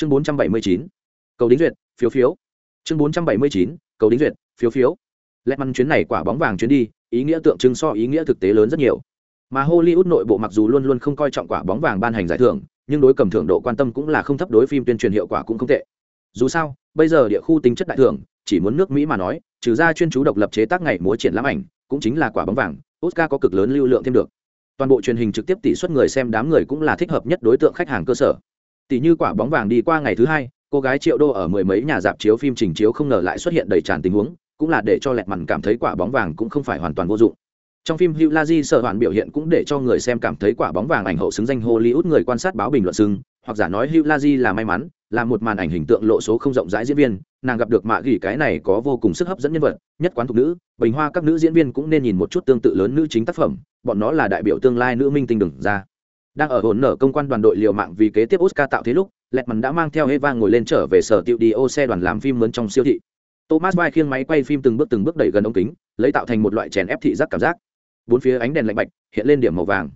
chương bốn trăm bảy mươi chín, cầu đính duyệt, phiếu phiếu. Chương bốn trăm bảy mươi chín, cầu đính duyệt, phiếu phiếu. Lẹt măn chuyến này quả bóng vàng chuyến đi, ý nghĩa tượng trưng so ý nghĩa thực tế lớn rất nhiều. Mà hollywood nội bộ mặc dù luôn luôn không coi trọng quả bóng vàng ban hành giải thưởng, nhưng đối cầm thưởng độ quan tâm cũng là không thấp, đối phim tuyên truyền hiệu quả cũng không tệ. Dù sao, bây giờ địa khu tính chất đại thưởng, chỉ muốn nước mỹ mà nói, trừ ra chuyên chú độc lập chế tác ngày múa triển lãm ảnh, cũng chính là quả bóng vàng, oscar có cực lớn lưu lượng thêm được. Toàn bộ truyền hình trực tiếp tỷ suất người xem đám người cũng là thích hợp nhất đối tượng khách hàng cơ sở tỷ như quả bóng vàng đi qua ngày thứ hai, cô gái triệu đô ở mười mấy nhà dạp chiếu phim trình chiếu không ngờ lại xuất hiện đầy tràn tình huống, cũng là để cho lẹt mằn cảm thấy quả bóng vàng cũng không phải hoàn toàn vô dụng. Trong phim hugh laji sợ hoàn biểu hiện cũng để cho người xem cảm thấy quả bóng vàng ảnh hậu xứng danh hollywood người quan sát báo bình luận xưng, hoặc giả nói hugh laji là may mắn, là một màn ảnh hình tượng lộ số không rộng rãi diễn viên, nàng gặp được mạ gỉ cái này có vô cùng sức hấp dẫn nhân vật, nhất quán thục nữ, bình hoa các nữ diễn viên cũng nên nhìn một chút tương tự lớn nữ chính tác phẩm, bọn nó là đại biểu tương lai nữ minh tinh đừng ra đang ở hồn nở công quan đoàn đội liều mạng vì kế tiếp oscar tạo thế lúc lẹt mắn đã mang theo eva ngồi lên trở về sở tiệu đi ô xe đoàn làm phim mướn trong siêu thị. Thomas vai khiêng máy quay phim từng bước từng bước đẩy gần ống kính, lấy tạo thành một loại chèn ép thị giác cảm giác. Bốn phía ánh đèn lạnh bạch, hiện lên điểm màu vàng.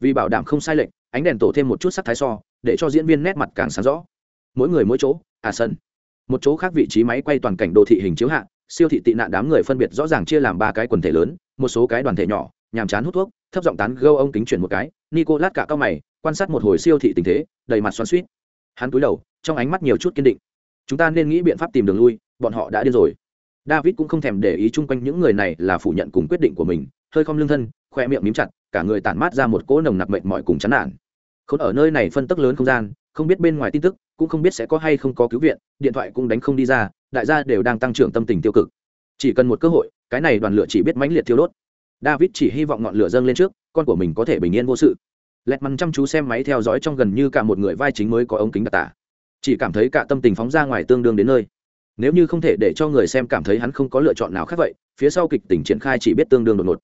Vì bảo đảm không sai lệch, ánh đèn tổ thêm một chút sắc thái so, để cho diễn viên nét mặt càng sáng rõ. Mỗi người mỗi chỗ à sân. Một chỗ khác vị trí máy quay toàn cảnh đô thị hình chiếu hạ, siêu thị tị nạn đám người phân biệt rõ ràng chia làm ba cái quần thể lớn, một số cái đoàn thể nhỏ nhàm chán hút thuốc, thấp giọng tán gâu ông kính chuyển một cái nico lát cả cao mày, quan sát một hồi siêu thị tình thế, đầy mặt xoắn suýt hắn cúi đầu, trong ánh mắt nhiều chút kiên định. Chúng ta nên nghĩ biện pháp tìm đường lui, bọn họ đã điên rồi. David cũng không thèm để ý chung quanh những người này là phủ nhận cùng quyết định của mình, hơi không lương thân, khoe miệng mím chặt, cả người tản mát ra một cỗ nồng nặc mệnh mọi cùng chán nản. Không ở nơi này phân tức lớn không gian, không biết bên ngoài tin tức, cũng không biết sẽ có hay không có cứu viện, điện thoại cũng đánh không đi ra, đại gia đều đang tăng trưởng tâm tình tiêu cực. Chỉ cần một cơ hội, cái này đoàn lửa chỉ biết mãnh liệt thiêu đốt david chỉ hy vọng ngọn lửa dâng lên trước, con của mình có thể bình yên vô sự. Lẹt mắn chăm chú xem máy theo dõi trong gần như cả một người vai chính mới có ống kính đặc tả. Chỉ cảm thấy cả tâm tình phóng ra ngoài tương đương đến nơi. Nếu như không thể để cho người xem cảm thấy hắn không có lựa chọn nào khác vậy, phía sau kịch tình triển khai chỉ biết tương đương đột ngột.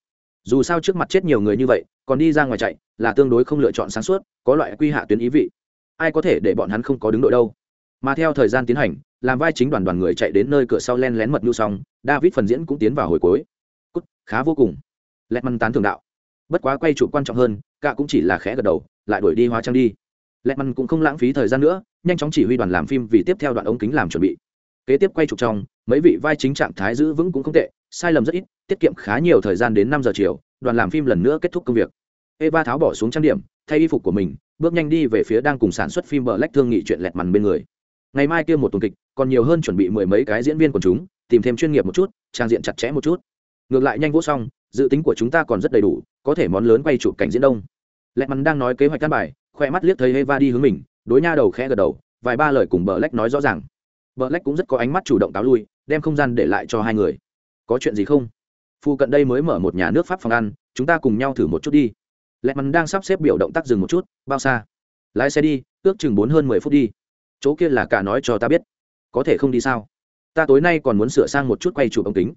Dù sao trước mặt chết nhiều người như vậy, còn đi ra ngoài chạy, là tương đối không lựa chọn sáng suốt, có loại quy hạ tuyến ý vị. Ai có thể để bọn hắn không có đứng đội đâu? Mà theo thời gian tiến hành, làm vai chính đoàn đoàn người chạy đến nơi cửa sau len lén mật nhu xong, david phần diễn cũng tiến vào hồi cuối. Cút, khá vô cùng lẹt măn tán thường đạo. Bất quá quay trụ quan trọng hơn, cả cũng chỉ là khẽ gật đầu, lại đuổi đi hóa trang đi. Lẹt măn cũng không lãng phí thời gian nữa, nhanh chóng chỉ huy đoàn làm phim vì tiếp theo đoạn ống kính làm chuẩn bị. Kế tiếp quay chụp trong, mấy vị vai chính trạng thái giữ vững cũng không tệ, sai lầm rất ít, tiết kiệm khá nhiều thời gian đến năm giờ chiều, đoàn làm phim lần nữa kết thúc công việc. Eva tháo bỏ xuống trang điểm, thay y phục của mình, bước nhanh đi về phía đang cùng sản xuất phim bờ lách thương nghị chuyện lẹt mằn bên người. Ngày mai kia một tuần kịch, còn nhiều hơn chuẩn bị mười mấy cái diễn viên của chúng, tìm thêm chuyên nghiệp một chút, trang diện chặt chẽ một chút. Ngược lại nhanh vỗ xong dự tính của chúng ta còn rất đầy đủ, có thể món lớn quay chụp cảnh diễn đông. Lẹ mắn đang nói kế hoạch căn bài khoe mắt liếc thấy eva đi hướng mình, đối nha đầu khẽ gật đầu, vài ba lời cùng bờ lách nói rõ ràng. Bờ lách cũng rất có ánh mắt chủ động táo lui, đem không gian để lại cho hai người. Có chuyện gì không? Phu cận đây mới mở một nhà nước pháp phòng ăn, chúng ta cùng nhau thử một chút đi. Lẹ mắn đang sắp xếp biểu động tác dừng một chút, bao xa? Lái xe đi, ước chừng bốn hơn mười phút đi. Chỗ kia là cả nói cho ta biết. Có thể không đi sao? Ta tối nay còn muốn sửa sang một chút quay chụp ống kính.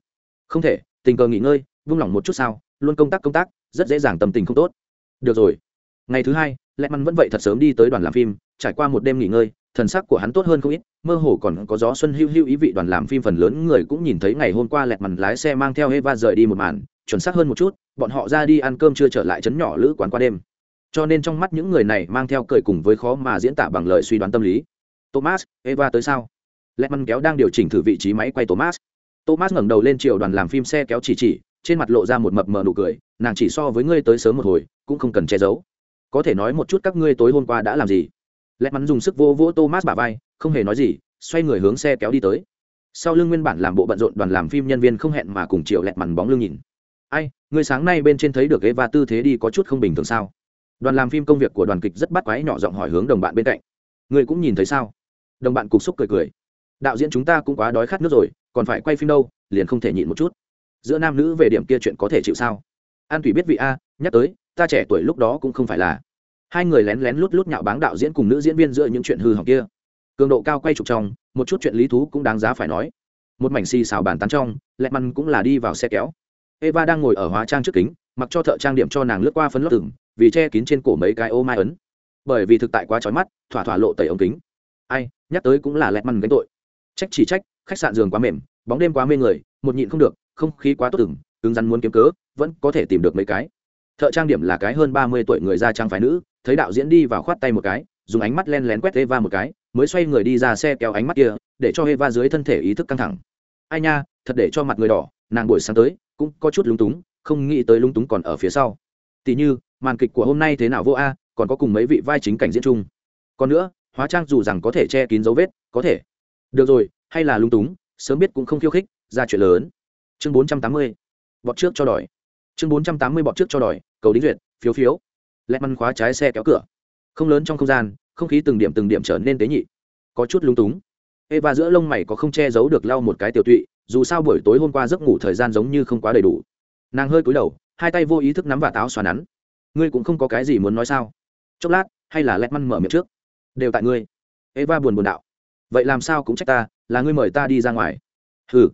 Không thể, tình cờ nghỉ ngơi vung lòng một chút sao, luôn công tác công tác, rất dễ dàng tâm tình không tốt. Được rồi. Ngày thứ hai lẹ mắn vẫn vậy thật sớm đi tới đoàn làm phim, trải qua một đêm nghỉ ngơi, thần sắc của hắn tốt hơn không ít, mơ hồ còn có gió xuân hưu hưu ý vị đoàn làm phim phần lớn người cũng nhìn thấy ngày hôm qua lẹt mằn lái xe mang theo Eva rời đi một màn, chuẩn xác hơn một chút, bọn họ ra đi ăn cơm chưa trở lại chấn nhỏ lữ quán qua đêm. Cho nên trong mắt những người này mang theo cười cùng với khó mà diễn tả bằng lời suy đoán tâm lý. Thomas, eva tới sao? Lẹt mằn kéo đang điều chỉnh thử vị trí máy quay thomas. Thomas ngẩng đầu lên chiều đoàn làm phim xe kéo chỉ chỉ trên mặt lộ ra một mập mờ nụ cười, nàng chỉ so với ngươi tới sớm một hồi, cũng không cần che giấu. Có thể nói một chút các ngươi tối hôm qua đã làm gì? Lẽ mắn dùng sức vô vỗ thomas bả vai, không hề nói gì, xoay người hướng xe kéo đi tới. Sau lưng nguyên bản làm bộ bận rộn đoàn làm phim nhân viên không hẹn mà cùng chiều lẹt mằn bóng lưng nhìn. Ai người sáng nay bên trên thấy được ghế và tư thế đi có chút không bình thường sao? Đoàn làm phim công việc của đoàn kịch rất bắt quái nhỏ giọng hỏi hướng đồng bạn bên cạnh. Người cũng nhìn thấy sao? Đồng bạn cục xúc cười cười. Đạo diễn chúng ta cũng quá đói khát nước rồi, còn phải quay phim đâu, liền không thể nhịn một chút giữa nam nữ về điểm kia chuyện có thể chịu sao? An thủy biết vị a, nhắc tới, ta trẻ tuổi lúc đó cũng không phải là. Hai người lén lén lút lút nhạo báng đạo diễn cùng nữ diễn viên giữa những chuyện hư hỏng kia. Cường độ cao quay trục trong, một chút chuyện lý thú cũng đáng giá phải nói. Một mảnh xì xào bàn tán trong, lẹ măn cũng là đi vào xe kéo. Eva đang ngồi ở hóa trang trước kính, mặc cho thợ trang điểm cho nàng lướt qua phấn lót từng vì che kín trên cổ mấy cái ô mai ấn. Bởi vì thực tại quá trói mắt, thỏa thỏa lộ tẩy ống kính. Ai, nhắc tới cũng là lẹ măn gánh tội. Trách chỉ trách, khách sạn giường quá mềm, bóng đêm quá mê người, một nhịn không được không khí quá tốt từng cứng rắn muốn kiếm cớ, vẫn có thể tìm được mấy cái. Thợ trang điểm là cái hơn ba mươi tuổi người da trang phái nữ, thấy đạo diễn đi vào khoát tay một cái, dùng ánh mắt len lén quét eva một cái, mới xoay người đi ra xe kéo ánh mắt kia, để cho eva dưới thân thể ý thức căng thẳng. Ai nha, thật để cho mặt người đỏ, nàng buổi sáng tới, cũng có chút lúng túng, không nghĩ tới lúng túng còn ở phía sau. Tỉ như, màn kịch của hôm nay thế nào vô a, còn có cùng mấy vị vai chính cảnh diễn chung. Còn nữa, hóa trang dù rằng có thể che kín dấu vết, có thể. Được rồi, hay là lung túng, sớm biết cũng không khiêu khích, ra chuyện lớn chương bốn trăm tám mươi, bọt trước cho đòi. Chương bốn trăm tám mươi bọt trước cho đòi, cầu đính duyệt, phiếu phiếu. Lẹ măn khóa trái xe kéo cửa. Không lớn trong không gian, không khí từng điểm từng điểm trở nên tế nhị. Có chút lung túng. Eva giữa lông mày có không che giấu được lau một cái tiểu tụy, dù sao buổi tối hôm qua giấc ngủ thời gian giống như không quá đầy đủ. Nàng hơi cúi đầu, hai tay vô ý thức nắm và táo xoắn nắn. Ngươi cũng không có cái gì muốn nói sao? Chốc lát, hay là lẹt măn mở miệng trước? Đều tại ngươi. Eva buồn buồn đạo. Vậy làm sao cũng trách ta, là ngươi mời ta đi ra ngoài. Hừ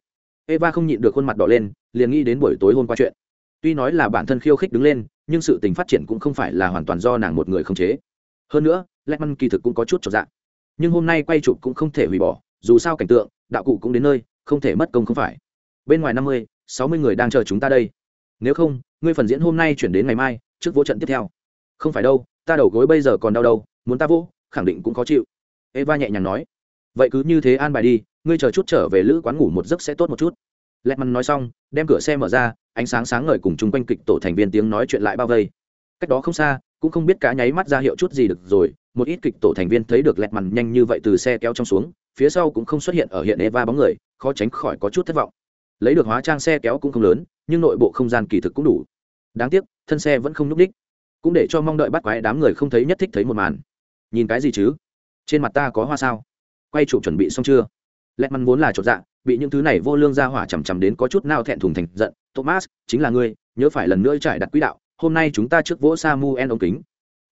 eva không nhịn được khuôn mặt đỏ lên, liền nghĩ đến buổi tối hôm qua chuyện. Tuy nói là bản thân khiêu khích đứng lên, nhưng sự tình phát triển cũng không phải là hoàn toàn do nàng một người không chế. Hơn nữa Lehman kỳ thực cũng có chút chột dạ. nhưng hôm nay quay chụp cũng không thể hủy bỏ, dù sao cảnh tượng, đạo cụ cũng đến nơi, không thể mất công không phải. Bên ngoài năm mươi, sáu mươi người đang chờ chúng ta đây. Nếu không, ngươi phần diễn hôm nay chuyển đến ngày mai, trước vô trận tiếp theo. Không phải đâu, ta đầu gối bây giờ còn đau đâu, muốn ta vỗ khẳng định cũng khó chịu. Eva nhẹ nhàng nói. Vậy cứ như thế an bài đi ngươi chờ chút trở về lữ quán ngủ một giấc sẽ tốt một chút. Lẹt măn nói xong, đem cửa xe mở ra, ánh sáng sáng ngời cùng chung quanh kịch tổ thành viên tiếng nói chuyện lại bao vây. Cách đó không xa, cũng không biết cá nháy mắt ra hiệu chút gì được rồi, một ít kịch tổ thành viên thấy được lẹt mằn nhanh như vậy từ xe kéo trong xuống, phía sau cũng không xuất hiện ở hiện eva bóng người, khó tránh khỏi có chút thất vọng. Lấy được hóa trang xe kéo cũng không lớn, nhưng nội bộ không gian kỳ thực cũng đủ. Đáng tiếc, thân xe vẫn không n ú c đích. Cũng để cho mong đợi bắt quái đám người không thấy nhất thích thấy một màn. Nhìn cái gì chứ? Trên mặt ta có hoa sao? Quay chụp chuẩn bị xong chưa? Lẹt mằn vốn là chột dạ bị những thứ này vô lương ra hỏa chằm chằm đến có chút nào thẹn thùng thành giận. Thomas, chính là ngươi, nhớ phải lần nữa trải đặt quỹ đạo, hôm nay chúng ta trước vỗ samuel ống kính.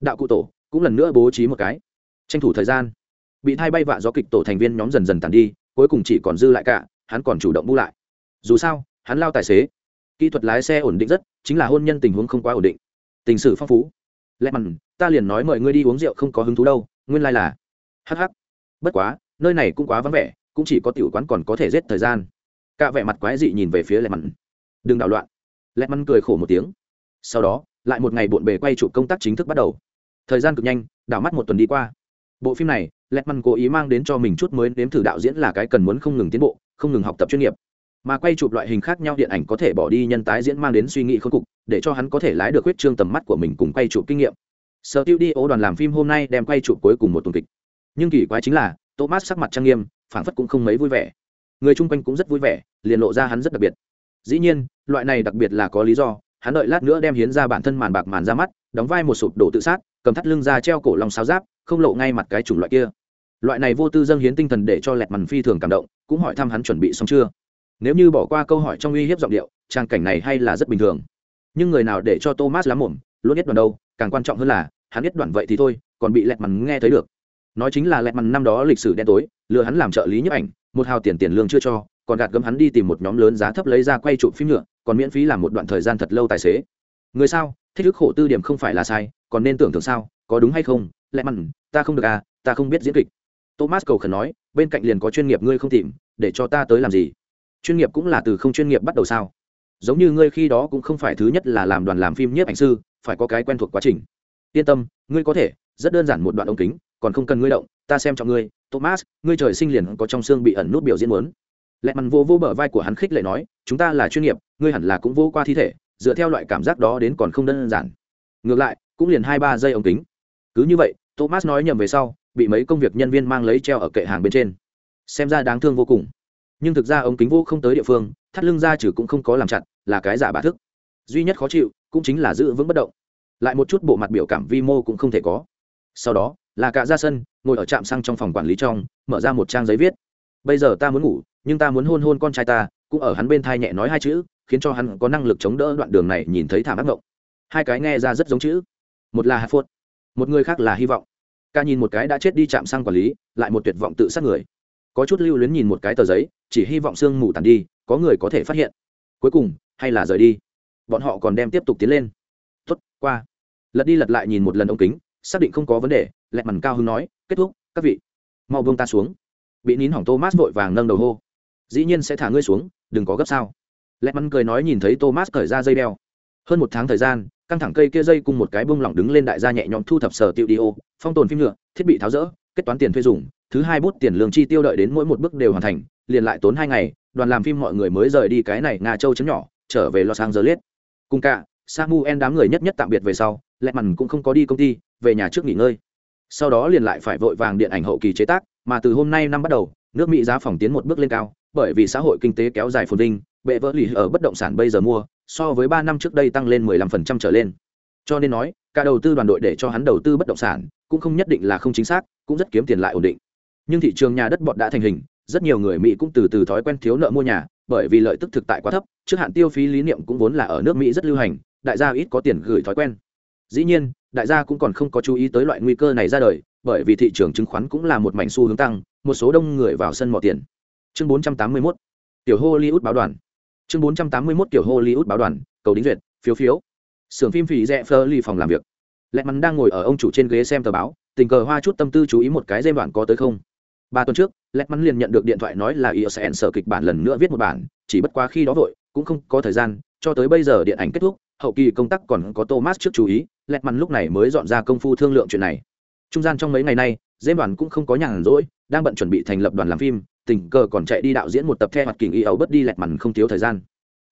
Đạo cụ tổ, cũng lần nữa bố trí một cái. Tranh thủ thời gian. Bị thay bay vạ do kịch tổ thành viên nhóm dần dần tàn đi, cuối cùng chỉ còn dư lại cả, hắn còn chủ động bu lại. Dù sao, hắn lao tài xế. Kỹ thuật lái xe ổn định rất, chính là hôn nhân tình huống không quá ổn định. Tình sử phong phú. Lẽ mặn ta liền nói mời ngươi đi uống rượu không có hứng thú đâu, nguyên lai、like、là hh bất quá, nơi này cũng quá vắng vẻ cũng chỉ có tiểu quán còn có thể giết thời gian. Cả vẻ mặt quái dị nhìn về phía lẹ mặn đừng đảo loạn. Lẹ mặn cười khổ một tiếng. Sau đó, lại một ngày bộn bề quay chụp công tác chính thức bắt đầu. Thời gian cực nhanh, đảo mắt một tuần đi qua. Bộ phim này lẹ mặn cố ý mang đến cho mình chút mới nếm thử đạo diễn là cái cần muốn không ngừng tiến bộ, không ngừng học tập chuyên nghiệp. Mà quay chụp loại hình khác nhau điện ảnh có thể bỏ đi nhân tái diễn mang đến suy nghĩ khôi cục, để cho hắn có thể lái được huyết trương tầm mắt của mình cùng quay chụp kinh nghiệm. Sở tiêu đi ô đoàn làm phim hôm nay đem quay chụp cuối cùng một tuần kịch. Nhưng kỳ quái chính là, thomas sắc mặt trang nghiêm phản phất cũng không mấy vui vẻ. Người chung quanh cũng rất vui vẻ, liền lộ ra hắn rất đặc biệt. Dĩ nhiên, loại này đặc biệt là có lý do, hắn đợi lát nữa đem hiến ra bản thân màn bạc màn ra mắt, đóng vai một sụp đổ tự sát, cầm thắt lưng ra treo cổ lòng sáo giáp, không lộ ngay mặt cái chủng loại kia. Loại này vô tư dâng hiến tinh thần để cho lẹt mằn phi thường cảm động, cũng hỏi thăm hắn chuẩn bị xong chưa. Nếu như bỏ qua câu hỏi trong uy hiếp giọng điệu, trang cảnh này hay là rất bình thường. Nhưng người nào để cho thomas lắm mồm, luôn biết đoạn đâu, càng quan trọng hơn là, hắn biết đoạn vậy thì thôi, còn bị lẹt mằn nghe thấy được. Nói chính là lẹt mằn năm đó lịch sử đen tối lừa hắn làm trợ lý nhấp ảnh, một hào tiền tiền lương chưa cho, còn gạt gấm hắn đi tìm một nhóm lớn giá thấp lấy ra quay trụ phim nhựa, còn miễn phí làm một đoạn thời gian thật lâu tài xế. Người sao? Thích thức khổ tư điểm không phải là sai, còn nên tưởng tượng sao? Có đúng hay không? Lẽ mặn, ta không được à ta không biết diễn kịch. Thomas cầu khẩn nói, bên cạnh liền có chuyên nghiệp ngươi không tìm, để cho ta tới làm gì? Chuyên nghiệp cũng là từ không chuyên nghiệp bắt đầu sao? Giống như ngươi khi đó cũng không phải thứ nhất là làm đoàn làm phim nhiếp ảnh sư, phải có cái quen thuộc quá trình. Yên tâm, ngươi có thể, rất đơn giản một đoạn ống kính còn không cần ngươi động, ta xem cho ngươi, thomas, ngươi trời sinh liền có trong xương bị ẩn nút biểu diễn muốn. Lẹ mằn vô vô bờ vai của hắn khích lệ nói, chúng ta là chuyên nghiệp, ngươi hẳn là cũng vô qua thi thể, dựa theo loại cảm giác đó đến còn không đơn giản. Ngược lại, cũng liền hai ba giây ống kính. Cứ như vậy, thomas nói nhầm về sau, bị mấy công việc nhân viên mang lấy treo ở kệ hàng bên trên. Xem ra đáng thương vô cùng. Nhưng thực ra ống kính vô không tới địa phương, thắt lưng ra trừ cũng không có làm chặt, là cái giả bả thức. Duy nhất khó chịu, cũng chính là giữ vững bất động. Lại một chút bộ mặt biểu cảm vi mô cũng không thể có. Sau đó là cả ra sân, ngồi ở trạm xăng trong phòng quản lý trong, mở ra một trang giấy viết. Bây giờ ta muốn ngủ, nhưng ta muốn hôn hôn con trai ta, cũng ở hắn bên thai nhẹ nói hai chữ, khiến cho hắn có năng lực chống đỡ đoạn đường này, nhìn thấy thảm ác mộng. Hai cái nghe ra rất giống chữ. Một là hạt phốt một người khác là hy vọng. Ca nhìn một cái đã chết đi chạm sang quản lý, lại một tuyệt vọng tự sát người. Có chút lưu luyến nhìn một cái tờ giấy, chỉ hy vọng sương mù tàn đi, có người có thể phát hiện. Cuối cùng, hay là rời đi. Bọn họ còn đem tiếp tục tiến lên. Tuất qua. Lật đi lật lại nhìn một lần ống kính, xác định không có vấn đề lẹ mằn cao hưng nói, kết thúc, các vị. Mau buông ta xuống. Bị nín hỏng thomas vội vàng nâng đầu hô, dĩ nhiên sẽ thả ngươi xuống, đừng có gấp sao. Lẹ mằn cười nói nhìn thấy thomas cởi ra dây đeo. Hơn một tháng thời gian, căng thẳng cây kia dây cùng một cái bông lỏng đứng lên đại gia nhẹ nhõm thu thập sở tiệu đi ô, phong tồn phim nhựa, thiết bị tháo rỡ, kết toán tiền thuê dùng, thứ hai bút tiền lương chi tiêu đợi đến mỗi một bước đều hoàn thành, liền lại tốn hai ngày, đoàn làm phim mọi người mới rời đi cái này nga châu chấn nhỏ, trở về los angeles. Cùng cả, samuel đám người nhất nhất tạm biệt về sau, lẹ mằn cũng không có đi công ty, về nhà trước nghỉ ngơi sau đó liền lại phải vội vàng điện ảnh hậu kỳ chế tác, mà từ hôm nay năm bắt đầu, nước mỹ giá phòng tiến một bước lên cao, bởi vì xã hội kinh tế kéo dài phồn vinh, bệ vỡ lì ở bất động sản bây giờ mua, so với ba năm trước đây tăng lên 15% trở lên. Cho nên nói, cả đầu tư đoàn đội để cho hắn đầu tư bất động sản, cũng không nhất định là không chính xác, cũng rất kiếm tiền lại ổn định. Nhưng thị trường nhà đất bọn đã thành hình, rất nhiều người mỹ cũng từ từ thói quen thiếu nợ mua nhà, bởi vì lợi tức thực tại quá thấp, trước hạn tiêu phí lý niệm cũng vốn là ở nước mỹ rất lưu hành, đại gia ít có tiền gửi thói quen. Dĩ nhiên đại gia cũng còn không có chú ý tới loại nguy cơ này ra đời, bởi vì thị trường chứng khoán cũng là một mảnh xu hướng tăng, một số đông người vào sân mò tiền. Chương 481 tiểu hollywood báo đoàn. Chương 481 tiểu hollywood báo đoàn, cầu đính duyệt, phiếu phiếu. Xưởng phim phì rẽ phơ ly phòng làm việc. Lẹ mắn đang ngồi ở ông chủ trên ghế xem tờ báo, tình cờ hoa chút tâm tư chú ý một cái dây đoạn có tới không. Ba tuần trước Lệ mắn liền nhận được điện thoại nói là isn sở kịch bản lần nữa viết một bản, chỉ bất quá khi đó vội, cũng không có thời gian, cho tới bây giờ điện ảnh kết thúc, hậu kỳ công tác còn có thomas trước chú ý Lẹt mắn lúc này mới dọn ra công phu thương lượng chuyện này. Trung gian trong mấy ngày nay dây đoàn cũng không có nhàn rỗi, đang bận chuẩn bị thành lập đoàn làm phim, tình cờ còn chạy đi đạo diễn một tập the hoạt kình y ấu bất đi lẹt mằn không thiếu thời gian.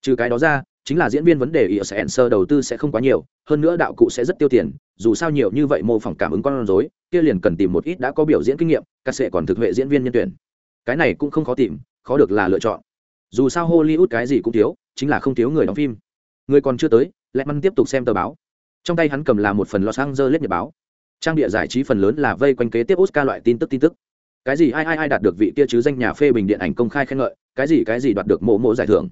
Trừ cái đó ra, chính là diễn viên vấn đề ý sẽ sơ đầu tư sẽ không quá nhiều, hơn nữa đạo cụ sẽ rất tiêu tiền, dù sao nhiều như vậy mô phỏng cảm ứng con rối, kia liền cần tìm một ít đã có biểu diễn kinh nghiệm, các sẽ còn thực huệ diễn viên nhân tuyển. Cái này cũng không khó tìm, khó được là lựa chọn. Dù sao hollywood cái gì cũng thiếu, chính là không thiếu người đóng phim. Người còn chưa tới, lẹt măn tiếp tục xem tờ báo trong tay hắn cầm là một phần los angeles nhật báo. Trang địa giải trí phần lớn là vây quanh kế tiếp oscar loại tin tức tin tức. Cái gì ai ai ai đạt được vị kia chứ danh nhà phê bình điện ảnh công khai khen ngợi, cái gì cái gì đoạt được mộ mộ giải thưởng.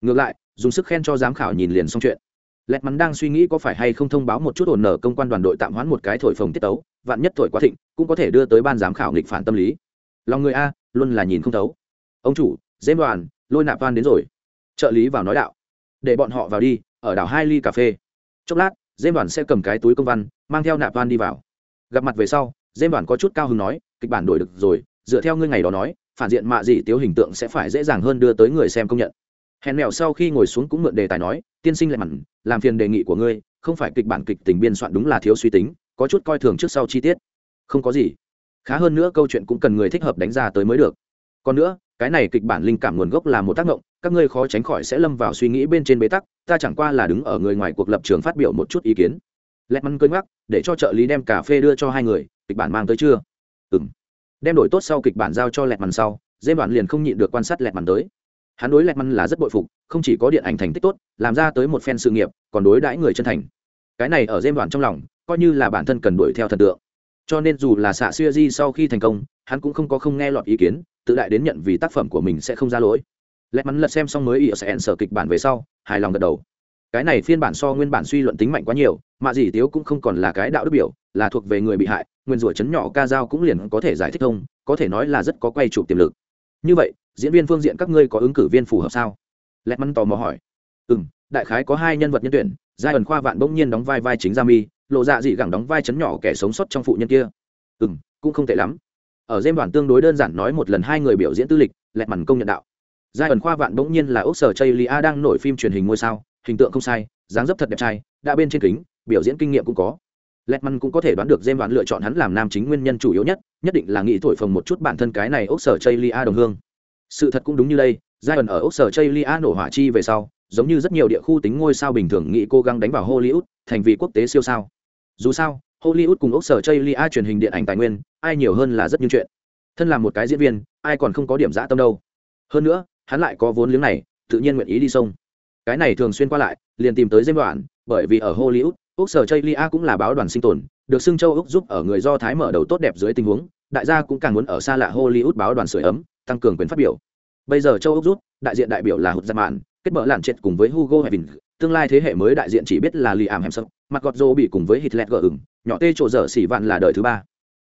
Ngược lại, dùng sức khen cho giám khảo nhìn liền xong chuyện. Lẹt mắn đang suy nghĩ có phải hay không thông báo một chút ổn nở công quan đoàn đội tạm hoãn một cái thổi phồng tiết tấu, vạn nhất thổi quá thịnh, cũng có thể đưa tới ban giám khảo nghịch phản tâm lý. Lòng người a, luôn là nhìn không thấu. Ông chủ dêm đoàn lôi nạp van đến rồi. Trợ lý vào nói đạo. Để bọn họ vào đi, ở đảo hai ly cà phê. Chốc lát dêm đoàn sẽ cầm cái túi công văn, mang theo nạp van đi vào. Gặp mặt về sau dêm đoàn có chút cao hứng nói, kịch bản đổi được rồi, dựa theo ngươi ngày đó nói, phản diện mạ dị tiếu hình tượng sẽ phải dễ dàng hơn đưa tới người xem công nhận. Hèn mèo sau khi ngồi xuống cũng mượn đề tài nói, tiên sinh lại mặn, làm phiền đề nghị của ngươi, không phải kịch bản kịch tình biên soạn đúng là thiếu suy tính, có chút coi thường trước sau chi tiết. Không có gì. Khá hơn nữa câu chuyện cũng cần người thích hợp đánh ra tới mới được. Còn nữa, cái này kịch bản linh cảm nguồn gốc là một tác động các ngươi khó tránh khỏi sẽ lâm vào suy nghĩ bên trên bế tắc, ta chẳng qua là đứng ở người ngoài cuộc lập trường phát biểu một chút ý kiến. Lẹt măn cơn ngắc để cho trợ lý đem cà phê đưa cho hai người, kịch bản mang tới chưa? Ừ m đem đổi tốt sau kịch bản giao cho lẹt mằn sau, dê đoạn liền không nhịn được quan sát lẹt mằn tới. Hắn đối lẹt mằn là rất bội phục, không chỉ có điện ảnh thành tích tốt, làm ra tới một phen sự nghiệp, còn đối đãi người chân thành. Cái này ở dê đoạn trong lòng, coi như là bản thân cần đuổi theo thần tượng. Cho nên dù là xạ xuya di sau khi thành công, hắn cũng không có không nghe lọt ý kiến, tự đại đến nhận vì tác phẩm của mình sẽ không ra lỗi lẹt mắn lật xem xong mới ỉa sẽ sở kịch bản về sau, hài lòng gật đầu. Cái này phiên bản so nguyên bản suy luận tính mạnh quá nhiều, mà dì tiếu cũng không còn là cái đạo đức biểu, là thuộc về người bị hại, nguyên rủa chấn nhỏ ca dao cũng liền có thể giải thích thông, có thể nói là rất có quay chụp tiềm lực. Như vậy, diễn viên phương diện các ngươi có ứng cử viên phù hợp sao? Lẹt mắn tò mò hỏi. Ừ m đại khái có hai nhân vật nhân tuyển, giai ẩn khoa vạn bỗng nhiên đóng vai vai chính gia mi, lộ dạ dị gẳng đóng vai chấn nhỏ kẻ sống sót trong phụ nhân kia. Ừ m cũng không tệ lắm. Ở dêm đoàn tương đối đơn giản nói một lần hai người biểu diễn tư lịch, lẹt mắn công nhận đạo giai ẩn khoa vạn bỗng nhiên là ốc sở chây lia đang nổi phim truyền hình ngôi sao, hình tượng không sai, dáng dấp thật đẹp trai, đã bên trên kính, biểu diễn kinh nghiệm cũng có. Lẹt măn cũng có thể đoán được dêm đoán lựa chọn hắn làm nam chính nguyên nhân chủ yếu nhất nhất định là nghĩ thổi phồng một chút bản thân cái này ốc sở chây lia đồng hương. Sự thật cũng đúng như đây, giai ẩn ở ốc sở chây lia nổ hỏa chi về sau, giống như rất nhiều địa khu tính ngôi sao bình thường nghĩ cố gắng đánh vào hollywood, thành vì quốc tế siêu sao. Dù sao, hollywood cùng ốc sở chây lia truyền hình điện ảnh tài nguyên, ai nhiều hơn là rất như chuyện. Thân là một cái diễn viên, ai còn không có điểm dã tâm đâu. Hơn nữa hắn lại có vốn liếng này, tự nhiên nguyện ý đi sông. Cái này thường xuyên qua lại, liền tìm tới dêm đoạn bởi vì ở hollywood, úc sở chây lia cũng là báo đoàn sinh tồn, được xưng châu úc giúp ở người do thái mở đầu tốt đẹp dưới tình huống, đại gia cũng càng muốn ở xa lạ hollywood báo đoàn sửa ấm, tăng cường quyền phát biểu. Bây giờ châu úc giúp đại diện đại biểu là hụt giặt mạn, kết mở làn chết cùng với hugo hevin tương lai thế hệ mới đại diện chỉ biết là liam hemsworth, mặt gọt rô bị cùng với hitler gờ ửng, nhỏ tê trộ dở xỉ vạn là đời thứ ba.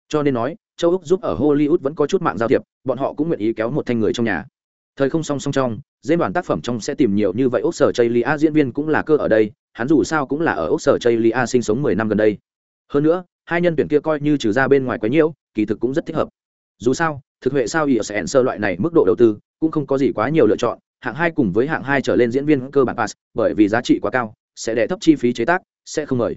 Cho nên nói, châu úc giúp ở hollywood vẫn có chút mạng giao thiệp, bọn họ cũng nguyện ý kéo một thanh người trong nhà thời không song song trong dễ đoàn tác phẩm trong sẽ tìm nhiều như vậy ốc sở chây lia diễn viên cũng là cơ ở đây, hắn dù sao cũng là ở ốc sở chây lia sinh sống mười năm gần đây. Hơn nữa, hai nhân tuyển kia coi như trừ ra bên ngoài quá nhiễu, kỳ thực cũng rất thích hợp. Dù sao, thực huệ sao ỉa sẽ sơ loại này mức độ đầu tư, cũng không có gì quá nhiều lựa chọn, hạng hai cùng với hạng hai trở lên diễn viên cơ bản pass, bởi vì giá trị quá cao, sẽ đẻ thấp chi phí chế tác, sẽ không mời.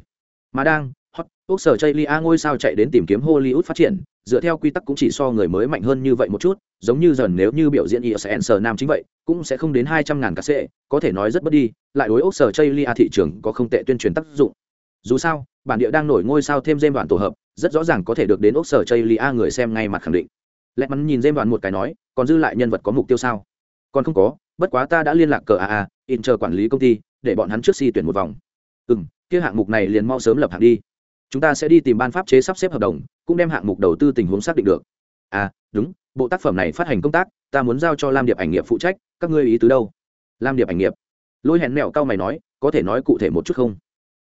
Mà đang, hot ốc sở chây lia ngôi sao chạy đến tìm kiếm hollywood phát triển, dựa theo quy tắc cũng chỉ so người mới mạnh hơn như vậy một chút giống như dần nếu như biểu diễn isn nam chính vậy, cũng sẽ không đến hai trăm ngàn ca có thể nói rất bất đi, lại đối ốc sở Chaylia thị trường có không tệ tuyên truyền tác dụng. Dù sao, bản địa đang nổi ngôi sao thêm dêm đoạn tổ hợp, rất rõ ràng có thể được đến ốc sở Chaylia người xem ngay mặt khẳng định. Lẹ mắn nhìn dêm đoạn một cái nói, còn dư lại nhân vật có mục tiêu sao? Còn không có, bất quá ta đã liên lạc cờ aa in chờ quản lý công ty, để bọn hắn trước si tuyển một vòng. Ừm, kia hạng mục này liền mau sớm lập hạng đi. Chúng ta sẽ đi tìm ban pháp chế sắp xếp hợp đồng, cũng đem hạng mục đầu tư tình huống xác định được. À đúng bộ tác phẩm này phát hành công tác, ta muốn giao cho lam điệp ảnh nghiệp phụ trách, các ngươi ý tứ đâu? Lam điệp ảnh nghiệp. Lôi hẹn mẹo cao mày nói, có thể nói cụ thể một chút không?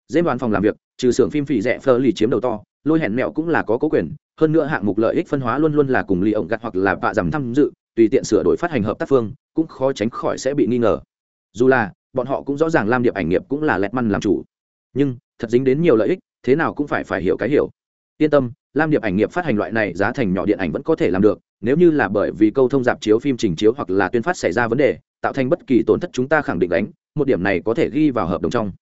Dễ đoàn phòng làm việc, trừ xưởng phim phì rẻ phơ lì chiếm đầu to, lôi hẹn mẹo cũng là có cố quyền, hơn nữa hạng mục lợi ích phân hóa luôn luôn là cùng lì ổng gặt hoặc là vạ giảm tham dự, tùy tiện sửa đổi phát hành hợp tác phương, cũng khó tránh khỏi sẽ bị nghi ngờ. Dù là, bọn họ cũng rõ ràng lam điệp ảnh nghiệp cũng là lẹt măn làm chủ. Nhưng, thật dính đến nhiều lợi ích, thế nào cũng phải phải hiểu cái hiểu. Yên tâm, lam điệp ảnh nghiệp phát hành loại này giá thành nhỏ điện ảnh vẫn có thể làm được nếu như là bởi vì câu thông dạp chiếu phim trình chiếu hoặc là tuyên phát xảy ra vấn đề, tạo thành bất kỳ tổn thất chúng ta khẳng định đánh, một điểm này có thể ghi vào hợp đồng trong.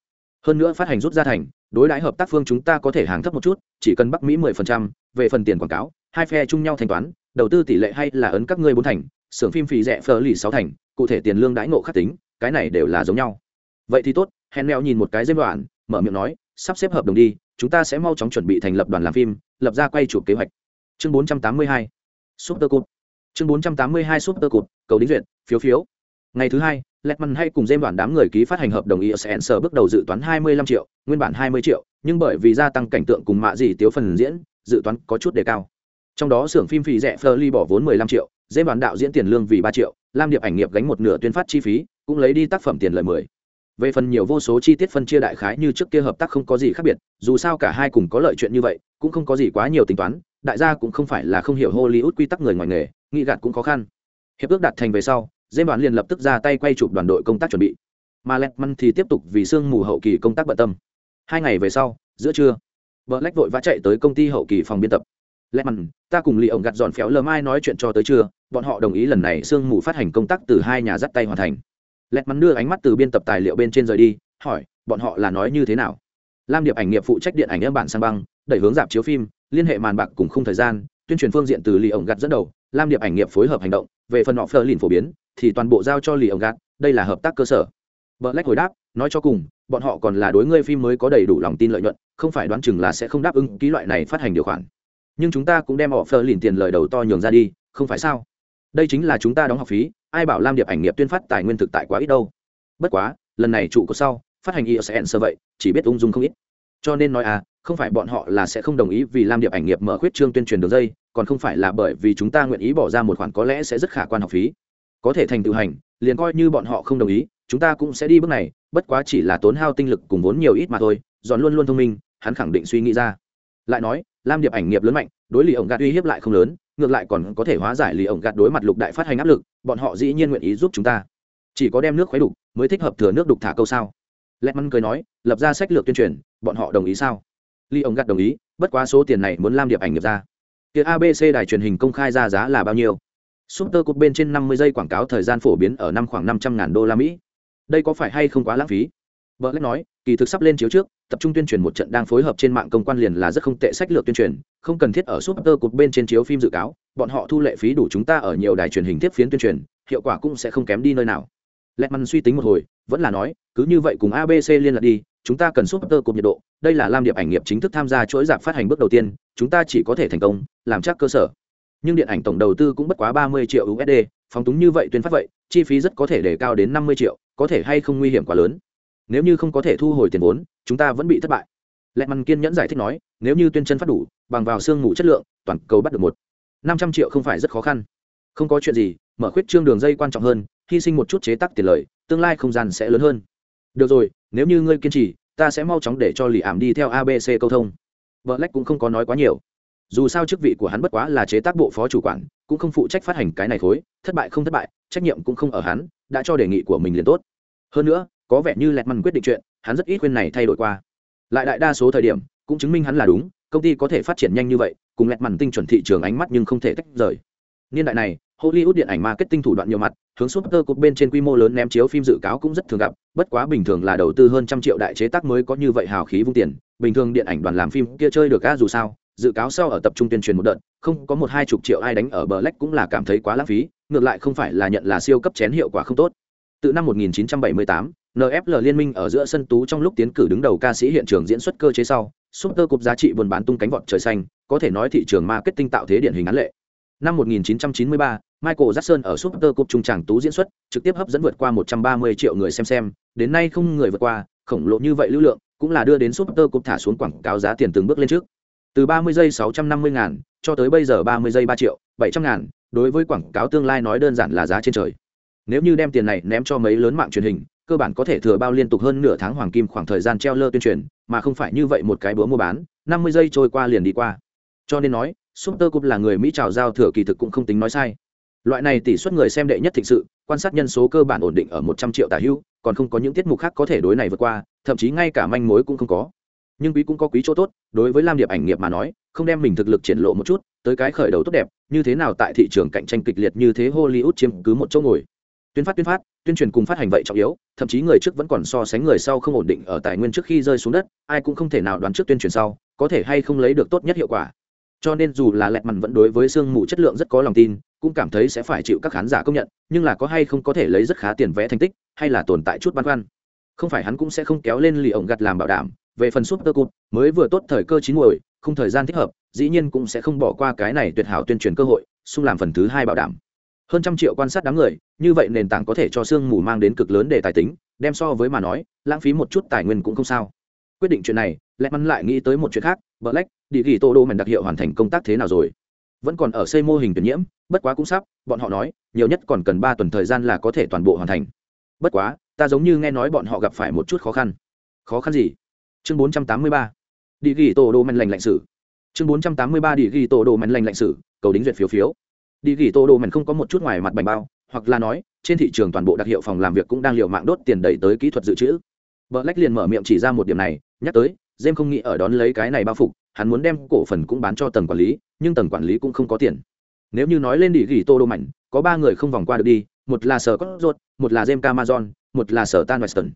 Hơn nữa phát hành rút ra thành, đối đãi hợp tác phương chúng ta có thể hàng thấp một chút, chỉ cần bắc mỹ mười phần trăm, về phần tiền quảng cáo, hai phe chung nhau thanh toán, đầu tư tỷ lệ hay là ấn các ngươi bốn thành, xưởng phim phí rẻ phờ lì sáu thành, cụ thể tiền lương đãi ngộ khắc tính, cái này đều là giống nhau. Vậy thì tốt hèn mèo nhìn một cái dây đoạn, mở miệng nói, sắp xếp hợp đồng đi, chúng ta sẽ mau chóng chuẩn bị thành lập đoàn làm phim, lập ra quay chụp kế hoạch. Chương 482 super cup chương 482 super cup cầu đính duyệt phiếu phiếu. Ngày thứ hai Letman hay cùng dêm đoàn đám người ký phát hành hợp đồng ESNS bước đầu dự toán 25 triệu, nguyên bản 20 triệu, nhưng bởi vì gia tăng cảnh tượng cùng mạ gì tiếu phần diễn, dự toán có chút đề cao. Trong đó xưởng phim phí rẻ Fleury bỏ vốn 15 triệu, dêm đoàn đạo diễn tiền lương vì 3 triệu, Lam Điệp ảnh nghiệp gánh một nửa tuyên phát chi phí, cũng lấy đi tác phẩm tiền lợi 10 về phần nhiều vô số chi tiết phân chia đại khái như trước kia hợp tác không có gì khác biệt dù sao cả hai cùng có lợi chuyện như vậy cũng không có gì quá nhiều tính toán đại gia cũng không phải là không hiểu hollywood quy tắc người ngoài nghề, nghĩ gạt cũng khó khăn. Hiệp ước đạt thành về sau dê đoàn liền lập tức ra tay quay chụp đoàn đội công tác chuẩn bị. Mà lẹt thì tiếp tục vì sương mù hậu kỳ công tác bận tâm. Hai ngày về sau, giữa trưa vợ lách vội vã chạy tới công ty hậu kỳ phòng biên tập. Lẹt ta cùng lì ổng gặt dọn phéo lờ mai nói chuyện cho tới trưa, bọn họ đồng ý lần này sương mù phát hành công tác từ hai nhà dắt tay hoàn thành. Lẹt mắn đưa ánh mắt từ biên tập tài liệu bên trên rời đi, hỏi, bọn họ là nói như thế nào? Lam điệp ảnh nghiệp phụ trách điện ảnh âm bản sang băng, đẩy hướng dạp chiếu phim liên hệ màn bạc cùng không thời gian, tuyên truyền phương diện từ lì ổng gạt dẫn đầu, lam điệp ảnh nghiệp phối hợp hành động, về phần họ phờ lìn phổ biến, thì toàn bộ giao cho lì ổng gạt, đây là hợp tác cơ sở. Vợ lách hồi đáp, nói cho cùng, bọn họ còn là đối ngươi phim mới có đầy đủ lòng tin lợi nhuận, không phải đoán chừng là sẽ không đáp ứng ký loại này phát hành điều khoản. Nhưng chúng ta cũng đem họ phờ lìn tiền lời đầu to nhường ra đi, không phải sao? Đây chính là chúng ta đóng học phí, ai bảo lam điệp ảnh nghiệp tuyên phát tài nguyên thực tại quá ít đâu. Bất quá, lần này trụ có sau, phát hành isn sơ vậy, chỉ biết ung dung không ít. Cho nên nói à không phải bọn họ là sẽ không đồng ý vì lam điệp ảnh nghiệp mở khuyết trương tuyên truyền đường dây, còn không phải là bởi vì chúng ta nguyện ý bỏ ra một khoản có lẽ sẽ rất khả quan học phí. Có thể thành tự hành, liền coi như bọn họ không đồng ý, chúng ta cũng sẽ đi bước này, bất quá chỉ là tốn hao tinh lực cùng vốn nhiều ít mà thôi, giòn luôn luôn thông minh, hắn khẳng định suy nghĩ ra. Lại nói, lam điệp ảnh nghiệp lớn mạnh, đối lì ổng gạt uy hiếp lại không lớn, ngược lại còn có thể hóa giải lì ổng gạt đối mặt lục đại phát hành áp lực, bọn họ dĩ nhiên nguyện ý giúp chúng ta. Chỉ có đem nước khuấy đục, mới thích hợp thừa nước đục thả câu sao. Lẹt mắn cười nói, lập ra sách lược tuyên truyền, bọn họ đồng ý sao? Lý Ông gạt đồng ý bất quá số tiền này muốn lam điệp ảnh nghiệp ra kia abc đài truyền hình công khai ra giá là bao nhiêu Super cục bên trên 50 giây quảng cáo thời gian phổ biến ở năm khoảng 500 ngàn đô la Mỹ. Đây có phải hay không quá lãng phí? Blake nói, kỳ thực sắp lên chiếu trước, tập trung tuyên truyền một trận đang phối hợp trên mạng công quan liền là rất không tệ sách lược tuyên truyền, không cần thiết ở Super cục bên trên chiếu phim dự cáo, bọn họ thu lệ phí đủ chúng ta ở nhiều đài truyền hình tiếp phiến tuyên truyền, hiệu quả cũng sẽ không kém đi nơi nào. Letman suy tính một hồi, vẫn là nói, cứ như vậy cùng ABC liên lạc đi, chúng ta cần Super Cup nhiệt độ, đây là Lam Điệp ảnh nghiệp chính thức tham gia chuỗi dạp phát hành bước đầu tiên, chúng ta chỉ có thể thành công, làm chắc cơ sở. Nhưng điện ảnh tổng đầu tư cũng bất quá 30 triệu USD, phóng túng như vậy tuyên phát vậy, chi phí rất có thể để cao đến 50 triệu, có thể hay không nguy hiểm quá lớn. Nếu như không có thể thu hồi tiền vốn chúng ta vẫn bị thất bại. Lẹ mằn kiên nhẫn giải thích nói nếu như tuyên chân phát đủ bằng vào xương ngủ chất lượng toàn cầu bắt được một năm trăm triệu không phải rất khó khăn. Không có chuyện gì mở khuyết trương đường dây quan trọng hơn hy sinh một chút chế tắc tiền lời tương lai không gian sẽ lớn hơn. Được rồi nếu như ngươi kiên trì, ta sẽ mau chóng để cho lì ảm đi theo abc câu thông. Vợ lách cũng không có nói quá nhiều. Dù sao chức vị của hắn bất quá là chế tác bộ phó chủ quản, cũng không phụ trách phát hành cái này khối, thất bại không thất bại, trách nhiệm cũng không ở hắn, đã cho đề nghị của mình liền tốt. Hơn nữa, có vẻ như lẹt mằn quyết định chuyện, hắn rất ít khuyên này thay đổi qua. Lại đại đa số thời điểm, cũng chứng minh hắn là đúng, công ty có thể phát triển nhanh như vậy, cùng lẹt mằn tinh chuẩn thị trường ánh mắt nhưng không thể tách rời. Niên đại này hollywood điện ảnh marketing thủ đoạn nhiều mặt hướng super cột bên trên quy mô lớn ném chiếu phim dự cáo cũng rất thường gặp bất quá bình thường là đầu tư hơn trăm triệu đại chế tác mới có như vậy hào khí vung tiền bình thường điện ảnh đoàn làm phim kia chơi được á dù sao dự cáo sau ở tập trung tuyên truyền một đợt không có một hai chục triệu ai đánh ở bờ lách cũng là cảm thấy quá lãng phí ngược lại không phải là nhận là siêu cấp chén hiệu quả không tốt từ năm 1978 NFL liên minh ở giữa sân tú trong lúc tiến cử đứng đầu ca sĩ hiện trường diễn xuất cơ chế sau Super Cup giá trị buôn bán tung cánh vọt trời xanh, có thể nói thị trường marketing tạo thế điển hình án lệ. Năm 1993, Michael Jackson ở Super Cup trung tràng tú diễn xuất, trực tiếp hấp dẫn vượt qua 130 triệu người xem xem, đến nay không người vượt qua, khổng lồ như vậy lưu lượng, cũng là đưa đến Super Cup thả xuống quảng cáo giá tiền từng bước lên trước. Từ 30 giây 650 ngàn, cho tới bây giờ 30 giây 3 triệu, 700 ngàn, đối với quảng cáo tương lai nói đơn giản là giá trên trời. Nếu như đem tiền này ném cho mấy lớn mạng truyền hình, cơ bản có thể thừa bao liên tục hơn nửa tháng hoàng kim khoảng thời gian treo lơ tuyên truyền, mà không phải như vậy một cái bữa mua bán, 50 giây trôi qua liền đi qua. Cho nên nói, Super Cup là người Mỹ trào giao thừa kỳ thực cũng không tính nói sai. Loại này tỷ suất người xem đệ nhất thịnh sự, quan sát nhân số cơ bản ổn định ở 100 triệu tả hữu, còn không có những tiết mục khác có thể đối này vượt qua, thậm chí ngay cả manh mối cũng không có. Nhưng quý cũng có quý chỗ tốt, đối với Lam Điệp ảnh nghiệp mà nói, không đem mình thực lực triển lộ một chút, tới cái khởi đầu tốt đẹp, như thế nào tại thị trường cạnh tranh kịch liệt như thế Hollywood chiếm cứ một chỗ ngồi tuyên phát tuyên phát tuyên truyền cùng phát hành vậy trọng yếu thậm chí người trước vẫn còn so sánh người sau không ổn định ở tài nguyên trước khi rơi xuống đất ai cũng không thể nào đoán trước tuyên truyền sau có thể hay không lấy được tốt nhất hiệu quả cho nên dù là lẹt mằn vẫn đối với sương mù chất lượng rất có lòng tin, cũng cảm thấy sẽ phải chịu các khán giả công nhận, nhưng là có hay không có thể lấy rất khá tiền vẽ thành tích, hay là tồn tại chút băn khoăn. Không phải hắn cũng sẽ không kéo lên lì ổng gặt làm bảo đảm, về phần súp tơ cụt mới vừa tốt thời cơ chín muồi, không thời gian thích hợp, dĩ nhiên cũng sẽ không bỏ qua cái này tuyệt hảo tuyên truyền cơ hội, xung làm phần thứ hai bảo đảm. Hơn trăm triệu quan sát đám người, như vậy nền tảng có thể cho sương mù mang đến cực lớn để tài tính, đem so với mà nói, lãng phí một chút tài nguyên cũng không sao. Quyết định chuyện này lẽ mắn lại nghĩ tới một chuyện khác black địa ghi tô đô mèn đặc hiệu hoàn thành công tác thế nào rồi? Vẫn còn ở xây mô hình tuyển nhiễm, bất quá cũng sắp, bọn họ nói, nhiều nhất còn cần ba tuần thời gian là có thể toàn bộ hoàn thành. Bất quá, ta giống như nghe nói bọn họ gặp phải một chút khó khăn. Khó khăn gì? Chương bốn trăm tám mươi ba. Địa ghi tô đô mèn lành lạnh sử chương bốn trăm tám mươi ba địa ghi tô đô mèn lành lạnh sử cầu đính duyệt phiếu phiếu. Địa ghi tô đô mèn không có một chút ngoài mặt bành bao, hoặc là nói, trên thị trường toàn bộ đặc hiệu phòng làm việc cũng đang liều mạng đốt tiền đẩy tới kỹ thuật dự trữ. Vợ lách liền mở miệng chỉ ra một điểm này, nhắc tới jem không nghĩ ở đón lấy cái này bao phục hắn muốn đem cổ phần cũng bán cho tầng quản lý nhưng tầng quản lý cũng không có tiền. Nếu như nói lên địa ghi tô đô mạnh có ba người không vòng qua được đi một là sở cốt ruột một là jem camazon một là sở tan weston.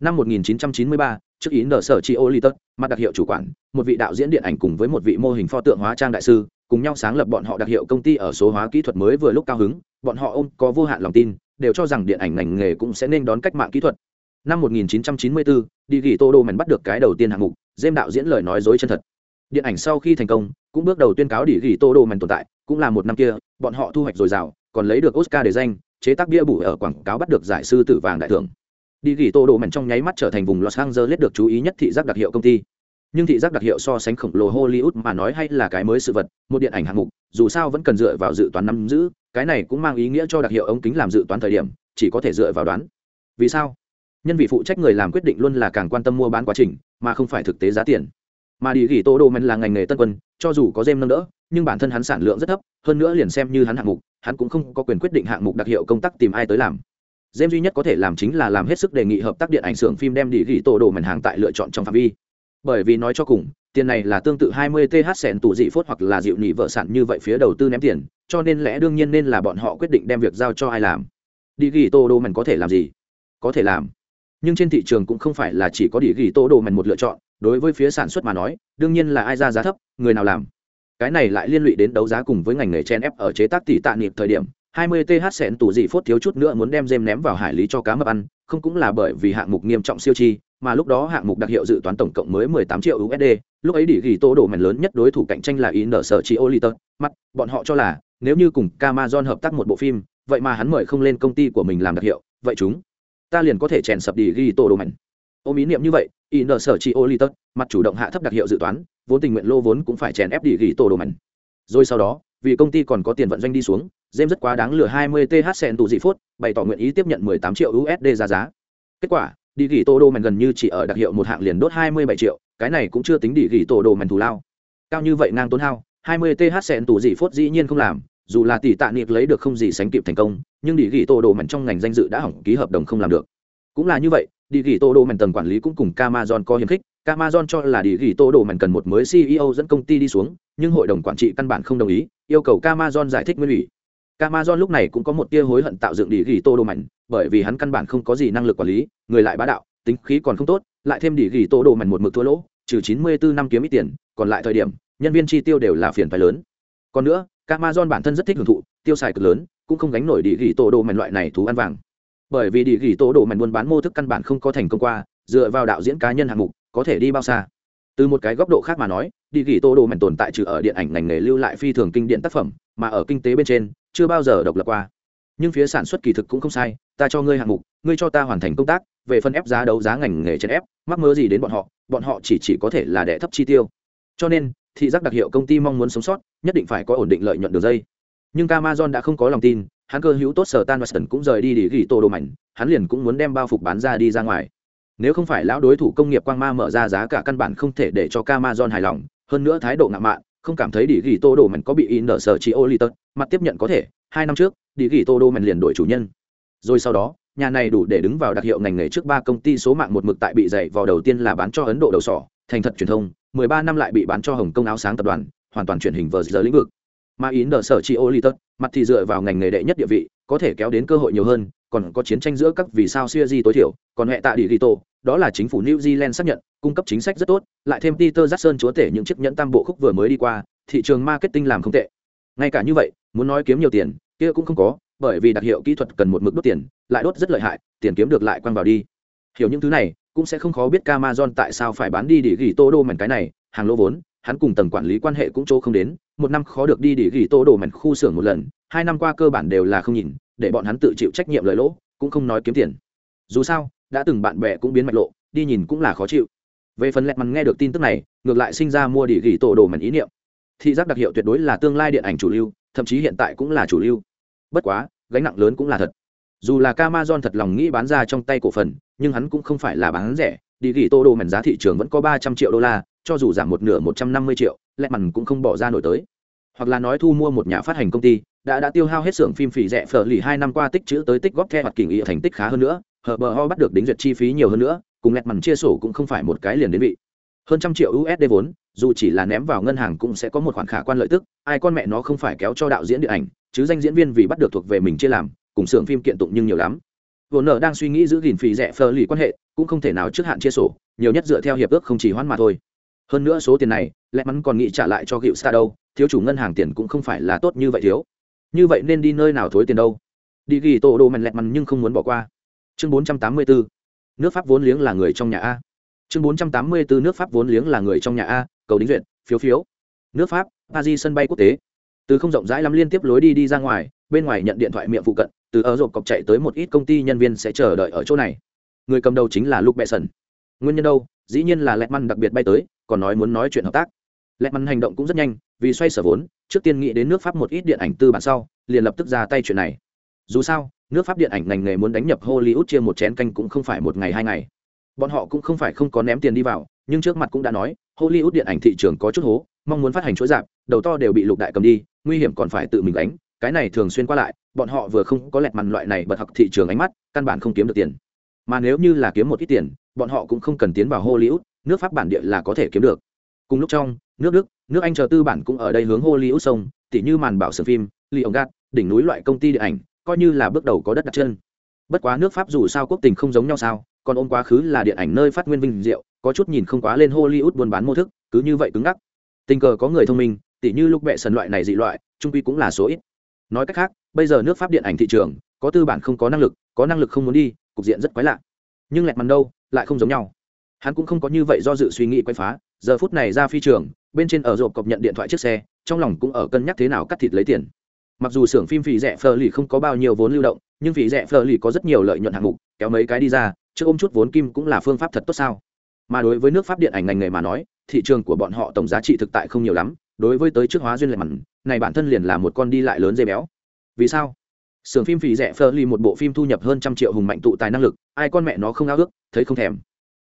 Năm 1993, trước ý nở sở chi ô li mặt đặc hiệu chủ quản một vị đạo diễn điện ảnh cùng với một vị mô hình pho tượng hóa trang đại sư cùng nhau sáng lập bọn họ đặc hiệu công ty ở số hóa kỹ thuật mới vừa lúc cao hứng bọn họ ôm có vô hạn lòng tin đều cho rằng điện ảnh ngành nghề cũng sẽ nên đón cách mạng kỹ thuật. Năm 1994, đi ghi tô đô Mạnh bắt được cái đầu tiên hạng mục dêm đạo diễn lời nói dối chân thật. Điện ảnh sau khi thành công, cũng bước đầu tuyên cáo đi ghi tô đô mèn tồn tại, cũng là một năm kia, bọn họ thu hoạch dồi dào, còn lấy được oscar để danh, chế tác bia bủ ở quảng cáo bắt được giải sư tử vàng đại thưởng. Đi ghi tô đô mèn trong nháy mắt trở thành vùng los angeles được chú ý nhất thị giác đặc hiệu công ty. Nhưng thị giác đặc hiệu so sánh khổng lồ hollywood mà nói hay là cái mới sự vật, một điện ảnh hạng mục, dù sao vẫn cần dựa vào dự toán nắm giữ, cái này cũng mang ý nghĩa cho đặc hiệu ống kính làm dự toán thời điểm, chỉ có thể dựa vào đoán. Vì sao? Nhân vị phụ trách người làm quyết định luôn là càng quan tâm mua bán quá trình, mà không phải thực tế giá tiền. Mà đi ghi tô đô men là ngành nghề tân quân, cho dù có dêm nâng đỡ, nhưng bản thân hắn sản lượng rất thấp, hơn nữa liền xem như hắn hạng mục, hắn cũng không có quyền quyết định hạng mục đặc hiệu công tác tìm ai tới làm. Dêm duy nhất có thể làm chính là làm hết sức đề nghị hợp tác điện ảnh xưởng phim đem đi ghi tô Đô mèn hàng tại lựa chọn trong phạm vi. Bởi vì nói cho cùng, tiền này là tương tự 20 th sẹn tủ dị phốt hoặc là dịu nhị vợ sản như vậy phía đầu tư ném tiền, cho nên lẽ đương nhiên nên là bọn họ quyết định đem việc giao cho ai làm. Đi ghi tô Đô mèn có thể làm gì? Có thể làm nhưng trên thị trường cũng không phải là chỉ có đi ghi tô đồ mèn một lựa chọn đối với phía sản xuất mà nói đương nhiên là ai ra giá thấp người nào làm. Cái này lại liên lụy đến đấu giá cùng với ngành nghề chen ép ở chế tác tỷ tạ niệm thời điểm. 20 th sẹn tủ dị phốt thiếu chút nữa muốn đem dêm ném vào hải lý cho cá mập ăn không cũng là bởi vì hạng mục nghiêm trọng siêu chi mà lúc đó hạng mục đặc hiệu dự toán tổng cộng mới 18 triệu USD, lúc ấy đi ghi tô đồ mèn lớn nhất đối thủ cạnh tranh là IN sở chi Oliter, mắt, bọn họ cho là, nếu như cùng Amazon hợp tác một bộ phim, vậy mà hắn mời không lên công ty của mình làm đặc hiệu, vậy chúng ta liền có thể chèn sập đi ghi tổ đồ mảnh. Ôm ý niệm như vậy, IN sở trì ô li tất, mặt chủ động hạ thấp đặc hiệu dự toán, vốn tình nguyện lô vốn cũng phải chèn ép đi ghi tổ đồ mảnh. Rồi sau đó, vì công ty còn có tiền vận doanh đi xuống, James rất quá đáng lừa 20 TH sen tù dị phút, bày tỏ nguyện ý tiếp nhận 18 triệu USD ra giá. Kết quả, đi ghi tổ đồ mạnh gần như chỉ ở đặc hiệu một hạng liền đốt hai mươi bảy triệu cái này cũng chưa tính đi ghi tổ đồ mạnh thù lao cao như vậy ngang tốn hao hai mươi th sẹn tủ dị phốt dĩ nhiên không làm dù là tỷ tạ niệm lấy được không gì sánh kịp thành công nhưng đi ghi tô đồ mạnh trong ngành danh dự đã hỏng ký hợp đồng không làm được. Cũng là như vậy đi ghi tô đồ mạnh tầng quản lý cũng cùng Amazon có hiềm khích Amazon cho là đi ghi tô đồ mạnh cần một mới CEO dẫn công ty đi xuống nhưng hội đồng quản trị căn bản không đồng ý yêu cầu Amazon giải thích nguyên ủy. Amazon lúc này cũng có một tia hối hận tạo dựng đi ghi tô đồ mạnh, bởi vì hắn căn bản không có gì năng lực quản lý, người lại bá đạo, tính khí còn không tốt, lại thêm đi ghi tô đồ mạnh một mực thua lỗ, trừ 94 năm kiếm ít tiền, còn lại thời điểm, nhân viên chi tiêu đều là phiền phái lớn. Còn nữa Amazon bản thân rất thích hưởng thụ, tiêu xài cực lớn, cũng không gánh nổi địa gỉ tổ đồ mảnh loại này thú ăn vàng. Bởi vì địa gỉ tổ đồ mảnh buôn bán mô thức căn bản không có thành công qua, dựa vào đạo diễn cá nhân hạng mục, có thể đi bao xa. Từ một cái góc độ khác mà nói địa gỉ tổ đồ mảnh tồn tại trừ ở điện ảnh ngành nghề lưu lại phi thường kinh điển tác phẩm, mà ở kinh tế bên trên, chưa bao giờ độc lập qua. Nhưng phía sản xuất kỳ thực cũng không sai, ta cho ngươi hạng mục, ngươi cho ta hoàn thành công tác, về phân ép giá đấu giá ngành nghề trên ép, mắc mơ gì đến bọn họ bọn họ chỉ chỉ có thể là đẻ thấp chi tiêu. Cho nên thị giác đặc hiệu công ty mong muốn sống sót, nhất định phải có ổn định lợi nhuận đường dây. Nhưng Amazon đã không có lòng tin, hắn cơ hữu tốt sở tan weston cũng rời đi để ghi tô đồ mảnh, hắn liền cũng muốn đem bao phục bán ra đi ra ngoài. Nếu không phải lão đối thủ công nghiệp quang ma mở ra giá cả căn bản không thể để cho Amazon hài lòng, hơn nữa thái độ ngạo mạn, không cảm thấy để ghi tô đồ mảnh có bị in nở sở chỉ ô li tật mặt tiếp nhận có thể, hai năm trước, để ghi tô đồ mảnh liền đổi chủ nhân. Rồi sau đó, nhà này đủ để đứng vào đặc hiệu ngành nghề trước ba công ty số mạng một mực tại bị dạy vào đầu tiên là bán cho ấn độ đầu sỏ, thành thật truyền thông 13 năm lại bị bán cho hồng kông áo sáng tập đoàn, hoàn toàn chuyển hình vở giờ lĩnh vực. Mà Yến Đở sở chi ô mặt thì dựa vào ngành nghề đệ nhất địa vị, có thể kéo đến cơ hội nhiều hơn, còn có chiến tranh giữa các vì sao series tối thiểu, còn hệ tạ đi ghi đó là chính phủ new zealand xác nhận, cung cấp chính sách rất tốt, lại thêm peter jackson chúa tể những chiếc nhẫn tam bộ khúc vừa mới đi qua, thị trường marketing làm không tệ. Ngay cả như vậy, muốn nói kiếm nhiều tiền, kia cũng không có, bởi vì đặc hiệu kỹ thuật cần một mức đốt tiền, lại đốt rất lợi hại, tiền kiếm được lại quăng vào đi. Hiểu những thứ này cũng sẽ không khó biết Amazon tại sao phải bán đi để gỉ tô đô mảnh cái này, hàng lỗ vốn, hắn cùng tầng quản lý quan hệ cũng chỗ không đến, một năm khó được đi để gỉ tô đô mảnh khu xưởng một lần, hai năm qua cơ bản đều là không nhìn, để bọn hắn tự chịu trách nhiệm lợi lỗ, cũng không nói kiếm tiền. Dù sao, đã từng bạn bè cũng biến mạch lộ, đi nhìn cũng là khó chịu. Về phần lẹt mằn nghe được tin tức này, ngược lại sinh ra mua địa gỉ tô đồ mảnh ý niệm. Thị giác đặc hiệu tuyệt đối là tương lai điện ảnh chủ lưu, thậm chí hiện tại cũng là chủ lưu. Bất quá, gánh nặng lớn cũng là thật dù là Camason thật lòng nghĩ bán ra trong tay cổ phần, nhưng hắn cũng không phải là bán rẻ. Đi ghi tô đồ mảnh giá thị trường vẫn có ba trăm triệu đô la, cho dù giảm một nửa một trăm năm mươi triệu, lẹ mằn cũng không bỏ ra nổi tới. Hoặc là nói thu mua một nhà phát hành công ty, đã đã tiêu hao hết xưởng phim phỉ rẻ phở lì hai năm qua tích chữ tới tích góp theo hoặc kỳ nghị thành tích khá hơn nữa hờ bờ ho bắt được đính duyệt chi phí nhiều hơn nữa, cùng lẹ mằn chia sổ cũng không phải một cái liền đến vị. Hơn trăm triệu usd vốn, dù chỉ là ném vào ngân hàng cũng sẽ có một khoản khả quan lợi tức, ai con mẹ nó không phải kéo cho đạo diễn điện ảnh, chứ danh diễn viên vì bắt được thuộc về mình chia làm cùng xưởng phim kiện tụng nhưng nhiều lắm. Vô nợ đang suy nghĩ giữ gìn phí rẻ phờ lì quan hệ, cũng không thể nào trước hạn chia sổ, nhiều nhất dựa theo hiệp ước không chỉ hoãn mà thôi. Hơn nữa số tiền này, lẽ mắn còn nghĩ trả lại cho gịu xa đâu, thiếu chủ ngân hàng tiền cũng không phải là tốt như vậy thiếu. Như vậy nên đi nơi nào thối tiền đâu? Đi ghi tổ đồ mèn lẹt mắn nhưng không muốn bỏ qua. Chương 484 nước pháp vốn liếng là người trong nhà a. Chương 484 nước pháp vốn liếng là người trong nhà a, cầu đính duyệt, phiếu phiếu. Nước pháp, paris sân bay quốc tế. Từ không rộng rãi lắm liên tiếp lối đi đi ra ngoài, bên ngoài nhận điện thoại miệng phụ cận từ ở rộp cọc chạy tới một ít công ty nhân viên sẽ chờ đợi ở chỗ này. Người cầm đầu chính là luke bệ sần nguyên nhân đâu? Dĩ nhiên là lẹt măn đặc biệt bay tới, còn nói muốn nói chuyện hợp tác. Lẹt măn hành động cũng rất nhanh, vì xoay sở vốn, trước tiên nghĩ đến nước pháp một ít điện ảnh tư bản sau, liền lập tức ra tay chuyện này. Dù sao, nước pháp điện ảnh ngành nghề muốn đánh nhập hollywood chia một chén canh cũng không phải một ngày hai ngày. Bọn họ cũng không phải không có ném tiền đi vào, nhưng trước mặt cũng đã nói, hollywood điện ảnh thị trường có chút hố, mong muốn phát hành chuỗi dạp đầu to đều bị lục đại cầm đi, nguy hiểm còn phải tự mình đánh cái này thường xuyên qua lại, bọn họ vừa không có lẹt mằn loại này bật học thị trường ánh mắt, căn bản không kiếm được tiền. Mà nếu như là kiếm một ít tiền, bọn họ cũng không cần tiến vào hollywood, nước pháp bản địa là có thể kiếm được. Cùng lúc trong, nước đức, nước anh chờ tư bản cũng ở đây hướng hollywood sông, tỉ như màn bảo sưởng phim lee ông gạt đỉnh núi loại công ty điện ảnh, coi như là bước đầu có đất đặt chân. Bất quá nước pháp dù sao quốc tình không giống nhau sao, còn ôm quá khứ là điện ảnh nơi phát nguyên vinh diệu, có chút nhìn không quá lên hollywood buôn bán mô thức, cứ như vậy cứng ngắc. Tình cờ có người thông minh, tỉ như lúc bệ sần loại này dị loại, trung quy cũng là số ít nói cách khác, bây giờ nước pháp điện ảnh thị trường, có tư bản không có năng lực, có năng lực không muốn đi, cục diện rất quái lạ. Nhưng lẹt mằn đâu, lại không giống nhau. Hắn cũng không có như vậy do dự suy nghĩ quay phá, giờ phút này ra phi trường, bên trên ở rộp cọc nhận điện thoại chiếc xe, trong lòng cũng ở cân nhắc thế nào cắt thịt lấy tiền. Mặc dù xưởng phim phì rẻ phờ lì không có bao nhiêu vốn lưu động, nhưng phì rẻ phờ lì có rất nhiều lợi nhuận hạng mục, kéo mấy cái đi ra, chứ ôm chút vốn kim cũng là phương pháp thật tốt sao? Mà đối với nước pháp điện ảnh ngành nghề mà nói, thị trường của bọn họ tổng giá trị thực tại không nhiều lắm đối với tới trước hóa duyên lệ mặn, này bản thân liền là một con đi lại lớn dây béo. Vì sao? Sưởng phim phì rẻ phơ ly một bộ phim thu nhập hơn trăm triệu hùng mạnh tụ tài năng lực, ai con mẹ nó không ao ước, thấy không thèm.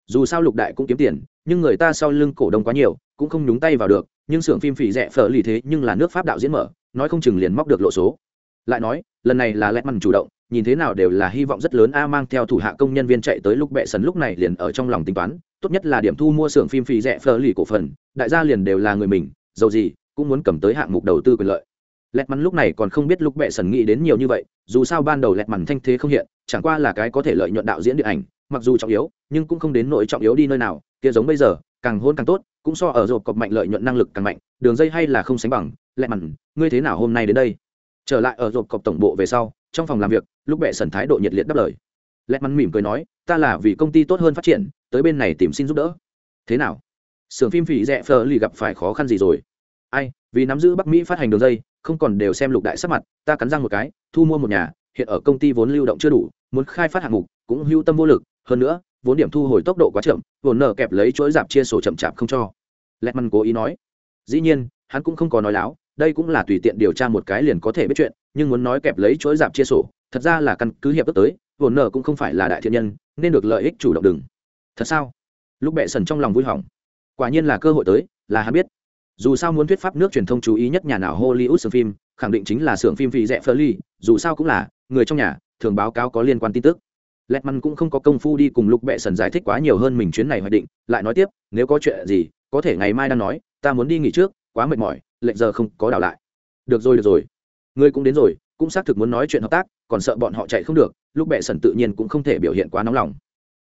Dù sao lục đại cũng kiếm tiền, nhưng người ta sau lưng cổ đông quá nhiều, cũng không nhúng tay vào được, nhưng sưởng phim phì rẻ phở lì thế nhưng là nước pháp đạo diễn mở, nói không chừng liền móc được lộ số. Lại nói, lần này là lẹt mằn chủ động, nhìn thế nào đều là hy vọng rất lớn a mang theo thủ hạ công nhân viên chạy tới lúc bệ sần lúc này liền ở trong lòng tính toán, tốt nhất là điểm thu mua xưởng phim phì rẻ phở lì cổ phần, đại gia liền đều là người mình dầu gì cũng muốn cầm tới hạng mục đầu tư quyền lợi. Lẹt mắn lúc này còn không biết lúc bệ sần nghĩ đến nhiều như vậy dù sao ban đầu lẹt mắn thanh thế không hiện chẳng qua là cái có thể lợi nhuận đạo diễn điện ảnh mặc dù trọng yếu nhưng cũng không đến nỗi trọng yếu đi nơi nào kia giống bây giờ càng hôn càng tốt cũng so ở rộp cọc mạnh lợi nhuận năng lực càng mạnh đường dây hay là không sánh bằng Lẹt mắn, ngươi thế nào hôm nay đến đây? Trở lại ở rộp cọc tổng bộ về sau trong phòng làm việc lúc bệ sần thái độ nhiệt liệt đáp lời. Lẹt mắn mỉm cười nói ta là vì công ty tốt hơn phát triển tới bên này tìm xin giúp đỡ. Thế nào? Sưởng phim phỉ rẻ phờ lì gặp phải khó khăn gì rồi? Ai, vì nắm giữ bắc mỹ phát hành đường dây, không còn đều xem lục đại sắc mặt, ta cắn răng một cái, thu mua một nhà, hiện ở công ty vốn lưu động chưa đủ, muốn khai phát hạng mục, cũng hưu tâm vô lực, hơn nữa, vốn điểm thu hồi tốc độ quá chậm, vốn nợ kẹp lấy chuỗi dạp chia sổ chậm chạp không cho. Lẹt măn cố ý nói. Dĩ nhiên, hắn cũng không có nói láo, đây cũng là tùy tiện điều tra một cái liền có thể biết chuyện, nhưng muốn nói kẹp lấy chuỗi dạp chia sổ, thật ra là căn cứ hiệp ước tới, vốn nợ cũng không phải là đại thiện nhân, nên được lợi ích chủ động đừng. Thật sao? Lúc bệ sần trong lòng vui hỏng. Quả nhiên là cơ hội tới, là hắn biết dù sao muốn thuyết pháp nước truyền thông chú ý nhất nhà nào hollywood xưởng phim, khẳng định chính là xưởng phim vì rẻ phơ ly dù sao cũng là người trong nhà, thường báo cáo có liên quan tin tức. Lẹt măn cũng không có công phu đi cùng lúc bệ sần giải thích quá nhiều hơn mình chuyến này hoạch định, lại nói tiếp, nếu có chuyện gì, có thể ngày mai đang nói, ta muốn đi nghỉ trước, quá mệt mỏi lệnh giờ không có đảo lại. Được rồi được rồi. Ngươi cũng đến rồi, cũng xác thực muốn nói chuyện hợp tác, còn sợ bọn họ chạy không được lúc bệ sần tự nhiên cũng không thể biểu hiện quá nóng lòng.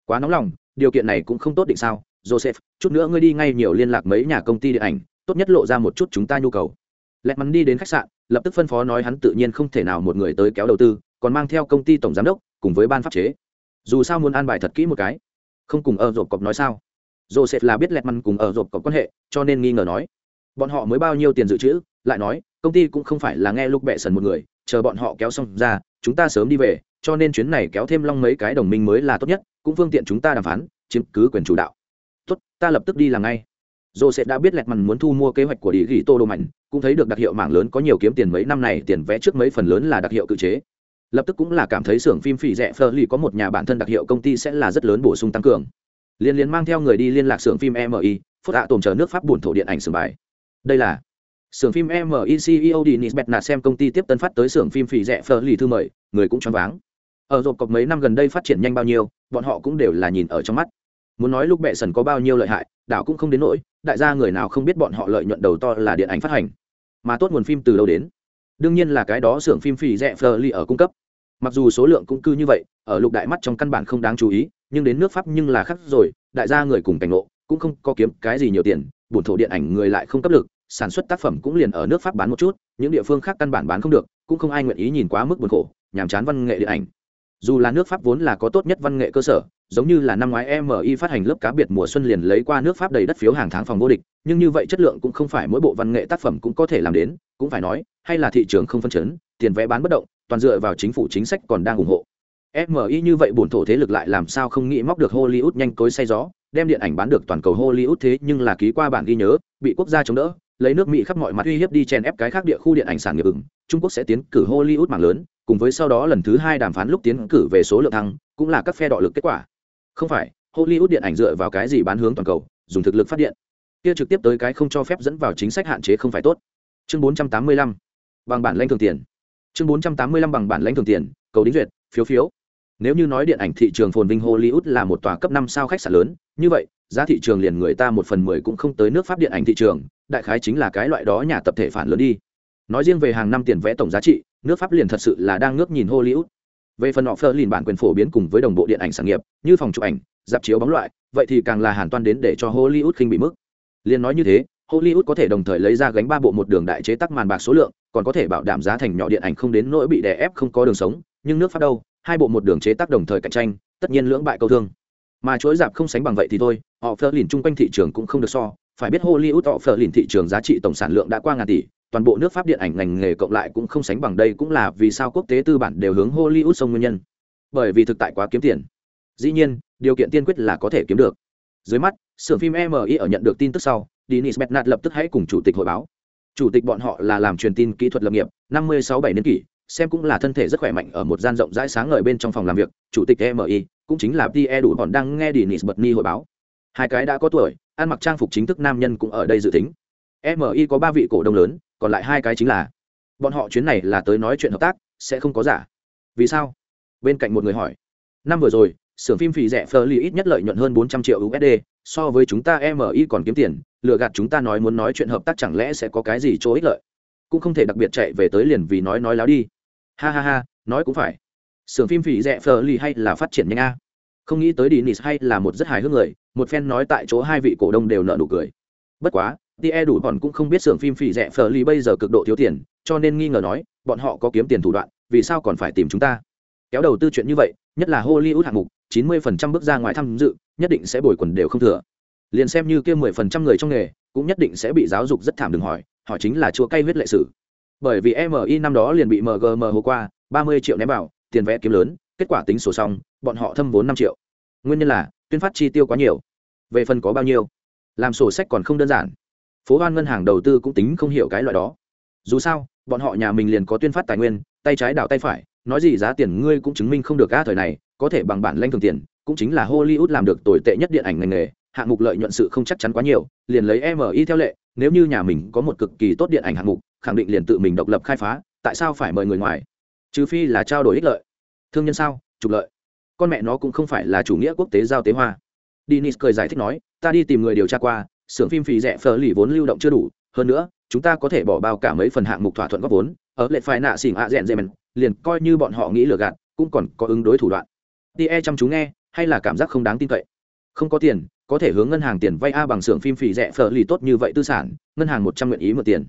Quá nóng lòng, điều kiện này cũng không tốt định sao? Joseph, chút nữa ngươi đi ngay nhiều liên lạc mấy nhà công ty điện ảnh tốt nhất lộ ra một chút chúng ta nhu cầu. Lẹt mắn đi đến khách sạn, lập tức phân phó nói hắn tự nhiên không thể nào một người tới kéo đầu tư, còn mang theo công ty tổng giám đốc, cùng với ban pháp chế. Dù sao muốn an bài thật kỹ một cái. Không cùng ở rộp cọc nói sao? Joseph là biết lẹt mắn cùng ở rộp cọc quan hệ, cho nên nghi ngờ nói. Bọn họ mới bao nhiêu tiền dự trữ, lại nói, công ty cũng không phải là nghe lúc bệ sần một người, chờ bọn họ kéo xong ra, chúng ta sớm đi về, cho nên chuyến này kéo thêm long mấy cái đồng minh mới là tốt nhất, cũng phương tiện chúng ta đàm phán, chiếm cứ quyền chủ đạo. Tốt, ta lập tức đi làm ngay. Joseph đã biết lẹt mằn muốn thu mua kế hoạch của đi Gỉ tô đồ mạnh cũng thấy được đặc hiệu mảng lớn có nhiều kiếm tiền mấy năm này, tiền vẽ trước mấy phần lớn là đặc hiệu cự chế. Lập tức cũng là cảm thấy xưởng phim phỉ rẻ phơ có một nhà bản thân đặc hiệu công ty sẽ là rất lớn bổ sung tăng cường. Liên liên mang theo người đi liên lạc xưởng phim mi phút hạ tồn chờ nước pháp buồn thổ điện ảnh xưởng bài. Đây là xưởng phim mi ceo Denis Bernard xem công ty tiếp tân phát tới xưởng phim phỉ rẻ phơ thư mời, người cũng choáng váng. Ở rộp cọc mấy năm gần đây phát triển nhanh bao nhiêu, bọn họ cũng đều là nhìn ở trong mắt muốn nói lúc bệ sần có bao nhiêu lợi hại, đảo cũng không đến nỗi, đại gia người nào không biết bọn họ lợi nhuận đầu to là điện ảnh phát hành. Mà tốt nguồn phim từ đâu đến? Đương nhiên là cái đó xưởng phim phì rẻ phờ ly ở cung cấp. Mặc dù số lượng cũng cư như vậy, ở lục đại mắt trong căn bản không đáng chú ý, nhưng đến nước pháp nhưng là khác rồi, đại gia người cùng cảnh ngộ, cũng không có kiếm cái gì nhiều tiền, bổn thổ điện ảnh người lại không cấp lực, sản xuất tác phẩm cũng liền ở nước pháp bán một chút, những địa phương khác căn bản bán không được, cũng không ai nguyện ý nhìn quá mức buồn khổ, nhàm chán văn nghệ điện ảnh dù là nước pháp vốn là có tốt nhất văn nghệ cơ sở, giống như là năm ngoái mi phát hành lớp cá biệt mùa xuân liền lấy qua nước pháp đầy đất phiếu hàng tháng phòng vô địch, nhưng như vậy chất lượng cũng không phải mỗi bộ văn nghệ tác phẩm cũng có thể làm đến, cũng phải nói, hay là thị trường không phân chấn, tiền vé bán bất động, toàn dựa vào chính phủ chính sách còn đang ủng hộ. Mi như vậy bổn thổ thế lực lại làm sao không nghĩ móc được hollywood nhanh cối say gió, đem điện ảnh bán được toàn cầu hollywood thế nhưng là ký qua bản ghi nhớ, bị quốc gia chống đỡ, lấy nước mỹ khắp mọi mặt uy hiếp đi chèn ép cái khác địa khu điện ảnh sản nghiệp ứng trung quốc sẽ tiến cử hollywood mạng lớn cùng với sau đó lần thứ hai đàm phán lúc tiến cử về số lượng thăng, cũng là các phe đọ lực kết quả. Không phải, hollywood điện ảnh dựa vào cái gì bán hướng toàn cầu, dùng thực lực phát điện. Kia trực tiếp tới cái không cho phép dẫn vào chính sách hạn chế không phải tốt. Chương 485 bằng bản lãnh thường tiền. Chương 485 bằng bản lãnh thường tiền, cầu đính duyệt, phiếu phiếu. Nếu như nói điện ảnh thị trường phồn vinh hollywood là một tòa cấp năm sao khách sạn lớn, như vậy, giá thị trường liền người ta một phần mười cũng không tới nước pháp điện ảnh thị trường, đại khái chính là cái loại đó nhà tập thể phản lớn đi. Nói riêng về hàng năm tiền vẽ tổng giá trị nước pháp liền thật sự là đang ngước nhìn hollywood. Về phần họ phơ lìn bản quyền phổ biến cùng với đồng bộ điện ảnh sản nghiệp, như phòng chụp ảnh, dạp chiếu bóng loại, vậy thì càng là hàn toan đến để cho hollywood khinh bị mức. Liền nói như thế, hollywood có thể đồng thời lấy ra gánh ba bộ một đường đại chế tắc màn bạc số lượng, còn có thể bảo đảm giá thành nhỏ điện ảnh không đến nỗi bị đè ép không có đường sống, nhưng nước pháp đâu, hai bộ một đường chế tác đồng thời cạnh tranh, tất nhiên lưỡng bại câu thương. Mà chuỗi dạp không sánh bằng vậy thì thôi, họ phơ lìn chung quanh thị trường cũng không được so phải biết hollywood họ phơ lìn thị trường giá trị tổng sản lượng đã qua ngàn tỷ, toàn bộ nước pháp điện ảnh ngành nghề cộng lại cũng không sánh bằng đây cũng là vì sao quốc tế tư bản đều hướng hollywood sông nguyên nhân. Bởi vì thực tại quá kiếm tiền. Dĩ nhiên, điều kiện tiên quyết là có thể kiếm được. Dưới mắt, xưởng phim mi ở nhận được tin tức sau denis bernard lập tức hãy cùng chủ tịch hội báo. Chủ tịch bọn họ là làm truyền tin kỹ thuật lập nghiệp, năm mươi sáu bảy niên kỷ, xem cũng là thân thể rất khỏe mạnh ở một gian rộng rãi sáng ngời bên trong phòng làm việc, chủ tịch mi cũng chính là pe đủ bọn đang nghe denis bật ni hội báo. Hai cái đã có tuổi ăn mặc trang phục chính thức nam nhân cũng ở đây dự tính. Mi có ba vị cổ đông lớn, còn lại hai cái chính là, bọn họ chuyến này là tới nói chuyện hợp tác, sẽ không có giả. Vì sao? Bên cạnh một người hỏi. Năm vừa rồi, xưởng phim phì rẻ phờ ít nhất lợi nhuận hơn bốn trăm triệu usd so với chúng ta mi còn kiếm tiền, lừa gạt chúng ta nói muốn nói chuyện hợp tác chẳng lẽ sẽ có cái gì chỗ ích lợi? Cũng không thể đặc biệt chạy về tới liền vì nói nói láo đi. Ha ha ha, nói cũng phải. Xưởng phim phì rẻ phờ hay là phát triển nhanh a? Không nghĩ tới dennis hay là một rất hài hước người, một phen nói tại chỗ hai vị cổ đông đều nợ nụ cười. Bất quá tie đủ bọn cũng không biết xưởng phim phỉ rẻ phở ly bây giờ cực độ thiếu tiền, cho nên nghi ngờ nói, bọn họ có kiếm tiền thủ đoạn, vì sao còn phải tìm chúng ta? Kéo đầu tư chuyện như vậy, nhất là hollywood hạng mục 90% bước ra ngoài tham dự, nhất định sẽ bồi quần đều không thừa. Liền xem như kia 10% người trong nghề, cũng nhất định sẽ bị giáo dục rất thảm đừng hỏi, họ chính là chúa cay huyết lệ sử. Bởi vì mi năm đó liền bị mgm hồ qua 30 triệu ném vào, tiền vẽ kiếm lớn kết quả tính sổ xong, bọn họ thâm vốn năm triệu. Nguyên nhân là, tuyên phát chi tiêu quá nhiều. Về phần có bao nhiêu, làm sổ sách còn không đơn giản. Phố hoan ngân hàng đầu tư cũng tính không hiểu cái loại đó. Dù sao, bọn họ nhà mình liền có tuyên phát tài nguyên, tay trái đảo tay phải, nói gì giá tiền ngươi cũng chứng minh không được ca thời này, có thể bằng bản lanh thường tiền, cũng chính là hollywood làm được tồi tệ nhất điện ảnh ngành nghề, hạng mục lợi nhuận sự không chắc chắn quá nhiều, liền lấy mi theo lệ, nếu như nhà mình có một cực kỳ tốt điện ảnh hạng mục, khẳng định liền tự mình độc lập khai phá, tại sao phải mời người ngoài? Trừ phi là trao đổi ích lợi thương nhân sao trục lợi con mẹ nó cũng không phải là chủ nghĩa quốc tế giao tế hoa Dennis cười giải thích nói, ta đi tìm người điều tra qua, xưởng phim phì rẻ phở lì vốn lưu động chưa đủ, hơn nữa, chúng ta có thể bỏ bao cả mấy phần hạng mục thỏa thuận góp vốn, ở lệ phải nạ xỉn ạ rèn rèn liền coi như bọn họ nghĩ lừa gạt, cũng còn có ứng đối thủ đoạn. Tie chăm chú nghe, hay là cảm giác không đáng tin cậy. Không có tiền, có thể hướng ngân hàng tiền vay a bằng xưởng phim phì rẻ phở lì tốt như vậy tư sản, ngân hàng một trăm nguyện ý mượn tiền.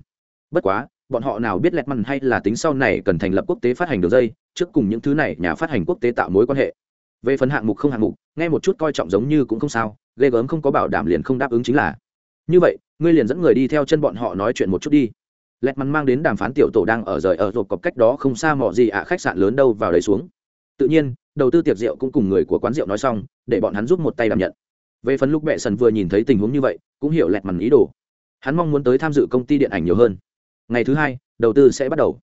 Bất quá, bọn họ nào biết lẹt mằn hay là tính sau này cần thành lập quốc tế phát hành đường dây, trước cùng những thứ này nhà phát hành quốc tế tạo mối quan hệ. Về phần hạng mục không hạng mục nghe một chút coi trọng giống như cũng không sao ghê gớm không có bảo đảm liền không đáp ứng chính là. Như vậy ngươi liền dẫn người đi theo chân bọn họ nói chuyện một chút đi. Lẹt mắn mang đến đàm phán tiểu tổ đang ở rời ở rộp cọc cách đó không xa mò gì ạ à, khách sạn lớn đâu vào đấy xuống. Tự nhiên đầu tư tiệc rượu cũng cùng người của quán rượu nói xong để bọn hắn giúp một tay đảm nhận. Về phần lúc bệ sần vừa nhìn thấy tình huống như vậy cũng hiểu lẹt mắn ý đồ. Hắn mong muốn tới tham dự công ty điện ảnh nhiều hơn ngày thứ hai đầu tư sẽ bắt đầu.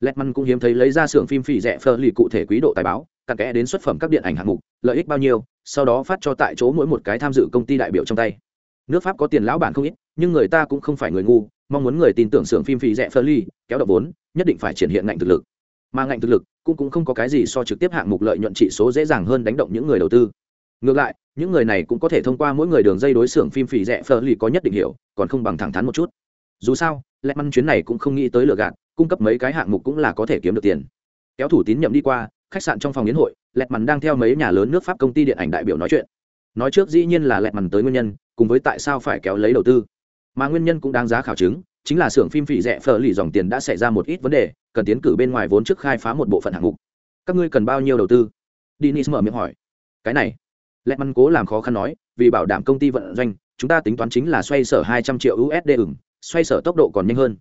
Lẹt măn cũng hiếm thấy lấy ra xưởng phim phỉ rẻ phơ lì cụ thể quý độ tài báo cặn kẽ đến xuất phẩm các điện ảnh hạng mục lợi ích bao nhiêu sau đó phát cho tại chỗ mỗi một cái tham dự công ty đại biểu trong tay. Nước pháp có tiền lão bản không ít nhưng người ta cũng không phải người ngu mong muốn người tin tưởng xưởng phim phỉ rẻ phơ lì, kéo động vốn nhất định phải triển hiện ngạnh thực lực. Mà ngạnh thực lực cũng cũng không có cái gì so trực tiếp hạng mục lợi nhuận trị số dễ dàng hơn đánh động những người đầu tư. Ngược lại những người này cũng có thể thông qua mỗi người đường dây đối xưởng phim phỉ rẻ phơ lì có nhất định hiểu còn không bằng thẳng thắn một chút dù sao lẹ măn chuyến này cũng không nghĩ tới lựa gạt, cung cấp mấy cái hạng mục cũng là có thể kiếm được tiền. Kéo thủ tín nhậm đi qua, khách sạn trong phòng yến hội lẹt mằn đang theo mấy nhà lớn nước pháp công ty điện ảnh đại biểu nói chuyện. Nói trước dĩ nhiên là lẹt mằn tới nguyên nhân, cùng với tại sao phải kéo lấy đầu tư. Mà nguyên nhân cũng đáng giá khảo chứng, chính là xưởng phim phỉ rẻ phở lì dòng tiền đã xảy ra một ít vấn đề, cần tiến cử bên ngoài vốn trước khai phá một bộ phận hạng mục. Các ngươi cần bao nhiêu đầu tư? Dinis mở miệng hỏi. Cái này lẹt mằn cố làm khó khăn nói, vì bảo đảm công ty vận doanh, chúng ta tính toán chính là xoay sở hai trăm triệu usd ửng xoay sở tốc độ còn nhanh hơn.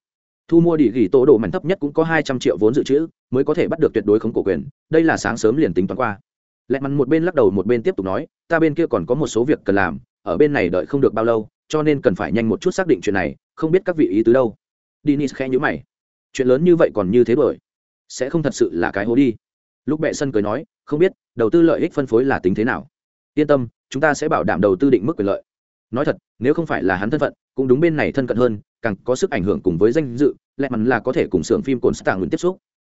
Thu mua địa ghi tổ độ mảnh thấp nhất cũng có hai trăm triệu vốn dự trữ, mới có thể bắt được tuyệt đối khống cổ quyền, đây là sáng sớm liền tính toán qua. Lẹ mắn một bên lắc đầu một bên tiếp tục nói, ta bên kia còn có một số việc cần làm, ở bên này đợi không được bao lâu, cho nên cần phải nhanh một chút xác định chuyện này, không biết các vị ý tứ đâu. Dennis khẽ nhíu mày. Chuyện lớn như vậy còn như thế bởi, sẽ không thật sự là cái hố đi. Lúc bệ sân cười nói, không biết, đầu tư lợi ích phân phối là tính thế nào? Yên tâm, chúng ta sẽ bảo đảm đầu tư định mức quyền lợi. Nói thật, nếu không phải là hắn thân phận, cũng đúng bên này thân cận hơn càng có sức ảnh hưởng cùng với danh dự lẹ mắn là có thể cùng xưởng phim cồn stạng tiếp xúc.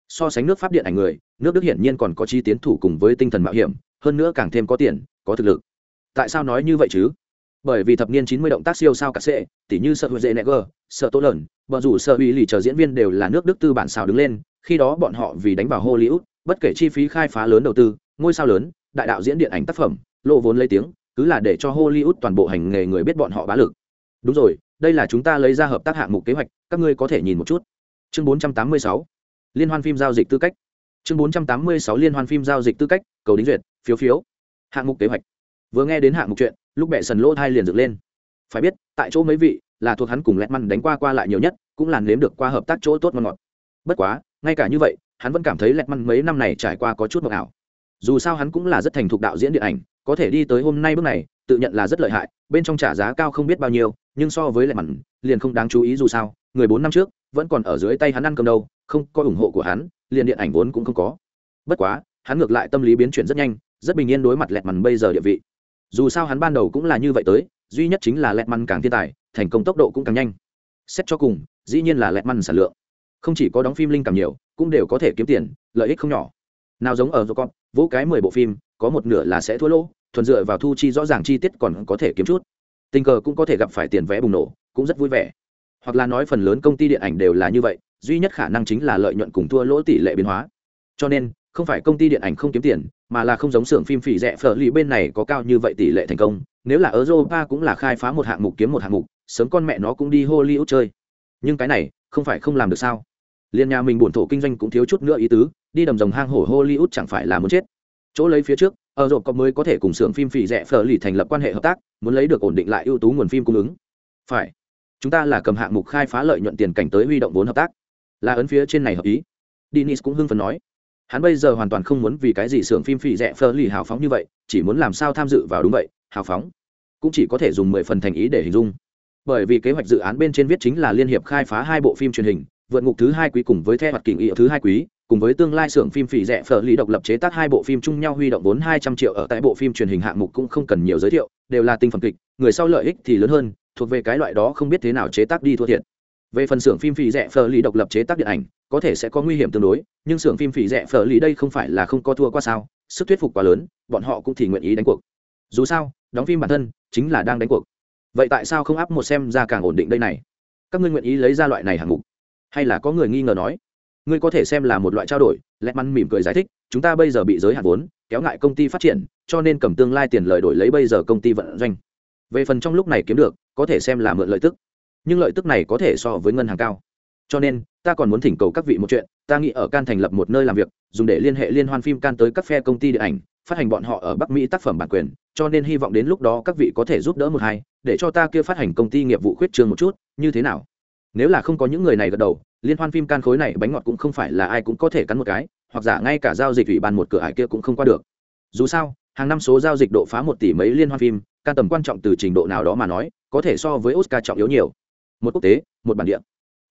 So sánh nước pháp điện ảnh người, nước đức hiển nhiên còn có chi tiến thủ cùng với tinh thần mạo hiểm, hơn nữa càng thêm có tiền, có thực lực. Tại sao nói như vậy chứ? Bởi vì thập niên chín mươi động tác siêu sao cả sệ, tỉ như sợ huệ dễ neger sợ tố lợn vợ dù sợ uy lì chờ diễn viên đều là nước đức tư bản xào đứng lên, khi đó bọn họ vì đánh vào hollywood, bất kể chi phí khai phá lớn đầu tư, ngôi sao lớn, đại đạo diễn điện ảnh tác phẩm lộ vốn lấy tiếng, cứ là để cho hollywood toàn bộ hành nghề người biết bọn họ bá lực. Đúng rồi đây là chúng ta lấy ra hợp tác hạng mục kế hoạch, các ngươi có thể nhìn một chút. Chương 486 liên hoan phim giao dịch tư cách. Chương 486 liên hoan phim giao dịch tư cách, cầu đính duyệt, phiếu phiếu. Hạng mục kế hoạch. Vừa nghe đến hạng mục chuyện, lúc bệ sần lỗ thai liền dựng lên. Phải biết, tại chỗ mấy vị là thuộc hắn cùng lẹt măn đánh qua qua lại nhiều nhất, cũng là nếm được qua hợp tác chỗ tốt ngon ngọt. Bất quá, ngay cả như vậy, hắn vẫn cảm thấy lẹt măn mấy năm này trải qua có chút mộng ảo. Dù sao hắn cũng là rất thành thục đạo diễn điện ảnh, có thể đi tới hôm nay bước này, tự nhận là rất lợi hại, bên trong trả giá cao không biết bao nhiêu nhưng so với lại mặn, liền không đáng chú ý dù sao, người bốn năm trước, vẫn còn ở dưới tay hắn ăn cơm đâu, không có ủng hộ của hắn, liền điện ảnh vốn cũng không có. Bất quá, hắn ngược lại tâm lý biến chuyển rất nhanh, rất bình yên đối mặt lẹt mằn bây giờ địa vị. Dù sao hắn ban đầu cũng là như vậy tới, duy nhất chính là lẹt mằn càng thiên tài, thành công tốc độ cũng càng nhanh. Xét cho cùng, dĩ nhiên là lẹt mằn sản lượng. Không chỉ có đóng phim linh cảm nhiều, cũng đều có thể kiếm tiền, lợi ích không nhỏ. Nào giống ở con vỗ cái mười bộ phim, có một nửa là sẽ thua lỗ, thuần dựa vào thu chi rõ ràng chi tiết còn có thể kiếm chút tình cờ cũng có thể gặp phải tiền vé bùng nổ, cũng rất vui vẻ. Hoặc là nói phần lớn công ty điện ảnh đều là như vậy, duy nhất khả năng chính là lợi nhuận cùng thua lỗ tỷ lệ biến hóa. Cho nên, không phải công ty điện ảnh không kiếm tiền, mà là không giống xưởng phim phỉ rẻ phở lì bên này có cao như vậy tỷ lệ thành công. Nếu là europa cũng là khai phá một hạng mục kiếm một hạng mục, sớm con mẹ nó cũng đi hollywood chơi. Nhưng cái này, không phải không làm được sao? Liên nhà mình bổn thổ kinh doanh cũng thiếu chút nữa ý tứ, đi đầm rồng hang hổ hollywood chẳng phải là muốn chết chỗ lấy phía trước, ở rộp có mới có thể cùng xưởng phim phì rẻ phở lì thành lập quan hệ hợp tác, muốn lấy được ổn định lại ưu tú nguồn phim cung ứng. Phải. Chúng ta là cầm hạng mục khai phá lợi nhuận tiền cảnh tới huy động vốn hợp tác. Là ấn phía trên này hợp ý. Dennis cũng hưng phấn nói. Hắn bây giờ hoàn toàn không muốn vì cái gì xưởng phim phì rẻ phở lì hào phóng như vậy, chỉ muốn làm sao tham dự vào đúng vậy, hào phóng. Cũng chỉ có thể dùng mười phần thành ý để hình dung. Bởi vì kế hoạch dự án bên trên viết chính là liên hiệp khai phá hai bộ phim truyền hình, vượt ngục thứ hai quý cùng với theo hoạt kình ý thứ hai quý cùng với tương lai xưởng phim phỉ rẻ phở lý độc lập chế tác hai bộ phim chung nhau huy động vốn hai trăm triệu ở tại bộ phim truyền hình hạng mục cũng không cần nhiều giới thiệu, đều là tinh phẩm kịch, người sau lợi ích thì lớn hơn, thuộc về cái loại đó không biết thế nào chế tác đi thua thiệt. Về phần xưởng phim phỉ rẻ phở lý độc lập chế tác điện ảnh, có thể sẽ có nguy hiểm tương đối, nhưng xưởng phim phỉ rẻ phở lý đây không phải là không có thua qua sao, sức thuyết phục quá lớn, bọn họ cũng thì nguyện ý đánh cuộc. Dù sao, đóng phim bản thân chính là đang đánh cuộc. Vậy tại sao không áp một xem ra càng ổn định đây này? Các ngươi nguyện ý lấy ra loại này hạng mục? Hay là có người nghi ngờ nói? Ngươi có thể xem là một loại trao đổi, lẹt mắn mỉm cười giải thích, chúng ta bây giờ bị giới hạn vốn, kéo ngại công ty phát triển, cho nên cầm tương lai tiền lợi đổi lấy bây giờ công ty vận doanh. Về phần trong lúc này kiếm được, có thể xem là mượn lợi tức. Nhưng lợi tức này có thể so với ngân hàng cao. Cho nên, ta còn muốn thỉnh cầu các vị một chuyện, ta nghĩ ở can thành lập một nơi làm việc, dùng để liên hệ liên hoan phim can tới các phe công ty điện ảnh, phát hành bọn họ ở bắc mỹ tác phẩm bản quyền, cho nên hy vọng đến lúc đó các vị có thể giúp đỡ một hai, để cho ta kia phát hành công ty nghiệp vụ khuyết trường một chút, như thế nào? Nếu là không có những người này gật đầu liên hoan phim can khối này bánh ngọt cũng không phải là ai cũng có thể cắn một cái, hoặc giả ngay cả giao dịch ủy ban một cửa hải kia cũng không qua được. Dù sao, hàng năm số giao dịch độ phá một tỷ mấy liên hoan phim, can tầm quan trọng từ trình độ nào đó mà nói, có thể so với oscar trọng yếu nhiều. Một quốc tế, một bản địa.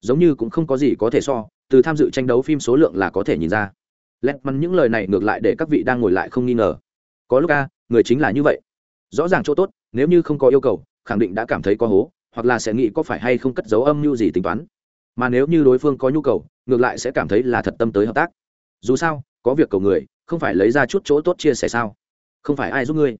Giống như cũng không có gì có thể so, từ tham dự tranh đấu phim số lượng là có thể nhìn ra. Lẹt mắn những lời này ngược lại để các vị đang ngồi lại không nghi ngờ. Có lúc a, người chính là như vậy. Rõ ràng chỗ tốt, nếu như không có yêu cầu, khẳng định đã cảm thấy có hố, hoặc là sẽ nghĩ có phải hay không cất dấu âm mưu gì tính toán mà nếu như đối phương có nhu cầu, ngược lại sẽ cảm thấy là thật tâm tới hợp tác. Dù sao, có việc cầu người, không phải lấy ra chút chỗ tốt chia sẻ sao? Không phải ai giúp ngươi?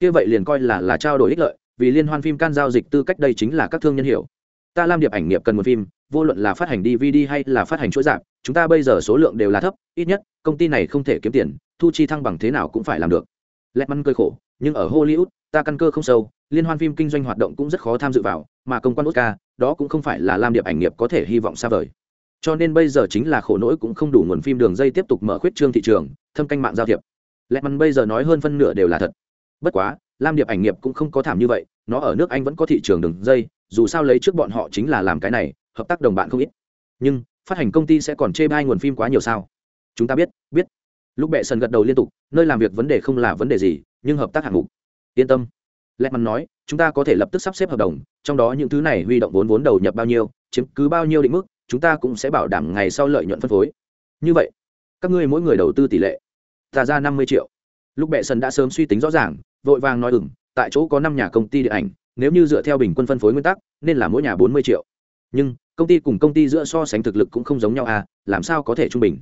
Kia vậy liền coi là là trao đổi ích lợi, vì liên hoan phim can giao dịch tư cách đây chính là các thương nhân hiểu. Ta làm điệp ảnh nghiệp cần một phim, vô luận là phát hành dvd hay là phát hành chuỗi giảm chúng ta bây giờ số lượng đều là thấp, ít nhất, công ty này không thể kiếm tiền, thu chi thăng bằng thế nào cũng phải làm được. Lẹt măn cơi khổ, nhưng ở hollywood, ta căn cơ không sâu, liên hoan phim kinh doanh hoạt động cũng rất khó tham dự vào, mà công quan oscar đó cũng không phải là Lam điệp ảnh nghiệp có thể hy vọng xa vời. Cho nên bây giờ chính là khổ nỗi cũng không đủ nguồn phim đường dây tiếp tục mở khuyết trương thị trường, thâm canh mạng giao thiệp. Lẹ mắn bây giờ nói hơn phân nửa đều là thật. Bất quá, lam điệp ảnh nghiệp cũng không có thảm như vậy, nó ở nước anh vẫn có thị trường đường dây, dù sao lấy trước bọn họ chính là làm cái này, hợp tác đồng bạn không ít. Nhưng, phát hành công ty sẽ còn chê bai nguồn phim quá nhiều sao? Chúng ta biết biết. Lúc bệ sần gật đầu liên tục, nơi làm việc vấn đề không là vấn đề gì, nhưng hợp tác hạng mục. Yên tâm lẹt mắn nói chúng ta có thể lập tức sắp xếp hợp đồng trong đó những thứ này huy động vốn vốn đầu nhập bao nhiêu chiếm cứ bao nhiêu định mức chúng ta cũng sẽ bảo đảm ngày sau lợi nhuận phân phối. Như vậy các ngươi mỗi người đầu tư tỷ lệ ta ra năm mươi triệu. Lúc bệ sân đã sớm suy tính rõ ràng vội vàng nói ừng tại chỗ có năm nhà công ty điện ảnh nếu như dựa theo bình quân phân phối nguyên tắc nên là mỗi nhà bốn mươi triệu. Nhưng công ty cùng công ty giữa so sánh thực lực cũng không giống nhau à làm sao có thể trung bình?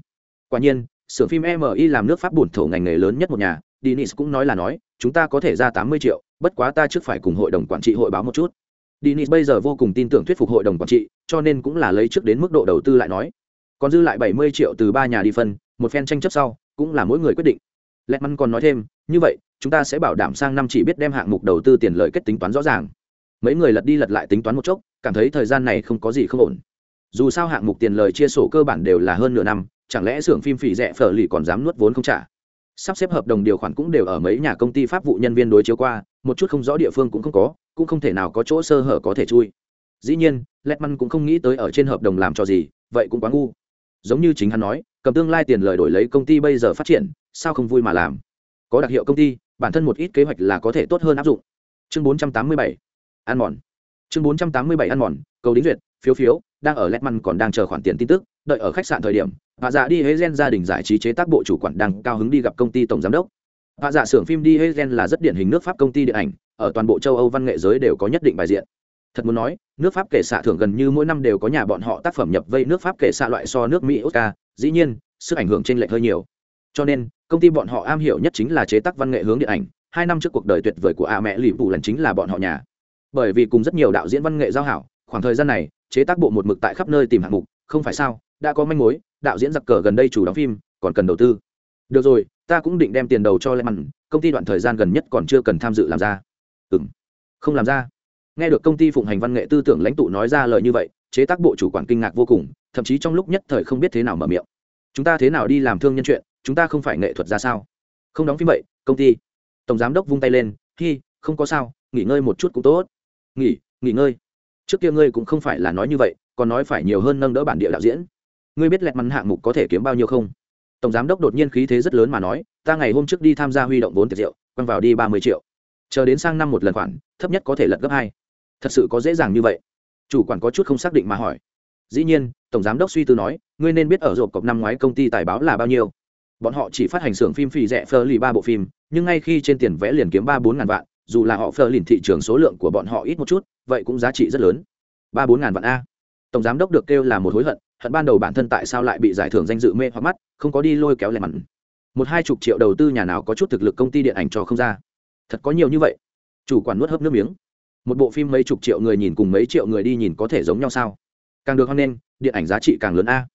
Quả nhiên xưởng phim mi làm nước pháp bổn thổ ngành nghề lớn nhất một nhà Dennis cũng nói là nói, chúng ta có thể ra tám mươi triệu, bất quá ta trước phải cùng hội đồng quản trị hội báo một chút. Dennis bây giờ vô cùng tin tưởng thuyết phục hội đồng quản trị, cho nên cũng là lấy trước đến mức độ đầu tư lại nói. Còn dư lại bảy mươi triệu từ ba nhà đi phân, một phen tranh chấp sau, cũng là mỗi người quyết định. Lẹtman còn nói thêm, như vậy, chúng ta sẽ bảo đảm sang năm chỉ biết đem hạng mục đầu tư tiền lợi kết tính toán rõ ràng. Mấy người lật đi lật lại tính toán một chốc, cảm thấy thời gian này không có gì không ổn. Dù sao hạng mục tiền lời chia sổ cơ bản đều là hơn nửa năm, chẳng lẽ xưởng phim phỉ rẻ phở lì còn dám nuốt vốn không trả? Sắp xếp hợp đồng điều khoản cũng đều ở mấy nhà công ty pháp vụ nhân viên đối chiếu qua một chút không rõ địa phương cũng không có cũng không thể nào có chỗ sơ hở có thể chui. Dĩ nhiên letman cũng không nghĩ tới ở trên hợp đồng làm cho gì vậy cũng quá ngu. Giống như chính hắn nói cầm tương lai tiền lời đổi lấy công ty bây giờ phát triển sao không vui mà làm? Có đặc hiệu công ty bản thân một ít kế hoạch là có thể tốt hơn áp dụng. Chương 487, ăn mòn. Chương 487 ăn mòn cầu đính duyệt phiếu phiếu đang ở letman còn đang chờ khoản tiền tin tức đợi ở khách sạn thời điểm hạ dạ đi Hezen gia đình giải trí chế tác bộ chủ quản đang cao hứng đi gặp công ty tổng giám đốc. Hạ dạ xưởng phim đi Hezen là rất điển hình nước pháp công ty điện ảnh, ở toàn bộ châu âu văn nghệ giới đều có nhất định bài diện. Thật muốn nói, nước pháp kể xạ thưởng gần như mỗi năm đều có nhà bọn họ tác phẩm nhập vây nước pháp kể xạ loại so nước mỹ oscar, dĩ nhiên, sức ảnh hưởng trên lệch hơi nhiều. Cho nên, công ty bọn họ am hiểu nhất chính là chế tác văn nghệ hướng điện ảnh, hai năm trước cuộc đời tuyệt vời của a mẹ lì vũ lần chính là bọn họ nhà. Bởi vì cùng rất nhiều đạo diễn văn nghệ giao hảo, khoảng thời gian này, chế tác bộ một mực tại khắp nơi tìm hạng mục, không phải sao, đã có manh mối đạo diễn giặc cờ gần đây chủ đóng phim, còn cần đầu tư. Được rồi, ta cũng định đem tiền đầu cho lệ mặn công ty đoạn thời gian gần nhất còn chưa cần tham dự làm ra. Ừ m không làm ra. Nghe được công ty phụng hành văn nghệ tư tưởng lãnh tụ nói ra lời như vậy, chế tác bộ chủ quản kinh ngạc vô cùng, thậm chí trong lúc nhất thời không biết thế nào mở miệng. Chúng ta thế nào đi làm thương nhân chuyện, chúng ta không phải nghệ thuật ra sao? Không đóng phim vậy, công ty. Tổng giám đốc vung tay lên, hi, không có sao, nghỉ ngơi một chút cũng tốt. Nghỉ nghỉ ngơi. Trước kia ngươi cũng không phải là nói như vậy, còn nói phải nhiều hơn nâng đỡ bản địa đạo diễn ngươi biết lẹt mắn hạng mục có thể kiếm bao nhiêu không? Tổng giám đốc đột nhiên khí thế rất lớn mà nói, ta ngày hôm trước đi tham gia huy động vốn tiệc rượu, quăng vào đi ba mươi triệu. Chờ đến sang năm một lần khoản, thấp nhất có thể lật gấp hai. Thật sự có dễ dàng như vậy? Chủ quản có chút không xác định mà hỏi. Dĩ nhiên, tổng giám đốc suy tư nói, ngươi nên biết ở rộp cọc năm ngoái công ty tài báo là bao nhiêu. Bọn họ chỉ phát hành xưởng phim phì rẻ phơ lì ba bộ phim, nhưng ngay khi trên tiền vẽ liền kiếm ba bốn ngàn vạn, dù là họ phơ lìn thị trường số lượng của bọn họ ít một chút, vậy cũng giá trị rất lớn. Ba bốn ngàn vạn a. Tổng giám đốc được kêu là một hối hận hận ban đầu bản thân tại sao lại bị giải thưởng danh dự mê hoặc mắt, không có đi lôi kéo lẻ mặn. Một hai chục triệu đầu tư nhà nào có chút thực lực công ty điện ảnh cho không ra. Thật có nhiều như vậy. Chủ quản nuốt hớp nước miếng. Một bộ phim mấy chục triệu người nhìn cùng mấy triệu người đi nhìn có thể giống nhau sao? Càng được hoan nghênh, điện ảnh giá trị càng lớn a.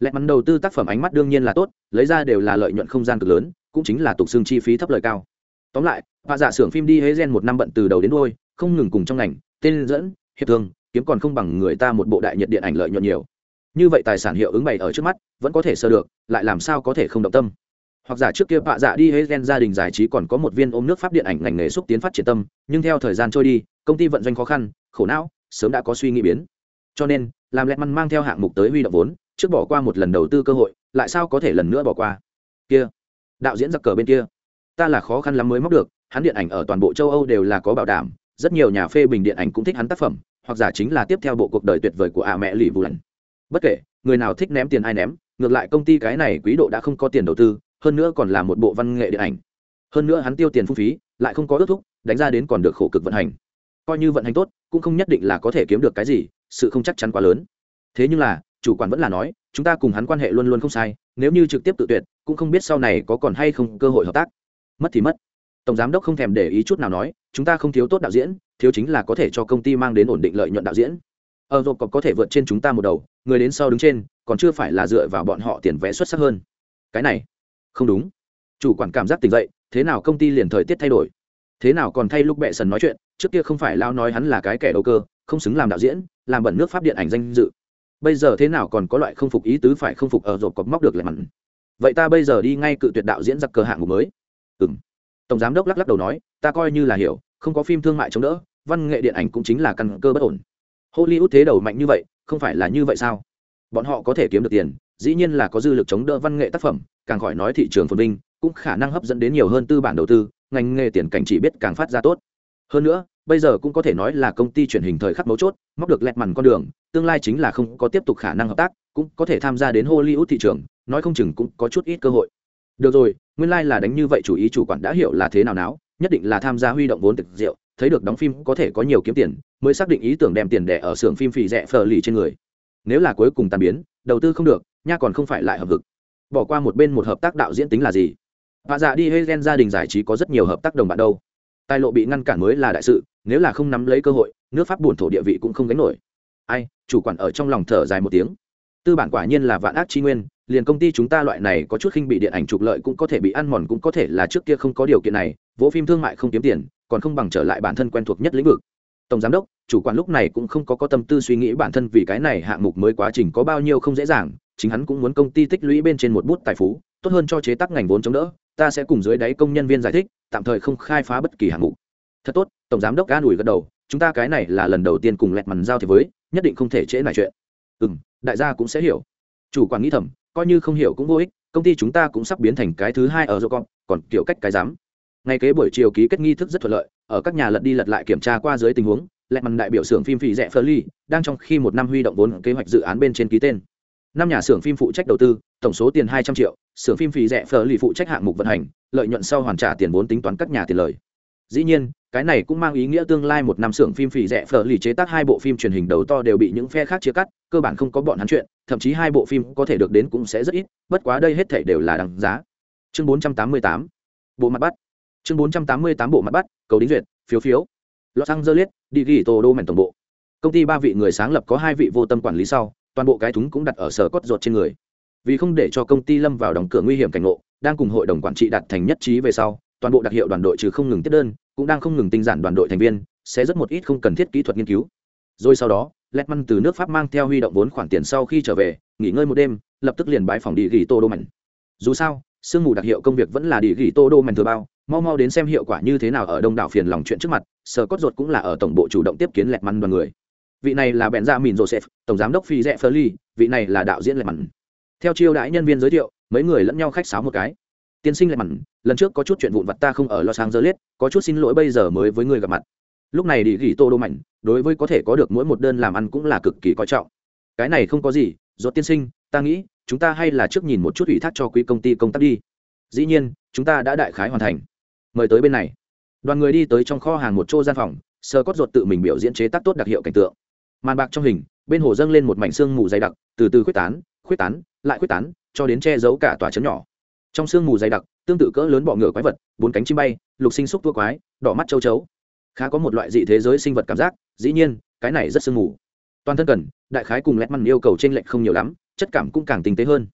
Lẹ mắn đầu tư tác phẩm ánh mắt đương nhiên là tốt, lấy ra đều là lợi nhuận không gian cực lớn, cũng chính là tục xương chi phí thấp lợi cao. Tóm lại và giả dạ xưởng phim đi hế gen một năm bận từ đầu đến đôi không ngừng cùng trong ngành, tên dẫn, hiệp thương, kiếm còn không bằng người ta một bộ đại nhiệt điện ảnh lợi nhuận nhiều như vậy tài sản hiệu ứng bày ở trước mắt, vẫn có thể sơ được, lại làm sao có thể không động tâm? Hoặc giả trước kia bạ dạ đi hết gen gia đình giải trí còn có một viên ôm nước pháp điện ảnh ngành nghề xúc tiến phát triển tâm, nhưng theo thời gian trôi đi, công ty vận doanh khó khăn, khổ não, sớm đã có suy nghĩ biến. Cho nên, làm lẹt măn mang theo hạng mục tới huy động vốn, trước bỏ qua một lần đầu tư cơ hội, lại sao có thể lần nữa bỏ qua? Kia, đạo diễn giặc cờ bên kia. Ta là khó khăn lắm mới móc được, hắn điện ảnh ở toàn bộ châu âu đều là có bảo đảm, rất nhiều nhà phê bình điện ảnh cũng thích hắn tác phẩm, hoặc giả chính là tiếp theo bộ cuộc đời tuyệt vời của ạ mẹ lì vù lần bất kể, người nào thích ném tiền ai ném, ngược lại công ty cái này quý độ đã không có tiền đầu tư, hơn nữa còn là một bộ văn nghệ điện ảnh. Hơn nữa hắn tiêu tiền phung phí, lại không có ước thúc, đánh ra đến còn được khổ cực vận hành. Coi như vận hành tốt, cũng không nhất định là có thể kiếm được cái gì, sự không chắc chắn quá lớn. Thế nhưng là, chủ quản vẫn là nói, chúng ta cùng hắn quan hệ luôn luôn không sai, nếu như trực tiếp tự tuyệt, cũng không biết sau này có còn hay không cơ hội hợp tác. Mất thì mất. Tổng giám đốc không thèm để ý chút nào nói, chúng ta không thiếu tốt đạo diễn, thiếu chính là có thể cho công ty mang đến ổn định lợi nhuận đạo diễn ở rộp có thể vượt trên chúng ta một đầu, người đến sau đứng trên, còn chưa phải là dựa vào bọn họ tiền vé xuất sắc hơn. Cái này, không đúng. Chủ quản cảm giác tỉnh dậy, thế nào công ty liền thời tiết thay đổi? Thế nào còn thay lúc bệ sần nói chuyện, trước kia không phải lao nói hắn là cái kẻ đầu cơ, không xứng làm đạo diễn, làm bẩn nước pháp điện ảnh danh dự. Bây giờ thế nào còn có loại không phục ý tứ phải không phục ở rộp cọc móc được lại mặn. Vậy ta bây giờ đi ngay cự tuyệt đạo diễn giặc cờ hạng mục mới. Ừ m tổng giám đốc lắc lắc đầu nói, ta coi như là hiểu, không có phim thương mại chống đỡ, văn nghệ điện ảnh cũng chính là căn cơ bất ổn hollywood thế đầu mạnh như vậy, không phải là như vậy sao? Bọn họ có thể kiếm được tiền, dĩ nhiên là có dư lực chống đỡ văn nghệ tác phẩm, càng khỏi nói thị trường phồn vinh, cũng khả năng hấp dẫn đến nhiều hơn tư bản đầu tư, ngành nghề tiền cảnh chỉ biết càng phát ra tốt. Hơn nữa, bây giờ cũng có thể nói là công ty truyền hình thời khắc mấu chốt, móc được lẹt mằn con đường, tương lai chính là không có tiếp tục khả năng hợp tác, cũng có thể tham gia đến hollywood thị trường, nói không chừng cũng có chút ít cơ hội. Được rồi, nguyên lai là đánh như vậy chủ ý chủ quản đã hiểu là thế nào não nhất định là tham gia huy động vốn thực rượu, thấy được đóng phim có thể có nhiều kiếm tiền, mới xác định ý tưởng đem tiền đẻ ở xưởng phim phì rẻ phờ lì trên người. Nếu là cuối cùng tàn biến, đầu tư không được, nha còn không phải lại hợp vực bỏ qua một bên một hợp tác đạo diễn tính là gì? Và dạ đi hay gen gia đình giải trí có rất nhiều hợp tác đồng bạn đâu. Tài lộ bị ngăn cản mới là đại sự, nếu là không nắm lấy cơ hội, nước pháp buồn thổ địa vị cũng không gánh nổi. Ai, chủ quản ở trong lòng thở dài một tiếng. Tư bản quả nhiên là vạn ác chi nguyên, liền công ty chúng ta loại này có chút khinh bị điện ảnh trục lợi cũng có thể bị ăn mòn cũng có thể là trước kia không có điều kiện này vỗ phim thương mại không kiếm tiền, còn không bằng trở lại bản thân quen thuộc nhất lĩnh vực. Tổng giám đốc, chủ quản lúc này cũng không có có tâm tư suy nghĩ bản thân vì cái này hạng mục mới quá trình có bao nhiêu không dễ dàng, chính hắn cũng muốn công ty tích lũy bên trên một bút tài phú, tốt hơn cho chế tác ngành vốn chống đỡ, ta sẽ cùng dưới đáy công nhân viên giải thích, tạm thời không khai phá bất kỳ hạng mục. Thật tốt, tổng giám đốc an ủi gật đầu, chúng ta cái này là lần đầu tiên cùng lẹt mằn giao thì với, nhất định không thể trễ lại chuyện. Ừ m đại gia cũng sẽ hiểu. Chủ quản nghĩ thầm, coi như không hiểu cũng vô ích, công ty chúng ta cũng sắp biến thành cái thứ hai ở dô con còn kiểu cách cái dám ngay kế buổi chiều ký kết nghi thức rất thuận lợi, ở các nhà lật đi lật lại kiểm tra qua dưới tình huống, lẹt mặt đại biểu xưởng phim phì rẻ phơ ly đang trong khi một năm huy động vốn kế hoạch dự án bên trên ký tên. Năm nhà xưởng phim phụ trách đầu tư, tổng số tiền hai trăm triệu, xưởng phim phì rẻ phơ ly phụ trách hạng mục vận hành, lợi nhuận sau hoàn trả tiền vốn tính toán các nhà tiền lời. Dĩ nhiên, cái này cũng mang ý nghĩa tương lai một năm xưởng phim phì rẻ phở lì chế tác hai bộ phim truyền hình đầu to đều bị những phe khác chia cắt, cơ bản không có bọn hắn chuyện, thậm chí hai bộ phim có thể được đến cũng sẽ rất ít, bất quá đây hết thể đều là đằng giá. Chương bốn trăm tám mươi tám, bộ mặt bắt chương bốn trăm tám mươi tám bộ mặt bắt cầu đính duyệt phiếu phiếu. Los angeles đi ghi tô đô mảnh tổng bộ. Công ty ba vị người sáng lập có hai vị vô tâm quản lý sau toàn bộ cái thúng cũng đặt ở sở cốt ruột trên người. Vì không để cho công ty lâm vào đóng cửa nguy hiểm cảnh ngộ đang cùng hội đồng quản trị đặt thành nhất trí về sau toàn bộ đặc hiệu đoàn đội trừ không ngừng tiếp đơn cũng đang không ngừng tinh giản đoàn đội thành viên sẽ rất một ít không cần thiết kỹ thuật nghiên cứu. Rồi sau đó Letman từ nước Pháp mang theo huy động vốn khoản tiền sau khi trở về, nghỉ ngơi một đêm, lập tức liền bãi phòng đi gỉ Tô Đô Mạnh. Dù sao, sương mù đặc hiệu công việc vẫn là đi gỉ Tô Đô Mạnh thừa bao, mau mau đến xem hiệu quả như thế nào ở đông đảo phiền lòng chuyện trước mặt, sở cốt ruột cũng là ở tổng bộ chủ động tiếp kiến Letman đoàn người. Vị này là bèn ra Mìn Joseph, tổng giám đốc phi rẽ phơ ly vị này là đạo diễn Letman. Theo chiêu đãi nhân viên giới thiệu, mấy người lẫn nhau khách sáo một cái. Tiên sinh Letman, lần trước có chút chuyện vụn vặt ta không ở Los Angeles, có chút xin lỗi bây giờ mới với người gặp mặt lúc này đi gỉ tô đô mạnh đối với có thể có được mỗi một đơn làm ăn cũng là cực kỳ coi trọng cái này không có gì dốt tiên sinh ta nghĩ chúng ta hay là trước nhìn một chút ủy thác cho quý công ty công tác đi dĩ nhiên chúng ta đã đại khái hoàn thành mời tới bên này. Đoàn người đi tới trong kho hàng một chỗ gian phòng sơ cót ruột tự mình biểu diễn chế tác tốt đặc hiệu cảnh tượng. Màn bạc trong hình, bên hồ dâng lên một mảnh xương mù dày đặc, từ từ khuyết tán khuyết tán, lại khuyết tán, cho đến che giấu cả tòa chấn nhỏ. Trong sương mù dày đặc, tương tự cỡ lớn bọ ngựa quái vật, bốn cánh chim bay, lục sinh xúc tua quái, đỏ mắt châu chấu. Khá có một loại dị thế giới sinh vật cảm giác, dĩ nhiên, cái này rất sương mù. Toàn thân cần, đại khái cùng lẹt mặn yêu cầu trên lệnh không nhiều lắm, chất cảm cũng càng tinh tế hơn.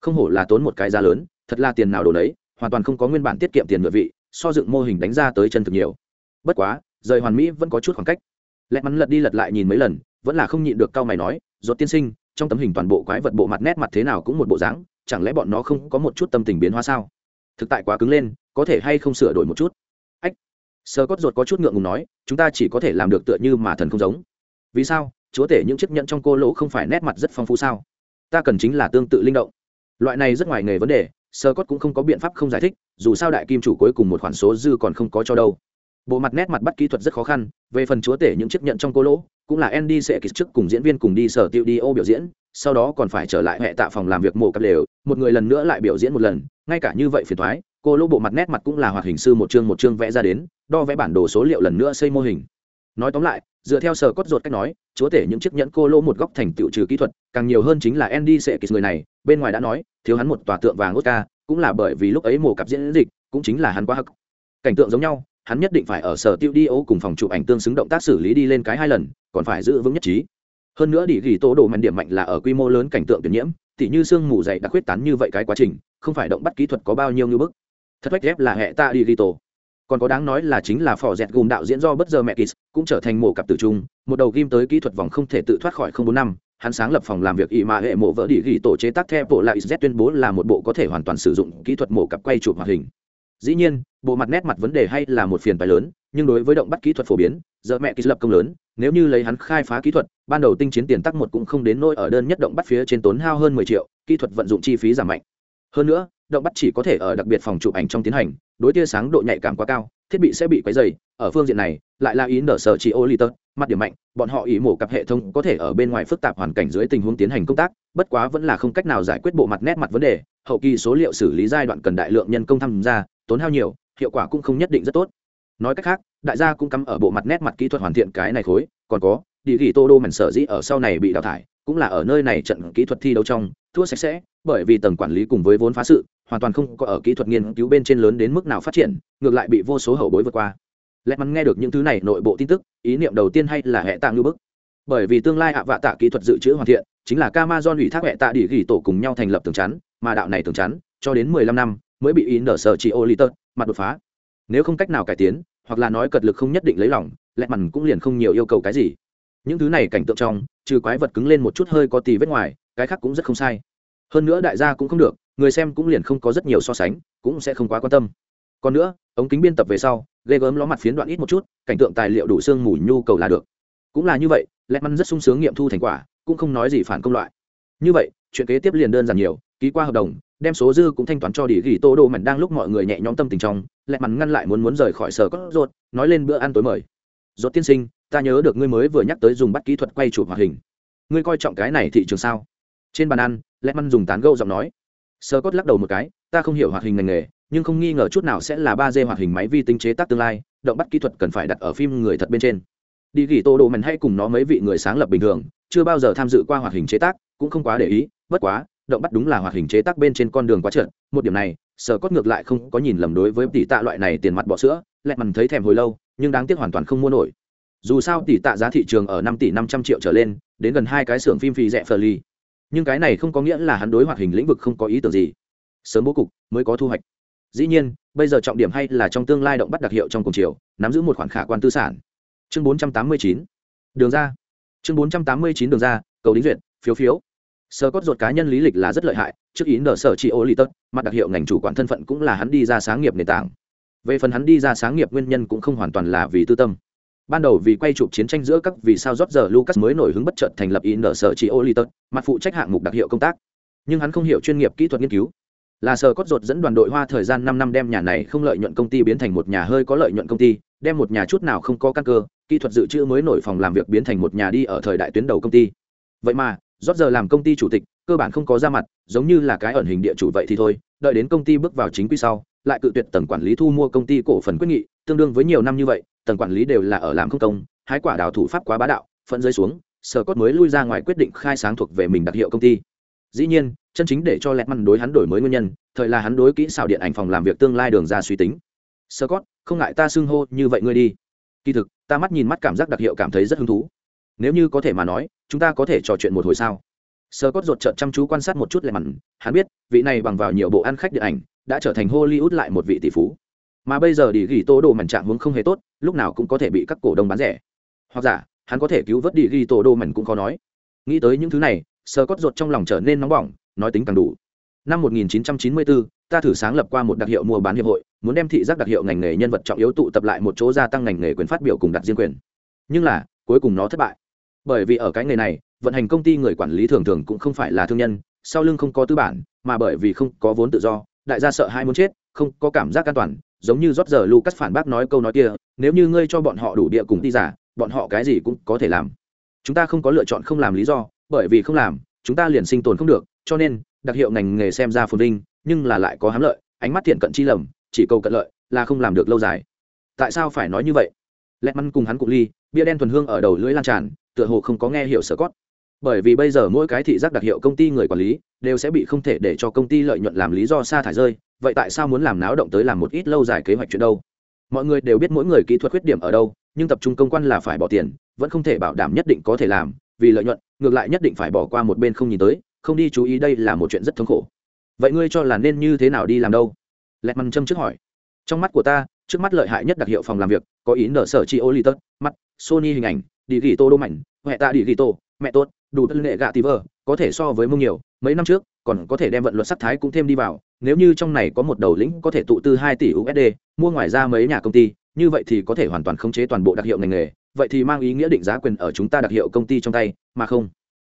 Không hổ là tốn một cái giá lớn, thật là tiền nào đồ đấy hoàn toàn không có nguyên bản tiết kiệm tiền ngựa vị so dựng mô hình đánh ra tới chân thực nhiều. Bất quá, rời hoàn mỹ vẫn có chút khoảng cách. Lẹt mắn lật đi lật lại nhìn mấy lần, vẫn là không nhịn được cao mày nói, rốt tiên sinh, trong tấm hình toàn bộ quái vật bộ mặt nét mặt thế nào cũng một bộ dáng, chẳng lẽ bọn nó không có một chút tâm tình biến hóa sao? Thực tại quá cứng lên, có thể hay không sửa đổi một chút? Sơ cốt ruột có chút ngượng ngùng nói, chúng ta chỉ có thể làm được tựa như mà thần không giống. Vì sao? Chúa tể những chiếc nhẫn trong cô lỗ không phải nét mặt rất phong phú sao? Ta cần chính là tương tự linh động. Loại này rất ngoài nghề vấn đề sơ cốt cũng không có biện pháp không giải thích, dù sao đại kim chủ cuối cùng một khoản số dư còn không có cho đâu. Bộ mặt nét mặt bắt kỹ thuật rất khó khăn, về phần chúa tể những chiếc nhẫn trong cô lỗ, cũng là andy sẽ kịch trước cùng diễn viên cùng đi sở tiêu đi ô biểu diễn, sau đó còn phải trở lại hệ tạ phòng làm việc mổ cặp lều, một người lần nữa lại biểu diễn một lần, ngay cả như vậy phiền thoái cô lỗ bộ mặt nét mặt cũng là hoạt hình sư một chương một chương vẽ ra đến, đo vẽ bản đồ số liệu lần nữa xây mô hình. Nói tóm lại, dựa theo sở cốt ruột cách nói, chúa tể những chiếc nhẫn cô lỗ một góc thành tựu trừ kỹ thuật, càng nhiều hơn chính là andy sẽ kịch người này bên ngoài đã nói, thiếu hắn một tòa tượng vàng oscar, cũng là bởi vì lúc ấy mổ cặp diễn dịch, cũng chính là hắn quá hắc. Cảnh tượng giống nhau, hắn nhất định phải ở sở tiêu đi ô cùng phòng chụp ảnh tương xứng động tác xử lý đi lên cái hai lần, còn phải giữ vững nhất trí. Hơn nữa đi ghi tố đồ mạnh điểm mạnh là ở quy mô lớn cảnh tượng tuyển nhiễm, tỉ như sương mù dày đã khuyết tán như vậy cái quá trình, không phải động bắt kỹ thuật có bao nhiêu như bức. Thật vách ghép là hệ ta đi ghi tổ còn có đáng nói là chính là phò dẹt gùm đạo diễn do bất giờ mẹ kis, cũng trở thành mổ cặp tử trung, một đầu ghim tới kỹ thuật vòng không thể tự thoát khỏi không bốn năm hắn sáng lập phòng làm việc ỵ mà hệ mổ vỡ địa ghi tổ chế tác theo bộ lại z tuyên bố là một bộ có thể hoàn toàn sử dụng kỹ thuật mổ cặp quay chụp hoạt hình. Dĩ nhiên, bộ mặt nét mặt vấn đề hay là một phiền bài lớn, nhưng đối với động bắt kỹ thuật phổ biến, giờ mẹ ký lập công lớn, nếu như lấy hắn khai phá kỹ thuật, ban đầu tinh chiến tiền tắc một cũng không đến nỗi ở đơn nhất động bắt phía trên tốn hao hơn mười triệu, kỹ thuật vận dụng chi phí giảm mạnh. Hơn nữa, động bắt chỉ có thể ở đặc biệt phòng chụp ảnh trong tiến hành đối tia sáng độ nhạy cảm quá cao, thiết bị sẽ bị quấy dày ở phương diện này, lại là ý nở sở chỉ ô liter mặt điểm mạnh, bọn họ ý mổ cặp hệ thống có thể ở bên ngoài phức tạp hoàn cảnh dưới tình huống tiến hành công tác, bất quá vẫn là không cách nào giải quyết bộ mặt nét mặt vấn đề, hậu kỳ số liệu xử lý giai đoạn cần đại lượng nhân công tham gia, tốn hao nhiều, hiệu quả cũng không nhất định rất tốt. Nói cách khác, đại gia cũng cắm ở bộ mặt nét mặt kỹ thuật hoàn thiện cái này khối, còn có địa ghi tô đô mảnh sở dĩ ở sau này bị đào thải, cũng là ở nơi này trận kỹ thuật thi đấu trong, thua sạch sẽ, bởi vì tầng quản lý cùng với vốn phá sự hoàn toàn không có ở kỹ thuật nghiên cứu bên trên lớn đến mức nào phát triển, ngược lại bị vô số hậu bối vượt qua. Lẽ mắn nghe được những thứ này nội bộ tin tức, ý niệm đầu tiên hay là hệ tạng như bức. Bởi vì tương lai ạ vạ tạ kỹ thuật dự trữ hoàn thiện, chính là Amazon ủy thác hệ tạ địa gỉ tổ cùng nhau thành lập tường chắn, mà đạo này tường chắn, cho đến mười lăm năm, mới bị in nở sở chỉ ô liter mặt đột phá. Nếu không cách nào cải tiến, hoặc là nói cật lực không nhất định lấy lòng Lệ Mẫn cũng liền không nhiều yêu cầu cái gì. Những thứ này cảnh tượng trong, trừ quái vật cứng lên một chút hơi có tì vết ngoài, cái khác cũng rất không sai hơn nữa đại gia cũng không được, người xem cũng liền không có rất nhiều so sánh, cũng sẽ không quá quan tâm. Còn nữa, ống kính biên tập về sau, ghê gớm ló mặt phiến đoạn ít một chút, cảnh tượng tài liệu đủ xương mù nhu cầu là được. Cũng là như vậy lẹ măn rất sung sướng nghiệm thu thành quả, cũng không nói gì phản công loại. Như vậy, chuyện kế tiếp liền đơn giản nhiều, ký qua hợp đồng, đem số dư cũng thanh toán cho đi ghi tô đô mảnh đang lúc mọi người nhẹ nhõm tâm tình trong lẹ mằn ngăn lại muốn muốn rời khỏi sở cốt rột nói lên bữa ăn tối mời. Rột tiên sinh, ta nhớ được ngươi mới vừa nhắc tới dùng bắt kỹ thuật quay chụp hoạt hình. Ngươi coi trọng cái này thị trường sao? Trên bàn ăn lẽ măn dùng tán gâu giọng nói. Sơ cốt lắc đầu một cái, ta không hiểu hoạt hình ngành nghề, nhưng không nghi ngờ chút nào sẽ là ba d hoạt hình máy vi tính chế tác tương lai, động bắt kỹ thuật cần phải đặt ở phim người thật bên trên. Đi ghi tô đồ Mèn hay cùng nó mấy vị người sáng lập bình thường, chưa bao giờ tham dự qua hoạt hình chế tác, cũng không quá để ý, bất quá, động bắt đúng là hoạt hình chế tác bên trên con đường quá trượt. Một điểm này sở cốt ngược lại không có nhìn lầm đối với tỷ tạ loại này tiền mặt bọ sữa lẹ mằn thấy thèm hồi lâu, nhưng đáng tiếc hoàn toàn không mua nổi. Dù sao tỷ tạ giá thị trường ở năm tỷ năm trăm triệu trở lên, đến gần hai cái xưởng phim phì rẻ phờ ly nhưng cái này không có nghĩa là hắn đối hoạt hình lĩnh vực không có ý tưởng gì. Sớm bố cục, mới có thu hoạch. Dĩ nhiên, bây giờ trọng điểm hay là trong tương lai động bắt đặc hiệu trong cùng chiều, nắm giữ một khoản khả quan tư sản. Chương bốn trăm tám mươi chín. Đường ra. Chương bốn trăm tám mươi chín đường ra, cầu đính duyệt, phiếu phiếu. Sơ cốt ruột cá nhân lý lịch là rất lợi hại, trước ý nở sở chị ô lì tớt, mặt đặc hiệu ngành chủ quản thân phận cũng là hắn đi ra sáng nghiệp nền tảng. Về phần hắn đi ra sáng nghiệp nguyên nhân cũng không hoàn toàn là vì tư tâm ban đầu vì quay chụp chiến tranh giữa các vì sao rót giờ lucas mới nổi hứng bất chợt thành lập in sở chị ô mặt phụ trách hạng mục đặc hiệu công tác. Nhưng hắn không hiểu chuyên nghiệp kỹ thuật nghiên cứu. Là sở cốt ruột dẫn đoàn đội hoa thời gian năm năm đem nhà này không lợi nhuận công ty biến thành một nhà hơi có lợi nhuận công ty, đem một nhà chút nào không có căn cơ, kỹ thuật dự trữ mới nổi phòng làm việc biến thành một nhà đi ở thời đại tuyến đầu công ty. Vậy mà rót giờ làm công ty chủ tịch, cơ bản không có ra mặt, giống như là cái ẩn hình địa chủ vậy thì thôi, đợi đến công ty bước vào chính quy sau lại cự tuyệt tầng quản lý thu mua công ty cổ phần quyết nghị, tương đương với nhiều năm như vậy, tầng quản lý đều là ở làm không công, hái quả đào thủ pháp quá bá đạo phận rơi xuống, sở cốt mới lui ra ngoài quyết định khai sáng thuộc về mình đặc hiệu công ty. Dĩ nhiên, chân chính để cho lẹt măn đối hắn đổi mới nguyên nhân, thời là hắn đối kỹ xảo điện ảnh phòng làm việc tương lai đường ra suy tính. Sơ cót không ngại ta xưng hô như vậy ngươi đi. Kỳ thực, ta mắt nhìn mắt cảm giác đặc hiệu cảm thấy rất hứng thú. Nếu như có thể mà nói, chúng ta có thể trò chuyện một hồi sao? Sơ cót ruột trợn chăm chú quan sát một chút lẹt măn hắn biết, vị này bằng vào nhiều bộ ăn khách điện ảnh đã trở thành hollywood lại một vị tỷ phú. Mà bây giờ đi ghi tô đồ mảnh trạng hướng không hề tốt lúc nào cũng có thể bị các cổ đông bán rẻ. Hoặc giả hắn có thể cứu vớt đi ghi tô đồ mảnh cũng khó nói. Nghĩ tới những thứ này Scott cót ruột trong lòng trở nên nóng bỏng nói tính càng đủ. Năm 1994, ta thử sáng lập qua một đặc hiệu mua bán hiệp hội muốn đem thị giác đặc hiệu ngành nghề nhân vật trọng yếu tụ tập lại một chỗ gia tăng ngành nghề quyền phát biểu cùng đặt riêng quyền. Nhưng là cuối cùng nó thất bại. Bởi vì ở cái nghề này vận hành công ty người quản lý thường thường cũng không phải là thương nhân sau lưng không có tư bản mà bởi vì không có vốn tự do đại gia sợ hai muốn chết, không có cảm giác an toàn, giống như rót giờ lucas phản bác nói câu nói kia, nếu như ngươi cho bọn họ đủ địa cùng ti giả, bọn họ cái gì cũng có thể làm. Chúng ta không có lựa chọn không làm lý do, bởi vì không làm, chúng ta liền sinh tồn không được, cho nên, đặc hiệu ngành nghề xem ra phồn vinh, nhưng là lại có hám lợi, ánh mắt thiện cận chi lầm, chỉ cầu cận lợi, là không làm được lâu dài. Tại sao phải nói như vậy? Lẹt măn cùng hắn cụ ly, bia đen thuần hương ở đầu lưỡi lan tràn, tựa hồ không có nghe hiểu sở cót bởi vì bây giờ mỗi cái thị giác đặc hiệu công ty người quản lý đều sẽ bị không thể để cho công ty lợi nhuận làm lý do sa thải rơi, vậy tại sao muốn làm náo động tới làm một ít lâu dài kế hoạch chuyện đâu? Mọi người đều biết mỗi người kỹ thuật khuyết điểm ở đâu, nhưng tập trung công quan là phải bỏ tiền, vẫn không thể bảo đảm nhất định có thể làm, vì lợi nhuận, ngược lại nhất định phải bỏ qua một bên không nhìn tới, không đi chú ý đây là một chuyện rất thống khổ. Vậy ngươi cho là nên như thế nào đi làm đâu? Lẹt măn châm trước hỏi. Trong mắt của ta, trước mắt lợi hại nhất đặc hiệu phòng làm việc có ý nở sở chi ô li tất mắt, sony hình ảnh đi ghi tô đô mảnh huệ tạ đi ghi tô mẹ tốt, đủ tân nghệ gạ tí vờ, có thể so với mông nhiều, mấy năm trước, còn có thể đem vận luật sắc thái cũng thêm đi vào. Nếu như trong này có một đầu lĩnh có thể tụ tư hai tỷ usd mua ngoài ra mấy nhà công ty, như vậy thì có thể hoàn toàn khống chế toàn bộ đặc hiệu ngành nghề. Vậy thì mang ý nghĩa định giá quyền ở chúng ta đặc hiệu công ty trong tay, mà không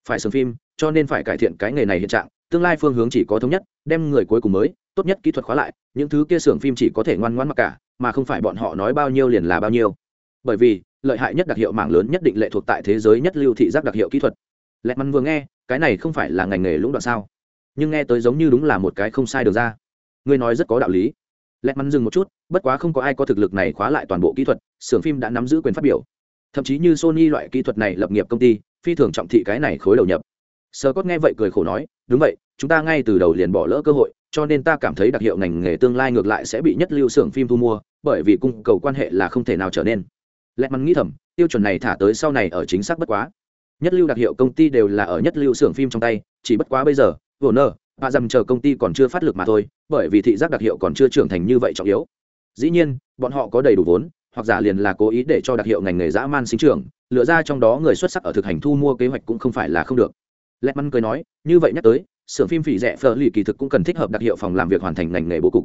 phải sướng phim, cho nên phải cải thiện cái nghề này hiện trạng. Tương lai phương hướng chỉ có thống nhất, đem người cuối cùng mới, tốt nhất kỹ thuật khóa lại, những thứ kia xưởng phim chỉ có thể ngoan ngoãn mặc cả, mà không phải bọn họ nói bao nhiêu liền là bao nhiêu. Bởi vì lợi hại nhất đặc hiệu mạng lớn nhất định lệ thuộc tại thế giới nhất lưu thị giác đặc hiệu kỹ thuật. Lẹt mắn vừa nghe, cái này không phải là ngành nghề lũng đoạn sao? Nhưng nghe tới giống như đúng là một cái không sai được ra. Ngươi nói rất có đạo lý. Lẹt mắn dừng một chút, bất quá không có ai có thực lực này khóa lại toàn bộ kỹ thuật, xưởng phim đã nắm giữ quyền phát biểu. Thậm chí như sony loại kỹ thuật này lập nghiệp công ty, phi thường trọng thị cái này khối đầu nhập. Sơ cốt nghe vậy cười khổ nói, đúng vậy, chúng ta ngay từ đầu liền bỏ lỡ cơ hội, cho nên ta cảm thấy đặc hiệu ngành nghề tương lai ngược lại sẽ bị nhất lưu xưởng phim thu mua, bởi vì cung cầu quan hệ là không thể nào trở nên lẹt mắn nghĩ thầm, tiêu chuẩn này thả tới sau này ở chính xác bất quá. Nhất lưu đặc hiệu công ty đều là ở nhất lưu xưởng phim trong tay, chỉ bất quá bây giờ vô nơ bà dầm chờ công ty còn chưa phát lực mà thôi, bởi vì thị giác đặc hiệu còn chưa trưởng thành như vậy trọng yếu. Dĩ nhiên, bọn họ có đầy đủ vốn, hoặc giả liền là cố ý để cho đặc hiệu ngành nghề dã man sinh trưởng, lựa ra trong đó người xuất sắc ở thực hành thu mua kế hoạch cũng không phải là không được. Lẹt mắn cười nói, như vậy nhắc tới, xưởng phim phỉ rẻ phở lì kỳ thực cũng cần thích hợp đặc hiệu phòng làm việc hoàn thành ngành nghề bố cục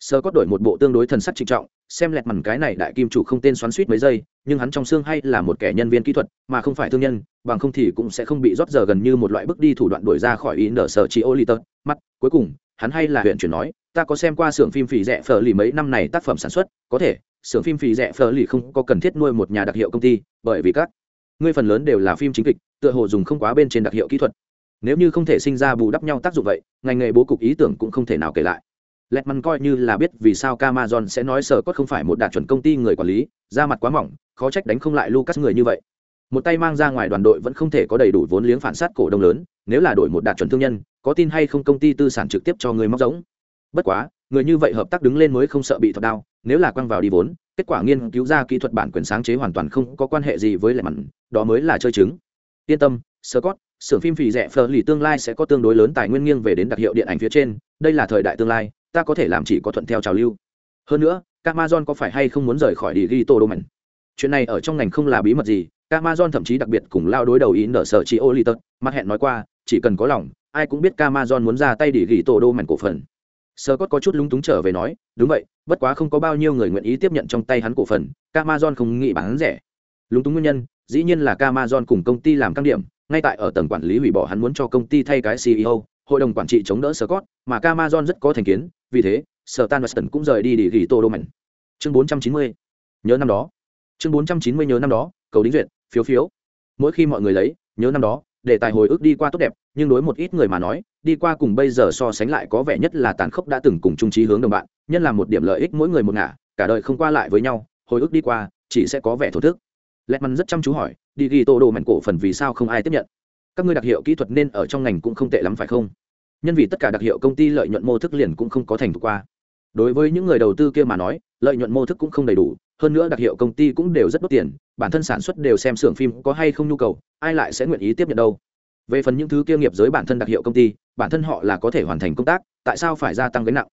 sơ có đổi một bộ tương đối thần sắc trịnh trọng, xem lẹt mằn cái này đại kim chủ không tên xoắn suýt mấy giây, nhưng hắn trong xương hay là một kẻ nhân viên kỹ thuật, mà không phải thương nhân, bằng không thì cũng sẽ không bị rót giờ gần như một loại bước đi thủ đoạn đuổi ra khỏi ý nở sở chi ô lì tật mắt cuối cùng, hắn hay là huyện chuyển nói, ta có xem qua xưởng phim phì rẻ phở lì mấy năm này tác phẩm sản xuất, có thể, xưởng phim phì rẻ phở lì không có cần thiết nuôi một nhà đặc hiệu công ty, bởi vì các ngươi phần lớn đều là phim chính kịch, tựa hồ dùng không quá bên trên đặc hiệu kỹ thuật. Nếu như không thể sinh ra bù đắp nhau tác dụng vậy, ngành nghề bố cục ý tưởng cũng không thể nào kể lại lẹt măn coi như là biết vì sao Amazon sẽ nói sở cốt không phải một đạt chuẩn công ty người quản lý da mặt quá mỏng khó trách đánh không lại lucas người như vậy. Một tay mang ra ngoài đoàn đội vẫn không thể có đầy đủ vốn liếng phản sát cổ đông lớn nếu là đổi một đạt chuẩn thương nhân có tin hay không công ty tư sản trực tiếp cho người móc giống. Bất quá người như vậy hợp tác đứng lên mới không sợ bị thuật đau nếu là quăng vào đi vốn kết quả nghiên cứu ra kỹ thuật bản quyền sáng chế hoàn toàn không có quan hệ gì với lẻ mặn đó mới là chơi chứng. Yên tâm Scott, xưởng phim phì rẻ phờ lì tương lai sẽ có tương đối lớn tài nguyên nghiêng về đến đặc hiệu điện ảnh phía trên đây là thời đại tương lai ta có thể làm chỉ có thuận theo trào lưu. Hơn nữa, Amazon có phải hay không muốn rời khỏi đi ghi tô đô mảnh chuyện này ở trong ngành không là bí mật gì, Amazon thậm chí đặc biệt cùng lao đối đầu ý nở sở chỉ ô li tật mặt hẹn nói qua, chỉ cần có lòng, ai cũng biết Amazon muốn ra tay để gỉ tô đô mảnh cổ phần. Sơ cốt có chút lúng túng trở về nói, đúng vậy, bất quá không có bao nhiêu người nguyện ý tiếp nhận trong tay hắn cổ phần, Amazon không nghĩ bán rẻ. Lúng túng nguyên nhân, dĩ nhiên là Amazon cùng công ty làm căng điểm, ngay tại ở tầng quản lý hủy bỏ hắn muốn cho công ty thay cái ceo hội đồng quản trị chống đỡ Scott, mà Amazon rất có thành kiến, vì thế, Stan Weston cũng rời đi để ghi Tô Đô Mạnh. Chương 490. Nhớ năm đó. Chương 490 nhớ năm đó, cầu đính duyệt, phiếu phiếu. Mỗi khi mọi người lấy, nhớ năm đó, để tài hồi ức đi qua tốt đẹp, nhưng đối một ít người mà nói, đi qua cùng bây giờ so sánh lại có vẻ nhất là tàn khốc đã từng cùng chung chí hướng đồng bạn, nhân làm một điểm lợi ích mỗi người một ngả, cả đời không qua lại với nhau, hồi ức đi qua, chỉ sẽ có vẻ thổ thức. Letman rất chăm chú hỏi, đi ghi Tô Đô Mạnh cổ phần vì sao không ai tiếp nhận? Các ngươi đặc hiệu kỹ thuật nên ở trong ngành cũng không tệ lắm phải không? Nhân vì tất cả đặc hiệu công ty lợi nhuận mô thức liền cũng không có thành thục qua. Đối với những người đầu tư kia mà nói, lợi nhuận mô thức cũng không đầy đủ, hơn nữa đặc hiệu công ty cũng đều rất đốt tiền, bản thân sản xuất đều xem xưởng phim có hay không nhu cầu, ai lại sẽ nguyện ý tiếp nhận đâu? Về phần những thứ kia nghiệp giới bản thân đặc hiệu công ty, bản thân họ là có thể hoàn thành công tác, tại sao phải gia tăng gánh nặng?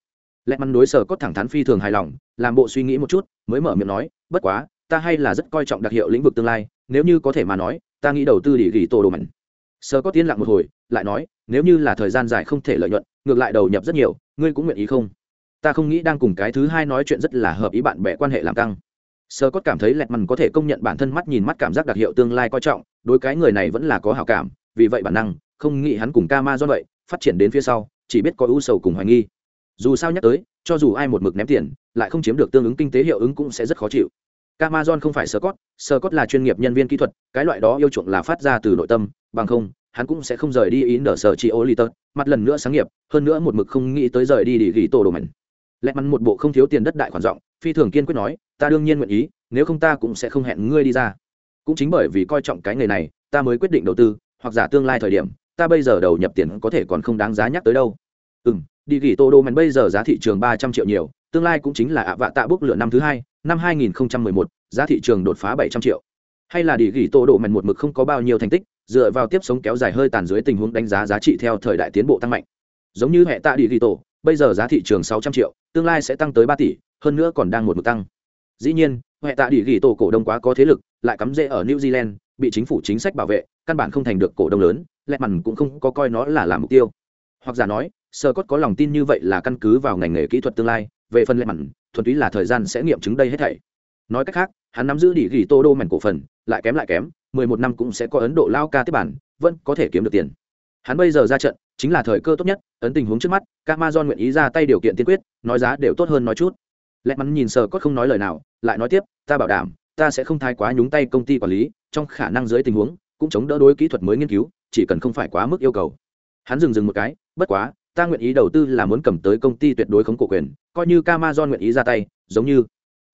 Lẽ mắn đối sở có thẳng thắn phi thường hài lòng, làm bộ suy nghĩ một chút, mới mở miệng nói, bất quá, ta hay là rất coi trọng đặc hiệu lĩnh vực tương lai, nếu như có thể mà nói, ta nghĩ đầu tư để gỉ tổ đồ mạnh sơ có tiên lặng một hồi lại nói nếu như là thời gian dài không thể lợi nhuận ngược lại đầu nhập rất nhiều ngươi cũng nguyện ý không? Ta không nghĩ đang cùng cái thứ hai nói chuyện rất là hợp ý bạn bè quan hệ làm căng. Sơ có cảm thấy lẹt mằn có thể công nhận bản thân mắt nhìn mắt cảm giác đặc hiệu tương lai coi trọng đối cái người này vẫn là có hảo cảm vì vậy bản năng không nghĩ hắn cùng ca ma do vậy phát triển đến phía sau chỉ biết có ưu sầu cùng hoài nghi. Dù sao nhắc tới cho dù ai một mực ném tiền lại không chiếm được tương ứng kinh tế hiệu ứng cũng sẽ rất khó chịu. Amazon không phải Scott, Scott là chuyên nghiệp nhân viên kỹ thuật, cái loại đó yêu chuộng là phát ra từ nội tâm, bằng không, hắn cũng sẽ không rời đi ý nở sở chỉ ô lì tật, mặt lần nữa sáng nghiệp, hơn nữa một mực không nghĩ tới rời đi đi gỉ tổ đồ mạnh Lẹt mắn một bộ không thiếu tiền đất đại khoản rộng, phi thường kiên quyết nói, ta đương nhiên nguyện ý, nếu không ta cũng sẽ không hẹn ngươi đi ra. Cũng chính bởi vì coi trọng cái nghề này, ta mới quyết định đầu tư, hoặc giả tương lai thời điểm, ta bây giờ đầu nhập tiền có thể còn không đáng giá nhắc tới đâu. Ừm, đi gỉ tổ đồ mạnh bây giờ giá thị trường ba trăm triệu nhiều, tương lai cũng chính là ạ vạ tạ bước lửa năm thứ hai, năm 2011, giá thị trường đột phá 700 triệu. Hay là đi gỉ tổ đô mèn một mực không có bao nhiêu thành tích, dựa vào tiếp sống kéo dài hơi tàn dưới tình huống đánh giá giá trị theo thời đại tiến bộ tăng mạnh. Giống như hệ tạ đi ghi tổ, bây giờ giá thị trường 600 triệu, tương lai sẽ tăng tới 3 tỷ, hơn nữa còn đang một mực tăng. Dĩ nhiên, hệ tạ đi ghi tổ cổ đông quá có thế lực, lại cắm rễ ở New Zealand, bị chính phủ chính sách bảo vệ, căn bản không thành được cổ đông lớn, lẹ mằn cũng không có coi nó là làm mục tiêu. Hoặc giả nói, Sơ Cốt có lòng tin như vậy là căn cứ vào ngành nghề kỹ thuật tương lai, về phần lệ mặn thuần túy là thời gian sẽ nghiệm chứng đây hết thảy nói cách khác hắn nắm giữ đỉ ghi tô đô mảnh cổ phần lại kém lại kém mười một năm cũng sẽ có ấn độ lao ca tiếp bản, vẫn có thể kiếm được tiền. Hắn bây giờ ra trận, chính là thời cơ tốt nhất, ấn tình huống trước mắt camazon ma nguyện ý ra tay điều kiện tiên quyết, nói giá đều tốt hơn nói chút. Lẽ mắn nhìn sờ cốt không nói lời nào, lại nói tiếp, ta bảo đảm, ta sẽ không thái quá nhúng tay công ty quản lý, trong khả năng dưới tình huống, cũng chống đỡ đối kỹ thuật mới nghiên cứu, chỉ cần không phải quá mức yêu cầu. Hắn dừng dừng một cái, bất quá, ta nguyện ý đầu tư là muốn cầm tới công ty tuyệt đối khống cổ quyền, coi như camazon nguyện ý ra tay, giống như.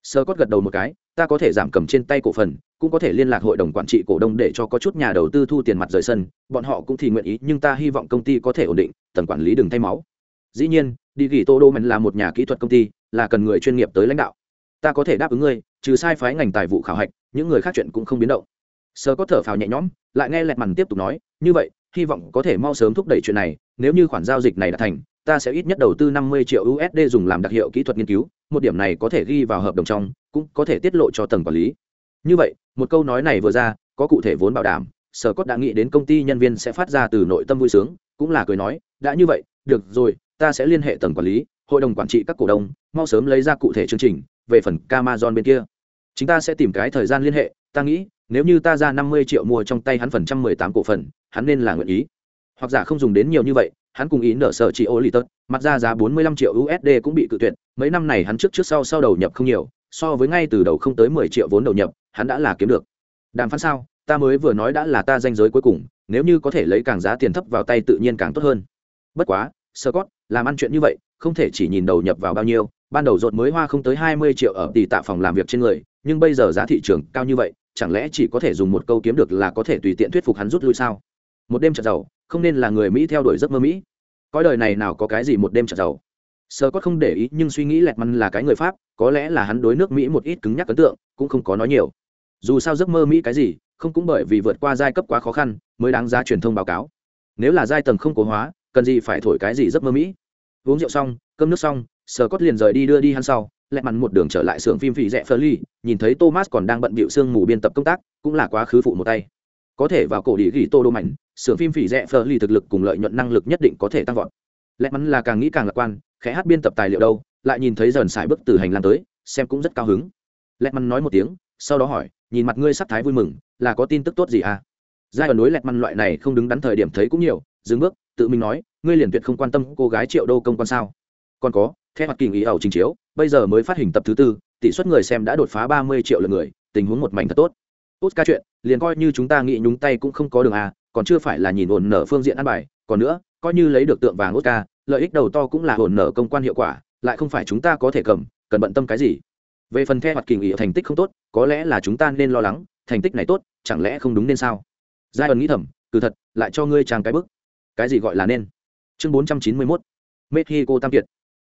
Sơ cốt gật đầu một cái ta có thể giảm cầm trên tay cổ phần cũng có thể liên lạc hội đồng quản trị cổ đông để cho có chút nhà đầu tư thu tiền mặt rời sân bọn họ cũng thì nguyện ý nhưng ta hy vọng công ty có thể ổn định tầng quản lý đừng thay máu. Dĩ nhiên đi ghi tô đô mẹn là một nhà kỹ thuật công ty là cần người chuyên nghiệp tới lãnh đạo. Ta có thể đáp ứng ngươi trừ sai phái ngành tài vụ khảo hạch những người khác chuyện cũng không biến động. Sơ có thở phào nhẹ nhõm lại nghe lẹt mằn tiếp tục nói như vậy hy vọng có thể mau sớm thúc đẩy chuyện này nếu như khoản giao dịch này đã thành ta sẽ ít nhất đầu tư 50 triệu USD dùng làm đặc hiệu kỹ thuật nghiên cứu, một điểm này có thể ghi vào hợp đồng trong, cũng có thể tiết lộ cho tầng quản lý. Như vậy, một câu nói này vừa ra, có cụ thể vốn bảo đảm, Sở Cốt đã nghĩ đến công ty nhân viên sẽ phát ra từ nội tâm vui sướng, cũng là cười nói, đã như vậy, được rồi, ta sẽ liên hệ tầng quản lý, hội đồng quản trị các cổ đông, mau sớm lấy ra cụ thể chương trình, về phần Amazon bên kia, chúng ta sẽ tìm cái thời gian liên hệ, ta nghĩ, nếu như ta ra 50 triệu mua trong tay hắn phần trăm 18 cổ phần, hắn nên là nguyện ý. Hoặc giả không dùng đến nhiều như vậy, hắn cùng ý nở sở chỉ ô lì tớt mặt ra giá 45 triệu usd cũng bị cự tuyệt mấy năm này hắn trước trước sau sau đầu nhập không nhiều so với ngay từ đầu không tới 10 triệu vốn đầu nhập, hắn đã là kiếm được. Đàm phán sao? Ta mới vừa nói đã là ta danh giới cuối cùng, nếu như có thể lấy càng giá tiền thấp vào tay tự nhiên càng tốt hơn. Bất quá Scott làm ăn chuyện như vậy, không thể chỉ nhìn đầu nhập vào bao nhiêu. Ban đầu rột mới hoa không tới 20 triệu ở tỷ tạ phòng làm việc trên người, nhưng bây giờ giá thị trường cao như vậy, chẳng lẽ chỉ có thể dùng một câu kiếm được là có thể tùy tiện thuyết phục hắn rút lui sao? Một đêm chợ giàu, không nên là người mỹ theo đuổi giấc mơ mỹ. Coi đời này nào có cái gì một đêm chợ giàu? Sơ có không để ý, nhưng suy nghĩ lẹt măn là cái người pháp, có lẽ là hắn đối nước mỹ một ít cứng nhắc ấn tượng, cũng không có nói nhiều. Dù sao giấc mơ mỹ cái gì, không cũng bởi vì vượt qua giai cấp quá khó khăn, mới đáng giá truyền thông báo cáo. Nếu là giai tầng không cố hóa, cần gì phải thổi cái gì giấc mơ mỹ? Uống rượu xong, cơm nước xong sờ cốt liền rời đi đưa đi hắn sau lẹ mặn một đường trở lại xưởng phim phì rẽ phơ ly, nhìn thấy thomas còn đang bận bịu sương mù biên tập công tác, cũng là quá khứ phụ một tay. Có thể vào cổ đi ghi tô đô mạnh xưởng phim phì rẽ phơ ly thực lực cùng lợi nhuận năng lực nhất định có thể tăng vọt lẽ mắn là càng nghĩ càng lạc quan, khẽ hát biên tập tài liệu đâu, lại nhìn thấy dần xài bước từ hành lang tới, xem cũng rất cao hứng. Lẽ mắn nói một tiếng, sau đó hỏi, nhìn mặt ngươi sắc thái vui mừng, là có tin tức tốt gì à? Giai ở núi lẹt măn loại này không đứng đắn thời điểm thấy cũng nhiều, dừng bước, tự mình nói, ngươi liền tuyệt không quan tâm cô gái triệu đô công quan sao? Còn có, theo mặt kỳ ý ẩu trình chiếu, bây giờ mới phát hình tập thứ tư, tỷ suất người xem đã đột phá ba mươi triệu lượt người, tình huống một mảnh thật tốt. Tốt ca chuyện, liền coi như chúng ta nghĩ nhúng tay cũng không có đường à còn chưa phải là nhìn ổn nở phương diện ăn bài, còn nữa coi như lấy được tượng vàng oscar, lợi ích đầu to cũng là hồn nở công quan hiệu quả, lại không phải chúng ta có thể cầm, cần bận tâm cái gì. Về phần theo hoạt kỳ nghỉ thành tích không tốt, có lẽ là chúng ta nên lo lắng, thành tích này tốt, chẳng lẽ không đúng nên sao? Giai ẩn nghĩ thầm, từ thật, lại cho ngươi trang cái bức. Cái gì gọi là nên? Chương bốn trăm chín mươi mốt. Mexico tam kiệt.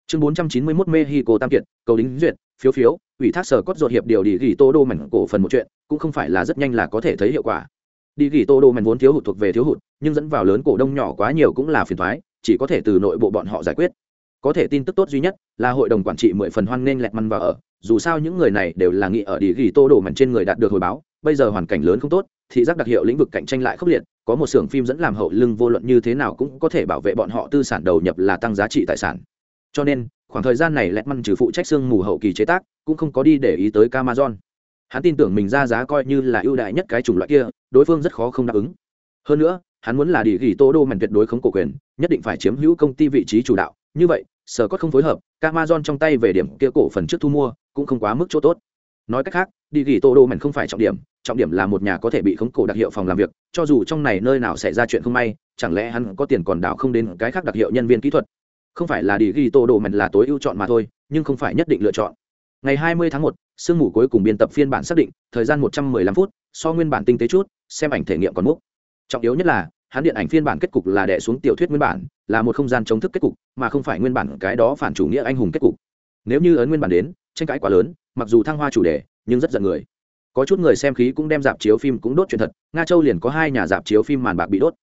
Chương bốn trăm chín mươi mốt mexico tam kiệt, cầu đính duyệt, phiếu phiếu, ủy thác sở cốt ruột hiệp điều đi ghi tô đô mảnh cổ phần một chuyện, cũng không phải là rất nhanh là có thể thấy hiệu quả đi ghi tô đô mảnh vốn thiếu hụt thuộc về thiếu hụt, nhưng dẫn vào lớn cổ đông nhỏ quá nhiều cũng là phiền thoái, chỉ có thể từ nội bộ bọn họ giải quyết có thể tin tức tốt duy nhất là hội đồng quản trị mười phần hoan nghênh lẹt măn vào ở, dù sao những người này đều là nghĩ ở đi ghi tô đô mảnh trên người đạt được hồi báo, bây giờ hoàn cảnh lớn không tốt, thị giác đặc hiệu lĩnh vực cạnh tranh lại khốc liệt, có một xưởng phim dẫn làm hậu lưng vô luận như thế nào cũng có thể bảo vệ bọn họ tư sản đầu nhập là tăng giá trị tài sản cho nên, khoảng thời gian này lẹt măn trừ phụ trách xương mù hậu kỳ chế tác, cũng không có đi để ý tới Amazon. Hắn tin tưởng mình ra giá coi như là ưu đại nhất cái chủng loại kia, đối phương rất khó không đáp ứng. Hơn nữa, hắn muốn là địa ghi Tô Đô mảnh tuyệt đối không cổ quyền, nhất định phải chiếm hữu công ty vị trí chủ đạo, như vậy, sở có không phối hợp, Amazon trong tay về điểm kia cổ phần trước thu mua, cũng không quá mức chỗ tốt. Nói cách khác, địa ghi Tô Đô mảnh không phải trọng điểm, trọng điểm là một nhà có thể bị khống cổ đặc hiệu phòng làm việc, cho dù trong này nơi nào xảy ra chuyện không may, chẳng lẽ hắn có tiền còn đảo không đến cái khác đặc hiệu nhân viên kỹ thuật. Không phải là địa ghi Tô Đô mảnh là tối ưu chọn mà thôi, nhưng không phải nhất định lựa chọn ngày 20 tháng 1, sương mù cuối cùng biên tập phiên bản xác định, thời gian 115 phút, so nguyên bản tinh tế chút, xem ảnh thể nghiệm còn múc. Trọng yếu nhất là, hắn điện ảnh phiên bản kết cục là đè xuống tiểu thuyết nguyên bản, là một không gian chống thức kết cục, mà không phải nguyên bản cái đó phản chủ nghĩa anh hùng kết cục. Nếu như ấn nguyên bản đến, tranh cãi quá lớn, mặc dù thăng hoa chủ đề, nhưng rất giận người. Có chút người xem khí cũng đem dạp chiếu phim cũng đốt chuyện thật, nga châu liền có hai nhà dạp chiếu phim màn bạc bị đốt.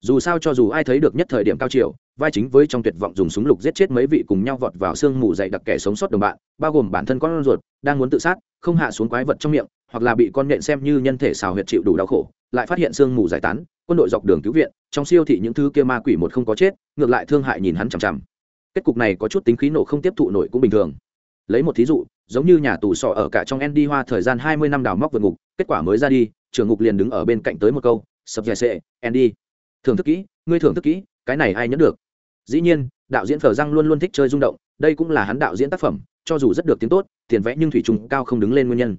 Dù sao cho dù ai thấy được nhất thời điểm cao chiều, vai chính với trong tuyệt vọng dùng súng lục giết chết mấy vị cùng nhau vọt vào sương mù dậy đặc kẻ sống sót đồng bạn, bao gồm bản thân con ruột đang muốn tự sát không hạ xuống quái vật trong miệng hoặc là bị con nhện xem như nhân thể xào huyệt chịu đủ đau khổ lại phát hiện sương mù giải tán quân đội dọc đường cứu viện trong siêu thị những thứ kia ma quỷ một không có chết ngược lại thương hại nhìn hắn chằm chằm kết cục này có chút tính khí nổ không tiếp thụ nổi cũng bình thường lấy một thí dụ giống như nhà tù sọ ở cả trong Andy Hoa thời gian hai mươi năm đào móc vượt ngục, kết quả mới ra đi, trưởng ngục liền đứng ở bên cạnh tới một câu, "Sập dài xệ, Andy." Thưởng thức kỹ, ngươi thưởng thức kỹ, cái này ai nhẫn được. Dĩ nhiên, đạo diễn Phở Răng luôn luôn thích chơi rung động, đây cũng là hắn đạo diễn tác phẩm, cho dù rất được tiếng tốt, tiền vẽ nhưng thủy trùng cao không đứng lên nguyên nhân.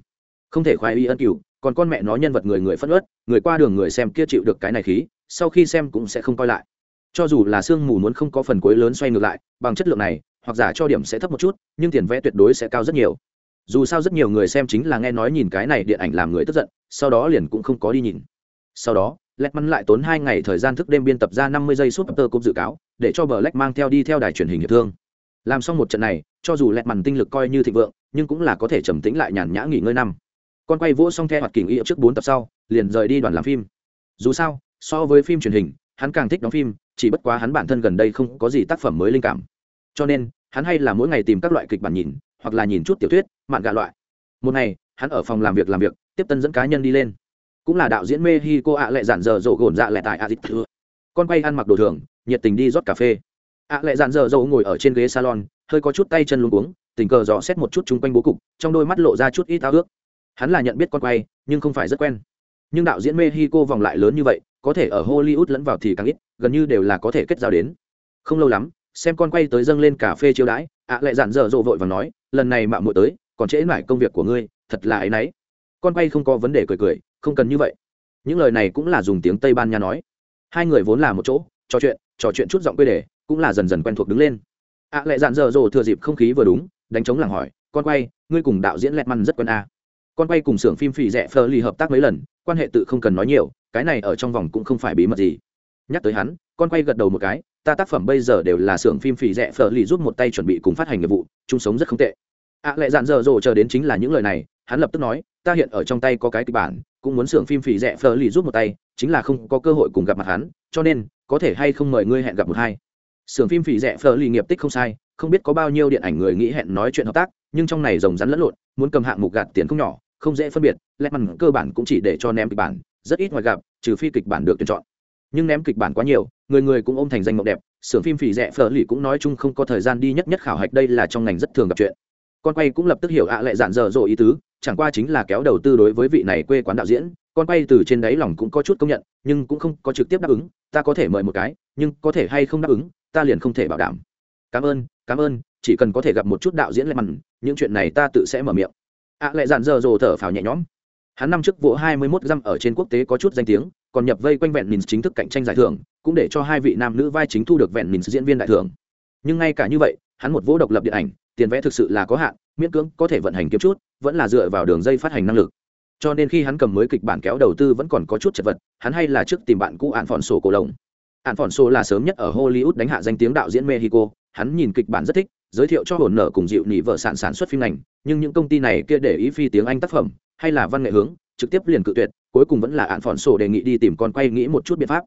Không thể khoái y ân cửu, còn con mẹ nó nhân vật người người phân uất, người qua đường người xem kia chịu được cái này khí, sau khi xem cũng sẽ không coi lại. Cho dù là sương mù muốn không có phần cuối lớn xoay ngược lại, bằng chất lượng này, hoặc giả cho điểm sẽ thấp một chút, nhưng tiền vẽ tuyệt đối sẽ cao rất nhiều. Dù sao rất nhiều người xem chính là nghe nói nhìn cái này điện ảnh làm người tức giận, sau đó liền cũng không có đi nhìn. Sau đó, lẹt mắn lại tốn hai ngày thời gian thức đêm biên tập ra năm mươi giây suốt tơ cũng dự cáo để cho bờ lách mang theo đi theo đài truyền hình hiệp thương làm xong một trận này, cho dù lẹt mằn tinh lực coi như thịnh vượng, nhưng cũng là có thể trầm tĩnh lại nhàn nhã nghỉ ngơi năm. Con quay vỗ xong theo hoạt kình nghĩa trước bốn tập sau, liền rời đi đoàn làm phim. Dù sao, so với phim truyền hình, hắn càng thích đóng phim, chỉ bất quá hắn bản thân gần đây không có gì tác phẩm mới linh cảm. Cho nên, hắn hay là mỗi ngày tìm các loại kịch bản nhìn, hoặc là nhìn chút tiểu thuyết, mạn gạ loại. Một ngày, hắn ở phòng làm việc làm việc, tiếp tân dẫn cá nhân đi lên. Cũng là đạo diễn mê hi cô ạ lại giản dở dỗ gồn dạ lại tại a dịp con quay ăn mặc đồ thường, nhiệt tình đi rót cà phê ạ lại dàn dở dầu ngồi ở trên ghế salon, hơi có chút tay chân luống cuống, tình cờ dò xét một chút chung quanh bố cục, trong đôi mắt lộ ra chút ít ao ước. Hắn là nhận biết con quay, nhưng không phải rất quen. Nhưng đạo diễn mexico vòng lại lớn như vậy, có thể ở hollywood lẫn vào thì càng ít, gần như đều là có thể kết giao đến. Không lâu lắm, xem con quay tới dâng lên cà phê chiêu đãi, ạ lại dàn dở dỗ vội và nói, lần này mạo muội tới, còn trễ mãi công việc của ngươi, thật là ấy nấy con quay không có vấn đề cười cười, không cần như vậy. Những lời này cũng là dùng tiếng tây ban nha nói. Hai người vốn là một chỗ, trò chuyện trò chuyện chút giọng quê đề cũng là dần dần quen thuộc đứng lên. Ạ à, dạn dở dồ thừa dịp không khí vừa đúng đánh trống làng hỏi con quay ngươi cùng đạo diễn lẹt măn rất quen a à. con quay cùng xưởng phim phì rẻ phơ lì hợp tác mấy lần quan hệ tự không cần nói nhiều cái này ở trong vòng cũng không phải bí mật gì. Nhắc tới hắn con quay gật đầu một cái ta tác phẩm bây giờ đều là xưởng phim phì rẻ phở lì giúp một tay chuẩn bị cùng phát hành nghiệp vụ chung sống rất không tệ. Ạ à, dạn dở dồ chờ đến chính là những lời này hắn lập tức nói ta hiện ở trong tay có cái kịch bản cũng muốn xưởng phim phì rẻ phờ lì giúp một tay chính là không có cơ hội cùng gặp mặt hắn cho nên có thể hay không mời ngươi hẹn gặp một hai? Xưởng phim phỉ rẻ phở lì nghiệp tích không sai, không biết có bao nhiêu điện ảnh người nghĩ hẹn nói chuyện hợp tác, nhưng trong này rồng rắn lẫn lộn, muốn cầm hạng mục gạt tiền không nhỏ, không dễ phân biệt, lẽ mằn cơ bản cũng chỉ để cho ném kịch bản, rất ít ngoài gặp, trừ phi kịch bản được tuyển chọn. Nhưng ném kịch bản quá nhiều, người người cũng ôm thành danh mộng đẹp, xưởng phim phỉ rẻ phở lì cũng nói chung không có thời gian đi nhất nhất khảo hạch, đây là trong ngành rất thường gặp chuyện. Con quay cũng lập tức hiểu ạ à lệ dạn dở dội ý tứ, chẳng qua chính là kéo đầu tư đối với vị này quê quán đạo diễn, con quay từ trên đáy lòng cũng có chút công nhận, nhưng cũng không có trực tiếp đáp ứng, ta có thể mời một cái nhưng có thể hay không đáp ứng, ta liền không thể bảo đảm. Cảm ơn cảm ơn, chỉ cần có thể gặp một chút đạo diễn lệ mặn, những chuyện này ta tự sẽ mở miệng. Ạ à lại dạn dở dồ thở phào nhẹ nhõm. Hắn năm trước vỗ 21 dăm ở trên quốc tế có chút danh tiếng, còn nhập vây quanh vẹn mình chính thức cạnh tranh giải thưởng, cũng để cho hai vị nam nữ vai chính thu được vẹn mình diễn viên đại thưởng. Nhưng ngay cả như vậy, hắn một vỗ độc lập điện ảnh, tiền vẽ thực sự là có hạn, miễn cưỡng có thể vận hành kiếm chút, vẫn là dựa vào đường dây phát hành năng lực. Cho nên khi hắn cầm mới kịch bản kéo đầu tư vẫn còn có chút chật vật, hắn hay là trước tìm bạn cũ ạn phòn sổ cổ đồng ạn phòn sổ là sớm nhất ở hollywood đánh hạ danh tiếng đạo diễn mexico. Hắn nhìn kịch bản rất thích, giới thiệu cho hồn nở cùng dịu nỉ vợ sản sản xuất phim ngành nhưng những công ty này kia để ý phi tiếng anh tác phẩm, hay là văn nghệ hướng, trực tiếp liền cự tuyệt, cuối cùng vẫn là ạn phòn sổ đề nghị đi tìm con quay nghĩ một chút biện pháp.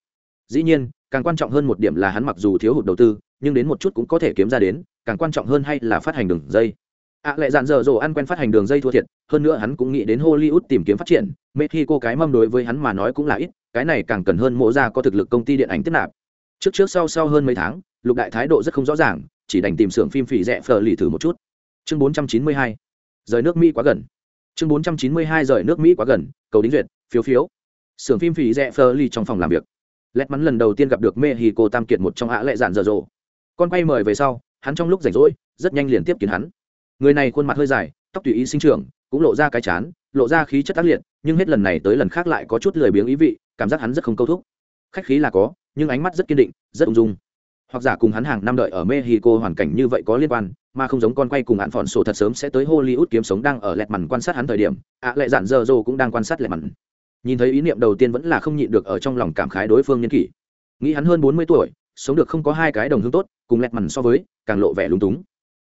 Dĩ nhiên, càng quan trọng hơn một điểm là hắn mặc dù thiếu hụt đầu tư, nhưng đến một chút cũng có thể kiếm ra đến, càng quan trọng hơn hay là phát hành đường dây ạ à, lại dàn dở dồ ăn quen phát hành đường dây thua thiệt hơn nữa hắn cũng nghĩ đến hollywood tìm kiếm phát triển mexico cái mâm đối với hắn mà nói cũng là ít cái này càng cần hơn mộ ra có thực lực công ty điện ảnh tiếp nạp. Trước trước sau sau hơn mấy tháng lục đại thái độ rất không rõ ràng chỉ đành tìm xưởng phim phì rẻ phờ lì thử một chút. Chương 492. rời nước mỹ quá gần. Chương 492 rời nước mỹ quá gần cầu đính duyệt phiếu phiếu. Xưởng phim phì rẻ phờ lì trong phòng làm việc. Lẹt mắn lần đầu tiên gặp được mexico tam kiệt một trong ạ lại dạn dở dồ con quay mời về sau hắn trong lúc rảnh rỗi rất nhanh liền tiếp kiến hắn người này khuôn mặt hơi dài tóc tùy ý sinh trưởng cũng lộ ra cái chán lộ ra khí chất tác liệt nhưng hết lần này tới lần khác lại có chút lười biếng ý vị cảm giác hắn rất không câu thúc. Khách khí là có nhưng ánh mắt rất kiên định rất ung dung. Hoặc giả cùng hắn hàng năm đợi ở mexico hoàn cảnh như vậy có liên quan mà không giống con quay cùng hạn phòn sổ thật sớm sẽ tới hollywood kiếm sống đang ở lẹt mằn quan sát hắn thời điểm ạ à, lại giản dơ dô cũng đang quan sát lẹt mằn. Nhìn thấy ý niệm đầu tiên vẫn là không nhịn được ở trong lòng cảm khái đối phương nhân kỷ. Nghĩ hắn hơn bốn mươi tuổi sống được không có hai cái đồng hương tốt cùng lẹt mằn so với càng lộ vẻ lúng túng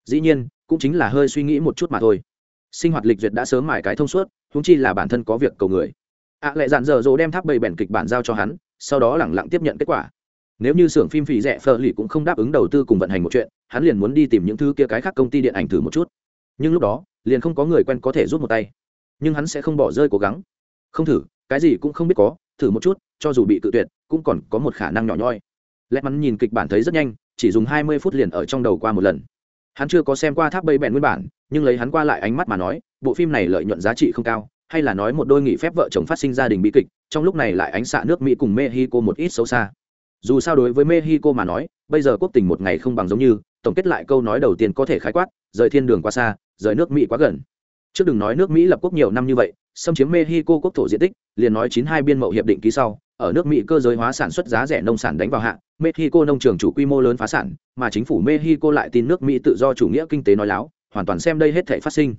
dĩ nhiên cũng chính là hơi suy nghĩ một chút mà thôi. Sinh hoạt lịch duyệt đã sớm mải cái thông suốt húng chi là bản thân có việc cầu người. Ạ à, lại dạn dở dỗ đem tháp bầy bèn kịch bản giao cho hắn sau đó lẳng lặng tiếp nhận kết quả. Nếu như xưởng phim phì rẻ phờ lì cũng không đáp ứng đầu tư cùng vận hành một chuyện hắn liền muốn đi tìm những thứ kia cái khác công ty điện ảnh thử một chút. Nhưng lúc đó liền không có người quen có thể rút một tay. Nhưng hắn sẽ không bỏ rơi cố gắng. Không thử cái gì cũng không biết có thử một chút cho dù bị cự tuyệt cũng còn có một khả năng nhỏ nhoi. Lẽ mắn nhìn kịch bản thấy rất nhanh chỉ dùng hai mươi phút liền ở trong đầu qua một lần hắn chưa có xem qua tháp bầy bèn nguyên bản, nhưng lấy hắn qua lại ánh mắt mà nói, bộ phim này lợi nhuận giá trị không cao, hay là nói một đôi nghỉ phép vợ chồng phát sinh gia đình bi kịch, trong lúc này lại ánh xạ nước mỹ cùng mexico một ít xấu xa. Dù sao đối với mexico mà nói, bây giờ quốc tình một ngày không bằng giống như, tổng kết lại câu nói đầu tiên có thể khái quát, rời thiên đường quá xa, rời nước mỹ quá gần. Trước đừng nói nước mỹ lập quốc nhiều năm như vậy, xâm chiếm mexico quốc thổ diện tích, liền nói chín hai biên mậu hiệp định ký sau ở nước mỹ cơ giới hóa sản xuất giá rẻ nông sản đánh vào hạ, mexico nông trường chủ quy mô lớn phá sản, mà chính phủ mexico lại tin nước mỹ tự do chủ nghĩa kinh tế nói láo, hoàn toàn xem đây hết thảy phát sinh.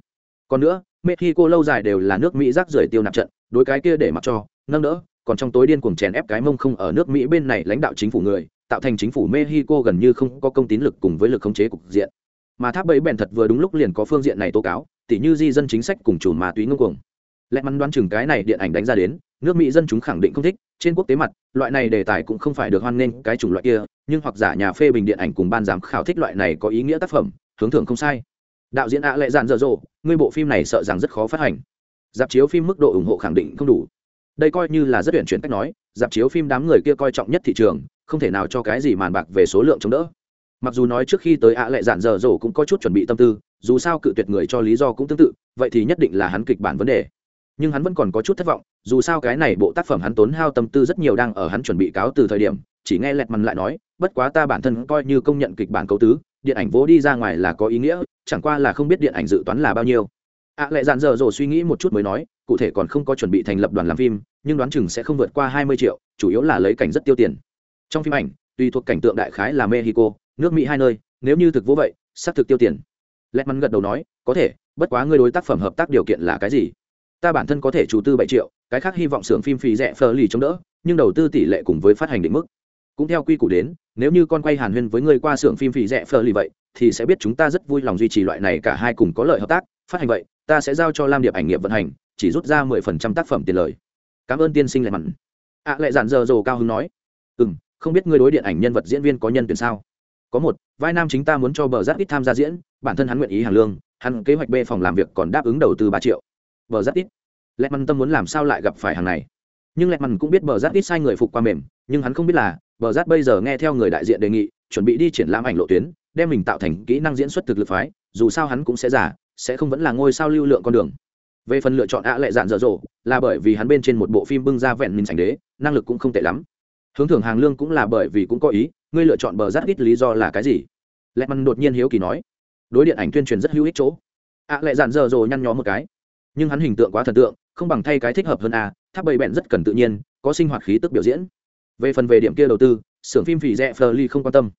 Còn nữa, mexico lâu dài đều là nước mỹ rác rưởi tiêu nạp trận, đối cái kia để mặc cho, nâng đỡ, còn trong tối điên cuồng chèn ép cái mông không ở nước mỹ bên này lãnh đạo chính phủ người, tạo thành chính phủ mexico gần như không có công tín lực cùng với lực khống chế cục diện. Mà tháp bẫy bèn thật vừa đúng lúc liền có phương diện này tố cáo, tỉ như di dân chính sách cùng chủ ma túy ngông cuồng. Lẽ mắn đoán chừng cái này điện ảnh đánh ra đến nước mỹ dân chúng khẳng định không thích trên quốc tế mặt loại này đề tài cũng không phải được hoan nghênh cái chủng loại kia nhưng hoặc giả nhà phê bình điện ảnh cùng ban giám khảo thích loại này có ý nghĩa tác phẩm hướng thưởng không sai đạo diễn ạ lệ dạn dở dộ ngươi bộ phim này sợ rằng rất khó phát hành dạp chiếu phim mức độ ủng hộ khẳng định không đủ đây coi như là rất tuyển chuyển cách nói dạp chiếu phim đám người kia coi trọng nhất thị trường không thể nào cho cái gì màn bạc về số lượng chống đỡ mặc dù nói trước khi tới ạ lệ dạn dở dộ cũng có chút chuẩn bị tâm tư dù sao cự tuyệt người cho lý do cũng tương tự vậy thì nhất định là hắn kịch bản vấn đề nhưng hắn vẫn còn có chút thất vọng dù sao cái này bộ tác phẩm hắn tốn hao tâm tư rất nhiều đang ở hắn chuẩn bị cáo từ thời điểm chỉ nghe lẹt mằn lại nói bất quá ta bản thân coi như công nhận kịch bản cấu tứ điện ảnh vỗ đi ra ngoài là có ý nghĩa chẳng qua là không biết điện ảnh dự toán là bao nhiêu. Ạ à, lại dạn dở dồ suy nghĩ một chút mới nói cụ thể còn không có chuẩn bị thành lập đoàn làm phim nhưng đoán chừng sẽ không vượt qua hai mươi triệu chủ yếu là lấy cảnh rất tiêu tiền. Trong phim ảnh tùy thuộc cảnh tượng đại khái là mexico nước mỹ hai nơi nếu như thực vô vậy xác thực tiêu tiền. Lẹt mắn gật đầu nói có thể bất quá ngươi đối tác phẩm hợp tác điều kiện là cái gì? Ta bản thân có thể chủ tư bảy triệu cái khác hy vọng xưởng phim phí rẻ phờ lì chống đỡ nhưng đầu tư tỷ lệ cùng với phát hành định mức. Cũng theo quy củ đến nếu như con quay hàn huyên với ngươi qua xưởng phim phí rẻ phờ lì vậy thì sẽ biết chúng ta rất vui lòng duy trì loại này cả hai cùng có lợi hợp tác phát hành vậy ta sẽ giao cho lam điệp ảnh nghiệp vận hành chỉ rút ra mười phần trăm tác phẩm tiền lời. Cảm ơn tiên sinh lại mặn. Ạ à, lại giản giờ dồ cao hứng nói. Ừ m không biết ngươi đối điện ảnh nhân vật diễn viên có nhân tuyển sao? Có một vai nam chính ta muốn cho bờ giáp ít tham gia diễn bản thân hắn nguyện ý hàng lương hắn kế hoạch b phòng làm việc còn đáp ứng đầu tư ba triệu bờ giáp ít lẹt măn tâm muốn làm sao lại gặp phải hàng này? Nhưng lẹt măn cũng biết bờ giáp ít sai người phục qua mềm, nhưng hắn không biết là, bờ giáp bây giờ nghe theo người đại diện đề nghị, chuẩn bị đi triển lãm ảnh lộ tuyến, đem mình tạo thành kỹ năng diễn xuất thực lực phái, dù sao hắn cũng sẽ giả sẽ không vẫn là ngôi sao lưu lượng con đường. Về phần lựa chọn ạ lệ dạn dở dộ là bởi vì hắn bên trên một bộ phim bưng ra vẹn mình sành đế, năng lực cũng không tệ lắm. Hướng thưởng hàng lương cũng là bởi vì cũng có ý, ngươi lựa chọn bờ rát ít lý do là cái gì? Lẹ măn đột nhiên hiếu kỳ nói. Đối điện ảnh tuyên truyền rất hữu ích chỗ. Ạ lệ dạn dở dộ nhăn nhó một cái nhưng hắn hình tượng quá thần tượng, không bằng thay cái thích hợp hơn a tháp bầy bẹn rất cần tự nhiên, có sinh hoạt khí tức biểu diễn. Về phần về điểm kia đầu tư, xưởng phim phì rẽ phờ ly không quan tâm.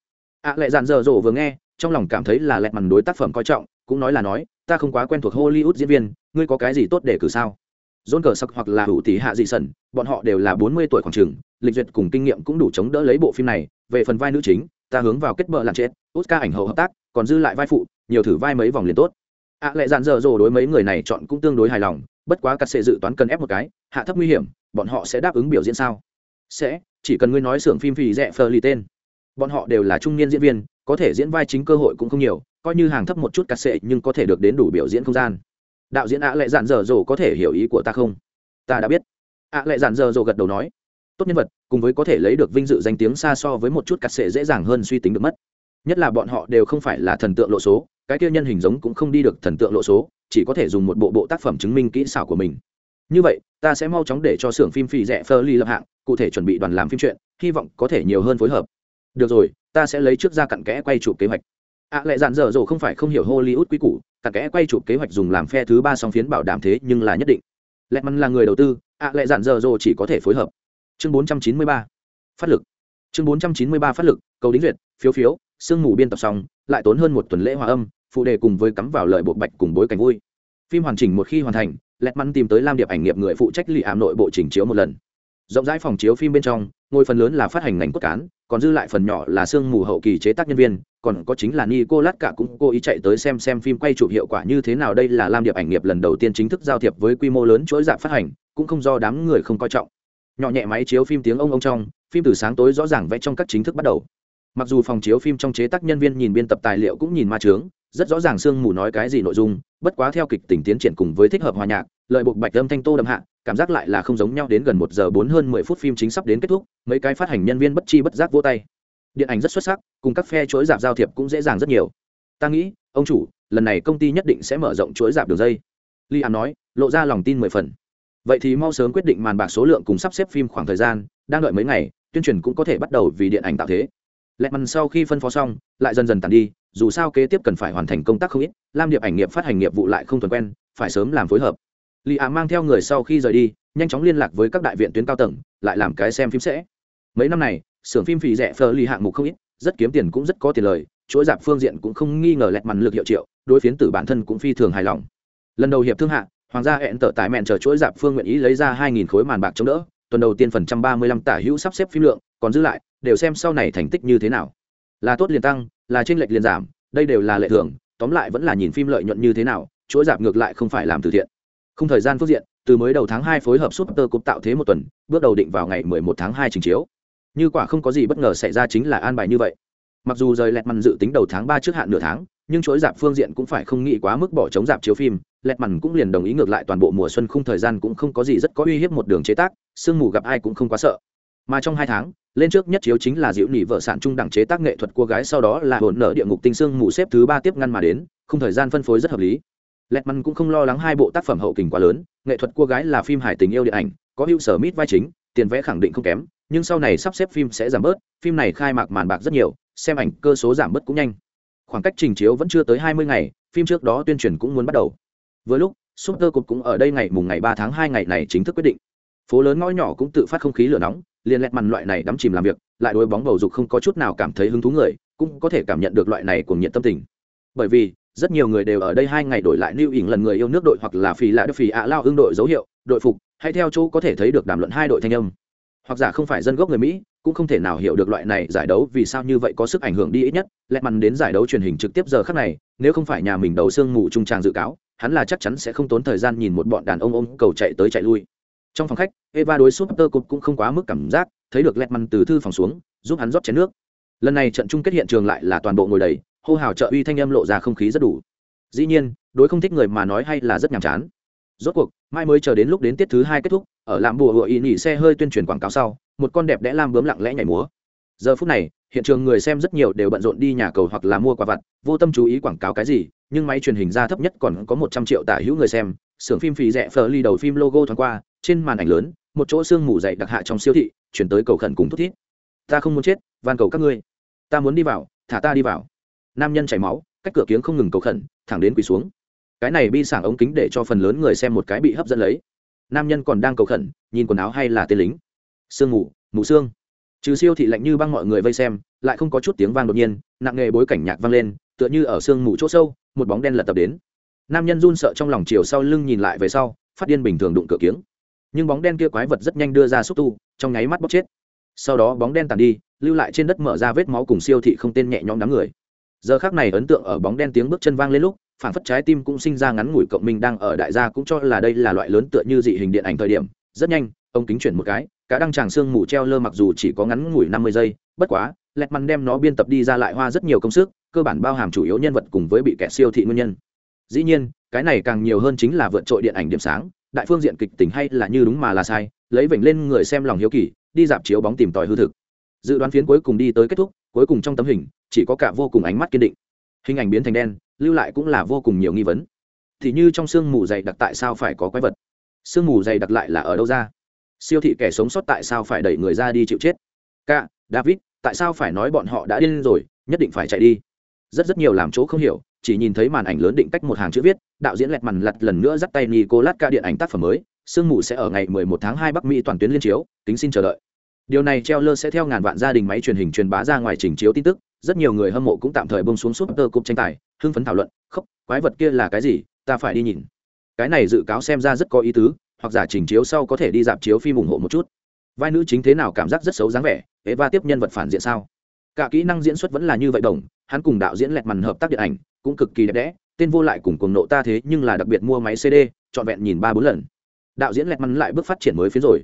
Ạ lại dàn dở dộ vừa nghe, trong lòng cảm thấy là lẹt mằn đối tác phẩm coi trọng, cũng nói là nói, ta không quá quen thuộc hollywood diễn viên, ngươi có cái gì tốt để cử sao? Dôn cờ sắc hoặc là hữu tỷ hạ dị sần bọn họ đều là bốn mươi tuổi khoảng trường, lịch duyệt cùng kinh nghiệm cũng đủ chống đỡ lấy bộ phim này. Về phần vai nữ chính, ta hướng vào kết bờ làm chết oscar ảnh hậu hợp tác, còn dư lại vai phụ, nhiều thử vai mấy vòng liền tốt ạ lệ dạn dở dồ đối mấy người này chọn cũng tương đối hài lòng, bất quá cắt sệ dự toán cần ép một cái, hạ thấp nguy hiểm, bọn họ sẽ đáp ứng biểu diễn sao? Sẽ, chỉ cần ngươi nói xưởng phim phì rẽ phờ lì tên. Bọn họ đều là trung niên diễn viên, có thể diễn vai chính cơ hội cũng không nhiều, coi như hàng thấp một chút cắt sệ nhưng có thể được đến đủ biểu diễn không gian. Đạo diễn ạ lệ dạn dở dồ có thể hiểu ý của ta không? Ta đã biết. Ạ lệ dạn dở dồ gật đầu nói. Tốt nhân vật, cùng với có thể lấy được vinh dự danh tiếng xa so với một chút cắt sệ dễ dàng hơn suy tính được mất. Nhất là bọn họ đều không phải là thần tượng lộ số cái kia nhân hình giống cũng không đi được thần tượng lộ số chỉ có thể dùng một bộ bộ tác phẩm chứng minh kỹ xảo của mình. Như vậy ta sẽ mau chóng để cho xưởng phim phì rẻ phơ ly lập hạng cụ thể chuẩn bị đoàn làm phim chuyện hy vọng có thể nhiều hơn phối hợp. Được rồi ta sẽ lấy trước ra cặn kẽ quay chụp kế hoạch. Ạ à, lại dạn dở dồ không phải không hiểu hollywood quy củ cặn kẽ quay chụp kế hoạch dùng làm phe thứ ba song phiến bảo đảm thế nhưng là nhất định. Lẹt mắn là người đầu tư ạ à, lại dạn dở dồ chỉ có thể phối hợp. Chương 493. phát lực. Chương 493 phát lực cầu đính duyệt phiếu phiếu sương mù biên tập xong lại tốn hơn một tuần lễ hòa âm phụ đề cùng với cắm vào lời bộ bạch cùng bối cảnh vui phim hoàn chỉnh một khi hoàn thành lẹt mắn tìm tới lam điệp ảnh nghiệp người phụ trách lì ảm nội bộ chỉnh chiếu một lần rộng rãi phòng chiếu phim bên trong ngôi phần lớn là phát hành ngành cốt cán còn dư lại phần nhỏ là sương mù hậu kỳ chế tác nhân viên còn có chính là Nico Lát cả cũng cố ý chạy tới xem xem phim quay chụp hiệu quả như thế nào đây là Lam Điệp ảnh nghiệp lần đầu tiên chính thức giao thiệp với quy mô lớn chuỗi dạng phát hành, cũng không do đám người không coi trọng. Nhỏ nhẹ máy chiếu phim tiếng ông ông trong, phim từ sáng tối rõ ràng vẽ trong các chính thức bắt đầu. Mặc dù phòng chiếu phim trong chế tác nhân viên nhìn biên tập tài liệu cũng nhìn ma trướng, rất rõ ràng sương mù nói cái gì nội dung, bất quá theo kịch tình tiến triển cùng với thích hợp hòa nhạc, lợi buộc bạch âm thanh tô đậm hạ, cảm giác lại là không giống nhau đến gần một giờ bốn hơn mười phút phim chính sắp đến kết thúc, mấy cái phát hành nhân viên bất chi bất giác vỗ tay. Điện ảnh rất xuất sắc cùng các phe chuỗi dạp giao thiệp cũng dễ dàng rất nhiều. Ta nghĩ ông chủ lần này công ty nhất định sẽ mở rộng chuỗi dạp đường dây. Li an nói lộ ra lòng tin mười phần. Vậy thì mau sớm quyết định màn bạc số lượng cùng sắp xếp phim khoảng thời gian đang đợi mấy ngày tuyên truyền cũng có thể bắt đầu vì điện ảnh tạo thế lẹt mằn sau khi phân phó xong, lại dần dần tàn đi, dù sao kế tiếp cần phải hoàn thành công tác không ít, lam điệp ảnh nghiệp phát hành nghiệp vụ lại không thuần quen, phải sớm làm phối hợp. Lì ạ mang theo người sau khi rời đi, nhanh chóng liên lạc với các đại viện tuyến cao tầng, lại làm cái xem phim sẽ. Mấy năm này, xưởng phim phì rẻ phờ ly hạng mục không ít, rất kiếm tiền cũng rất có tiền lời, chuỗi dạp phương diện cũng không nghi ngờ lẹt mằn lực hiệu triệu, đối phiến tử bản thân cũng phi thường hài lòng. Lần đầu hiệp thương hạ, hoàng gia hẹn tở tài mẹn chờ chuỗi dạp phương nguyện ý lấy ra hai nghìn khối màn bạc chống đỡ tuần đầu tiên phần trăm ba mươi lăm tả hữu sắp xếp phim lượng còn giữ lại đều xem sau này thành tích như thế nào. Là tốt liền tăng là trên lệch liền giảm đây đều là lệ thường tóm lại vẫn là nhìn phim lợi nhuận như thế nào chuỗi dạp ngược lại không phải làm từ thiện. Không thời gian phương diện từ mới đầu tháng hai phối hợp Super Cup tạo thế một tuần, bước đầu định vào ngày 11 tháng 2 trình chiếu. Như quả không có gì bất ngờ xảy ra chính là an bài như vậy. Mặc dù rời lẹt mằn dự tính đầu tháng ba trước hạn nửa tháng nhưng chuỗi dạp phương diện cũng phải không nghĩ quá mức bỏ chống dạp chiếu phim lẹt mằn cũng liền đồng ý ngược lại toàn bộ mùa xuân khung thời gian cũng không có gì rất có uy hiếp một đường chế tác sương mù gặp ai cũng không quá sợ. Mà trong hai tháng, lên trước nhất chiếu chính là diệu nỉ vợ sản trung đẳng chế tác nghệ thuật cô gái, sau đó là hồn nợ địa ngục tinh sương mù xếp thứ ba tiếp ngăn mà đến, không thời gian phân phối rất hợp lý. Lẹt mằn cũng không lo lắng hai bộ tác phẩm hậu kình quá lớn, nghệ thuật cô gái là phim hài tình yêu điện ảnh, có hữu sở mít vai chính, tiền vẽ khẳng định không kém, nhưng sau này sắp xếp phim sẽ giảm bớt, phim này khai mạc màn bạc rất nhiều, xem ảnh cơ số giảm bớt cũng nhanh. Khoảng cách trình chiếu vẫn chưa tới hai mươi ngày, phim trước đó tuyên truyền cũng muốn bắt đầu. Vừa lúc, super cục cũng ở đây ngày mùng ngày ba tháng hai ngày này chính thức quyết định phố lớn ngõ nhỏ cũng tự phát không khí lửa nóng, liền lẹt màn loại này đắm chìm làm việc, lại đối bóng bầu dục không có chút nào cảm thấy hứng thú người, cũng có thể cảm nhận được loại này của nhiệt tâm tình. Bởi vì, rất nhiều người đều ở đây hai ngày đổi lại lưu ỉng lần người yêu nước đội hoặc là phì lạ phì ạ lao hương đội dấu hiệu, đội phục hay theo chỗ có thể thấy được đàm luận hai đội thanh âm. Hoặc giả không phải dân gốc người mỹ, cũng không thể nào hiểu được loại này giải đấu vì sao như vậy có sức ảnh hưởng đi ít nhất, lẹt mằn đến giải đấu truyền hình trực tiếp giờ khắc này, nếu không phải nhà mình đầu sương mù trung tràng dự cáo, hắn là chắc chắn sẽ không tốn thời gian nhìn một bọn đàn ông ôm cầu chạy tới chạy lui trong phòng khách, eva đối super cục cũng không quá mức cảm giác, thấy được lẹt măn từ thư phòng xuống, giúp hắn rót chén nước. Lần này trận chung kết hiện trường lại là toàn bộ ngồi đầy, hô hào trợ uy thanh âm lộ ra không khí rất đủ. Dĩ nhiên, đối không thích người mà nói hay là rất nhàm chán. Rốt cuộc, mai mới chờ đến lúc đến tiết thứ hai kết thúc, ở làm bùa hựa ý nghỉ xe hơi tuyên truyền quảng cáo sau, một con đẹp đẽ lam bướm lặng lẽ nhảy múa. Giờ phút này, hiện trường người xem rất nhiều đều bận rộn đi nhà cầu hoặc là mua quà vặt, vô tâm chú ý quảng cáo cái gì, nhưng máy truyền hình ra thấp nhất còn có một trăm triệu tả hữu người xem, xưởng phim phì rẻ phờ ly đầu phim logo thoáng qua trên màn ảnh lớn, một chỗ xương mù dày đặc hạ trong siêu thị, chuyển tới cầu khẩn cùng thút thít. Ta không muốn chết, van cầu các ngươi. Ta muốn đi vào, thả ta đi vào. Nam nhân chảy máu, cách cửa kiếng không ngừng cầu khẩn, thẳng đến quỳ xuống. Cái này bi sảng ống kính để cho phần lớn người xem một cái bị hấp dẫn lấy. Nam nhân còn đang cầu khẩn, nhìn quần áo hay là tên lính. Sương mù mù xương trừ siêu thị lạnh như băng mọi người vây xem, lại không có chút tiếng vang đột nhiên, nặng nghề bối cảnh nhạc vang lên, tựa như ở sương mù chỗ sâu, một bóng đen lật tập đến. Nam nhân run sợ trong lòng chiều sau lưng nhìn lại về sau, phát điên bình thường đụng cửa kiếng nhưng bóng đen kia quái vật rất nhanh đưa ra xúc tu, trong nháy mắt bóc chết. Sau đó bóng đen tàn đi, lưu lại trên đất mở ra vết máu cùng siêu thị không tên nhẹ nhõm đám người. Giờ khác này ấn tượng ở bóng đen tiếng bước chân vang lên lúc, phản phất trái tim cũng sinh ra ngắn ngủi cộng minh đang ở đại gia cũng cho là đây là loại lớn tựa như dị hình điện ảnh thời điểm. Rất nhanh, ông kính chuyển một cái, cả đăng tràng xương mù treo lơ mặc dù chỉ có ngắn ngủi năm mươi giây, bất quá, lẹt măn đem nó biên tập đi ra lại hoa rất nhiều công sức, cơ bản bao hàm chủ yếu nhân vật cùng với bị kẻ siêu thị nguyên nhân. Dĩ nhiên, cái này càng nhiều hơn chính là vượt trội điện ảnh điểm sáng đại phương diện kịch tính hay là như đúng mà là sai, lấy vểnh lên người xem lòng hiếu kỳ, đi dạp chiếu bóng tìm tòi hư thực. Dự đoán phiến cuối cùng đi tới kết thúc, cuối cùng trong tấm hình, chỉ có cả vô cùng ánh mắt kiên định. Hình ảnh biến thành đen, lưu lại cũng là vô cùng nhiều nghi vấn. Thì như trong sương mù dày đặc tại sao phải có quái vật? Sương mù dày đặc lại là ở đâu ra? Siêu thị kẻ sống sót tại sao phải đẩy người ra đi chịu chết? Ca david, tại sao phải nói bọn họ đã điên rồi, nhất định phải chạy đi? Rất rất nhiều làm chỗ không hiểu chỉ nhìn thấy màn ảnh lớn định cách một hàng chữ viết, đạo diễn lẹt mằn lặt lần nữa dắt tay nicolas ca điện ảnh tác phẩm mới, sương mù sẽ ở ngày 11 tháng 2 bắc mỹ toàn tuyến liên chiếu tính xin chờ đợi. Điều này treo lơ sẽ theo ngàn vạn gia đình máy truyền hình truyền bá ra ngoài trình chiếu tin tức, rất nhiều người hâm mộ cũng tạm thời bông xuống suốt tơ cục tranh tài, hưng phấn thảo luận, khóc, quái vật kia là cái gì? Ta phải đi nhìn. Cái này dự cáo xem ra rất có ý tứ, hoặc giả trình chiếu sau có thể đi dạp chiếu phim ủng hộ một chút. Vai nữ chính thế nào cảm giác rất xấu dáng vẻ, eva tiếp nhân vật phản diện sao? Cả kỹ năng diễn xuất vẫn là như vậy đồng hắn cùng đạo diễn lẹt màn hợp tác điện ảnh, cũng cực kỳ đẹp đẽ, tên vô lại cùng cuồng nộ ta thế nhưng là đặc biệt mua máy cd trọn vẹn nhìn ba bốn lần. Đạo diễn lẹt mắn lại bước phát triển mới phía rồi.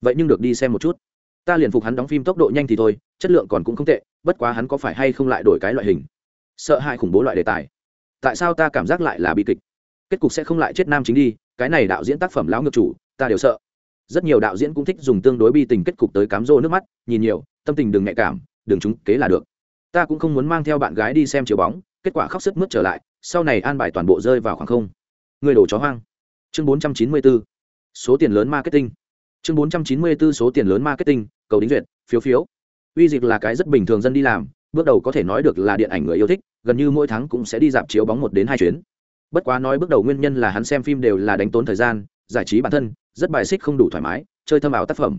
Vậy nhưng được đi xem một chút. Ta liền phục hắn đóng phim tốc độ nhanh thì thôi, chất lượng còn cũng không tệ, bất quá hắn có phải hay không lại đổi cái loại hình? Sợ hãi khủng bố loại đề tài. Tại sao ta cảm giác lại là bi kịch? Kết cục sẽ không lại chết nam chính đi, cái này đạo diễn tác phẩm lão ngược chủ, ta đều sợ. Rất nhiều đạo diễn cũng thích dùng tương đối bi tình kết cục tới cám rô nước mắt, nhìn nhiều, tâm tình đừng nhạy cảm, đừng trúng kế là được ta cũng không muốn mang theo bạn gái đi xem chiếu bóng, kết quả khóc sức mướt trở lại, sau này an bài toàn bộ rơi vào khoảng không. Người đổ chó hoang. Chương 494. số tiền lớn marketing. Chương 494 số tiền lớn marketing, cầu đính duyệt, phiếu phiếu. Uy dịch là cái rất bình thường dân đi làm, bước đầu có thể nói được là điện ảnh người yêu thích, gần như mỗi tháng cũng sẽ đi dạp chiếu bóng một đến hai chuyến. Bất quá nói bước đầu nguyên nhân là hắn xem phim đều là đánh tốn thời gian, giải trí bản thân, rất bài xích không đủ thoải mái, chơi thâm ảo tác phẩm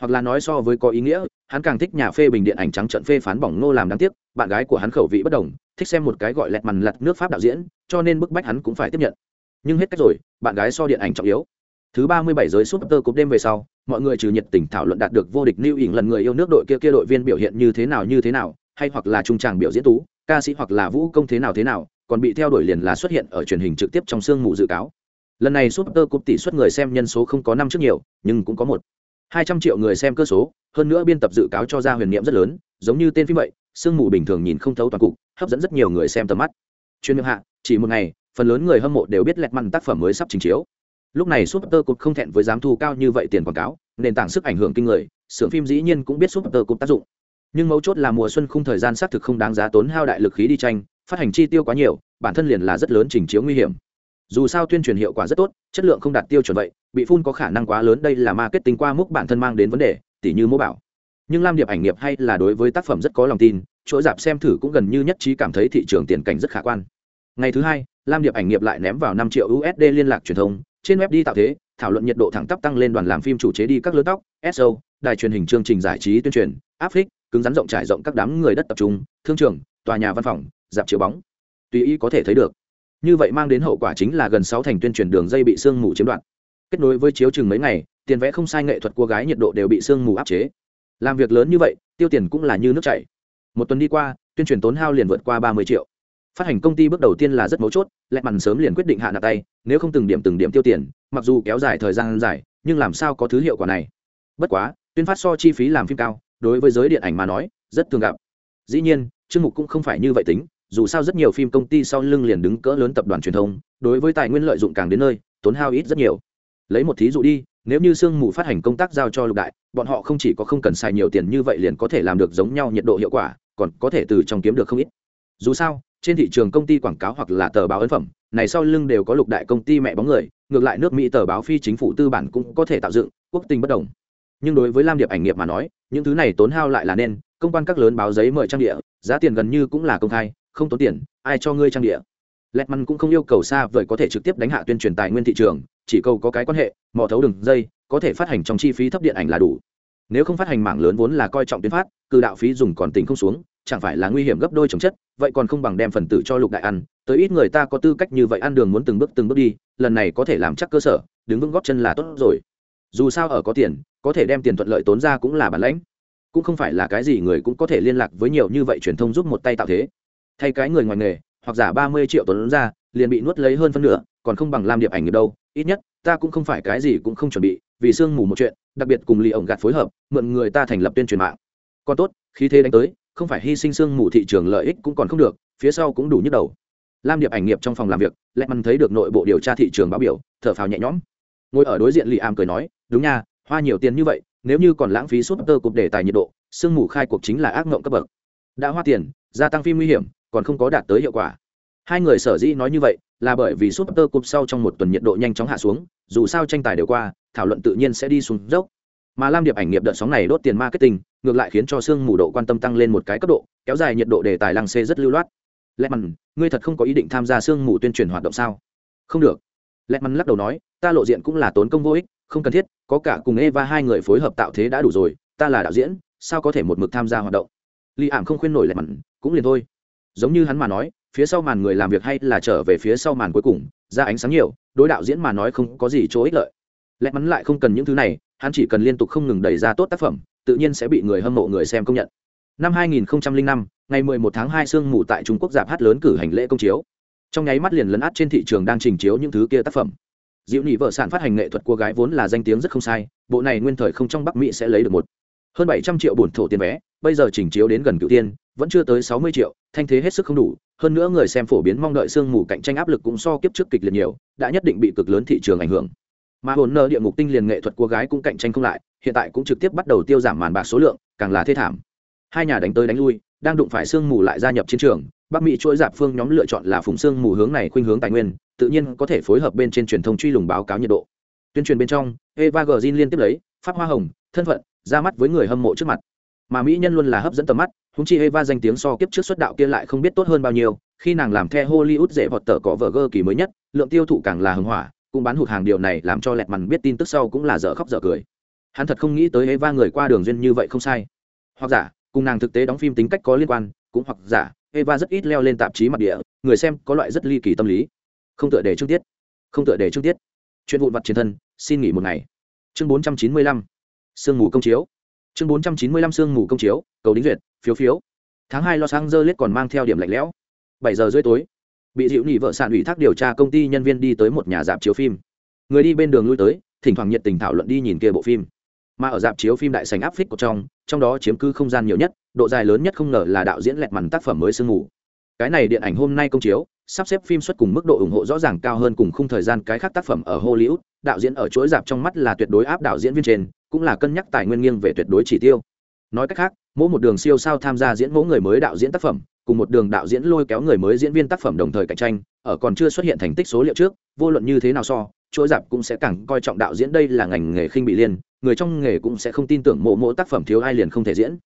hoặc là nói so với có ý nghĩa, hắn càng thích nhà phê bình điện ảnh trắng trận phê phán bỏng nô làm đáng tiếc, bạn gái của hắn khẩu vị bất đồng, thích xem một cái gọi lẹt mằn lặt nước pháp đạo diễn, cho nên bức bách hắn cũng phải tiếp nhận. Nhưng hết cách rồi, bạn gái so điện ảnh trọng yếu. Thứ ba mươi bảy giới súp tơ cúp đêm về sau, mọi người trừ nhiệt tình thảo luận đạt được vô địch lưu ỉng lần người yêu nước đội kia kia đội viên biểu hiện như thế nào như thế nào, hay hoặc là trung tràng biểu diễn tú, ca sĩ hoặc là vũ công thế nào thế nào, còn bị theo đuổi liền là xuất hiện ở truyền hình trực tiếp trong sương mù dự cáo. Lần này súp tơ cúp tỷ suất người xem nhân số không có năm trước nhiều, nhưng cũng có một hai trăm triệu người xem cơ số, hơn nữa biên tập dự cáo cho ra huyền niệm rất lớn, giống như tên phim vậy, sương mù bình thường nhìn không thấu toàn cục, hấp dẫn rất nhiều người xem tầm mắt. Chuyên miệng hạ, chỉ một ngày, phần lớn người hâm mộ đều biết lẹt măn tác phẩm mới sắp trình chiếu. Lúc này super cục không thẹn với dám thu cao như vậy tiền quảng cáo, nền tảng sức ảnh hưởng kinh người, xưởng phim dĩ nhiên cũng biết super cục tác dụng. Nhưng mấu chốt là mùa xuân khung thời gian xác thực không đáng giá tốn hao đại lực khí đi tranh, phát hành chi tiêu quá nhiều, bản thân liền là rất lớn trình chiếu nguy hiểm dù sao tuyên truyền hiệu quả rất tốt, chất lượng không đạt tiêu chuẩn vậy, bị phun có khả năng quá lớn đây là marketing qua mức bản thân mang đến vấn đề, tỉ như mô bảo. Nhưng lam điệp ảnh nghiệp hay là đối với tác phẩm rất có lòng tin, chỗ dạp xem thử cũng gần như nhất trí cảm thấy thị trường tiền cảnh rất khả quan. Ngày thứ hai, lam điệp ảnh nghiệp lại ném vào năm triệu usd liên lạc truyền thông, trên web đi tạo thế, thảo luận nhiệt độ thẳng tắp tăng lên đoàn làm phim chủ chế đi các lớn tóc so đài truyền hình chương trình giải trí tuyên truyền, áp phích, cứng rắn rộng trải rộng các đám người đất tập trung, thương trường, tòa nhà văn phòng, dạp chiếu bóng. Tùy ý có thể thấy được như vậy mang đến hậu quả chính là gần sáu thành tuyên truyền đường dây bị sương mù chiếm đoạt. Kết nối với chiếu chừng mấy ngày, tiền vẽ không sai nghệ thuật cô gái nhiệt độ đều bị sương mù áp chế. Làm việc lớn như vậy, tiêu tiền cũng là như nước chảy. Một tuần đi qua, tuyên truyền tốn hao liền vượt qua ba mươi triệu. Phát hành công ty bước đầu tiên là rất mấu chốt, lẹ mằn sớm liền quyết định hạ nạp tay, nếu không từng điểm từng điểm tiêu tiền, mặc dù kéo dài thời gian dài, nhưng làm sao có thứ hiệu quả này? Bất quá, tuyên phát so chi phí làm phim cao, đối với giới điện ảnh mà nói, rất thường gặp. Dĩ nhiên, chương mục cũng không phải như vậy tính dù sao rất nhiều phim công ty sau lưng liền đứng cỡ lớn tập đoàn truyền thông, đối với tài nguyên lợi dụng càng đến nơi, tốn hao ít rất nhiều. Lấy một thí dụ đi, nếu như sương mù phát hành công tác giao cho lục đại, bọn họ không chỉ có không cần xài nhiều tiền như vậy liền có thể làm được giống nhau nhiệt độ hiệu quả, còn có thể từ trong kiếm được không ít. Dù sao, trên thị trường công ty quảng cáo hoặc là tờ báo ấn phẩm, này sau lưng đều có lục đại công ty mẹ bóng người, ngược lại nước mỹ tờ báo phi chính phủ tư bản cũng có thể tạo dựng, quốc tình bất đồng. Nhưng đối với lam điệp ảnh nghiệp mà nói, những thứ này tốn hao lại là nên, công quan các lớn báo giấy mời trang địa, giá tiền gần như cũng là công khai không tốn tiền, ai cho ngươi trang địa? Lẹt măn cũng không yêu cầu xa vời có thể trực tiếp đánh hạ tuyên truyền tài nguyên thị trường, chỉ cầu có cái quan hệ, mò thấu đường dây, có thể phát hành trong chi phí thấp điện ảnh là đủ. Nếu không phát hành mảng lớn vốn là coi trọng tuyến phát cự đạo phí dùng còn tình không xuống, chẳng phải là nguy hiểm gấp đôi chống chất, vậy còn không bằng đem phần tử cho lục đại ăn tới ít người ta có tư cách như vậy ăn đường muốn từng bước từng bước đi, lần này có thể làm chắc cơ sở, đứng vững góp chân là tốt rồi. Dù sao ở có tiền, có thể đem tiền thuận lợi tốn ra cũng là bản lãnh. Cũng không phải là cái gì người cũng có thể liên lạc với nhiều như vậy truyền thông giúp một tay tạo thế thay cái người ngoài nghề, hoặc giả ba mươi triệu tuấn ra, liền bị nuốt lấy hơn phân nửa, còn không bằng làm điệp ảnh nghiệp đâu. Ít nhất, ta cũng không phải cái gì cũng không chuẩn bị, vì sương mù một chuyện, đặc biệt cùng lì ổng gạt phối hợp, mượn người ta thành lập tuyên truyền mạng. Còn tốt khi thế đánh tới, không phải hy sinh sương mù thị trường lợi ích cũng còn không được, phía sau cũng đủ nhức đầu. Lam điệp ảnh nghiệp trong phòng làm việc lẹ măn thấy được nội bộ điều tra thị trường báo biểu, thở phào nhẹ nhõm. Ngồi ở đối diện lì am cười nói, đúng nha, hoa nhiều tiền như vậy, nếu như còn lãng phí suốt tơ cục để tài nhiệt độ, sương mù khai cuộc chính là ác mộng cấp bậc. Đã hoa tiền, gia tăng phim nguy hiểm còn không có đạt tới hiệu quả. Hai người sở dĩ nói như vậy là bởi vì suốt tơ cục sau trong một tuần nhiệt độ nhanh chóng hạ xuống, dù sao tranh tài đều qua, thảo luận tự nhiên sẽ đi xuống dốc. Mà lam điệp ảnh nghiệp đợt sóng này đốt tiền marketing, ngược lại khiến cho sương mù độ quan tâm tăng lên một cái cấp độ, kéo dài nhiệt độ đề tài lăng xê rất lưu loát. Lẹ mằn ngươi thật không có ý định tham gia sương mù tuyên truyền hoạt động sao? Không được. Lẹ mằn lắc đầu nói, ta lộ diện cũng là tốn công vô ích, không cần thiết, có cả cùng eva hai người phối hợp tạo thế đã đủ rồi, ta là đạo diễn, sao có thể một mực tham gia hoạt động? Li ảm không khuyên nổi lẹ mằn cũng liền thôi giống như hắn mà nói phía sau màn người làm việc hay là trở về phía sau màn cuối cùng ra ánh sáng nhiều đối đạo diễn mà nói không có gì chỗ ích lợi lẽ mắn lại không cần những thứ này hắn chỉ cần liên tục không ngừng đẩy ra tốt tác phẩm tự nhiên sẽ bị người hâm mộ người xem công nhận năm 2005, ngày 11 tháng 2 sương mù tại Trung Quốc dạp hát lớn cử hành lễ công chiếu. Trong nháy mắt liền lấn át trên thị trường đang trình chiếu những thứ kia tác phẩm. Diệu Nhị vợ sản phát hành nghệ thuật cô gái vốn là danh tiếng rất không sai, bộ này nguyên thời không trong Bắc Mỹ sẽ lấy được một hơn 700 triệu bổn thổ tiền vé, bây giờ chỉnh chiếu đến gần cựu tiên, vẫn chưa tới 60 triệu, thanh thế hết sức không đủ, hơn nữa người xem phổ biến mong đợi sương mù cạnh tranh áp lực cũng so kiếp trước kịch liệt nhiều, đã nhất định bị cực lớn thị trường ảnh hưởng. Mà hồn nơ địa ngục tinh liền nghệ thuật cô gái cũng cạnh tranh không lại hiện tại cũng trực tiếp bắt đầu tiêu giảm màn bạc số lượng càng là thê thảm. Hai nhà đánh tới đánh lui đang đụng phải sương mù lại gia nhập chiến trường bắc mỹ chuỗi giạp phương nhóm lựa chọn là phùng sương mù hướng này khuynh hướng tài nguyên tự nhiên có thể phối hợp bên trên truyền thông truy lùng báo cáo nhiệt độ. Tuyên truyền bên trong eva gờ liên tiếp lấy pháp hoa hồng thân phận ra mắt với người hâm mộ trước mặt mà mỹ nhân luôn là hấp dẫn tầm mắt húng chi eva danh tiếng so kiếp trước xuất đạo kia lại không biết tốt hơn bao nhiêu, khi nàng làm theo hollywood dễ vọt tờ cỏ vờ gơ kỳ mới nhất, lượng tiêu thụ càng là hưng hỏa, cũng bán hụt hàng điều này làm cho lẹt mằn biết tin tức sau cũng là dở khóc dở cười. Hắn thật không nghĩ tới eva người qua đường duyên như vậy không sai. Hoặc giả, cùng nàng thực tế đóng phim tính cách có liên quan, cũng hoặc giả, eva rất ít leo lên tạp chí mặt địa, người xem có loại rất ly kỳ tâm lý. Không tựa đề trước tiết. Không tựa đề trước tiết. Chuyện vụn vặt chiến thân, xin nghỉ một ngày. Chương bốn trăm chín mươi lăm. Sương mù công chiếu chương bốn trăm chín mươi lăm sương mù công chiếu, cầu đính duyệt, phiếu phiếu. Tháng hai los angeles còn mang theo điểm lạnh lẽo. bảy giờ rưỡi tối, bị dịu nhị vợ sạn ủy thác điều tra công ty nhân viên đi tới một nhà dạp chiếu phim. Người đi bên đường lui tới, thỉnh thoảng nhiệt tình thảo luận đi nhìn kia bộ phim. Mà ở dạp chiếu phim đại sành áp phích của trong trong đó chiếm cứ không gian nhiều nhất, độ dài lớn nhất không ngờ là đạo diễn lẹt mằn tác phẩm mới sương mù. Cái này điện ảnh hôm nay công chiếu sắp xếp phim xuất cùng mức độ ủng hộ rõ ràng cao hơn cùng khung thời gian cái khác tác phẩm ở hollywood, đạo diễn ở chuỗi dạp trong mắt là tuyệt đối áp đạo diễn viên trên, cũng là cân nhắc tài nguyên nghiêng về tuyệt đối chỉ tiêu. Nói cách khác, mỗi một đường siêu sao tham gia diễn mỗi người mới đạo diễn tác phẩm, cùng một đường đạo diễn lôi kéo người mới diễn viên tác phẩm đồng thời cạnh tranh, ở còn chưa xuất hiện thành tích số liệu trước, vô luận như thế nào so, chuỗi dạp cũng sẽ càng coi trọng đạo diễn đây là ngành nghề khinh bị liên, người trong nghề cũng sẽ không tin tưởng mộ mộ tác phẩm thiếu ai liền không thể diễn.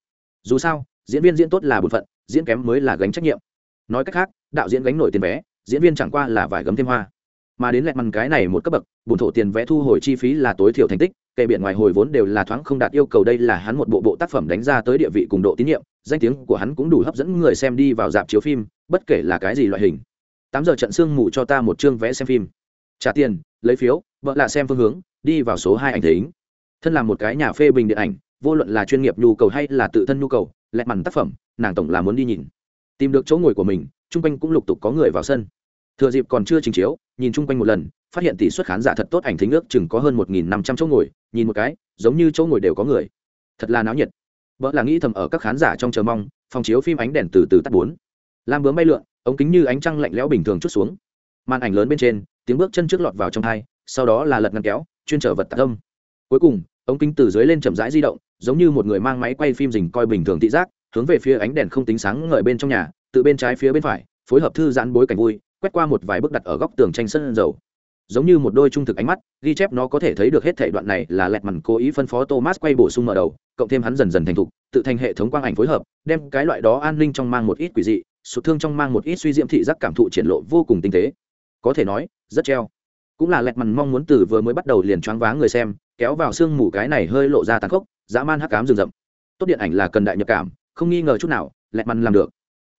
Dù sao, diễn viên diễn tốt là bổn phận, diễn kém mới là gánh trách nhiệm nói cách khác, đạo diễn gánh nổi tiền vé, diễn viên chẳng qua là vài gấm thêm hoa. Mà đến lẹt mằn cái này một cấp bậc bùn thổ tiền vẽ thu hồi chi phí là tối thiểu thành tích kệ biển ngoài hồi vốn đều là thoáng không đạt yêu cầu đây là hắn một bộ bộ tác phẩm đánh ra tới địa vị cùng độ tín nhiệm, danh tiếng của hắn cũng đủ hấp dẫn người xem đi vào dạp chiếu phim, bất kể là cái gì loại hình. Tám giờ trận sương mù cho ta một chương vẽ xem phim. Trả tiền, lấy phiếu, vợ là xem phương hướng, đi vào số hai ảnh thính. Thân là một cái nhà phê bình điện ảnh, vô luận là chuyên nghiệp nhu cầu hay là tự thân nhu cầu, lẹt mằn tác phẩm, nàng tổng là muốn đi nhìn tìm được chỗ ngồi của mình, chung quanh cũng lục tục có người vào sân. Thừa dịp còn chưa trình chiếu, nhìn chung quanh một lần, phát hiện tỷ suất khán giả thật tốt, ảnh thính ước chừng có hơn một nghìn năm trăm chỗ ngồi, nhìn một cái, giống như chỗ ngồi đều có người. Thật là náo nhiệt. Vợ là nghĩ thầm ở các khán giả trong chờ mong, phòng chiếu phim ánh đèn từ từ tắt bốn. Lam bướm bay lượn, ống kính như ánh trăng lạnh lẽo bình thường chút xuống. Màn ảnh lớn bên trên, tiếng bước chân trước lọt vào trong hai, sau đó là lật ngăn kéo, chuyên trở vật tạc âm. Cuối cùng, ống kính từ dưới lên chậm rãi di động, giống như một người mang máy quay phim dình coi bình thường thị giác hướng về phía ánh đèn không tính sáng ngời bên trong nhà tự bên trái phía bên phải, phối hợp thư giãn bối cảnh vui, quét qua một vài bức đặt ở góc tường tranh sân dầu. Giống như một đôi trung thực ánh mắt, ghi chép nó có thể thấy được hết thể đoạn này là lẹt mằn cố ý phân phó thomas quay bổ sung mở đầu, cộng thêm hắn dần dần thành thục, tự thành hệ thống quang ảnh phối hợp, đem cái loại đó an ninh trong mang một ít quỷ dị, sụt thương trong mang một ít suy diễm thị giác cảm thụ triển lộ vô cùng tinh tế. Có thể nói, rất treo. Cũng là lẹt mằn mong muốn từ vừa mới bắt đầu liền choáng váng người xem, kéo vào sương mù cái này hơi lộ ra tàn khốc, dã man hắc cám rừng rậm. Tốt điện ảnh là cần đại nhập cảm không nghi ngờ chút nào, lẹt mằn làm được.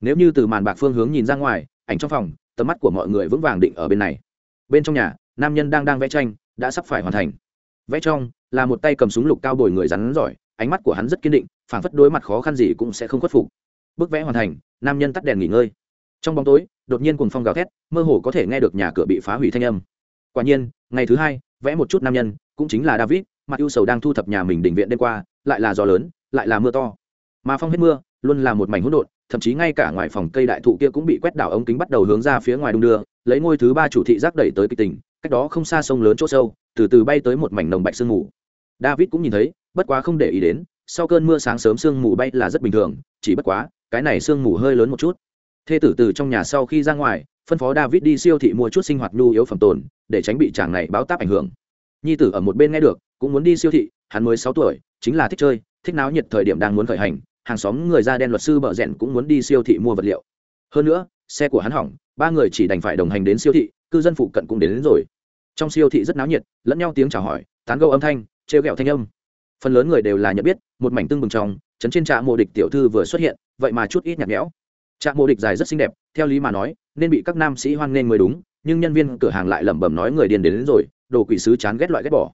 Nếu như từ màn bạc phương hướng nhìn ra ngoài, ảnh trong phòng, tầm mắt của mọi người vững vàng định ở bên này. Bên trong nhà, nam nhân đang đang vẽ tranh, đã sắp phải hoàn thành. Vẽ trong, là một tay cầm súng lục cao bồi người rắn giỏi, ánh mắt của hắn rất kiên định, phảng phất đối mặt khó khăn gì cũng sẽ không khuất phục. Bức vẽ hoàn thành, nam nhân tắt đèn nghỉ ngơi. Trong bóng tối, đột nhiên cùng phong gào thét, mơ hồ có thể nghe được nhà cửa bị phá hủy thanh âm. Quả nhiên, ngày thứ hai, vẽ một chút nam nhân, cũng chính là david, mặt ưu sầu đang thu thập nhà mình đình viện đêm qua, lại là gió lớn, lại là mưa to mà phong hết mưa luôn là một mảnh hỗn độn thậm chí ngay cả ngoài phòng cây đại thụ kia cũng bị quét đảo ống kính bắt đầu hướng ra phía ngoài đung đưa lấy ngôi thứ ba chủ thị giác đẩy tới kịch tỉnh, cách đó không xa sông lớn chỗ sâu từ từ bay tới một mảnh nồng bạch sương mù. David cũng nhìn thấy bất quá không để ý đến sau cơn mưa sáng sớm sương mù bay là rất bình thường chỉ bất quá cái này sương mù hơi lớn một chút. Thê tử từ trong nhà sau khi ra ngoài phân phó david đi siêu thị mua chút sinh hoạt nhu yếu phẩm tồn để tránh bị chàng này báo táp ảnh hưởng. Nhi tử ở một bên nghe được cũng muốn đi siêu thị hắn mới sáu tuổi chính là thích chơi thích náo nhiệt thời điểm đang muốn khởi hành hàng xóm người da đen luật sư bợ rẽn cũng muốn đi siêu thị mua vật liệu. Hơn nữa xe của hắn hỏng ba người chỉ đành phải đồng hành đến siêu thị cư dân phụ cận cũng đến, đến rồi. Trong siêu thị rất náo nhiệt lẫn nhau tiếng chào hỏi tán gâu âm thanh trêu ghẹo thanh âm. Phần lớn người đều là nhận biết một mảnh tương bừng trong chấn trên trạm mộ địch tiểu thư vừa xuất hiện vậy mà chút ít nhạt nhẽo. Trạm mộ địch dài rất xinh đẹp theo lý mà nói nên bị các nam sĩ hoan nghênh mới đúng nhưng nhân viên cửa hàng lại lẩm bẩm nói người điên đến, đến rồi đồ quỷ sứ chán ghét loại ghét bỏ.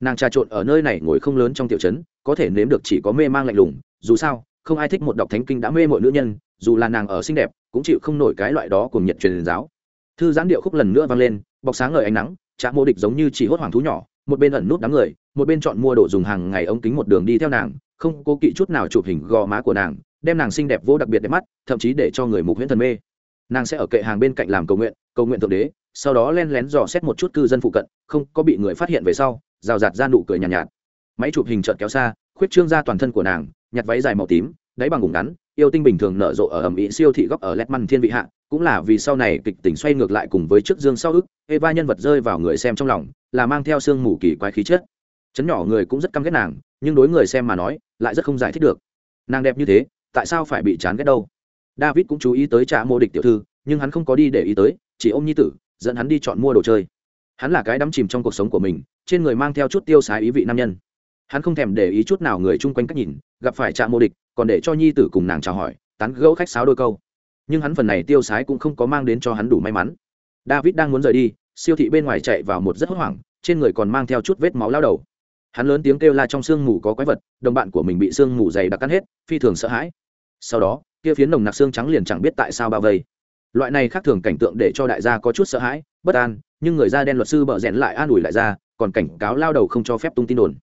Nàng trà trộn ở nơi này ngồi không lớn trong tiểu trấn có thể nếm được chỉ có mê mang lạnh lùng dù sao không ai thích một đọc thánh kinh đã mê mọi nữ nhân dù là nàng ở xinh đẹp cũng chịu không nổi cái loại đó cùng nhiệt truyền giáo. Thư giãn điệu khúc lần nữa vang lên bọc sáng ngời ánh nắng trạm mô địch giống như chỉ hốt hoàng thú nhỏ một bên ẩn nút đám người một bên chọn mua đồ dùng hàng ngày ống kính một đường đi theo nàng không cố kỵ chút nào chụp hình gò má của nàng đem nàng xinh đẹp vô đặc biệt đẹp mắt thậm chí để cho người mục huyễn thần mê. Nàng sẽ ở kệ hàng bên cạnh làm cầu nguyện cầu nguyện thượng đế sau đó len lén dò xét một chút cư dân phụ cận không có bị người phát hiện về sau rào rạt ra nụ cười nhàn nhạt, nhạt. Máy chụp hình chợt kéo xa khuyết trương ra toàn thân của nàng nhặt váy dài màu tím đáy bằng ngủng ngắn yêu tinh bình thường nở rộ ở ẩm ý siêu thị góc ở Letman thiên vị hạ, cũng là vì sau này kịch tình xoay ngược lại cùng với trước dương sau ức, Eva nhân vật rơi vào người xem trong lòng, là mang theo xương mù kỳ quái khí chết. Chấn nhỏ người cũng rất căm ghét nàng, nhưng đối người xem mà nói, lại rất không giải thích được. Nàng đẹp như thế, tại sao phải bị chán ghét đâu? David cũng chú ý tới trả mô địch tiểu thư, nhưng hắn không có đi để ý tới, chỉ ôm nhi tử, dẫn hắn đi chọn mua đồ chơi. Hắn là cái đắm chìm trong cuộc sống của mình, trên người mang theo chút tiêu xái ý vị nam nhân. Hắn không thèm để ý chút nào người chung quanh cách nhìn, gặp phải trạm mô địch, còn để cho nhi tử cùng nàng chào hỏi tán gẫu khách sáo đôi câu. Nhưng hắn phần này tiêu sái cũng không có mang đến cho hắn đủ may mắn. David đang muốn rời đi siêu thị bên ngoài chạy vào một rất hốt hoảng trên người còn mang theo chút vết máu lao đầu. Hắn lớn tiếng kêu la trong sương mù có quái vật đồng bạn của mình bị sương mù dày đặc cắn hết phi thường sợ hãi. Sau đó kia phiến nồng nặc xương trắng liền chẳng biết tại sao bao vây. Loại này khác thường cảnh tượng để cho đại gia có chút sợ hãi bất an nhưng người da đen luật sư bợ rẽn lại an ủi lại ra còn cảnh cáo lao đầu không cho phép tung tin đồn.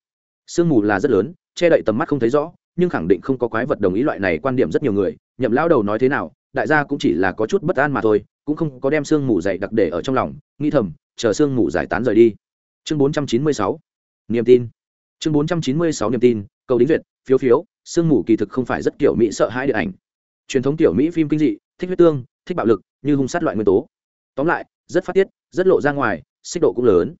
Sương mù là rất lớn che đậy tầm mắt không thấy rõ nhưng khẳng định không có quái vật đồng ý loại này quan điểm rất nhiều người, nhậm lão đầu nói thế nào, đại gia cũng chỉ là có chút bất an mà thôi, cũng không có đem xương mù dày đặc để ở trong lòng nghi thầm, chờ xương mù giải tán rời đi. Chương 496 niềm tin. Chương 496 niềm tin, cầu đính duyệt, phiếu phiếu xương mù kỳ thực không phải rất kiểu mỹ sợ hãi điện ảnh. Truyền thống tiểu mỹ phim kinh dị, thích huyết tương, thích bạo lực, như hung sát loại nguyên tố. Tóm lại, rất phát tiết, rất lộ ra ngoài, xích độ cũng lớn.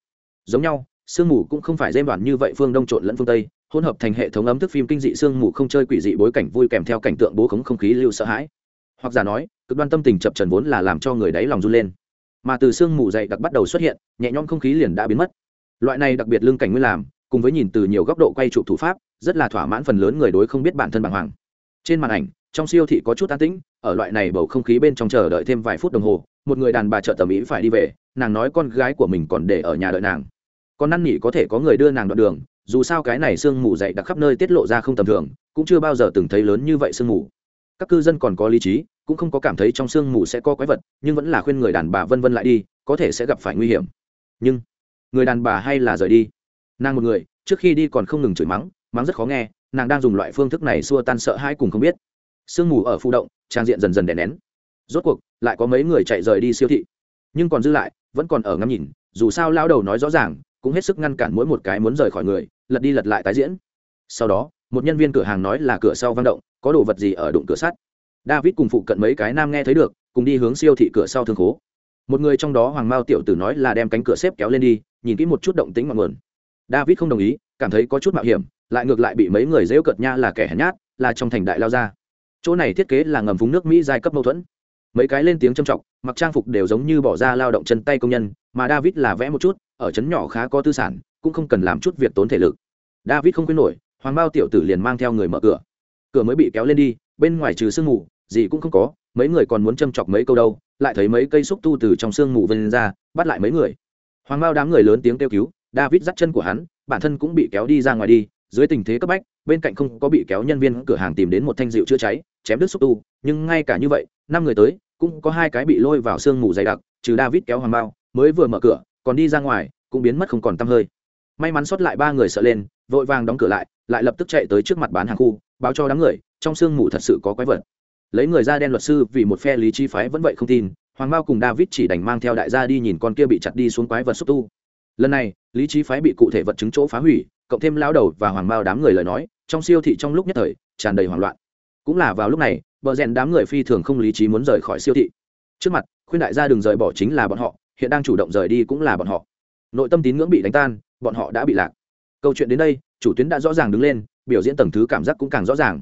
Giống nhau, sương mù cũng không phải dêm đoàn như vậy phương đông trộn lẫn phương tây hỗn hợp thành hệ thống ấm thức phim kinh dị sương mù không chơi quỷ dị bối cảnh vui kèm theo cảnh tượng bố khống không khí lưu sợ hãi. Hoặc giả nói, cực đoan tâm tình chập trần vốn là làm cho người đáy lòng run lên. Mà từ sương mù dày đặc bắt đầu xuất hiện, nhẹ nhõm không khí liền đã biến mất. Loại này đặc biệt lương cảnh nguyên làm, cùng với nhìn từ nhiều góc độ quay trụ thủ pháp, rất là thỏa mãn phần lớn người đối không biết bản thân bàng hoàng. Trên màn ảnh, trong siêu thị có chút an tĩnh, ở loại này bầu không khí bên trong chờ đợi thêm vài phút đồng hồ, một người đàn bà chợ tầm ý phải đi về, nàng nói con gái của mình còn để ở nhà đợi nàng. Con năn nỉ có thể có người đưa nàng đoạn đường dù sao cái này sương mù dậy đặc khắp nơi tiết lộ ra không tầm thường, cũng chưa bao giờ từng thấy lớn như vậy sương mù. Các cư dân còn có lý trí, cũng không có cảm thấy trong sương mù sẽ có quái vật, nhưng vẫn là khuyên người đàn bà vân vân lại đi, có thể sẽ gặp phải nguy hiểm. Nhưng, người đàn bà hay là rời đi. Nàng một người, trước khi đi còn không ngừng chửi mắng mắng rất khó nghe, nàng đang dùng loại phương thức này xua tan sợ hai cùng không biết. Sương mù ở phụ động, trang diện dần dần đè nén. Rốt cuộc, lại có mấy người chạy rời đi siêu thị. Nhưng còn dư lại, vẫn còn ở ngắm nhìn, dù sao lao đầu nói rõ ràng, cũng hết sức ngăn cản mỗi một cái muốn rời khỏi người lật đi lật lại tái diễn. Sau đó, một nhân viên cửa hàng nói là cửa sau vang động, có đồ vật gì ở đụng cửa sắt. David cùng phụ cận mấy cái nam nghe thấy được, cùng đi hướng siêu thị cửa sau thương khố. Một người trong đó hoàng mao tiểu tử nói là đem cánh cửa xếp kéo lên đi, nhìn kỹ một chút động tính ngọn nguồn. David không đồng ý, cảm thấy có chút mạo hiểm, lại ngược lại bị mấy người dễu cợt nha là kẻ hèn nhát, là trong thành đại lao ra. Chỗ này thiết kế là ngầm vùng nước mỹ giai cấp mâu thuẫn. Mấy cái lên tiếng trầm trọng, mặc trang phục đều giống như bỏ ra lao động chân tay công nhân, mà david là vẽ một chút, ở trấn nhỏ khá có tư sản cũng không cần làm chút việc tốn thể lực. David không quên nổi, hoàng bao tiểu tử liền mang theo người mở cửa. Cửa mới bị kéo lên đi, bên ngoài trừ sương mù, gì cũng không có, mấy người còn muốn châm chọc mấy câu đâu, lại thấy mấy cây xúc tu từ trong sương mù vân ra, bắt lại mấy người. Hoàng bao đám người lớn tiếng kêu cứu, david dắt chân của hắn, bản thân cũng bị kéo đi ra ngoài đi, dưới tình thế cấp bách, bên cạnh không có bị kéo nhân viên cửa hàng tìm đến một thanh rượu chữa cháy, chém đứt xúc tu, nhưng ngay cả như vậy, năm người tới, cũng có hai cái bị lôi vào sương mù dày đặc, trừ david kéo hoàng bao mới vừa mở cửa, còn đi ra ngoài, cũng biến mất không còn tăm hơi may mắn sót lại ba người sợ lên, vội vàng đóng cửa lại lại lập tức chạy tới trước mặt bán hàng khu, báo cho đám người, trong sương mù thật sự có quái vật. Lấy người ra đen luật sư vì một phe lý chi phái vẫn vậy không tin, hoàng mao cùng david chỉ đành mang theo đại gia đi nhìn con kia bị chặt đi xuống quái vật xúc tu. Lần này, lý trí phái bị cụ thể vật chứng chỗ phá hủy, cộng thêm lao đầu và hoàng mao đám người lời nói, trong siêu thị trong lúc nhất thời, tràn đầy hoảng loạn. Cũng là vào lúc này, bờ rèn đám người phi thường không lý trí muốn rời khỏi siêu thị. Trước mặt, khuyên đại gia đừng rời bỏ chính là bọn họ, hiện đang chủ động rời đi cũng là bọn họ. Nội tâm tín ngưỡng bị đánh tan bọn họ đã bị lạc. Câu chuyện đến đây, chủ tuyến đã rõ ràng đứng lên, biểu diễn tầng thứ cảm giác cũng càng rõ ràng.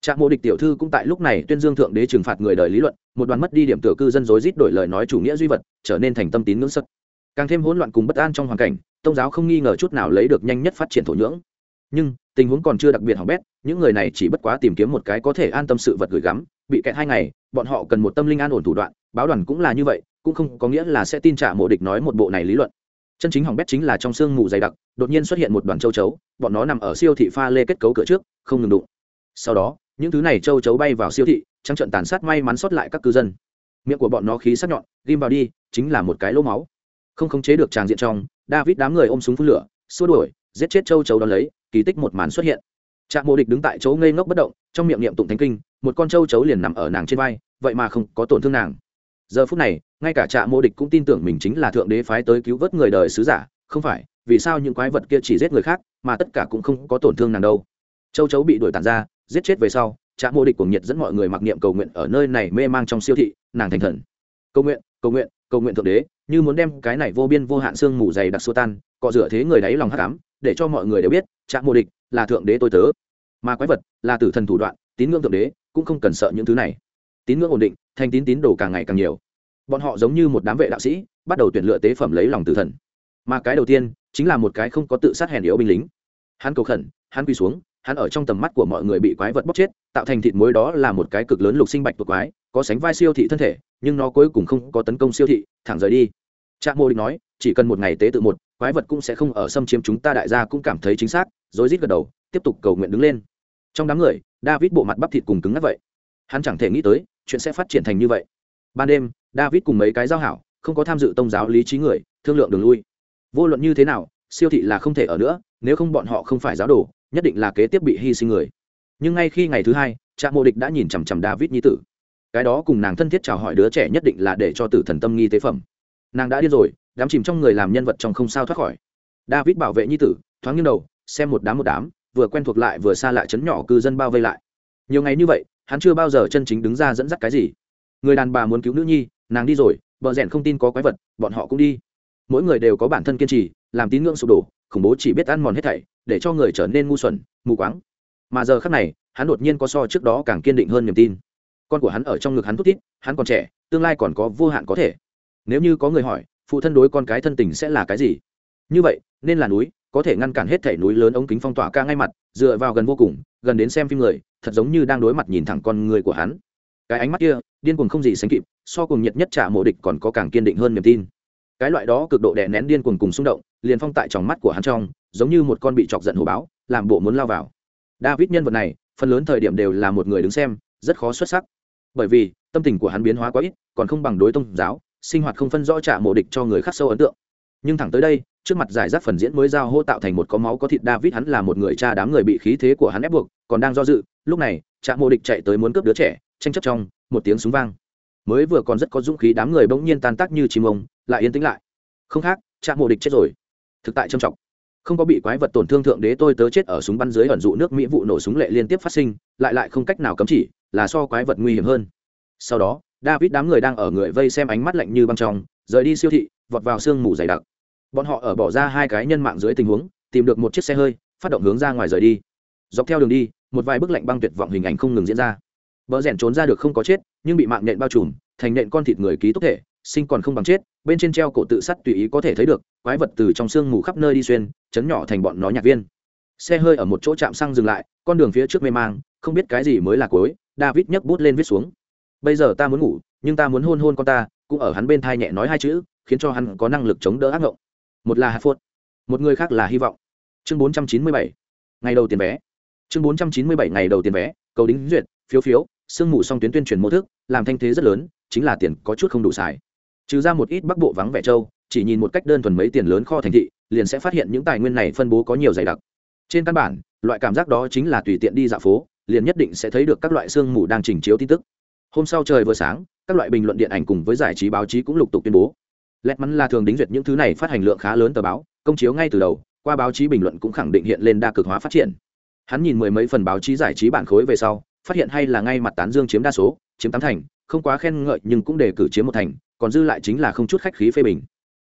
Trạm mộ địch tiểu thư cũng tại lúc này tuyên dương thượng đế trừng phạt người đời lý luận, một đoàn mất đi điểm tựa cư dân rối rít đổi lời nói chủ nghĩa duy vật, trở nên thành tâm tín ngưỡng sất càng thêm hỗn loạn cùng bất an trong hoàn cảnh, tôn giáo không nghi ngờ chút nào lấy được nhanh nhất phát triển thổ nhưỡng. Nhưng, tình huống còn chưa đặc biệt hỏng bét, những người này chỉ bất quá tìm kiếm một cái có thể an tâm sự vật gửi gắm, bị kẹt hai ngày, bọn họ cần một tâm linh an ổn thủ đoạn, báo đoàn cũng là như vậy, cũng không có nghĩa là sẽ tin trả mộ địch nói một bộ này lý luận chân chính hỏng bét chính là trong sương mù dày đặc, đột nhiên xuất hiện một đoàn châu chấu, bọn nó nằm ở siêu thị pha lê kết cấu cửa trước, không ngừng đụng. Sau đó, những thứ này châu chấu bay vào siêu thị, trắng trận tàn sát may mắn sót lại các cư dân. Miệng của bọn nó khí sắc nhọn, ghim vào đi, chính là một cái lỗ máu. Không khống chế được tràng diện trong, david đám người ôm súng phun lửa, xua đuổi, giết chết châu chấu đón lấy, kỳ tích một màn xuất hiện. Trạm mộ địch đứng tại chỗ ngây ngốc bất động, trong miệng niệm tụng thánh kinh, một con châu chấu liền nằm ở nàng trên vai, vậy mà không có tổn thương nàng. Giờ phút này ngay cả trạm mô địch cũng tin tưởng mình chính là thượng đế phái tới cứu vớt người đời sứ giả, không phải, vì sao những quái vật kia chỉ giết người khác, mà tất cả cũng không có tổn thương nàng đâu. Châu chấu bị đuổi tàn ra, giết chết về sau trạm mô địch cuồng nhiệt dẫn mọi người mặc niệm cầu nguyện ở nơi này mê mang trong siêu thị, nàng thành thần. Cầu nguyện cầu nguyện cầu nguyện thượng đế, như muốn đem cái này vô biên vô hạn xương mù dày đặc xô tan, cọ rửa thế người đáy lòng hắc ám, để cho mọi người đều biết trạm mô địch là thượng đế tôi tớ. Mà quái vật là tử thần thủ đoạn, tín ngưỡng thượng đế, cũng không cần sợ những thứ này. Tín ngưỡng ổn định, thành tín tín đồ càng ngày càng nhiều bọn họ giống như một đám vệ đạo sĩ, bắt đầu tuyển lựa tế phẩm lấy lòng tử thần. Mà cái đầu tiên, chính là một cái không có tự sát hèn yếu binh lính. Hắn cầu khẩn, hắn quỳ xuống, hắn ở trong tầm mắt của mọi người bị quái vật bóc chết, tạo thành thịt muối đó là một cái cực lớn lục sinh bạch tuộc quái, có sánh vai siêu thị thân thể, nhưng nó cuối cùng không có tấn công siêu thị, thẳng rời đi. Trạm mô định nói, chỉ cần một ngày tế tự một, quái vật cũng sẽ không ở xâm chiếm chúng ta đại gia cũng cảm thấy chính xác, rồi rít gật đầu, tiếp tục cầu nguyện đứng lên. Trong đám người, david bộ mặt bắp thịt cùng cứng ngắc vậy. Hắn chẳng thể nghĩ tới, chuyện sẽ phát triển thành như vậy. Ban đêm david cùng mấy cái giao hảo, không có tham dự tôn giáo lý trí người, thương lượng đường lui. Vô luận như thế nào, siêu thị là không thể ở nữa, nếu không bọn họ không phải giáo đồ, nhất định là kế tiếp bị hy sinh người. Nhưng ngay khi ngày thứ hai trạm mộ địch đã nhìn chằm chằm david nhi tử. Cái đó cùng nàng thân thiết chào hỏi đứa trẻ nhất định là để cho tử thần tâm nghi tế phẩm. Nàng đã điên rồi, đám chìm trong người làm nhân vật trong không sao thoát khỏi. David bảo vệ nhi tử, thoáng nghiêng đầu, xem một đám một đám, vừa quen thuộc lại vừa xa lại chấn nhỏ cư dân bao vây lại. Nhiều ngày như vậy, hắn chưa bao giờ chân chính đứng ra dẫn dắt cái gì. Người đàn bà muốn cứu nữ nhi nàng đi rồi bờ rèn không tin có quái vật bọn họ cũng đi. Mỗi người đều có bản thân kiên trì làm tín ngưỡng sụp đổ khủng bố chỉ biết ăn mòn hết thảy để cho người trở nên ngu xuẩn mù quáng. Mà giờ khác này hắn đột nhiên có so trước đó càng kiên định hơn niềm tin. Con của hắn ở trong ngực hắn thút thít, hắn còn trẻ tương lai còn có vô hạn có thể. Nếu như có người hỏi phụ thân đối con cái thân tình sẽ là cái gì? Như vậy nên là núi có thể ngăn cản hết thảy núi lớn ống kính phong tỏa ca ngay mặt dựa vào gần vô cùng gần đến xem phim người thật giống như đang đối mặt nhìn thẳng con người của hắn. Cái ánh mắt kia điên cuồng không gì sánh kịp so cùng nhiệt nhất trả mộ địch còn có càng kiên định hơn niềm tin. Cái loại đó cực độ đè nén điên cuồng cùng xung động, liền phong tại trong mắt của hắn trong, giống như một con bị chọc giận hồ báo, làm bộ muốn lao vào. David nhân vật này, phần lớn thời điểm đều là một người đứng xem, rất khó xuất sắc. Bởi vì, tâm tình của hắn biến hóa quá ít, còn không bằng đối tôn giáo, sinh hoạt không phân rõ trả mộ địch cho người khác sâu ấn tượng. Nhưng thẳng tới đây, trước mặt giải rác phần diễn mới giao hô tạo thành một có máu có thịt david hắn là một người cha đám người bị khí thế của hắn ép buộc, còn đang do dự, lúc này trạm mộ địch chạy tới muốn cướp đứa trẻ, tranh chấp trong, một tiếng súng vang mới vừa còn rất có dũng khí đám người bỗng nhiên tan tác như chim ông, lại yên tĩnh lại. Không khác, trạm mộ địch chết rồi. Thực tại trầm trọng. Không có bị quái vật tổn thương thượng đế tôi tớ chết ở súng bắn dưới ẩn dụ nước mỹ vụ nổ súng lệ liên tiếp phát sinh, lại lại không cách nào cấm chỉ, là so quái vật nguy hiểm hơn. Sau đó, david đám người đang ở người vây xem ánh mắt lạnh như băng trong, rời đi siêu thị, vọt vào sương mù dày đặc. Bọn họ ở bỏ ra hai cái nhân mạng dưới tình huống, tìm được một chiếc xe hơi, phát động hướng ra ngoài rời đi. Dọc theo đường đi, một vài bức lạnh băng tuyệt vọng hình ảnh không ngừng diễn ra vợ rèn trốn ra được không có chết, nhưng bị mạng nện bao trùm, thành nện con thịt người ký túc thể, sinh còn không bằng chết, bên trên treo cổ tự sắt tùy ý có thể thấy được, quái vật từ trong sương mù khắp nơi đi xuyên, chấn nhỏ thành bọn nó nhạc viên. Xe hơi ở một chỗ trạm xăng dừng lại, con đường phía trước mê mang, không biết cái gì mới là cuối, david nhấc bút lên viết xuống. Bây giờ ta muốn ngủ, nhưng ta muốn hôn hôn con ta, cũng ở hắn bên thai nhẹ nói hai chữ, khiến cho hắn có năng lực chống đỡ ác ngộng. Một là hạt phốt, một người khác là hy vọng. Chương bốn trăm chín mươi bảy, ngày đầu tiền vé. Chương bốn trăm chín mươi bảy, ngày đầu tiền vé, cầu đính duyệt, phiếu phiếu sương mù song tuyến tuyên truyền mô thức, làm thanh thế rất lớn, chính là tiền có chút không đủ xài. Trừ ra một ít bắc bộ vắng vẻ châu, chỉ nhìn một cách đơn thuần mấy tiền lớn kho thành thị, liền sẽ phát hiện những tài nguyên này phân bố có nhiều dày đặc. Trên căn bản, loại cảm giác đó chính là tùy tiện đi dạo phố, liền nhất định sẽ thấy được các loại sương mù đang trình chiếu tin tức. Hôm sau trời vừa sáng, các loại bình luận điện ảnh cùng với giải trí báo chí cũng lục tục tuyên bố. Lẹt mắn là thường đính duyệt những thứ này phát hành lượng khá lớn tờ báo, công chiếu ngay từ đầu, qua báo chí bình luận cũng khẳng định hiện lên đa cực hóa phát triển. Hắn nhìn mười mấy phần báo chí giải trí bản khối về sau phát hiện hay là ngay mặt tán dương chiếm đa số chiếm tám thành không quá khen ngợi nhưng cũng đề cử chiếm một thành còn dư lại chính là không chút khách khí phê bình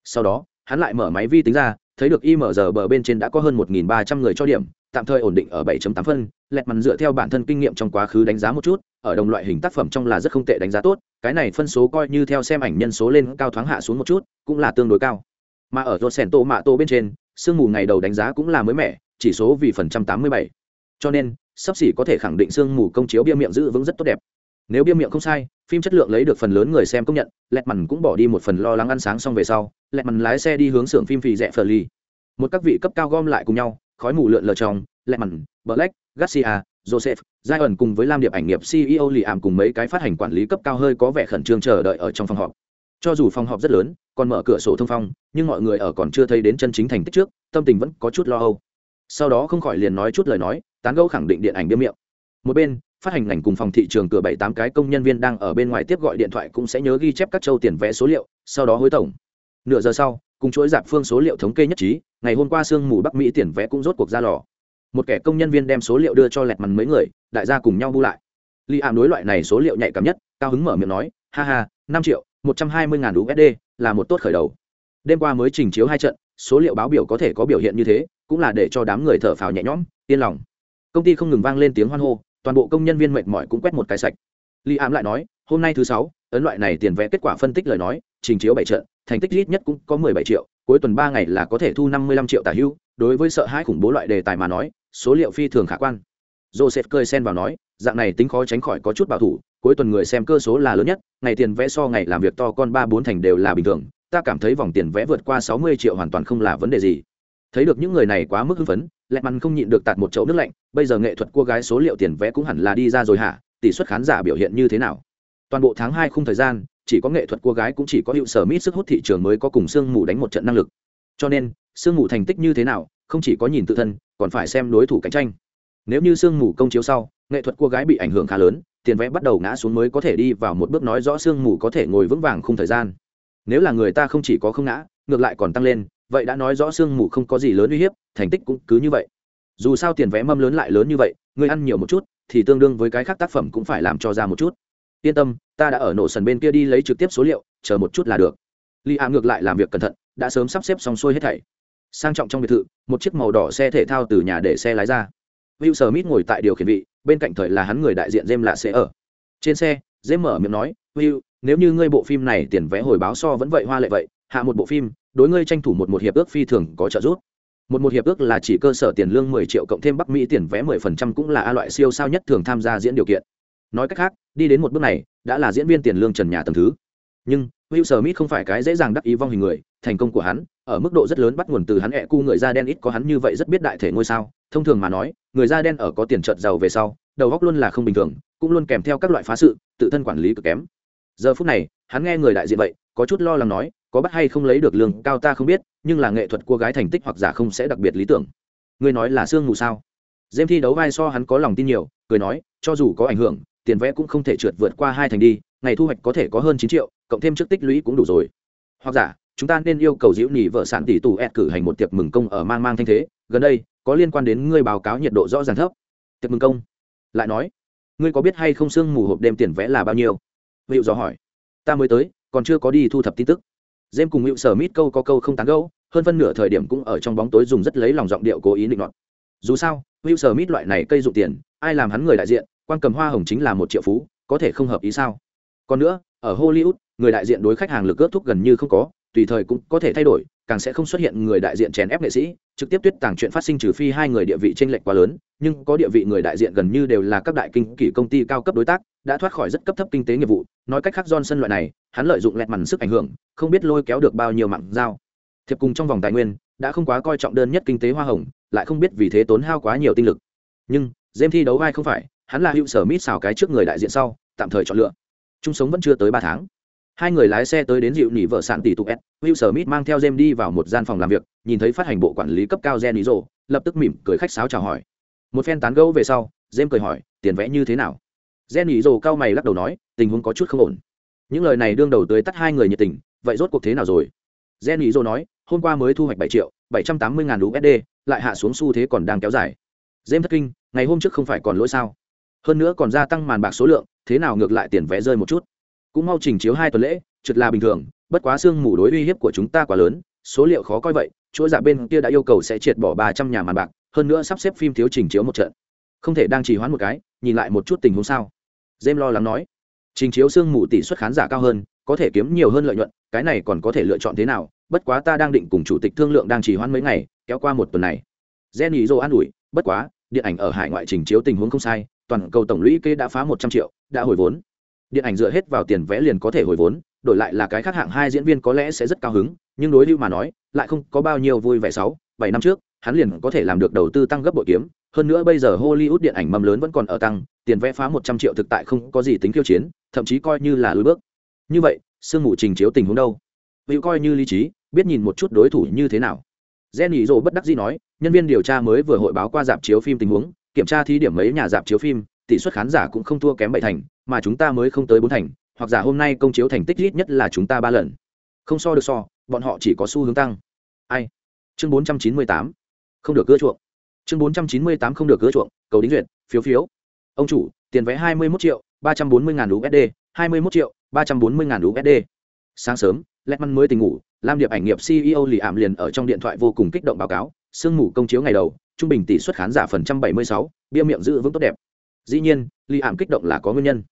sau đó hắn lại mở máy vi tính ra thấy được imr bờ bên trên đã có hơn một ba trăm người cho điểm tạm thời ổn định ở 7.8 phân, lẹt màn dựa theo bản thân kinh nghiệm trong quá khứ đánh giá một chút, ở đồng loại hình tác phẩm trong là rất không tệ đánh giá tốt, cái này phân số coi như theo xem ảnh nhân số lên cao thoáng hạ xuống một chút, cũng là tương đối cao. Mà ở Rosento mạ tô bên trên, sương mù ngày đầu đánh giá cũng là mới mẻ, chỉ số vì phần trăm 87. Cho nên, sắp xỉ có thể khẳng định sương mù công chiếu bia miệng giữ vững rất tốt đẹp. Nếu bia miệng không sai, phim chất lượng lấy được phần lớn người xem công nhận, lẹt mằn cũng bỏ đi một phần lo lắng ăn sáng xong về sau, lẹt mằn lái xe đi hướng xưởng phim phì rẻ phở ly. Một các vị cấp cao gom lại cùng nhau, khói mù lượn lờ trong mằn black garcia joseph zion cùng với lam điệp ảnh nghiệp ceo lì ảm cùng mấy cái phát hành quản lý cấp cao hơi có vẻ khẩn trương chờ đợi ở trong phòng họp cho dù phòng họp rất lớn còn mở cửa sổ thông phong nhưng mọi người ở còn chưa thấy đến chân chính thành tích trước tâm tình vẫn có chút lo âu sau đó không khỏi liền nói chút lời nói tán gẫu khẳng định điện ảnh biếm miệng. Một bên, phát hành ngành cùng phòng thị trường cửa bảy tám cái công nhân viên đang ở bên ngoài tiếp gọi điện thoại cũng sẽ nhớ ghi chép các châu tiền vé số liệu, sau đó hối tổng. Nửa giờ sau, cùng chuỗi giảm phương số liệu thống kê nhất trí, ngày hôm qua sương mù bắc mỹ tiền vé cũng rốt cuộc ra lò. Một kẻ công nhân viên đem số liệu đưa cho lẹt mằn mấy người, đại gia cùng nhau bu lại. Li ảm đối loại này số liệu nhạy cảm nhất, cao hứng mở miệng nói, ha ha, năm triệu, một trăm hai mươi ngàn usd là một tốt khởi đầu. Đêm qua mới trình chiếu hai trận, số liệu báo biểu có thể có biểu hiện như thế, cũng là để cho đám người thở phào nhẹ nhõm, yên lòng công ty không ngừng vang lên tiếng hoan hô, toàn bộ công nhân viên mệt mỏi cũng quét một cái sạch. Li ám lại nói, hôm nay thứ sáu, ấn loại này tiền vẽ kết quả phân tích lời nói, trình chiếu bảy trận, thành tích ít nhất cũng có mười bảy triệu, cuối tuần ba ngày là có thể thu năm mươi lăm triệu tả hưu. Đối với sợ hãi khủng bố loại đề tài mà nói, số liệu phi thường khả quan. Joseph cười xen vào nói, dạng này tính khó tránh khỏi có chút bảo thủ, cuối tuần người xem cơ số là lớn nhất, ngày tiền vẽ so ngày làm việc to con ba bốn thành đều là bình thường, ta cảm thấy vòng tiền vẽ vượt qua sáu mươi triệu hoàn toàn không là vấn đề gì thấy được những người này quá mức hưng phấn, lẹ mắn không nhịn được tạt một chậu nước lạnh, bây giờ nghệ thuật cua gái số liệu tiền vẽ cũng hẳn là đi ra rồi hả? Tỷ suất khán giả biểu hiện như thế nào? Toàn bộ tháng hai khung thời gian, chỉ có nghệ thuật cua gái cũng chỉ có hiệu sở mít sức hút thị trường mới có cùng sương mù đánh một trận năng lực. Cho nên, sương mù thành tích như thế nào, không chỉ có nhìn tự thân, còn phải xem đối thủ cạnh tranh. Nếu như sương mù công chiếu sau, nghệ thuật cua gái bị ảnh hưởng khá lớn, tiền vẽ bắt đầu ngã xuống mới có thể đi vào một bước nói rõ sương mù có thể ngồi vững vàng khung thời gian. Nếu là người ta không chỉ có không ngã, ngược lại còn tăng lên vậy đã nói rõ sương mù không có gì lớn uy hiếp thành tích cũng cứ như vậy. Dù sao tiền vé mâm lớn lại lớn như vậy người ăn nhiều một chút thì tương đương với cái khác tác phẩm cũng phải làm cho ra một chút. Yên tâm ta đã ở nổ sần bên kia đi lấy trực tiếp số liệu chờ một chút là được. Li a ngược lại làm việc cẩn thận đã sớm sắp xếp xong xuôi hết thảy. Sang trọng trong biệt thự một chiếc màu đỏ xe thể thao từ nhà để xe lái ra. Hữu sở mít ngồi tại điều khiển vị, bên cạnh thời là hắn người đại diện jem là sẽ ở. Trên xe, jem mở miệng nói, hữu nếu như ngươi bộ phim này tiền vé hồi báo so vẫn vậy hoa lệ vậy, hạ một bộ phim, đối ngươi tranh thủ một một hiệp ước phi thường có trợ giúp." Một một hiệp ước là chỉ cơ sở tiền lương 10 triệu cộng thêm Bắc Mỹ tiền vé 10% cũng là a loại siêu sao nhất thường tham gia diễn điều kiện. Nói cách khác, đi đến một bước này, đã là diễn viên tiền lương trần nhà tầng thứ. Nhưng, Will Smith không phải cái dễ dàng đắc ý vong hình người, thành công của hắn, ở mức độ rất lớn bắt nguồn từ hắn ẹ cu người da đen ít có hắn như vậy rất biết đại thể ngôi sao thông thường mà nói người da đen ở có tiền trợt giàu về sau đầu góc luôn là không bình thường cũng luôn kèm theo các loại phá sự tự thân quản lý cực kém giờ phút này hắn nghe người đại diện vậy có chút lo lắng nói có bắt hay không lấy được lương cao ta không biết, nhưng là nghệ thuật cô gái thành tích hoặc giả không sẽ đặc biệt lý tưởng. Ngươi nói là sương mù sao? Dêm thi đấu vai so hắn có lòng tin nhiều, cười nói, cho dù có ảnh hưởng, tiền vẽ cũng không thể trượt vượt qua hai thành đi, ngày thu hoạch có thể có hơn chín triệu, cộng thêm trước tích lũy cũng đủ rồi. Hoặc giả, chúng ta nên yêu cầu diễu nhì vợ sản tỷ tù ed cử hành một tiệc mừng công ở mang mang thanh thế, gần đây, có liên quan đến ngươi báo cáo nhiệt độ rõ ràng thấp. Tiệc mừng công? Lại nói, ngươi có biết hay không sương mù hộp đêm tiền vẽ là bao nhiêu? Hiệu dò hỏi. Ta mới tới, còn chưa có đi thu thập tin tức jem cùng hữu sở mít câu có câu không tán gẫu, hơn phân nửa thời điểm cũng ở trong bóng tối dùng rất lấy lòng giọng điệu cố ý định nọt. dù sao hữu sở mít loại này cây dụng tiền, ai làm hắn người đại diện, quan cầm hoa hồng chính là một triệu phú, có thể không hợp ý sao còn nữa, ở hollywood, người đại diện đối khách hàng lực cướp thúc gần như không có, tùy thời cũng có thể thay đổi, càng sẽ không xuất hiện người đại diện chèn ép nghệ sĩ trực tiếp tuyết tàng chuyện phát sinh trừ phi hai người địa vị t r ê n lệch quá lớn, nhưng có địa vị người đại diện gần như đều là các đại kinh kỷ công ty cao cấp đối tác, đã thoát khỏi rất cấp thấp kinh tế nghiệp vụ. Nói cách khác sân loại này, hắn lợi dụng lẹt mằn sức ảnh hưởng, không biết lôi kéo được bao nhiêu mạng dao thiệp cùng trong vòng tài nguyên, đã không quá coi trọng đơn nhất kinh tế hoa hồng, lại không biết vì thế tốn hao quá nhiều tinh lực. Nhưng dêm thi đấu vai không phải, hắn là hữu sở mít xào cái trước người đại diện sau, tạm thời chọn lựa. Chung sống vẫn chưa tới ba tháng hai người lái xe tới đến dịu nỉ vợ sạn tỷ tục s, will smith mang theo jem đi vào một gian phòng làm việc, nhìn thấy phát hành bộ quản lý cấp cao gen ý rộ lập tức mỉm cười khách sáo chào hỏi. Một phen tán gẫu về sau jem cười hỏi, tiền vẽ như thế nào? Gen ý rộ cao mày lắc đầu nói, tình huống có chút không ổn. Những lời này đương đầu tới tắt hai người nhiệt tình, vậy rốt cuộc thế nào rồi? Gen ý rộ nói, hôm qua mới thu hoạch bảy triệu, bảy trăm tám mươi ngàn usd lại hạ xuống xu thế còn đang kéo dài. Jem thất kinh, ngày hôm trước không phải còn lỗi sao? Hơn nữa còn gia tăng màn bạc số lượng, thế nào ngược lại tiền vẽ rơi một chút? Cũng mau trình chiếu hai tuần lễ, trượt là bình thường, bất quá xương mù đối uy hiếp của chúng ta quá lớn, số liệu khó coi vậy chuỗi giả dạ bên kia đã yêu cầu sẽ triệt bỏ ba trăm nhà màn bạc, hơn nữa sắp xếp phim thiếu trình chiếu một trận. Không thể đang trì hoãn một cái, nhìn lại một chút tình huống sao? Jem lo lắng nói. Trình chiếu xương mù tỷ suất khán giả cao hơn, có thể kiếm nhiều hơn lợi nhuận, cái này còn có thể lựa chọn thế nào? Bất quá ta đang định cùng chủ tịch thương lượng đang trì hoãn mấy ngày, kéo qua một tuần này. Jenny ý dô an ủi, bất quá, điện ảnh ở hải ngoại trình chiếu tình huống không sai, toàn cầu tổng lũy kế đã phá một trăm triệu, đã hồi vốn điện ảnh dựa hết vào tiền vẽ liền có thể hồi vốn đổi lại là cái khác hạng hai diễn viên có lẽ sẽ rất cao hứng nhưng đối lưu mà nói lại không có bao nhiêu vui vẻ sáu bảy năm trước hắn liền có thể làm được đầu tư tăng gấp bội kiếm. Hơn nữa bây giờ hollywood điện ảnh mầm lớn vẫn còn ở tăng tiền vẽ phá một trăm triệu thực tại không có gì tính khiêu chiến thậm chí coi như là lối bước. Như vậy sương mù trình chiếu tình huống đâu? Hữu coi như lý trí biết nhìn một chút đối thủ như thế nào. Jenny Rồ bất đắc dĩ nói, nhân viên điều tra mới vừa hội báo qua dạp chiếu phim tình huống, kiểm tra thí điểm mấy nhà dạp chiếu phim, tỷ suất khán giả cũng không thua kém bảy thành, mà chúng ta mới không tới bốn thành, hoặc giả hôm nay công chiếu thành tích ít nhất là chúng ta ba lần. Không so được so, bọn họ chỉ có xu hướng tăng. Ai? Chương bốn trăm chín mươi tám Không được cưa chuộng. Chương bốn trăm chín mươi tám không được cưa chuộng, cầu đính duyệt, phiếu phiếu. Ông chủ, tiền vé hai mươi một triệu, ba trăm bốn mươi ngàn USD, hai mươi một triệu, ba trăm bốn mươi ngàn USD. Sáng sớm, Letman mới tỉnh ngủ, Lam Điệp ảnh nghiệp CEO Lì Ảm liền ở trong điện thoại vô cùng kích động báo cáo, sương mù công chiếu ngày đầu, trung bình tỷ suất khán giả phần trăm 76, bia miệng giữ vững tốt đẹp dĩ nhiên lì ảm kích động là có nguyên nhân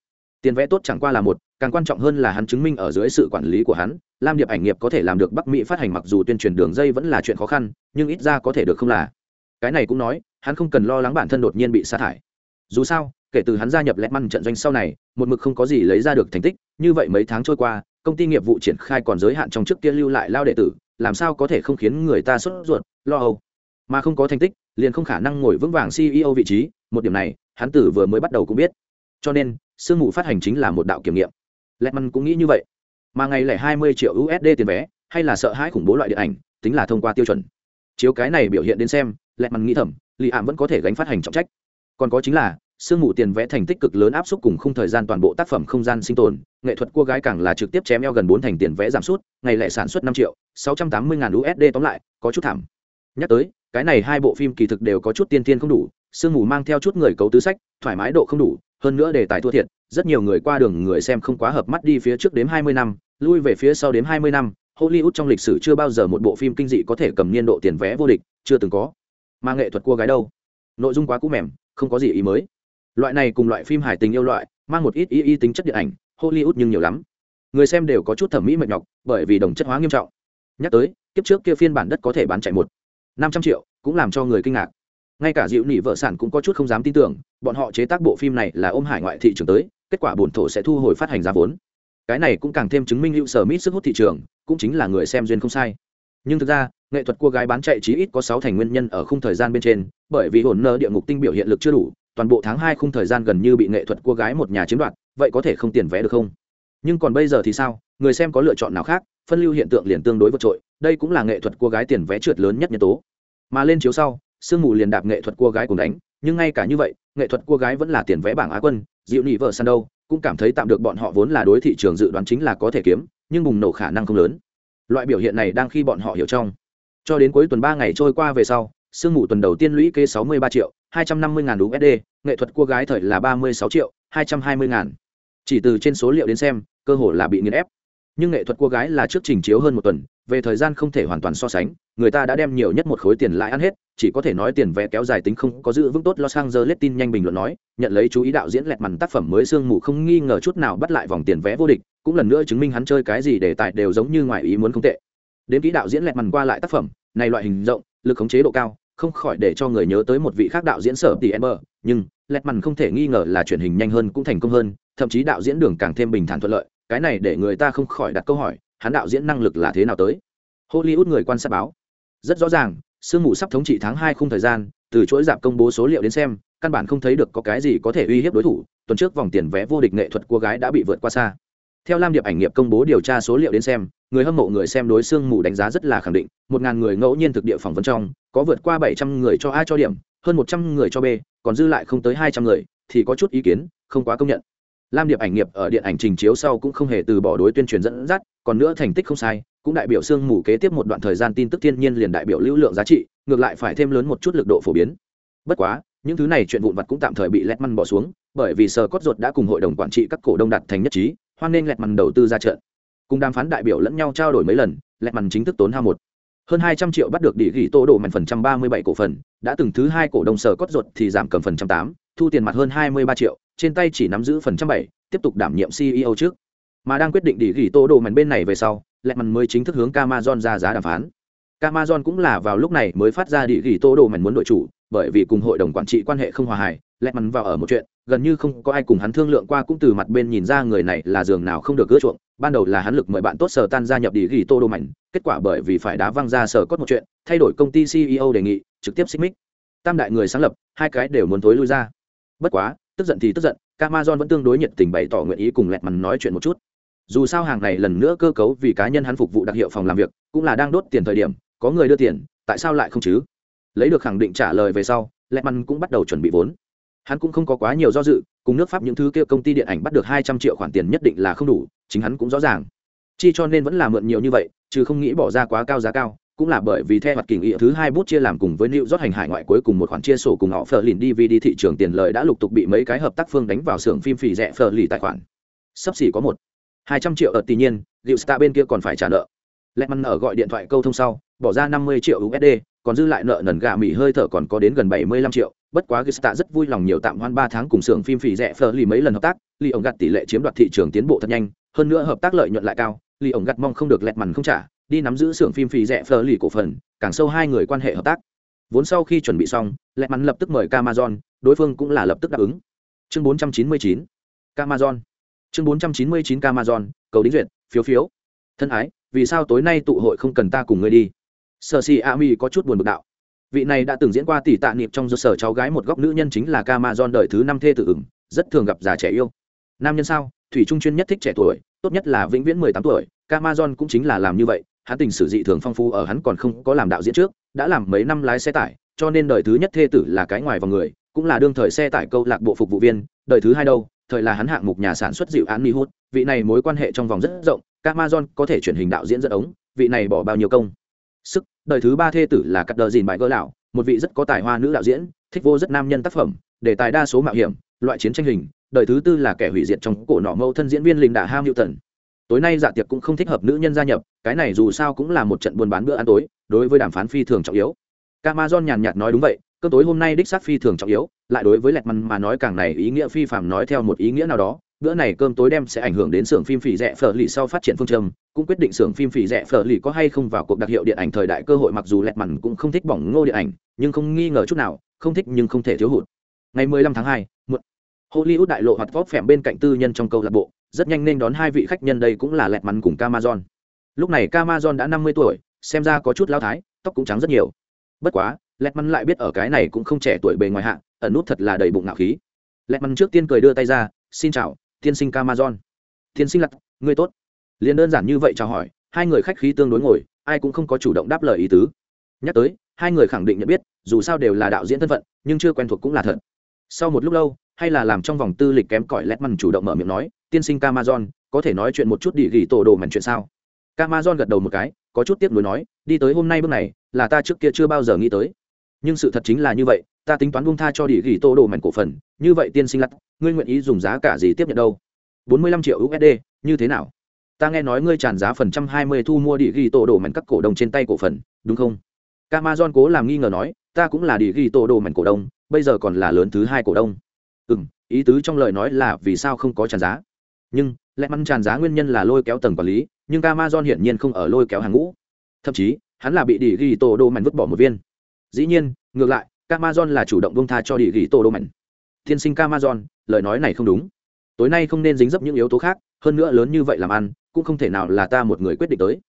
tiền vẽ tốt chẳng qua là một, càng quan trọng hơn là hắn chứng minh ở dưới sự quản lý của hắn, lam điệp ảnh nghiệp có thể làm được bắc mỹ phát hành mặc dù tuyên truyền đường dây vẫn là chuyện khó khăn, nhưng ít ra có thể được không là. Cái này cũng nói, hắn không cần lo lắng bản thân đột nhiên bị sa thải. Dù sao, kể từ hắn gia nhập lẹt măn trận doanh sau này, một mực không có gì lấy ra được thành tích, như vậy mấy tháng trôi qua, công ty nghiệp vụ triển khai còn giới hạn trong trước kia lưu lại lao đệ tử, làm sao có thể không khiến người ta sốt ruột, lo âu. Mà không có thành tích, liền không khả năng ngồi vững vàng ceo vị trí, một điểm này, hắn tử vừa mới bắt đầu cũng biết. Cho nên sương mù phát hành chính là một đạo kiểm nghiệm. Lẹt măn cũng nghĩ như vậy. Mà ngày lẻ hai mươi triệu usd tiền vé, hay là sợ hãi khủng bố loại điện ảnh, tính là thông qua tiêu chuẩn. Chiếu cái này biểu hiện đến xem lẹt măn nghĩ thầm, lì ảm vẫn có thể gánh phát hành trọng trách. Còn có chính là, sương mù tiền vẽ thành tích cực lớn áp suất cùng khung thời gian toàn bộ tác phẩm không gian sinh tồn, nghệ thuật cua gái càng là trực tiếp chém eo gần bốn thành tiền vẽ giảm sút, ngày lẻ sản xuất năm triệu, sáu trăm tám mươi ngàn usd tóm lại, có chút thảm. Nhắc tới, cái này hai bộ phim kỳ thực đều có chút tiên tiên không đủ sương mù mang theo chút người cấu tứ sách, thoải mái độ không đủ, hơn nữa đề tài thua thiệt, rất nhiều người qua đường người xem không quá hợp mắt đi phía trước đếm hai mươi năm, lui về phía sau đếm hai mươi năm. Hollywood trong lịch sử chưa bao giờ một bộ phim kinh dị có thể cầm niên độ tiền vé vô địch, chưa từng có. Mà nghệ thuật cua gái đâu? Nội dung quá cũ mềm, không có gì ý mới. Loại này cùng loại phim hài tình yêu loại, mang một ít ý ý tính chất điện ảnh, hollywood nhưng nhiều lắm. Người xem đều có chút thẩm mỹ mệt nhọc, bởi vì đồng chất hóa nghiêm trọng. Nhắc tới, kiếp trước kia phiên bản đất có thể bán chạy một năm trăm triệu, cũng làm cho người kinh ngạc ngay cả dịu nỉ vợ sản cũng có chút không dám tin tưởng, bọn họ chế tác bộ phim này là ôm hải ngoại thị trường tới, kết quả bổn thổ sẽ thu hồi phát hành giá vốn. Cái này cũng càng thêm chứng minh hữu sở mít sức hút thị trường, cũng chính là người xem duyên không sai. Nhưng thực ra, nghệ thuật cua gái bán chạy chí ít có sáu thành nguyên nhân ở khung thời gian bên trên, bởi vì hồn nơ địa ngục tinh biểu hiện lực chưa đủ, toàn bộ tháng hai khung thời gian gần như bị nghệ thuật cua gái một nhà chiếm đoạt, vậy có thể không tiền vé được không? Nhưng còn bây giờ thì sao? Người xem có lựa chọn nào khác? Phân lưu hiện tượng liền tương đối vượt trội, đây cũng là nghệ thuật cua gái tiền vé trượt lớn nhất nhân tố. Mà lên chiếu sau sương mù liền đạp nghệ thuật cua gái cùng đánh, nhưng ngay cả như vậy, nghệ thuật cua gái vẫn là tiền vé bảng á quân dịu nị vợ san đâu, cũng cảm thấy tạm được bọn họ vốn là đối thị trường dự đoán chính là có thể kiếm, nhưng bùng nổ khả năng không lớn. Loại biểu hiện này đang khi bọn họ hiểu trong. Cho đến cuối tuần ba ngày trôi qua về sau, sương mù tuần đầu tiên lũy kê sáu mươi ba triệu, hai trăm năm mươi ngàn usd nghệ thuật cua gái thời là ba mươi sáu triệu, hai trăm hai mươi ngàn. Chỉ từ trên số liệu đến xem, cơ hội là bị nghiền ép. Nhưng nghệ thuật cua gái là trước trình chiếu hơn một tuần, về thời gian không thể hoàn toàn so sánh, người ta đã đem nhiều nhất một khối tiền lãi ăn hết chỉ có thể nói tiền vé kéo dài tính không có giữ vững tốt los angeles tin nhanh bình luận nói, nhận lấy chú ý đạo diễn lẹt màn tác phẩm mới sương mù không nghi ngờ chút nào bắt lại vòng tiền vé vô địch, cũng lần nữa chứng minh hắn chơi cái gì để tài đều giống như ngoài ý muốn không tệ. Đến kỹ đạo diễn lẹt màn qua lại tác phẩm, này loại hình rộng, lực khống chế độ cao, không khỏi để cho người nhớ tới một vị khác đạo diễn sở tỷ ember nhưng lẹt màn không thể nghi ngờ là truyền hình nhanh hơn cũng thành công hơn, thậm chí đạo diễn đường càng thêm bình thản thuận lợi, cái này để người ta không khỏi đặt câu hỏi, hắn đạo diễn năng lực là thế nào tới? Hollywood người quan sát báo. Rất rõ ràng sương mù sắp thống trị tháng hai khung thời gian, từ chuỗi giảm công bố số liệu đến xem, căn bản không thấy được có cái gì có thể uy hiếp đối thủ, tuần trước vòng tiền vé vô địch nghệ thuật cô gái đã bị vượt qua xa. Theo lam điệp ảnh nghiệp công bố điều tra số liệu đến xem, người hâm mộ người xem đối sương mù đánh giá rất là khẳng định, một ngàn người ngẫu nhiên thực địa phỏng vấn trong, có vượt qua bảy trăm người cho a cho điểm, hơn một trăm người cho b, còn dư lại không tới hai trăm người, thì có chút ý kiến, không quá công nhận lam điệp ảnh nghiệp ở điện ảnh trình chiếu sau cũng không hề từ bỏ đối tuyên truyền dẫn dắt, còn nữa thành tích không sai, cũng đại biểu sương mù kế tiếp một đoạn thời gian tin tức thiên nhiên liền đại biểu lưu lượng giá trị, ngược lại phải thêm lớn một chút lực độ phổ biến. Bất quá, những thứ này chuyện vụn vặt cũng tạm thời bị lẹt măn bỏ xuống, bởi vì sờ cốt ruột đã cùng hội đồng quản trị các cổ đông đạt thành nhất trí, hoan nên lẹt măn đầu tư ra trận. Cùng đàm phán đại biểu lẫn nhau trao đổi mấy lần lẹt măn chính thức tốn hao một hơn hai trăm triệu bắt được địa ghi tô đổ mạnh phần trăm ba mươi bảy cổ phần, đã từng thứ hai cổ đông sờ cốt ruột thì giảm cầm phần trăm tám, thu tiền mặt hơn hai mươi ba triệu trên tay chỉ nắm giữ phần trăm bảy tiếp tục đảm nhiệm ceo trước mà đang quyết định địa ghi tô đồ mạnh bên này về sau lẹt măn mới chính thức hướng Camazon ra giá đàm phán. Camazon cũng là vào lúc này mới phát ra địa ghi tô đồ mạnh muốn đội chủ, bởi vì cùng hội đồng quản trị quan hệ không hòa hài, lẹt măn vào ở một chuyện, gần như không có ai cùng hắn thương lượng qua cũng từ mặt bên nhìn ra người này là giường nào không được gỡ chuộng. Ban đầu là hắn lực mời bạn tốt sở tan gia nhập địa ghi tô đồ mạnh, kết quả bởi vì phải đá văng ra sở cốt một chuyện, thay đổi công ty CEO đề nghị, trực tiếp xích mích. Tam đại người sáng lập, hai cái đều muốn tối lui ra. Bất quá, tức giận thì tức giận, Camazon vẫn tương đối nhiệt tình bày tỏ nguyện ý cùng lẹt mằn nói chuyện một chút. Dù sao hàng này lần nữa cơ cấu vì cá nhân hắn phục vụ đặc hiệu phòng làm việc cũng là đang đốt tiền thời điểm có người đưa tiền tại sao lại không chứ? Lấy được khẳng định trả lời về sau lẹt mằn cũng bắt đầu chuẩn bị vốn. Hắn cũng không có quá nhiều do dự cùng nước pháp những thứ kia công ty điện ảnh bắt được hai trăm triệu khoản tiền nhất định là không đủ chính hắn cũng rõ ràng. Chi cho nên vẫn là mượn nhiều như vậy chứ không nghĩ bỏ ra quá cao giá cao cũng là bởi vì theo mặt kỷ nghị thứ hai bút chia làm cùng với New rót hành hải ngoại cuối cùng một khoản chia sổ cùng họ phờ lìn DVD thị trường tiền lời đã lục tục bị mấy cái hợp tác phương đánh vào xưởng phim phì rẻ phờ lì tài khoản. Sắp xỉ có một hai trăm triệu ở tuy nhiên liệu Star bên kia còn phải trả nợ lẹ măn ở gọi điện thoại câu thông sau bỏ ra năm mươi triệu usd còn dư lại nợ nần gà mỉ hơi thở còn có đến gần bảy mươi lăm triệu bất quá Gista rất vui lòng nhiều tạm hoãn ba tháng cùng xưởng phim phì rẻ phờ lì mấy lần hợp tác, Lý ổng gặt tỷ lệ chiếm đoạt thị trường tiến bộ thật nhanh, hơn nữa hợp tác lợi nhuận lại cao, Lý ổng gặt mong không được lẹt mằn không trả, đi nắm giữ xưởng phim phì rẻ phờ lì cổ phần, càng sâu hai người quan hệ hợp tác. Vốn sau khi chuẩn bị xong, lẹ mắn lập tức mời Camazon, đối phương cũng là lập tức đáp ứng. Chương bốn trăm chín mươi chín Camazon. Chương bốn trăm chín mươi chín camazon cầu đính duyệt phiếu phiếu. Thân ái vì sao tối nay tụ hội không cần ta cùng ngươi đi? Sở si ami có chút buồn bực đạo. Vị này đã từng diễn qua tỷ tạ niệm trong do sở cháu gái một góc nữ nhân chính là camazon đời thứ năm thê tự ửng rất thường gặp già trẻ yêu. Nam nhân sao? Thủy trung chuyên nhất thích trẻ tuổi tốt nhất là vĩnh viễn mười tám tuổi camazon cũng chính là làm như vậy hắn tình sử dị thường phong phú ở hắn còn không có làm đạo diễn trước, đã làm mấy năm lái xe tải, cho nên đời thứ nhất thê tử là cái ngoài vào người, cũng là đương thời xe tải câu lạc bộ phục vụ viên, đời thứ hai đâu, thời là hắn hạng mục nhà sản xuất dịu án mi hút vị này mối quan hệ trong vòng rất rộng, Amazon có thể chuyển hình đạo diễn dẫn ống, vị này bỏ bao nhiêu công sức, đời thứ ba thê tử là cắt đờ dìn bài gỡ lão, một vị rất có tài hoa nữ đạo diễn, thích vô rất nam nhân tác phẩm, đề tài đa số mạo hiểm, loại chiến tranh hình, đời thứ tư là kẻ hủy diệt trong cổ nọ mâu thân diễn viên linh đà ham hữu thần tối nay dạ tiệc cũng không thích hợp nữ nhân gia nhập cái này dù sao cũng là một trận buôn bán bữa ăn tối đối với đàm phán phi thường trọng yếu. Amazon nhàn nhạt nói đúng vậy cơ tối hôm nay đích xác phi thường trọng yếu lại đối với lẹt măn mà nói càng này ý nghĩa phi phạm nói theo một ý nghĩa nào đó bữa này cơm tối đem sẽ ảnh hưởng đến xưởng phim phỉ rẻ phở lì sau phát triển phương châm cũng quyết định xưởng phim phỉ rẻ phở lì có hay không vào cuộc đặc hiệu điện ảnh thời đại cơ hội mặc dù lẹt mằn cũng không thích bỏng ngô điện ảnh nhưng không nghi ngờ chút nào không thích nhưng không thể thiếu hụt. Ngày 15 tháng 2, muộn hollywood đại lộ hoạt vóp phèm bên cạnh tư nhân trong câu lạc bộ rất nhanh nên đón hai vị khách nhân đây cũng là lẹt mắn cùng Camazon. Lúc này Camazon đã 50 tuổi, xem ra có chút lao thái, tóc cũng trắng rất nhiều. Bất quá, lẹt mắn lại biết ở cái này cũng không trẻ tuổi bề ngoài hạ, ẩn nút thật là đầy bụng ngạo khí. Lẹt mắn trước tiên cười đưa tay ra, xin chào, tiên sinh camazon. Tiên sinh lặt ngươi tốt. Liền đơn giản như vậy chào hỏi, hai người khách khí tương đối ngồi, ai cũng không có chủ động đáp lời ý tứ. Nhắc tới, hai người khẳng định nhận biết, dù sao đều là đạo diễn thân phận, nhưng chưa quen thuộc cũng là thật. Sau một lúc lâu hay là làm trong vòng tư lịch kém cỏi lét măn chủ động mở miệng nói, tiên sinh Camazon, có thể nói chuyện một chút địa ghi tổ đồ mảnh chuyện sao? Camazon gật đầu một cái, có chút tiếc nuối nói, đi tới hôm nay bước này, là ta trước kia chưa bao giờ nghĩ tới. Nhưng sự thật chính là như vậy, ta tính toán buông tha cho địa ghi tổ đồ mảnh cổ phần, như vậy tiên sinh lặt ngươi nguyện ý dùng giá cả gì tiếp nhận đâu? Bốn mươi lăm triệu usd như thế nào? Ta nghe nói ngươi tràn giá phần trăm hai mươi thu mua địa ghi tổ đồ mảnh các cổ đông trên tay cổ phần, đúng không? Camazon cố làm nghi ngờ nói, ta cũng là địa ghi tổ đồ mảnh cổ đông, bây giờ còn là lớn thứ hai cổ đông ừ m ý tứ trong lời nói là vì sao không có tràn giá. Nhưng lẽ mắn tràn giá nguyên nhân là lôi kéo tầng quản lý nhưng Amazon hiển nhiên không ở lôi kéo hàng ngũ. Thậm chí hắn là bị địa ghi tổ Đô mảnh vứt bỏ một viên. Dĩ nhiên ngược lại Amazon là chủ động bông tha cho địa ghi tổ Đô mảnh thiên sinh Amazon, lời nói này không đúng. Tối nay không nên dính dấp những yếu tố khác hơn nữa lớn như vậy làm ăn cũng không thể nào là ta một người quyết định tới.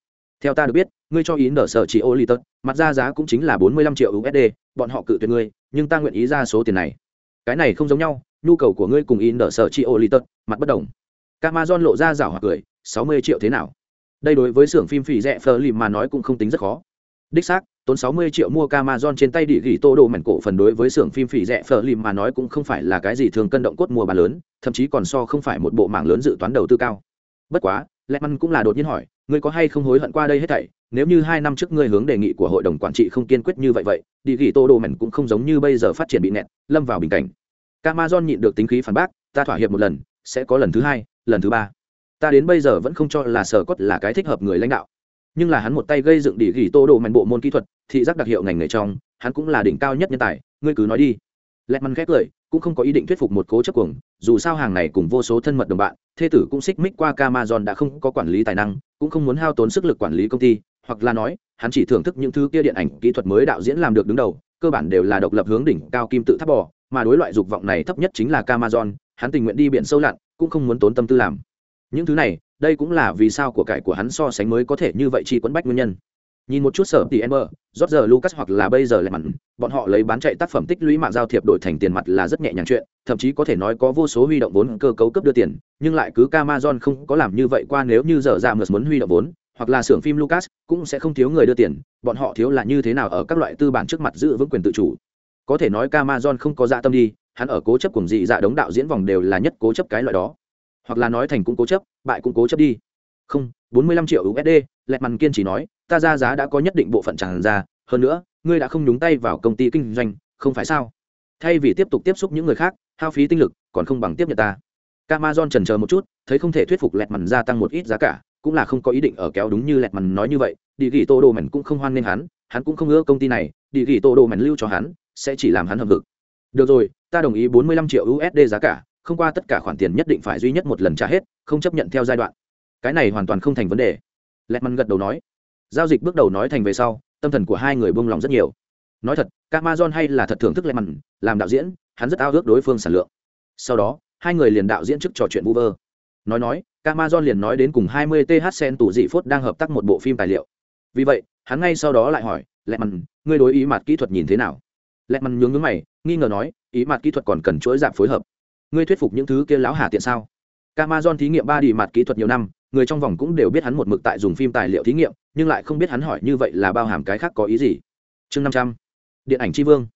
Theo ta được biết ngươi cho ý nở sở chỉ ô lì tật mặt ra giá cũng chính là bốn mươi lăm triệu usd bọn họ cự tuyệt ngươi nhưng ta nguyện ý ra số tiền này. Cái này không giống nhau nhu cầu của ngươi cùng in đỡ sở chị ô lì tật, mặt bất đồng. Camason lộ ra rảo hoặc cười, sáu mươi triệu thế nào? Đây đối với xưởng phim phì rẻ phờ lìm mà nói cũng không tính rất khó. Đích xác, tốn sáu mươi triệu mua camason trên tay địa gỉ tô đồ mảnh cổ phần đối với xưởng phim phì rẻ phờ lìm mà nói cũng không phải là cái gì thường cân động cốt mua bán lớn, thậm chí còn so không phải một bộ mảng lớn dự toán đầu tư cao. Bất quá lẹ măn cũng là đột nhiên hỏi, ngươi có hay không hối hận qua đây hết thảy? Nếu như hai năm trước ngươi hướng đề nghị của hội đồng quản trị không kiên quyết như vậy vậy đi ghi tô đồ mảnh cũng không giống như bây giờ phát triển bị nẹt, lâm vào bình cảnh. Camazon nhịn được tính khí phản bác, ta thỏa hiệp một lần, sẽ có lần thứ hai, lần thứ ba. Ta đến bây giờ vẫn không cho là sở cốt là cái thích hợp người lãnh đạo. Nhưng là hắn một tay gây dựng đi gỉ tô đồ mảnh bộ môn kỹ thuật, thị giác đặc hiệu ngành nghề trong, hắn cũng là đỉnh cao nhất nhân tài, ngươi cứ nói đi. Lẹt măn khét cười, cũng không có ý định thuyết phục một cố chấp cuồng, dù sao hàng này cùng vô số thân mật đồng bạn, thê tử cũng xích mích qua Camazon đã không có quản lý tài năng, cũng không muốn hao tốn sức lực quản lý công ty, hoặc là nói, hắn chỉ thưởng thức những thứ kia điện ảnh kỹ thuật mới đạo diễn làm được đứng đầu, cơ bản đều là độc lập hướng đỉnh cao kim tự tháp bò mà đối loại dục vọng này thấp nhất chính là Camazon hắn tình nguyện đi biển sâu lặn, cũng không muốn tốn tâm tư làm. Những thứ này, đây cũng là vì sao của cải của hắn so sánh mới có thể như vậy chi quấn bách nguyên nhân. Nhìn một chút sở tỷ ember rót giờ lucas hoặc là bây giờ lại mặn, bọn họ lấy bán chạy tác phẩm tích lũy mạng giao thiệp đổi thành tiền mặt là rất nhẹ nhàng chuyện, thậm chí có thể nói có vô số huy động vốn cơ cấu cấp đưa tiền, nhưng lại cứ Amazon không có làm như vậy qua nếu như giờ ra muốn huy động vốn, hoặc là xưởng phim lucas cũng sẽ không thiếu người đưa tiền, bọn họ thiếu là như thế nào ở các loại tư bản trước mặt giữ vững quyền tự chủ có thể nói Amazon không có dạ tâm đi, hắn ở cố chấp cùng dị dạ đống đạo diễn vòng đều là nhất cố chấp cái loại đó. Hoặc là nói thành cũng cố chấp, bại cũng cố chấp đi. Không, bốn mươi lăm triệu usd lẹt mằn kiên chỉ nói, ta ra giá đã có nhất định bộ phận tràn ra, hơn nữa, ngươi đã không nhúng tay vào công ty kinh doanh, không phải sao? Thay vì tiếp tục tiếp xúc những người khác, hao phí tinh lực, còn không bằng tiếp nhận ta. Amazon trần chờ một chút, thấy không thể thuyết phục lẹt mằn gia tăng một ít giá cả, cũng là không có ý định ở kéo đúng như lẹt mằn nói như vậy. Đi gỉ tô đồ Mẩn cũng không hoan nên hắn hắn cũng không ưa công ty này. Đi gỉ tô đồ Mẩn lưu cho hắn sẽ chỉ làm hắn hậm hực. được rồi, ta đồng ý bốn mươi lăm triệu usd giá cả, không qua tất cả khoản tiền nhất định phải duy nhất một lần trả hết, không chấp nhận theo giai đoạn. Cái này hoàn toàn không thành vấn đề. Lẹt mằn gật đầu nói. Giao dịch bước đầu nói thành về sau, tâm thần của hai người buông lòng rất nhiều. Nói thật, Amazon hay là thật thưởng thức lẹt mằn làm đạo diễn, hắn rất ao ước đối phương sản lượng. Sau đó, hai người liền đạo diễn trước trò chuyện vu vơ nói nói, Amazon liền nói đến cùng 20 th sen tủ dị phốt đang hợp tác một bộ phim tài liệu. Vì vậy, hắn ngay sau đó lại hỏi lẹt mằn ngươi đối ý mặt kỹ thuật nhìn thế nào? Lẹt mằn nhướng nhướng mày, nghi ngờ nói, ý mặt kỹ thuật còn cần chuỗi giảm phối hợp. Ngươi thuyết phục những thứ kia lão hà tiện sao? Camason thí nghiệm ba đi mặt kỹ thuật nhiều năm, người trong vòng cũng đều biết hắn một mực tại dùng phim tài liệu thí nghiệm, nhưng lại không biết hắn hỏi như vậy là bao hàm cái khác có ý gì. Chương năm trăm. Điện ảnh tri vương.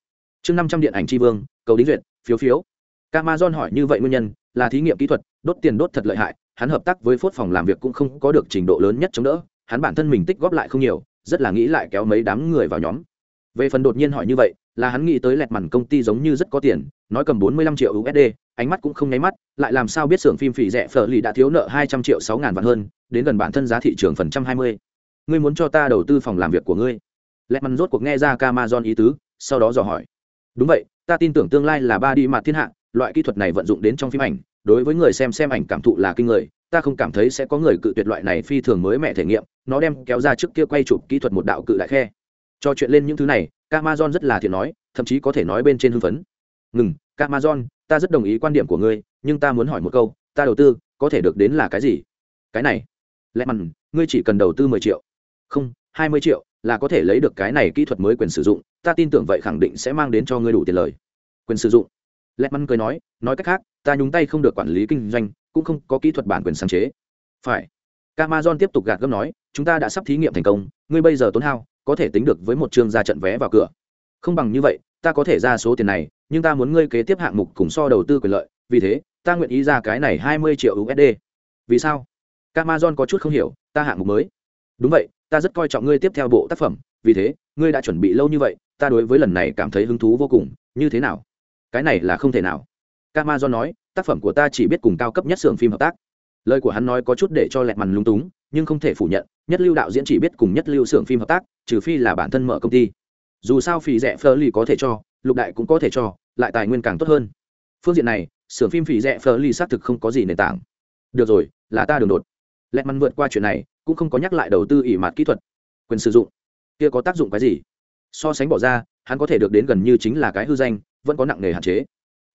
Chương năm trăm điện ảnh tri vương, cầu đính duyệt, phiếu phiếu. Camason hỏi như vậy nguyên nhân, là thí nghiệm kỹ thuật, đốt tiền đốt thật lợi hại, hắn hợp tác với phốt phòng làm việc cũng không có được trình độ lớn nhất chống đỡ, hắn bản thân mình tích góp lại không nhiều, rất là nghĩ lại kéo mấy đám người vào nhóm. Về phần đột nhiên hỏi như vậy là hắn nghĩ tới lẹt mằn công ty giống như rất có tiền, nói cầm bốn mươi lăm triệu usd ánh mắt cũng không nháy mắt, lại làm sao biết xưởng phim phỉ rẻ phở lì đã thiếu nợ hai trăm triệu sáu ngàn vạn hơn, đến gần bản thân giá thị trường phần trăm hai mươi. Ngươi muốn cho ta đầu tư phòng làm việc của ngươi? Lẹt mằn rốt cuộc nghe ra camason ý tứ, sau đó dò hỏi. Đúng vậy, ta tin tưởng tương lai là ba đi mặt thiên hạ, loại kỹ thuật này vận dụng đến trong phim ảnh, đối với người xem xem ảnh cảm thụ là kinh người, ta không cảm thấy sẽ có người cự tuyệt loại này phi thường mới mẹ thể nghiệm, nó đem kéo ra trước kia quay chụp kỹ thuật một đạo cự đại khe. Cho chuyện lên những thứ này Camazon rất là thiện nói thậm chí có thể nói bên trên hưng phấn. Ngừng Camazon, ta rất đồng ý quan điểm của ngươi nhưng ta muốn hỏi một câu ta đầu tư có thể được đến là cái gì? Cái này lẽ mặn ngươi chỉ cần đầu tư mười triệu. Không hai mươi triệu là có thể lấy được cái này kỹ thuật mới quyền sử dụng ta tin tưởng vậy khẳng định sẽ mang đến cho ngươi đủ tiền lời. Quyền sử dụng. Lẽ mặn cười nói nói cách khác ta nhúng tay không được quản lý kinh doanh cũng không có kỹ thuật bản quyền sáng chế. Phải. Camazon tiếp tục gạt gẫm nói, chúng ta đã sắp thí nghiệm thành công, ngươi bây giờ tốn hao, có thể tính được với một chương ra trận vé vào cửa. Không bằng như vậy, ta có thể ra số tiền này, nhưng ta muốn ngươi kế tiếp hạng mục cùng so đầu tư quyền lợi, vì thế, ta nguyện ý ra cái này hai mươi triệu USD. Vì sao? Amazon có chút không hiểu, ta hạng mục mới. Đúng vậy, ta rất coi trọng ngươi tiếp theo bộ tác phẩm, vì thế, ngươi đã chuẩn bị lâu như vậy, ta đối với lần này cảm thấy hứng thú vô cùng, như thế nào? Cái này là không thể nào. Amazon nói, tác phẩm của ta chỉ biết cùng cao cấp nhất xưởng phim hợp tác lời của hắn nói có chút để cho lẹt mằn lung túng, nhưng không thể phủ nhận, nhất lưu đạo diễn chỉ biết cùng nhất lưu xưởng phim hợp tác, trừ phi là bản thân mở công ty. Dù sao phì rẻ phơ ly có thể cho, lục đại cũng có thể cho, lại tài nguyên càng tốt hơn. Phương diện này, xưởng phim phì rẻ phơ ly xác thực không có gì nền tảng. Được rồi, là ta đường đột. Lẹt mằn vượt qua chuyện này, cũng không có nhắc lại đầu tư ỉ mạt kỹ thuật, quyền sử dụng. Kia có tác dụng cái gì? So sánh bỏ ra, hắn có thể được đến gần như chính là cái hư danh, vẫn có nặng nề hạn chế.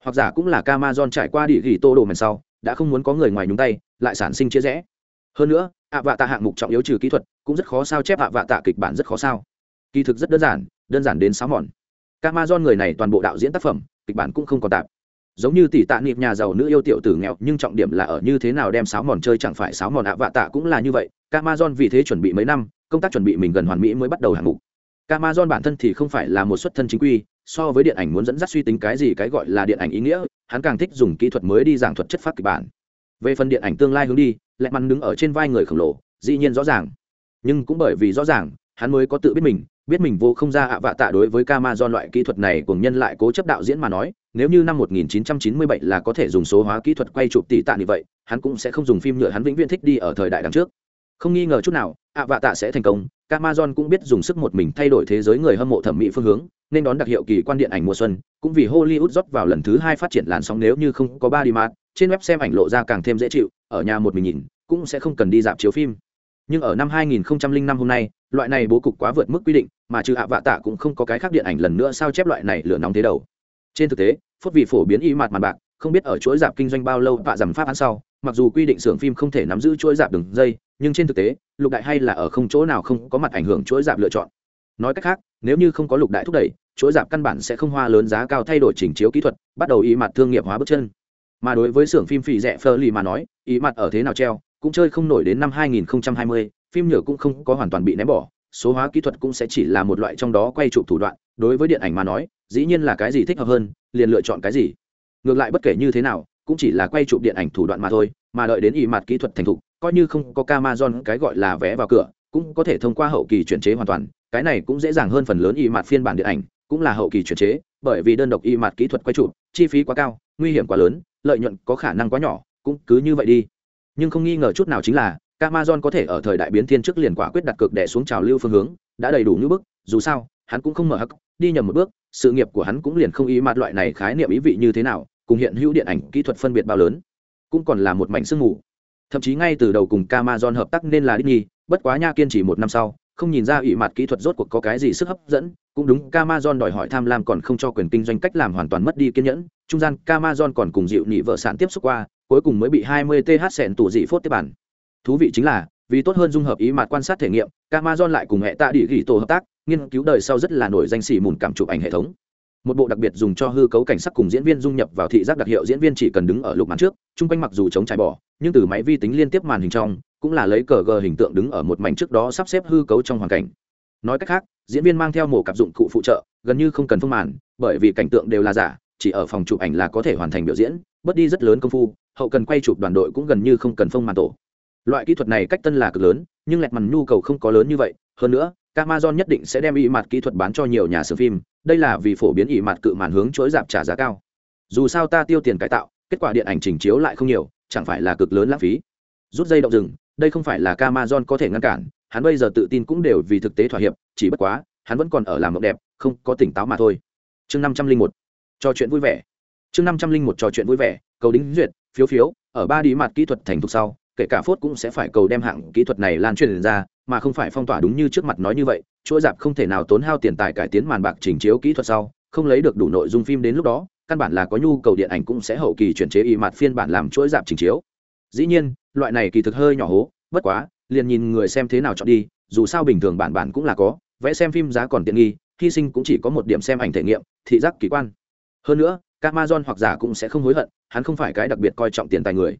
Hoặc giả cũng là Camazon trải qua địa ghi tô đồ mền sau đã không muốn có người ngoài nhúng tay, lại sản sinh chia rẽ. Hơn nữa, ạ vạ tạ hạng mục trọng yếu trừ kỹ thuật, cũng rất khó sao chép ạ vạ tạ kịch bản rất khó sao. Kỳ thực rất đơn giản đơn giản đến sáu mòn. Camazon người này toàn bộ đạo diễn tác phẩm, kịch bản cũng không còn tạp. Giống như tỷ tạ niệm nhà giàu nữ yêu tiểu tử nghèo, nhưng trọng điểm là ở như thế nào đem sáo mòn chơi chẳng phải sáo mòn ạ vạ tạ cũng là như vậy. Camazon vì thế chuẩn bị mấy năm, công tác chuẩn bị mình gần hoàn mỹ mới bắt đầu hạng mục. Camazon bản thân thì không phải là một xuất thân chính quy so với điện ảnh muốn dẫn dắt suy tính cái gì cái gọi là điện ảnh ý nghĩa, hắn càng thích dùng kỹ thuật mới đi giảng thuật chất phát kịch bản. Về phần điện ảnh tương lai hướng đi, lẹ mắn đứng ở trên vai người khổng lồ, dĩ nhiên rõ ràng. Nhưng cũng bởi vì rõ ràng, hắn mới có tự biết mình biết mình vô không ra ạ vạ tạ đối với Camazon loại kỹ thuật này cùng nhân lại cố chấp đạo diễn mà nói, nếu như năm 1997 là có thể dùng số hóa kỹ thuật quay chụp tỷ tạ như vậy, hắn cũng sẽ không dùng phim nhựa hắn vĩnh viễn thích đi ở thời đại đằng trước. Không nghi ngờ chút nào, ạ vạ tạ sẽ thành công Amazon cũng biết dùng sức một mình thay đổi thế giới người hâm mộ thẩm mỹ phương hướng, nên đón đặc hiệu kỳ quan điện ảnh mùa xuân, cũng vì hollywood rót vào lần thứ hai phát triển làn sóng nếu như không có ba đi mát trên web xem ảnh lộ ra càng thêm dễ chịu, ở nhà một mình nhìn, cũng sẽ không cần đi dạp chiếu phim. Nhưng ở năm 2005 hôm nay, loại này bố cục quá vượt mức quy định, mà trừ hạ vạ tạ cũng không có cái khác điện ảnh lần nữa sao chép loại này lửa nóng thế đầu. Trên thực tế, phốt vị phổ biến y mặt màn bạc, không biết ở chuỗi dạp kinh doanh bao lâu vạ giảm pháp án sau, mặc dù quy định xưởng phim không thể nắm giữ chuỗi dạp đường dây, nhưng trên thực tế lục đại hay là ở không chỗ nào không có mặt ảnh hưởng chuỗi dạp lựa chọn. Nói cách khác nếu như không có lục đại thúc đẩy chuỗi dạp căn bản sẽ không hoa lớn giá cao thay đổi chỉnh chiếu kỹ thuật bắt đầu ý mặt thương nghiệp hóa bước chân. Mà đối với xưởng phim phì rẻ phơ lì mà nói ý mặt ở thế nào treo cũng chơi không nổi đến năm 2020, phim nhựa cũng không có hoàn toàn bị ném bỏ số hóa kỹ thuật cũng sẽ chỉ là một loại trong đó quay chụp thủ đoạn đối với điện ảnh mà nói dĩ nhiên là cái gì thích hợp hơn liền lựa chọn cái gì. Ngược lại bất kể như thế nào cũng chỉ là quay chụp điện ảnh thủ đoạn mà thôi mà đợi đến ý mặt kỹ thuật thành thục coi như không có Amazon cái gọi là vé vào cửa, cũng có thể thông qua hậu kỳ chuyển chế hoàn toàn. Cái này cũng dễ dàng hơn phần lớn y mặt phiên bản điện ảnh, cũng là hậu kỳ chuyển chế, bởi vì đơn độc y mặt kỹ thuật quay chụp, chi phí quá cao, nguy hiểm quá lớn, lợi nhuận có khả năng quá nhỏ, cũng cứ như vậy đi. Nhưng không nghi ngờ chút nào chính là Amazon có thể ở thời đại biến thiên trước liền quả quyết đặt cực đè xuống trào lưu phương hướng, đã đầy đủ như bước, dù sao, hắn cũng không mở hắc, đi nhầm một bước, sự nghiệp của hắn cũng liền không ý mặt loại này khái niệm ý vị như thế nào, cùng hiện hữu điện ảnh kỹ thuật phân biệt bao lớn, cũng còn là một mảnh sương mù thậm chí ngay từ đầu cùng Amazon hợp tác nên là Disney, bất quá nha kiên trì một năm sau, không nhìn ra ủy mặt kỹ thuật rốt cuộc có cái gì sức hấp dẫn, cũng đúng Amazon đòi hỏi tham lam còn không cho quyền kinh doanh cách làm hoàn toàn mất đi kiên nhẫn, trung gian Amazon còn cùng dịu nhị vợ sản tiếp xúc qua, cuối cùng mới bị 20 th sẹn tủ dị phốt tiếp bản. Thú vị chính là, vì tốt hơn dung hợp ý mặt quan sát thể nghiệm Amazon lại cùng hệ tạ địa ghi tổ hợp tác, nghiên cứu đời sau rất là nổi danh xỉ mùn cảm chụp ảnh hệ thống. Một bộ đặc biệt dùng cho hư cấu cảnh sắc cùng diễn viên dung nhập vào thị giác đặc hiệu, diễn viên chỉ cần đứng ở lục màn trước chung quanh mặc dù chống trái bỏ nhưng từ máy vi tính liên tiếp màn hình trong, cũng là lấy cờ gờ hình tượng đứng ở một mảnh trước đó sắp xếp hư cấu trong hoàn cảnh. Nói cách khác, diễn viên mang theo một cặp dụng cụ phụ trợ, gần như không cần phương màn, bởi vì cảnh tượng đều là giả, chỉ ở phòng chụp ảnh là có thể hoàn thành biểu diễn, bớt đi rất lớn công phu, hậu cần quay chụp đoàn đội cũng gần như không cần phông màn tổ. Loại kỹ thuật này cách tân là cực lớn, nhưng lẹt màn nhu cầu không có lớn như vậy, hơn nữa, Amazon nhất định sẽ đem y mặt kỹ thuật bán cho nhiều nhà sửa phim, đây là vì phổ biến y mặt cự màn hướng chuỗi giảm trả giá cao. Dù sao ta tiêu tiền cải tạo, kết quả điện ảnh trình chiếu lại không nhiều chẳng phải là cực lớn lãng phí. Rút dây động rừng, đây không phải là Amazon có thể ngăn cản, hắn bây giờ tự tin cũng đều vì thực tế thỏa hiệp, chỉ bất quá, hắn vẫn còn ở làm mộng đẹp, không có tỉnh táo mà thôi. Chương năm trăm linh một, trò chuyện vui vẻ. Chương năm trăm linh một, trò chuyện vui vẻ, cầu đính duyệt, phiếu phiếu, ở ba đi mặt kỹ thuật thành thục sau, kể cả phốt cũng sẽ phải cầu đem hạng kỹ thuật này lan truyền ra, mà không phải phong tỏa đúng như trước mặt nói như vậy, chuỗi dạp không thể nào tốn hao tiền tài cải tiến màn bạc trình chiếu kỹ thuật sau, không lấy được đủ nội dung phim đến lúc đó căn bản là có nhu cầu điện ảnh cũng sẽ hậu kỳ chuyển chế y mặt phiên bản làm chuỗi dạp trình chiếu. Dĩ nhiên, loại này kỳ thực hơi nhỏ hố, bất quá, liền nhìn người xem thế nào chọn đi, dù sao bình thường bản bản cũng là có, vẽ xem phim giá còn tiện nghi, hy sinh cũng chỉ có một điểm xem ảnh thể nghiệm, thị giác kỳ quan. Hơn nữa các Amazon hoặc giả cũng sẽ không hối hận, hắn không phải cái đặc biệt coi trọng tiền tài người.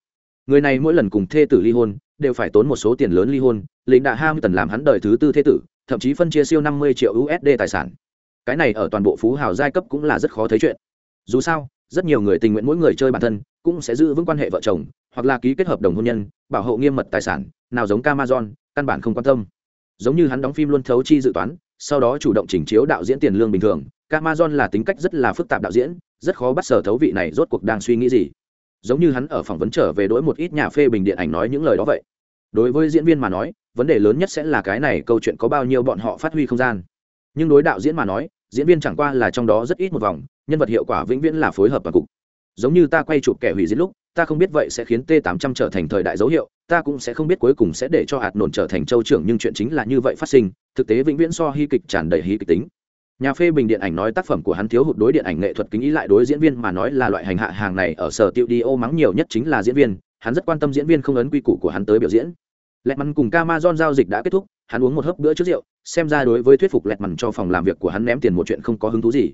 Người này mỗi lần cùng thê tử ly hôn, đều phải tốn một số tiền lớn ly hôn, lính đạ tần làm hắn đời thứ tư thê tử, thậm chí phân chia siêu năm mươi triệu usd tài sản. Cái này ở toàn bộ phú hào giai cấp cũng là rất khó thấy chuyện dù sao, rất nhiều người tình nguyện mỗi người chơi bản thân, cũng sẽ giữ vững quan hệ vợ chồng, hoặc là ký kết hợp đồng hôn nhân, bảo hộ nghiêm mật tài sản, nào giống camason căn bản không quan tâm. Giống như hắn đóng phim luôn thấu chi dự toán, sau đó chủ động chỉnh chiếu đạo diễn tiền lương bình thường camason là tính cách rất là phức tạp đạo diễn, rất khó bắt sở thấu vị này rốt cuộc đang suy nghĩ gì. Giống như hắn ở phỏng vấn trở về đối một ít nhà phê bình điện ảnh nói những lời đó vậy. Đối với diễn viên mà nói, vấn đề lớn nhất sẽ là cái này câu chuyện có bao nhiêu bọn họ phát huy không gian. Nhưng đối đạo diễn mà nói diễn viên chẳng qua là trong đó rất ít một vòng, nhân vật hiệu quả vĩnh viễn là phối hợp toàn cục. Giống như ta quay chụp kẻ hủy diệt lúc, ta không biết vậy sẽ khiến t 800 trở thành thời đại dấu hiệu, ta cũng sẽ không biết cuối cùng sẽ để cho hạt nổn trở thành châu trưởng nhưng chuyện chính là như vậy phát sinh, thực tế vĩnh viễn so hy kịch tràn đầy hí kịch tính. Nhà phê bình điện ảnh nói tác phẩm của hắn thiếu hụt đối điện ảnh nghệ thuật kính ý lại đối diễn viên mà nói là loại hành hạ hàng này ở sở tiêu đi ô mắng nhiều nhất chính là diễn viên, hắn rất quan tâm diễn viên không ấn quy củ của hắn tới biểu diễn. Lẹt mắn cùng Amazon giao dịch đã kết thúc hắn uống một hớp bữa trước rượu, xem ra đối với thuyết phục lẹt mằn cho phòng làm việc của hắn ném tiền một chuyện không có hứng thú gì.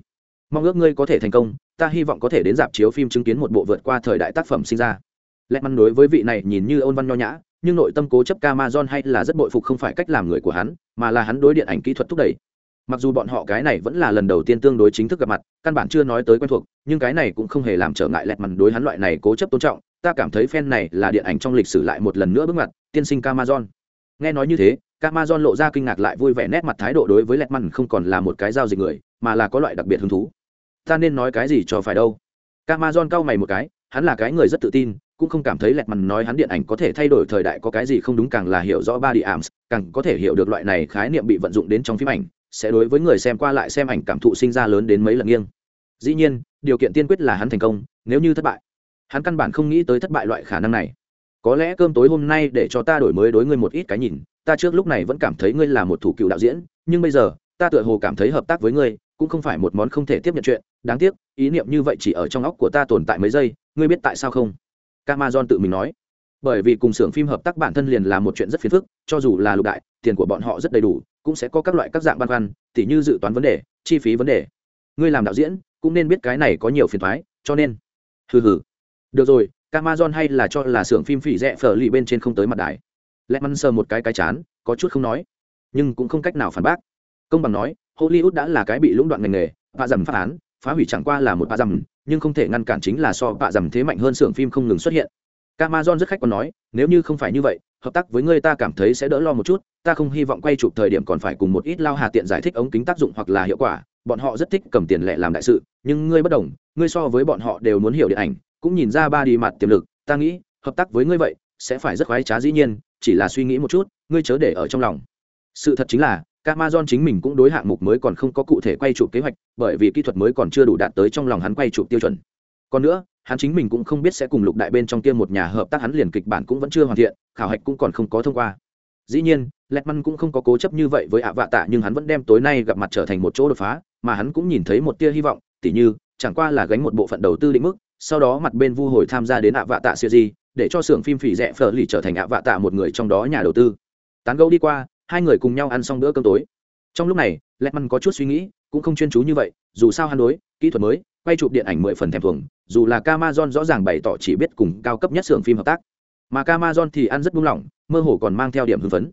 Mong ước ngươi có thể thành công, ta hy vọng có thể đến dạp chiếu phim chứng kiến một bộ vượt qua thời đại tác phẩm sinh ra. Lẹt mằn đối với vị này nhìn như ôn văn nho nhã, nhưng nội tâm cố chấp Amazon hay là rất bội phục không phải cách làm người của hắn, mà là hắn đối điện ảnh kỹ thuật thúc đẩy. Mặc dù bọn họ cái này vẫn là lần đầu tiên tương đối chính thức gặp mặt, căn bản chưa nói tới quen thuộc, nhưng cái này cũng không hề làm trở ngại lẹt mằn đối hắn loại này cố chấp tôn trọng, ta cảm thấy fan này là điện ảnh trong lịch sử lại một lần nữa bước mặt tiên sinh Camazon nghe nói như thế Camazon lộ ra kinh ngạc lại vui vẻ nét mặt thái độ đối với lẹt mằn không còn là một cái giao dịch người, mà là có loại đặc biệt hứng thú. Ta nên nói cái gì cho phải đâu? Camazon cau mày một cái, hắn là cái người rất tự tin, cũng không cảm thấy lẹt mằn nói hắn điện ảnh có thể thay đổi thời đại có cái gì không đúng, càng là hiểu rõ ba địa ams càng có thể hiểu được loại này khái niệm bị vận dụng đến trong phim ảnh, sẽ đối với người xem qua lại xem ảnh cảm thụ sinh ra lớn đến mấy lần nghiêng. Dĩ nhiên, điều kiện tiên quyết là hắn thành công, nếu như thất bại. Hắn căn bản không nghĩ tới thất bại loại khả năng này. Có lẽ cơm tối hôm nay để cho ta đổi mới đối ngươi một ít cái nhìn ta trước lúc này vẫn cảm thấy ngươi là một thủ cựu đạo diễn, nhưng bây giờ, ta tựa hồ cảm thấy hợp tác với ngươi, cũng không phải một món không thể tiếp nhận chuyện. Đáng tiếc, ý niệm như vậy chỉ ở trong óc của ta tồn tại mấy giây, ngươi biết tại sao không? Camazon tự mình nói. Bởi vì cùng xưởng phim hợp tác bản thân liền là một chuyện rất phiền phức, cho dù là lục đại, tiền của bọn họ rất đầy đủ, cũng sẽ có các loại các dạng băn khoăn, tỉ như dự toán vấn đề, chi phí vấn đề. Ngươi làm đạo diễn, cũng nên biết cái này có nhiều phiền thoái cho nên hừ hừ. Được rồi Amazon hay là cho là xưởng phim phỉ rẽ phở lì bên trên không tới mặt đài lẹ măn sờ một cái cái chán có chút không nói. Nhưng cũng không cách nào phản bác. Công bằng nói hollywood đã là cái bị lũng đoạn ngành nghề vạ dầm phát án phá hủy chẳng qua là một vạ dầm nhưng không thể ngăn cản chính là so vạ dầm thế mạnh hơn xưởng phim không ngừng xuất hiện. Amazon rất khách còn nói, nếu như không phải như vậy, hợp tác với ngươi ta cảm thấy sẽ đỡ lo một chút, ta không hy vọng quay chụp thời điểm còn phải cùng một ít lao hà tiện giải thích ống kính tác dụng hoặc là hiệu quả, bọn họ rất thích cầm tiền lẻ làm đại sự, nhưng ngươi bất đồng, ngươi so với bọn họ đều muốn hiểu điện ảnh, cũng nhìn ra ba đi mặt tiềm lực, ta nghĩ, hợp tác với ngươi vậy, sẽ phải rất khoái trá dĩ nhiên, chỉ là suy nghĩ một chút, ngươi chớ để ở trong lòng. Sự thật chính là, Amazon chính mình cũng đối hạng mục mới còn không có cụ thể quay chụp kế hoạch, bởi vì kỹ thuật mới còn chưa đủ đạt tới trong lòng hắn quay chụp tiêu chuẩn. Còn nữa, hắn chính mình cũng không biết sẽ cùng lục đại bên trong kia một nhà hợp tác hắn liền kịch bản cũng vẫn chưa hoàn thiện khảo hạch cũng còn không có thông qua dĩ nhiên Letman cũng không có cố chấp như vậy với ạ vạ tạ nhưng hắn vẫn đem tối nay gặp mặt trở thành một chỗ đột phá mà hắn cũng nhìn thấy một tia hy vọng tỉ như chẳng qua là gánh một bộ phận đầu tư định mức sau đó mặt bên vu hồi tham gia đến ạ vạ tạ siêu di, để cho xưởng phim phỉ rẻ phở lì trở thành ạ vạ tạ một người trong đó nhà đầu tư. Tán gẫu đi qua, hai người cùng nhau ăn xong bữa cơm tối. Trong lúc này lẹt măn có chút suy nghĩ, cũng không chuyên chú như vậy, dù sao hắn đối, kỹ thuật mới, quay chụp điện ảnh mười phần thèm thuồng, dù là Camazon rõ ràng bày tỏ chỉ biết cùng cao cấp nhất xưởng phim hợp tác. Mà Camazon thì ăn rất buông lỏng, mơ hồ còn mang theo điểm hưng phấn.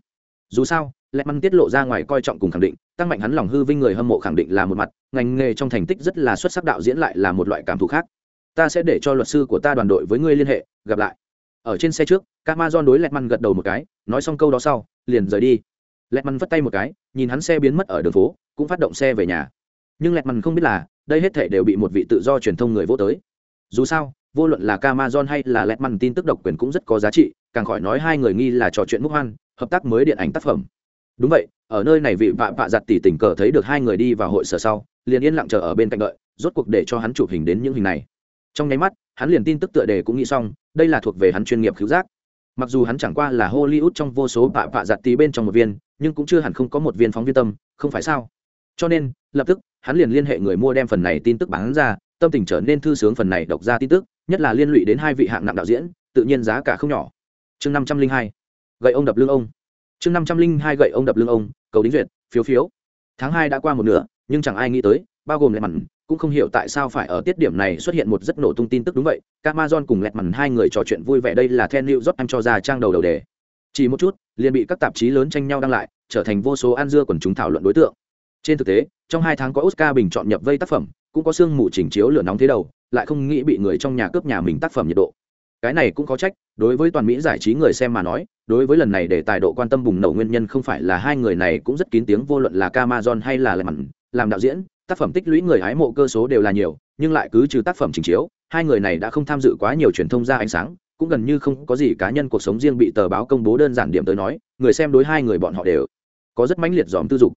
Dù sao lẹ măn tiết lộ ra ngoài coi trọng cùng khẳng định, tăng mạnh hắn lòng hư vinh người hâm mộ khẳng định là một mặt, ngành nghề trong thành tích rất là xuất sắc đạo diễn lại là một loại cảm thụ khác ta sẽ để cho luật sư của ta đoàn đội với ngươi liên hệ, gặp lại. Ở trên xe trước Camazon đối lẹt măn gật đầu một cái, nói xong câu đó sau, liền rời đi. Lẹt măn vất tay một cái, nhìn hắn xe biến mất ở đường phố, cũng phát động xe về nhà. Nhưng lẹt măn không biết là, đây hết thể đều bị một vị tự do truyền thông người vô tới. Dù sao, vô luận là Amazon hay là lẹt măn tin tức độc quyền cũng rất có giá trị, càng khỏi nói hai người nghi là trò chuyện múc hoan, hợp tác mới điện ảnh tác phẩm. Đúng vậy, ở nơi này vị vạ vạ giặt tỉ tình cờ thấy được hai người đi vào hội sở sau, liền yên lặng chờ ở bên cạnh đợi, rốt cuộc để cho hắn chụp hình đến những hình này trong nháy mắt, hắn liền tin tức tựa đề cũng nghĩ xong, đây là thuộc về hắn chuyên nghiệp cứu giác. Mặc dù hắn chẳng qua là hollywood trong vô số vạ vạ giặt tí bên trong một viên, nhưng cũng chưa hẳn không có một viên phóng viên tâm, không phải sao? Cho nên, lập tức, hắn liền liên hệ người mua đem phần này tin tức bán ra, tâm tình trở nên thư sướng phần này đọc ra tin tức, nhất là liên lụy đến hai vị hạng nặng đạo diễn, tự nhiên giá cả không nhỏ. Chương năm trăm linh hai, gậy ông đập lưng ông. Chương năm trăm linh hai, gậy ông đập lưng ông, cầu đính duyệt, phiếu phiếu. Tháng hai đã qua một nửa, nhưng chẳng ai nghĩ tới, bao gồm lại mặn cũng không hiểu tại sao phải ở tiết điểm này xuất hiện một rất nổ tung tin tức đúng vậy, Amazon cùng lẹt mằn hai người trò chuyện vui vẻ đây là Ten New job em cho ra trang đầu đầu đề. Chỉ một chút, liền bị các tạp chí lớn tranh nhau đăng lại, trở thành vô số ăn dưa quần chúng thảo luận đối tượng. Trên thực tế, trong hai tháng có oscar bình chọn nhập vây tác phẩm, cũng có sương mù chỉnh chiếu lửa nóng thế đầu, lại không nghĩ bị người trong nhà cướp nhà mình tác phẩm nhiệt độ. Cái này cũng có trách, đối với toàn mỹ giải trí người xem mà nói, đối với lần này để tài độ quan tâm bùng nổ nguyên nhân không phải là hai người này cũng rất kín tiếng vô luận là camason hay là lẹt mằn làm đạo diễn tác phẩm tích lũy người hái mộ cơ số đều là nhiều, nhưng lại cứ trừ tác phẩm trình chiếu, hai người này đã không tham dự quá nhiều truyền thông ra ánh sáng, cũng gần như không có gì cá nhân cuộc sống riêng bị tờ báo công bố đơn giản điểm tới nói, người xem đối hai người bọn họ đều có rất mãnh liệt dòm tư dục.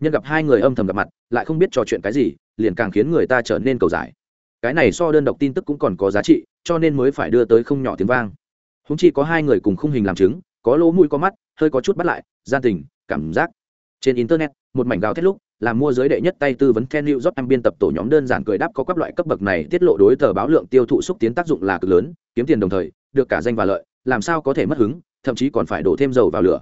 Nhân gặp hai người âm thầm gặp mặt, lại không biết trò chuyện cái gì, liền càng khiến người ta trở nên cầu giải. Cái này so đơn độc tin tức cũng còn có giá trị, cho nên mới phải đưa tới không nhỏ tiếng vang. Húng chi có hai người cùng khung hình làm chứng, có lỗ mũi có mắt, hơi có chút bắt lại, gian tình, cảm giác. Trên internet, một mảnh gào thét lúc là mua giới đệ nhất tay tư vấn Ken New York em biên tập tổ nhóm đơn giản cười đáp có các loại cấp bậc này tiết lộ đối tờ báo lượng tiêu thụ xúc tiến tác dụng là cực lớn, kiếm tiền đồng thời, được cả danh và lợi, làm sao có thể mất hứng, thậm chí còn phải đổ thêm dầu vào lửa.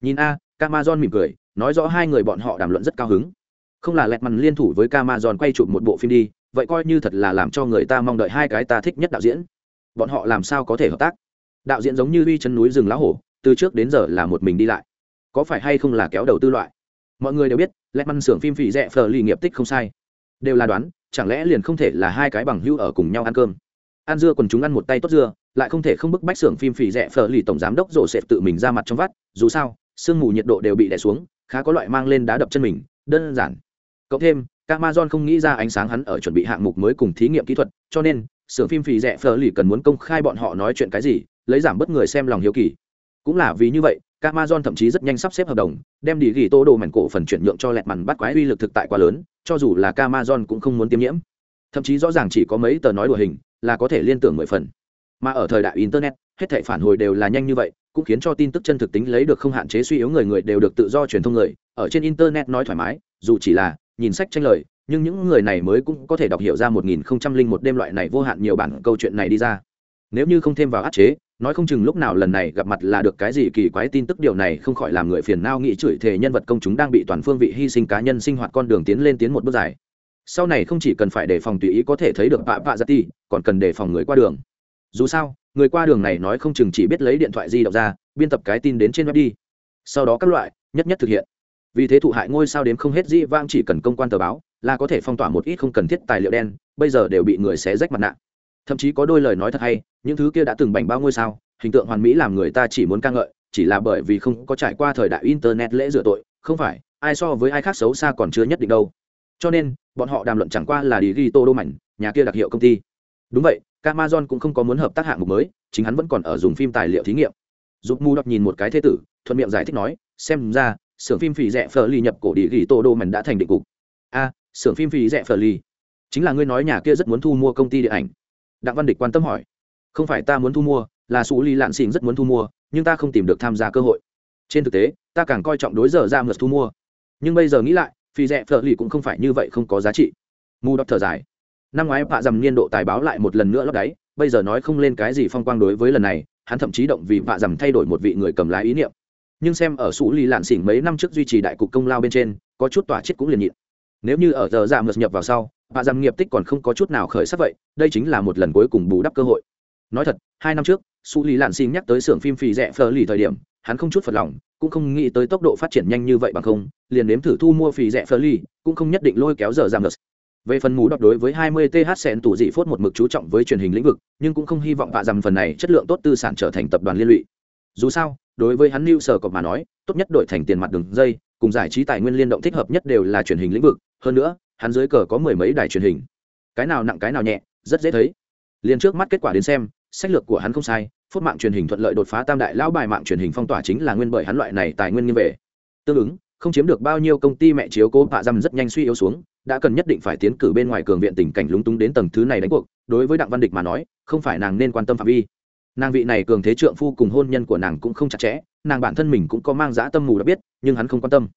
Nhìn a, Amazon mỉm cười, nói rõ hai người bọn họ đàm luận rất cao hứng. Không là lẹt mằn liên thủ với Amazon quay chụp một bộ phim đi, vậy coi như thật là làm cho người ta mong đợi hai cái ta thích nhất đạo diễn. Bọn họ làm sao có thể hợp tác? Đạo diễn giống như uy chân núi rừng lá hổ, từ trước đến giờ là một mình đi lại. Có phải hay không là kéo đầu tư loại? Mọi người đều biết lẹt măn xưởng phim phì rẻ phờ lì nghiệp tích không sai. Đều là đoán, chẳng lẽ liền không thể là hai cái bằng hữu ở cùng nhau ăn cơm? Ăn dưa còn chúng ăn một tay tốt dưa, lại không thể không bức bách xưởng phim phì rẻ phờ lì tổng giám đốc rổ sệt tự mình ra mặt trong vắt, dù sao, sương mù nhiệt độ đều bị đè xuống, khá có loại mang lên đá đập chân mình, đơn giản. Cộng thêm, Amazon không nghĩ ra ánh sáng hắn ở chuẩn bị hạng mục mới cùng thí nghiệm kỹ thuật, cho nên, xưởng phim phì rẻ phờ lì cần muốn công khai bọn họ nói chuyện cái gì, lấy giảm bớt người xem lòng hiếu kỳ. Cũng là vì như vậy Amazon thậm chí rất nhanh sắp xếp hợp đồng, đem đi ghi tô đồ mảnh cổ phần chuyển nhượng cho lẹt màn bắt quái uy lực thực tại quá lớn, cho dù là Amazon cũng không muốn tiêm nhiễm. Thậm chí rõ ràng chỉ có mấy tờ nói đùa hình, là có thể liên tưởng mười phần. Mà ở thời đại internet, hết thảy phản hồi đều là nhanh như vậy, cũng khiến cho tin tức chân thực tính lấy được không hạn chế suy yếu người người đều được tự do truyền thông người, ở trên internet nói thoải mái, dù chỉ là nhìn sách tranh lời, nhưng những người này mới cũng có thể đọc hiểu ra một nghìn không trăm linh một đêm loại này vô hạn nhiều bản câu chuyện này đi ra. Nếu như không thêm vào áp chế, nói không chừng lúc nào lần này gặp mặt là được cái gì kỳ quái tin tức, điều này không khỏi làm người phiền nao nghĩ chửi thề nhân vật công chúng đang bị toàn phương vị hy sinh cá nhân sinh hoạt con đường tiến lên tiến một bước dài. Sau này không chỉ cần phải đề phòng tùy ý có thể thấy được vạ vạ giặt ti, còn cần đề phòng người qua đường. Dù sao, người qua đường này nói không chừng chỉ biết lấy điện thoại di động ra, biên tập cái tin đến trên web đi. Sau đó các loại, nhất nhất thực hiện. Vì thế thụ hại ngôi sao đếm không hết dĩ vang chỉ cần công quan tờ báo, là có thể phong tỏa một ít không cần thiết tài liệu đen, bây giờ đều bị người xé rách mặt nạ thậm chí có đôi lời nói thật hay những thứ kia đã từng bành bao ngôi sao hình tượng hoàn mỹ làm người ta chỉ muốn ca ngợi chỉ là bởi vì không có trải qua thời đại internet lễ rửa tội không phải ai so với ai khác xấu xa còn chưa nhất định đâu. Cho nên bọn họ đàm luận chẳng qua là đi ghi tô đô mảnh nhà kia đặc hiệu công ty. Đúng vậy Amazon cũng không có muốn hợp tác hạng mục mới chính hắn vẫn còn ở dùng phim tài liệu thí nghiệm. Giúp mu đọc nhìn một cái thế tử thuận miệng giải thích nói xem ra xưởng phim phì rẻ phờ ly nhập cổ đi ghi tô đô mảnh đã thành định cục. A à, xưởng phim phì rẻ phờ ly chính là ngươi nói nhà kia rất muốn thu mua công ty điện ảnh đặng văn địch quan tâm hỏi. Không phải ta muốn thu mua, là xú ly lạn xỉn rất muốn thu mua, nhưng ta không tìm được tham gia cơ hội. Trên thực tế, ta càng coi trọng đối giờ ra mượt thu mua. Nhưng bây giờ nghĩ lại phi rẻ phở lì cũng không phải như vậy không có giá trị. Mù đọc thở dài. Năm ngoái bạ dầm niên độ tài báo lại một lần nữa lấp đáy, bây giờ nói không lên cái gì phong quang đối với lần này, hắn thậm chí động vì bạ dầm thay đổi một vị người cầm lái ý niệm. Nhưng xem ở sủ lì lạn xỉn mấy năm trước duy trì đại cục công lao bên trên, có chút tỏa chết cũng liền nhịn. Nếu như ở giờ ra mượt nhập vào sau và giảm nghiệp tích còn không có chút nào khởi sắc vậy, đây chính là một lần cuối cùng bù đắp cơ hội. Nói thật, hai năm trước, su lý lạn xin nhắc tới xưởng phim phì rẻ phờ lì thời điểm, hắn không chút phật lòng, cũng không nghĩ tới tốc độ phát triển nhanh như vậy bằng không, liền nếm thử thu mua phì rẻ phờ lì, cũng không nhất định lôi kéo giờ giảm được về phần mù đọc đối với 20 th sen tủ dị phốt một mực chú trọng với truyền hình lĩnh vực, nhưng cũng không hy vọng vạ rằng phần này chất lượng tốt tư sản trở thành tập đoàn liên lụy. Dù sao, đối với hắn lưu sở cọc mà nói, tốt nhất đổi thành tiền mặt đường dây cùng giải trí tài nguyên liên động thích hợp nhất đều là truyền hình lĩnh vực. Hơn nữa, hắn dưới cờ có mười mấy đài truyền hình. Cái nào nặng cái nào nhẹ, rất dễ thấy. Liền trước mắt kết quả đến xem, sách lược của hắn không sai, phốt mạng truyền hình thuận lợi đột phá tam đại lão bài mạng truyền hình phong tỏa chính là nguyên bởi hắn loại này tài nguyên nghiêm về. Tương ứng, không chiếm được bao nhiêu công ty mẹ chiếu cố hạ dăm rất nhanh suy yếu xuống, đã cần nhất định phải tiến cử bên ngoài cường viện tình cảnh lúng túng đến tầng thứ này đánh cuộc. Đối với đặng văn địch mà nói, không phải nàng nên quan tâm phạm vi. Nàng vị này cường thế trượng phu cùng hôn nhân của nàng cũng không chặt chẽ, nàng bản thân mình cũng có mang dã tâm mù đã biết nhưng hắn không quan tâm.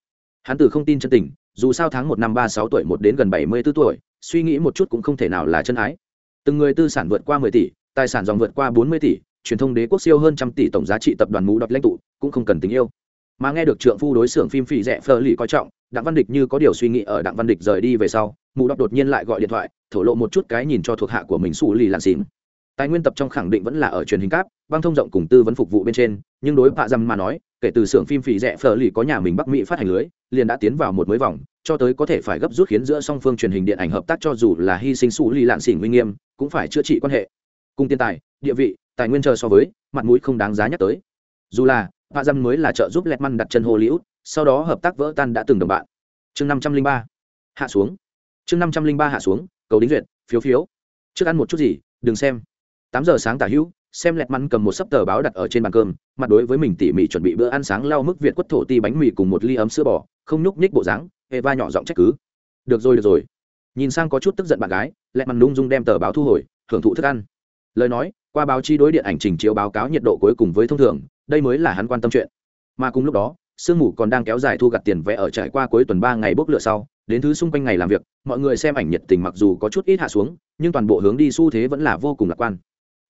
Hắn từ không tin chân tình, dù sao tháng một năm ba sáu tuổi một đến gần bảy mươi b ố tuổi, suy nghĩ một chút cũng không thể nào là chân ái. Từng người tư sản vượt qua mười tỷ, tài sản dòng vượt qua bốn mươi tỷ, truyền thông đế quốc siêu hơn trăm tỷ tổng giá trị tập đoàn mũ đọc lãnh tụ, cũng không cần tình yêu. Mà nghe được trượng phu đối xưởng phim phì rẻ phờ lì coi trọng, đặng văn địch như có điều suy nghĩ ở đặng văn địch rời đi về sau mù đọc đột nhiên lại gọi điện thoại, thổ lộ một chút cái nhìn cho thuộc hạ của mình xù lì làn xỉn. Tài nguyên tập trong khẳng định vẫn là ở truyền hình cáp, băng thông rộng cùng tư vấn phục vụ bên trên, nhưng đối bạ dăm mà nói kể từ xưởng phim phì rẻ phở lì có nhà mình bắc mỹ phát hành lưới, liền đã tiến vào một mới vòng, cho tới có thể phải gấp rút khiến giữa song phương truyền hình điện ảnh hợp tác cho dù là hy sinh xù ly lạn xỉn nguy nghiêm, cũng phải chữa trị quan hệ. Cùng tiền tài, địa vị, tài nguyên chờ so với, mặt mũi không đáng giá nhắc tới. Dù là, hạ dâm mới là trợ giúp lẹt măn đặt chân hollywood, sau đó hợp tác vỡ tan đã từng đồng bạn. Chương năm trăm linh ba, hạ xuống. Chương năm trăm linh ba hạ xuống, cầu đính duyệt, phiếu phiếu. Trước ăn một chút gì, đừng xem. Tám giờ sáng tả hữu xem lẹt mắn cầm một sấp tờ báo đặt ở trên bàn cơm, mặt đối với mình tỉ mỉ chuẩn bị bữa ăn sáng lau mức việt quất thổ ti bánh mì cùng một ly ấm sữa bò, không nhúc nhích bộ dáng hệ va nhỏ giọng trách cứ. Được rồi được rồi. Nhìn sang có chút tức giận bạn gái, lẹt mắn lung dung đem tờ báo thu hồi, hưởng thụ thức ăn. Lời nói, qua báo chí đối điện ảnh trình chiếu báo cáo nhiệt độ cuối cùng với thông thường, đây mới là hắn quan tâm chuyện. Mà cùng lúc đó, sương mù còn đang kéo dài thu gặt tiền vẽ ở trải qua cuối tuần ba ngày bốc lửa sau, đến thứ xung quanh ngày làm việc, mọi người xem ảnh nhiệt tình mặc dù có chút ít hạ xuống, nhưng toàn bộ hướng đi xu thế vẫn là vô cùng lạc quan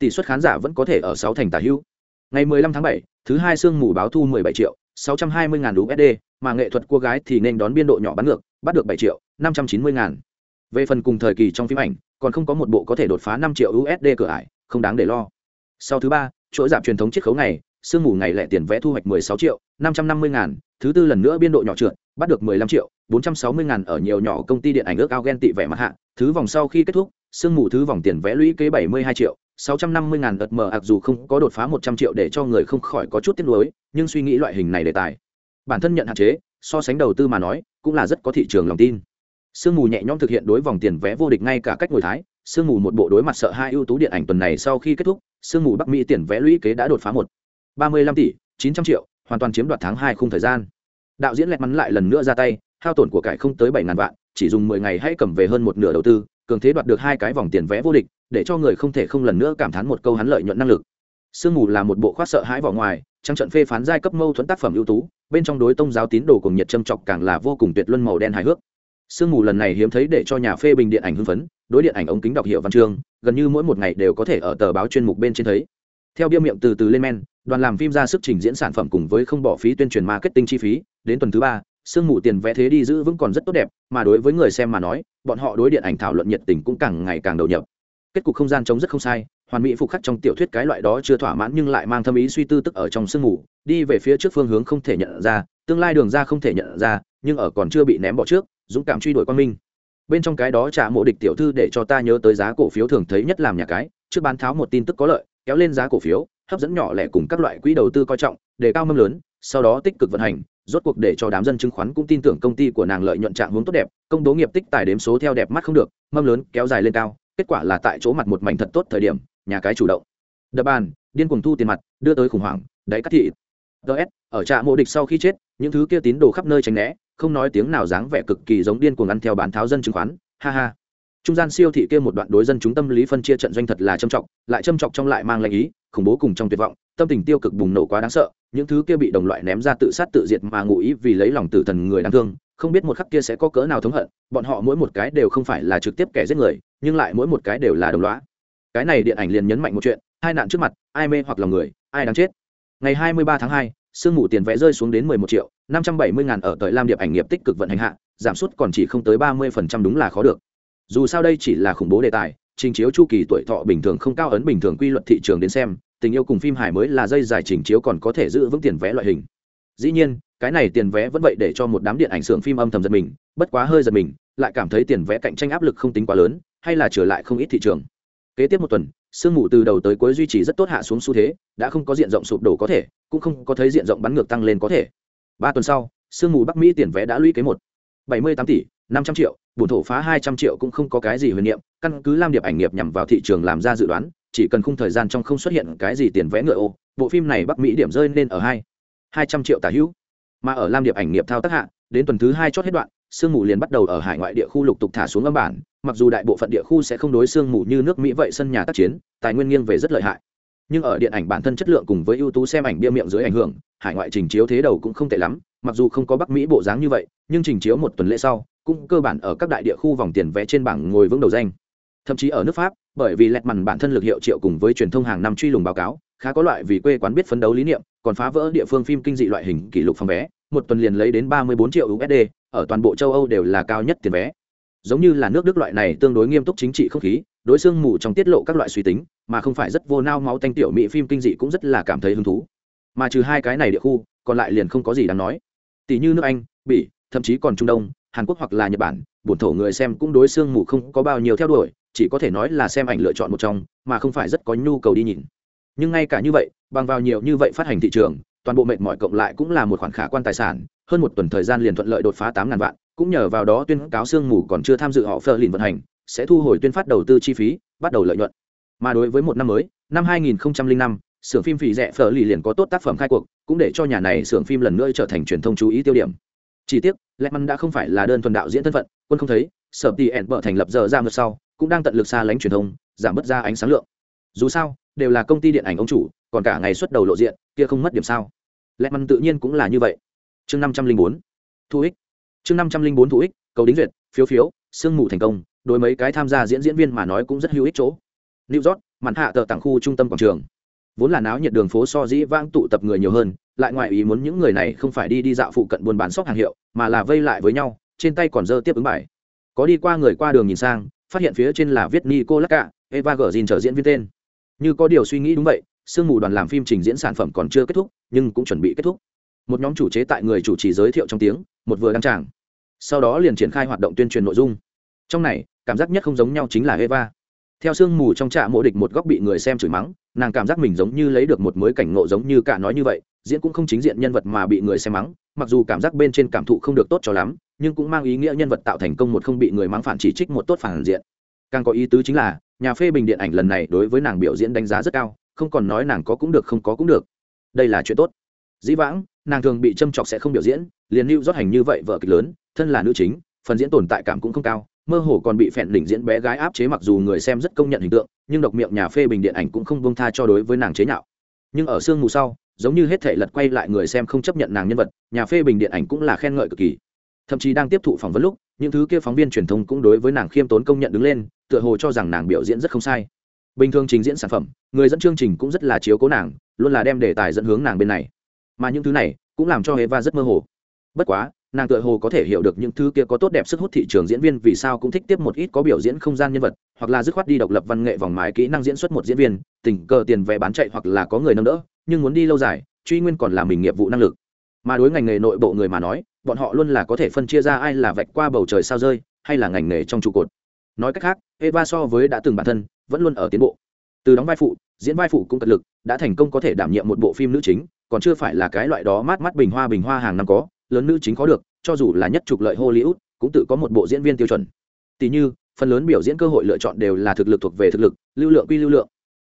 tỷ suất khán giả vẫn có thể ở sáu thành tả hữu ngày 15 tháng 7, thứ hai sương mù báo thu 17 triệu 620 ngàn USD, mà nghệ thuật cô gái thì nên đón biên độ nhỏ bắn ngược, bắt được 7 triệu 590 ngàn. Về phần cùng thời kỳ trong phim ảnh, còn không có một bộ có thể đột phá 5 triệu USD cửa ải, không đáng để lo. Sau thứ ba, chuỗi giảm truyền thống chiết khấu ngày, sương mù ngày lẻ tiền vẽ thu hoạch 16 triệu 550 ngàn, thứ tư lần nữa biên độ nhỏ trượt, bắt được 15 triệu 460 ngàn ở nhiều nhỏ công ty điện ảnh ước ao ghen tị vẻ mặt hạ, thứ vòng sau khi kết thúc, sương mù thứ vòng tiền vẽ lũy kế 72 triệu 650 ngàn đợt mở ạc dù không có đột phá 100 triệu để cho người không khỏi có chút tiếc nuối, nhưng suy nghĩ loại hình này đề tài. Bản thân nhận hạn chế, so sánh đầu tư mà nói, cũng là rất có thị trường lòng tin. Sương mù nhẹ nhõm thực hiện đối vòng tiền vé vô địch ngay cả cách ngồi thái, sương mù một bộ đối mặt sợ hai ưu tú điện ảnh tuần này sau khi kết thúc, sương mù Bắc Mỹ tiền vé lũy kế đã đột phá một 35 tỷ 900 triệu, hoàn toàn chiếm đoạt tháng 2 khung thời gian. Đạo diễn lẹt mắn lại lần nữa ra tay, hao tổn của cải không tới 7000 vạn, chỉ dùng 10 ngày hãy cầm về hơn một nửa đầu tư, cường thế đoạt được hai cái vòng tiền vé vô địch, để cho người không thể không lần nữa cảm thán một câu hắn lợi nhuận năng lực. Sương mù là một bộ khoác sợ hãi vào ngoài trang trận phê phán giai cấp mâu thuẫn tác phẩm ưu tú, bên trong đối tông giáo tín đồ cùng nhiệt châm chọc càng là vô cùng tuyệt luân màu đen hài hước. Sương mù lần này hiếm thấy để cho nhà phê bình điện ảnh hưng phấn, đối điện ảnh ống kính đọc hiệu văn chương, gần như mỗi một ngày đều có thể ở tờ báo chuyên mục bên trên thấy. Theo bia miệng từ từ lên men, đoàn làm phim ra sức trình diễn sản phẩm cùng với không bỏ phí tuyên truyền marketing chi phí, đến tuần thứ ba, sương mù tiền vẽ thế đi giữ vững còn rất tốt đẹp, mà đối với người xem mà nói, bọn họ đối điện ảnh thảo luận nhiệt tình cũng càng ngày càng đầu nhập kết cục không gian trống rất không sai, hoàn mỹ phục khắc trong tiểu thuyết cái loại đó chưa thỏa mãn nhưng lại mang thâm ý suy tư tức ở trong sương mù, đi về phía trước phương hướng không thể nhận ra, tương lai đường ra không thể nhận ra, nhưng ở còn chưa bị ném bỏ trước, dũng cảm truy đuổi quan minh. Bên trong cái đó trả mộ địch tiểu thư để cho ta nhớ tới giá cổ phiếu thường thấy nhất làm nhà cái, trước bán tháo một tin tức có lợi, kéo lên giá cổ phiếu, hấp dẫn nhỏ lẻ cùng các loại quỹ đầu tư coi trọng để cao mâm lớn, sau đó tích cực vận hành, rốt cuộc để cho đám dân chứng khoán cũng tin tưởng công ty của nàng lợi nhuận trạng hướng tốt đẹp, công bố nghiệp tích tài đếm số theo đẹp mắt không được, mâm lớn kéo dài lên cao kết quả là tại chỗ mặt một mảnh thật tốt thời điểm, nhà cái chủ động. Đập bàn, điên cuồng thu tiền mặt, đưa tới khủng hoảng, đáy cắt thị ts ở trạm mộ địch sau khi chết, những thứ kia tín đồ khắp nơi tránh né, không nói tiếng nào dáng vẻ cực kỳ giống điên cuồng ăn theo bán tháo dân chứng khoán, ha ha. Trung gian siêu thị kia một đoạn đối dân chúng tâm lý phân chia trận doanh thật là châm trọng, lại châm trọng trong lại mang lệnh ý, khủng bố cùng trong tuyệt vọng, tâm tình tiêu cực bùng nổ quá đáng sợ, những thứ kia bị đồng loại ném ra tự sát tự diệt mà ngụ ý vì lấy lòng tử thần người đáng thương không biết một khắc kia sẽ có cỡ nào thống hận bọn họ mỗi một cái đều không phải là trực tiếp kẻ giết người nhưng lại mỗi một cái đều là đồng loá cái này điện ảnh liền nhấn mạnh một chuyện hai nạn trước mặt ai mê hoặc lòng người ai đáng chết. Ngày 23 tháng 2, sương mù tiền vẽ rơi xuống đến 11 triệu 570 ngàn ở tới lam điệp ảnh nghiệp tích cực vận hành hạ giảm sút còn chỉ không tới 30% đúng là khó được. Dù sao đây chỉ là khủng bố đề tài trình chiếu chu kỳ tuổi thọ bình thường không cao ấn bình thường quy luật thị trường đến xem tình yêu cùng phim hài mới là dây dài trình chiếu còn có thể giữ vững tiền vẽ loại hình. Dĩ nhiên cái này tiền vé vẫn vậy để cho một đám điện ảnh xưởng phim âm thầm giật mình, bất quá hơi giật mình, lại cảm thấy tiền vé cạnh tranh áp lực không tính quá lớn, hay là trở lại không ít thị trường. Kế tiếp một tuần, sương mù từ đầu tới cuối duy trì rất tốt hạ xuống xu thế, đã không có diện rộng sụp đổ có thể, cũng không có thấy diện rộng bắn ngược tăng lên có thể. Ba tuần sau, sương mù bắc mỹ tiền vé đã lũy kế một. Bảy mươi tám tỷ, năm trăm triệu bùn thổ phá hai trăm triệu cũng không có cái gì huyền niệm, căn cứ lam điệp ảnh nghiệp nhằm vào thị trường làm ra dự đoán, chỉ cần khung thời gian trong không xuất hiện cái gì tiền vé ngựa ô, bộ phim này bắc mỹ điểm rơi nên ở hai hai trăm triệu tả hữu mà ở lam điệp ảnh nghiệp thao tác hạ, đến tuần thứ hai chót hết đoạn, sương mù liền bắt đầu ở hải ngoại địa khu lục tục thả xuống âm bản, mặc dù đại bộ phận địa khu sẽ không đối sương mù như nước mỹ vậy sân nhà tác chiến, tài nguyên nghiêng về rất lợi hại. Nhưng ở điện ảnh bản thân chất lượng cùng với ưu tú xem ảnh bia miệng dưới ảnh hưởng, hải ngoại trình chiếu thế đầu cũng không tệ lắm, mặc dù không có bắc mỹ bộ dáng như vậy, nhưng trình chiếu một tuần lễ sau, cũng cơ bản ở các đại địa khu vòng tiền vé trên bảng ngồi vững đầu danh. Thậm chí ở nước pháp, bởi vì lẹt mằn bản thân lực hiệu triệu cùng với truyền thông hàng năm truy lùng báo cáo khá có loại vì quê quán biết phấn đấu lý niệm còn phá vỡ địa phương phim kinh dị loại hình kỷ lục phòng vé một tuần liền lấy đến 34 triệu USD, ở toàn bộ châu Âu đều là cao nhất tiền vé. giống như là nước đức loại này tương đối nghiêm túc chính trị không khí đối xương mù trong tiết lộ các loại suy tính mà không phải rất vô nao máu tanh tiểu mỹ phim kinh dị cũng rất là cảm thấy hứng thú. Mà trừ hai cái này địa khu còn lại liền không có gì đáng nói. Tỷ như nước anh bỉ thậm chí còn trung đông hàn quốc hoặc là nhật bản bổn thổ người xem cũng đối xương mù không có bao nhiêu theo đuổi chỉ có thể nói là xem ảnh lựa chọn một trong mà không phải rất có nhu cầu đi nhìn nhưng ngay cả như vậy bằng vào nhiều như vậy phát hành thị trường toàn bộ mệt mỏi cộng lại cũng là một khoản khả quan tài sản hơn một tuần thời gian liền thuận lợi đột phá tám ngàn vạn cũng nhờ vào đó tuyên cáo sương mù còn chưa tham dự họ phờ lìn vận hành sẽ thu hồi tuyên phát đầu tư chi phí bắt đầu lợi nhuận. Mà đối với một năm mới năm 2005, xưởng phim phì rẻ phở lì liền có tốt tác phẩm khai cuộc cũng để cho nhà này xưởng phim lần nữa trở thành truyền thông chú ý tiêu điểm. Chỉ tiếc lẹ măn đã không phải là đơn thuần đạo diễn thân phận quân không thấy sở tì ẹn vợ thành lập giờ ra ngược sau cũng đang tận lực xa lánh truyền thông giảm bớt ra ánh sáng lượng dù sao, đều là công ty điện ảnh ông chủ, còn cả ngày xuất đầu lộ diện, kia không mất điểm sao? Lẹ mặn tự nhiên cũng là như vậy. Chương năm trăm linh bốn, thu ích. Chương năm trăm linh bốn thu ích, cầu đính duyệt, phiếu phiếu, sương mù thành công, đối mấy cái tham gia diễn diễn viên mà nói cũng rất hữu ích chỗ. New york mặn hạ tờ tặng khu trung tâm quảng trường. Vốn là náo nhiệt đường phố so dĩ vãng tụ tập người nhiều hơn, lại ngoại ý muốn những người này không phải đi đi dạo phụ cận buôn bán sóc hàng hiệu, mà là vây lại với nhau, trên tay còn dơ tiếp ứng bài. Có đi qua người qua đường nhìn sang, phát hiện phía trên là viết nico lacka eva gờ dìn trở diễn viên tên như có điều suy nghĩ đúng vậy, sương mù đoàn làm phim trình diễn sản phẩm còn chưa kết thúc, nhưng cũng chuẩn bị kết thúc. Một nhóm chủ chế tại người chủ trì giới thiệu trong tiếng, một vừa đăng tràng. Sau đó liền triển khai hoạt động tuyên truyền nội dung. Trong này, cảm giác nhất không giống nhau chính là eva. Theo sương mù trong trạ mộ địch một góc bị người xem chửi mắng, nàng cảm giác mình giống như lấy được một mới cảnh ngộ giống như cả nói như vậy, diễn cũng không chính diện nhân vật mà bị người xem mắng, mặc dù cảm giác bên trên cảm thụ không được tốt cho lắm, nhưng cũng mang ý nghĩa nhân vật tạo thành công một không bị người mắng phản chỉ trích một tốt phản diện càng có ý tứ chính là, nhà phê bình điện ảnh lần này đối với nàng biểu diễn đánh giá rất cao, không còn nói nàng có cũng được, không có cũng được. Đây là chuyện tốt. Dĩ vãng, nàng thường bị châm chọc sẽ không biểu diễn, liền lưu rót hành như vậy vợ kịch lớn, thân là nữ chính, phần diễn tồn tại cảm cũng không cao, mơ hồ còn bị phèn đỉnh diễn bé gái áp chế mặc dù người xem rất công nhận hình tượng, nhưng độc miệng nhà phê bình điện ảnh cũng không bông tha cho đối với nàng chế nhạo. Nhưng ở sương mù sau, giống như hết thể lật quay lại người xem không chấp nhận nàng nhân vật, nhà phê bình điện ảnh cũng là khen ngợi cực kỳ. Thậm chí đang tiếp thụ phỏng vấn lúc những thứ kia phóng viên truyền thông cũng đối với nàng khiêm tốn công nhận đứng lên tựa hồ cho rằng nàng biểu diễn rất không sai bình thường trình diễn sản phẩm người dẫn chương trình cũng rất là chiếu cố nàng luôn là đem đề tài dẫn hướng nàng bên này mà những thứ này cũng làm cho Eva rất mơ hồ. Bất quá, nàng tựa hồ có thể hiểu được những thứ kia có tốt đẹp sức hút thị trường diễn viên vì sao cũng thích tiếp một ít có biểu diễn không gian nhân vật, hoặc là dứt khoát đi độc lập văn nghệ vòng mái kỹ năng diễn xuất một diễn viên, tình cờ tiền vé bán chạy hoặc là có người nâng đỡ, nhưng muốn đi lâu dài, truy nguyên còn là mình nghiệp vụ năng lực. Mà đối ngành nghề nội bộ người mà nói, bọn họ luôn là có thể phân chia ra ai là vạch qua bầu trời sao rơi, hay là ngành nghề trong trụ cột. Nói cách khác, Eva so với đã từng bản thân, vẫn luôn ở tiến bộ. Từ đóng vai phụ, diễn vai phụ cũng cật lực, đã thành công có thể đảm nhiệm một bộ phim nữ chính, còn chưa phải là cái loại đó mát mắt bình hoa bình hoa hàng năm có lớn nữ chính có được cho dù là nhất trục lợi hollywood cũng tự có một bộ diễn viên tiêu chuẩn tỷ như phần lớn biểu diễn cơ hội lựa chọn đều là thực lực thuộc về thực lực lưu lượng quy lưu lượng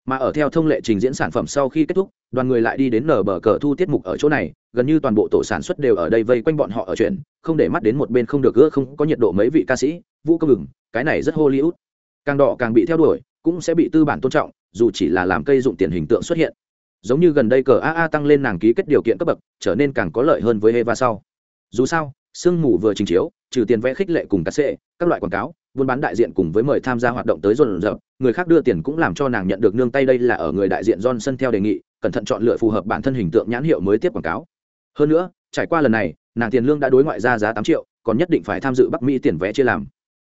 mà ở theo thông lệ trình diễn sản phẩm sau khi kết thúc, đoàn người lại đi đến nở bờ cờ thu tiết mục ở chỗ này, gần như toàn bộ tổ sản xuất đều ở đây vây quanh bọn họ ở chuyện, không để mắt đến một bên không được gỡ không có nhiệt độ mấy vị ca sĩ, vũ công ngừng cái này rất hollywood. Càng đỏ càng bị theo đuổi, cũng sẽ bị tư bản tôn trọng, dù chỉ là làm cây dụng tiền hình tượng xuất hiện. Giống như gần đây cờ aa tăng lên nàng ký kết điều kiện cấp bậc, trở nên càng có lợi hơn với eva sau. Dù sao, sương mù vừa trình chiếu, trừ tiền vẽ khích lệ cùng cắt xệ các loại quảng cáo, buôn bán đại diện cùng với mời tham gia hoạt động tới dồn dập người khác đưa tiền cũng làm cho nàng nhận được nương tay đây là ở người đại diện johnson theo đề nghị, cẩn thận chọn lựa phù hợp bản thân hình tượng nhãn hiệu mới tiếp quảng cáo. Hơn nữa, trải qua lần này, nàng tiền lương đã đối ngoại ra giá tám triệu, còn nhất định phải tham dự bắc mỹ tiền vé chia làm.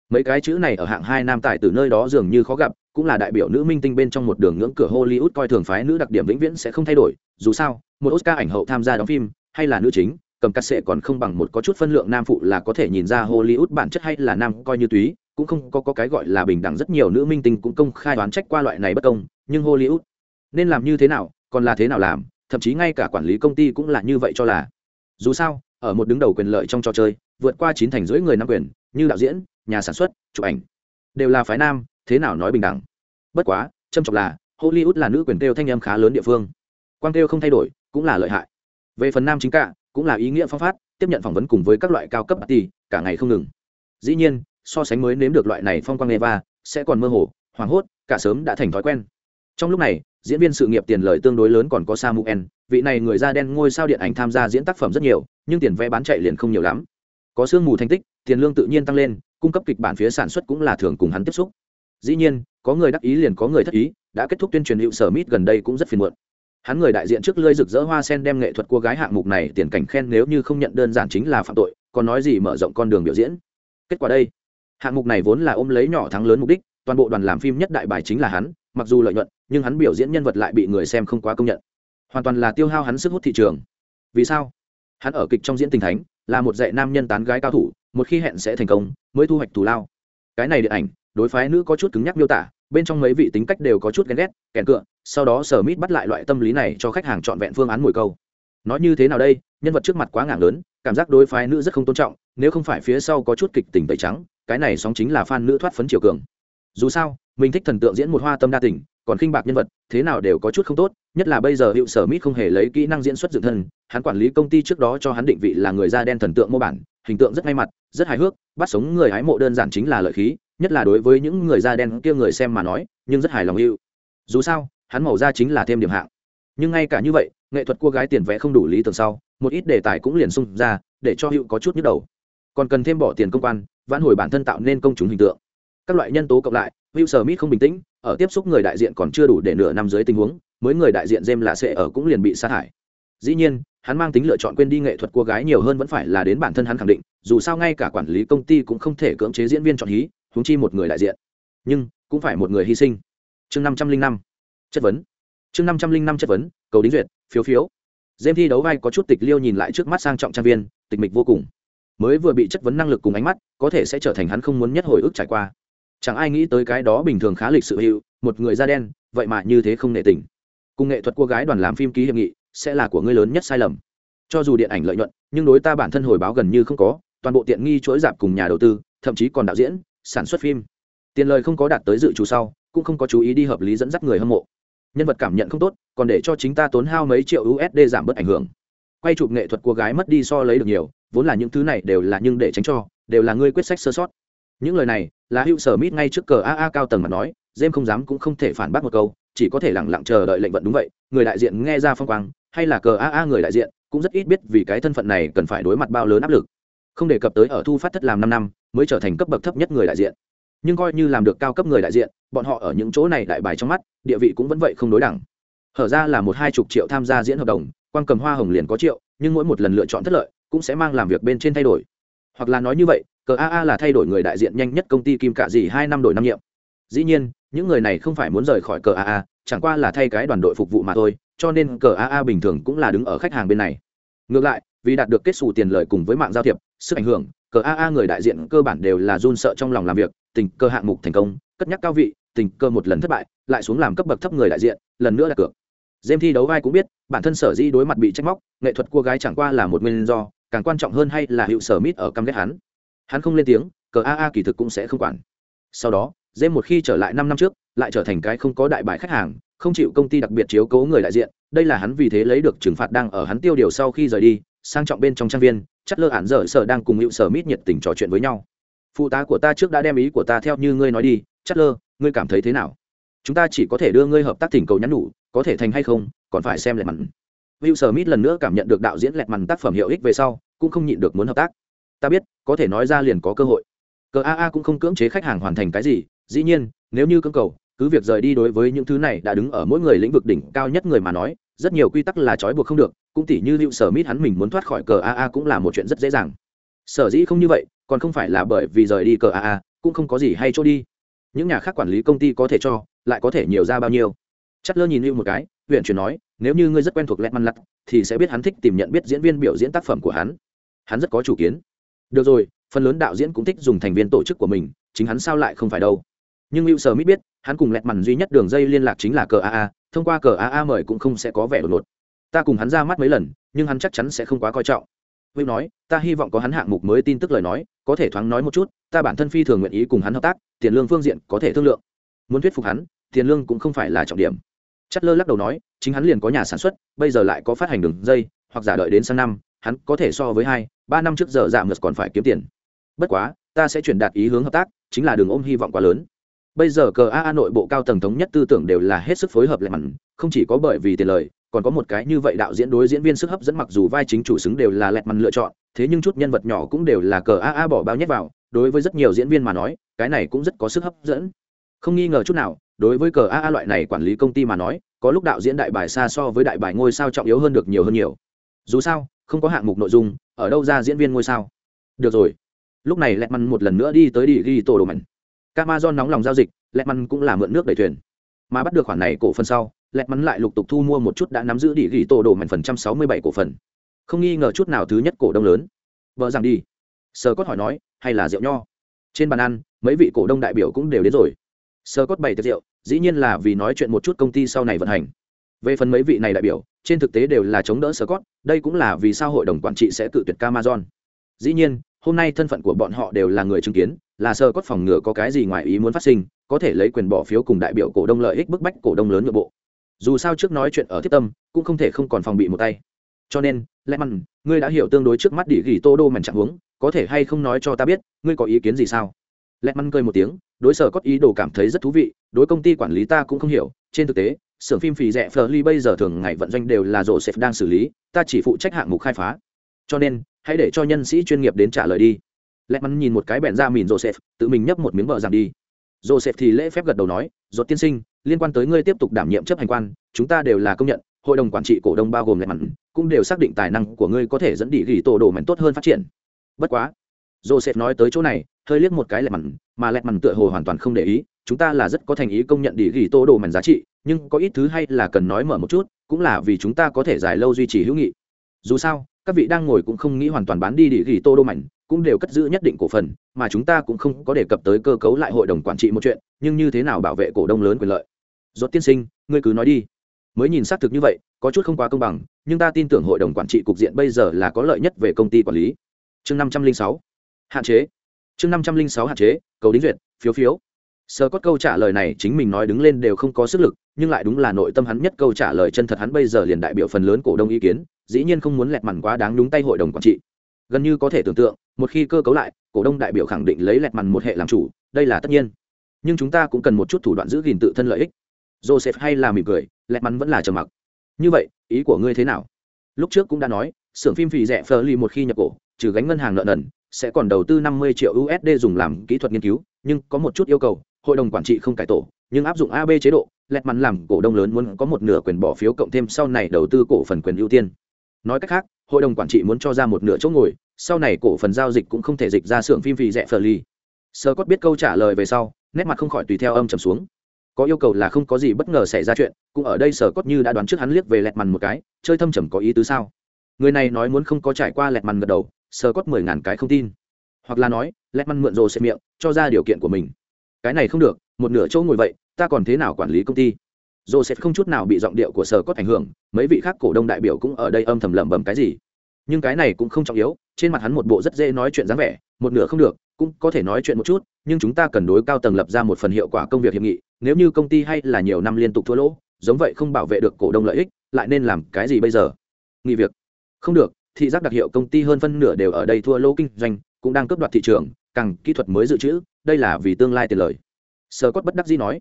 Mấy cái chữ này ở hạng hai nam tài từ nơi đó dường như khó gặp, cũng là đại biểu nữ minh tinh bên trong một đường ngưỡng cửa hollywood coi thường phái nữ đặc điểm vĩnh viễn sẽ không thay đổi, dù sao, một oscar ảnh hậu tham gia đóng phim, hay là nữ chính, cầm cắt sệ còn không bằng một có chút phân lượng nam phụ là có thể nhìn ra hollywood bản chất hay là nam coi như túy cũng không có, có cái gọi là bình đẳng rất nhiều nữ minh tinh cũng công khai đoán trách qua loại này bất công nhưng hollywood nên làm như thế nào còn là thế nào làm thậm chí ngay cả quản lý công ty cũng là như vậy cho là. Dù sao ở một đứng đầu quyền lợi trong trò chơi vượt qua chín thành rưỡi người nam quyền như đạo diễn nhà sản xuất chụp ảnh đều là phái nam thế nào nói bình đẳng. Bất quá trâm trọng là hollywood là nữ quyền kêu thanh âm khá lớn địa phương. Quan kêu không thay đổi cũng là lợi hại. Về phần nam chính cả cũng là ý nghĩa phong phát tiếp nhận phỏng vấn cùng với các loại cao cấp party cả ngày không ngừng. Dĩ nhiên so sánh mới nếm được loại này phong quang eva, sẽ còn mơ hồ, hoảng hốt, cả sớm đã thành thói quen. Trong lúc này, diễn viên sự nghiệp tiền lời tương đối lớn còn có samuel, vị này người da đen ngôi sao điện ảnh tham gia diễn tác phẩm rất nhiều, nhưng tiền vé bán chạy liền không nhiều lắm. Có sương mù thành tích, tiền lương tự nhiên tăng lên, cung cấp kịch bản phía sản xuất cũng là thường cùng hắn tiếp xúc. Dĩ nhiên, có người đắc ý liền có người thất ý, đã kết thúc tuyên truyền hiệu sở mít gần đây cũng rất phiền muộn. Hắn người đại diện trước lơi rực rỡ hoa sen đem nghệ thuật cô gái hạng mục này tiền cảnh khen nếu như không nhận đơn giản chính là phạm tội, còn nói gì mở rộng con đường biểu diễn. Kết quả đây hạng mục này vốn là ôm lấy nhỏ thắng lớn mục đích, toàn bộ đoàn làm phim nhất đại bài chính là hắn, mặc dù lợi nhuận, nhưng hắn biểu diễn nhân vật lại bị người xem không quá công nhận. Hoàn toàn là tiêu hao hắn sức hút thị trường. Vì sao? Hắn ở kịch trong diễn tình thánh, là một dạy nam nhân tán gái cao thủ, một khi hẹn sẽ thành công, mới thu hoạch thù lao. Cái này điện ảnh, đối phái nữ có chút cứng nhắc miêu tả, bên trong mấy vị tính cách đều có chút ghen ghét, kèn cựa, sau đó sở mít bắt lại loại tâm lý này cho khách hàng trọn vẹn phương án mùi câu. Nói như thế nào đây, nhân vật trước mặt quá ngạc lớn, cảm giác đối phái nữ rất không tôn trọng, nếu không phải phía sau có chút kịch tình tẩy trắng cái này sóng chính là fan nữ thoát phấn chiều cường. Dù sao, mình thích thần tượng diễn một hoa tâm đa tình, còn khinh bạc nhân vật, thế nào đều có chút không tốt, nhất là bây giờ hiệu sở mít không hề lấy kỹ năng diễn xuất dựng thân, hắn quản lý công ty trước đó cho hắn định vị là người da đen thần tượng mô bản, hình tượng rất ngay mặt, rất hài hước, bắt sống người hái mộ đơn giản chính là lợi khí, nhất là đối với những người da đen kia người xem mà nói, nhưng rất hài lòng yêu dù sao, hắn màu da chính là thêm điểm hạng. Nhưng ngay cả như vậy, nghệ thuật cua gái tiền vẽ không đủ lý tưởng sau, một ít đề tài cũng liền xung ra, để cho hiệu có chút nhức đầu. Còn cần thêm bỏ tiền công quan vãn hồi bản thân tạo nên công chúng hình tượng. Các loại nhân tố cộng lại, will smith không bình tĩnh, ở tiếp xúc người đại diện còn chưa đủ để nửa năm dưới tình huống, mới người đại diện jem là sẽ ở cũng liền bị sa thải. Dĩ nhiên, hắn mang tính lựa chọn quên đi nghệ thuật cô gái nhiều hơn vẫn phải là đến bản thân hắn khẳng định, dù sao ngay cả quản lý công ty cũng không thể cưỡng chế diễn viên chọn hí, huống chi một người đại diện. Nhưng, cũng phải một người hy sinh. Chương năm trăm linh năm, chất vấn. Chương năm trăm linh năm chất vấn, cầu đính duyệt, phiếu phiếu. Dêm thi đấu vai có chút tịch liêu nhìn lại trước mắt sang trọng trang viên, tịch mịch vô cùng mới vừa bị chất vấn năng lực cùng ánh mắt, có thể sẽ trở thành hắn không muốn nhất hồi ức trải qua. Chẳng ai nghĩ tới cái đó bình thường khá lịch sự hữu, một người da đen, vậy mà như thế không nệ tình. Cùng nghệ thuật cô gái đoàn làm phim ký hiệp nghị, sẽ là của ngươi lớn nhất sai lầm. Cho dù điện ảnh lợi nhuận, nhưng đối ta bản thân hồi báo gần như không có, toàn bộ tiện nghi chuỗi dạp cùng nhà đầu tư, thậm chí còn đạo diễn, sản xuất phim. Tiền lời không có đạt tới dự trù sau, cũng không có chú ý đi hợp lý dẫn dắt người hâm mộ. Nhân vật cảm nhận không tốt, còn để cho chính ta tốn hao mấy triệu usd giảm bớt ảnh hưởng. Quay chụp nghệ thuật cô gái mất đi so lấy được nhiều vốn là những thứ này đều là nhưng để tránh cho, đều là ngươi quyết sách sơ sót. Những lời này, là hữu sở mít ngay trước cờ aa cao tầng mà nói jem không dám cũng không thể phản bác một câu, chỉ có thể lẳng lặng chờ đợi lệnh vận đúng vậy. Người đại diện nghe ra phong quang, hay là cờ aa người đại diện, cũng rất ít biết vì cái thân phận này cần phải đối mặt bao lớn áp lực. Không đề cập tới ở thu phát thất làm năm năm, mới trở thành cấp bậc thấp nhất người đại diện. Nhưng coi như làm được cao cấp người đại diện, bọn họ ở những chỗ này đại bài trong mắt, địa vị cũng vẫn vậy không đối đẳng. Hở ra là một hai chục triệu tham gia diễn hợp đồng quan cầm hoa hồng liền có triệu, nhưng mỗi một lần lựa chọn thất lợi cũng sẽ mang làm việc bên trên thay đổi. Hoặc là nói như vậy cờ aa là thay đổi người đại diện nhanh nhất công ty kim cạ gì hai năm đổi năm nhiệm. Dĩ nhiên những người này không phải muốn rời khỏi cờ aa chẳng qua là thay cái đoàn đội phục vụ mà thôi cho nên cờ aa bình thường cũng là đứng ở khách hàng bên này. Ngược lại vì đạt được kết xù tiền lời cùng với mạng giao thiệp sức ảnh hưởng cờ aa người đại diện cơ bản đều là run sợ trong lòng làm việc tình cơ hạng mục thành công cất nhắc cao vị tình cơ một lần thất bại lại xuống làm cấp bậc thấp người đại diện lần nữa đặt cược. Dêm thi đấu vai cũng biết, bản thân sở dĩ đối mặt bị trách móc, nghệ thuật cua gái chẳng qua là một nguyên do, càng quan trọng hơn hay là hiệu sở mít ở căm ghét hắn. Hắn không lên tiếng, cờ AA kỳ thực cũng sẽ không quản. Sau đó, dê một khi trở lại năm năm trước, lại trở thành cái không có đại bại khách hàng, không chịu công ty đặc biệt chiếu cố người đại diện, đây là hắn vì thế lấy được trừng phạt đang ở hắn tiêu điều sau khi rời đi, sang trọng bên trong trang viên, chất lơ ản dở sở đang cùng hiệu sở mít nhiệt tình trò chuyện với nhau. Phụ tá của ta trước đã đem ý của ta theo như ngươi nói đi, chất lơ, ngươi cảm thấy thế nào? Chúng ta chỉ có thể đưa ngươi hợp tác thỉnh cầu nhắn nhủ, có thể thành hay không còn phải xem lẹt mặn hữu sở mít lần nữa cảm nhận được đạo diễn lẹt mặn tác phẩm hiệu ích về sau cũng không nhịn được muốn hợp tác. Ta biết, có thể nói ra liền có cơ hội. Cờ aa cũng không cưỡng chế khách hàng hoàn thành cái gì, dĩ nhiên, nếu như cưỡng cầu, cứ việc rời đi đối với những thứ này đã đứng ở mỗi người lĩnh vực đỉnh cao nhất người mà nói, rất nhiều quy tắc là trói buộc không được, cũng tỉ như liệu sở mít hắn mình muốn thoát khỏi cờ aa cũng là một chuyện rất dễ dàng. Sở dĩ không như vậy, còn không phải là bởi vì rời đi cờ aa cũng không có gì hay chỗ đi. Những nhà khác quản lý công ty có thể cho, lại có thể nhiều ra bao nhiêu? Chất lơ nhìn lưu một cái, huyện chuyển nói, nếu như ngươi rất quen thuộc lẹt măn lặt, thì sẽ biết hắn thích tìm nhận biết diễn viên biểu diễn tác phẩm của hắn hắn rất có chủ kiến. Được rồi phần lớn đạo diễn cũng thích dùng thành viên tổ chức của mình chính hắn sao lại không phải đâu? Nhưng hữu sờ mít biết hắn cùng lẹt mằn duy nhất đường dây liên lạc chính là cờ aa thông qua cờ aa mời cũng không sẽ có vẻ đột ngột. Ta cùng hắn ra mắt mấy lần nhưng hắn chắc chắn sẽ không quá coi trọng. Hữu nói, ta hy vọng có hắn hạng mục mới tin tức lời nói, có thể thoáng nói một chút, ta bản thân phi thường nguyện ý cùng hắn hợp tác, tiền lương phương diện có thể thương lượng. Muốn thuyết phục hắn, tiền lương cũng không phải là trọng điểm. Chất lơ lắc đầu nói chính hắn liền có nhà sản xuất bây giờ lại có phát hành đường dây hoặc giả đợi đến sang năm hắn có thể so với hai, ba năm trước giờ dạ giảm ngược còn phải kiếm tiền. Bất quá, ta sẽ chuyển đạt ý hướng hợp tác, chính là đường ôm hy vọng quá lớn. Bây giờ cờ a nội bộ cao tầng thống nhất tư tưởng đều là hết sức phối hợp lại mặn, không chỉ có bởi vì tiền lời, còn có một cái như vậy đạo diễn đối diễn viên sức hấp dẫn mặc dù vai chính chủ xứng đều là lẹt mặn lựa chọn, thế nhưng chút nhân vật nhỏ cũng đều là cờ a a bỏ bao nhét vào, đối với rất nhiều diễn viên mà nói, cái này cũng rất có sức hấp dẫn. Không nghi ngờ chút nào, đối với cờ a loại này quản lý công ty mà nói, có lúc đạo diễn đại bài xa so với đại bài ngôi sao trọng yếu hơn được nhiều hơn nhiều. Dù sao không có hạng mục nội dung, ở đâu ra diễn viên ngôi sao? Được rồi. Lúc này lẹt măn một lần nữa đi tới đi ghi tổ đồ mảnh camason nóng lòng giao dịch, lẹt măn cũng là mượn nước đầy thuyền. Mà bắt được khoản này cổ phần sau, lẹt măn lại lục tục thu mua một chút đã nắm giữ đi ghi tổ đồ mảnh phần trăm sáu mươi bảy cổ phần. Không nghi ngờ chút nào thứ nhất cổ đông lớn. Vợ rằng đi. Sơ cốt hỏi nói, hay là rượu nho? Trên bàn ăn, mấy vị cổ đông đại biểu cũng đều đến rồi. Sơ cốt bày tiệc rượu, dĩ nhiên là vì nói chuyện một chút công ty sau này vận hành. Về phần mấy vị này đại biểu trên thực tế đều là chống đỡ Scott, cốt đây cũng là vì sao hội đồng quản trị sẽ cự tuyệt Amazon. dĩ nhiên hôm nay thân phận của bọn họ đều là người chứng kiến là Scott cốt phòng ngừa có cái gì ngoài ý muốn phát sinh có thể lấy quyền bỏ phiếu cùng đại biểu cổ đông lợi ích bức bách cổ đông lớn nội bộ. Dù sao trước nói chuyện ở thiết tâm cũng không thể không còn phòng bị một tay. Cho nên Lehman, ngươi đã hiểu tương đối trước mắt địa gỉ tô đô mảnh trạng huống có thể hay không nói cho ta biết ngươi có ý kiến gì sao? Lẹt măn cười một tiếng, đối sở có ý đồ cảm thấy rất thú vị, đối công ty quản lý ta cũng không hiểu, trên thực tế, xưởng phim phì rẻ phờ ly bây giờ thường ngày vận doanh đều là rổ sẹp đang xử lý, ta chỉ phụ trách hạng mục khai phá. Cho nên, hãy để cho nhân sĩ chuyên nghiệp đến trả lời đi. Lẹt mắn nhìn một cái bẹn ra mìn joseph tự mình nhấp một miếng bờ rằng đi. Joseph thì lễ phép gật đầu nói dột tiên sinh, liên quan tới ngươi tiếp tục đảm nhiệm chấp hành quan, chúng ta đều là công nhận, hội đồng quản trị cổ đông bao gồm lẹt mắn cũng đều xác định tài năng của ngươi có thể dẫn đi ghi tổ đồ mạnh tốt hơn phát triển. Bất quá joseph nói tới chỗ này, hơi liếc một cái lẹt mặn, mà lẹ mặn tựa hồ hoàn toàn không để ý, chúng ta là rất có thành ý công nhận đi ghi tô đồ mảnh giá trị, nhưng có ít thứ hay là cần nói mở một chút, cũng là vì chúng ta có thể dài lâu duy trì hữu nghị. Dù sao, các vị đang ngồi cũng không nghĩ hoàn toàn bán đi đi ghi tô đô mảnh cũng đều cất giữ nhất định cổ phần, mà chúng ta cũng không có đề cập tới cơ cấu lại hội đồng quản trị một chuyện, nhưng như thế nào bảo vệ cổ đông lớn quyền lợi? Dốt tiên sinh, ngươi cứ nói đi. Mới nhìn xác thực như vậy, có chút không quá công bằng, nhưng ta tin tưởng hội đồng quản trị cục diện bây giờ là có lợi nhất về công ty quản lý. Chương năm trăm linh sáu hạn chế. Chương năm trăm linh sáu hạn chế, cầu đính duyệt, phiếu phiếu. Sơ cót câu trả lời này chính mình nói đứng lên đều không có sức lực, nhưng lại đúng là nội tâm hắn nhất câu trả lời chân thật hắn bây giờ liền đại biểu phần lớn cổ đông ý kiến, dĩ nhiên không muốn lẹt mằn quá đáng đúng tay hội đồng quản trị. Gần như có thể tưởng tượng, một khi cơ cấu lại, cổ đông đại biểu khẳng định lấy lẹt mằn một hệ làm chủ, đây là tất nhiên. Nhưng chúng ta cũng cần một chút thủ đoạn giữ gìn tự thân lợi ích. Joseph hay là mỉm cười, lẹt mằn vẫn là trầm mặc. Như vậy, ý của ngươi thế nào? Lúc trước cũng đã nói, xưởng phim phì rẻ phờ ly một khi nhập cổ, trừ gánh ngân hàng nợ nần sẽ còn đầu tư 50 triệu USD dùng làm kỹ thuật nghiên cứu, nhưng có một chút yêu cầu, hội đồng quản trị không cải tổ, nhưng áp dụng AB chế độ, lẹt mắn làm cổ đông lớn muốn có một nửa quyền bỏ phiếu cộng thêm sau này đầu tư cổ phần quyền ưu tiên. Nói cách khác, hội đồng quản trị muốn cho ra một nửa chỗ ngồi, sau này cổ phần giao dịch cũng không thể dịch ra xưởng phim vì rẻ phở ly. Scott biết câu trả lời về sau, nét mặt không khỏi tùy theo âm trầm xuống. Có yêu cầu là không có gì bất ngờ xảy ra chuyện, cũng ở đây Scott như đã đoán trước hắn liếc về lẹt mằn một cái, chơi thâm trầm có ý tứ sao? Người này nói muốn không có trải qua lẹt mằn gật đầu, sờ cốt mười ngàn cái không tin. Hoặc là nói, lẹt măn mượn rồ xe miệng, cho ra điều kiện của mình. Cái này không được, một nửa chỗ ngồi vậy, ta còn thế nào quản lý công ty? Rồ sẽ không chút nào bị giọng điệu của sờ cốt ảnh hưởng, mấy vị khác cổ đông đại biểu cũng ở đây âm thầm lẩm bẩm cái gì. Nhưng cái này cũng không trọng yếu, trên mặt hắn một bộ rất dễ nói chuyện dáng vẻ, một nửa không được, cũng có thể nói chuyện một chút, nhưng chúng ta cần đối cao tầng lập ra một phần hiệu quả công việc hiệp nghị, nếu như công ty hay là nhiều năm liên tục thua lỗ, giống vậy không bảo vệ được cổ đông lợi ích, lại nên làm cái gì bây giờ? Nghỉ việc. Không được thị giác đặc hiệu công ty hơn phân nửa đều ở đây thua lỗ kinh doanh, cũng đang cướp đoạt thị trường, càng kỹ thuật mới dự trữ, đây là vì tương lai tiền lời. Sơ cốt bất đắc dĩ nói,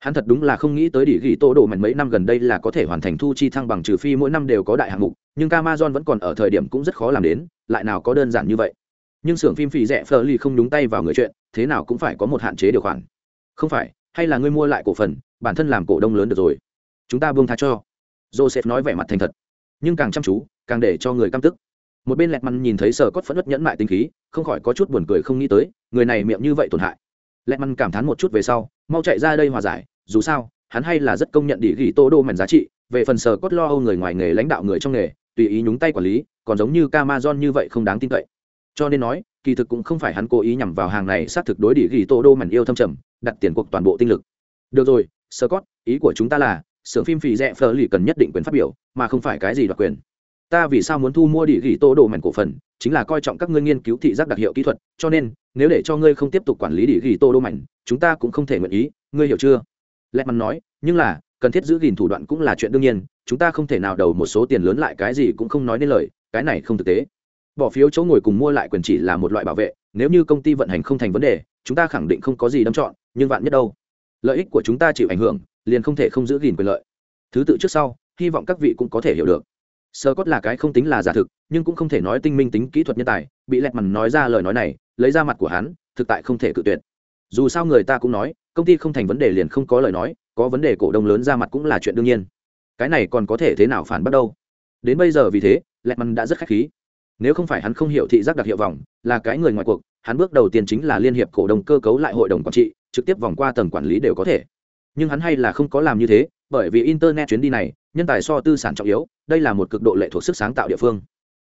hắn thật đúng là không nghĩ tới đỉ ghi tô đồ mảnh mấy năm gần đây là có thể hoàn thành thu chi thăng bằng trừ phi mỗi năm đều có đại hạng mục, nhưng Amazon vẫn còn ở thời điểm cũng rất khó làm đến, lại nào có đơn giản như vậy. Nhưng xưởng phim phì rẻ phờ ly không đúng tay vào người chuyện, thế nào cũng phải có một hạn chế điều khoản. Không phải, hay là ngươi mua lại cổ phần, bản thân làm cổ đông lớn được rồi. Chúng ta buông tha cho. Joseph nói vẻ mặt thành thật. Nhưng càng chăm chú càng để cho người căm tức. Một bên lẹt măn nhìn thấy sở cốt phẫn nứt nhẫn mại tinh khí không khỏi có chút buồn cười không nghĩ tới người này miệng như vậy tổn hại. Lẹt măn cảm thán một chút về sau mau chạy ra đây hòa giải dù sao hắn hay là rất công nhận địa ghi tô đô mảnh giá trị về phần sở cốt lo âu người ngoài nghề lãnh đạo người trong nghề tùy ý nhúng tay quản lý còn giống như Amazon như vậy không đáng tin cậy. Cho nên nói kỳ thực cũng không phải hắn cố ý nhằm vào hàng này xác thực đối địa ghi tô đô mảnh yêu thâm trầm đặt tiền cuộc toàn bộ tinh lực. Được rồi Sở Cốt, ý của chúng ta là xưởng phim phì rẻ phờ lì cần nhất định quyền phát biểu mà không phải cái gì đoạt quyền ta vì sao muốn thu mua địa ghi tô đồ mảnh cổ phần, chính là coi trọng các ngươi nghiên cứu thị giác đặc hiệu kỹ thuật, cho nên, nếu để cho ngươi không tiếp tục quản lý địa ghi tô đồ mảnh, chúng ta cũng không thể nguyện ý, ngươi hiểu chưa? Lẹ mắn nói, nhưng là, cần thiết giữ gìn thủ đoạn cũng là chuyện đương nhiên, chúng ta không thể nào đầu một số tiền lớn lại cái gì cũng không nói nên lời, cái này không thực tế. Bỏ phiếu chỗ ngồi cùng mua lại quyền chỉ là một loại bảo vệ, nếu như công ty vận hành không thành vấn đề, chúng ta khẳng định không có gì đâm chọn nhưng vạn nhất đâu? Lợi ích của chúng ta chịu ảnh hưởng, liền không thể không giữ gìn quyền lợi. Thứ tự trước sau, hy vọng các vị cũng có thể hiểu được sơ cốt là cái không tính là giả thực, nhưng cũng không thể nói tinh minh tính kỹ thuật nhân tài, bị lẹt mằn nói ra lời nói này, lấy ra mặt của hắn, thực tại không thể cự tuyệt. Dù sao người ta cũng nói, công ty không thành vấn đề liền không có lời nói, có vấn đề cổ đông lớn ra mặt cũng là chuyện đương nhiên. Cái này còn có thể thế nào phản bắt đâu? Đến bây giờ vì thế, lẹt mằn đã rất khách khí. Nếu không phải hắn không hiểu thị giác đặc hiệu vòng, là cái người ngoài cuộc, hắn bước đầu tiên chính là liên hiệp cổ đông cơ cấu lại hội đồng quản trị, trực tiếp vòng qua tầng quản lý đều có thể. Nhưng hắn hay là không có làm như thế bởi vì internet chuyến đi này, nhân tài so tư sản trọng yếu, đây là một cực độ lệ thuộc sức sáng tạo địa phương.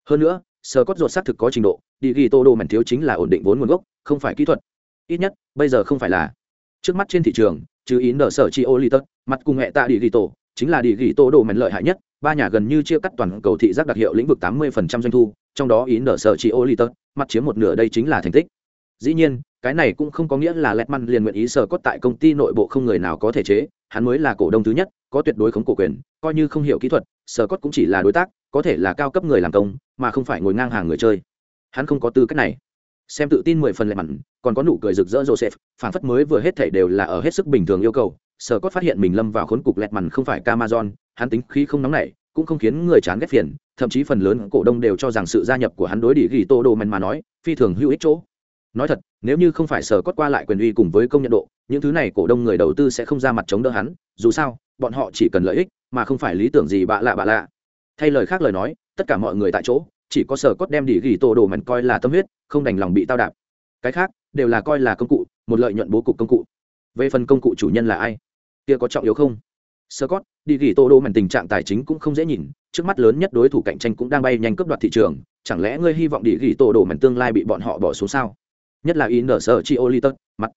Hơn nữa sơ cốt ruột xác thực có trình độ đi ghi tô đô mảnh thiếu chính là ổn định vốn nguồn gốc, không phải kỹ thuật. Ít nhất, bây giờ không phải là. Trước mắt trên thị trường, trừ ý nợ sở chi ô li tật mặt cùng hệ tạ đi ghi tổ chính là đi ghi tô đô mảnh lợi hại nhất, ba nhà gần như chia cắt toàn cầu thị giác đặc hiệu lĩnh vực tám mươi doanh thu, trong đó ý nợ sở chi ô li tật mặt chiếm một nửa đây chính là thành tích dĩ nhiên, cái này cũng không có nghĩa là lẹt măn liền nguyện ý sở cốt tại công ty nội bộ không người nào có thể chế, hắn mới là cổ đông thứ nhất, có tuyệt đối khống cổ quyền, coi như không hiểu kỹ thuật, sở cốt cũng chỉ là đối tác, có thể là cao cấp người làm công, mà không phải ngồi ngang hàng người chơi. Hắn không có tư cách này. Xem tự tin mười phần lẹt mặn còn có nụ cười rực rỡ joseph phản phất mới vừa hết thể đều là ở hết sức bình thường yêu cầu. Sở cốt phát hiện mình lâm vào khốn cục lẹt mặn không phải camason hắn tính khí không nóng nảy, cũng không khiến người chán ghét phiền, thậm chí phần lớn cổ đông đều cho rằng sự gia nhập của hắn đối đi ghi tô đồ mèn mà nói, phi thường hữu ích chỗ nói thật, nếu như không phải sở cốt qua lại quyền uy cùng với công nhận độ, những thứ này cổ đông người đầu tư sẽ không ra mặt chống đỡ hắn, dù sao, bọn họ chỉ cần lợi ích, mà không phải lý tưởng gì bạ lạ bạ lạ. Thay lời khác lời nói, tất cả mọi người tại chỗ, chỉ có sở cốt đem đi ghi tô đồ mèn coi là tâm huyết, không đành lòng bị tao đạp. Cái khác, đều là coi là công cụ, một lợi nhuận bố cục công cụ. Về phần công cụ chủ nhân là ai? Kia có trọng yếu không? Sơ cót đi ghi tô đô mảnh tình trạng tài chính cũng không dễ nhìn, trước mắt lớn nhất đối thủ cạnh tranh cũng đang bay nhanh cướp đoạt thị trường, chẳng lẽ ngươi hy vọng đi ghi tô đồ mảnh tương lai bị bọn họ bỏ xuống sao? Nhất là in nở sở chi ô li mặt.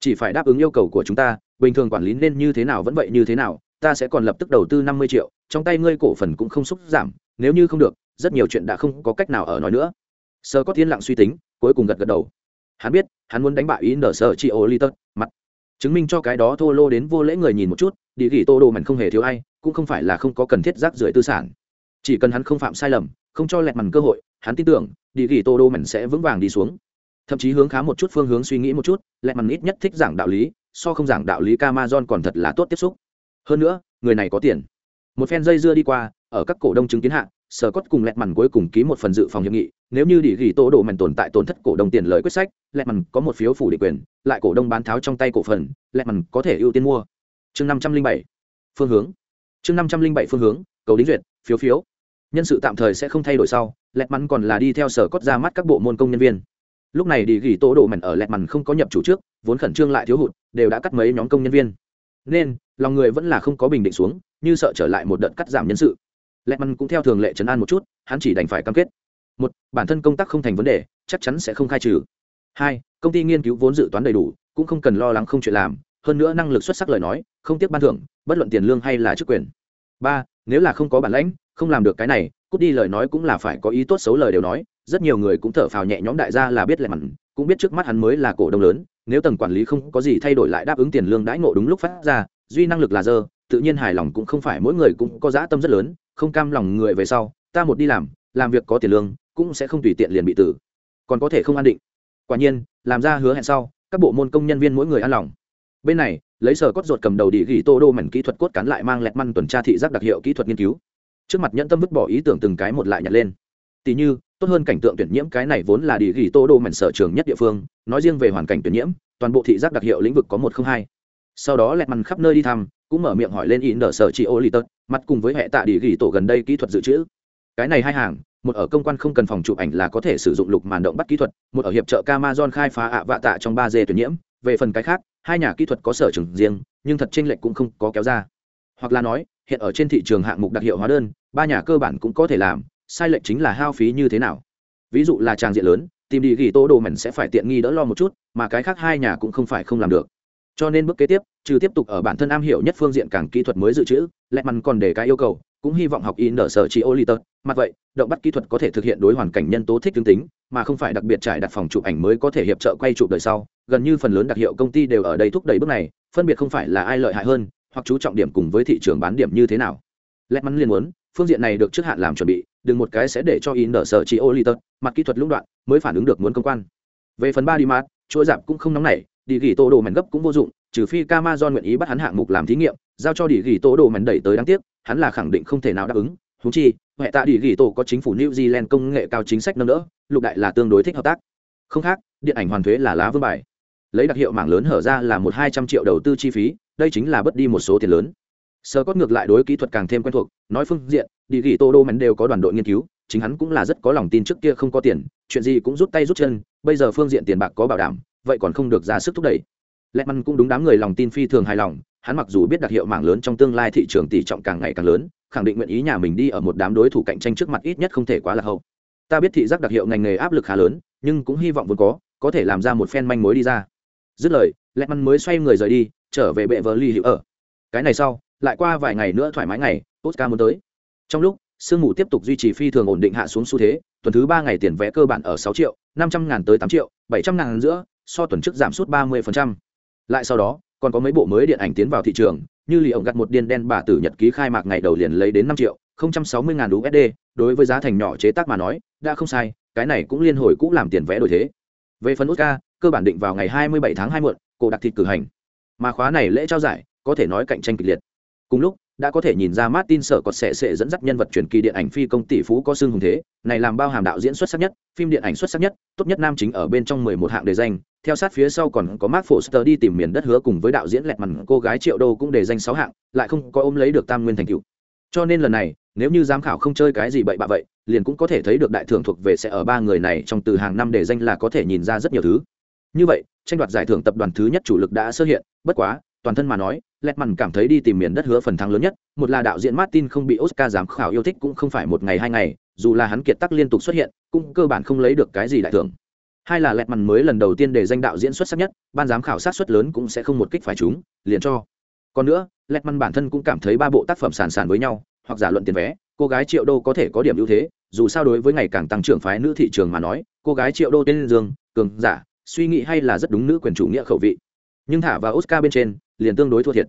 Chỉ phải đáp ứng yêu cầu của chúng ta, bình thường quản lý nên như thế nào vẫn vậy như thế nào, ta sẽ còn lập tức đầu tư năm mươi triệu, trong tay ngươi cổ phần cũng không xúc giảm, nếu như không được, rất nhiều chuyện đã không có cách nào ở nói nữa. Sơ có thiên lặng suy tính, cuối cùng gật gật đầu. Hắn biết, hắn muốn đánh bại ý nở sở chi ô li mặt. Chứng minh cho cái đó thô lô đến vô lễ người nhìn một chút địa ghi tô đồ mảnh không hề thiếu ai, cũng không phải là không có cần thiết rác rưởi tư sản. Chỉ cần hắn không phạm sai lầm, không cho lẹt mằn cơ hội, hắn tin tưởng địa ghi tô đồ mảnh sẽ vững vàng đi xuống thậm chí hướng khá một chút phương hướng suy nghĩ một chút lẹt mằn ít nhất thích giảng đạo lý, so không giảng đạo lý Camazon còn thật là tốt tiếp xúc. Hơn nữa, người này có tiền. Một phen dây dưa đi qua, ở các cổ đông chứng kiến hạ, sở cốt cùng lẹt mằn cuối cùng ký một phần dự phòng hiệp nghị, nếu như đi ghi tô đồ mảnh tồn tại tổn thất cổ đông tiền lời quyết sách lẹt mằn có một phiếu phủ định quyền, lại cổ đông bán tháo trong tay cổ phần lẹt mằn có thể ưu tiên mua. Chương năm trăm linh bảy, phương hướng. Chương năm trăm linh bảy phương hướng, cầu đính duyệt, phiếu phiếu. Nhân sự tạm thời sẽ không thay đổi sau lẹt mắn còn là đi theo sở cốt ra mắt các bộ môn công nhân viên lúc này đi ghi tô đồ mảnh ở lẹt mằn không có nhập chủ trước, vốn khẩn trương lại thiếu hụt, đều đã cắt mấy nhóm công nhân viên. Nên, lòng người vẫn là không có bình định xuống, như sợ trở lại một đợt cắt giảm nhân sự. Lẹt mằn cũng theo thường lệ chấn an một chút, hắn chỉ đành phải cam kết. Một, bản thân công tác không thành vấn đề, chắc chắn sẽ không khai trừ. Hai, công ty nghiên cứu vốn dự toán đầy đủ, cũng không cần lo lắng không chuyện làm, hơn nữa năng lực xuất sắc lời nói, không tiếp ban thưởng, bất luận tiền lương hay là chức quyền. Ba, nếu là không có bản lãnh, không làm được cái này, cút đi lời nói cũng là phải có ý tốt xấu lời đều nói rất nhiều người cũng thở phào nhẹ nhõm, đại gia là biết lẹ mặn, cũng biết trước mắt hắn mới là cổ đông lớn, nếu tầng quản lý không có gì thay đổi lại đáp ứng tiền lương đãi ngộ đúng lúc phát ra, duy năng lực là dơ, tự nhiên hài lòng cũng không phải mỗi người cũng có dã tâm rất lớn, không cam lòng người về sau, ta một đi làm làm việc có tiền lương, cũng sẽ không tùy tiện liền bị tử. Còn có thể không an định. Quả nhiên, làm ra hứa hẹn sau, các bộ môn công nhân viên mỗi người an lòng. Bên này, lấy sở cốt ruột cầm đầu đi ghi tô đô mảnh kỹ thuật cốt cắn lại mang lẹt măn tuần tra thị giác đặc hiệu kỹ thuật nghiên cứu. Trước mặt nhẫn tâm vứt bỏ ý tưởng từng cái một lại nhặt lên. Tỷ như tốt hơn cảnh tượng tuyển nhiễm cái này vốn là đi ghi tô đô mảnh sở trường nhất địa phương, nói riêng về hoàn cảnh tuyển nhiễm, toàn bộ thị giác đặc hiệu lĩnh vực có một không hai. Sau đó lẹt mằn khắp nơi đi thăm, cũng mở miệng hỏi lên in đờ sở chị ô lì tật, mặt cùng với hệ tạ đi ghi tổ gần đây kỹ thuật dự trữ. Cái này hai hàng, một ở công quan không cần phòng chụp ảnh là có thể sử dụng lục màn động bắt kỹ thuật, một ở hiệp trợ Amazon khai phá ạ vạ tạ trong ba d tuyển nhiễm. Về phần cái khác, hai nhà kỹ thuật có sở trường riêng, nhưng thật tranh lệch cũng không có kéo ra. Hoặc là nói, hiện ở trên thị trường hạng mục đặc hiệu hóa đơn, ba nhà cơ bản cũng có thể làm sai lệch chính là hao phí như thế nào. Ví dụ là trang diện lớn, tìm đi ghi tô đồ mảnh sẽ phải tiện nghi đỡ lo một chút, mà cái khác hai nhà cũng không phải không làm được. Cho nên bước kế tiếp, trừ tiếp tục ở bản thân am hiểu nhất phương diện càng kỹ thuật mới dự trữ, lẹ mằn còn để cái yêu cầu, cũng hy vọng học in ở sở chỉ ô lì tật. Mặt vậy, động bắt kỹ thuật có thể thực hiện đối hoàn cảnh nhân tố thích tương tính, mà không phải đặc biệt trải đặt phòng chụp ảnh mới có thể hiệp trợ quay chụp đời sau. Gần như phần lớn đặc hiệu công ty đều ở đây thúc đẩy bước này, phân biệt không phải là ai lợi hại hơn, hoặc chú trọng điểm cùng với thị trường bán điểm như thế nào. Lẹ mắn liên muốn phương diện này được trước hạn làm chuẩn bị, đừng một cái sẽ để cho in nở sở chỉ ô lì tật, mặt kỹ thuật lũng đoạn mới phản ứng được muốn công quan. Về phần ba đi mát, chuỗi giảm cũng không nóng nảy, đi ghi tô đồ mảnh gấp cũng vô dụng, trừ phi Camazon nguyện ý bắt hắn hạng mục làm thí nghiệm, giao cho đi ghi tô đồ mảnh đẩy tới đáng tiếc, hắn là khẳng định không thể nào đáp ứng. Thú chi huệ tạ đi ghi tô có chính phủ new zealand công nghệ cao chính sách nâng đỡ, lục đại là tương đối thích hợp tác. Không khác, điện ảnh hoàn thuế là lá vương bài. Lấy đặc hiệu mảng lớn hở ra là một hai trăm triệu đầu tư chi phí, đây chính là bất đi một số tiền lớn sơ cốt ngược lại đối kỹ thuật càng thêm quen thuộc, nói phương diện, đi ghi tô đô mảnh đều có đoàn đội nghiên cứu, chính hắn cũng là rất có lòng tin trước kia không có tiền, chuyện gì cũng rút tay rút chân, bây giờ phương diện tiền bạc có bảo đảm, vậy còn không được ra sức thúc đẩy. Lẹ măn cũng đúng đám người lòng tin phi thường hài lòng, hắn mặc dù biết đặc hiệu mảng lớn trong tương lai thị trường tỷ trọng càng ngày càng lớn, khẳng định nguyện ý nhà mình đi ở một đám đối thủ cạnh tranh trước mặt ít nhất không thể quá là hậu. Ta biết thị giác đặc hiệu ngành nghề áp lực khá lớn, nhưng cũng hy vọng vốn có có thể làm ra một phen manh mối đi ra. Dứt lời lẹ măn mới xoay người rời đi, trở về bệ vợ ly hữu ở. Cái này sau lại qua vài ngày nữa thoải mái ngày, oscar muốn tới. Trong lúc, sương mù tiếp tục duy trì phi thường ổn định hạ xuống xu thế, tuần thứ ba ngày tiền vé cơ bản ở sáu triệu, năm trăm ngàn tới tám triệu, bảy trăm ngàn giữa, so tuần trước giảm sút ba mươi lại sau đó, còn có mấy bộ mới điện ảnh tiến vào thị trường, như lì ổng gặt một điên đen bà tử nhật ký khai mạc ngày đầu liền lấy đến năm triệu, không trăm sáu mươi ngàn usd đối với giá thành nhỏ chế tác mà nói, đã không sai, cái này cũng liên hồi cũng làm tiền vé đổi thế. Về phần oscar, cơ bản định vào ngày hai mươi bảy tháng hai muộn, cổ đặc thịt cử hành. Mà khóa này lễ trao giải, có thể nói cạnh tranh kịch liệt cùng lúc đã có thể nhìn ra Martin sợ còn sẽ sẽ dẫn dắt nhân vật truyền kỳ điện ảnh phi công tỷ phú có xương hùng thế, này làm bao hàm đạo diễn xuất sắc nhất, phim điện ảnh xuất sắc nhất, tốt nhất nam chính ở bên trong 11 hạng đề danh, theo sát phía sau còn có Mark Foster đi tìm miền đất hứa cùng với đạo diễn lẹt màn cô gái Triệu Đô cũng đề danh 6 hạng, lại không có ôm lấy được tam nguyên thành tựu. Cho nên lần này, nếu như giám khảo không chơi cái gì bậy bạ vậy, liền cũng có thể thấy được đại thưởng thuộc về sẽ ở ba người này trong từ hàng năm đề danh là có thể nhìn ra rất nhiều thứ. Như vậy, tranh đoạt giải thưởng tập đoàn thứ nhất chủ lực đã xuất hiện, bất quá, toàn thân mà nói, lẹt mằn cảm thấy đi tìm miền đất hứa phần thắng lớn nhất, một là đạo diễn martin không bị oscar giám khảo yêu thích cũng không phải một ngày hai ngày, dù là hắn kiệt tác liên tục xuất hiện, cũng cơ bản không lấy được cái gì đại thưởng. Hai là lẹt mằn mới lần đầu tiên để danh đạo diễn xuất sắc nhất, ban giám khảo sát xuất lớn cũng sẽ không một kích phải chúng liền cho. Còn nữa, lẹt mằn bản thân cũng cảm thấy ba bộ tác phẩm sàn sàn với nhau, hoặc giả luận tiền vé, cô gái triệu đô có thể có điểm ưu thế, dù sao đối với ngày càng tăng trưởng phái nữ thị trường mà nói, cô gái triệu đô tên dương, cường giả, suy nghĩ hay là rất đúng nữ quyền chủ nghĩa khẩu vị. Nhưng thả vào oscar bên trên, liền tương đối thua thiệt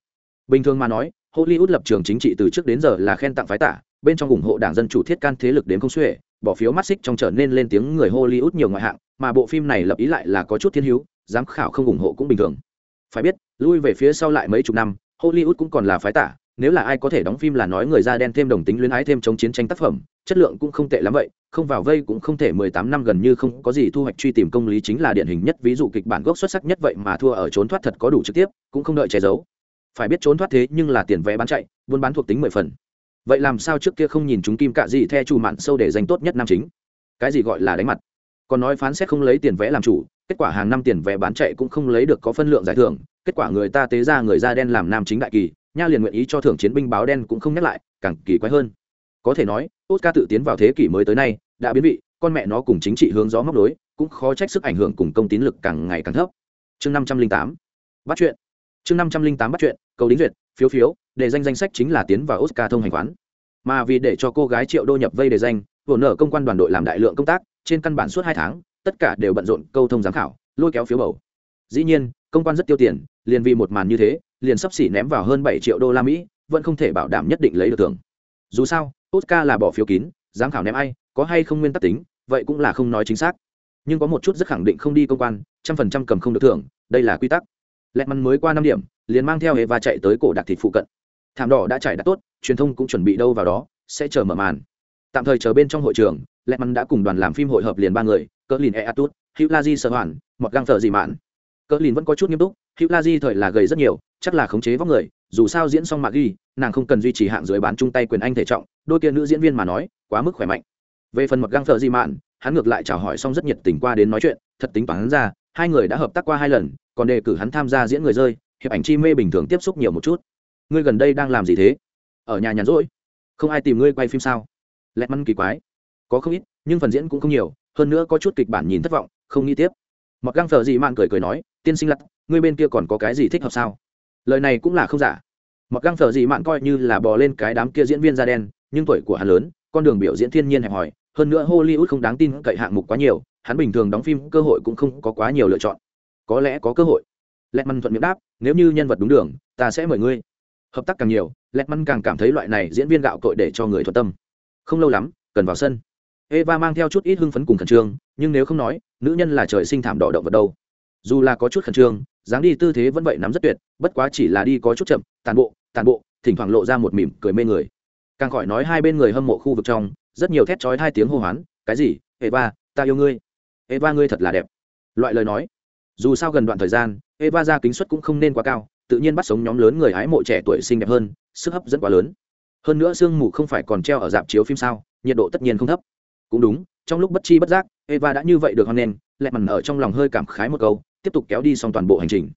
bình thường mà nói, hollywood lập trường chính trị từ trước đến giờ là khen tặng phái tả, bên trong ủng hộ đảng dân chủ thiết can thế lực đến không xuể, bỏ phiếu mắt xích trong trở nên lên tiếng người hollywood nhiều ngoại hạng, mà bộ phim này lập ý lại là có chút thiên hữu, giám khảo không ủng hộ cũng bình thường. Phải biết, lui về phía sau lại mấy chục năm, hollywood cũng còn là phái tả, nếu là ai có thể đóng phim là nói người da đen thêm đồng tính luyến ái thêm chống chiến tranh tác phẩm, chất lượng cũng không tệ lắm vậy, không vào vây cũng không thể mười tám năm gần như không có gì thu hoạch truy tìm công lý chính là điển hình nhất ví dụ kịch bản gốc xuất sắc nhất vậy mà thua ở trốn thoát thật có đủ trực tiếp, cũng không đợi che giấu phải biết trốn thoát thế nhưng là tiền vé bán chạy, buôn bán thuộc tính mười phần. Vậy làm sao trước kia không nhìn chúng kim cạ gì the chủ mạn sâu để giành tốt nhất nam chính? Cái gì gọi là đánh mặt? Còn nói phán xét không lấy tiền vé làm chủ, kết quả hàng năm tiền vé bán chạy cũng không lấy được có phân lượng giải thưởng, kết quả người ta tế ra người da đen làm nam chính đại kỳ, nha liền nguyện ý cho thưởng chiến binh báo đen cũng không nhắc lại, càng kỳ quái hơn. Có thể nói, oscar tự tiến vào thế kỷ mới tới nay, đã biến vị, con mẹ nó cùng chính trị hướng gió móc đối, cũng khó trách sức ảnh hưởng cùng công tín lực càng ngày càng thấp. Chương năm trăm linh tám, bắt chuyện. Chương năm trăm linh tám bắt chuyện cầu đính duyệt, phiếu phiếu, để danh danh sách chính là tiến vào oscar thông hành khoán. Mà vì để cho cô gái triệu đô nhập vây đề danh vồn nở công quan đoàn đội làm đại lượng công tác, trên căn bản suốt hai tháng, tất cả đều bận rộn câu thông giám khảo, lôi kéo phiếu bầu. Dĩ nhiên, công quan rất tiêu tiền, liền vì một màn như thế, liền sắp xỉ ném vào hơn bảy triệu đô la mỹ, vẫn không thể bảo đảm nhất định lấy được thưởng. Dù sao, oscar là bỏ phiếu kín, giám khảo ném ai, có hay không nguyên tắc tính, vậy cũng là không nói chính xác. Nhưng có một chút rất khẳng định không đi công quan, trăm phần trăm cầm không được thưởng, đây là quy tắc lẹt mắn mới qua năm điểm, liền mang theo hệ và chạy tới cổ đặc thịt phụ cận. Thảm đỏ đã trải đã tốt, truyền thông cũng chuẩn bị đâu vào đó, sẽ chờ mở màn. Tạm thời chờ bên trong hội trường, lẹt mắn đã cùng đoàn làm phim hội hợp liền ba người, cỡ lìn e atut hữu la di sợ hoàn một găng thợ gì mạn. Cỡ lìn vẫn có chút nghiêm túc, hữu la di thời là gầy rất nhiều, chắc là khống chế vóc người, dù sao diễn xong mạc ghi, nàng không cần duy trì hạng dưới bán chung tay quyền anh thể trọng, đôi kia nữ diễn viên mà nói, quá mức khỏe mạnh. Về phần một găng thợ gì mạn, hắn ngược lại chào hỏi xong rất nhiệt tình qua đến nói chuyện, thật tính toán ra, hai người đã hợp tác qua hai lần còn đề cử hắn tham gia diễn người rơi, hiệp ảnh chi mê bình thường tiếp xúc nhiều một chút. Ngươi gần đây đang làm gì thế? Ở nhà nhàn rỗi. Không ai tìm ngươi quay phim sao? Lẹt măn kỳ quái. Có không ít, nhưng phần diễn cũng không nhiều, hơn nữa có chút kịch bản nhìn thất vọng, không nghĩ tiếp. Mặc găng thờ gì mạn cười cười nói, tiên sinh lặt, ngươi bên kia còn có cái gì thích hợp sao? Lời này cũng là không giả. Mặc găng thờ gì mạn coi như là bò lên cái đám kia diễn viên da đen, nhưng tuổi của hắn lớn, con đường biểu diễn thiên nhiên hẹp hòi, hơn nữa hollywood không đáng tin cậy hạng mục quá nhiều, hắn bình thường đóng phim cơ hội cũng không có quá nhiều lựa chọn có lẽ có cơ hội. Lẹt măn thuận miệng đáp, nếu như nhân vật đúng đường, ta sẽ mời ngươi. Hợp tác càng nhiều lẹt măn càng cảm thấy loại này diễn viên gạo cội để cho người thuận tâm. Không lâu lắm, cần vào sân. Eva mang theo chút ít hưng phấn cùng khẩn trương, nhưng nếu không nói, nữ nhân là trời sinh thảm đỏ động vật đâu. Dù là có chút khẩn trương, dáng đi tư thế vẫn vậy nắm rất tuyệt, bất quá chỉ là đi có chút chậm, tàn bộ tàn bộ, thỉnh thoảng lộ ra một mỉm cười mê người. Càng khỏi nói hai bên người hâm mộ khu vực trong, rất nhiều thét chói hai tiếng hô hoán, cái gì? Eva, ta yêu ngươi. Eva, ngươi thật là đẹp. Loại lời nói dù sao gần đoạn thời gian, eva ra kính suất cũng không nên quá cao, tự nhiên bắt sống nhóm lớn người hái mộ trẻ tuổi xinh đẹp hơn, sức hấp dẫn quá lớn. Hơn nữa sương mù không phải còn treo ở dạp chiếu phim sao, nhiệt độ tất nhiên không thấp. Cũng đúng, trong lúc bất chi bất giác, eva đã như vậy được hoan nghênh, lẹ mằn ở trong lòng hơi cảm khái một câu, tiếp tục kéo đi xong toàn bộ hành trình.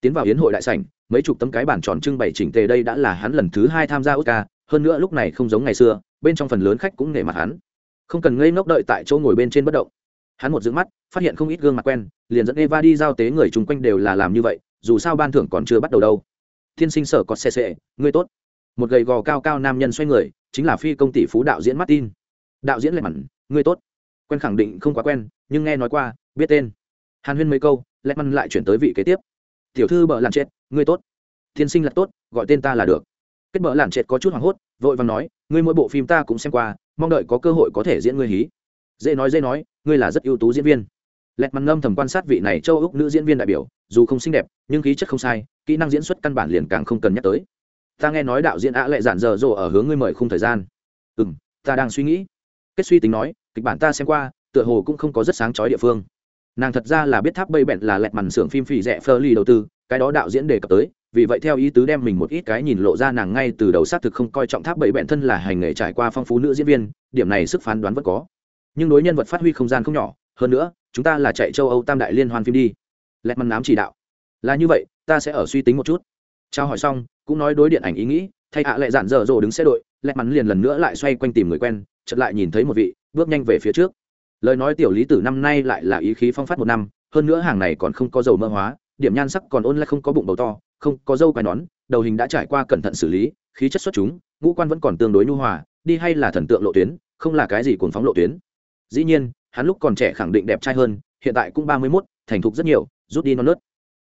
Tiến vào hiến hội đại sảnh, mấy chục tấm cái bản tròn trưng bày chỉnh tề đây đã là hắn lần thứ hai tham gia oscar, hơn nữa lúc này không giống ngày xưa, bên trong phần lớn khách cũng nể mặt hắn. Không cần ngây ngốc đợi tại chỗ ngồi bên trên bất động hắn một dưỡng mắt, phát hiện không ít gương mặt quen, liền dẫn eva đi giao tế người chung quanh đều là làm như vậy, dù sao ban thưởng còn chưa bắt đầu đâu. Thiên sinh sở có xe xệ ngươi tốt. Một gầy gò cao cao nam nhân xoay người, chính là phi công tỷ phú đạo diễn martin. Đạo diễn lệ mặn ngươi tốt. Quen khẳng định không quá quen, nhưng nghe nói qua, biết tên. Hàn huyên mấy câu lệ mặn lại chuyển tới vị kế tiếp. Tiểu thư bợ làm chết ngươi tốt. Thiên sinh là tốt, gọi tên ta là được. Kết bợ làm chết có chút hoảng hốt, vội vàng nói, ngươi mỗi bộ phim ta cũng xem qua, mong đợi có cơ hội có thể diễn ngươi hí dễ nói dễ nói, ngươi là rất ưu tú diễn viên. Lẹt mặt ngâm thầm quan sát vị này châu úc nữ diễn viên đại biểu, dù không xinh đẹp, nhưng khí chất không sai, kỹ năng diễn xuất căn bản liền càng không cần nhắc tới. Ta nghe nói đạo diễn ạ lại giản dở dồ ở hướng ngươi mời khung thời gian. Ừ m ta đang suy nghĩ. Kết suy tính nói, kịch bản ta xem qua, tựa hồ cũng không có rất sáng chói địa phương. Nàng thật ra là biết tháp bây bẹn là lẹt màn xưởng phim phì rẻ phơ ly đầu tư, cái đó đạo diễn đề cập tới, vì vậy theo ý tứ đem mình một ít cái nhìn lộ ra nàng ngay từ đầu xác thực không coi trọng tháp bảy bẹn thân là hành nghề trải qua phong phú nữ diễn viên, điểm này sức phán đoán vẫn có nhưng đối nhân vật phát huy không gian không nhỏ, hơn nữa, chúng ta là chạy châu âu tam đại liên hoan phim đi. Lẹt mắn nám chỉ đạo. Là như vậy, ta sẽ ở suy tính một chút. Trao hỏi xong, cũng nói đối điện ảnh ý nghĩ, thay hạ lại dạn dở dồ đứng xe đội, lẹt mắn liền lần nữa lại xoay quanh tìm người quen, chợt lại nhìn thấy một vị, bước nhanh về phía trước. Lời nói tiểu lý tử năm nay lại là ý khí phong phát một năm, hơn nữa hàng này còn không có dầu mơ hóa, điểm nhan sắc còn ôn lại không có bụng bầu to, không có dâu quai nón, đầu hình đã trải qua cẩn thận xử lý, khí chất xuất chúng, ngũ quan vẫn còn tương đối nhu hòa, đi hay là thần tượng lộ tuyến, không là cái gì cuồng phóng lộ tuyến dĩ nhiên, hắn lúc còn trẻ khẳng định đẹp trai hơn, hiện tại cũng ba mươi mốt, thành thục rất nhiều, rút đi non nớt.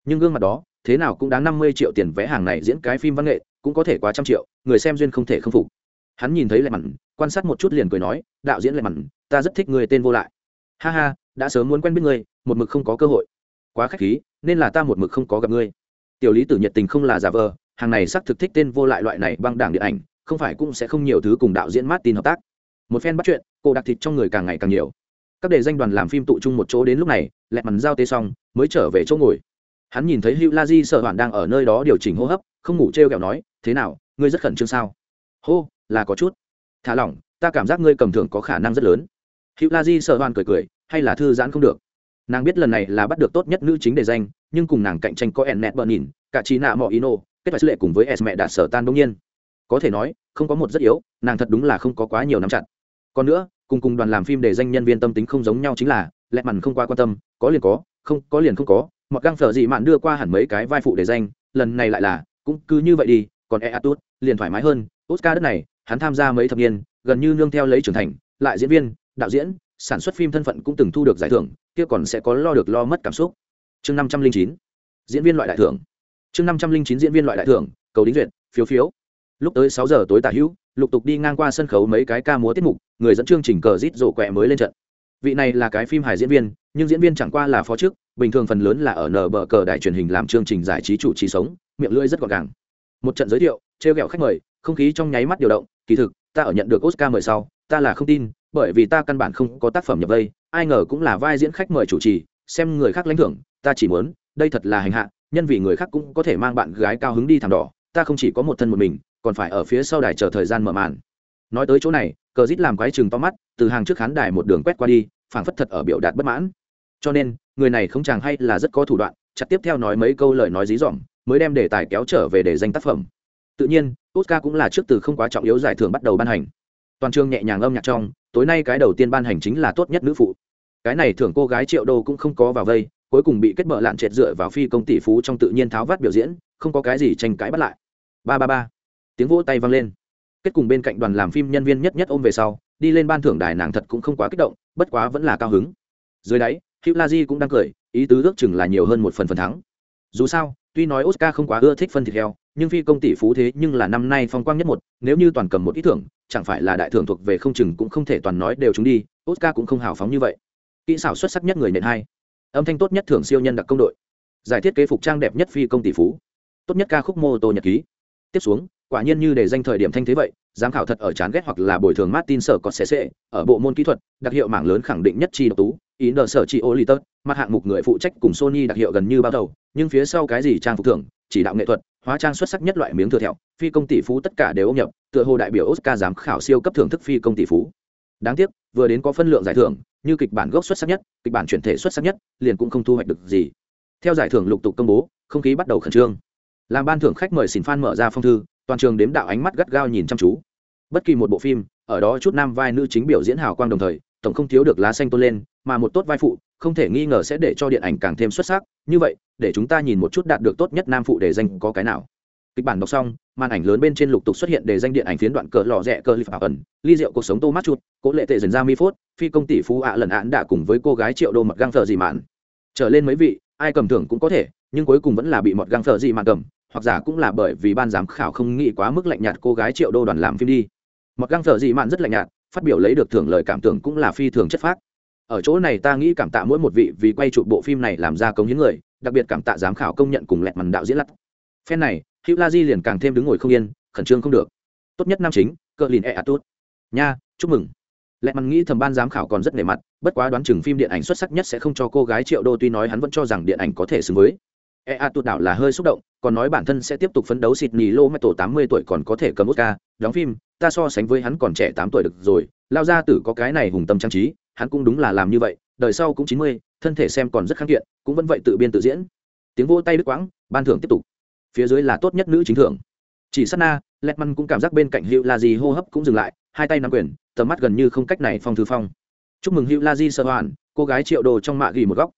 Nhưng gương mặt đó, thế nào cũng đáng năm mươi triệu tiền vé hàng này diễn cái phim văn nghệ, cũng có thể quá trăm triệu, người xem duyên không thể không phục. Hắn nhìn thấy lệ mặn quan sát một chút liền cười nói, đạo diễn lệ mặn ta rất thích người tên vô lại. Ha ha, đã sớm muốn quen biết ngươi một mực không có cơ hội. Quá khách khí, nên là ta một mực không có gặp ngươi. Tiểu lý tử nhiệt tình không là giả vờ, hàng này xác thực thích tên vô lại loại này băng đảng điện ảnh, không phải cũng sẽ không nhiều thứ cùng đạo diễn martin hợp tác một phen bắt chuyện, cô đặc thịt trong người càng ngày càng nhiều. Các đề danh đoàn làm phim tụ chung một chỗ đến lúc này lẹt mằn giao tê xong, mới trở về chỗ ngồi. Hắn nhìn thấy hữu la di sợ hoạn đang ở nơi đó điều chỉnh hô hấp, không ngủ t r e o kẹo nói, thế nào, ngươi rất khẩn trương sao? Hô, là có chút. Thả lỏng, ta cảm giác ngươi cầm thường có khả năng rất lớn. Hữu la di sợ hoạn cười cười, hay là thư giãn không được? Nàng biết lần này là bắt được tốt nhất nữ chính đề danh, nhưng cùng nàng cạnh tranh có ẻn nẹt bờ nhìn, cả trí nạ mò ino, kết quả lệ cùng với s mẹ đạt sở tan đông nhiên. Có thể nói, không có một rất yếu, nàng thật đúng là không có quá nhiều nắm chặt còn nữa, cùng cùng đoàn làm phim để danh nhân viên tâm tính không giống nhau chính là, lẹ mằn không qua quan tâm, có liền có, không, có liền không có, mặc găng phở dị mạn đưa qua hẳn mấy cái vai phụ để danh, lần này lại là, cũng cứ như vậy đi, còn e atut liền thoải mái hơn, oscar đất này, hắn tham gia mấy thập niên, gần như nương theo lấy trưởng thành, lại diễn viên, đạo diễn, sản xuất phim thân phận cũng từng thu được giải thưởng, kia còn sẽ có lo được lo mất cảm xúc. Chương năm trăm linh chín, diễn viên loại đại thưởng. Chương năm trăm linh chín diễn viên loại đại thưởng, cầu đính duyệt, phiếu phiếu lúc tới sáu giờ tối tả hữu, lục tục đi ngang qua sân khấu mấy cái ca múa tiết mục, người dẫn chương trình cờ rít rổ quẹ mới lên trận. Vị này là cái phim hài diễn viên, nhưng diễn viên chẳng qua là phó chức bình thường phần lớn là ở nở bờ cờ đài truyền hình làm chương trình giải trí chủ trì sống, miệng lưỡi rất gọn gàng. Một trận giới thiệu, trêu ghẹo khách mời, không khí trong nháy mắt điều động, kỳ thực, ta ở nhận được oscar mời sau, ta là không tin, bởi vì ta căn bản không có tác phẩm nhập vây ai ngờ cũng là vai diễn khách mời chủ trì, xem người khác lãnh thưởng, ta chỉ muốn, đây thật là hành hạ, nhân vì người khác cũng có thể mang bạn gái cao hứng đi thảm đỏ, ta không chỉ có một thân một mình còn phải ở phía sau đài chờ thời gian mở màn. Nói tới chỗ này, cờ dít làm quái chừng to mắt, từ hàng trước khán đài một đường quét qua đi, phảng phất thật ở biểu đạt bất mãn. Cho nên, người này không chàng hay là rất có thủ đoạn, chặt tiếp theo nói mấy câu lời nói dí dỏm, mới đem đề tài kéo trở về để danh tác phẩm. Tự nhiên, oscar cũng là trước từ không quá trọng yếu giải thưởng bắt đầu ban hành. Toàn trường nhẹ nhàng âm nhạc trong, tối nay cái đầu tiên ban hành chính là tốt nhất nữ phụ. Cái này thưởng cô gái triệu đô cũng không có vào vây, cuối cùng bị kết mở lạn trệt dựa vào phi công tỷ phú trong tự nhiên tháo vát biểu diễn, không có cái gì tranh cãi bắt lại. Ba ba ba tiếng vỗ tay vang lên. Kết cùng bên cạnh đoàn làm phim nhân viên nhất nhất ôm về sau đi lên ban thưởng đài nàng thật cũng không quá kích động bất quá vẫn là cao hứng. Dưới đáy hữu la di cũng đang cười ý tứ ước chừng là nhiều hơn một phần phần thắng. Dù sao tuy nói oscar không quá ưa thích phân thịt heo nhưng phi công tỷ phú thế nhưng là năm nay phong quang nhất một nếu như toàn cầm một ý tưởng, chẳng phải là đại thưởng thuộc về không chừng cũng không thể toàn nói đều chúng đi oscar cũng không hào phóng như vậy. Kỹ xảo xuất sắc nhất người nện hai. Âm thanh tốt nhất thưởng siêu nhân đặc công đội. Giải thiết kế phục trang đẹp nhất phi công tỷ phú. Tốt nhất ca khúc mô tô nhật ký. Tiếp xuống quả nhiên như để danh thời điểm thanh thế vậy, giám khảo thật ở chán ghét hoặc là bồi thường martin sở có xẻ xệ, ở bộ môn kỹ thuật, đặc hiệu mảng lớn khẳng định nhất chi độc tú, ý nợ sở chi ô li tớt mặt hạng mục người phụ trách cùng sony đặc hiệu gần như bao đầu, nhưng phía sau cái gì trang phục thưởng, chỉ đạo nghệ thuật, hóa trang xuất sắc nhất loại miếng thừa thẹo, phi công tỷ phú tất cả đều ôm nhập, tựa hồ đại biểu oscar giám khảo siêu cấp thưởng thức phi công tỷ phú. Đáng tiếc, vừa đến có phân lượng giải thưởng, như kịch bản gốc xuất sắc nhất, kịch bản chuyển thể xuất sắc nhất, liền cũng không thu hoạch được gì. Theo giải thưởng lục tục công bố, không khí bắt đầu khẩn trương. Làm ban thưởng khách mời xin phan mở ra phong thư toàn trường đếm đạo ánh mắt gắt gao nhìn chăm chú. Bất kỳ một bộ phim, ở đó chút nam vai nữ chính biểu diễn hào quang đồng thời, tổng không thiếu được lá xanh tôn lên, mà một tốt vai phụ, không thể nghi ngờ sẽ để cho điện ảnh càng thêm xuất sắc. Như vậy, để chúng ta nhìn một chút đạt được tốt nhất nam phụ để danh có cái nào. Kịch bản đọc xong, màn ảnh lớn bên trên lục tục xuất hiện để danh điện ảnh phiến đoạn cờ lò rẽ cờ lip ẩn, ly rượu cuộc sống tô mát chuột cố lệ tệ dần ra mi phốt, phi công tỷ phú ạ lần án đã cùng với cô gái triệu đô mật găng thờ gì mạn. Trở lên mấy vị, ai cầm thưởng cũng có thể, nhưng cuối cùng vẫn là bị mọt găng thờ gì mạn cầm hoặc giả cũng là bởi vì ban giám khảo không nghĩ quá mức lạnh nhạt cô gái triệu đô đoàn làm phim đi. Mặc găng thợ gì mạn rất lạnh nhạt, phát biểu lấy được thưởng lời cảm tưởng cũng là phi thường chất phác. Ở chỗ này ta nghĩ cảm tạ mỗi một vị vì quay chụp bộ phim này làm ra công hiến người, đặc biệt cảm tạ giám khảo công nhận cùng lẹt màn đạo diễn lắt phen này hữu la di liền càng thêm đứng ngồi không yên, khẩn trương không được. Tốt nhất nam chính cờ lìn e a tốt nha, chúc mừng. Lẹt màn nghĩ thầm ban giám khảo còn rất nề mặt, bất quá đoán chừng phim điện ảnh xuất sắc nhất sẽ không cho cô gái triệu đô tuy nói hắn vẫn cho rằng điện ảnh có thể xứng với ea tụt đảo là hơi xúc động, còn nói bản thân sẽ tiếp tục phấn đấu xịt nỉ lô Tổ tám mươi tuổi còn có thể cầm oscar. Đóng phim, ta so sánh với hắn còn trẻ tám tuổi được rồi. Lao ra tử có cái này hùng tâm trang trí, hắn cũng đúng là làm như vậy. Đời sau cũng chín mươi, thân thể xem còn rất kháng kiện, cũng vẫn vậy tự biên tự diễn. Tiếng vỗ tay đứt quãng, ban thưởng tiếp tục. Phía dưới là tốt nhất nữ chính thưởng. Chỉ sát na lẹt măn cũng cảm giác bên cạnh hữu la di hô hấp cũng dừng lại, hai tay nắm quyền, tầm mắt gần như không cách này phong thư phong. Chúc mừng hữu la di sơ hoàn, cô gái triệu đồ trong mạ ghi một góc.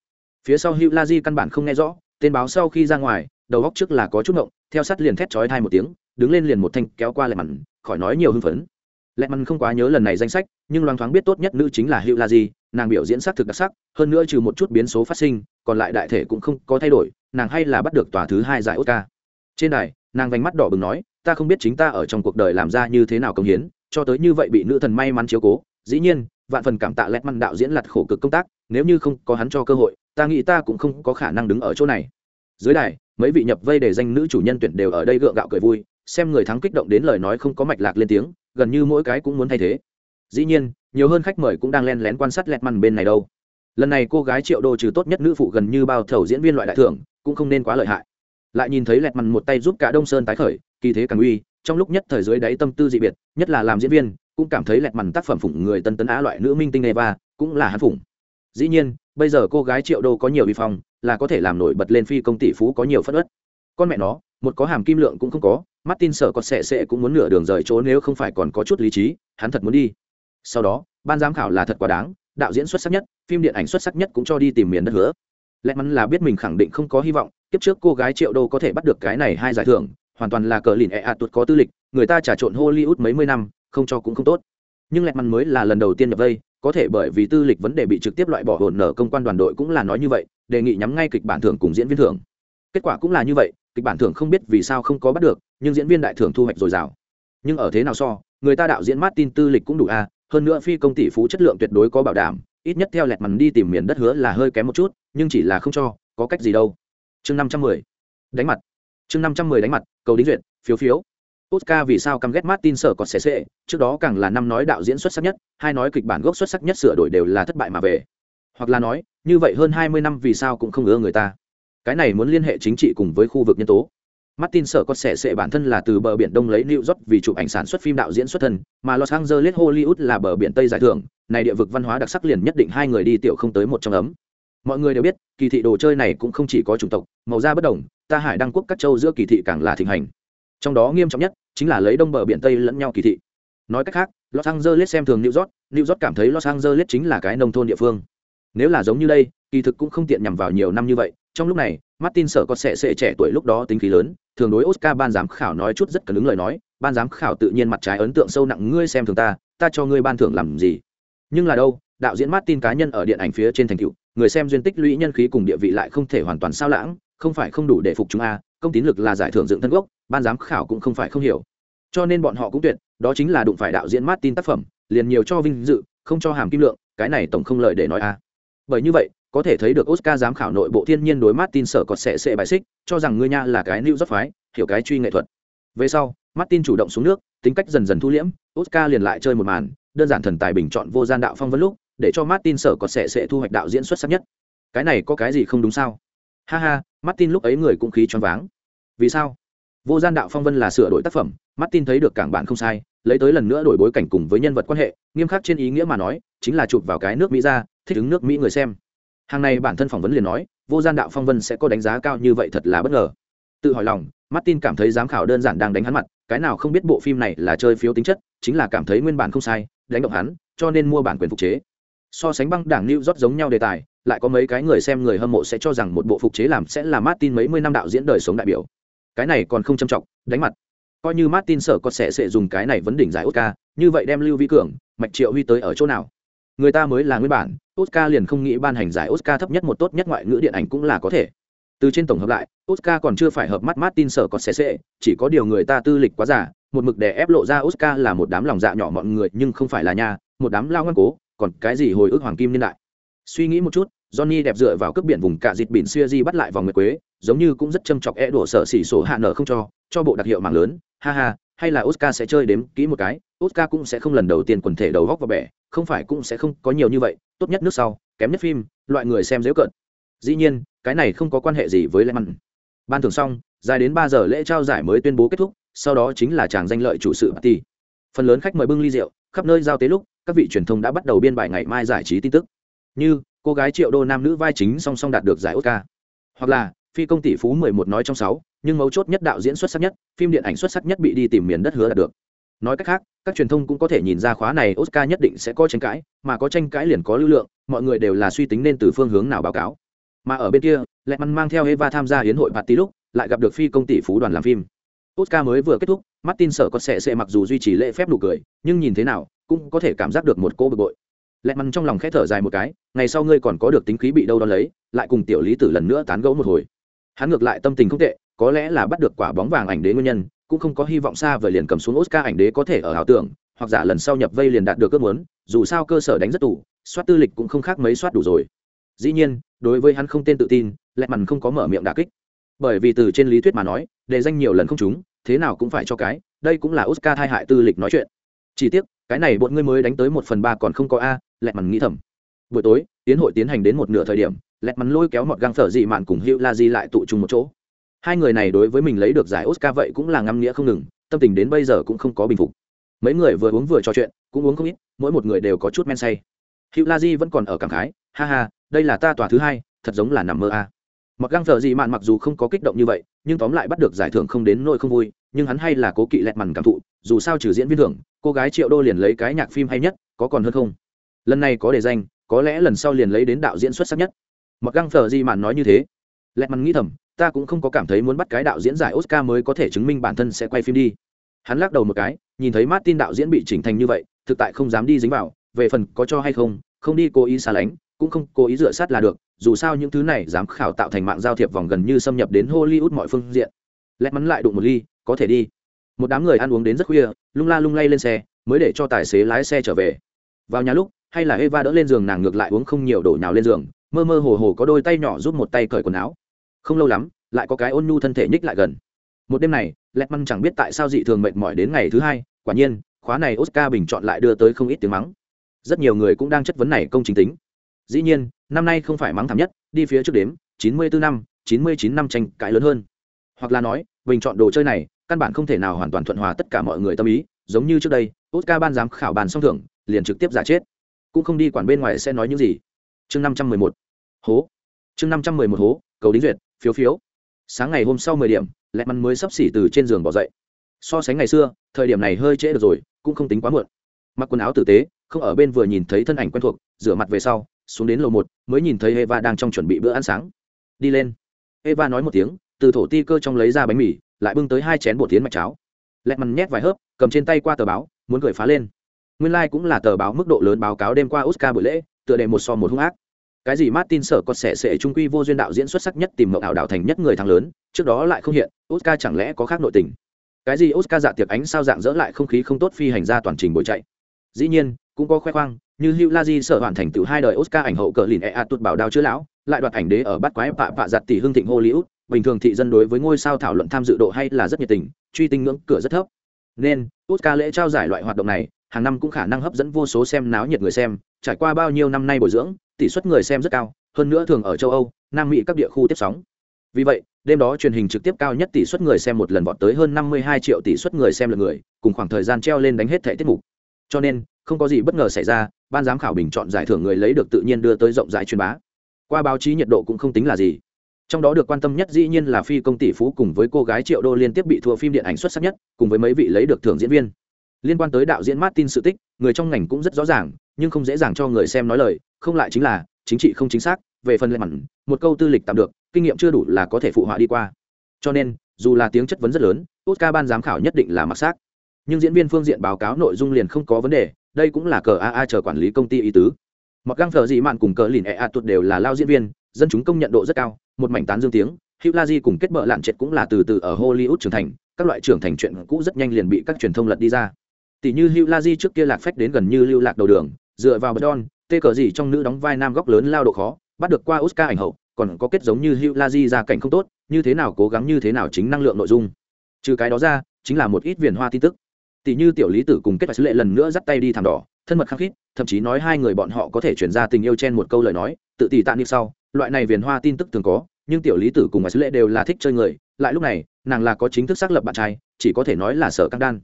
Phía sau hữu la di căn bản không nghe rõ tên báo sau khi ra ngoài, đầu góc trước là có chút ngộng, theo sát liền thét chói thai một tiếng, đứng lên liền một thanh kéo qua lẹ mặn, khỏi nói nhiều hưng phấn. Lẹ mặn không quá nhớ lần này danh sách, nhưng loáng thoáng biết tốt nhất nữ chính là hữu la di, nàng biểu diễn sắc thực đặc sắc, hơn nữa trừ một chút biến số phát sinh, còn lại đại thể cũng không có thay đổi, nàng hay là bắt được tòa thứ hai giải oscar. Trên đài, nàng vành mắt đỏ bừng nói, ta không biết chính ta ở trong cuộc đời làm ra như thế nào công hiến, cho tới như vậy bị nữ thần may mắn chiếu cố, dĩ nhiên, vạn phần cảm tạ lẹt mặn đạo diễn lặt khổ cực công tác, nếu như không có hắn cho cơ hội ta nghĩ ta cũng không có khả năng đứng ở chỗ này. Dưới đài, mấy vị nhập vây để danh nữ chủ nhân tuyển đều ở đây gượng gạo cười vui, xem người thắng kích động đến lời nói không có mạch lạc lên tiếng, gần như mỗi cái cũng muốn thay thế. Dĩ nhiên, nhiều hơn khách mời cũng đang len lén quan sát lẹt măn bên này đâu. Lần này cô gái triệu đô trừ tốt nhất nữ phụ gần như bao thầu diễn viên loại đại thưởng, cũng không nên quá lợi hại. Lại nhìn thấy lẹt măn một tay giúp cả đông sơn tái khởi, kỳ thế càng uy, trong lúc nhất thời dưới đáy tâm tư dị biệt, nhất là làm diễn viên, cũng cảm thấy lẹt mằn tác phẩm phụng người tân tấn á loại nữ minh tinh eva, cũng là hắn phụng. Dĩ nhiên bây giờ cô gái triệu đô có nhiều vi phong, là có thể làm nổi bật lên phi công tỷ phú có nhiều phất ớt. Con mẹ nó, một có hàm kim lượng cũng không có mắt tin sợ còn sẹ sẽ cũng muốn nửa đường rời chỗ nếu không phải còn có chút lý trí, hắn thật muốn đi. Sau đó, ban giám khảo là thật quá đáng, đạo diễn xuất sắc nhất, phim điện ảnh xuất sắc nhất cũng cho đi tìm miền đất hứa. Lẽ mắn là biết mình khẳng định không có hy vọng, kiếp trước cô gái triệu đô có thể bắt được cái này hai giải thưởng, hoàn toàn là cờ lìn e ạt tuột có tư lịch, người ta trà trộn hollywood mấy mươi năm, không cho cũng không tốt. Nhưng lẹt mắn mới là lần đầu tiên nhập vây có thể bởi vì tư lịch vấn đề bị trực tiếp loại bỏ hồn nở công quan đoàn đội cũng là nói như vậy, đề nghị nhắm ngay kịch bản thưởng cùng diễn viên thưởng. Kết quả cũng là như vậy, kịch bản thưởng không biết vì sao không có bắt được, nhưng diễn viên đại thưởng thu hoạch dồi dào. Nhưng ở thế nào so, người ta đạo diễn martin tư lịch cũng đủ a, hơn nữa phi công tỷ phú chất lượng tuyệt đối có bảo đảm, ít nhất theo lẹt mằn đi tìm miền đất hứa là hơi kém một chút, nhưng chỉ là không cho, có cách gì đâu. Chương năm trăm mười, đánh mặt. Chương năm trăm mười đánh mặt, cầu đính duyệt, phiếu phiếu. Oscar vì sao căm ghét Martin sợ còn xệ trước đó càng là năm nói đạo diễn xuất sắc nhất, hai nói kịch bản gốc xuất sắc nhất sửa đổi đều là thất bại mà về. Hoặc là nói, như vậy hơn 20 năm vì sao cũng không ưa người ta. Cái này muốn liên hệ chính trị cùng với khu vực nhân tố. Martin sợ có sẽ sẽ bản thân là từ bờ biển Đông lấy New York vì chụp ảnh sản xuất phim đạo diễn xuất thân, mà Los Angeles Hollywood là bờ biển Tây giải thưởng, này địa vực văn hóa đặc sắc liền nhất định hai người đi tiểu không tới một trong ấm. Mọi người đều biết, kỳ thị đồ chơi này cũng không chỉ có chủng tộc, màu da bất đồng, ta hải đăng quốc các châu giữa kỳ thị càng là thịnh hành. Trong đó nghiêm trọng nhất chính là lấy đông bờ biển Tây lẫn nhau kỳ thị. Nói cách khác, Los Angeles xem thường New York, New York cảm thấy Los Angeles chính là cái nông thôn địa phương. Nếu là giống như đây, kỳ thực cũng không tiện nhằm vào nhiều năm như vậy. Trong lúc này, Martin sợ có sẽ sẽ trẻ tuổi lúc đó tính khí lớn, thường đối Oscar ban giám khảo nói chút rất cần ứng lời nói, ban giám khảo tự nhiên mặt trái ấn tượng sâu nặng ngươi xem thường ta, ta cho ngươi ban thưởng làm gì? Nhưng là đâu, đạo diễn Martin cá nhân ở điện ảnh phía trên thành tựu, người xem duyên tích lũy nhân khí cùng địa vị lại không thể hoàn toàn sao lãng, không phải không đủ để phục chúng a, công tín lực là giải thưởng dựng thân gốc, ban giám khảo cũng không phải không hiểu. Cho nên bọn họ cũng tuyệt, đó chính là đụng phải đạo diễn Martin tác phẩm, liền nhiều cho vinh dự, không cho hàm kim lượng, cái này tổng không lợi để nói a. Bởi như vậy, có thể thấy được Oscar giám khảo nội bộ thiên nhiên đối Martin sở có sẽ sẽ bài xích, cho rằng ngươi nha là cái lưu rất phái, hiểu cái truy nghệ thuật. Về sau, Martin chủ động xuống nước, tính cách dần dần thu liễm, Oscar liền lại chơi một màn, đơn giản thần tài bình chọn vô gian đạo phong vân lúc, để cho Martin sở có sẽ sẽ thu hoạch đạo diễn xuất sắc nhất. Cái này có cái gì không đúng sao? Ha ha, Martin lúc ấy người cũng khí choáng váng. Vì sao? Vô gian đạo phong vân là sửa đổi tác phẩm, Martin thấy được cảng bản không sai, lấy tới lần nữa đổi bối cảnh cùng với nhân vật quan hệ nghiêm khắc trên ý nghĩa mà nói chính là chụp vào cái nước mỹ ra thích ứng nước mỹ người xem hàng này bản thân phỏng vấn liền nói vô gian đạo phong vân sẽ có đánh giá cao như vậy thật là bất ngờ tự hỏi lòng martin cảm thấy giám khảo đơn giản đang đánh hắn mặt cái nào không biết bộ phim này là chơi phiếu tính chất chính là cảm thấy nguyên bản không sai đánh động hắn cho nên mua bản quyền phục chế so sánh băng đảng new rót giống nhau đề tài lại có mấy cái người xem người hâm mộ sẽ cho rằng một bộ phục chế làm sẽ là martin mấy mươi năm đạo diễn đời sống đại biểu. Cái này còn không châm trọng, đánh mặt. Coi như martin sợ có sẽ sẽ dùng cái này vấn đỉnh giải oscar, như vậy đem lưu vi cường, mạch triệu huy tới ở chỗ nào? Người ta mới là nguyên bản, oscar liền không nghĩ ban hành giải oscar thấp nhất một tốt nhất ngoại ngữ điện ảnh cũng là có thể. Từ trên tổng hợp lại, oscar còn chưa phải hợp mắt martin sợ có sẽ sẽ, chỉ có điều người ta tư lịch quá giả một mực để ép lộ ra oscar là một đám lòng dạ nhỏ mọi người, nhưng không phải là nhà một đám lao ngoan cố, còn cái gì hồi ức hoàng kim niên đại? Suy nghĩ một chút, johnny đẹp dựa vào cướp biển vùng cả dịt biển xuya di bắt lại vòng nguyệt quế, giống như cũng rất châm chọc e đổ sở xỉ sổ hạ nở không cho cho bộ đặc hiệu mạng lớn. Ha ha, hay là oscar sẽ chơi đếm kỹ một cái, oscar cũng sẽ không lần đầu tiên quần thể đầu góc vào bẻ, không phải cũng sẽ không có nhiều như vậy, tốt nhất nước sau, kém nhất phim, loại người xem dễ cận. Dĩ nhiên, cái này không có quan hệ gì với lẽ mặn ban thường xong, dài đến ba giờ lễ trao giải mới tuyên bố kết thúc, sau đó chính là chàng danh lợi chủ sự party phần lớn khách mời bưng ly rượu, khắp nơi giao tế lúc, các vị truyền thông đã bắt đầu biên bài ngày mai giải trí tin tức như cô gái triệu đô nam nữ vai chính song song đạt được giải oscar. Hoặc là, phi công tỷ phú mười một nói trong sáu, nhưng mấu chốt nhất đạo diễn xuất sắc nhất, phim điện ảnh xuất sắc nhất bị đi tìm miền đất hứa đạt được. Nói cách khác, các truyền thông cũng có thể nhìn ra khóa này oscar nhất định sẽ có tranh cãi, mà có tranh cãi liền có lưu lượng, mọi người đều là suy tính nên từ phương hướng nào báo cáo. Mà ở bên kia lẹ măn mang theo eva tham gia hiến hội party lúc, lại gặp được phi công tỷ phú đoàn làm phim. Oscar mới vừa kết thúc, martin sợ có sẽ sẽ mặc dù duy trì lễ phép nụ cười, nhưng nhìn thế nào, cũng có thể cảm giác được một cô bực bội lẹ măng trong lòng khẽ thở dài một cái, ngày sau ngươi còn có được tính khí bị đâu đo lấy, lại cùng tiểu lý tử lần nữa tán gẫu một hồi. Hắn ngược lại tâm tình không tệ, có lẽ là bắt được quả bóng vàng ảnh đế nguyên nhân, cũng không có hy vọng xa vời liền cầm xuống oscar ảnh đế có thể ở ảo tưởng, hoặc giả lần sau nhập vây liền đạt được ước muốn, dù sao cơ sở đánh rất tủ soát tư lịch cũng không khác mấy soát đủ rồi. Dĩ nhiên, đối với hắn không tên tự tin, lẹ mằn không có mở miệng đà kích. Bởi vì từ trên lý thuyết mà nói đề danh nhiều lần không trúng, thế nào cũng phải cho cái, đây cũng là oscar thai hại tư lịch nói chuyện. Chỉ tiếc, cái này bọn ngươi mới đánh tới một phần ba còn không có a lẹt mằn nghĩ thầm. Buổi tối tiến hội tiến hành đến một nửa thời điểm, lẹt mằn lôi kéo một găng phở dị mạn cùng hữu la di lại tụ chung một chỗ. Hai người này đối với mình lấy được giải oscar vậy cũng là ngăm nghĩa không ngừng, tâm tình đến bây giờ cũng không có bình phục. Mấy người vừa uống vừa trò chuyện, cũng uống không ít, mỗi một người đều có chút men say. Hữu la di vẫn còn ở cảm khái, ha ha, đây là ta tòa thứ hai, thật giống là nằm mơ a. À. mặc găng thợ gì mạn mặc dù không có kích động như vậy, nhưng tóm lại bắt được giải thưởng không đến nỗi không vui, nhưng hắn hay là cố kỵ lẹt mằn cảm thụ, dù sao trừ diễn viên thưởng, cô gái triệu đô liền lấy cái nhạc phim hay nhất, có còn hơn không? Lần này có đề danh, có lẽ lần sau liền lấy đến đạo diễn xuất sắc nhất. Mặc găng thờ gì mạn nói như thế? Lẹt mắn nghĩ thầm, ta cũng không có cảm thấy muốn bắt cái đạo diễn giải oscar mới có thể chứng minh bản thân sẽ quay phim đi. Hắn lắc đầu một cái, nhìn thấy martin đạo diễn bị chỉnh thành như vậy, thực tại không dám đi dính vào, về phần có cho hay không không đi cố ý xa lánh, cũng không cố ý dựa sát là được, dù sao những thứ này dám khảo tạo thành mạng giao thiệp vòng gần như xâm nhập đến hollywood mọi phương diện. Lẹt mắn lại đụng một ly, có thể đi. Một đám người ăn uống đến rất khuya, lung la lung lay lên xe, mới để cho tài xế lái xe trở về. Vào nhà lúc hay là eva đỡ lên giường nàng ngược lại uống không nhiều đổ nhào lên giường, mơ mơ hồ hồ có đôi tay nhỏ giúp một tay cởi quần áo. Không lâu lắm, lại có cái ôn nhu thân thể nhích lại gần. Một đêm này lẹt chẳng biết tại sao dị thường mệt mỏi đến ngày thứ hai, quả nhiên, khóa này oscar bình chọn lại đưa tới không ít tiếng mắng. Rất nhiều người cũng đang chất vấn này công chính tính. Dĩ nhiên, năm nay không phải mắng thảm nhất, đi phía trước đếm, chín mươi bốn năm, chín mươi chín năm tranh cãi lớn hơn. Hoặc là nói, bình chọn đồ chơi này, căn bản không thể nào hoàn toàn thuận hòa tất cả mọi người tâm ý, giống như trước đây, oscar ban giám khảo bàn song thưởng, liền trực tiếp giả chết cũng không đi quản bên ngoài sẽ nói những gì. Chương năm trăm mười một. Hố. Chương năm trăm mười một hố, cầu đính duyệt, phiếu phiếu. Sáng ngày hôm sau mười điểm lẹ mắn mới sắp xỉ từ trên giường bỏ dậy. So sánh ngày xưa, thời điểm này hơi trễ được rồi, cũng không tính quá muộn. Mặc quần áo tử tế, không ở bên vừa nhìn thấy thân ảnh quen thuộc, rửa mặt về sau, xuống đến lầu một, mới nhìn thấy eva đang trong chuẩn bị bữa ăn sáng. Đi lên. Eva nói một tiếng, từ thổ ti cơ trong lấy ra bánh mì, lại bưng tới hai chén bột tiến mạch cháo. Lẹ mằn nhét vài hớp, cầm trên tay qua tờ báo, muốn cười phá lên nguyên lai、like、cũng là tờ báo mức độ lớn báo cáo đêm qua oscar buổi lễ tựa đề một so một hung ác. Cái gì martin sở có sẻ sẽ trung quy vô duyên đạo diễn xuất sắc nhất tìm mộng ảo đạo thành nhất người thắng lớn trước đó lại không hiện oscar chẳng lẽ có khác nội tình? Cái gì oscar dạ tiệc ánh sao dạng dỡ lại không khí không tốt phi hành ra toàn trình buổi chạy. Dĩ nhiên cũng có khoe khoang như hữu la di sở hoàn thành từ hai đời Oscar ảnh hậu cờ lìn e tuột bảo đao chữ lão, lại đoạt ảnh đế ở bắt quái pạ pạ giặt tỷ hương thịnh Hollywood, bình thường thị dân đối với ngôi sao thảo luận tham dự độ hay là rất nhiệt tình, truy tinh ngưỡng cửa rất thấp. Nên, Oscar lễ trao giải loại hoạt động này, hàng năm cũng khả năng hấp dẫn vô số xem náo nhiệt người xem, trải qua bao nhiêu năm nay bồi dưỡng, tỷ suất người xem rất cao, hơn nữa thường ở châu Âu, Nam Mỹ các địa khu tiếp sóng. Vì vậy, đêm đó truyền hình trực tiếp cao nhất tỷ suất người xem một lần vọt tới hơn 52 triệu tỷ suất người xem lượt người, cùng khoảng thời gian treo lên đánh hết thẻ tiết mục. Cho nên không có gì bất ngờ xảy ra ban giám khảo bình chọn giải thưởng người lấy được tự nhiên đưa tới rộng rãi truyền bá. Qua báo chí nhiệt độ cũng không tính là gì. Trong đó được quan tâm nhất dĩ nhiên là phi công tỷ phú cùng với cô gái triệu đô liên tiếp bị thua phim điện ảnh xuất sắc nhất cùng với mấy vị lấy được thưởng diễn viên liên quan tới đạo diễn martin sự tích, người trong ngành cũng rất rõ ràng, nhưng không dễ dàng cho người xem nói lời, không lại chính là, chính trị không chính xác, về phần lệ mặn, một câu tư lịch tạm được, kinh nghiệm chưa đủ là có thể phụ họa đi qua. Cho nên, dù là tiếng chất vấn rất lớn, oscar ban giám khảo nhất định là mặc xác. Nhưng diễn viên phương diện báo cáo nội dung liền không có vấn đề, đây cũng là cờ aa chờ quản lý công ty ý tứ. Mặc găng thờ dị mạn cùng cờ lìn EA tuột đều là lao diễn viên, dân chúng công nhận độ rất cao, một mảnh tán dương tiếng hữu la di cùng kết bợ lạn triệt cũng là từ từ ở hollywood trưởng thành, các loại trưởng thành chuyện cũ rất nhanh liền bị các truyền thông lật đi ra tỷ như hữu la di trước kia lạc phách đến gần như lưu lạc đầu đường, dựa vào bờ tê cờ gì trong nữ đóng vai nam góc lớn lao độ khó, bắt được qua oscar ảnh hậu, còn có kết giống như hữu la di ra cảnh không tốt, như thế nào cố gắng như thế nào chính năng lượng nội dung. Trừ cái đó ra, chính là một ít viền hoa tin tức. Tỷ như tiểu lý tử cùng kết và sứ lệ lần nữa dắt tay đi thảm đỏ, thân mật khăng khít, thậm chí nói hai người bọn họ có thể chuyển ra tình yêu chen một câu lời nói, tự tỷ tạ niệm sau, loại này viền hoa tin tức thường có, nhưng tiểu lý tử cùng và sứ lệ đều là thích chơi người, lại lúc này, nàng là có chính thức xác lập bạn trai, chỉ có thể nói là sở căng đan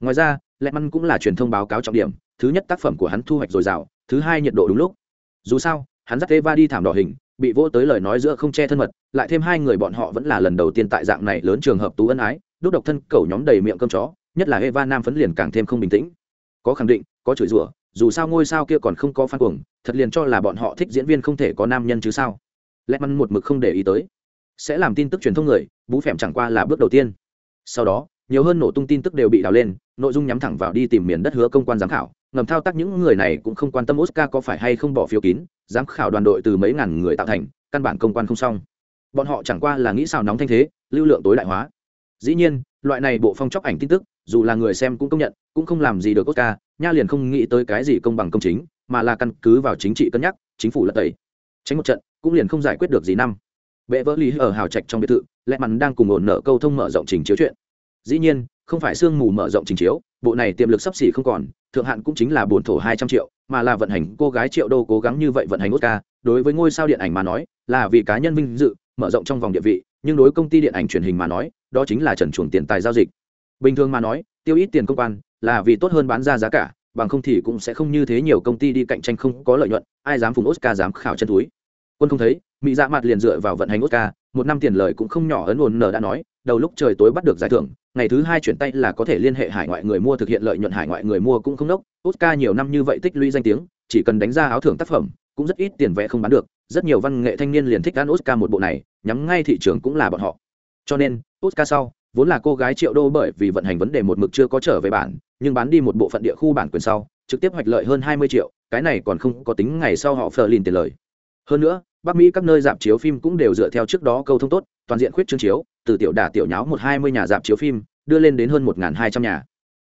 ngoài ra lẹ măn cũng là truyền thông báo cáo trọng điểm, thứ nhất tác phẩm của hắn thu hoạch dồi dào, thứ hai nhiệt độ đúng lúc. Dù sao, hắn dắt eva đi thảm đỏ hình, bị vô tới lời nói giữa không che thân mật, lại thêm hai người bọn họ vẫn là lần đầu tiên tại dạng này lớn trường hợp tú ân ái, đúc độc thân cầu nhóm đầy miệng cơm chó, nhất là eva nam phấn liền càng thêm không bình tĩnh. Có khẳng định, có chửi rủa, dù sao ngôi sao kia còn không có phan cuồng, thật liền cho là bọn họ thích diễn viên không thể có nam nhân chứ sao? Lẽ măn một mực không để ý tới. Sẽ làm tin tức truyền thông người, bú phèm chẳng qua là bước đầu tiên. Sau đó nhiều hơn nổ tung tin tức đều bị đào lên, nội dung nhắm thẳng vào đi tìm miền đất hứa công quan giám khảo. Ngầm thao tác những người này cũng không quan tâm oscar có phải hay không bỏ phiếu kín, giám khảo đoàn đội từ mấy ngàn người tạo thành, căn bản công quan không xong. Bọn họ chẳng qua là nghĩ sao nóng thanh thế, lưu lượng tối đại hóa. Dĩ nhiên, loại này bộ phong chóc ảnh tin tức, dù là người xem cũng công nhận, cũng không làm gì được oscar, nha liền không nghĩ tới cái gì công bằng công chính, mà là căn cứ vào chính trị cân nhắc, chính phủ lật tẩy. Tránh một trận, cũng liền không giải quyết được gì năm. Bệ vỡ lý ở hào trạch trong biệt thự lẹ mắn đang cùng ổn nợ câu thông mở rộng trình chiếu chuyện dĩ nhiên, không phải sương mù mở rộng trình chiếu, bộ này tiềm lực sắp xỉ không còn, thượng hạn cũng chính là bổn thổ hai trăm triệu, mà là vận hành cô gái triệu đô cố gắng như vậy vận hành oscar, đối với ngôi sao điện ảnh mà nói, là vì cá nhân vinh dự, mở rộng trong vòng địa vị, nhưng đối công ty điện ảnh truyền hình mà nói, đó chính là trần chuồng tiền tài giao dịch. Bình thường mà nói, tiêu ít tiền công quan, là vì tốt hơn bán ra giá cả, bằng không thì cũng sẽ không như thế nhiều công ty đi cạnh tranh không có lợi nhuận, ai dám phùng oscar dám khảo chân túi quân không thấy mỹ dạ mặt liền dựa vào vận hành oscar, một năm tiền lời cũng không nhỏ, ấn ồn nở đã nói, đầu lúc trời tối bắt được giải thưởng, ngày thứ hai chuyển tay là có thể liên hệ hải ngoại người mua thực hiện lợi nhuận, hải ngoại người mua cũng không đốc. Oscar nhiều năm như vậy tích lũy danh tiếng, chỉ cần đánh ra áo thưởng tác phẩm, cũng rất ít tiền vẽ không bán được. Rất nhiều văn nghệ thanh niên liền thích ăn oscar một bộ này, nhắm ngay thị trường cũng là bọn họ. Cho nên, oscar sau, vốn là cô gái triệu đô bởi vì vận hành vấn đề một mực chưa có trở về bản, nhưng bán đi một bộ phận địa khu bản quyền sau, trực tiếp hoạch lợi hơn hai mươi triệu, cái này còn không có tính ngày sau họ phờ lìn tiền lời. Hơn nữa bắc mỹ các nơi dạp chiếu phim cũng đều dựa theo trước đó câu thông tốt, toàn diện khuyết chương chiếu, từ tiểu đà tiểu nháo một hai mươi nhà dạp chiếu phim, đưa lên đến hơn một hai trăm nhà.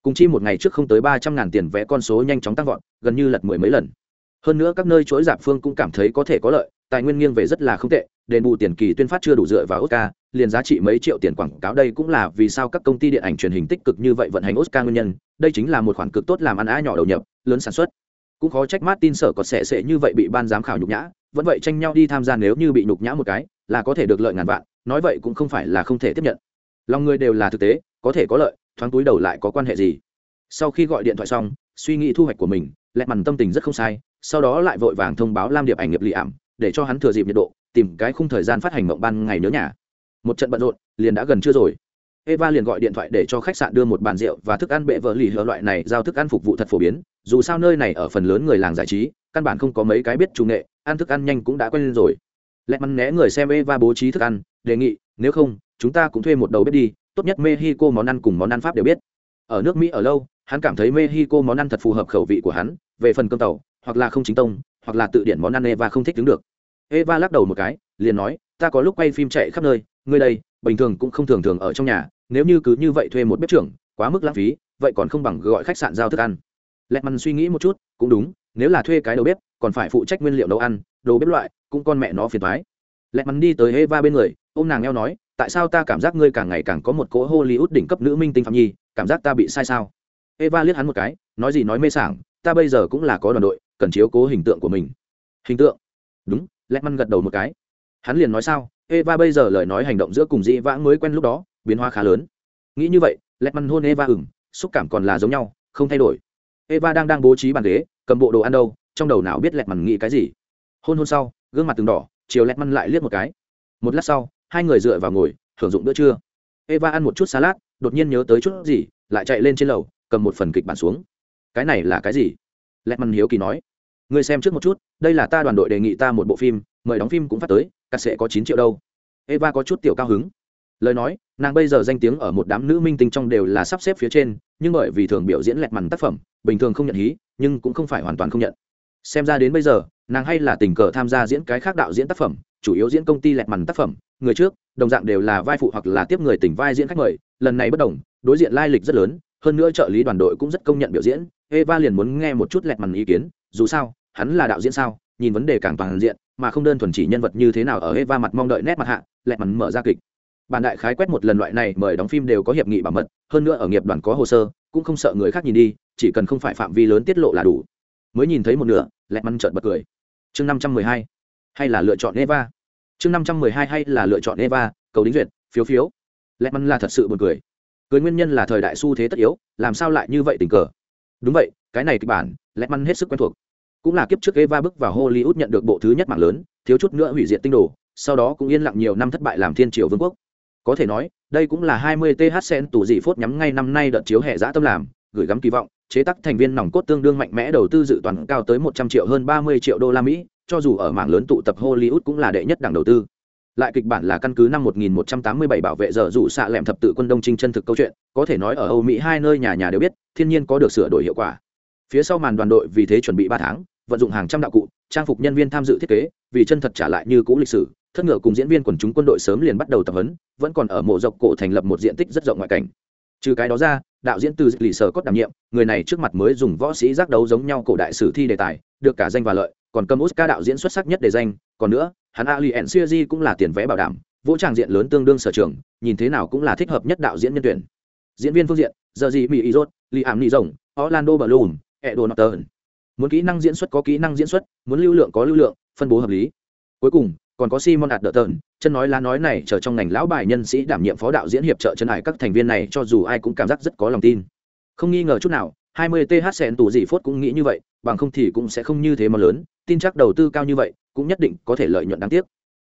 Cùng chi một ngày trước không tới ba trăm ngàn tiền vẽ con số nhanh chóng tăng vọt, gần như lật mười mấy lần. Hơn nữa các nơi chuỗi dạp phương cũng cảm thấy có thể có lợi, tài nguyên nghiêng về rất là không tệ, đền bù tiền kỳ tuyên phát chưa đủ dựa vào oscar, liền giá trị mấy triệu tiền quảng cáo đây cũng là vì sao các công ty điện ảnh truyền hình tích cực như vậy vận hành oscar nguyên nhân, đây chính là một khoản cực tốt làm ăn á nhỏ đầu nhập, lớn sản xuất cũng khó trách Martin sợ có sẽ sẽ như vậy bị ban giám khảo nhục nhã, vẫn vậy tranh nhau đi tham gia nếu như bị nhục nhã một cái, là có thể được lợi ngàn vạn, nói vậy cũng không phải là không thể tiếp nhận. Lòng người đều là thực tế, có thể có lợi, thoáng túi đầu lại có quan hệ gì. Sau khi gọi điện thoại xong, suy nghĩ thu hoạch của mình, lẹ mằn tâm tình rất không sai, sau đó lại vội vàng thông báo Lam Điệp ảnh nghiệp lì ảm, để cho hắn thừa dịp nhiệt độ, tìm cái khung thời gian phát hành mộng ban ngày nhớ nhà. Một trận bận rộn, liền đã gần trưa rồi. Eva liền gọi điện thoại để cho khách sạn đưa một bàn rượu và thức ăn bệ vợ lì hứa loại này giao thức ăn phục vụ thật phổ biến, dù sao nơi này ở phần lớn người làng giải trí căn bản không có mấy cái biết chủ nghệ ăn thức ăn nhanh cũng đã quen lên rồi. Lẹ mắn né người xem eva bố trí thức ăn đề nghị nếu không chúng ta cũng thuê một đầu bếp đi tốt nhất mexico món ăn cùng món ăn pháp đều biết. Ở nước mỹ ở lâu hắn cảm thấy mexico món ăn thật phù hợp khẩu vị của hắn về phần cơm tàu hoặc là không chính tông hoặc là tự điển món ăn eva không thích đứng được. Eva lắc đầu một cái liền nói ta có lúc quay phim chạy khắp nơi ngươi đây bình thường cũng không thường thường ở trong nhà nếu như cứ như vậy thuê một bếp trưởng, quá mức lãng phí, vậy còn không bằng gọi khách sạn giao thức ăn. Lẹt mằn suy nghĩ một chút, cũng đúng, nếu là thuê cái đầu bếp, còn phải phụ trách nguyên liệu nấu ăn, đồ bếp loại, cũng con mẹ nó phiền thoái lẹt mằn đi tới eva bên người ô m nàng eo nói, tại sao ta cảm giác ngươi càng ngày càng có một cỗ hollywood đỉnh cấp nữ minh tinh phạm nhi, cảm giác ta bị sai sao? Eva liếc hắn một cái, nói gì nói mê sảng, ta bây giờ cũng là có đoàn đội, cần chiếu cố hình tượng của mình. Hình tượng? Đúng, lẹt mằn gật đầu một cái. Hắn liền nói sao, eva bây giờ lời nói hành động giữa cùng dĩ vãng mới quen lúc đó biến hóa khá lớn. Nghĩ như vậy lẹt mằn hôn eva ửng, xúc cảm còn là giống nhau, không thay đổi. Eva đang đang bố trí bàn ghế, cầm bộ đồ ăn đâu, trong đầu nào biết lẹt mằn nghĩ cái gì. Hôn hôn sau, gương mặt từng đỏ, chiều lẹt mằn lại liếc một cái. Một lát sau, hai người dựa vào ngồi hưởng dụng bữa trưa. Eva ăn một chút salad, đột nhiên nhớ tới chút gì, lại chạy lên trên lầu, cầm một phần kịch bản xuống. Cái này là cái gì? Lẹt mằn hiếu kỳ nói. Người xem trước một chút, đây là ta đoàn đội đề nghị ta một bộ phim, mời đóng phim cũng phát tới cắt sẽ có chín triệu đâu. Eva có chút tiểu cao hứng. Lời nói nàng bây giờ danh tiếng ở một đám nữ minh tinh trong đều là sắp xếp phía trên, nhưng bởi vì thường biểu diễn lẹt mằn tác phẩm, bình thường không nhận hí, nhưng cũng không phải hoàn toàn không nhận. Xem ra đến bây giờ, nàng hay là tình cờ tham gia diễn cái khác đạo diễn tác phẩm, chủ yếu diễn công ty lẹt mằn tác phẩm, người trước, đồng dạng đều là vai phụ hoặc là tiếp người tỉnh vai diễn khách mời, lần này bất đồng, đối diện lai lịch rất lớn, hơn nữa trợ lý đoàn đội cũng rất công nhận biểu diễn, eva liền muốn nghe một chút lẹt mằn ý kiến, dù sao, hắn là đạo diễn sao, nhìn vấn đề càng toàn diện, mà không đơn thuần chỉ nhân vật như thế nào ở eva mặt mong đợi nét mặt hạ, lẹt mằn mở ra kịch bản đại khái quét một lần loại này mời đóng phim đều có hiệp nghị bảo mật, hơn nữa ở nghiệp đoàn có hồ sơ, cũng không sợ người khác nhìn đi, chỉ cần không phải phạm vi lớn tiết lộ là đủ. Mới nhìn thấy một nửa, lẹt măn trợn bật cười. Chương năm trăm mười hai, hay là lựa chọn eva? Chương năm trăm mười hai hay là lựa chọn eva? Cầu đính duyệt, phiếu phiếu. Lẹt măn là thật sự b u ồ n cười. Cười nguyên nhân là thời đại xu thế tất yếu, làm sao lại như vậy tình cờ? Đúng vậy, cái này kịch bản, lẹt măn hết sức quen thuộc. Cũng là kiếp trước eva bước vào hollywood nhận được bộ thứ nhất mạng lớn, thiếu chút nữa hủy diệt tinh đồ, sau đó cũng yên lặng nhiều năm thất bại làm thiên triều vương quốc có thể nói, đây cũng là 20 th sen tủ dị phốt nhắm ngay năm nay đợt chiếu hệ giã tâm làm, gửi gắm kỳ vọng, chế tác thành viên nòng cốt tương đương mạnh mẽ đầu tư dự toán cao tới 100 triệu hơn 30 triệu đô la mỹ, cho dù ở mảng lớn tụ tập hollywood cũng là đệ nhất đẳng đầu tư. Lại kịch bản là căn cứ năm 1187 bảo vệ giờ rủ xạ lẹm thập tự quân đông trinh chân thực câu chuyện, có thể nói ở âu mỹ hai nơi nhà nhà đều biết, thiên nhiên có được sửa đổi hiệu quả. Phía sau màn đoàn đội vì thế chuẩn bị ba tháng, vận dụng hàng trăm đạo cụ, trang phục nhân viên tham dự thiết kế, vì chân thật trả lại như cũ lịch sử thất ngựa cùng diễn viên quần chúng quân đội sớm liền bắt đầu tập huấn, vẫn còn ở mộ dọc cổ thành lập một diện tích rất rộng ngoại cảnh. Trừ cái đó ra, đạo diễn từ lì sở cốt đảm nhiệm, người này trước mặt mới dùng võ sĩ giác đấu giống nhau cổ đại sử thi đề tài, được cả danh và lợi, còn cầm oscar đạo diễn xuất sắc nhất đề danh. Còn nữa, hắn ali and siêu cũng là tiền vé bảo đảm vỗ tràng diện lớn tương đương sở trường, nhìn thế nào cũng là thích hợp nhất đạo diễn nhân tuyển. Diễn viên phương diện giờ gì mỹ li liam ni rồng orlando bloom edo norton. Muốn kỹ năng diễn xuất có kỹ năng diễn xuất, muốn lưu lượng có lưu lượng, phân bố hợp lý. Cuối cùng còn có Simon Adderton, chân nói lá nói này chờ trong ngành lão bài nhân sĩ đảm nhiệm phó đạo diễn hiệp trợ chân hải các thành viên này cho dù ai cũng cảm giác rất có lòng tin. Không nghi ngờ chút nào, 20 TH sen tủ gì phốt cũng nghĩ như vậy, bằng không thì cũng sẽ không như thế mà lớn, tin chắc đầu tư cao như vậy, cũng nhất định có thể lợi nhuận đáng tiếc.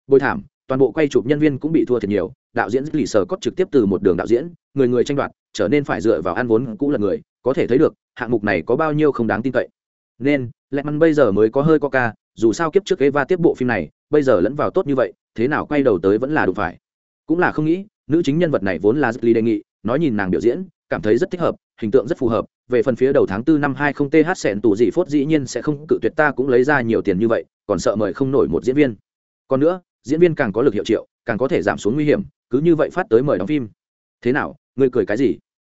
Bồi thảm, toàn bộ quay chụp nhân viên cũng bị thua thiệt nhiều, đạo diễn lì sở cốt trực tiếp từ một đường đạo diễn, người người tranh đoạt, trở nên phải dựa vào ăn vốn cũ là người, có thể thấy được, hạng mục này có bao nhiêu không đáng tin cậy. Nên, Lệ bây giờ mới có hơi coca, ca, dù sao kiếp trước Eva tiếp bộ phim này, bây giờ lẫn vào tốt như vậy thế nào quay đầu tới vẫn là đủ phải. Cũng là không nghĩ nữ chính nhân vật này vốn là Lee đề nghị nói nhìn nàng biểu diễn cảm thấy rất thích hợp hình tượng rất phù hợp về phần phía đầu tháng 4 năm 20 th sẹn tủ dị phốt dĩ nhiên sẽ không cự tuyệt ta cũng lấy ra nhiều tiền như vậy còn sợ mời không nổi một diễn viên. Còn nữa diễn viên càng có lực hiệu triệu càng có thể giảm xuống nguy hiểm cứ như vậy phát tới mời đóng phim. Thế nào ngươi cười cái gì?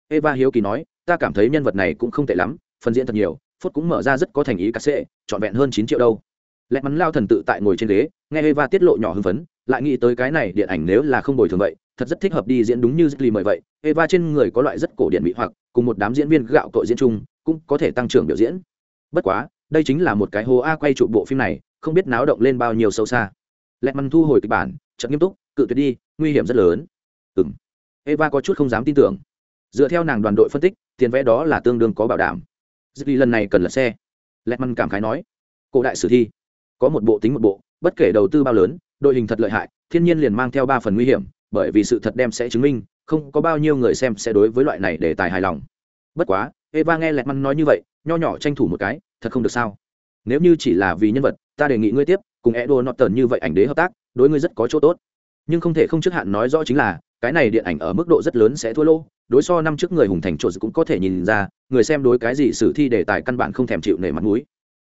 Eva hiếu kỳ nói ta cảm thấy nhân vật này cũng không tệ lắm phần diễn thật nhiều phốt cũng mở ra rất có thành ý cà sệ trọn vẹn hơn chín triệu đâu lẽ mắn lao thần tự tại ngồi trên ghế, nghe eva tiết lộ nhỏ hưng phấn, lại nghĩ tới cái này điện ảnh nếu là không bồi thường vậy, thật rất thích hợp đi diễn đúng như Lee mời vậy. Eva trên người có loại rất cổ điện bị hoặc, cùng một đám diễn viên gạo cội diễn chung, cũng có thể tăng trưởng biểu diễn. Bất quá, đây chính là một cái hố a quay trụ bộ phim này, không biết náo động lên bao nhiêu sâu xa. Lẽ mắn thu hồi kịch bản chậm nghiêm túc, cự tuyệt đi, nguy hiểm rất lớn. Ừ m eva có chút không dám tin tưởng. Dựa theo nàng đoàn đội phân tích, tiền vẽ đó là tương đương có bảo đảm. Lee lần này cần lật xe. Lẽ mắn cảm khái nói, cổ đại sử thi có một bộ tính một bộ, bất kể đầu tư bao lớn, đội hình thật lợi hại, thiên nhiên liền mang theo ba phần nguy hiểm, bởi vì sự thật đem sẽ chứng minh, không có bao nhiêu người xem sẽ đối với loại này để tài hài lòng. Bất quá, eva nghe lẹt măn nói như vậy, nho nhỏ tranh thủ một cái, thật không được sao? Nếu như chỉ là vì nhân vật, ta đề nghị ngươi tiếp, cùng edo nọt norton như vậy ảnh đế hợp tác, đối ngươi rất có chỗ tốt. Nhưng không thể không trước hạn nói rõ chính là, cái này điện ảnh ở mức độ rất lớn sẽ thua lô đối so năm trước người hùng thành trộn cũng có thể nhìn ra, người xem đối cái gì sử thi đề tài căn bản không thèm chịu nể mặt mũi.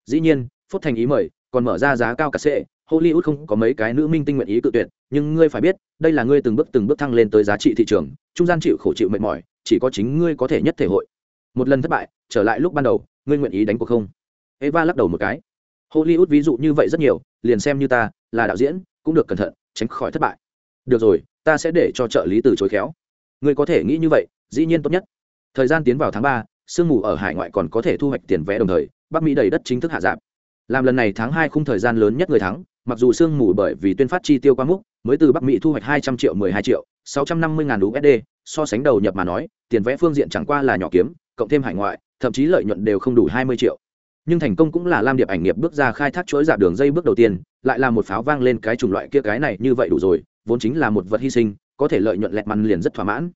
Dĩ nhiên, phốt thành ý mời còn mở ra giá cao cả sệ, hollywood không có mấy cái nữ minh tinh nguyện ý cự tuyệt, nhưng ngươi phải biết, đây là ngươi từng bước từng bước thăng lên tới giá trị thị trường, trung gian chịu khổ chịu mệt mỏi, chỉ có chính ngươi có thể nhất thể hội. Một lần thất bại, trở lại lúc ban đầu, ngươi nguyện ý đánh cuộc không? Eva lắc đầu một cái. Hollywood ví dụ như vậy rất nhiều, liền xem như ta, là đạo diễn, cũng được cẩn thận, tránh khỏi thất bại. Được rồi, ta sẽ để cho trợ lý từ chối khéo. Ngươi có thể nghĩ như vậy, dĩ nhiên tốt nhất. Thời gian tiến vào tháng ba, sương mù ở hải ngoại còn có thể thu hoạch tiền vé đồng thời, bắc mỹ đầy đất chính thức hạ giảm làm lần này tháng hai khung thời gian lớn nhất người thắng mặc dù sương mù bởi vì tuyên phát chi tiêu quá mức mới từ bắc mỹ thu hoạch hai trăm triệu mười hai triệu sáu trăm năm mươi ngàn usd so sánh đầu nhập mà nói tiền vẽ phương diện chẳng qua là nhỏ kiếm cộng thêm hải ngoại thậm chí lợi nhuận đều không đủ hai mươi triệu. Nhưng thành công cũng là lam điệp ảnh nghiệp bước ra khai thác chuỗi dạp đường dây bước đầu tiên lại là một pháo vang lên cái chủng loại kia cái này như vậy đủ rồi vốn chính là một vật hy sinh có thể lợi nhuận lẹt măn liền rất thỏa mãn.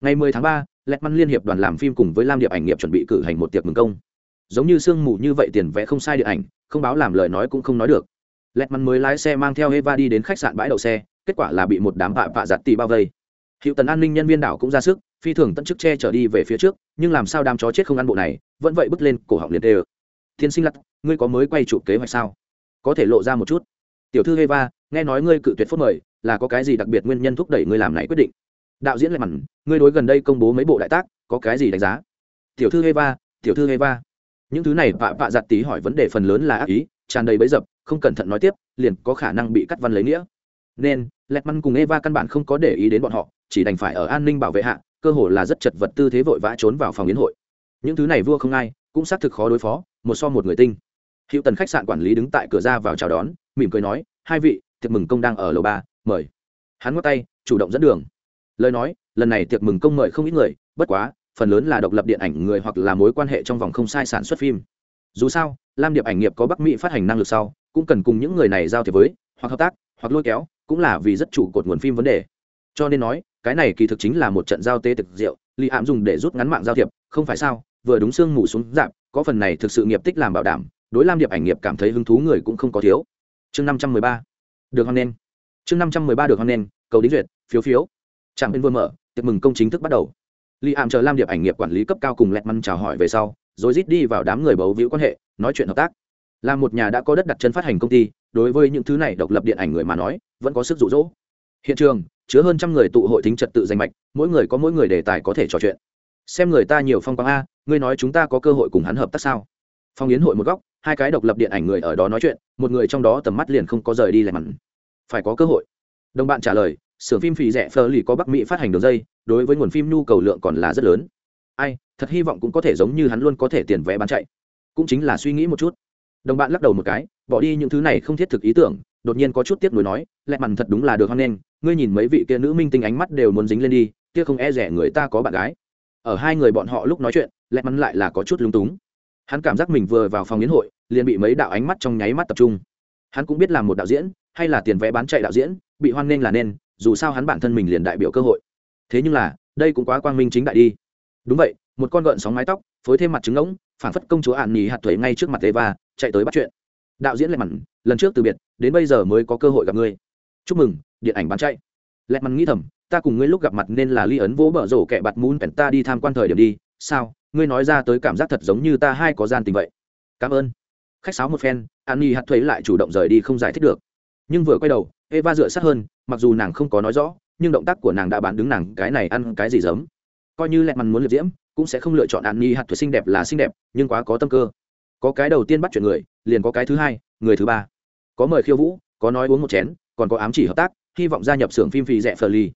Ngày 10 tháng 3, lẹt măn liên hiệp đoàn làm phim cùng với lam điệp ảnh nghiệp chuẩn bị cử hành một tiệc mừng công. Giống như sương mù như vậy tiền vẽ không sai điện ảnh không báo làm lời nói cũng không nói được. Lẹt mắn mới lái xe mang theo eva đi đến khách sạn bãi đậu xe, kết quả là bị một đám vạ vạ giặt tì bao vây. Hiệu tần an ninh nhân viên đảo cũng ra sức, phi thường tận chức che trở đi về phía trước, nhưng làm sao đám chó chết không ăn bộ này, vẫn vậy bước lên cổ họng liền tê ơ. Thiên sinh lặt ngươi có mới quay chụp kế hoạch sao? Có thể lộ ra một chút. Tiểu thư eva, nghe nói ngươi cự tuyệt phốt mời, là có cái gì đặc biệt nguyên nhân thúc đẩy ngươi làm này quyết định? Đạo diễn lẹt mặn ngươi đối gần đây công bố mấy bộ đại tác, có cái gì đánh giá? Tiểu thư eva, tiểu thư eva những thứ này vạ vạ giặt tí hỏi vấn đề phần lớn là ác ý, tràn đầy bấy dập, không cẩn thận nói tiếp, liền có khả năng bị cắt văn lấy nghĩa. Nên, lẹt măn cùng eva căn bản không có để ý đến bọn họ, chỉ đành phải ở an ninh bảo vệ hạ, cơ hồ là rất chật vật tư thế vội vã trốn vào phòng yến hội. Những thứ này vua không ai, cũng xác thực khó đối phó, một so một người tinh. Hiệu tần khách sạn quản lý đứng tại cửa ra vào chào đón, mỉm cười nói, hai vị, tiệc mừng công đang ở lầu ba, mời. Hắn ngót tay, chủ động dẫn đường. Lời nói, lần này tiệc mừng công mời không ít người, bất quá phần lớn là độc lập điện ảnh người hoặc là mối quan hệ trong vòng không sai sản xuất phim. Dù sao, lam điệp ảnh nghiệp có bắc mỹ phát hành năng lực sau, cũng cần cùng những người này giao thiệp với, hoặc hợp tác, hoặc lôi kéo, cũng là vì rất chủ cột nguồn phim vấn đề. Cho nên nói, cái này kỳ thực chính là một trận giao tế thực rượu lì hạm dùng để rút ngắn mạng giao thiệp, không phải sao, vừa đúng xương mù xuống dạp, có phần này thực sự nghiệp tích làm bảo đảm, đối lam điệp ảnh nghiệp cảm thấy hứng thú người cũng không có thiếu. Chương năm trăm mười ba. Được hoan nghênh. Chương năm trăm mười ba được hoan nghênh, cầu đính duyệt, phiếu phiếu. Trạm bên vừa mở, tiệc mừng công chính thức bắt đầu li ảm chờ lam điệp ảnh nghiệp quản lý cấp cao cùng lẹt măn chào hỏi về sau, rồi rít đi vào đám người bầu víu quan hệ, nói chuyện hợp tác. Là một nhà đã có đất đặt chân phát hành công ty, đối với những thứ này độc lập điện ảnh người mà nói, vẫn có sức rụ rỗ hiện trường, chứa hơn trăm người tụ hội tính trật tự danh mạch, mỗi người có mỗi người đề tài có thể trò chuyện. Xem người ta nhiều phong quang a, ngươi nói chúng ta có cơ hội cùng hắn hợp tác sao? Phong yến hội một góc, hai cái độc lập điện ảnh người ở đó nói chuyện, một người trong đó tầm mắt liền không có rời đi lại mặn phải có cơ hội. Đồng bạn trả lời xưởng phim phì rẻ phờ lì có bắc mỹ phát hành đường dây, đối với nguồn phim nhu cầu lượng còn là rất lớn. Ai, thật hy vọng cũng có thể giống như hắn luôn có thể tiền vé bán chạy. Cũng chính là suy nghĩ một chút. Đồng bạn lắc đầu một cái, bỏ đi những thứ này không thiết thực ý tưởng, đột nhiên có chút tiếc nuối nói, lẹ mằn thật đúng là được hoan nghênh, ngươi nhìn mấy vị kia nữ minh tinh ánh mắt đều muốn dính lên đi, kia không e rẻ người ta có bạn gái. Ở hai người bọn họ lúc nói chuyện, lẹ mằn lại là có chút lúng túng. Hắn cảm giác mình vừa vào phòng yến hội, liền bị mấy đạo ánh mắt trong nháy mắt tập trung. Hắn cũng biết là một đạo diễn, hay là tiền vé bán chạy đạo diễn, bị hoan nghênh là nên dù sao hắn bản thân mình liền đại biểu cơ hội. Thế nhưng là, đây cũng quá quang minh chính đại đi. Đúng vậy, một con gợn sóng mái tóc, phối thêm mặt trứng ngỗng phản phất công chúa ạn nhì hạt thuế ngay trước mặt eva, chạy tới bắt chuyện. Đạo diễn lẹ mặn, lần trước từ biệt, đến bây giờ mới có cơ hội gặp ngươi. Chúc mừng, điện ảnh bán chạy. Lẹ mặn nghĩ thầm, ta cùng ngươi lúc gặp mặt nên là ly ấn vỗ bở rổ kẻ bạt mún pèn ta đi tham quan thời điểm đi. Sao, ngươi nói ra tới cảm giác thật giống như ta hai có gian tình vậy. Cảm ơn. Khách sáo một phen an nhi hạt thuế lại chủ động rời đi không giải thích được. Nhưng vừa quay đầu, eva dựa sát hơn mặc dù nàng không có nói rõ, nhưng động tác của nàng đã bán đứng nàng cái này ăn cái gì giấm. Coi như lẹ mằn muốn liệt diễm, cũng sẽ không lựa chọn an nhi hạt thuật xinh đẹp là xinh đẹp, nhưng quá có tâm cơ. Có cái đầu tiên bắt chuyện người, liền có cái thứ hai, người thứ ba. Có mời khiêu vũ, có nói uống một chén, còn có ám chỉ hợp tác, hy vọng gia nhập xưởng phim phì rẻ phờ ly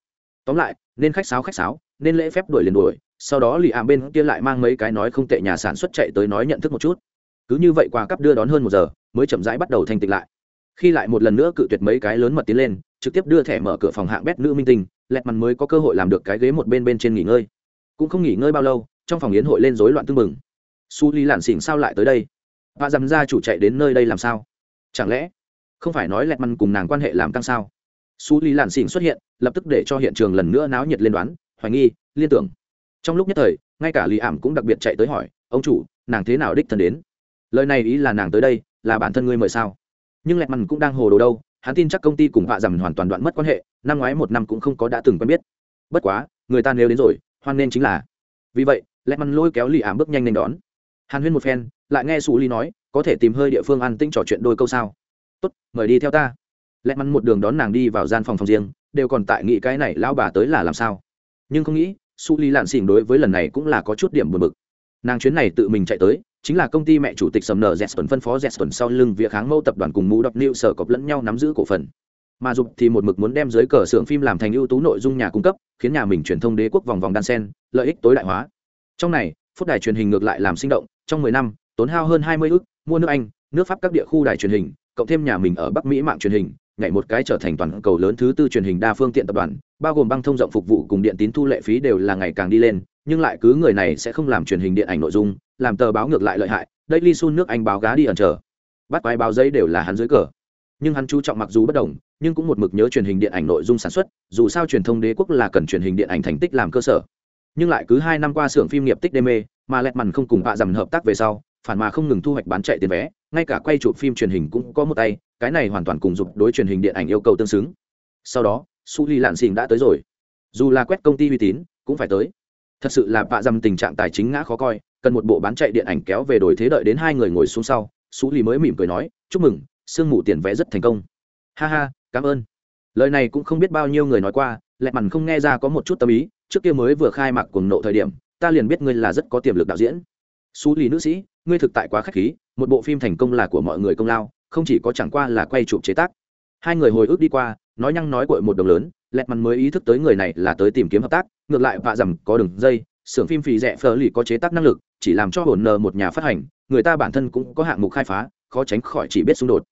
tóm lại, nên khách sáo khách sáo, nên lễ phép đuổi liền đuổi, sau đó lì ảm bên kia lại mang mấy cái nói không tệ nhà sản xuất chạy tới nói nhận thức một chút. Cứ như vậy qua cấp đưa đón hơn một giờ, mới chậm rãi bắt đầu thành tịch lại. Khi lại một lần nữa cự tuyệt mấy cái lớn mật tiến lên trực tiếp đưa thẻ mở cửa phòng hạng bét nữ minh tinh, lẹt mặt mới có cơ hội làm được cái ghế một bên bên trên nghỉ ngơi. Cũng không nghỉ ngơi bao lâu, trong phòng yến hội lên rối loạn tưng mừng su ly lản xỉn sao lại tới đây? Và dằm ra chủ chạy đến nơi đây làm sao? Chẳng lẽ không phải nói lẹt mặt cùng nàng quan hệ làm căng sao? Su ly lản xỉn xuất hiện, lập tức để cho hiện trường lần nữa náo nhiệt lên đoán, hoài nghi, liên tưởng. Trong lúc nhất thời, ngay cả lì ảm cũng đặc biệt chạy tới hỏi, ông chủ, nàng thế nào đích thân đến? Lời này ý là nàng tới đây, là bản thân ngươi mời sao? Nhưng lẹt mặt cũng đang hồ đồ đâu hắn tin chắc công ty cùng vạ dằm hoàn toàn đoạn mất quan hệ, năm ngoái một năm cũng không có đã từng quen biết. Bất quá, người ta nếu đến rồi, hoan nên chính là. Vì vậy lẹ mắn lôi kéo lì ảm bước nhanh lên đón. Hàn huyên một phen, lại nghe xù ly nói, có thể tìm hơi địa phương an tĩnh trò chuyện đôi câu sao? Tốt, mời đi theo ta. Lẹ mắn một đường đón nàng đi vào gian phòng phòng riêng, đều còn tại nghĩ cái này lão bà tới là làm sao. Nhưng không nghĩ xù ly lạn xỉn đối với lần này cũng là có chút điểm buồn bực. Nàng chuyến này tự mình chạy tới chính là công ty mẹ chủ tịch sầm nở zetson phân phó zetson sau lưng việc kháng mâu tập đoàn cùng mũ đọc nịu sở cọc lẫn nhau nắm giữ cổ phần. Mà dục thì một mực muốn đem dưới cờ xưởng phim làm thành ưu tú nội dung nhà cung cấp, khiến nhà mình truyền thông đế quốc vòng vòng đan sen, lợi ích tối đại hóa. Trong này, phút đài truyền hình ngược lại làm sinh động, trong mười năm, tốn hao hơn hai mươi ước mua nước anh, nước pháp các địa khu đài truyền hình, cộng thêm nhà mình ở bắc mỹ mạng truyền hình, nhảy một cái trở thành toàn cầu lớn thứ tư truyền hình đa phương tiện tập đoàn, bao gồm băng thông rộng phục vụ cùng điện tín thu lệ phí đều là ngày càng đi lên nhưng lại cứ người này sẽ không làm truyền hình điện ảnh nội dung, làm tờ báo ngược lại lợi hại, daily sun nước anh báo gá đi ẩn trở bắt quái báo giấy đều là hắn dưới cờ. Nhưng hắn chú trọng mặc dù bất đồng, nhưng cũng một mực nhớ truyền hình điện ảnh nội dung sản xuất, dù sao truyền thông đế quốc là cần truyền hình điện ảnh thành tích làm cơ sở. Nhưng lại cứ hai năm qua xưởng phim nghiệp tích đê mê, mà lẹt mằn không cùng bạ dầm hợp tác về sau, phản mà không ngừng thu hoạch bán chạy tiền vé, ngay cả quay chụp phim truyền hình cũng có một tay, cái này hoàn toàn cùng dục đối truyền hình điện ảnh yêu cầu tương xứng. Sau đó, su ly lạn xình đã tới rồi. Dù là quét công ty uy tín, cũng phải tới thật sự là bạ dầm tình trạng tài chính ngã khó coi, cần một bộ bán chạy điện ảnh kéo về đổi thế đợi đến hai người ngồi xuống sau xú lì mới mỉm cười nói, chúc mừng, sương mù tiền vé rất thành công. Ha ha, cảm ơn. Lời này cũng không biết bao nhiêu người nói qua, lẹ mằn không nghe ra có một chút tâm ý, trước kia mới vừa khai mạc cuồng nộ thời điểm, ta liền biết ngươi là rất có tiềm lực đạo diễn. Xú lì nữ sĩ, ngươi thực tại quá k h á c h khí, một bộ phim thành công là của mọi người công lao, không chỉ có chẳng qua là quay chụp chế tác. Hai người hồi ức đi qua, nói nhăng nói cội một đồng lớn lẹt mằn mới ý thức tới người này là tới tìm kiếm hợp tác ngược lại vạ dầm có đường dây, xưởng phim phì rẻ phờ lì có chế tác năng lực, chỉ làm cho hồn nờ một nhà phát hành, người ta bản thân cũng có hạng mục khai phá, khó tránh khỏi chỉ biết xung đột.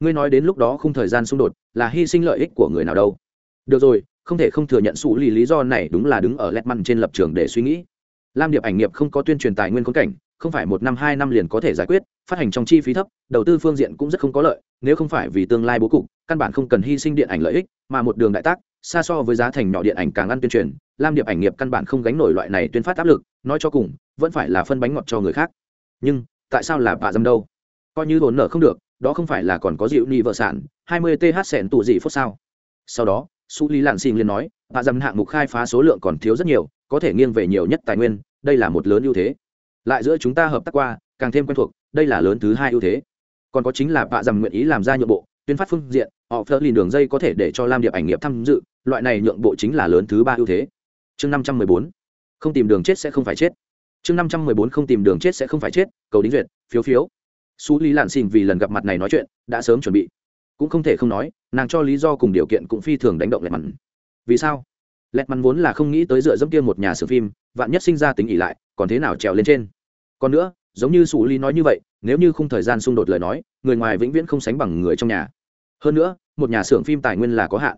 Ngươi nói đến lúc đó không thời gian xung đột là hy sinh lợi ích của người nào đâu. Được rồi, không thể không thừa nhận sụ lì lý do này đúng là đứng ở lẹt măn trên lập trường để suy nghĩ. Lam điệp ảnh nghiệp không có tuyên truyền tài nguyên khốn cảnh, không phải một năm, hai năm liền có thể giải quyết, phát hành trong chi phí thấp, đầu tư phương diện cũng rất không có lợi, nếu không phải vì tương lai bố cục, căn bản không cần hy sinh điện ảnh lợi ích, mà một đường đại tác xa so với giá thành nhỏ điện ảnh càng ăn tuyên truyền, lam điệp ảnh nghiệp căn bản không gánh nổi loại này tuyên phát áp lực, nói cho cùng, vẫn phải là phân bánh ngọt cho người khác. Nhưng, tại sao là bà dâm đâu? Coi như hồn nở không được, đó không phải là còn có dịu ni vợ sản, hai mươi th sẹn tụ gì phút sao? Sau đó, su lý lạn xin liền nói bà dâm hạng mục khai phá số lượng còn thiếu rất nhiều, có thể nghiêng về nhiều nhất tài nguyên, đây là một lớn ưu thế. Lại giữa chúng ta hợp tác qua, càng thêm quen thuộc, đây là lớn thứ hai ưu thế. Còn có chính là bạ dâm nguyện ý làm ra nhượng bộ tuyên phát phương diện, họ phớt lìn đường dây có thể để cho lam điệp ảnh nghiệp tham dự, loại này nhượng bộ chính là lớn thứ ba ưu thế. Chương năm trăm mười bốn, không tìm đường chết sẽ không phải chết. Chương năm trăm mười bốn, không tìm đường chết sẽ không phải chết, cầu đính duyệt, phiếu phiếu. Xú lý lạn xin vì lần gặp mặt này nói chuyện, đã sớm chuẩn bị. Cũng không thể không nói, nàng cho lý do cùng điều kiện cũng phi thường đánh động lẹt mặn. Vì sao? Lẹt mặn vốn là không nghĩ tới dựa dẫm kia một nhà sử phim, vạn nhất sinh ra tính ỉ lại, còn thế nào trèo lên trên? Còn nữa, giống như xú lý nói như vậy, nếu như không thời gian xung đột lời nói người ngoài vĩnh viễn không sánh bằng người trong nhà. Hơn nữa, một nhà xưởng phim tài nguyên là có hạn.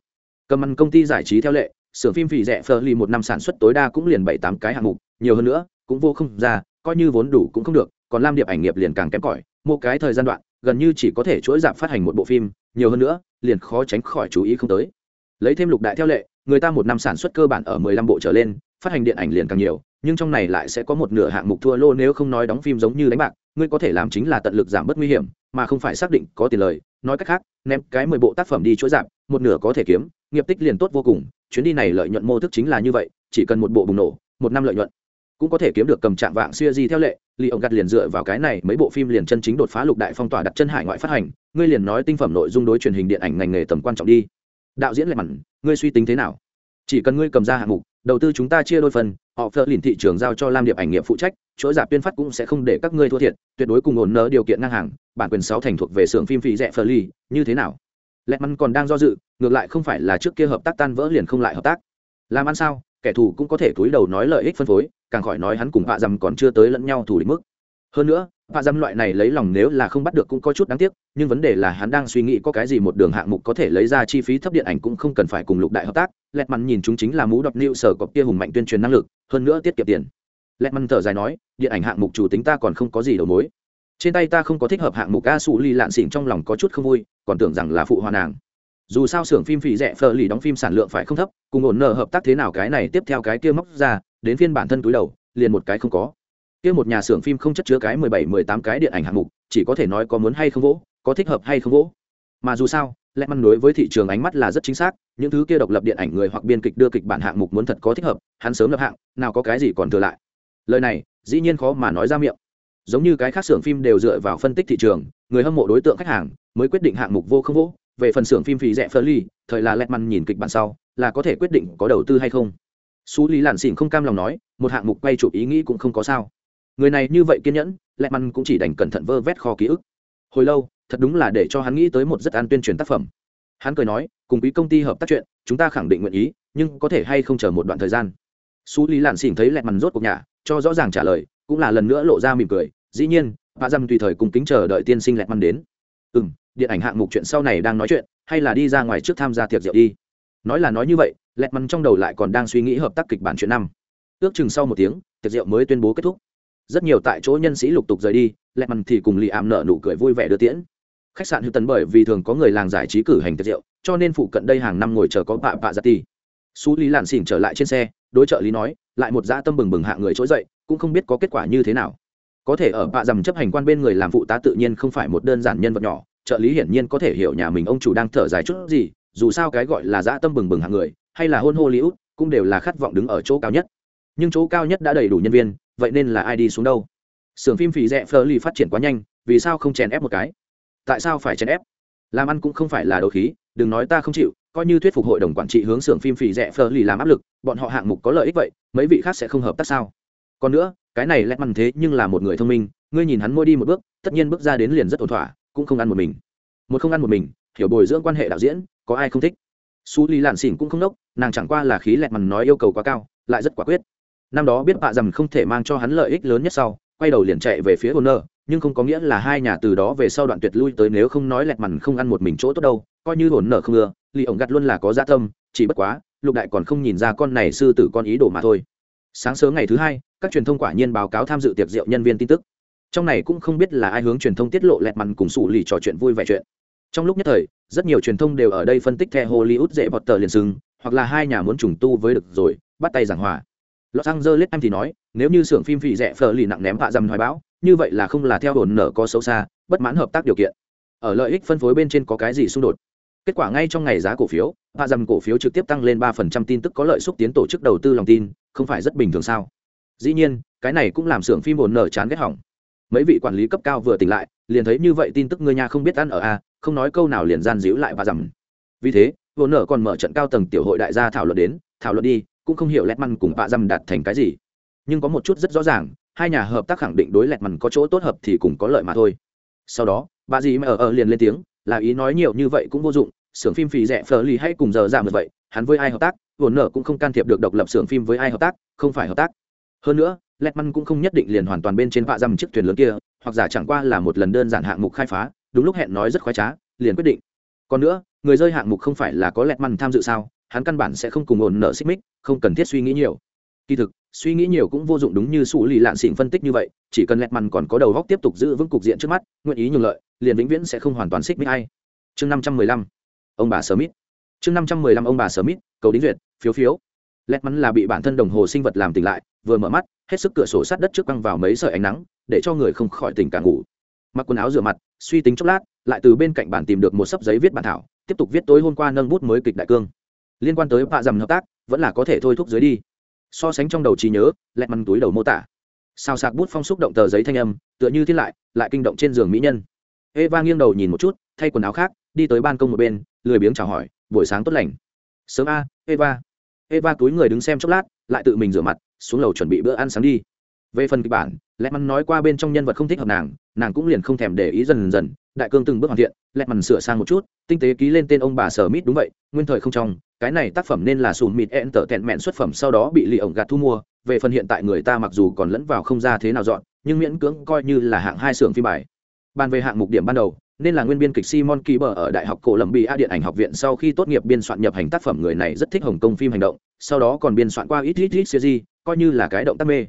Cầm ăn công ty giải trí theo lệ, xưởng phim phì rẻ phờ lì một năm sản xuất tối đa cũng liền bảy, tám cái hạng mục, nhiều hơn nữa, cũng vô không ra, coi như vốn đủ cũng không được, còn lam điệp ảnh nghiệp liền càng kém cỏi, một cái thời gian đoạn, gần như chỉ có thể chuỗi giảm phát hành một bộ phim, nhiều hơn nữa, liền khó tránh khỏi chú ý không tới. Lấy thêm lục đại theo lệ, người ta một năm sản xuất cơ bản ở mười lăm bộ trở lên, phát hành điện ảnh liền càng nhiều nhưng trong này lại sẽ có một nửa hạng mục thua lô nếu không nói đóng phim giống như đánh bạc, ngươi có thể làm chính là tận lực giảm bớt nguy hiểm, mà không phải xác định có tiền lời. Nói cách khác, ném cái mười bộ tác phẩm đi chuỗi giảm, một nửa có thể kiếm, nghiệp tích liền tốt vô cùng, chuyến đi này lợi nhuận mô thức chính là như vậy, chỉ cần một bộ bùng nổ, một năm lợi nhuận, cũng có thể kiếm được cầm trạng vạng xuya di theo lệ li ông gặt liền dựa vào cái này mấy bộ phim liền chân chính đột phá lục đại phong tỏa đặt chân hải ngoại phát hành, ngươi liền nói tinh phẩm nội dung đối truyền hình điện ảnh ngành nghề tầm quan trọng đi. Đạo diễn lệ mặn, ngươi suy tính thế nào? Chỉ cần ngươi cầm ra hạng mục đầu tư chúng ta chia đôi phần, họ phơ lìn thị trường giao cho lam điệp ảnh nghiệp phụ trách, chỗ giả tuyên phát cũng sẽ không để các ngươi thua thiệt, tuyệt đối cùng ổn nợ điều kiện ngang hàng, bản quyền sáu thành thuộc về xưởng phim phí rẻ phơ ly như thế nào? Lẹt mắn còn đang do dự, ngược lại không phải là trước kia hợp tác tan vỡ liền không lại hợp tác. Làm ăn sao, kẻ thù cũng có thể túi đầu nói lợi ích phân phối, càng khỏi nói hắn cùng họa dầm còn chưa tới lẫn nhau thủ địch mức. Hơn nữa Vạ Dâm loại này lấy lòng nếu là không bắt được cũng có chút đáng tiếc, nhưng vấn đề là hắn đang suy nghĩ có cái gì một đường hạng mục có thể lấy ra chi phí thấp điện ảnh cũng không cần phải cùng lục đại hợp tác. Lẹt mắn nhìn chúng chính là mũ đọc nịu sở cọp kia hùng mạnh tuyên truyền năng lực, hơn nữa tiết kiệm tiền. Lẹt mắn thở dài nói, điện ảnh hạng mục chủ tính ta còn không có gì đầu mối. Trên tay ta không có thích hợp hạng mục a sụ ly lạn xỉn trong lòng có chút không vui, còn tưởng rằng là phụ hoa nàng. Dù sao xưởng phim phỉ rẻ phở lì đóng phim sản lượng phải không thấp, cùng ổn nợ hợp tác thế nào cái này tiếp theo cái kia móc ra, đến phiên bản thân túi đầu, liền một cái không có kia một nhà xưởng phim không chất chứa cái mười bảy, mười tám cái điện ảnh hạng mục, chỉ có thể nói có muốn hay không vỗ, có thích hợp hay không vỗ. Mà dù sao lẽ măn đối với thị trường ánh mắt là rất chính xác, những thứ kia độc lập điện ảnh người hoặc biên kịch đưa kịch bản hạng mục muốn thật có thích hợp, hắn sớm lập hạng, nào có cái gì còn thừa lại. Lời này, dĩ nhiên khó mà nói ra miệng. Giống như cái khác xưởng phim đều dựa vào phân tích thị trường, người hâm mộ đối tượng khách hàng mới quyết định hạng mục vô không vô về phần xưởng phim phí rẻ phơ ly thời là lẹt măn nhìn kịch bản sau, là có thể quyết định có đầu tư hay không. Xú lý lản xỉn không cam lòng nói, một hạng mục quay chụp ý nghĩ cũng không có sao người này như vậy kiên nhẫn, lẹ măn cũng chỉ đành cẩn thận vơ vét kho ký ức. Hồi lâu, thật đúng là để cho hắn nghĩ tới một rất an tuyên truyền tác phẩm. Hắn cười nói, cùng quý công ty hợp tác chuyện, chúng ta khẳng định nguyện ý, nhưng có thể hay không chờ một đoạn thời gian. Su lý lản xỉn thấy lẹ măn rốt cuộc nhà, cho rõ ràng trả lời, cũng là lần nữa lộ ra mỉm cười. Dĩ nhiên, bà dăm tùy thời cùng kính chờ đợi tiên sinh lẹ măn đến. Ừ m điện ảnh hạng mục chuyện sau này đang nói chuyện, hay là đi ra ngoài trước tham gia tiệc rượu đi. Nói là nói như vậy, lẹ mằn trong đầu lại còn đang suy nghĩ hợp tác kịch bản chuyện năm. Ước chừng sau một tiếng, tiệc rượu mới tuyên bố kết thúc rất nhiều tại chỗ nhân sĩ lục tục rời đi, lẹ mằn thì cùng lì ảm nợ nụ cười vui vẻ đưa tiễn. Khách sạn hữu tần bởi vì thường có người làng giải trí cử hành tiệc rượu, cho nên phụ cận đây hàng năm ngồi chờ có bạ bạ giặt ti xú lý làn xỉn trở lại trên xe, đối trợ lý nói, lại một dã tâm bừng bừng hạ người trỗi dậy, cũng không biết có kết quả như thế nào. Có thể ở bạ dầm chấp hành quan bên người làm phụ tá tự nhiên không phải một đơn giản nhân vật nhỏ, trợ lý hiển nhiên có thể hiểu nhà mình ông chủ đang thở dài chút gì, dù sao cái gọi là dã tâm bừng bừng hạng người, hay là hôn hô liễu cũng đều là khát vọng đứng ở chỗ cao nhất. Nhưng chỗ cao nhất đã đầy đủ nhân viên vậy nên là ai đi xuống đâu? Xưởng phim phì rẽ phờ ly phát triển quá nhanh vì sao không chèn ép một cái? Tại sao phải chèn ép? Làm ăn cũng không phải là đồ khí đừng nói ta không chịu coi như thuyết phục hội đồng quản trị hướng xưởng phim phì rẽ phờ ly làm áp lực bọn họ hạng mục có lợi ích vậy mấy vị khác sẽ không hợp tác sao? Còn nữa cái này lẽ mằn thế nhưng là một người thông minh ngươi nhìn hắn môi đi một bước tất nhiên bước ra đến liền rất ổn thỏa cũng không ăn một mình. Một không ăn một mình hiểu bồi dưỡng quan hệ đạo diễn có ai không thích? Su ly lạn xỉn cũng không nốc, nàng chẳng qua là khí lẹt mằn nói yêu cầu quá cao lại rất quả quyết năm đó biết bạ rằng không thể mang cho hắn lợi ích lớn nhất sau, quay đầu liền chạy về phía honor, nhưng không có nghĩa là hai nhà từ đó về sau đoạn tuyệt lui tới nếu không nói lẹt mằn không ăn một mình chỗ tốt đâu, coi như hồn nở không ưa lì ổng gặt luôn là có gia tâm, chỉ bất quá, lục đại còn không nhìn ra con này sư tử con ý đồ mà thôi. Sáng sớm ngày thứ hai, các truyền thông quả nhiên báo cáo tham dự tiệc rượu nhân viên tin tức. Trong này cũng không biết là ai hướng truyền thông tiết lộ lẹt mằn cùng sụ lì trò chuyện vui vẻ chuyện. Trong lúc nhất thời, rất nhiều truyền thông đều ở đây phân tích theo hollywood dễ bọt tờ liền sưng hoặc là hai nhà muốn trùng tu với được rồi, bắt tay giảng hòa los angeles em thì nói, nếu như xưởng phim vị rẻ phở lì nặng ném hạ dầm hoài bão, như vậy là không là theo hồn nở có xấu xa, bất mãn hợp tác điều kiện. Ở lợi ích phân phối bên trên có cái gì xung đột? Kết quả ngay trong ngày giá cổ phiếu hạ dầm cổ phiếu trực tiếp tăng lên ba phần trăm tin tức có lợi xúc tiến tổ chức đầu tư lòng tin, không phải rất bình thường sao? Dĩ nhiên, cái này cũng làm xưởng phim hồn nở chán ghét hỏng. Mấy vị quản lý cấp cao vừa tỉnh lại, liền thấy như vậy tin tức người nhà không biết ăn ở a, không nói câu nào liền gian díu lại và rằng vì thế hồn nở còn mở trận cao tầng tiểu hội đại gia thảo luận đến, thảo luận đi cũng không hiểu lẹt măn cùng bạ dăm đạt thành cái gì. Nhưng có một chút rất rõ ràng, hai nhà hợp tác khẳng định đối lẹt măn có chỗ tốt hợp thì cùng có lợi mà thôi. Sau đó, bà dì mà ở ở liền lên tiếng, là ý nói nhiều như vậy cũng vô dụng, xưởng phim phì rẻ phờ lì hay cùng giờ giảm được vậy, hắn với ai hợp tác vồn nở cũng không can thiệp được độc lập xưởng phim với ai hợp tác, không phải hợp tác. Hơn nữa lẹt măn cũng không nhất định liền hoàn toàn bên trên vạ dăm chiếc thuyền lớn kia, hoặc giả chẳng qua là một lần đơn giản hạng mục khai phá, đúng lúc hẹn nói rất khoái trá, liền quyết định. Còn nữa, người rơi hạng mục không phải là có lẹt măn tham dự sao hắn căn bản sẽ không cùng ổn nợ xích mích, không cần thiết suy nghĩ nhiều. Kỳ thực, suy nghĩ nhiều cũng vô dụng đúng như sủ lì lạn xỉn phân tích như vậy, chỉ cần lẹt mằn còn có đầu góc tiếp tục giữ vững cục diện trước mắt, nguyện ý nhường lợi, liền vĩnh viễn sẽ không hoàn toàn xích mích hay chương năm trăm mười lăm, ông bà smith. Chương năm trăm mười lăm, ông bà smith, cầu đính duyệt, phiếu phiếu. Lẹt mắn là bị bản thân đồng hồ sinh vật làm tỉnh lại, vừa mở mắt, hết sức cửa sổ sát đất trước băng vào mấy sợi ánh nắng, để cho người không khỏi tỉnh cả ngủ. Mặc quần áo rửa mặt, suy tính chốc lát, lại từ bên cạnh bản tìm được một sấp giấy viết bản thảo, tiếp tục viết tối hôm qua nâng bút mới kịch đại cương liên quan tới bạ dầm hợp tác, vẫn là có thể thôi thúc dưới đi. So sánh trong đầu trí nhớ, lẹt măng túi đầu mô tả. Xào sạc bút phong xúc động tờ giấy thanh âm, tựa như thiết lại lại kinh động trên giường mỹ nhân. Eva nghiêng đầu nhìn một chút, thay quần áo khác, đi tới ban công một bên, lười biếng chào hỏi, buổi sáng tốt lành. Sớm a, eva. Eva túi người đứng xem chốc lát, lại tự mình rửa mặt, xuống lầu chuẩn bị bữa ăn sáng đi. Về phần kịch bản, lẹt măng nói qua bên trong nhân vật không thích hợp nàng nàng cũng liền không thèm để ý dần dần, đại cương từng bước hoàn thiện, lẹt mằn sửa sang một chút, tinh tế ký lên tên ông bà sở mít đúng vậy, nguyên thời không trong cái này tác phẩm nên là sùn mịt ẹn tở tẹn mẹn xuất phẩm sau đó bị lì ổng gạt thu mua về phần hiện tại người ta mặc dù còn lẫn vào không ra thế nào dọn nhưng miễn cưỡng coi như là hạng hai xưởng phim bài bàn về hạng mục điểm ban đầu nên là nguyên biên kịch Simon Kiber ở Đại học Cổ Lẩm Bị A Điện ảnh học viện sau khi tốt nghiệp biên soạn nhập hành tác phẩm người này rất thích Hồng Kông phim hành động, sau đó còn biên soạn qua ít ít ít series, coi như là cái động tác mê.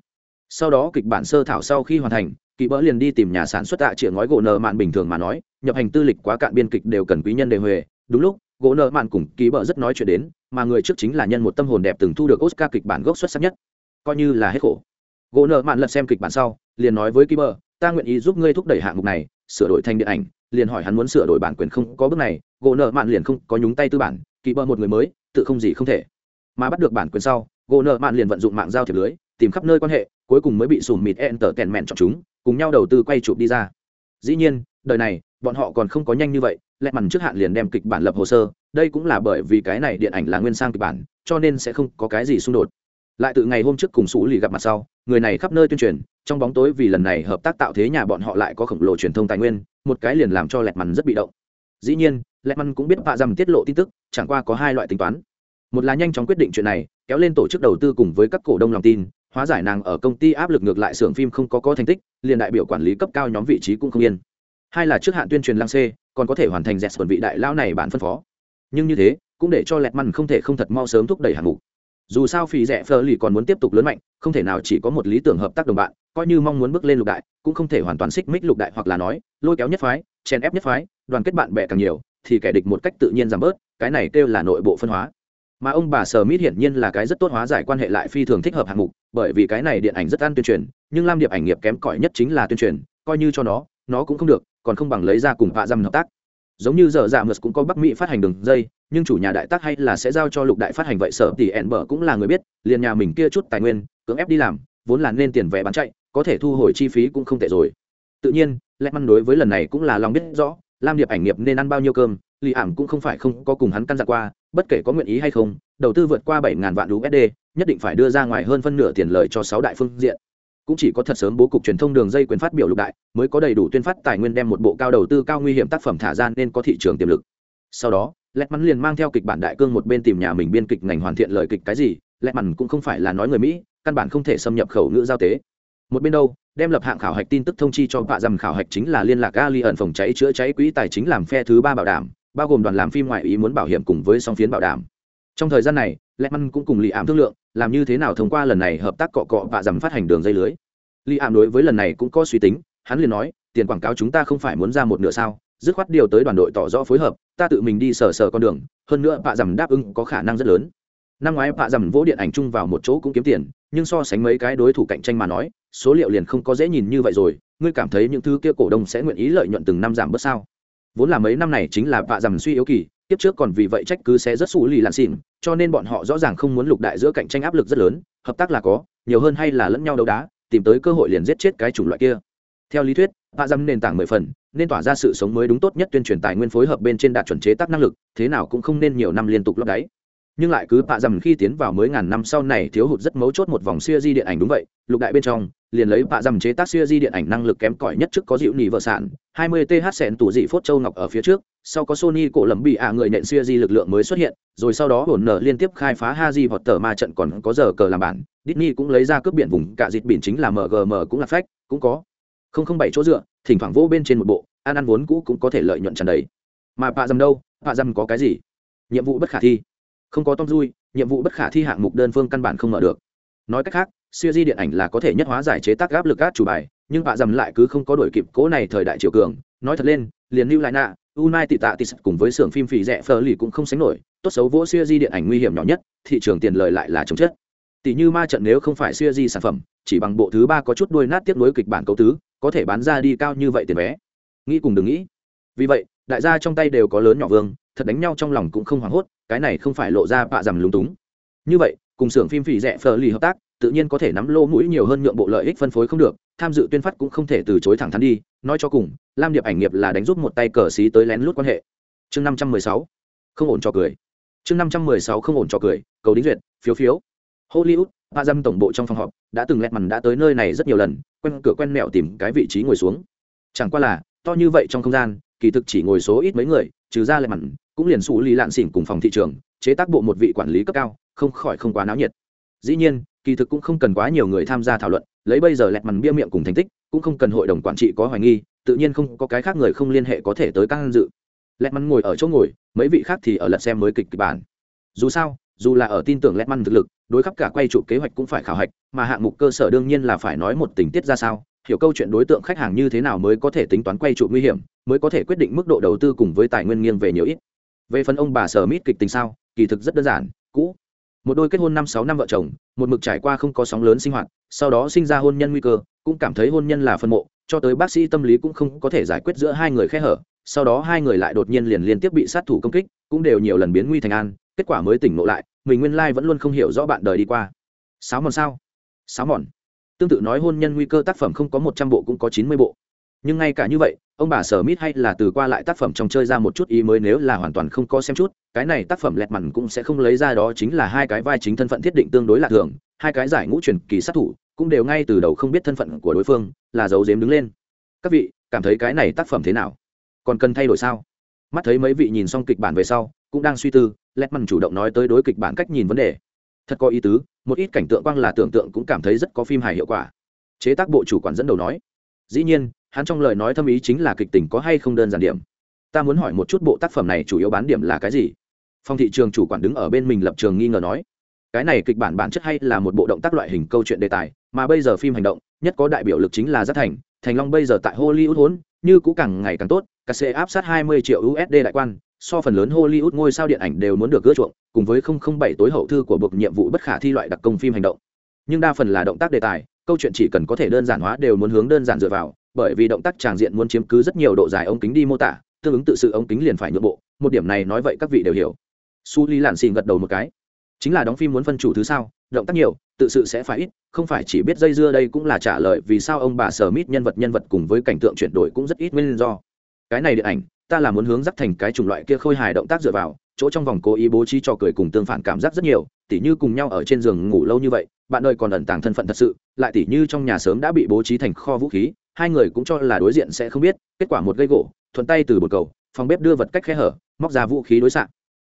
Sau đó kịch bản sơ thảo sau khi hoàn thành, Kỳ Bỡ liền đi tìm nhà sản xuất tạ triệu ngói gỗ nợ mạn bình thường mà nói, nhập hành tư lịch quá cạn biên kịch đều cần quý nhân đề huề. Đúng lúc, gỗ nợ mạn cùng ký bợ rất nói chuyện đến, mà người trước chính là nhân một tâm hồn đẹp từng thu được Oscar kịch bản gốc xuất sắc nhất, coi như là hết khổ. Gỗ nợ mạn lật xem kịch bản sau, liền nói với ký bợ ta nguyện ý giúp ngươi thúc đẩy hạng mục này, sửa đổi thành điện ảnh, liền hỏi hắn muốn sửa đổi bản quyền không có bước này gỗ nợ mạn liền không có nhúng tay tư bản ký bợ một người mới tự không gì không thể. Mà bắt được bản quyền sau gỗ nợ mạn liền vận dụng mạng giao thiệp lưới tìm khắp nơi quan hệ cuối cùng mới bị sùm mịt ẹn tở tèn mẹn chọn chúng cùng nhau đầu tư quay chụp đi ra. Dĩ nhiên đời này bọn họ còn không có nhanh như vậy lẹt mằn trước hạn liền đem kịch bản lập hồ sơ, đây cũng là bởi vì cái này điện ảnh là nguyên sang kịch bản, cho nên sẽ không có cái gì xung đột. Lại từ ngày hôm trước cùng sủ lì gặp mặt sau, người này khắp nơi tuyên truyền, trong bóng tối vì lần này hợp tác tạo thế nhà bọn họ lại có khổng lồ truyền thông tài nguyên, một cái liền làm cho lẹt mằn rất bị động. Dĩ nhiên, lẹt mằn cũng biết vạ dầm tiết lộ tin tức, chẳng qua có hai loại tính toán. Một là nhanh chóng quyết định chuyện này, kéo lên tổ chức đầu tư cùng với các cổ đông lòng tin, hóa giải nàng ở công ty áp lực ngược lại xưởng phim không có có thành tích, liền đại biểu quản lý cấp cao nhóm vị trí cũng không yên hai là trước hạn tuyên truyền lang xê, còn có thể hoàn thành dẹt quần vị đại lao này bản phân phó. Nhưng như thế, cũng để cho lẹt măn không thể không thật mau sớm thúc đẩy hạng mục. Dù sao phì rẻ phờ lì còn muốn tiếp tục lớn mạnh, không thể nào chỉ có một lý tưởng hợp tác đồng bạn, coi như mong muốn bước lên lục đại, cũng không thể hoàn toàn xích mích lục đại hoặc là nói, lôi kéo nhất phái, chèn ép nhất phái, đoàn kết bạn bè càng nhiều, thì kẻ địch một cách tự nhiên giảm bớt, cái này kêu là nội bộ phân hóa. Mà ông bà sở mít hiển nhiên là cái rất tốt hóa giải quan hệ lại phi thường thích hợp hạng mục, bởi vì cái này điện ảnh rất ăn tuyên truyền, nhưng lam điệp ảnh nghiệp kém cỏi nhất chính là tuyên truyền, coi như cho nó nó cũng không được còn không bằng lấy ra cùng vạ dăm hợp tác. Giống như giờ dạ mượt cũng có bắc mỹ phát hành đường dây, nhưng chủ nhà đại tác hay là sẽ giao cho lục đại phát hành vậy, sở tỷ ẹn bở cũng là người biết, liền nhà mình kia chút tài nguyên, cưỡng ép đi làm, vốn là nên tiền vé bán chạy, có thể thu hồi chi phí cũng không tệ rồi. Tự nhiên lẽ măn đối với lần này cũng là lòng biết rõ, lam điệp ảnh nghiệp nên ăn bao nhiêu cơm, lì ảm cũng không phải không có cùng hắn căn dặn qua, bất kể có nguyện ý hay không, đầu tư vượt qua bảy ngàn vạn usd nhất định phải đưa ra ngoài hơn phân nửa tiền lời cho sáu đại phương diện cũng chỉ có thật sớm bố cục truyền thông đường dây quyền phát biểu lục đại, mới có đầy đủ tuyên phát tài nguyên đem một bộ cao đầu tư cao nguy hiểm tác phẩm thả ra nên có thị trường tiềm lực. Sau đó lẹt mắn liền mang theo kịch bản đại cương một bên tìm nhà mình biên kịch ngành hoàn thiện lời kịch cái gì lẹt mắn cũng không phải là nói người mỹ, căn bản không thể xâm nhập khẩu ngữ giao tế. Một bên đâu, đem lập hạng khảo hạch tin tức thông chi cho vạ dầm khảo hạch chính là liên lạc ali ẩn phòng cháy chữa cháy quỹ tài chính làm phe thứ ba bảo đảm, bao gồm đoàn làm phim ngoại ý muốn bảo hiểm cùng với song phiến bảo đảm. Trong thời gian này lẹt mắn cũng cùng lì ảm thương lượng làm như thế nào thông qua lần này hợp tác cọ cọ và giảm phát hành đường dây lưới? Li ảm đối với lần này cũng có suy tính, hắn liền nói, tiền quảng cáo chúng ta không phải muốn ra một nửa sao, dứt khoát điều tới đoàn đội tỏ rõ phối hợp, ta tự mình đi sờ sờ con đường, hơn nữa bạ dầm đáp ứng có khả năng rất lớn. Năm ngoái bạ dầm vỗ điện ảnh chung vào một chỗ cũng kiếm tiền, nhưng so sánh mấy cái đối thủ cạnh tranh mà nói, số liệu liền không có dễ nhìn như vậy rồi, ngươi cảm thấy những thứ kia cổ đông sẽ nguyện ý lợi nhuận từng năm giảm bớt sao? Vốn là mấy năm này chính là bạ dầm suy yếu kỳ tiếp trước còn vì vậy trách cứ sẽ rất xù lì lạn xỉn, cho nên bọn họ rõ ràng không muốn lục đại giữa cạnh tranh áp lực rất lớn, hợp tác là có, nhiều hơn hay là lẫn nhau đấu đá, tìm tới cơ hội liền giết chết cái chủng loại kia. Theo lý thuyết, hạ dâm nền tảng mười phần, nên tỏa ra sự sống mới đúng tốt nhất tuyên truyền tài nguyên phối hợp bên trên đạt chuẩn chế tác năng lực, thế nào cũng không nên nhiều năm liên tục lấp đáy nhưng lại cứ bạ dầm khi tiến vào mới ngàn năm sau này thiếu hụt rất mấu chốt một vòng siêu di điện ảnh đúng vậy, lục đại bên trong, liền lấy bạ dầm chế tác siêu di điện ảnh năng lực kém cỏi nhất trước có dịu nỉ vợ sản 20 th sẹn tủ dị phốt châu ngọc ở phía trước, sau có sony cổ lầm bị ạ người nện siêu di lực lượng mới xuất hiện, rồi sau đó hồn nở liên tiếp khai phá ha di hoặc tờ ma trận còn có giờ cờ làm bản, Disney cũng lấy ra cướp biển vùng cả dịt biển chính là mgm cũng là phách, cũng có. Không không bảy chỗ dựa, thỉnh thoảng vô bên trên một bộ, ăn ăn vốn cũ cũng có thể lợi nhuận tràn đầy. Mà bạ dầm đâu? Bạ dầm có cái gì? Nhiệm vụ bất khả thi không có tom dui, nhiệm vụ bất khả thi hạng mục đơn phương căn bản không mở được. Nói cách khác, siêu di điện ảnh là có thể nhất hóa giải chế tác áp lực át chủ bài, nhưng bạ dầm lại cứ không có đổi kịp cố này thời đại triều cường. Nói thật lên, liền lưu lại nạ unai tị tạ tị cùng với xưởng phim phì rẻ phờ lì cũng không sánh nổi, tốt xấu vỗ siêu di điện ảnh nguy hiểm nhỏ nhất, thị trường tiền lời lại là chống chết tỷ như ma trận nếu không phải siêu di sản phẩm, chỉ bằng bộ thứ ba có chút đuôi nát tiếp nối kịch bản cấu tứ, có thể bán ra đi cao như vậy tiền vé. Nghĩ cùng đừng nghĩ. Vì vậy, đại gia trong tay đều có lớn nhỏ vương, thật đánh nhau trong lòng cũng không hoảng hốt cái này không phải lộ ra bạ rằm lúng túng. Như vậy, cùng xưởng phim phì rẻ phờ lì hợp tác, tự nhiên có thể nắm lô mũi nhiều hơn nhượng bộ lợi ích phân phối không được, tham dự tuyên phát cũng không thể từ chối thẳng thắn đi. Nói cho cùng, lam điệp ảnh nghiệp là đánh giúp một tay cờ xí tới lén lút quan hệ. Chương năm trăm mười sáu, không ổn cho cười. Chương năm trăm mười sáu, không ổn cho cười, cầu đính duyệt, phiếu phiếu. Hollywood ba dâm tổng bộ trong phòng họp, đã từng lẹt mằn đã tới nơi này rất nhiều lần, quen cửa quen mẹo tìm cái vị trí ngồi xuống. Chẳng qua là, to như vậy trong không gian kỳ thực chỉ ngồi số ít mấy người, trừ ra lại mằn cũng liền xù lý lạn xỉn cùng phòng thị trường, chế tác bộ một vị quản lý cấp cao, không khỏi không quá náo nhiệt. Dĩ nhiên, kỳ thực cũng không cần quá nhiều người tham gia thảo luận, lấy bây giờ lẹt mằn bia miệng cùng thành tích, cũng không cần hội đồng quản trị có hoài nghi, tự nhiên không có cái khác người không liên hệ có thể tới các dự. Lẹt mằn ngồi ở chỗ ngồi, mấy vị khác thì ở lật xem mới kịch kịch bản. Dù sao, dù là ở tin tưởng lẹt mằn thực lực, đối khắp cả quay trụ kế hoạch cũng phải khảo hạch, mà hạng mục cơ sở đương nhiên là phải nói một tình tiết ra sao, hiểu câu chuyện đối tượng khách hàng như thế nào mới có thể tính toán quay trụ nguy hiểm mới có thể quyết định mức độ đầu tư cùng với tài nguyên nghiêng về nhiều ít. Về phần ông bà sở mít kịch tình sao, kỳ thực rất đơn giản, cũ. Một đôi kết hôn năm sáu năm vợ chồng, một mực trải qua không có sóng lớn sinh hoạt, sau đó sinh ra hôn nhân nguy cơ, cũng cảm thấy hôn nhân là phân mộ, cho tới bác sĩ tâm lý cũng không có thể giải quyết giữa hai người khe hở, sau đó hai người lại đột nhiên liền liên tiếp bị sát thủ công kích, cũng đều nhiều lần biến nguy thành an, kết quả mới tỉnh ngộ lại, mình nguyên lai vẫn luôn không hiểu rõ bạn đời đi qua. Sáu mòn sao? Sáu mòn. Tương tự nói hôn nhân nguy cơ tác phẩm không có một trăm bộ cũng có chín mươi bộ nhưng ngay cả như vậy, ông bà sở mít hay là từ qua lại tác phẩm trong chơi ra một chút ý mới nếu là hoàn toàn không có xem chút, cái này tác phẩm lẹt mặn cũng sẽ không lấy ra đó chính là hai cái vai chính thân phận thiết định tương đối lạ thường, hai cái giải ngũ truyền kỳ sát thủ, cũng đều ngay từ đầu không biết thân phận của đối phương, là giấu dếm đứng lên. Các vị, cảm thấy cái này tác phẩm thế nào? Còn cần thay đổi sao? Mắt thấy mấy vị nhìn xong kịch bản về sau, cũng đang suy tư, lẹt mặn chủ động nói tới đối kịch bản cách nhìn vấn đề. Thật có ý tứ, một ít cảnh tượng quang là tưởng tượng cũng cảm thấy rất có phim hài hiệu quả. Chế tác bộ chủ quản dẫn đầu nói. Dĩ nhiên hắn trong lời nói thâm ý chính là kịch tình có hay không đơn giản điểm. Ta muốn hỏi một chút bộ tác phẩm này chủ yếu bán điểm là cái gì? Phong thị trường chủ quản đứng ở bên mình lập trường nghi ngờ nói. Cái này kịch bản bản chất hay là một bộ động tác loại hình câu chuyện đề tài, mà bây giờ phim hành động, nhất có đại biểu lực chính là giác thành thành long bây giờ tại hollywood hốn, như cũ càng ngày càng tốt cà xe áp sát 20 triệu usd đại quan, so phần lớn hollywood ngôi sao điện ảnh đều muốn được gỡ chuộng, cùng với 007 tối hậu thư của bậc nhiệm vụ bất khả thi loại đặc công phim hành động. Nhưng đa phần là động tác đề tài, câu chuyện chỉ cần có thể đơn giản hóa đều muốn hướng đơn giản dựa vào bởi vì động tác tràng diện muốn chiếm cứ rất nhiều độ dài ống kính đi mô tả, tương ứng tự sự ống kính liền phải nhượng bộ, một điểm này nói vậy các vị đều hiểu. Su ly lạn xìn gật đầu một cái. Chính là đóng phim muốn phân chủ thứ sao, động tác nhiều, tự sự sẽ phải ít, không phải chỉ biết dây dưa đây cũng là trả lời vì sao ông bà sở mít nhân vật nhân vật cùng với cảnh tượng chuyển đổi cũng rất ít nguyên do. Cái này điện ảnh, ta là muốn hướng dắt thành cái chủng loại kia khôi hài động tác dựa vào, chỗ trong vòng cố ý bố trí cho cười cùng tương phản cảm giác rất nhiều, tỉ như cùng nhau ở trên giường ngủ lâu như vậy, bạn đời còn ẩn tàng thân phận thật sự, lại tỉ như trong nhà sớm đã bị bố trí thành kho vũ khí hai người cũng cho là đối diện sẽ không biết, kết quả một gây gỗ, thuận tay từ một cầu, phòng bếp đưa vật cách khe hở, móc ra vũ khí đối xạ.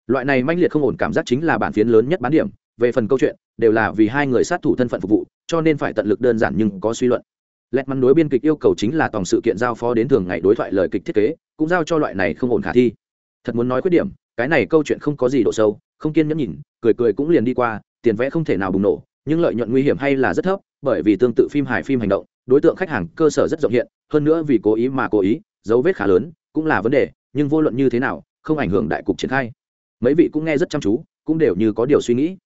Loại này manh liệt không ổn cảm giác chính là bản phiến lớn nhất bán điểm, về phần câu chuyện, đều là vì hai người sát thủ thân phận phục vụ, cho nên phải tận lực đơn giản nhưng có suy luận. Lẹt mắn đối biên kịch yêu cầu chính là tổng sự kiện giao phó đến thường ngày đối thoại lời kịch thiết kế, cũng giao cho loại này không ổn khả thi. Thật muốn nói khuyết điểm, cái này câu chuyện không có gì độ sâu, không kiên nhẫn nhìn, cười cười cũng liền đi qua, tiền vẽ không thể nào bùng nổ, nhưng lợi nhuận nguy hiểm hay là rất thấp, bởi vì tương tự phim hài phim hành động đối tượng khách hàng cơ sở rất rộng hiện, hơn nữa vì cố ý mà cố ý, dấu vết khá lớn, cũng là vấn đề, nhưng vô luận như thế nào, không ảnh hưởng đại cục triển khai. Mấy vị cũng nghe rất chăm chú, cũng đều như có điều suy nghĩ.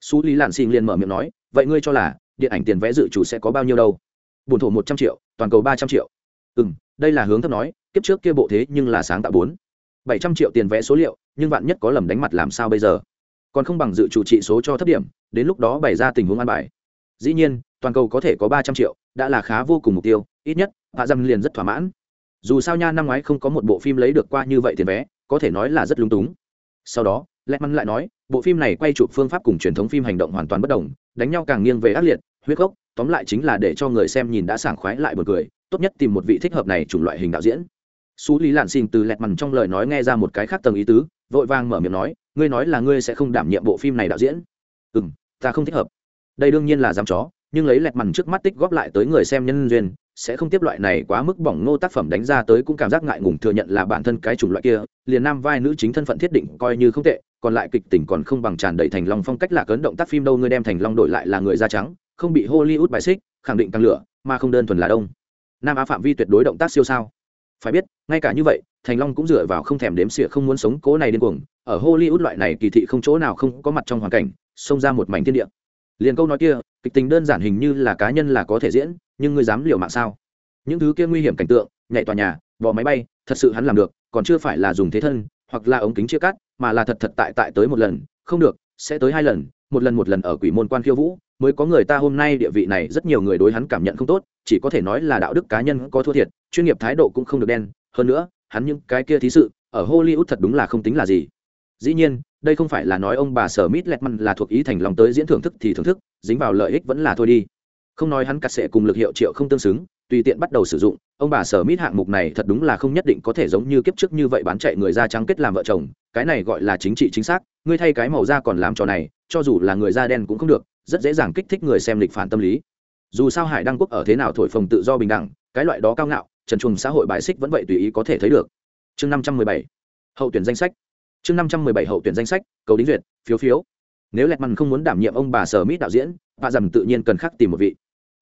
Su lý lạn xin liền mở miệng nói, vậy ngươi cho là, điện ảnh tiền vẽ dự chủ sẽ có bao nhiêu đâu? Bùn thổ một trăm triệu, toàn cầu ba trăm triệu. Ừ m đây là hướng thấp nói, kiếp trước kia bộ thế nhưng là sáng tạo bốn, bảy trăm triệu tiền vẽ số liệu, nhưng bạn nhất có lầm đánh mặt làm sao bây giờ? Còn không bằng dự chủ trị số cho thấp điểm, đến lúc đó bày ra tình huống an bài. Dĩ nhiên, toàn cầu có thể có ba trăm triệu đã là khá vô cùng mục tiêu ít nhất hạ dâm liền rất thỏa mãn dù sao nha năm ngoái không có một bộ phim lấy được qua như vậy tiền vé có thể nói là rất lung túng sau đó lẹt mắn lại nói bộ phim này quay chụp phương pháp cùng truyền thống phim hành động hoàn toàn bất đồng đánh nhau càng nghiêng về ác liệt huyết gốc tóm lại chính là để cho người xem nhìn đã sảng khoái lại một cười tốt nhất tìm một vị thích hợp này chủng loại hình đạo diễn xú Lý Lạn Xin từ lẹt mằn trong lời nói nghe ra một cái khác tầng ý tứ, vội vàng mở miệng nói, ngươi nói là ngươi sẽ không đảm nhiệm bộ phim này đạo diễn? Ừm, ta không thích hợp. Đây đương nhiên là dám chó, nhưng lấy lẹt mằn trước mắt tích góp lại tới người xem nhân duyên, sẽ không tiếp loại này quá mức bỏng ngô tác phẩm đánh ra tới cũng cảm giác ngại ngùng thừa nhận là bản thân cái chủng loại kia, liền nam vai nữ chính thân phận thiết định coi như không tệ, còn lại kịch tình còn không bằng tràn đầy thành long phong cách là cấn động tác phim đâu ngươi đem thành long đổi lại là người da trắng, không bị Hollywood bài xích, khẳng định tăng lửa, mà không đơn thuần là đông. Nam Á phạm vi tuyệt đối động tác siêu sao phải biết ngay cả như vậy thành long cũng dựa vào không thèm đếm xỉa không muốn sống cố này điên cuồng ở hollywood loại này kỳ thị không chỗ nào không có mặt trong hoàn cảnh xông ra một mảnh thiên địa liền câu nói kia, kịch tính đơn giản hình như là cá nhân là có thể diễn, nhưng ngươi dám liều mạng sao? Những thứ kia nguy hiểm cảnh tượng, nhảy tòa nhà vỏ máy bay, thật sự hắn làm được, còn chưa phải là dùng thế thân, hoặc là ống kính chia cắt, mà là thật thật tại tại tới một lần, không được, sẽ tới hai lần, một lần một lần ở quỷ môn quan khiêu vũ, mới có người ta hôm nay địa vị này, rất nhiều người đối hắn cảm nhận không tốt, chỉ có thể nói là đạo đức cá nhân có thua thiệt, chuyên nghiệp thái độ cũng không được đen, hơn nữa, hắn những cái kia thí sự, ở hollywood thật đúng là không tính là gì. Dĩ nhiên đây không phải là nói ông bà sở mít lẹt măn là thuộc ý thành lòng tới diễn thưởng thức thì thưởng thức, dính vào lợi ích vẫn là thôi đi. Không nói hắn cắt sệ cùng lực hiệu triệu không tương xứng, tùy tiện bắt đầu sử dụng, ông bà sở mít hạng mục này thật đúng là không nhất định có thể giống như kiếp trước như vậy bán chạy người da trắng kết làm vợ chồng, cái này gọi là chính trị chính xác, ngươi thay cái màu da còn làm trò này, cho dù là người da đen cũng không được, rất dễ dàng kích thích người xem lịch phản tâm lý. Dù sao hải đăng quốc ở thế nào thổi phồng tự do bình đẳng, cái loại đó cao ngạo, trần trùng xã hội bài xích vẫn vậy tùy ý có thể thấy được. Chương năm trăm mười bảy, hậu tuyển danh sách chương năm trăm mười bảy hậu tuyển danh sách, cầu đính duyệt, phiếu phiếu. Nếu lẹt mằn không muốn đảm nhiệm ông bà sở mít đạo diễn bà dầm tự nhiên cần khắc tìm một vị.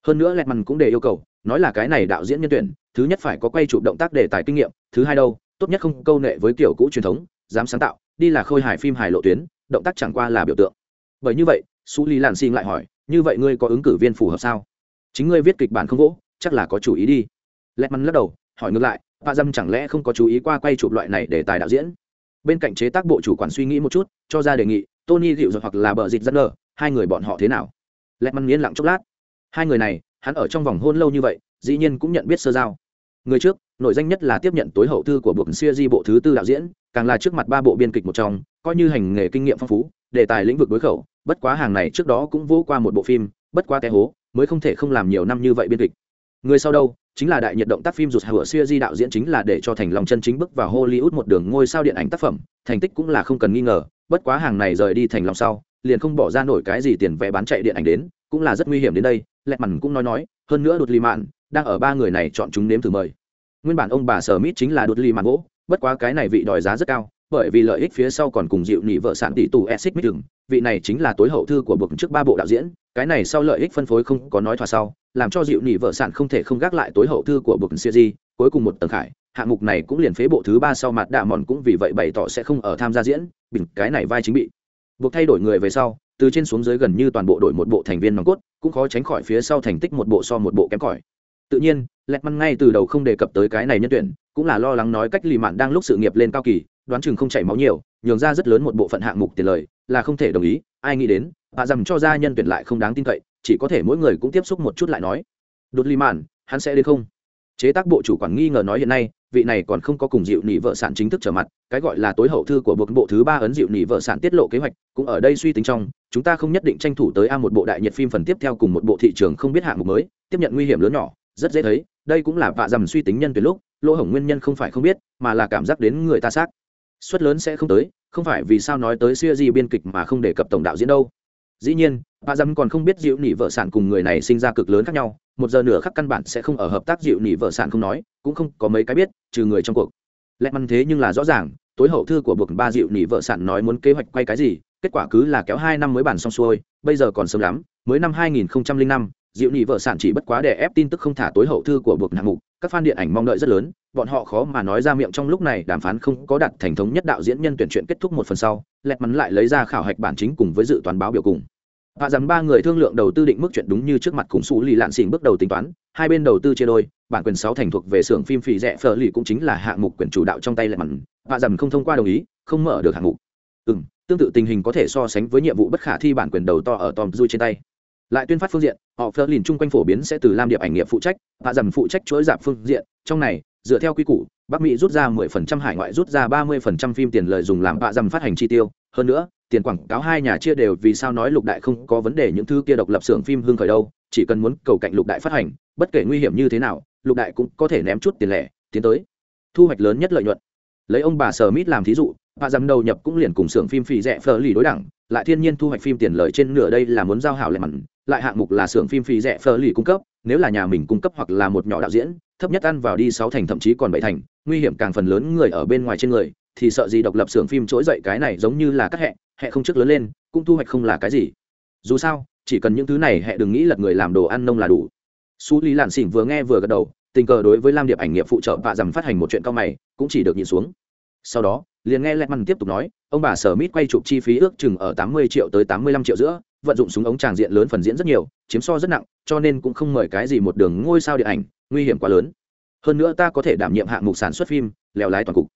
Hơn nữa lẹt mằn cũng để yêu cầu, nói là cái này đạo diễn nhân tuyển, thứ nhất phải có quay chụp động tác đề tài kinh nghiệm, thứ hai đâu, tốt nhất không câu nệ với kiểu cũ truyền thống, dám sáng tạo, đi là khôi hài phim hài lộ tuyến, động tác chẳng qua là biểu tượng. Bởi như vậy, su lý làn xin lại hỏi, như vậy ngươi có ứng cử viên phù hợp sao? Chính ngươi viết kịch bản không vỗ chắc là có chủ ý đi. Lẹt mắn lắc đầu, hỏi ngược lại bà dâm chẳng lẽ không có chú ý qua quay chụp loại này để tài đạo diễn? Bên cạnh chế tác bộ chủ quản suy nghĩ một chút, cho ra đề nghị, tony dịu hoặc là bờ dịt dân nơ hai người bọn họ thế nào? Lẹt măn yên lặng chốc lát. Hai người này, hắn ở trong vòng hôn lâu như vậy, dĩ nhiên cũng nhận biết sơ giao. Người trước nội danh nhất là tiếp nhận tối hậu thư của buộc siêu di bộ thứ tư đạo diễn, càng là trước mặt ba bộ biên kịch một trong, coi như hành nghề kinh nghiệm phong phú, đề tài lĩnh vực đối khẩu, bất quá hàng này trước đó cũng vô qua một bộ phim, bất quá té hố, mới không thể không làm nhiều năm như vậy biên kịch người sau đâu? Chính là đại nhiệt động tác phim rụt hở xuya di đạo diễn chính là để cho thành lòng chân chính bước vào hollywood một đường ngôi sao điện ảnh tác phẩm. Thành tích cũng là không cần nghi ngờ, bất quá hàng này rời đi thành lòng sau, liền không bỏ ra nổi cái gì tiền vé bán chạy điện ảnh đến, cũng là rất nguy hiểm đến đây, lẹt mằn cũng nói nói, hơn nữa đột lì mạn đang ở ba người này chọn chúng nếm thử mời. Nguyên bản ông bà sở mít chính là đột ly mạn gỗ, bất quá cái này vị đòi giá rất cao, bởi vì lợi ích phía sau còn cùng dịu nhị vợ sản tỷ tù Essex mít vị này chính là tối hậu thư của bậc trước ba bộ đạo diễn, cái này sau lợi ích phân phối không có nói thỏa sau làm cho dịu nỉ vợ sản không thể không gác lại tối hậu thư của bực siêu di, cuối cùng một tầng khải, hạng mục này cũng liền phế bộ thứ ba sau mặt đạ mòn cũng vì vậy bày tỏ sẽ không ở tham gia diễn, bình cái này vai chính bị. Buộc thay đổi người về sau, từ trên xuống dưới gần như toàn bộ đổi một bộ thành viên nòng cốt, cũng khó tránh khỏi phía sau thành tích một bộ so một bộ kém cỏi. Tự nhiên lẹt măn ngay từ đầu không đề cập tới cái này nhân tuyển, cũng là lo lắng nói cách lì mạn đang lúc sự nghiệp lên cao kỳ, đoán chừng không chảy máu nhiều, nhường ra rất lớn một bộ phận hạng mục tiền lời, là không thể đồng ý, ai nghĩ đến, bà dầm cho ra nhân tuyển lại không đáng tin cậy chỉ có thể mỗi người cũng tiếp xúc một chút lại nói. Đột ly mạn hắn sẽ đến không? Chế tác bộ chủ quản nghi ngờ nói hiện nay, vị này còn không có cùng dịu nỉ vợ sản chính thức trở mặt, cái gọi là tối hậu thư của buộc bộ thứ ba ấn dịu nỉ vợ sản tiết lộ kế hoạch, cũng ở đây suy tính trong, chúng ta không nhất định tranh thủ tới a một bộ đại nhiệt phim phần tiếp theo cùng một bộ thị trường không biết hạng mục mới, tiếp nhận nguy hiểm lớn nhỏ, rất dễ thấy, đây cũng là vạ dầm suy tính nhân tuyệt lúc, lỗ hổng nguyên nhân không phải không biết, mà là cảm giác đến người ta xác. Suất lớn sẽ không tới, không phải vì sao nói tới siêu di biên kịch mà không đề cập tổng đạo diễn đâu. Dĩ nhiên bà dâm còn không biết dịu nỉ vợ sản cùng người này sinh ra cực lớn khác nhau một giờ nửa khắc căn bản sẽ không ở hợp tác dịu nỉ vợ sản không nói cũng không có mấy cái biết trừ người trong cuộc. Lẽ măn thế nhưng là rõ ràng tối hậu thư của buộc ba dịu nỉ vợ sản nói muốn kế hoạch quay cái gì kết quả cứ là kéo hai năm mới bàn xong xuôi bây giờ còn sớm lắm mới năm 2005, dịu nỉ vợ sản chỉ bất quá để ép tin tức không thả tối hậu thư của buộc hạng mục các fan điện ảnh mong đợi rất lớn bọn họ khó mà nói ra miệng trong lúc này đàm phán không có đặt thành thống nhất đạo diễn nhân tuyển chuyện kết thúc một phần sau lẹt mắn lại lấy ra khảo hạch bản chính cùng với dự toán báo biểu cùng và rằng ba người thương lượng đầu tư định mức chuyện đúng như trước mặt cùng xú lì lạn xỉn bước đầu tính toán, hai bên đầu tư chia đôi, bản quyền sáu thành thuộc về xưởng phim phì rẻ phở lì cũng chính là hạng mục quyền chủ đạo trong tay lại mặn. và rằng không thông qua đồng ý, không mở được hạng mục. Ừ tương tự tình hình có thể so sánh với nhiệm vụ bất khả thi bản quyền đầu to ở tom du trên tay. Lại tuyên phát phương diện, họ phơ lìn chung quanh phổ biến sẽ từ lam điệp ảnh nghiệp phụ trách hạ dầm phụ trách chuỗi giảm phương diện. Trong này, dựa theo quy củ, bắc mỹ rút ra 10% hải ngoại rút ra 30% phim tiền lợi dùng làm hạ dầm phát hành chi tiêu. Hơn nữa tiền quảng cáo hai nhà chia đều vì sao nói lục đại không có vấn đề những thứ kia độc lập xưởng phim hương khởi đâu, chỉ cần muốn cầu cạnh lục đại phát hành, bất kể nguy hiểm như thế nào, lục đại cũng có thể ném chút tiền lẻ, tiến tới. Thu hoạch lớn nhất lợi nhuận. Lấy ông bà sở mít làm thí dụ, bà dám đầu nhập cũng liền cùng xưởng phim phì rẻ phờ lì đối đẳng, lại thiên nhiên thu hoạch phim tiền lợi trên nửa đây là muốn giao hảo lệ mặn, lại hạng mục là xưởng phim phì rẻ phờ lì cung cấp, nếu là nhà mình cung cấp hoặc là một nhỏ đạo diễn, thấp nhất ăn vào đi sáu thành thậm chí còn bảy thành, nguy hiểm càng phần lớn người ở bên ngoài trên người thì sợ gì độc lập xưởng phim trỗi dậy cái này giống như là các hẹ hẹ không trước lớn lên, cũng thu hoạch không là cái gì. Dù sao, chỉ cần những thứ này hẹ đừng nghĩ lật người làm đồ ăn nông là đủ. Su lý lạn xỉn vừa nghe vừa gật đầu, tình cờ đối với lam điệp ảnh nghiệp phụ trợ vạ dằm phát hành một chuyện cao mày, cũng chỉ được nhìn xuống. Sau đó, liền nghe lẹt măn tiếp tục nói, ông bà sở mít quay chụp chi phí ước chừng ở tám mươi triệu tới tám mươi lăm triệu giữa, vận dụng súng ống tràng diện lớn phần diễn rất nhiều, chiếm so rất nặng, cho nên cũng không mời cái gì một đường ngôi sao điện ảnh, nguy hiểm quá lớn. Hơn nữa ta có thể đảm nhiệm hạng mục sản xuất phim, lèo lái toàn cục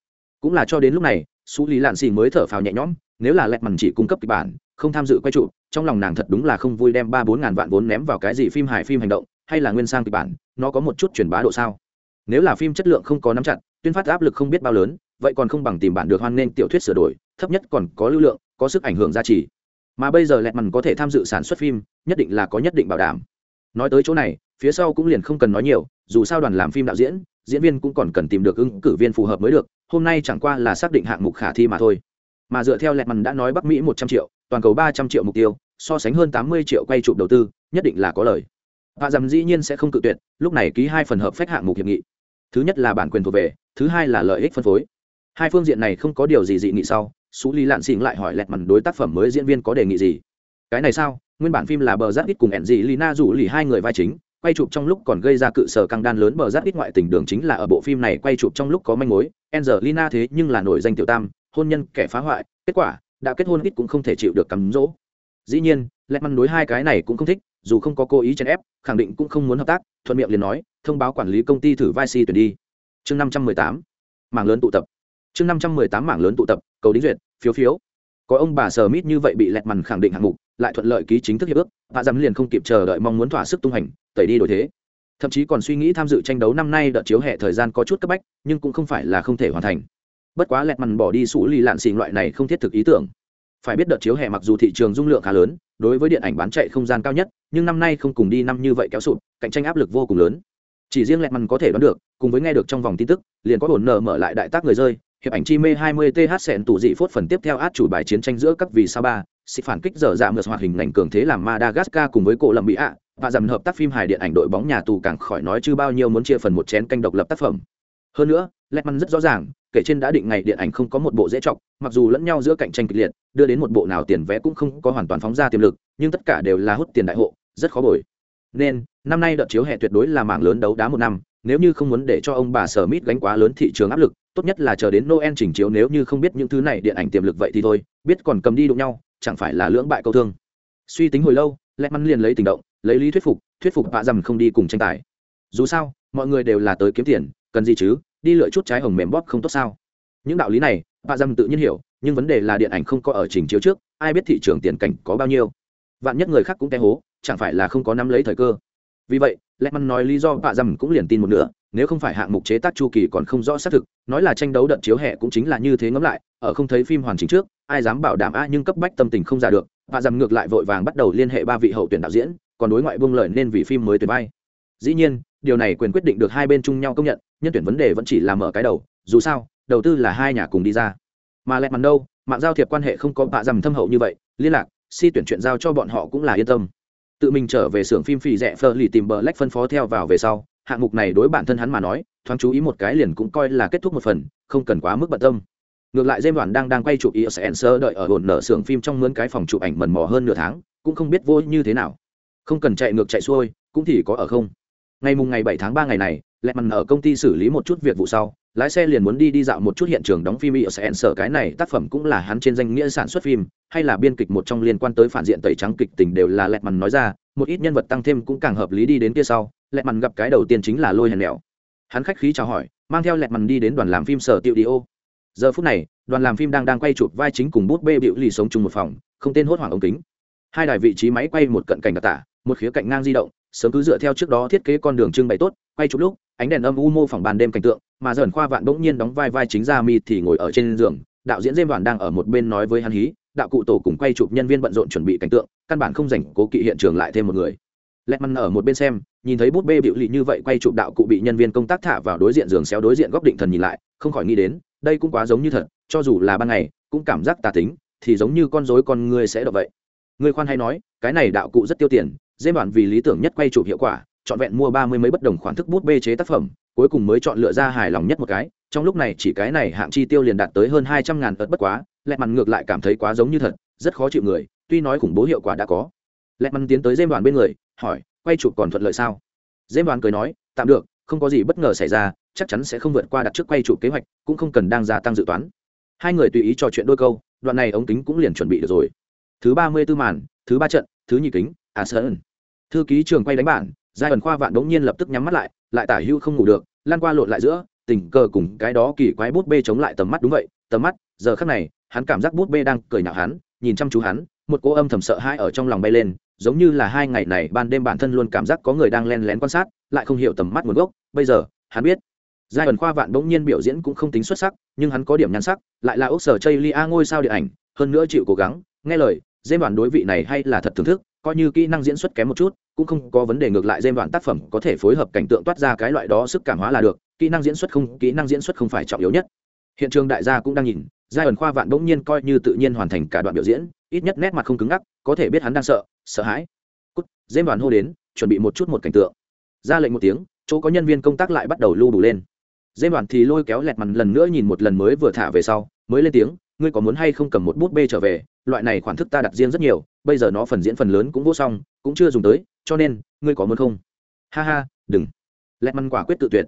cũng là cho đến lúc này xú lý lạn xì mới thở phào nhẹ nhõm, nếu là lẹt mằn chỉ cung cấp kịch bản, không tham dự quay trụ, trong lòng nàng thật đúng là không vui đem ba bốn ngàn vạn vốn ném vào cái gì phim hài phim hành động, hay là nguyên sang kịch bản, nó có một chút truyền bá độ sao? Nếu là phim chất lượng không có nắm chặt, tuyên phát áp lực không biết bao lớn, vậy còn không bằng tìm bản được hoan nghênh tiểu thuyết sửa đổi, thấp nhất còn có lưu lượng, có sức ảnh hưởng giá trị. Mà bây giờ lẹt mằn có thể tham dự sản xuất phim, nhất định là có nhất định bảo đảm. Nói tới chỗ này, phía sau cũng liền không cần nói nhiều, dù sao đoàn làm phim đạo diễn diễn viên cũng còn cần tìm được ứng cử viên phù hợp mới được, hôm nay chẳng qua là xác định hạng mục khả thi mà thôi. Mà dựa theo lẹt mằn đã nói bắc mỹ một trăm triệu, toàn cầu ba trăm triệu mục tiêu, so sánh hơn tám mươi triệu quay chụp đầu tư, nhất định là có lời. Hạ dầm dĩ nhiên sẽ không cự tuyệt, lúc này ký hai phần hợp phách hạng mục hiệp nghị. Thứ nhất là bản quyền thuộc về, thứ hai là lợi ích phân phối. Hai phương diện này không có điều gì dị nghị sau Xú lý lạn xỉn lại hỏi lẹt mằn đối tác phẩm mới diễn viên có đề nghị gì. Cái này sao? Nguyên bản phim là bờ giáp ít cùng ẻn dị lina rủ lì hai người vai chính quay chụp trong lúc còn gây ra cự sở căng đan lớn bờ rát ít ngoại tình đường chính là ở bộ phim này quay chụp trong lúc có manh mối. Angelina thế nhưng là nổi danh tiểu tam, hôn nhân, kẻ phá hoại, kết quả, đã kết hôn ít cũng không thể chịu được cắm dỗ. Dĩ nhiên lẹt măn đối hai cái này cũng không thích, dù không có cố ý chèn ép, khẳng định cũng không muốn hợp tác, thuận miệng liền nói, thông báo quản lý công ty thử vai si tuyển đi. Chương năm trăm mười tám, mảng lớn tụ tập. Chương năm trăm mười tám, mảng lớn tụ tập, cầu đính duyệt, phiếu phiếu. Có ông bà sờ mít như vậy bị lẹt mằn khẳng định hạng mục lại thuận lợi ký chính thức hiệp ước hạ dám liền không kịp chờ đợi mong muốn thỏa sức tung hành, tẩy đi đổi thế. Thậm chí còn suy nghĩ tham dự tranh đấu năm nay đợt chiếu hệ thời gian có chút cấp bách, nhưng cũng không phải là không thể hoàn thành. Bất quá lẹt mằn bỏ đi sủ lì lạn xì loại này không thiết thực ý tưởng. Phải biết đợt chiếu hè mặc dù thị trường dung lượng khá lớn, đối với điện ảnh bán chạy không gian cao nhất, nhưng năm nay không cùng đi năm như vậy kéo sụt, cạnh tranh áp lực vô cùng lớn. Chỉ riêng lẹt mằn có thể đoán được, cùng với nghe được trong vòng tin tức, liền có ổn nở mở lại đại tác người rơi hiệp ảnh chi mê 20 th sẹn tủ dị phốt phần tiếp theo át chủ bài chiến tranh giữa các vì sao ba, xịt phản kích dở dạ ngược hoạt hình ngành cường thế làm madagascar cùng với cổ lầm bị ạ, và dầm hợp tác phim hài điện ảnh đội bóng nhà tù càng khỏi nói chứ bao nhiêu muốn chia phần một chén canh độc lập tác phẩm. Hơn nữa lẹt măn rất rõ ràng, kể trên đã định ngày điện ảnh không có một bộ dễ chọc, mặc dù lẫn nhau giữa cạnh tranh kịch liệt, đưa đến một bộ nào tiền vé cũng không có hoàn toàn phóng ra tiềm lực, nhưng tất cả đều là hút tiền đại hộ, rất khó bồi. Nên, năm nay đợt chiếu hè tuyệt đối là mảng lớn đấu đá một năm nếu như không muốn để cho ông bà sở mít gánh quá lớn thị trường áp lực, tốt nhất là chờ đến noel chỉnh chiếu nếu như không biết những thứ này điện ảnh tiềm lực vậy thì thôi, biết còn cầm đi đụng nhau, chẳng phải là lưỡng bại câu thương. Suy tính hồi lâu lẹ mắn liền lấy tình động, lấy lý thuyết phục thuyết phục bạ dầm không đi cùng tranh tài. Dù sao, mọi người đều là tới kiếm tiền, cần gì chứ, đi lựa chút trái hồng mềm bóp không tốt sao? Những đạo lý này, bạ dầm tự nhiên hiểu, nhưng vấn đề là điện ảnh không có ở trình chiếu trước, ai biết thị trường tiền cảnh có bao nhiêu. Vạn nhất người khác cũng té hố, chẳng phải là không có nắm lấy thời cơ. Vì vậy lẽ măn nói lý do bạ dầm cũng liền tin một nửa, nếu không phải hạng mục chế tác chu kỳ còn không rõ xác thực, nói là tranh đấu đợt chiếu hè cũng chính là như thế ngẫm lại, ở không thấy phim hoàn chỉnh trước, ai dám bảo đảm a nhưng cấp bách tâm tình không ra được, bạ dầm ngược lại vội vàng bắt đầu liên hệ ba vị hậu tuyển đạo diễn, còn đối ngoại buông lời nên vì phim mới tuyển bay dĩ nhiên, điều này quyền quyết định được hai bên chung nhau công nhận, nhân tuyển vấn đề vẫn chỉ là mở cái đầu, dù sao, đầu tư là hai nhà cùng đi ra. Mà lẹt mắn đâu, mạng giao thiệp quan hệ không có bạ dầm thâm hậu như vậy, liên lạc, si tuyển chuyện giao cho bọn họ cũng là yên tâm tự mình trở về xưởng phim phì rẻ phơ lì tìm bờ lách phân phó theo vào về sau, hạng mục này đối bản thân hắn mà nói, thoáng chú ý một cái liền cũng coi là kết thúc một phần, không cần quá mức bận tâm. Ngược lại dêm đoàn đang đang quay chụp is sơ đợi ở hồn nở xưởng phim trong mướn cái phòng chụp ảnh mần mò hơn nửa tháng, cũng không biết vô như thế nào. Không cần chạy ngược chạy xuôi, cũng thì có ở không. Ngày mùng ngày bảy tháng ba ngày này lẹ mằn ở công ty xử lý một chút việc vụ sau lái xe liền muốn đi đi dạo một chút hiện trường đóng phim ở sẽ sở cái này tác phẩm cũng là hắn trên danh nghĩa sản xuất phim, hay là biên kịch một trong liên quan tới phản diện tẩy trắng kịch tình đều là lẹt mằn nói ra, một ít nhân vật tăng thêm cũng càng hợp lý đi đến kia sau lẹt mằn gặp cái đầu tiên chính là lôi hèn mèo. Hắn khách khí chào hỏi, mang theo lẹt mằn đi đến đoàn làm phim sở tiệu đi ô giờ phút này, đoàn làm phim đang đang quay chụp vai chính cùng bút bê bịu lì sống chung một phòng, không tên hốt hoảng ống kính. Hai đài vị trí máy quay một cận cảnh đặc tả, một khía cạnh ngang di động, sớm cứ dựa theo trước đó thiết kế con đường trưng bày tốt, quay chụp lúc, ánh đèn âm u mô phỏng bàn đêm cảnh tượng mà dần khoa vạn bỗng nhiên đóng vai vai chính ra mi thì ngồi ở trên giường, đạo diễn dêm đoàn đang ở một bên nói với hắn hí, đạo cụ tổ cùng quay chụp nhân viên bận rộn chuẩn bị cảnh tượng, căn bản không dành cố kỵ hiện trường lại thêm một người. Lẹt măn ở một bên xem, nhìn thấy bút bê bịu lì như vậy quay chụp đạo cụ bị nhân viên công tác thả vào đối diện giường xéo đối diện góc định thần nhìn lại, không khỏi nghĩ đến, đây cũng quá giống như thật, cho dù là ban ngày, cũng cảm giác tà tính, thì giống như con rối con người sẽ đọc vậy. Người khoan hay nói, cái này đạo cụ rất tiêu tiền dêm bản vì lý tưởng nhất quay chụp hiệu quả chọn vẹn mua ba mươi mấy bất đồng khoản thức bút bê chế tác phẩm cuối cùng mới chọn lựa ra hài lòng nhất một cái. Trong lúc này chỉ cái này hạng chi tiêu liền đạt tới hơn hai trăm ngàn ớt bất quá lẹ mằn ngược lại cảm thấy quá giống như thật, rất khó chịu người, tuy nói khủng bố hiệu quả đã có. Lẹ mằn tiến tới dêm đoàn bên người, hỏi, quay chụp còn thuận lợi sao? Dêm đoàn cười nói, tạm được, không có gì bất ngờ xảy ra, chắc chắn sẽ không vượt qua đặt trước quay chụp kế hoạch, cũng không cần đang gia tăng dự toán. Hai người tùy ý trò chuyện đôi câu, đoạn này ống kính cũng liền chuẩn bị được rồi. Thứ ba mươi tư màn, thứ ba trận, thứ nhị kính à sơn thư ký trường quay đánh bản, giai ẩn khoa vạn đống nhiên lập tức nhắm mắt lại lại tả hưu không ngủ được, lan qua lộn lại giữa, tình cờ cùng cái đó kỳ quái bút bê chống lại tầm mắt đúng vậy, tầm mắt, giờ khắc này, hắn cảm giác bút bê đang cười nhạo hắn, nhìn chăm chú hắn, một cô âm thầm sợ hãi ở trong lòng bay lên, giống như là hai ngày này ban đêm bản thân luôn cảm giác có người đang len lén quan sát, lại không hiểu tầm mắt nguồn gốc, bây giờ, hắn biết. Giai ẩn khoa vạn bỗng nhiên biểu diễn cũng không tính xuất sắc, nhưng hắn có điểm nhan sắc, lại là ốc sở chây lia ngôi sao điện ảnh, hơn nữa chịu cố gắng, nghe lời dê bản đối vị này hay là thật thưởng thức, coi như kỹ năng diễn xuất kém một chút cũng không có vấn đề ngược lại dêm đoạn tác phẩm có thể phối hợp cảnh tượng toát ra cái loại đó sức cảm hóa là được, kỹ năng diễn xuất không, kỹ năng diễn xuất không phải trọng yếu nhất. Hiện trường đại gia cũng đang nhìn, giai ẩn khoa vạn bỗng nhiên coi như tự nhiên hoàn thành cả đoạn biểu diễn, ít nhất nét mặt không cứng ngắc, có thể biết hắn đang sợ sợ hãi. Cút dêm bản hô đến, chuẩn bị một chút một cảnh tượng. Ra lệnh một tiếng, chỗ có nhân viên công tác lại bắt đầu lưu đủ lên. Dêm đoàn thì lôi kéo lẹt mặt lần nữa nhìn một lần mới vừa thả về sau, mới lên tiếng, ngươi có muốn hay không cầm một bút bê trở về? Loại này khoản thức ta đặt riêng rất nhiều, bây giờ nó phần diễn phần lớn cũng vô xong, cũng chưa dùng tới cho nên, ngươi có muốn không? Ha ha, đừng. Lẹt măn quả quyết tự tuyệt.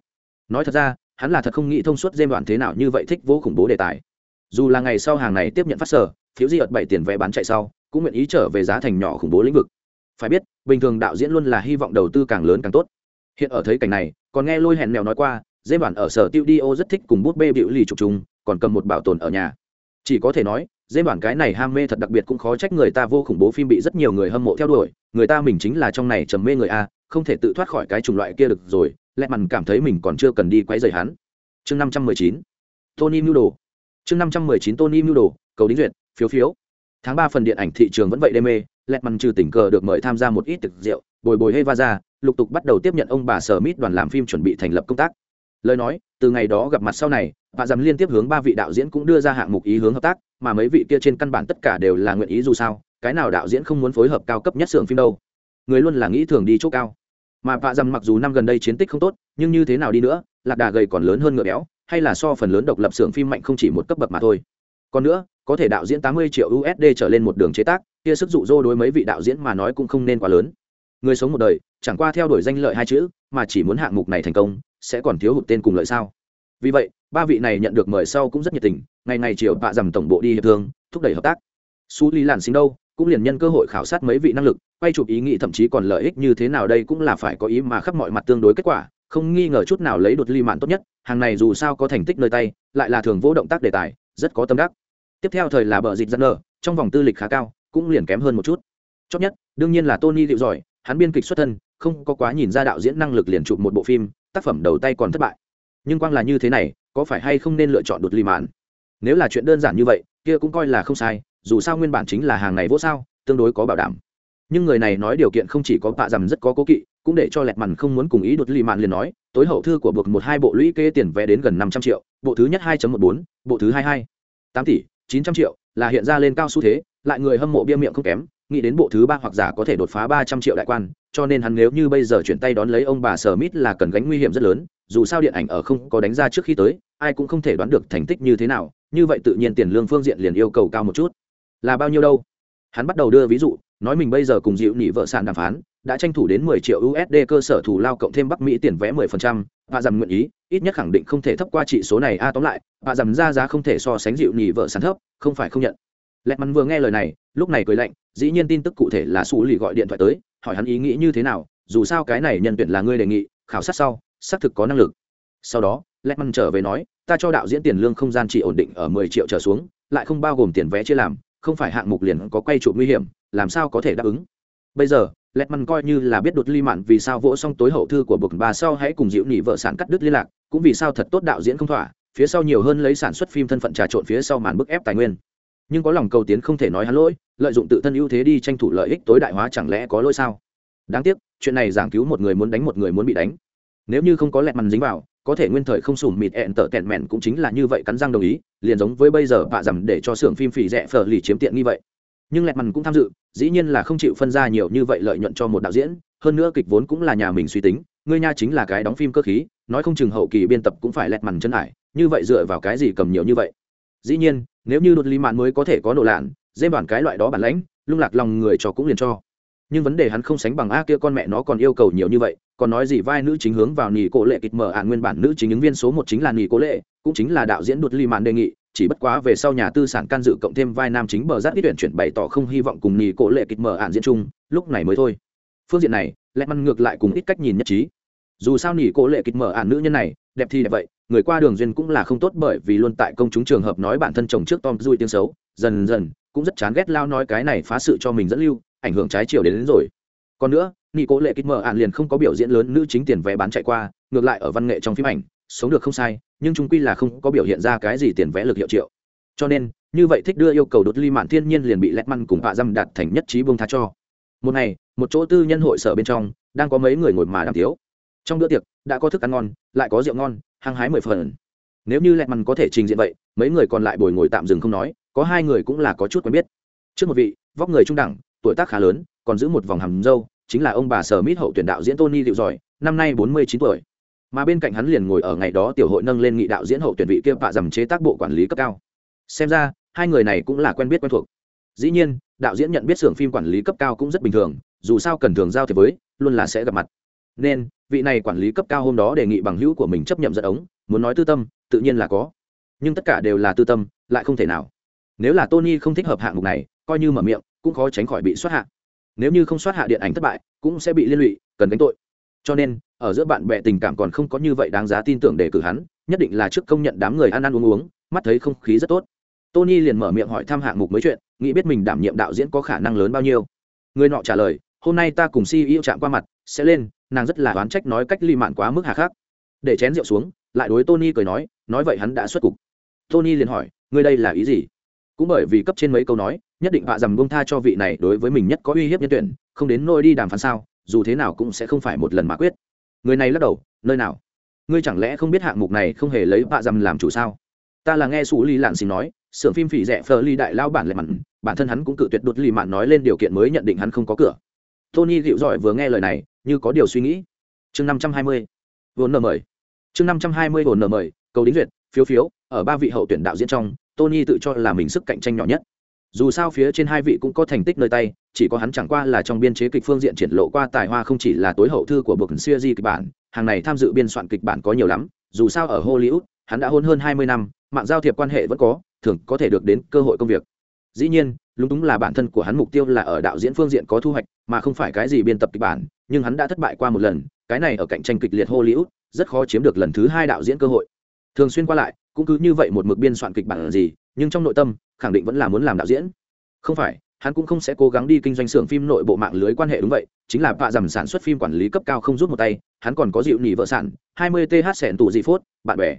Nói thật ra, hắn là thật không nghĩ thông suốt dêm đoạn thế nào như vậy thích vô khủng bố đề tài. Dù là ngày sau hàng này tiếp nhận phát sở, phiếu di ợt bảy tiền vé bán chạy sau, cũng nguyện ý trở về giá thành nhỏ khủng bố lĩnh vực. Phải biết, bình thường đạo diễn luôn là hy vọng đầu tư càng lớn càng tốt. Hiện ở thấy cảnh này, còn nghe lôi hẹn mèo nói qua dêm đoạn ở sở tiêu đi ô rất thích cùng bút bê bịu lì chụp chung, còn cầm một bảo tồn ở nhà. Chỉ có thể nói dễ bản cái này ham mê thật đặc biệt cũng khó trách người ta vô khủng bố phim bị rất nhiều người hâm mộ theo đuổi. Người ta mình chính là trong này trầm mê người a, không thể tự thoát khỏi cái chủng loại kia được rồi lẹ mằn cảm thấy mình còn chưa cần đi quấy rầy hắn. Chương năm trăm mười chín, tony mưu đồ chương năm trăm mười chín, tony mưu đồ cầu đính duyệt, phiếu phiếu. Tháng ba phần điện ảnh thị trường vẫn vậy đê mê lẹ mằn trừ tình cờ được mời tham gia một ít thực rượu, bồi bồi hay va ra, lục tục bắt đầu tiếp nhận ông bà sở mít đoàn làm phim chuẩn bị thành lập công tác. Lời nói, từ ngày đó gặp mặt sau này và dám liên tiếp hướng ba vị đạo diễn cũng đưa ra hạng mục ý hướng hợp tác, mà mấy vị kia trên căn bản tất cả đều là nguyện ý dù sao, cái nào đạo diễn không muốn phối hợp cao cấp nhất xưởng phim đâu. Người luôn là nghĩ thường đi chỗ cao. Mà vạ dằm mặc dù năm gần đây chiến tích không tốt, nhưng như thế nào đi nữa, lạc đà gầy còn lớn hơn ngựa béo, hay là so phần lớn độc lập xưởng phim mạnh không chỉ một cấp bậc mà thôi. Còn nữa, có thể đạo diễn 80 triệu usd trở lên một đường chế tác, kia sức dụ dỗ đối mấy vị đạo diễn mà nói cũng không nên quá lớn. Người sống một đời, chẳng qua theo đuổi danh lợi hai chữ, mà chỉ muốn hạng mục này thành công, sẽ còn thiếu hụt tên cùng lợi sao vì vậy, ba vị này nhận được mời sau cũng rất nhiệt tình, ngày ngày chiều bạ dầm tổng bộ đi hiệp thương, thúc đẩy hợp tác. Su lý làn sinh đâu, cũng liền nhân cơ hội khảo sát mấy vị năng lực, quay chụp ý nghĩ thậm chí còn lợi ích như thế nào đây cũng là phải có ý mà khắp mọi mặt tương đối kết quả, không nghi ngờ chút nào lấy đột ly mạn tốt nhất, hàng này dù sao có thành tích nơi tay, lại là thường vô động tác đề tài, rất có tâm đắc. Tiếp theo thời là bờ dịch dân nơ trong vòng tư lịch khá cao, cũng liền kém hơn một chút. Chót nhất, đương nhiên là tony liệu giỏi, hắn biên kịch xuất thân, không có quá nhìn ra đạo diễn năng lực liền chụp một bộ phim, tác phẩm đầu tay còn thất bại nhưng quang là như thế này, có phải hay không nên lựa chọn đột ly mạn? Nếu là chuyện đơn giản như vậy, kia cũng coi là không sai, dù sao nguyên bản chính là hàng này vô sao, tương đối có bảo đảm. Nhưng người này nói điều kiện không chỉ có bạ rằm rất có cố kỵ, cũng để cho lẹt mằn không muốn cùng ý đột ly mạn liền nói, tối hậu thư của buộc một hai bộ lũy kê tiền vé đến gần năm trăm triệu, bộ thứ nhất hai một bốn, bộ thứ hai hai tám tỷ, chín trăm triệu, là hiện ra lên cao xu thế, lại người hâm mộ bia miệng không kém, nghĩ đến bộ thứ ba hoặc giả có thể đột phá ba trăm triệu đại quan, cho nên hắn nếu như bây giờ chuyển tay đón lấy ông bà sở mít là cần gánh nguy hiểm rất lớn dù sao điện ảnh ở không có đánh ra trước khi tới ai cũng không thể đoán được thành tích như thế nào như vậy tự nhiên tiền lương phương diện liền yêu cầu cao một chút. Là bao nhiêu đâu? Hắn bắt đầu đưa ví dụ nói mình bây giờ cùng dịu nỉ vợ sàn đàm phán đã tranh thủ đến 10 triệu USD cơ sở thủ lao cộng thêm Bắc Mỹ tiền vé 10%, và dầm nguyện ý, ít nhất khẳng định không thể thấp qua trị số này. A tóm lại, và dầm ra giá không thể so sánh dịu nỉ vợ sàn thấp, không phải không nhận. Lẹt mắn vừa nghe lời này, lúc này cười lạnh, dĩ nhiên tin tức cụ thể là Sú lì gọi điện thoại tới, hỏi hắn ý nghĩ như thế nào, dù sao cái này nhân tuyển là ngươi đề nghị, khảo sát sau, xác thực có năng lực. Sau đó, Lẹt trở về nói, ta cho đạo diễn tiền lương không gian chỉ ổn định ở 10 triệu trở xuống, lại không bao gồm tiền vé chia làm, không phải hạng mục liền có quay trụ nguy hiểm, làm sao có thể đáp ứng? Bây giờ lẹt măn coi như là biết đột ly mạn vì sao vỗ xong tối hậu thư của bực bà sau hãy cùng dịu nhị vợ sản cắt đứt liên lạc cũng vì sao thật tốt đạo diễn không thỏa phía sau nhiều hơn lấy sản xuất phim thân phận trà trộn phía sau màn bức ép tài nguyên. Nhưng có lòng cầu tiến không thể nói hắn lỗi lợi dụng tự thân ưu thế đi tranh thủ lợi ích tối đại hóa chẳng lẽ có lỗi sao? Đáng tiếc chuyện này giảng cứu một người muốn đánh một người muốn bị đánh nếu như không có lẹt mằn dính vào, có thể nguyên thời không sùm mịt ẹn tở tẹn mẹn cũng chính là như vậy, cắn răng đồng ý, liền giống với bây giờ bạ dầm để cho xưởng phim phì rẻ phở lì chiếm tiện như vậy. Nhưng lẹt mằn cũng tham dự, dĩ nhiên là không chịu phân ra nhiều như vậy lợi nhuận cho một đạo diễn, hơn nữa kịch vốn cũng là nhà mình suy tính, ngươi nha chính là cái đóng phim cơ khí, nói không chừng hậu kỳ biên tập cũng phải lẹt mằn chân ải, như vậy dựa vào cái gì cầm nhiều như vậy? Dĩ nhiên, nếu như đột lý mạn mới có thể có nổ lạn dê bản cái loại đó bản lãnh, lung lạc lòng người cho cũng liền cho nhưng vấn đề hắn không sánh bằng a kia con mẹ nó còn yêu cầu nhiều như vậy, còn nói gì vai nữ chính hướng vào nỉ cổ lệ kịch mở ạn nguyên bản nữ chính ứng viên số một chính là nỉ cổ lệ, cũng chính là đạo diễn đột ly mạn đề nghị, chỉ bất quá về sau nhà tư sản can dự cộng thêm vai nam chính bờ rát ít tuyển chuyển bày tỏ không hy vọng cùng nỉ cổ lệ kịch mở ạn diễn chung, lúc này mới thôi. Phương diện này lại măn ngược lại cùng ít cách nhìn nhất trí. Dù sao nỉ cổ lệ kịch mở ạn nữ nhân này, đẹp thì đẹp vậy, người qua đường duyên cũng là không tốt bởi vì luôn tại công chúng trường hợp nói bản thân chồng trước tom dui tiếng xấu, dần dần, cũng rất chán ghét lao nói cái này phá sự cho mình dẫn lưu ảnh hưởng trái chiều đến, đến rồi. Còn nữa nghi cố lệ kích mở ạn liền không có biểu diễn lớn nữ chính tiền vé bán chạy qua ngược lại ở văn nghệ trong phim ảnh sống được không sai nhưng chúng quy là không có biểu hiện ra cái gì tiền vé lực hiệu triệu. Cho nên như vậy thích đưa yêu cầu đột ly mạn thiên nhiên liền bị lẹt măn cùng hạ dâm đạt thành nhất trí bông tha cho. Một ngày một chỗ tư nhân hội sở bên trong đang có mấy người ngồi mà đàm thiếu. trong bữa tiệc đã có thức ăn ngon lại có rượu ngon hăng hái mười phần. Nếu như lẹt măn có thể trình diện vậy mấy người còn lại bồi ngồi tạm dừng không nói có hai người cũng là có chút quen biết. Trước một vị vóc người trung đẳng tuổi tác khá lớn, còn giữ một vòng hầm dâu chính là ông bà sở mít hậu tuyển đạo diễn tony liệu giỏi, năm nay bốn mươi chín tuổi. Mà bên cạnh hắn liền ngồi ở ngày đó tiểu hội nâng lên nghị đạo diễn hậu tuyển vị kia bạ dầm chế tác bộ quản lý cấp cao. Xem ra, hai người này cũng là quen biết quen thuộc. Dĩ nhiên, đạo diễn nhận biết xưởng phim quản lý cấp cao cũng rất bình thường, dù sao cần thường giao thiệp với, luôn là sẽ gặp mặt. Nên, vị này quản lý cấp cao hôm đó đề nghị bằng hữu của mình chấp nhận dẫn ống, muốn nói tư tâm, tự nhiên là có. Nhưng tất cả đều là tư tâm, lại không thể nào. Nếu là tony không thích hợp hạng mục này, coi như mở miệng cũng khó tránh khỏi bị soát hạ. Nếu như không soát hạ điện ảnh thất bại, cũng sẽ bị liên lụy, cần đánh tội. Cho nên, ở giữa bạn bè tình cảm còn không có như vậy đáng giá tin tưởng để cử hắn, nhất định là trước công nhận đám người ăn ăn uống uống, mắt thấy không khí rất tốt. Tony liền mở miệng hỏi thăm hạng mục mới chuyện, nghĩ biết mình đảm nhiệm đạo diễn có khả năng lớn bao nhiêu. Người nọ trả lời, hôm nay ta cùng si yêu chạm qua mặt, sẽ lên, nàng rất là oán trách nói cách ly mạn quá mức hà khắc. Để chén rượu xuống, lại đối tony cười nói nói vậy hắn đã xuất cục. Tony liền hỏi, ngươi đây là ý gì? Cũng bởi vì cấp trên mấy câu nói, nhất định vạ dầm bông tha cho vị này đối với mình nhất có uy hiếp nhân tuyển, không đến nôi đi đàm phán sao, dù thế nào cũng sẽ không phải một lần mà quyết. Người này lắc đầu, nơi nào? Ngươi chẳng lẽ không biết hạng mục này không hề lấy vạ dầm làm chủ sao? Ta là nghe sủ ly lạn xin nói xưởng phim phỉ rẻ phờ ly đại lao bản lệ mặn, bản thân hắn cũng cự tuyệt đột lì mạn nói lên điều kiện mới nhận định hắn không có cửa. Tony dịu giỏi vừa nghe lời này, như có điều suy nghĩ. Chương năm trăm hai mươi vốn nợ mời. Chương năm trăm hai mươi vốn nở mời, cầu đính duyệt, phiếu phiếu, ở ba vị hậu tuyển đạo diễn trong tony tự cho là mình sức cạnh tranh nhỏ nhất. Dù sao phía trên hai vị cũng có thành tích nơi tay, chỉ có hắn chẳng qua là trong biên chế kịch phương diện triển lộ qua tài hoa không chỉ là tối hậu thư của bậc siêu di kịch bản, hàng này tham dự biên soạn kịch bản có nhiều lắm, dù sao ở hollywood, hắn đã hôn hơn hai mươi năm, mạng giao thiệp quan hệ vẫn có, thường có thể được đến cơ hội công việc. Dĩ nhiên, lúng túng là bản thân của hắn mục tiêu là ở đạo diễn phương diện có thu hoạch, mà không phải cái gì biên tập kịch bản, nhưng hắn đã thất bại qua một lần, cái này ở cạnh tranh kịch liệt hollywood, rất khó chiếm được lần thứ hai đạo diễn cơ hội thường xuyên qua lại, cũng cứ như vậy một mực biên soạn kịch bản là gì, nhưng trong nội tâm, khẳng định vẫn là muốn làm đạo diễn. Không phải, hắn cũng không sẽ cố gắng đi kinh doanh xưởng phim nội bộ mạng lưới quan hệ đúng vậy, chính là vạ dầm sản xuất phim quản lý cấp cao không rút một tay, hắn còn có dịu nỉ vợ sản, hai mươi th sẻn tù dị phốt, bạn bè.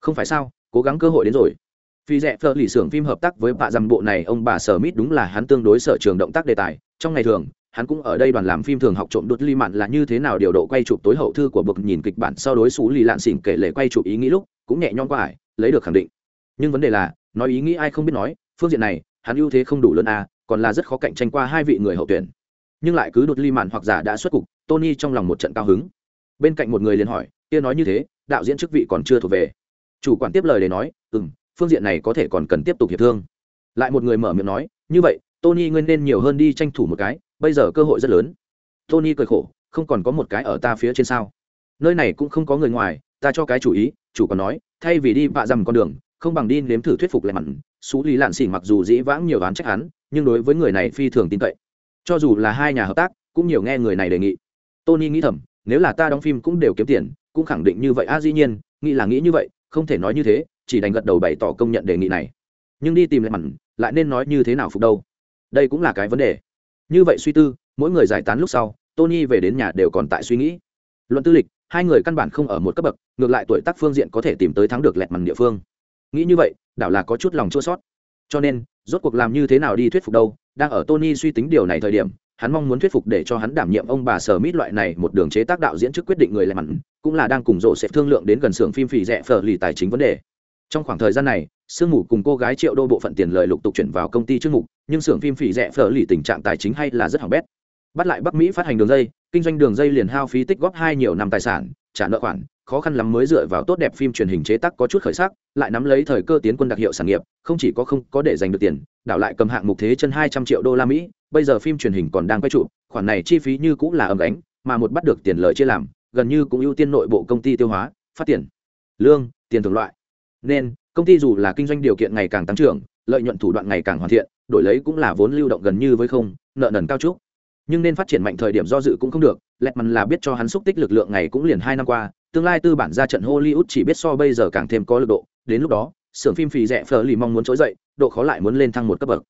Không phải sao, cố gắng cơ hội đến rồi. Vì rẻ phờ lì xưởng phim hợp tác với vạ dầm bộ này, ông bà sở mít đúng là hắn tương đối sở trường động tác đề tài. Trong ngày thường, hắn cũng ở đây đoàn làm phim thường học trộm đột ly mạn là như thế nào điều độ quay chụp tối hậu thư của bậc nhìn kịch bản sau đối xú lì lạn xỉn kể lệ quay chụp ý nghĩ lúc cũng nhẹ nhõm qua ải, lấy được khẳng định. Nhưng vấn đề là, nói ý nghĩ ai không biết nói, phương diện này, hắn ưu thế không đủ lớn à còn là rất khó cạnh tranh qua hai vị người hậu tuyển. Nhưng lại cứ đột ly mạn hoặc giả đã xuất cục, tony trong lòng một trận cao hứng. Bên cạnh một người liền hỏi, kia nói như thế, đạo diễn chức vị còn chưa thuộc về? Chủ quản tiếp lời để nói ừ m phương diện này có thể còn cần tiếp tục hiệp thương. Lại một người mở miệng nói, như vậy, tony nguyên nên nhiều hơn đi tranh thủ một cái, bây giờ cơ hội rất lớn. Tony cười khổ, không còn có một cái ở ta phía trên sao? Nơi này cũng không có người ngoài ta cho cái chủ ý chủ còn nói thay vì đi vạ dầm con đường không bằng đi nếm thử thuyết phục lại mặn. Xú lý lạn xỉ mặc dù dĩ vãng nhiều đoán trách hắn nhưng đối với người này phi thường tin cậy. Cho dù là hai nhà hợp tác cũng nhiều nghe người này đề nghị. Tony nghĩ thầm nếu là ta đóng phim cũng đều kiếm tiền cũng khẳng định như vậy. A à, dĩ nhiên nghĩ là nghĩ như vậy không thể nói như thế chỉ đành gật đầu bày tỏ công nhận đề nghị này. Nhưng đi tìm lại mặn lại nên nói như thế nào phục đâu? Đây cũng là cái vấn đề. Như vậy suy tư mỗi người giải tán lúc sau tony về đến nhà đều còn tại suy nghĩ. Luận tư lịch hai người căn bản không ở một cấp bậc, ngược lại tuổi tác phương diện có thể tìm tới thắng được lẹt mằn địa phương. Nghĩ như vậy, đảo là có chút lòng chua sót cho nên, rốt cuộc làm như thế nào đi thuyết phục đâu, đang ở tony suy tính điều này thời điểm, hắn mong muốn thuyết phục để cho hắn đảm nhiệm ông bà sở mít loại này một đường chế tác đạo diễn trước quyết định người lẹt mằn, cũng là đang cùng rộ sẽ thương lượng đến gần xưởng phim phì rẻ phở lì tài chính vấn đề. Trong khoảng thời gian này, sương mù cùng cô gái triệu đô bộ phận tiền lời lục tục chuyển vào công ty trước mục, nhưng xưởng phim phì rẻ phở lì tình trạng tài chính hay là rất hỏng bét. Bắt lại bắc mỹ phát hành đường dây kinh doanh đường dây liền hao phí tích góp hai nhiều năm tài sản, trả nợ khoản, khó khăn lắm mới dựa vào tốt đẹp phim truyền hình chế tác có chút khởi sắc, lại nắm lấy thời cơ tiến quân đặc hiệu sản nghiệp, không chỉ có không có để giành được tiền, đảo lại cầm hạng mục thế chân hai trăm triệu đô la mỹ, bây giờ phim truyền hình còn đang quay trụ, khoản này chi phí như cũng là ầm đánh mà một bắt được tiền lời chia làm, gần như cũng ưu tiên nội bộ công ty tiêu hóa, phát tiền, lương, tiền thường loại. Nên, công ty dù là kinh doanh điều kiện ngày càng tăng trưởng, lợi nhuận thủ đoạn ngày càng hoàn thiện, đổi lấy cũng là vốn lưu động gần như với không, nợ nần cao trúc nhưng nên phát triển mạnh thời điểm do dự cũng không được lẹt mằn là biết cho hắn xúc tích lực lượng ngày cũng liền hai năm qua, tương lai tư bản ra trận hollywood chỉ biết so bây giờ càng thêm có lực độ, đến lúc đó, xưởng phim phì rẻ phở lì mong muốn trỗi dậy, độ khó lại muốn lên thăng một cấp bậc.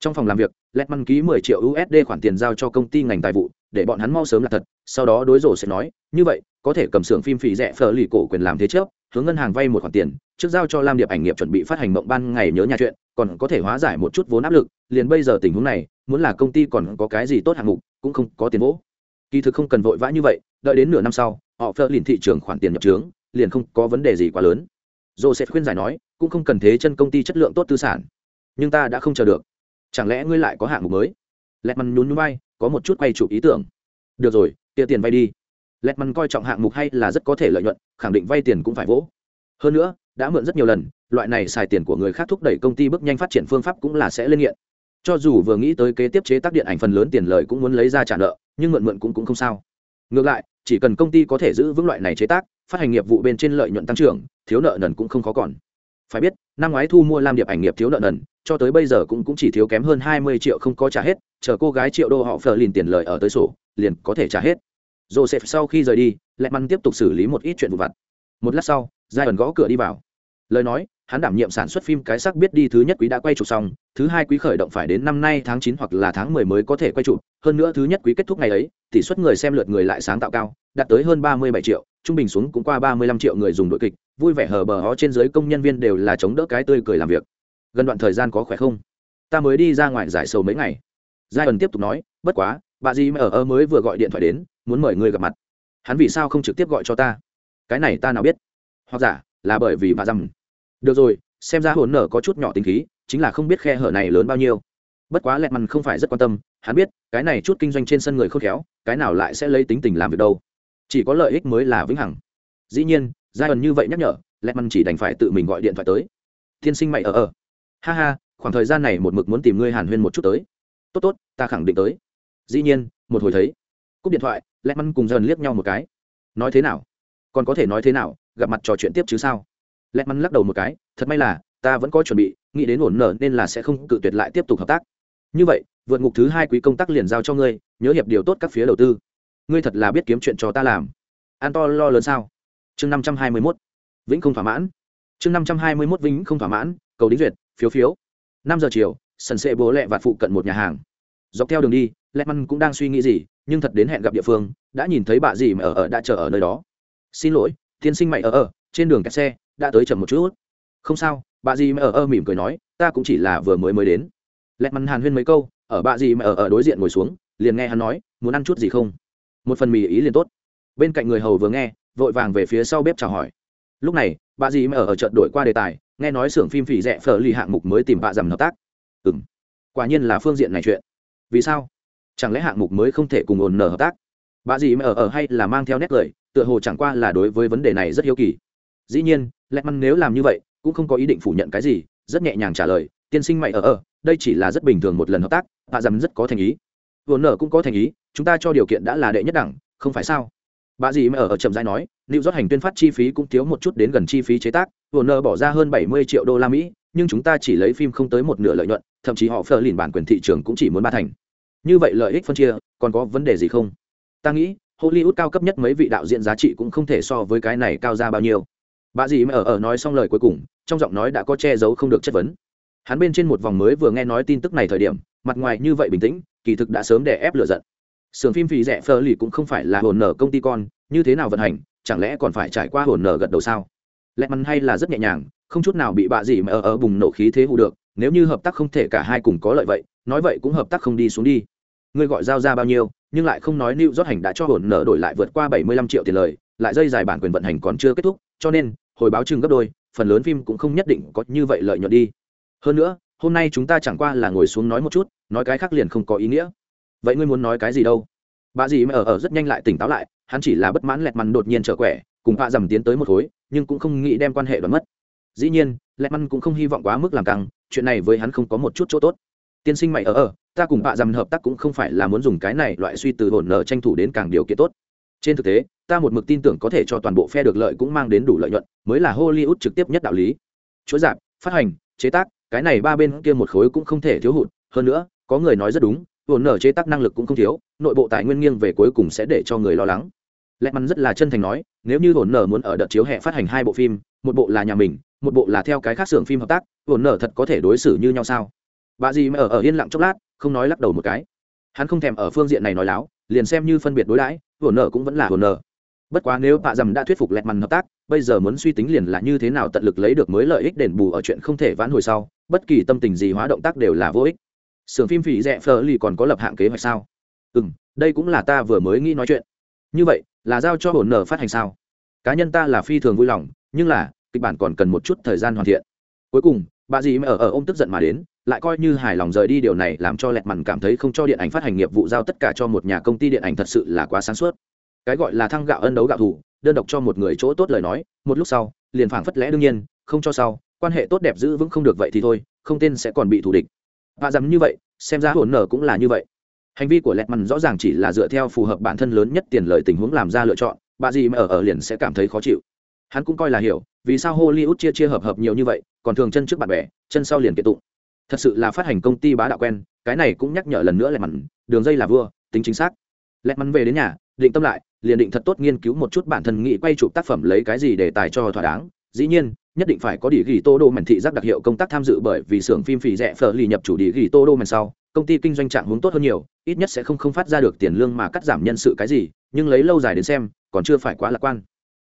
Trong phòng làm việc lẹt mằn ký 10 triệu usd khoản tiền giao cho công ty ngành tài vụ, để bọn hắn mau sớm là thật, sau đó đối rổ sẽ nói, như vậy, có thể cầm xưởng phim phì rẻ phở lì cổ quyền làm thế trước, hướng ngân hàng vay một khoản tiền, trước giao cho lam điệp ảnh nghiệp chuẩn bị phát hành mộng ban ngày nhớ nhà chuyện, còn có thể hóa giải một chút vốn áp lực, liền bây giờ tình huống này muốn là công ty còn có cái gì tốt hạng mục, cũng không có tiền vỗ. Kỳ thực không cần vội vã như vậy, đợi đến nửa năm sau, họ phơ liền thị trường khoản tiền nhập trướng, liền không có vấn đề gì quá lớn. Joseph khuyên giải nói, cũng không cần thế chân công ty chất lượng tốt tư sản. Nhưng ta đã không chờ được. Chẳng lẽ ngươi lại có hạng mục mới? Lẹt mằn nhún nhún vai, có một chút quay chụp ý tưởng. Được rồi tia tiền vay đi. Lẹt mằn coi trọng hạng mục hay là rất có thể lợi nhuận, khẳng định vay tiền cũng phải vỗ. Hơn nữa, đã mượn rất nhiều lần, loại này xài tiền của người khác thúc đẩy công ty bước nhanh phát triển phương pháp cũng là sẽ lên nghiện cho dù vừa nghĩ tới kế tiếp chế tác điện ảnh phần lớn tiền lời cũng muốn lấy ra trả nợ nhưng mượn mượn cũng cũng không sao. Ngược lại chỉ cần công ty có thể giữ vững loại này chế tác phát hành nghiệp vụ bên trên lợi nhuận tăng trưởng thiếu nợ nần cũng không khó còn. Phải biết năm ngoái thu mua làm điệp ảnh nghiệp thiếu nợ nần cho tới bây giờ cũng, cũng chỉ thiếu kém hơn hai mươi triệu không có trả hết chờ cô gái triệu đô họ phờ liền tiền lời ở tới sổ liền có thể trả hết. Joseph sau khi rời đi lẹ măn tiếp tục xử lý một ít chuyện vụ vặt. Một lát sau giai ẩn gõ cửa đi vào. Lời nói hắn đảm nhiệm sản xuất phim cái sắc biết đi thứ nhất quý đã quay chụp xong, thứ hai quý khởi động phải đến năm nay tháng chín hoặc là tháng mười mới có thể quay chụp, hơn nữa thứ nhất quý kết thúc ngày ấy, tỷ suất người xem lượt người lại sáng tạo cao, đạt tới hơn ba mươi bảy triệu, trung bình xuống cũng qua ba mươi lăm triệu người dùng đội kịch, vui vẻ hờ bờ hó trên dưới công nhân viên đều là chống đỡ cái tươi cười làm việc. Gần đoạn thời gian có khỏe không? Ta mới đi ra ngoài giải sầu mấy ngày. Giai ẩn tiếp tục nói, bất quá, bà dì ở ơ mới vừa gọi điện thoại đến, muốn mời người gặp mặt. Hắn vì sao không trực tiếp gọi cho ta? Cái này ta nào biết? Hoặc giả, là bởi vì bà dầm được rồi, xem ra hồn nở có chút nhỏ tính khí, chính là không biết khe hở này lớn bao nhiêu. Bất quá lẹt mằn không phải rất quan tâm, hắn biết, cái này chút kinh doanh trên sân người khôn khéo, cái nào lại sẽ lấy tính tình làm việc đâu. Chỉ có lợi ích mới là vĩnh hằng. Dĩ nhiên giai ẩn như vậy nhắc nhở lẹ mằn chỉ đành phải tự mình gọi điện thoại tới. Tiên sinh mày ở ở. Ha ha, khoảng thời gian này một mực muốn tìm ngươi hàn huyên một chút tới. Tốt tốt, ta khẳng định tới. Dĩ nhiên, một hồi thấy. Cúp điện thoại lẹ mằn cùng dần liếc nhau một cái. Nói thế nào? Còn có thể nói thế nào? Gặp mặt trò chuyện tiếp chứ sao? Lẹt mắn lắc đầu một cái, thật may là, ta vẫn có chuẩn bị, nghĩ đến ổn nở nên là sẽ không cự tuyệt lại tiếp tục hợp tác. Như vậy, vượt ngục thứ hai quý công tác liền giao cho ngươi, nhớ hiệp điều tốt các phía đầu tư. Ngươi thật là biết kiếm chuyện cho ta làm. An to lo lớn sao? Chương năm trăm hai mươi mốt. Vĩnh không thỏa mãn. Chương năm trăm hai mươi mốt vĩnh không thỏa mãn, cầu đính duyệt, phiếu phiếu. Năm giờ chiều sần sệ bố lẹ và phụ cận một nhà hàng. Dọc theo đường đi lẹ măn cũng đang suy nghĩ gì, nhưng thật đến hẹn gặp địa phương, đã nhìn thấy bà dì mà ở ở đã chờ ở nơi đó. Xin lỗi, tiên sinh mày ở ở, trên đường kẹt xe đã tới chậm một chút. Không sao, bà dì mẹ ở ơ mỉm cười nói, ta cũng chỉ là vừa mới mới đến. Lẹ măn hàn huyên mấy câu, ở bà dì mẹ ở ở đối diện ngồi xuống, liền nghe hắn nói, muốn ăn chút gì không? Một phần mì ý liền tốt. Bên cạnh người hầu vừa nghe, vội vàng về phía sau bếp chào hỏi. Lúc này, bà dì mẹ ở ở trận đổi qua đề tài, nghe nói xưởng phim phỉ rẻ phở lì hạng mục mới tìm bà dầm hợp tác. Ừ m quả nhiên là phương diện này chuyện. Vì sao? Chẳng lẽ hạng mục mới không thể cùng ồn nở hợp tác? Bà dì mẹ ở ở hay là mang theo nét cười tựa hồ chẳng qua là đối với vấn đề này rất hiếu kỳ dĩ nhiên lẹt măn nếu làm như vậy, cũng không có ý định phủ nhận cái gì, rất nhẹ nhàng trả lời, tiên sinh mày ở ở đây chỉ là rất bình thường một lần hợp tác, hạ dầm rất có thành ý. Vừa nở cũng có thành ý, chúng ta cho điều kiện đã là đệ nhất đẳng, không phải sao? Bà dì mày ở ở chậm rãi nói lưu rót hành tuyên phát chi phí cũng thiếu một chút đến gần chi phí chế tác warner bỏ ra hơn bảy mươi triệu đô la mỹ, nhưng chúng ta chỉ lấy phim không tới một nửa lợi nhuận, thậm chí họ phờ lìn bản quyền thị trường cũng chỉ muốn ba thành. Như vậy lợi ích phân chia, còn có vấn đề gì không? Ta nghĩ, hollywood cao cấp nhất mấy vị đạo diễn giá trị cũng không thể so với cái này cao ra bao nhiêu bà dì mà ở ở nói xong lời cuối cùng, trong giọng nói đã có che giấu không được chất vấn. Hắn bên trên một vòng mới vừa nghe nói tin tức này thời điểm, mặt ngoài như vậy bình tĩnh, kỳ thực đã sớm đè ép lửa giận. Sưởng phim phì rẻ phờ lì cũng không phải là hồn nở công ty con, như thế nào vận hành, chẳng lẽ còn phải trải qua hồn nở gật đầu sao? Lẹ mắn hay là rất nhẹ nhàng, không chút nào bị bạ gì mà ở ở bùng nổ khí thế hù được, nếu như hợp tác không thể cả hai cùng có lợi vậy, nói vậy cũng hợp tác không đi xuống đi. Ngươi gọi giao ra bao nhiêu, nhưng lại không nói lưu rót hành đã cho hồn nở đổi lại vượt qua bảy mươi lăm triệu tiền lời, lại dây dài bản quyền vận hành còn chưa kết thúc, cho nên hồi báo chừng gấp đôi, phần lớn phim cũng không nhất định có như vậy lợi nhuận đi. Hơn nữa, hôm nay chúng ta chẳng qua là ngồi xuống nói một chút, nói cái khác liền không có ý nghĩa. Vậy ngươi muốn nói cái gì đâu? Bà dì mà ở ở rất nhanh lại tỉnh táo lại, hắn chỉ là bất mãn lẹt mằn đột nhiên trở quẻ, cùng vạ dầm tiến tới một khối, nhưng cũng không nghĩ đem quan hệ đoán mất. Dĩ nhiên, lẹt mằn cũng không hy vọng quá mức làm căng, chuyện này với hắn không có một chút chỗ tốt. Tiên sinh mày ở ở, ta cùng vạ dầm hợp tác cũng không phải là muốn dùng cái này loại suy từ hồn nở tranh thủ đến càng điều kiện tốt. Trên thực tế ta một mực tin tưởng có thể cho toàn bộ phe được lợi cũng mang đến đủ lợi nhuận, mới là hollywood trực tiếp nhất đạo lý. Chuỗi giảm, phát hành, chế tác, cái này ba bên kia một khối cũng không thể thiếu hụt. Hơn nữa, có người nói rất đúng hồn nở chế tác năng lực cũng không thiếu, nội bộ tài nguyên nghiêng về cuối cùng sẽ để cho người lo lắng. Lẽ mắn rất là chân thành nói, nếu như hồn nở muốn ở đợt chiếu hè phát hành hai bộ phim, một bộ là nhà mình, một bộ là theo cái khác xưởng phim hợp tác hồn nở thật có thể đối xử như nhau sao? Bà gì mà ở ở yên lặng chốc lát, không nói lắc đầu một cái. Hắn không thèm ở phương diện này nói láo, liền xem như phân biệt đối đãi hồn nở cũng vẫn là hồn nở bất quá nếu bà dầm đã thuyết phục lẹt mằn hợp tác, bây giờ muốn suy tính liền là như thế nào tận lực lấy được mới lợi ích đền bù ở chuyện không thể vãn hồi sau, bất kỳ tâm tình gì hóa động tác đều là vô ích. Sưởng phim phỉ rẻ phờ lì còn có lập hạng kế hoạch sao? Ừ m đây cũng là ta vừa mới nghĩ nói chuyện. Như vậy, là giao cho hồn nở phát hành sao? Cá nhân ta là phi thường vui lòng, nhưng là, kịch bản còn cần một chút thời gian hoàn thiện. Cuối cùng, bà dì mẹ ở ở ông tức giận mà đến, lại coi như hài lòng rời đi điều này làm cho lẹt mằn cảm thấy không cho điện ảnh phát hành nghiệp vụ giao tất cả cho một nhà công ty điện ảnh thật sự là quá sáng suốt cái gọi là thăng gạo ân đấu gạo thủ, đơn độc cho một người chỗ tốt lời nói, một lúc sau, liền phảng phất lẽ đương nhiên, không cho sau, quan hệ tốt đẹp giữ vững không được vậy thì thôi, không tên sẽ còn bị thù địch. Và dám như vậy, xem ra hồn nở cũng là như vậy. Hành vi của lẹt mằn rõ ràng chỉ là dựa theo phù hợp bản thân lớn nhất tiền lợi tình huống làm ra lựa chọn, bà gì mà ở ở liền sẽ cảm thấy khó chịu. Hắn cũng coi là hiểu, vì sao hollywood chia chia hợp hợp nhiều như vậy, còn thường chân trước bạn bè, chân sau liền kiện tụng. Thật sự là phát hành công ty bá đạo quen, cái này cũng nhắc nhở lần nữa lẹt mằn đường dây là vua, tính chính xác. Lẹt mằn về đến nhà định tâm lại, liền định thật tốt nghiên cứu một chút bản thân nghĩ quay chụp tác phẩm lấy cái gì để tài cho thỏa đáng. Dĩ nhiên, nhất định phải có địa ghi tô đô mảnh thị giác đặc hiệu công tác tham dự bởi vì xưởng phim phì rẻ phở lì nhập chủ địa ghi tô đô mảnh sau, công ty kinh doanh trạng hướng tốt hơn nhiều, ít nhất sẽ không không phát ra được tiền lương mà cắt giảm nhân sự cái gì, nhưng lấy lâu dài đến xem, còn chưa phải quá lạc quan.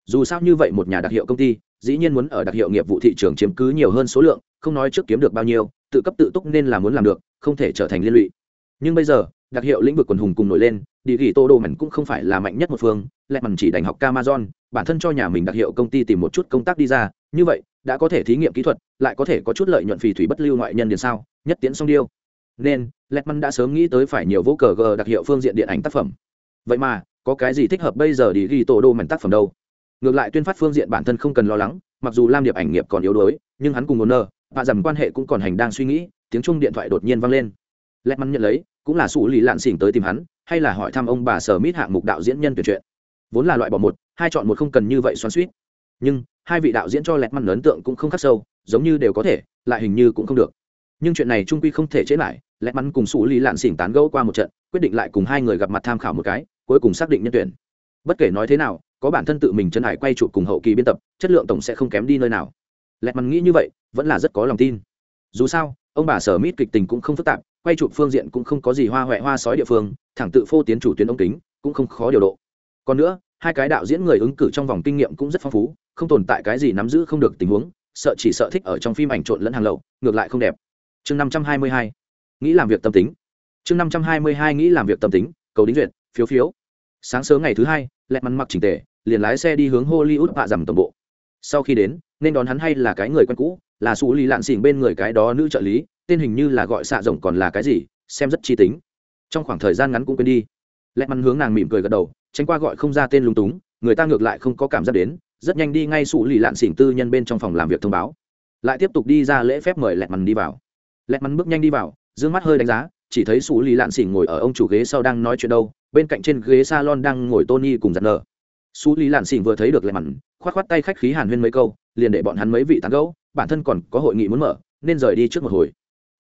Dù sao như vậy một nhà đặc hiệu công ty, dĩ nhiên muốn ở đặc hiệu nghiệp vụ thị trường chiếm cứ nhiều hơn số lượng, không nói trước kiếm được bao nhiêu, tự cấp tự túc nên là muốn làm được, không thể trở thành liên lụy. Nhưng bây giờ, đặc hiệu lĩnh vực quần hùng cùng nổi lên địa ghi tô đồ mảnh cũng không phải là mạnh nhất một phương lẹ mằn chỉ đành học camason bản thân cho nhà mình đặc hiệu công ty tìm một chút công tác đi ra. Như vậy, đã có thể thí nghiệm kỹ thuật, lại có thể có chút lợi nhuận phì thủy bất lưu ngoại nhân điền sao, nhất tiễn song điêu. Nên lẹ mằn đã sớm nghĩ tới phải nhiều vô cờ g đặc hiệu phương diện điện ảnh tác phẩm. Vậy mà, có cái gì thích hợp bây giờ địa ghi tô đô mảnh tác phẩm đâu? Ngược lại tuyên phát phương diện bản thân không cần lo lắng, mặc dù lam điệp ảnh nghiệp còn yếu đuối, nhưng hắn cùng một nơ và dầm quan hệ cũng còn hành đang suy nghĩ, tiếng chung điện thoại đột nhiên vang lên lẹt mắn nhận lấy, cũng là sủ lì lạn xỉn tới tìm hắn, hay là hỏi thăm ông bà sở mít hạng mục đạo diễn nhân tuyển chuyện vốn là loại bỏ một, hai chọn một không cần như vậy xoắn suýt nhưng, hai vị đạo diễn cho lẹt mắn ấn tượng cũng không khắc sâu, giống như đều có thể, lại hình như cũng không được. Nhưng chuyện này trung quy không thể chế lại, lẹt mắn cùng sủ lì lạn xỉn tán gẫu qua một trận, quyết định lại cùng hai người gặp mặt tham khảo một cái, cuối cùng xác định nhân tuyển. Bất kể nói thế nào, có bản thân tự mình chân hải quay chụp cùng hậu kỳ biên tập, chất lượng tổng sẽ không kém đi nơi nào. Lẹt mắn nghĩ như vậy, vẫn là rất có lòng tin. Dù sao, ông bà sở mít kịch tình cũng không phức tạp quay chụp phương diện cũng không có gì hoa huệ hoa sói địa phương, thẳng tự phô tiến chủ tuyến ống kính, cũng không khó điều độ. Còn nữa, hai cái đạo diễn người ứng cử trong vòng kinh nghiệm cũng rất phong phú, không tồn tại cái gì nắm giữ không được tình huống, sợ chỉ sợ thích ở trong phim ảnh trộn lẫn hàng lậu, ngược lại không đẹp. Chương năm trăm hai mươi hai, nghĩ làm việc tâm tính. Chương năm trăm hai mươi hai, nghĩ làm việc tâm tính, cầu đính duyệt, phiếu phiếu. Sáng sớm ngày thứ hai lẹt mắn mặc trình tề, liền lái xe đi hướng hollywood vạ dầm tổng bộ. Sau khi đến, nên đón hắn hay là cái người quen cũ, là xù lì lạn xỉn bên người cái đó nữ trợ lý tên hình như là gọi xạ rộng còn là cái gì, xem rất chi tính. Trong khoảng thời gian ngắn cũng quên đi. Lẹt mắn hướng nàng mỉm cười gật đầu, tránh qua gọi không ra tên lung túng, người ta ngược lại không có cảm giác đến, rất nhanh đi ngay sủ lì lạn xỉn tư nhân bên trong phòng làm việc thông báo. Lại tiếp tục đi ra lễ phép mời lẹt mắn đi vào. Lẹt mắn bước nhanh đi vào d mắt hơi đánh giá, chỉ thấy sủ lì lạn xỉn ngồi ở ông chủ ghế sau đang nói chuyện đâu, bên cạnh trên ghế salon đang ngồi tony cùng giặt nở. Sủ lì lạn xỉn vừa thấy được lẹt mắn khoát khoát tay khách khí hàn huyên mấy câu, liền để bọn hắn mấy vị tán gẫu, bản thân còn có hội nghị muốn mở, nên rời đi trước một hồi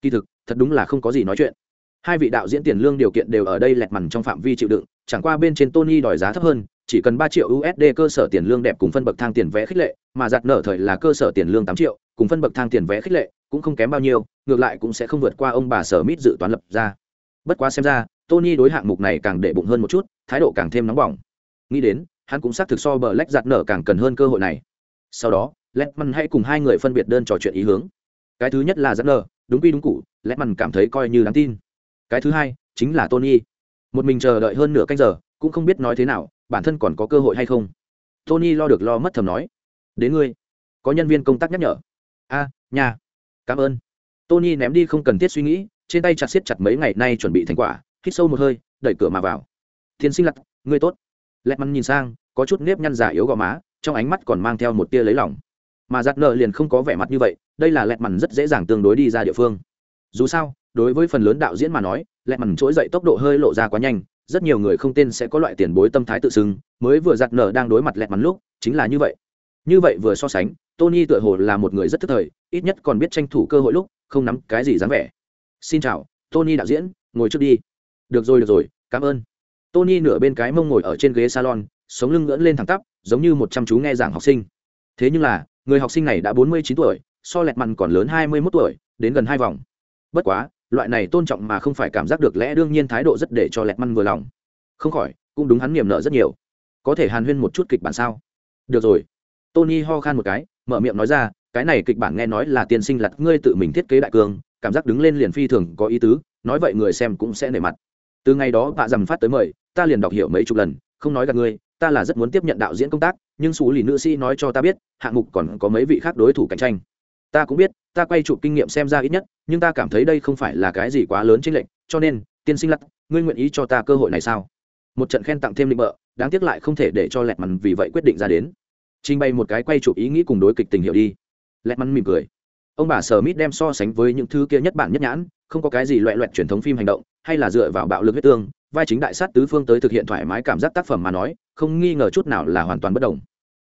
kỳ thực, thật đúng là không có gì nói chuyện. Hai vị đạo diễn tiền lương điều kiện đều ở đây lẹt mằn trong phạm vi chịu đựng, chẳng qua bên trên tony đòi giá thấp hơn, chỉ cần ba triệu usd cơ sở tiền lương đẹp cùng phân bậc thang tiền vé khích lệ, mà giặt nở thời là cơ sở tiền lương tám triệu, cùng phân bậc thang tiền vé khích lệ cũng không kém bao nhiêu, ngược lại cũng sẽ không vượt qua ông bà sở mít dự toán lập ra. Bất quá xem ra, tony đối hạng mục này càng để bụng hơn một chút, thái độ càng thêm nóng bỏng. Nghĩ đến, hắn cũng xác thực so bờ lách giặt nở càng cần hơn cơ hội này. Sau đó lẹt mằn hãy cùng hai người phân biệt đơn trò chuyện ý hướng. Cái thứ nhất là giặt nở đúng quy đúng cụ lẹt mằn cảm thấy coi như đáng tin. Cái thứ hai, chính là tony. Một mình chờ đợi hơn nửa canh giờ, cũng không biết nói thế nào, bản thân còn có cơ hội hay không? Tony lo được lo mất thầm nói. Đến ngươi. Có nhân viên công tác nhắc nhở. A nhà cảm ơn. Tony ném đi không cần thiết suy nghĩ, trên tay chặt siết chặt mấy ngày nay chuẩn bị thành quả, hít sâu một hơi, đẩy cửa mà vào. Thiên sinh lặt ngươi tốt. Lẹt mắn nhìn sang, có chút nếp nhăn giả yếu gò má, trong ánh mắt còn mang theo một tia lấy lòng. Mà giặt nợ liền không có vẻ mặt như vậy đây là lẹt mằn rất dễ dàng tương đối đi ra địa phương. Dù sao, đối với phần lớn đạo diễn mà nói, lẹt mằn trỗi dậy tốc độ hơi lộ ra quá nhanh, rất nhiều người không tên sẽ có loại tiền bối tâm thái tự xưng, mới vừa giặt nợ đang đối mặt lẹt mắn lúc, chính là như vậy. Như vậy vừa so sánh, tony tựa hồ là một người rất thức thời, ít nhất còn biết tranh thủ cơ hội lúc, không nắm cái gì dám vẻ. Xin chào, tony đạo diễn, ngồi trước đi. Được rồi được rồi, cảm ơn. Tony nửa bên cái mông ngồi ở trên ghế salon, sống lưng ngưỡn lên thẳng tắp, giống như một chăm chú nghe giảng học sinh. Thế nhưng là, người học sinh này đã bốn mươi chín tuổi so lẹt mặn còn lớn hai mươi mốt tuổi, đến gần hai vòng. Bất quá, loại này tôn trọng mà không phải cảm giác được lẽ đương nhiên thái độ rất để cho lẹt măn vừa lòng. Không khỏi, cũng đúng hắn niềm nợ rất nhiều. Có thể hàn huyên một chút kịch bản sao? Được rồi. Tony ho khan một cái, mở miệng nói ra, cái này kịch bản nghe nói là tiên sinh lặt ngươi tự mình thiết kế đại cương cảm giác đứng lên liền phi thường có ý tứ, nói vậy người xem cũng sẽ nể mặt. Từ ngày đó bạ dầm phát tới mời, ta liền đọc hiểu mấy chục lần, không nói gặp ngươi, ta là rất muốn tiếp nhận đạo diễn công tác, nhưng xú lì nữ sĩ nói cho ta biết, hạng mục còn có mấy vị khác đối thủ cạnh tranh ta cũng biết, ta quay chụp kinh nghiệm xem ra ít nhất, nhưng ta cảm thấy đây không phải là cái gì quá lớn trên lệnh cho nên, tiên sinh lặt ngươi nguyện ý cho ta cơ hội này sao? Một trận khen tặng thêm định bợ, đáng tiếc lại không thể để cho lẹt mắn vì vậy quyết định ra đến. Trình bày một cái quay chụp ý nghĩ cùng đối kịch tình hiệu đi. Lẹt mắn mỉm cười. Ông bà sở mít đem so sánh với những thứ kia nhất bản nhất nhãn, không có cái gì loẹ loẹt truyền thống phim hành động, hay là dựa vào bạo lực huyết tương, vai chính đại sát tứ phương tới thực hiện thoải mái cảm giác tác phẩm mà nói, không nghi ngờ chút nào là hoàn toàn bất đồng.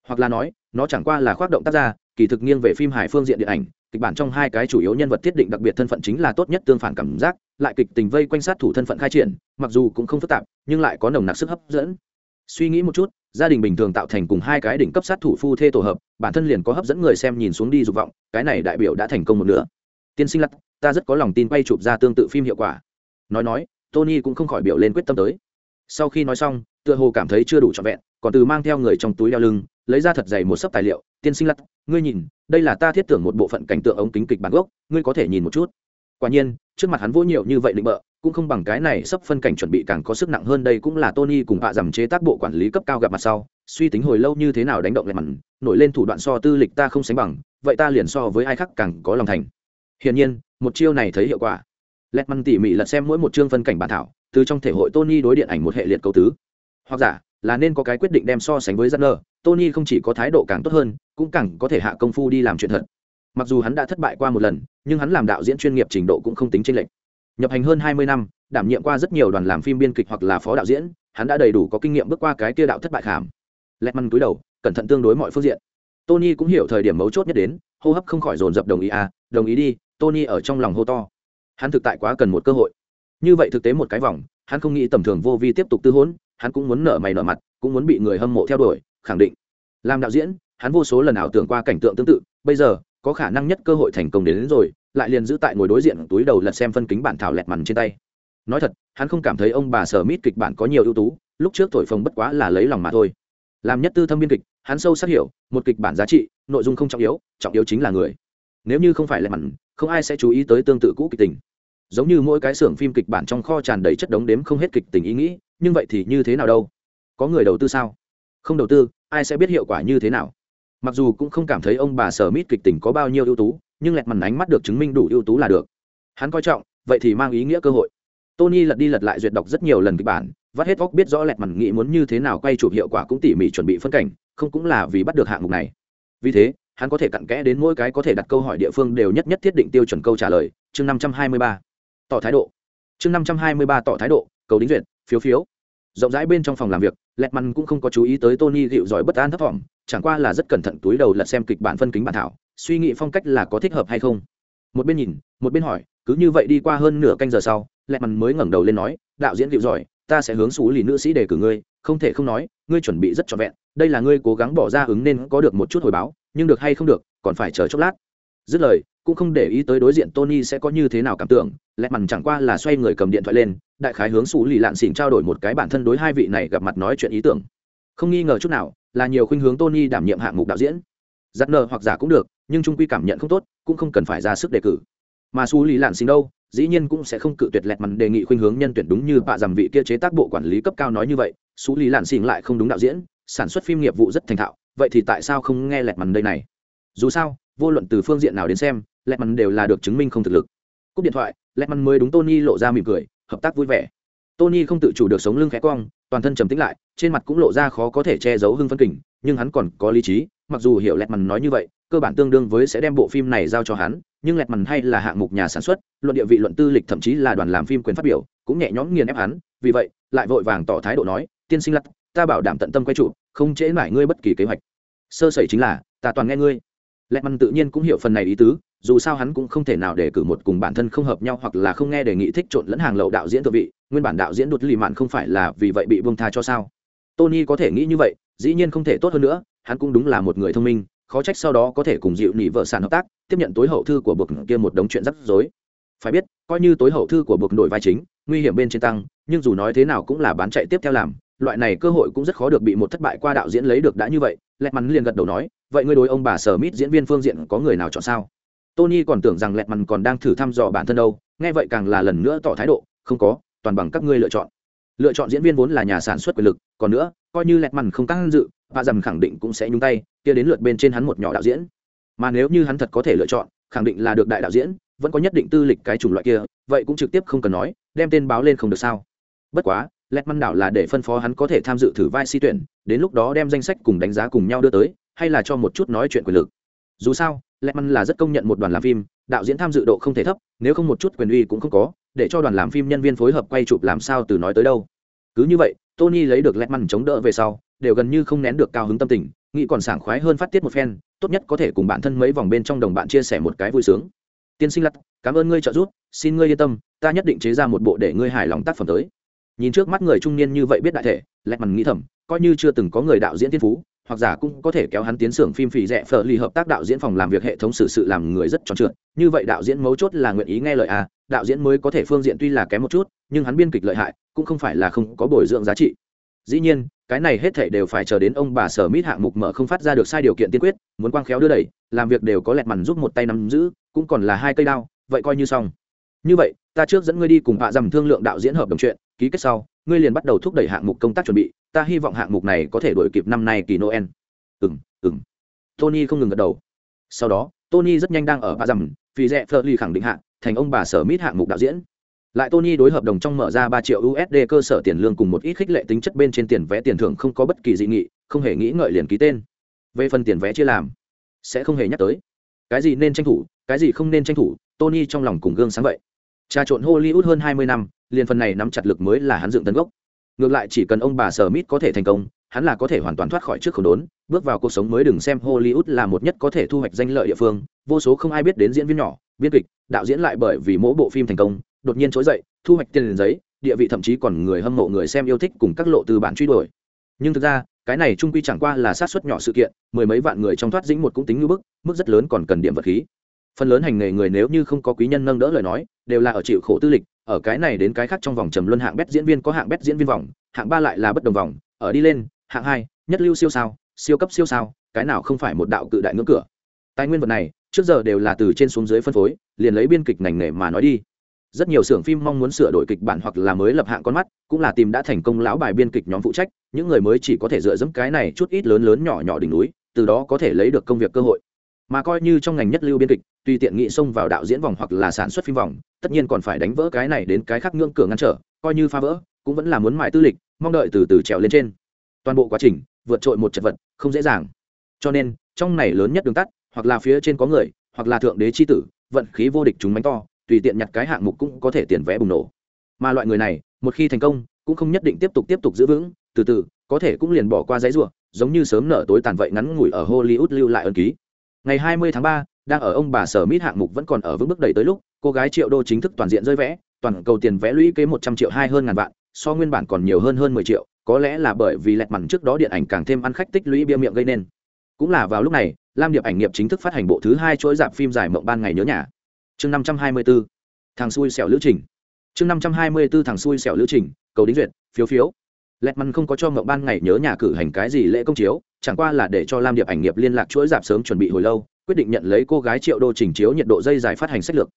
Hoặc là nói, nó chẳng qua là khoác động tác ra kỳ thực nghiêng về phim hài phương diện điện ảnh, kịch bản trong hai cái chủ yếu nhân vật thiết định đặc biệt thân phận chính là tốt nhất tương phản cảm giác, lại kịch tình vây quanh sát thủ thân phận khai triển, mặc dù cũng không phức tạp, nhưng lại có nồng nặc sức hấp dẫn. Suy nghĩ một chút, gia đình bình thường tạo thành cùng hai cái đỉnh cấp sát thủ phu thê tổ hợp, bản thân liền có hấp dẫn người xem nhìn xuống đi dục vọng, cái này đại biểu đã thành công một nửa. Tiên sinh lắc, ta rất có lòng tin quay chụp ra tương tự phim hiệu quả. Nói nói, tony cũng không khỏi biểu lên quyết tâm tới. Sau khi nói xong, tựa hồ cảm thấy chưa đủ trọn vẹn, còn từ mang theo người trong túi đeo lưng, lấy ra thật dày một sấp tài liệu, tiên sinh lắc ngươi nhìn, đây là ta thiết tưởng một bộ phận cảnh tượng ống kính kịch bản gốc, ngươi có thể nhìn một chút. Quả nhiên, trước mặt hắn vỗ nhiều như vậy định bợ, cũng không bằng cái này sắp phân cảnh chuẩn bị càng có sức nặng hơn đây cũng là tony cùng hạ giảm chế tác bộ quản lý cấp cao gặp mặt sau, suy tính hồi lâu như thế nào đánh động lại mặn nổi lên thủ đoạn so tư lịch ta không sánh bằng, vậy ta liền so với ai khác càng có lòng thành. Hiển nhiên, một chiêu này thấy hiệu quả. Lẹt măn tỉ mỉ lật xem mỗi một chương phân cảnh bản thảo, từ trong thể hội tony đối điện ảnh một hệ liệt câu tứ. Hoặc giả là nên có cái quyết định đem so sánh với Zanner, Tony không chỉ có thái độ càng tốt hơn, cũng càng có thể hạ công phu đi làm chuyện thật. Mặc dù hắn đã thất bại qua một lần, nhưng hắn làm đạo diễn chuyên nghiệp trình độ cũng không tính chênh lệch. Nhập hành hơn 20 năm, đảm nhiệm qua rất nhiều đoàn làm phim biên kịch hoặc là phó đạo diễn, hắn đã đầy đủ có kinh nghiệm bước qua cái kia đạo thất bại khảm. Letman túi đầu, cẩn thận tương đối mọi phương diện. Tony cũng hiểu thời điểm mấu chốt nhất đến, hô hấp không khỏi dồn dập đồng ý à, đồng ý đi, Tony ở trong lòng hô to. Hắn thực tại quá cần một cơ hội. Như vậy thực tế một cái vòng, hắn không nghĩ tầm thường vô vi tiếp tục tư hỗn, hắn cũng muốn nở mày nở mặt, cũng muốn bị người hâm mộ theo đuổi, khẳng định. Làm đạo diễn, hắn vô số lần ảo tưởng qua cảnh tượng tương tự, bây giờ, có khả năng nhất cơ hội thành công đến, đến rồi, lại liền giữ tại ngồi đối diện túi đầu lật xem phân kính bản thảo lẹt mằn trên tay. Nói thật, hắn không cảm thấy ông bà sở mít kịch bản có nhiều ưu tú, lúc trước thổi phồng bất quá là lấy lòng mà thôi. Làm nhất tư thâm biên kịch, hắn sâu sắc hiểu, một kịch bản giá trị, nội dung không trọng yếu, trọng yếu chính là người. Nếu như không phải lẹt mằn, không ai sẽ chú ý tới tương tự cũ kịch tình giống như mỗi cái xưởng phim kịch bản trong kho tràn đầy chất đống đếm không hết kịch tình ý nghĩ, nhưng vậy thì như thế nào đâu? Có người đầu tư sao? Không đầu tư, ai sẽ biết hiệu quả như thế nào? Mặc dù cũng không cảm thấy ông bà sở mít kịch tình có bao nhiêu ưu tú, nhưng lẹt mặt ánh mắt được chứng minh đủ ưu tú là được. Hắn coi trọng, vậy thì mang ý nghĩa cơ hội. Tony lật đi lật lại duyệt đọc rất nhiều lần kịch bản, vắt hết óc biết rõ lẹt mặt nghĩ muốn như thế nào quay chụp hiệu quả cũng tỉ mỉ chuẩn bị phân cảnh, không cũng là vì bắt được hạng mục này. Vì thế, hắn có thể cặn kẽ đến mỗi cái có thể đặt câu hỏi địa phương đều nhất nhất thiết định tiêu chuẩn câu trả lời, chương năm trăm hai mươi ba tỏ thái độ. Chương năm trăm hai mươi ba tỏ thái độ, cầu đính duyệt, phiếu phiếu. Rộng rãi bên trong phòng làm việc lẹt măn cũng không có chú ý tới tony dịu giỏi bất an thấp thỏm, chẳng qua là rất cẩn thận túi đầu lật xem kịch bản phân kính bản thảo, suy nghĩ phong cách là có thích hợp hay không. Một bên nhìn, một bên hỏi, cứ như vậy đi qua hơn nửa canh giờ sau lẹt măn mới ngẩng đầu lên nói, đạo diễn dịu giỏi ta sẽ hướng xú lì nữ sĩ đề cử ngươi, không thể không nói, ngươi chuẩn bị rất trọn vẹn, đây là ngươi cố gắng bỏ ra ứng nên có được một chút hồi báo, nhưng được hay không được, còn phải chờ chốc lát. Dứt lời cũng không để ý tới đối diện tony sẽ có như thế nào cảm tưởng lẹ mằn chẳng qua là xoay người cầm điện thoại lên, đại khái hướng Sú lì lạn xỉn trao đổi một cái bản thân đối hai vị này gặp mặt nói chuyện ý tưởng. Không nghi ngờ chút nào, là nhiều khuynh hướng tony đảm nhiệm hạng mục đạo diễn. Giật nở hoặc giả cũng được, nhưng trung quy cảm nhận không tốt, cũng không cần phải ra sức đề cử. Mà Sú lì lạn xỉn đâu, dĩ nhiên cũng sẽ không cự tuyệt lẹt mằn đề nghị khuynh hướng nhân tuyển đúng như bạ dầm vị kia chế tác bộ quản lý cấp cao nói như vậy Sú lì lạn xỉn lại không đúng đạo diễn, sản xuất phim nghiệp vụ rất thành thạo, vậy thì tại sao không nghe lẹt mằn đây này? Dù sao vô luận từ phương diện nào đến xem lẹt mằn đều là được chứng minh không thực lực. Cúp điện thoại lẹt mằn mới đúng tony lộ ra mỉm cười, hợp tác vui vẻ. Tony không tự chủ được sống lưng khẽ cong, toàn thân trầm tĩnh lại, trên mặt cũng lộ ra khó có thể che giấu hưng phân kình, nhưng hắn còn có lý trí, mặc dù hiểu lẹt mằn nói như vậy, cơ bản tương đương với sẽ đem bộ phim này giao cho hắn, nhưng lẹt mằn hay là hạng mục nhà sản xuất, luận địa vị, luận tư lịch thậm chí là đoàn làm phim quyền phát biểu, cũng nhẹ nhõm nghiền ép hắn, vì vậy, lại vội vàng tỏ thái độ nói, tiên sinh lặt ta bảo đảm tận tâm quay trụ, không trễ mãi ngươi bất kỳ kế hoạch. Sơ sẩy chính là, ta toàn nghe ngươi lẹ măn tự nhiên cũng hiểu phần này ý tứ, dù sao hắn cũng không thể nào để cử một cùng bản thân không hợp nhau hoặc là không nghe đề nghị thích trộn lẫn hàng lậu đạo diễn tự vị, nguyên bản đạo diễn đột lì mạn không phải là vì vậy bị buông tha cho sao? Tony có thể nghĩ như vậy, dĩ nhiên không thể tốt hơn nữa, hắn cũng đúng là một người thông minh, khó trách sau đó có thể cùng dịu nỉ vợ sàn hợp tác, tiếp nhận tối hậu thư của bực kia một đống chuyện rắc rối. Phải biết, coi như tối hậu thư của bực đổi vai chính, nguy hiểm bên trên tăng, nhưng dù nói thế nào cũng là bán chạy tiếp theo làm, loại này cơ hội cũng rất khó được bị một thất bại qua đạo diễn lấy được đã như vậy lẹt mắn liền gật đầu nói vậy ngươi đối ông bà sở mít diễn viên phương diện có người nào chọn sao? Tony còn tưởng rằng lẹt mằn còn đang thử thăm dò bản thân đâu, nghe vậy càng là lần nữa tỏ thái độ, không có, toàn bằng các ngươi lựa chọn. Lựa chọn diễn viên vốn là nhà sản xuất quyền lực, còn nữa, coi như lẹt mằn không căng dự và dầm khẳng định cũng sẽ nhúng tay, kia đến lượt bên trên hắn một nhỏ đạo diễn. Mà nếu như hắn thật có thể lựa chọn, khẳng định là được đại đạo diễn, vẫn có nhất định tư lịch cái chủng loại kia, vậy cũng trực tiếp không cần nói, đem tên báo lên không được sao. Bất quá, lẹt măn đảo là để phân phó hắn có thể tham dự thử vai si tuyển, đến lúc đó đem danh sách cùng đánh giá cùng nhau đưa tới hay là cho một chút nói chuyện quyền lực. Dù sao Lệ măn là rất công nhận một đoàn làm phim, đạo diễn tham dự độ không thể thấp, nếu không một chút quyền uy cũng không có, để cho đoàn làm phim nhân viên phối hợp quay chụp làm sao từ nói tới đâu. Cứ như vậy, tony lấy được Lệ măn chống đỡ về sau, đều gần như không nén được cao hứng tâm tình, nghĩ còn sảng khoái hơn phát tiết một phen, tốt nhất có thể cùng bản thân mấy vòng bên trong đồng bạn chia sẻ một cái vui sướng. Tiên sinh lặt cảm ơn ngươi trợ giúp, xin ngươi yên tâm, ta nhất định chế ra một bộ để ngươi hài lòng tác phẩm tới. Nhìn trước mắt người trung niên như vậy biết đại thể Lệ mằn nghĩ thầm, coi như chưa từng có người đạo diễn tiên phú hoặc giả cũng có thể kéo hắn tiến xưởng phim phì rẻ phở lì hợp tác đạo diễn phòng làm việc hệ thống xử sự làm người rất tròn trượt. Như vậy đạo diễn mấu chốt là nguyện ý nghe lời à đạo diễn mới có thể phương diện tuy là kém một chút, nhưng hắn biên kịch lợi hại, cũng không phải là không có bồi dưỡng giá trị. Dĩ nhiên, cái này hết thể đều phải chờ đến ông bà sở mít hạng mục mở không phát ra được sai điều kiện tiên quyết, muốn quang khéo đưa đẩy, làm việc đều có lẹt mằn giúp một tay nắm giữ, cũng còn là hai cây đao, vậy coi như xong như vậy, ta trước dẫn ngươi đi cùng hạ dầm thương lượng đạo diễn hợp đồng chuyện, ký kết sau, ngươi liền bắt đầu thúc đẩy hạng mục công tác chuẩn bị, ta hy vọng hạng mục này có thể đổi kịp năm nay kỳ noel. Ừng ừng tony không ngừng gật đầu. Sau đó, tony rất nhanh đang ở hạ dầm, vì rẽ phơ ly khẳng định hạng thành ông bà sở mít hạng mục đạo diễn. Lại tony đối hợp đồng trong mở ra ba triệu usd cơ sở tiền lương cùng một ít khích lệ tính chất bên trên tiền vé tiền thưởng không có bất kỳ dị nghị, không hề nghĩ ngợi liền ký tên. Về phần tiền vé chia làm, sẽ không hề nhắc tới. Cái gì nên tranh thủ, cái gì không nên tranh thủ, tony trong lòng cùng gương sáng vậy trà trộn hollywood hơn hai mươi năm, liền phần này nắm chặt lực mới là hắn dựng tấn gốc. Ngược lại chỉ cần ông bà sở mít có thể thành công, hắn là có thể hoàn toàn thoát khỏi trước khổ đốn, bước vào cuộc sống mới đừng xem hollywood là một nhất có thể thu hoạch danh lợi địa phương, vô số không ai biết đến diễn viên nhỏ, biên kịch, đạo diễn lại bởi vì mỗi bộ phim thành công, đột nhiên trỗi dậy, thu hoạch tiền giấy, địa vị thậm chí còn người hâm mộ người xem yêu thích cùng các lộ từ bản truy đuổi. Nhưng thực ra, cái này trung quy chẳng qua là sát xuất nhỏ sự kiện, mười mấy vạn người trong thoát dĩnh một cũng tính như bức, mức rất lớn còn cần điểm vật khí phần lớn hành nghề người nếu như không có quý nhân nâng đỡ lời nói, đều là ở chịu khổ tư lịch, ở cái này đến cái khác trong vòng trầm luân hạng bét diễn viên có hạng bét diễn viên vòng, hạng ba lại là bất đồng vòng, ở đi lên, hạng hai, nhất lưu siêu sao, siêu cấp siêu sao, cái nào không phải một đạo cự đại ngưỡng cửa. Tài nguyên vật này, trước giờ đều là từ trên xuống dưới phân phối, liền lấy biên kịch ngành nghề mà nói đi. Rất nhiều xưởng phim mong muốn sửa đổi kịch bản hoặc là mới lập hạng con mắt, cũng là tìm đã thành công lão bài biên kịch nhóm phụ trách, những người mới chỉ có thể dựa dẫm cái này chút ít lớn lớn nhỏ nhỏ đỉnh núi, từ đó có thể lấy được công việc cơ hội. Mà coi như trong ngành nhất lưu biên kịch tùy tiện nghị xông vào đạo diễn vòng hoặc là sản xuất phim vòng tất nhiên còn phải đánh vỡ cái này đến cái khác ngưỡng cửa ngăn trở coi như phá vỡ cũng vẫn là muốn mãi tư lịch mong đợi từ từ trèo lên trên. Toàn bộ quá trình vượt trội một chật vật không dễ dàng. Cho nên trong này lớn nhất đường tắt hoặc là phía trên có người hoặc là thượng đế c h i tử vận khí vô địch chúng mánh to tùy tiện nhặt cái hạng mục cũng có thể tiền vẽ bùng nổ. Mà loại người này một khi thành công cũng không nhất định tiếp tục tiếp tục giữ vững từ từ có thể cũng liền bỏ qua giấy ruộng giống như sớm nở tối tàn vậy ngắn ngủi ở hollywood lưu lại ân ký. Ngày 20 tháng 3, đang ở ông bà sở mít hạng mục vẫn còn ở vững bước đẩy tới lúc, cô gái triệu đô chính thức toàn diện rơi vẽ, toàn cầu tiền vẽ lũy kế 100 triệu, hai hơn ngàn vạn, so nguyên bản còn nhiều hơn hơn 10 triệu, có lẽ là bởi vì lẹt mặn trước đó điện ảnh càng thêm ăn khách tích lũy bia miệng gây nên. Cũng là vào lúc này, lam điệp ảnh nghiệp chính thức phát hành bộ thứ hai chuỗi dạp phim dài mộng ban ngày nhớ nhà. Chương 524 thằng xui xẻo lữ trình. Chương 524 thằng xui xẻo lữ trình, cầu đính duyệt, phiếu phiếu lẹt măn không có cho mộng ban ngày nhớ nhà cử hành cái gì lễ công chiếu, chẳng qua là để cho lam điệp ảnh nghiệp liên lạc chuỗi dạp sớm chuẩn bị hồi lâu, quyết định nhận lấy cô gái triệu đô trình chiếu nhiệt độ dây dài phát hành sách lược.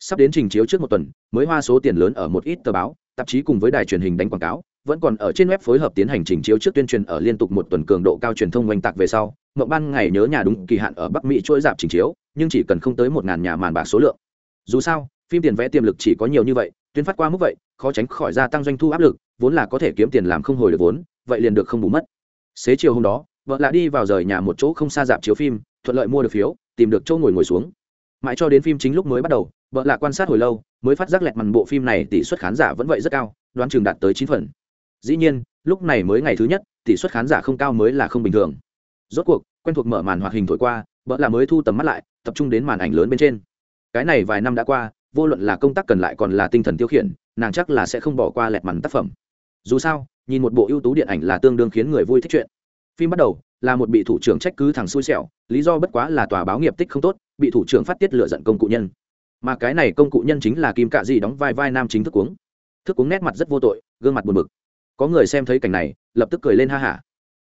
Sắp đến trình chiếu trước một tuần, mới hoa số tiền lớn ở một ít tờ báo, tạp chí cùng với đài truyền hình đánh quảng cáo, vẫn còn ở trên web phối hợp tiến hành trình chiếu trước tuyên truyền ở liên tục một tuần cường độ cao truyền thông oanh tạc về sau. Mộng ban ngày nhớ nhà đúng kỳ hạn ở bắc mỹ chuỗi dạp trình chiếu, nhưng chỉ cần không tới một ngàn nhà màn bạc số lượng. Dù sao, phim tiền vẽ tiềm lực chỉ có nhiều như vậy, tuyên phát qua mức vậy, khó tránh khỏi gia tăng doanh thu áp lực vốn là có thể kiếm tiền làm không hồi được vốn, vậy liền được không bù mất. Xế chiều hôm đó, vợ lạ đi vào rời nhà một chỗ không xa dạp chiếu phim, thuận lợi mua được phiếu, tìm được chỗ ngồi ngồi xuống. Mãi cho đến phim chính lúc mới bắt đầu, vợ lạ quan sát hồi lâu, mới phát giác lẹt màn bộ phim này tỷ suất khán giả vẫn vậy rất cao, đoán chừng đạt tới chín phần. Dĩ nhiên, lúc này mới ngày thứ nhất, tỷ suất khán giả không cao mới là không bình thường. Rốt cuộc, quen thuộc mở màn hoạt hình thổi qua, vợ lạ mới thu tầm mắt lại, tập trung đến màn ảnh lớn bên trên. Cái này vài năm đã qua, vô luận là công tác cần lại còn là tinh thần tiêu khiển, nàng chắc là sẽ không bỏ qua lẹt màn tác phẩm dù sao, nhìn một bộ ưu tú điện ảnh là tương đương khiến người vui thích chuyện. Phim bắt đầu là một bị thủ trưởng trách cứ thằng xui xẻo, lý do bất quá là tòa báo nghiệp tích không tốt, bị thủ trưởng phát tiết lựa giận công cụ nhân. Mà cái này công cụ nhân chính là kim cạ dị đóng vai vai nam chính thức uống. Thức uống nét mặt rất vô tội, gương mặt buồn bực. Có người xem thấy cảnh này, lập tức cười lên ha hả.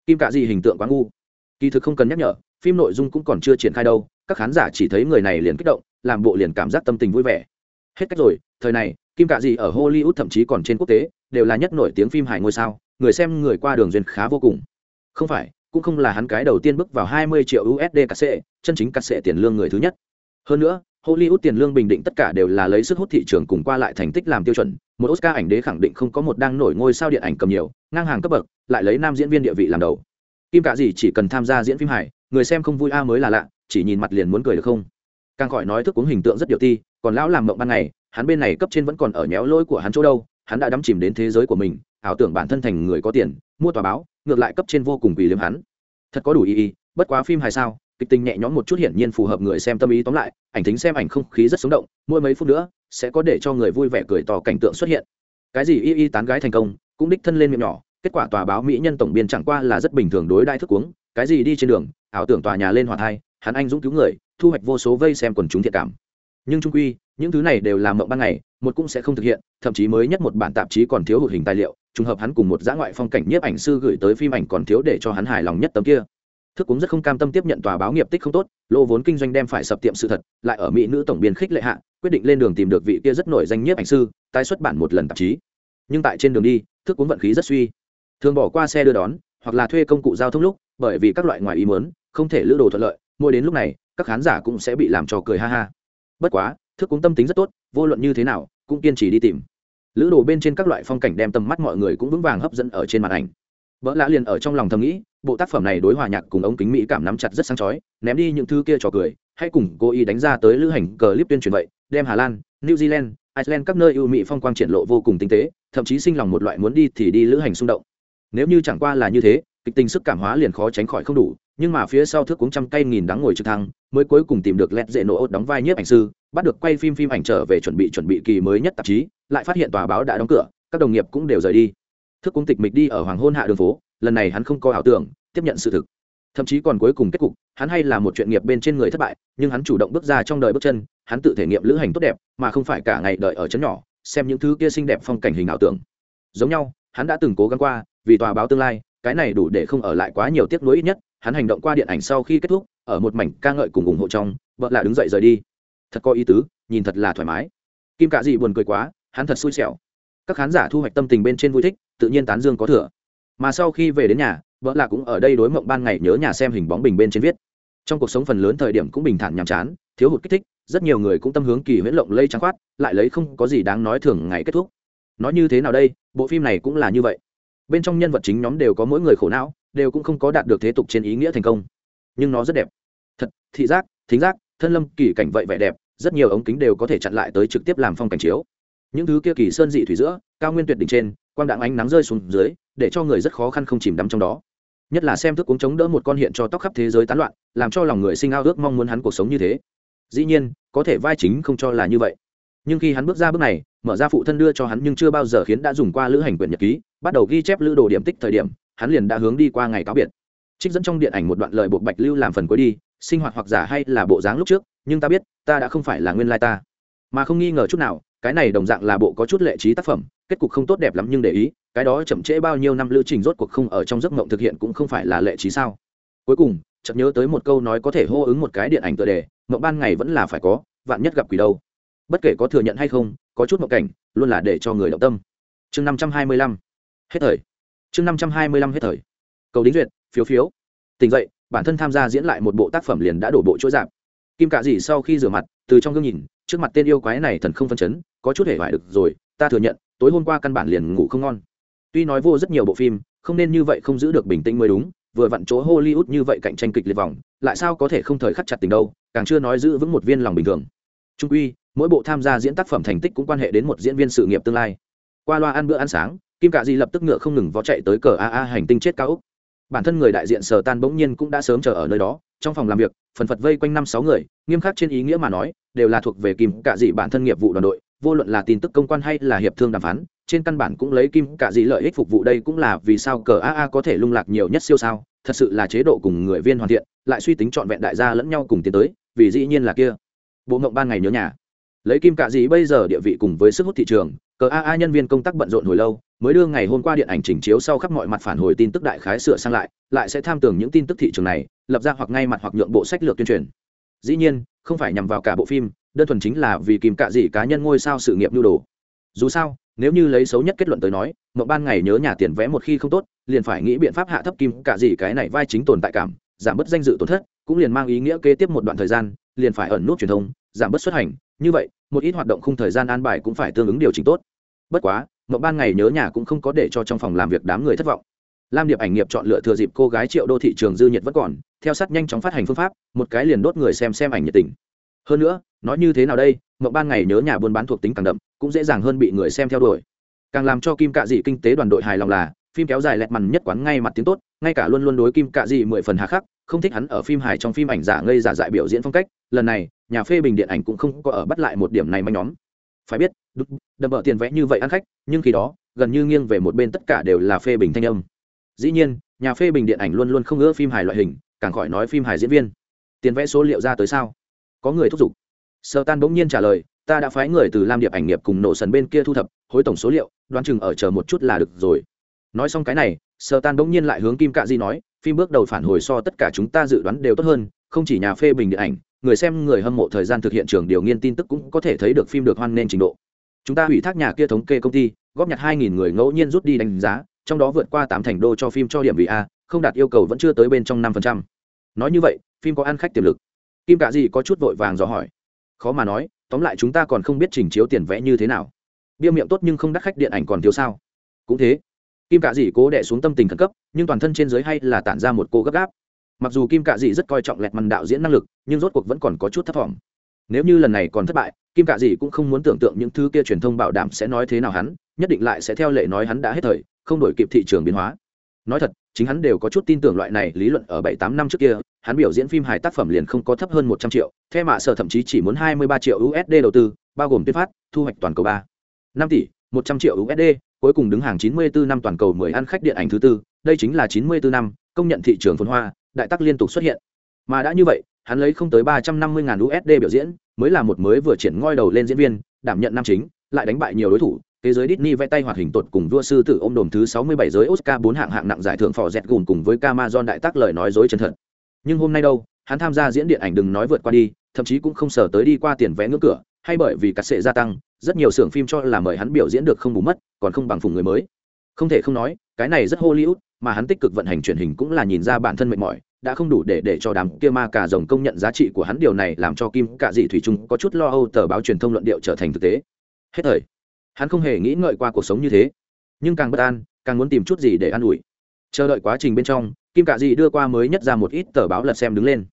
Kim cạ dị hình tượng quá ngu. Kỳ thực không cần nhắc nhở, phim nội dung cũng còn chưa triển khai đâu, các khán giả chỉ thấy người này liền kích động, làm bộ liền cảm giác tâm tình vui vẻ. Hết cách rồi, thời này, kim cạ dị ở hollywood thậm chí còn trên quốc tế đều là nhất nổi tiếng phim hài ngôi sao người xem người qua đường duyên khá vô cùng không phải cũng không là hắn cái đầu tiên bước vào 20 triệu USD cắt sệ, chân chính cắt sệ tiền lương người thứ nhất. Hơn nữa, Hollywood tiền lương bình định tất cả đều là lấy sức hút thị trường cùng qua lại thành tích làm tiêu chuẩn, một Oscar ảnh đế khẳng định không có một đang nổi ngôi sao điện ảnh cầm nhiều, ngang hàng cấp bậc, lại lấy nam diễn viên địa vị làm đầu. Kim cả gì chỉ cần tham gia diễn phim hài, người xem không vui a mới là lạ, chỉ nhìn mặt liền muốn cười được không? Càng khỏi nói thức uống hình tượng rất điều ti, còn lão làm mộng ban ngày, hắn bên này cấp trên vẫn còn ở nhéo lôi của hắn chỗ đâu, hắn đã đắm chìm đến thế giới của mình, ảo tưởng bản thân thành người có tiền, mua tòa báo, ngược lại cấp trên vô cùng quỷ liếm hắn. Thật có đủ ý ý bất quá phim hay sao kịch tình nhẹ nhõm một chút hiển nhiên phù hợp người xem tâm ý tóm lại ảnh thính xem ảnh không khí rất sống động mỗi mấy phút nữa sẽ có để cho người vui vẻ cười tỏ cảnh tượng xuất hiện. Cái gì y y tán gái thành công cũng đích thân lên miệng nhỏ kết quả tòa báo mỹ nhân tổng biên chẳng qua là rất bình thường đối đai thức uống cái gì đi trên đường ảo tưởng tòa nhà lên hòa thai hắn anh dũng cứu người thu hoạch vô số vây xem quần chúng thiệt cảm. Nhưng trung quy những thứ này đều là mộng ban ngày một cũng sẽ không thực hiện, thậm chí mới nhất một bản tạp chí còn thiếu hụt hình tài liệu, trùng hợp hắn cùng một dã ngoại phong cảnh nhiếp ảnh sư gửi tới phim ảnh còn thiếu để cho hắn hài lòng nhất tấm kia. Thức cũng rất không cam tâm tiếp nhận tòa báo nghiệp tích không tốt lô vốn kinh doanh đem phải sập tiệm sự thật, lại ở mỹ nữ tổng biên khích lệ hạ, quyết định lên đường tìm được vị kia rất nổi danh nhiếp ảnh sư, tái xuất bản một lần tạp chí. Nhưng tại trên đường đi, thức cũng vận khí rất suy. Thường bỏ qua xe đưa đón, hoặc là thuê công cụ giao thông lúc, bởi vì các loại ngoài ý mớn không thể lữ đồ thuận lợi, mỗi đến lúc này, các khán giả cũng sẽ bị làm trò cười ha ha. Bất quá, thức cũng tâm tính rất tốt vô luận như thế nào, cũng kiên trì đi tìm. Lữ đồ bên trên các loại phong cảnh đem tầm mắt mọi người cũng vững vàng hấp dẫn ở trên màn ảnh. Vợ lạ liền ở trong lòng thầm nghĩ, bộ tác phẩm này đối hòa nhạc cùng ống kính mỹ cảm nắm chặt rất sáng chói, ném đi những thứ kia trò cười, hãy cùng cố ý đánh ra tới lữ hành clip tuyên truyền vậy, đem hà lan, new zealand, iceland các nơi ưu mỹ phong quang triển lộ vô cùng tinh tế, thậm chí sinh lòng một loại muốn đi thì đi lữ hành xung động. Nếu như chẳng qua là như thế kịch tình sức cảm hóa liền khó tránh khỏi không đủ, nhưng mà phía sau thước cũng trăm cây nghìn đắng ngồi trực thăng, mới cuối cùng tìm được lẹt dễ nổ ốt đóng vai nhiếp ảnh sư, bắt được quay phim phim ảnh trở về chuẩn bị chuẩn bị kỳ mới nhất tạp chí, lại phát hiện tòa báo đã đóng cửa, các đồng nghiệp cũng đều rời đi. Thức cũng tịch mịch đi ở hoàng hôn hạ đường phố, lần này hắn không có ảo tưởng, tiếp nhận sự thực. Thậm chí còn cuối cùng kết cục, hắn hay là một chuyện nghiệp bên trên người thất bại, nhưng hắn chủ động bước ra trong đời bước chân, hắn tự thể nghiệm lữ hành tốt đẹp, mà không phải cả ngày đợi ở chấn nhỏ, xem những thứ kia xinh đẹp phong cảnh hình ảo tưởng. Giống nhau, hắn đã từng cố gắng qua, vì tòa báo tương lai cái này đủ để không ở lại quá nhiều tiếc nuối ít nhất, hắn hành động qua điện ảnh sau khi kết thúc, ở một mảnh ca ngợi cùng ủng hộ trong, vợ lạ đứng dậy rời đi. Thật có ý tứ, nhìn thật là thoải mái. Kim cạ dị buồn cười quá, hắn thật xui xẻo. Các khán giả thu hoạch tâm tình bên trên vui thích, tự nhiên tán dương có thừa. Mà sau khi về đến nhà, vợ lạ cũng ở đây đối mộng ban ngày nhớ nhà xem hình bóng bình bên trên viết. Trong cuộc sống phần lớn thời điểm cũng bình thản nhàm chán, thiếu hụt kích thích, rất nhiều người cũng tâm hướng kỳ huyễn lộng lây trắng khoát, lại lấy không có gì đáng nói thường ngày kết thúc. Nói như thế nào đây, bộ phim này cũng là như vậy bên trong nhân vật chính nhóm đều có mỗi người khổ não, đều cũng không có đạt được thế tục trên ý nghĩa thành công. Nhưng nó rất đẹp. Thật, thị giác, thính giác, thân lâm, kỳ cảnh vậy vẻ đẹp, rất nhiều ống kính đều có thể chặn lại tới trực tiếp làm phong cảnh chiếu. Những thứ kia kỳ sơn dị thủy giữa, cao nguyên tuyệt đỉnh trên, quang đạn ánh nắng rơi xuống dưới, để cho người rất khó khăn không chìm đắm trong đó. Nhất là xem thức cuống chống đỡ một con hiện cho tóc khắp thế giới tán loạn, làm cho lòng người sinh ao ước mong muốn hắn cuộc sống như thế. Dĩ nhiên, có thể vai chính không cho là như vậy nhưng khi hắn bước ra bước này, mở ra phụ thân đưa cho hắn nhưng chưa bao giờ khiến đã dùng qua lữ hành quyển nhật ký, bắt đầu ghi chép lữ đồ điểm tích thời điểm, hắn liền đã hướng đi qua ngày cáo biệt. Trích dẫn trong điện ảnh một đoạn lời buộc bạch lưu làm phần cuối đi, sinh hoạt hoặc giả hay là bộ dáng lúc trước, nhưng ta biết, ta đã không phải là nguyên lai ta. Mà không nghi ngờ chút nào, cái này đồng dạng là bộ có chút lệ trí tác phẩm, kết cục không tốt đẹp lắm nhưng để ý, cái đó chậm trễ bao nhiêu năm lưu trình rốt cuộc không ở trong giấc mộng thực hiện cũng không phải là lệ trí sao. Cuối cùng, chợt nhớ tới một câu nói có thể hô ứng một cái điện ảnh tựa đề, mộng ban ngày vẫn là phải có, vạn nhất gặp quỷ đâu bất kể có thừa nhận hay không, có chút mộng cảnh, luôn là để cho người động tâm. Chương năm trăm hai mươi lăm. Hết thời. Chương năm trăm hai mươi lăm hết thời. Cầu đính duyệt, phiếu phiếu. Tỉnh dậy, bản thân tham gia diễn lại một bộ tác phẩm liền đã đổ bộ chỗ giảm kim cạ dì sau khi rửa mặt, từ trong gương nhìn, trước mặt tên yêu quái này thần không phân chấn, có chút hề hoại được rồi, ta thừa nhận, tối hôm qua căn bản liền ngủ không ngon. Tuy nói vô rất nhiều bộ phim, không nên như vậy không giữ được bình tĩnh mới đúng, vừa vặn chỗ hollywood như vậy cạnh tranh kịch liệt vòng, lại sao có thể không thời khắc chặt tình đâu, càng chưa nói giữ vững một viên lòng bình thường trung quy, mỗi bộ tham gia diễn tác phẩm thành tích cũng quan hệ đến một diễn viên sự nghiệp tương lai. Qua loa ăn bữa ăn sáng, kim cạ di lập tức ngựa không ngừng vó chạy tới cờ aa hành tinh chết cao úc. Bản thân người đại diện sở tan bỗng nhiên cũng đã sớm chờ ở nơi đó, trong phòng làm việc, phần phật vây quanh năm sáu người, nghiêm khắc trên ý nghĩa mà nói, đều là thuộc về kim cạ dị bản thân nghiệp vụ đoàn đội, vô luận là tin tức công quan hay là hiệp thương đàm phán, trên căn bản cũng lấy kim cạ dị lợi ích phục vụ đây cũng là vì sao cờ aa có thể lung lạc nhiều nhất siêu sao, thật sự là chế độ cùng người viên hoàn thiện, lại suy tính trọn vẹn đại gia lẫn nhau cùng tiến tới, vì dĩ nhiên là kia bộ mộng ban ngày nhớ nhà. Lấy kim cạ dị bây giờ địa vị cùng với sức hút thị trường, cờ aa nhân viên công tác bận rộn hồi lâu, mới đưa ngày hôm qua điện ảnh trình chiếu sau khắp mọi mặt phản hồi tin tức đại khái sửa sang lại lại sẽ tham tưởng những tin tức thị trường này, lập ra hoặc ngay mặt hoặc nhượng bộ sách lược tuyên truyền. Dĩ nhiên, không phải nhằm vào cả bộ phim, đơn thuần chính là vì kìm cạ dị cá nhân ngôi sao sự nghiệp nhu đồ. Dù sao, nếu như lấy xấu nhất kết luận tới nói mậu ban ngày nhớ nhà tiền vẽ một khi không tốt, liền phải nghĩ biện pháp hạ thấp kim cạ dị cái này vai chính tồn tại cảm, giảm bớt danh dự tổn thất, cũng liền mang ý nghĩa kế tiếp một đoạn thời gian, liền phải ẩn nút truyền thông giảm bớt xuất hành, như vậy, một ít hoạt động khung thời gian an bài cũng phải tương ứng điều chỉnh tốt. Bất quá mậu ban ngày nhớ nhà cũng không có để cho trong phòng làm việc đám người thất vọng. Lam điệp ảnh nghiệp chọn lựa thừa dịp cô gái triệu đô thị trường dư nhiệt vẫn còn, theo sát nhanh chóng phát hành phương pháp, một cái liền đốt người xem xem ảnh nhiệt tình. Hơn nữa, nói như thế nào đây mậu ban ngày nhớ nhà buôn bán thuộc tính càng đậm, cũng dễ dàng hơn bị người xem theo đuổi. Càng làm cho kim cạ dị kinh tế đoàn đội hài lòng là, phim kéo dài lẹt mằn nhất quán ngay mặt tiếng tốt, ngay cả luôn luôn đối kim cạ dị mười phần hà khắc, không thích hắn ở phim hài trong phim ảnh giả ngây giả dại biểu diễn phong cách. Lần này nhà phê bình điện ảnh cũng không có ở bắt lại một điểm này mà nhóm. Phải biết đập bờ tiền vẽ như vậy ăn khách, nhưng khi đó, gần như nghiêng về một bên tất cả đều là phê bình thanh âm. Dĩ nhiên, nhà phê bình điện ảnh luôn luôn không ưa phim hài loại hình, càng khỏi nói phim hài diễn viên. Tiền vẽ số liệu ra tới sao? Có người thúc giục. Sơ tan bỗng nhiên trả lời, ta đã phái người từ lam điệp ảnh nghiệp cùng nổ sần bên kia thu thập, hối tổng số liệu, đoán chừng ở chờ một chút là được rồi. Nói xong cái này, sơ tan bỗng nhiên lại hướng kim cạ di nói, phim bước đầu phản hồi so tất cả chúng ta dự đoán đều tốt hơn, không chỉ nhà phê bình điện ảnh người xem người hâm mộ thời gian thực hiện trường điều nghiên tin tức cũng có thể thấy được phim được hoan nên trình độ. Chúng ta ủy thác nhà kia thống kê công ty, góp nhặt hai nghìn người ngẫu nhiên rút đi đánh giá, trong đó vượt qua tám thành đô cho phim cho điểm vị a, không đạt yêu cầu vẫn chưa tới bên trong 5%. nói như vậy, phim có ăn khách tiềm lực. Kim cạ gì có chút vội vàng dò hỏi. Khó mà nói, tóm lại chúng ta còn không biết trình chiếu tiền vẽ như thế nào. Bia miệng tốt nhưng không đắt khách điện ảnh còn thiếu sao? Cũng thế. Kim cạ Dì cố đẻ xuống tâm tình khẩn cấp, nhưng toàn thân trên giới hay là tản ra một cô gấp gáp mặc dù kim cạ dị rất coi trọng lẹt mằn đạo diễn năng lực, nhưng rốt cuộc vẫn còn có chút thất vọng nếu như lần này còn thất bại, kim cạ dị cũng không muốn tưởng tượng những thứ kia truyền thông bảo đảm sẽ nói thế nào hắn, nhất định lại sẽ theo lệ nói hắn đã hết thời, không đổi kịp thị trường biến hóa. Nói thật, chính hắn đều có chút tin tưởng loại này lý luận ở bảy tám năm trước kia, hắn biểu diễn phim hài tác phẩm liền không có thấp hơn một trăm triệu theo mạ sở thậm chí chỉ muốn hai mươi ba triệu usd đầu tư, bao gồm tuyên phát, thu hoạch toàn cầu ba năm tỷ, một trăm triệu usd cuối cùng đứng hàng chín mươi bốn năm toàn cầu mười ăn khách điện ảnh thứ tư, đây chính là chín mươi bốn năm công nhận thị trường phồn hoa đại tắc liên tục xuất hiện mà đã như vậy hắn lấy không tới ba trăm năm mươi ngàn usd biểu diễn mới là một mới vừa triển ngoi đầu lên diễn viên đảm nhận nam chính lại đánh bại nhiều đối thủ thế giới Disney vẽ tay hoạt hình tột cùng vua sư tử ôm đồm thứ 67 giới Oscar 4 hạng hạng nặng giải thưởng phò dẹt gùn cùng với Camazon đại tác lời nói dối chân thật. Nhưng hôm nay đâu, hắn tham gia diễn điện ảnh đừng nói vượt qua đi, thậm chí cũng không sở tới đi qua tiền vé ngưỡng cửa, hay bởi vì cát sệ gia tăng, rất nhiều xưởng phim cho là mời hắn biểu diễn được không bù mất, còn không bằng phụng người mới. Không thể không nói, cái này rất Hollywood, mà hắn tích cực vận hành truyền hình cũng là nhìn ra bản thân mệt mỏi, đã không đủ để để cho đám kia ma cả rồng công nhận giá trị của hắn. Điều này làm cho kim cả dị thủy trung có chút lo âu tờ báo truyền thông luận điệu trở thành thực tế. Hết thời hắn không hề nghĩ ngợi qua cuộc sống như thế. Nhưng càng bất an càng muốn tìm chút gì để an ủi. Chờ đợi quá trình bên trong kim cạ dị đưa qua mới nhất ra một ít tờ báo lật xem đứng lên.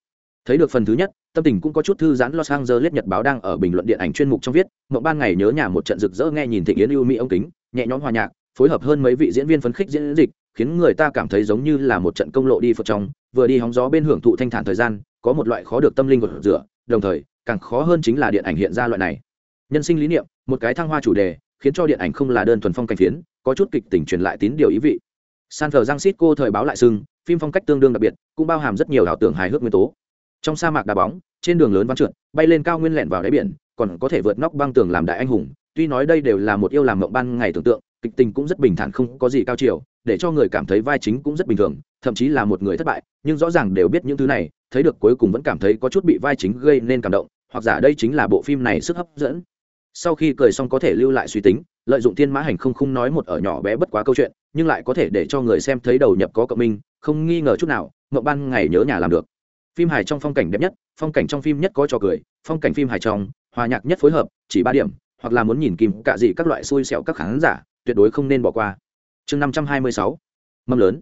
Thấy được phần thứ nhất tâm tình cũng có chút thư giãn. Los angeles nhật báo đang ở bình luận điện ảnh chuyên mục trong viết mộng ban ngày nhớ nhà một trận rực rỡ nghe nhìn thị yến ưu mỹ ông kính nhẹ nhõm hòa nhạc phối hợp hơn mấy vị diễn viên phấn khích diễn dịch khiến người ta cảm thấy giống như là một trận công lộ đi phật trong, vừa đi hóng gió bên hưởng thụ thanh thản thời gian, có một loại khó được tâm linh gột rửa, đồng thời, càng khó hơn chính là điện ảnh hiện ra loại này. Nhân sinh lý niệm, một cái thăng hoa chủ đề, khiến cho điện ảnh không là đơn thuần phong cảnh phiến, có chút kịch tỉnh truyền lại tín điều ý vị. San thờ giang cô thời báo lại sưng, phim phong cách tương đương đặc biệt, cũng bao hàm rất nhiều ảo tưởng hài hước nguyên tố. Trong sa mạc đá bóng, trên đường lớn văn trượt, bay lên cao nguyên lẹn vào đáy biển, còn có thể vượt nóc băng tường làm đại anh hùng, tuy nói đây đều là một yêu làm mộng ban ngày tưởng tượng, kịch tình cũng rất bình thản không có gì cao chiều để cho người cảm thấy vai chính cũng rất bình thường, thậm chí là một người thất bại, nhưng rõ ràng đều biết những thứ này, thấy được cuối cùng vẫn cảm thấy có chút bị vai chính gây nên cảm động, hoặc giả đây chính là bộ phim này sức hấp dẫn. Sau khi cười xong có thể lưu lại suy tính, lợi dụng thiên mã hành không không nói một ở nhỏ bé bất quá câu chuyện, nhưng lại có thể để cho người xem thấy đầu nhập có cộng minh, không nghi ngờ chút nào mậu ban ngày nhớ nhà làm được. Phim hài trong phong cảnh đẹp nhất, phong cảnh trong phim nhất có trò cười, phong cảnh phim hài trong, hòa nhạc nhất phối hợp, chỉ ba điểm, hoặc là muốn nhìn kìm cả gì các loại xui xẹo các khán giả, tuyệt đối không nên bỏ qua chương năm trăm hai mươi sáu mâm lớn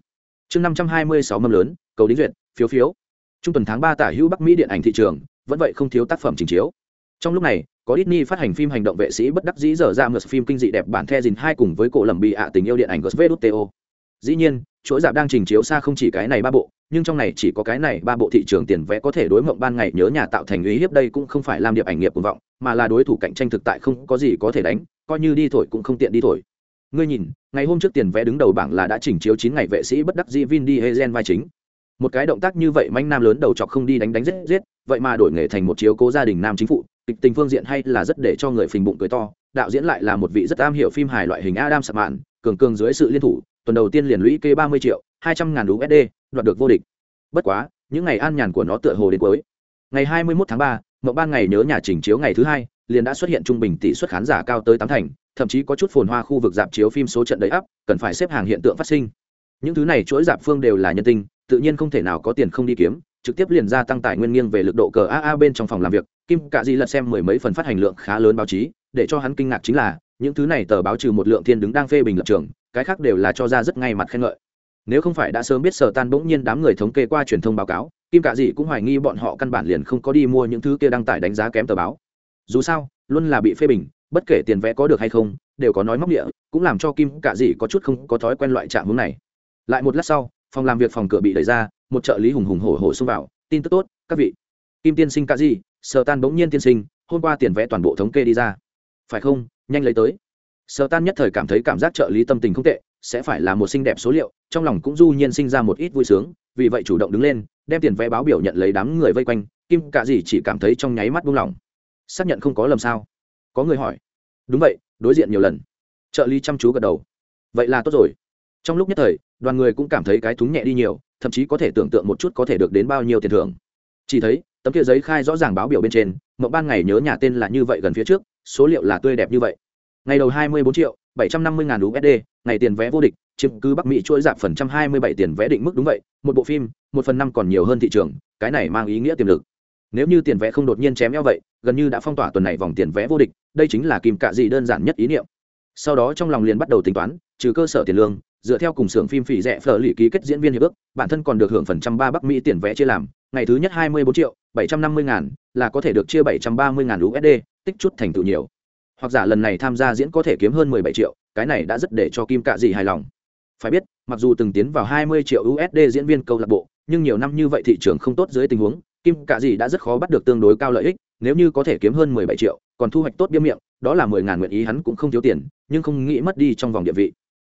chương năm trăm hai mươi sáu mâm lớn cầu đính duyệt phiếu phiếu trung tuần tháng ba tả hữu bắc mỹ điện ảnh thị trường vẫn vậy không thiếu tác phẩm trình chiếu trong lúc này có Disney phát hành phim hành động vệ sĩ bất đắc dĩ dở ra ngược phim kinh dị đẹp bản the dìn hai cùng với cổ lầm bị ạ tình yêu điện ảnh Gosveteo. Dĩ nhiên, chuỗi dạp đang trình chiếu xa không chỉ cái này ba bộ, nhưng trong này chỉ có cái này ba bộ thị trường tiền vẽ có thể đối mộng ban ngày nhớ nhà tạo thành uy hiếp đây cũng không phải làm điệp ảnh nghiệp cuồng vọng, mà là đối thủ cạnh tranh thực tại không có gì có thể đánh, coi như đi thổi cũng không tiện đi thổi. Ngươi nhìn, ngày hôm trước tiền vé đứng đầu bảng là đã chỉnh chiếu chín ngày vệ sĩ bất đắc dĩ Vin Diesel vai chính. Một cái động tác như vậy manh nam lớn đầu chọc không đi đánh đánh giết giết, vậy mà đổi nghề thành một chiếu cố gia đình nam chính phụ, kịch tình phương diện hay là rất để cho người phình bụng cười to đạo diễn lại là một vị rất am hiểu phim hài loại hình adam sạc mạn cường cường dưới sự liên thủ tuần đầu tiên liền lũy kê ba mươi triệu hai trăm ngàn usd đoạt được vô địch bất quá những ngày an nhàn của nó tựa hồ đến cuối ngày hai mươi 21 tháng ba mộng ban ngày nhớ nhà trình chiếu ngày thứ hai liền đã xuất hiện trung bình tỷ suất khán giả cao tới tám thành thậm chí có chút phồn hoa khu vực dạp chiếu phim số trận đầy ắp, cần phải xếp hàng hiện tượng phát sinh. Những thứ này chuỗi dạp phương đều là nhân tinh, tự nhiên không thể nào có tiền không đi kiếm, trực tiếp liền ra tăng tài nguyên nghiêng về lực độ cờ aa bên trong phòng làm việc. Kim cạ di lật xem mười mấy phần phát hành lượng khá lớn báo chí, để cho hắn kinh ngạc chính là, những thứ này tờ báo trừ một lượng thiên đứng đang phê bình lập trường, cái khác đều là cho ra rất ngay mặt khen ngợi. Nếu không phải đã sớm biết sở tan bỗng nhiên đám người thống kê qua truyền thông báo cáo, kim cạ dị cũng hoài nghi bọn họ căn bản liền không có đi mua những thứ kia đăng tải đánh giá kém tờ báo. Dù sao, luôn là bị phê bình bất kể tiền vẽ có được hay không, đều có nói móc địa, cũng làm cho kim cả dì có chút không có thói quen loại trạng hướng này. Lại một lát sau, phòng làm việc phòng cửa bị đẩy ra, một trợ lý hùng hùng hổ hổ xông vào, tin tức tốt, các vị. Kim tiên sinh cả dì sờ tan bỗng nhiên tiên sinh, hôm qua tiền vẽ toàn bộ thống kê đi ra. Phải không? Nhanh lấy tới. Sờ tan nhất thời cảm thấy cảm giác trợ lý tâm tình không tệ, sẽ phải là một xinh đẹp số liệu, trong lòng cũng du nhiên sinh ra một ít vui sướng, vì vậy chủ động đứng lên, đem tiền vẽ báo biểu nhận lấy đám người vây quanh, kim cả dì chỉ cảm thấy trong nháy mắt buông lỏng. Xác nhận không có lầm sao? Có người hỏi đúng vậy, đối diện nhiều lần. Trợ lý chăm chú gật đầu. Vậy là tốt rồi. Trong lúc nhất thời, đoàn người cũng cảm thấy cái thúng nhẹ đi nhiều, thậm chí có thể tưởng tượng một chút có thể được đến bao nhiêu tiền thưởng. Chỉ thấy, tấm kia giấy khai rõ ràng báo biểu bên trên, mậu ban ngày nhớ nhà tên là như vậy gần phía trước, số liệu là tươi đẹp như vậy. Ngày đầu hai mươi bốn triệu, bảy trăm năm mươi ngàn usd ngày tiền vé vô địch, chiếm cứ bắc mỹ chuỗi giảm phần trăm hai mươi bảy tiền vé định mức đúng vậy, một bộ phim, một phần năm còn nhiều hơn thị trường, cái này mang ý nghĩa tiềm lực nếu như tiền vé không đột nhiên chém eo vậy, gần như đã phong tỏa tuần này vòng tiền vé vô địch, đây chính là kìm cạ gì đơn giản nhất ý niệm. Sau đó trong lòng liền bắt đầu tính toán, trừ cơ sở tiền lương, dựa theo cùng xưởng phim phỉ rẻ phở lì ký kết diễn viên hiệp ước, bản thân còn được hưởng phần trăm ba bắc mỹ tiền vẽ chia làm, ngày thứ nhất hai mươi bốn triệu bảy trăm năm mươi ngàn, là có thể được chia bảy trăm ba mươi ngàn usd tích chút thành tựu nhiều. Hoặc giả lần này tham gia diễn có thể kiếm hơn mười bảy triệu, cái này đã rất để cho kim cạ dị hài lòng. Phải biết, mặc dù từng tiến vào hai mươi triệu usd diễn viên câu lạc bộ, nhưng nhiều năm như vậy thị trường không tốt dưới tình huống kim cạ dị đã rất khó bắt được tương đối cao lợi ích, nếu như có thể kiếm hơn mười bảy triệu, còn thu hoạch tốt biếm miệng, đó là mười ngàn nguyện ý hắn cũng không thiếu tiền, nhưng không nghĩ mất đi trong vòng địa vị.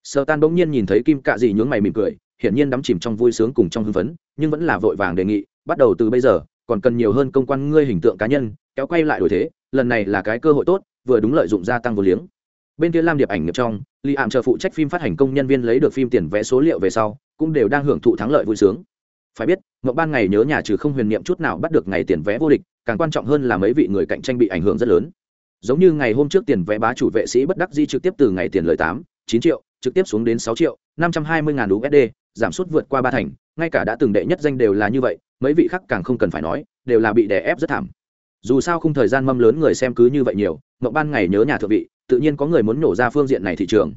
Sơ tan bỗng nhiên nhìn thấy kim cạ dị nhướng mày mỉm cười, hiển nhiên đắm chìm trong vui sướng cùng trong hưng phấn, nhưng vẫn là vội vàng đề nghị, bắt đầu từ bây giờ, còn cần nhiều hơn công quan ngươi hình tượng cá nhân, kéo quay lại đổi thế, lần này là cái cơ hội tốt, vừa đúng lợi dụng gia tăng vô liếng. Bên kia lam điệp ảnh nghiệp trong, li ảm chờ phụ trách phim phát hành công nhân viên lấy được phim tiền vẽ số liệu về sau, cũng đều đang hưởng thụ thắng lợi vui sướng phải biết ngậu ban ngày nhớ nhà trừ không huyền niệm chút nào bắt được ngày tiền vé vô địch, càng quan trọng hơn là mấy vị người cạnh tranh bị ảnh hưởng rất lớn. Giống như ngày hôm trước tiền vé bá chủ vệ sĩ bất đắc di trực tiếp từ ngày tiền lời tám, chín triệu, trực tiếp xuống đến sáu triệu, năm trăm hai mươi ngàn usd giảm sút vượt qua ba thành, ngay cả đã từng đệ nhất danh đều là như vậy, mấy vị khác càng không cần phải nói, đều là bị đè ép rất thảm. Dù sao không thời gian mâm lớn người xem cứ như vậy nhiều ngậu ban ngày nhớ nhà thượng vị, tự nhiên có người muốn nổ ra phương diện này thị trường.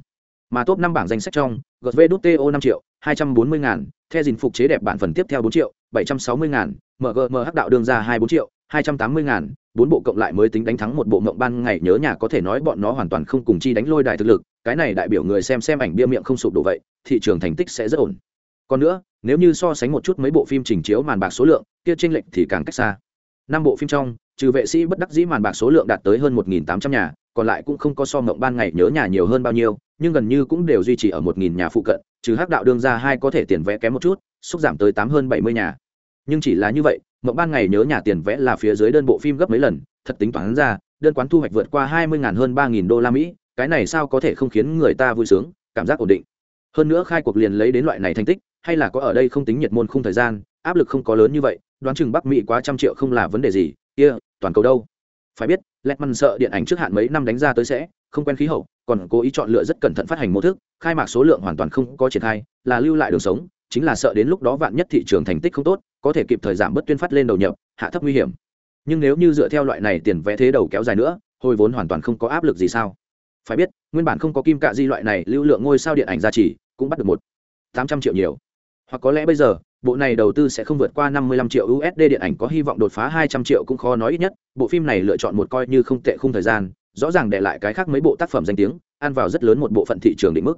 Mà top năm bảng danh sách trong gv đút to năm triệu, hai trăm bốn mươi ngàn theo dìn phục chế đẹp bản phần tiếp theo bốn triệu, bảy trăm sáu mươi ngàn mgmh đạo đương ra hai bốn triệu, hai trăm tám mươi ngàn, bốn bộ cộng lại mới tính đánh thắng một bộ mộng ban ngày nhớ nhà có thể nói bọn nó hoàn toàn không cùng chi đánh lôi đài thực lực, cái này đại biểu người xem xem ảnh bia miệng không sụp đổ vậy, thị trường thành tích sẽ rất ổn. Còn nữa, nếu như so sánh một chút mấy bộ phim trình chiếu màn bạc số lượng, kia tranh lệch thì càng cách xa. Năm bộ phim trong, trừ vệ sĩ bất đắc dĩ màn bạc số lượng đạt tới hơn một nghìn tám trăm nhà, còn lại cũng không có so mộng ban ngày nhớ nhà nhiều hơn bao nhiêu nhưng gần như cũng đều duy trì ở một nghìn nhà phụ cận, trừ hắc đạo đương ra hai có thể tiền vẽ kém một chút, xúc giảm tới tám hơn bảy mươi nhà. Nhưng chỉ là như vậy, mộng ban ngày nhớ nhà tiền vẽ là phía dưới đơn bộ phim gấp mấy lần, thật tính toán ra, đơn quán thu hoạch vượt qua hai mươi ngàn hơn ba nghìn đô la mỹ, cái này sao có thể không khiến người ta vui sướng, cảm giác ổn định. Hơn nữa khai cuộc liền lấy đến loại này thành tích, hay là có ở đây không tính nhiệt môn không thời gian, áp lực không có lớn như vậy, đoán chừng bắc mỹ quá trăm triệu không là vấn đề gì, kia, toàn cầu đâu. Phải biết lẹt măn sợ điện ảnh trước hạn mấy năm đánh ra tới sẽ không quen khí hậu, còn cố ý chọn lựa rất cẩn thận phát hành mô thức, khai mạc số lượng hoàn toàn không có triển khai, là lưu lại đường sống, chính là sợ đến lúc đó vạn nhất thị trường thành tích không tốt, có thể kịp thời giảm bớt tuyên phát lên đầu nhập, hạ thấp nguy hiểm. Nhưng nếu như dựa theo loại này tiền vẽ thế đầu kéo dài nữa, hồi vốn hoàn toàn không có áp lực gì sao? Phải biết, nguyên bản không có kim cạ di loại này lưu lượng ngôi sao điện ảnh gia trì cũng bắt được một tám trăm triệu nhiều. Hoặc có lẽ bây giờ, bộ này đầu tư sẽ không vượt qua năm mươi lăm triệu usd điện ảnh có hy vọng đột phá hai trăm triệu cũng khó nói ít nhất, bộ phim này lựa chọn một coi như không tệ khung thời gian rõ ràng để lại cái khác mấy bộ tác phẩm danh tiếng, ăn vào rất lớn một bộ phận thị trường định mức.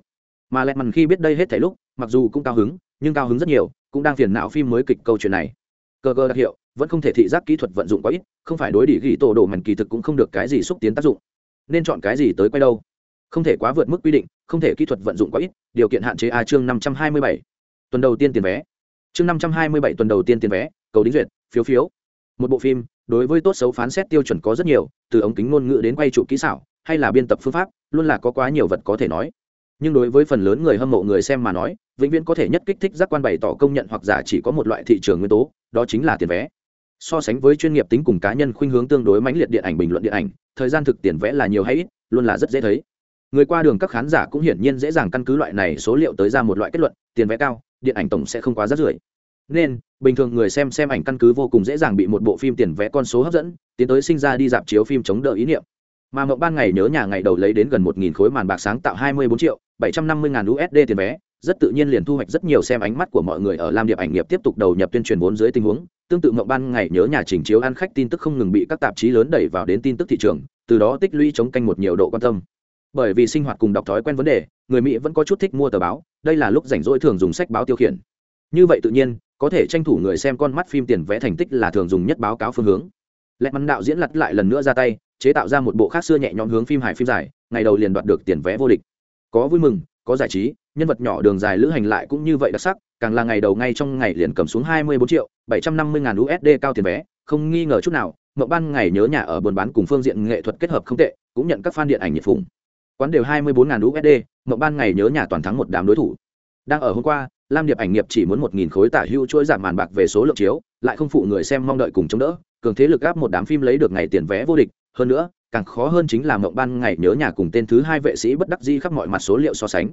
Mà lẹt mằn khi biết đây hết thảy lúc, mặc dù cũng cao hứng, nhưng cao hứng rất nhiều, cũng đang phiền não phim mới kịch câu chuyện này. Cơ cơ đặc hiệu, vẫn không thể thị giác kỹ thuật vận dụng quá ít, không phải đối đỉ ghi tổ đồ mảnh kỳ thực cũng không được cái gì xúc tiến tác dụng. Nên chọn cái gì tới quay đâu? Không thể quá vượt mức quy định, không thể kỹ thuật vận dụng quá ít, điều kiện hạn chế a chương năm trăm hai mươi bảy. Tuần đầu tiên tiền vé. Chương năm trăm hai mươi bảy tuần đầu tiên tiền vé, cầu đính duyệt, phiếu phiếu. Một bộ phim đối với tốt xấu phán xét tiêu chuẩn có rất nhiều, từ ống kính ngôn ngữ đến quay trụ kỹ xảo, hay là biên tập phương pháp, luôn là có quá nhiều vật có thể nói. Nhưng đối với phần lớn người hâm mộ người xem mà nói, vĩnh viễn có thể nhất kích thích giác quan bày tỏ công nhận hoặc giả chỉ có một loại thị trường nguyên tố, đó chính là tiền vé. So sánh với chuyên nghiệp tính cùng cá nhân khuynh hướng tương đối mãnh liệt điện ảnh bình luận điện ảnh, thời gian thực tiền vẽ là nhiều hay ít, luôn là rất dễ thấy. Người qua đường các khán giả cũng hiển nhiên dễ dàng căn cứ loại này số liệu tới ra một loại kết luận, tiền vé cao, điện ảnh tổng sẽ không quá rất rưởi nên, bình thường người xem xem ảnh căn cứ vô cùng dễ dàng bị một bộ phim tiền vé con số hấp dẫn, tiến tới sinh ra đi dạp chiếu phim chống đỡ ý niệm. Mà mộng ban ngày nhớ nhà ngày đầu lấy đến gần một nghìn khối màn bạc sáng tạo hai mươi bốn triệu, bảy trăm năm mươi ngàn usd tiền vé, rất tự nhiên liền thu hoạch rất nhiều xem ánh mắt của mọi người ở lam điệp ảnh nghiệp tiếp tục đầu nhập tuyên truyền vốn dưới tình huống. Tương tự mộng ban ngày nhớ nhà trình chiếu ăn khách tin tức không ngừng bị các tạp chí lớn đẩy vào đến tin tức thị trường, từ đó tích lũy chống canh một nhiều độ quan tâm. Bởi vì sinh hoạt cùng đọc thói quen vấn đề, người mỹ vẫn có chút thích mua tờ báo, đây là lúc rảnh rỗi thường dùng sách báo tiêu khiển như vậy tự nhiên, có thể tranh thủ người xem con mắt phim tiền vẽ thành tích là thường dùng nhất báo cáo phương hướng. Lẹ mắn đạo diễn lặt lại lần nữa ra tay, chế tạo ra một bộ khác xưa nhẹ nhõm hướng phim hài phim dài, ngày đầu liền đoạt được tiền vé vô địch. Có vui mừng, có giải trí, nhân vật nhỏ đường dài lữ hành lại cũng như vậy đặc sắc, càng là ngày đầu ngay trong ngày liền cầm xuống hai mươi bốn triệu bảy trăm năm mươi ngàn usd cao tiền vé không nghi ngờ chút nào, mậu ban ngày nhớ nhà ở buôn bán cùng phương diện nghệ thuật kết hợp không tệ, cũng nhận các fan điện ảnh nhiệt phùng quán đều hai mươi bốn ngàn usd mậu ban ngày nhớ nhà toàn thắng một đám đối thủ. Đang ở hôm qua lam điệp ảnh nghiệp chỉ muốn một nghìn khối tả hưu chuỗi giảm màn bạc về số lượng chiếu, lại không phụ người xem mong đợi cùng chống đỡ, cường thế lực áp một đám phim lấy được ngày tiền vé vô địch. Hơn nữa, càng khó hơn chính là mộng ban ngày nhớ nhà cùng tên thứ hai vệ sĩ bất đắc di khắp mọi mặt số liệu so sánh.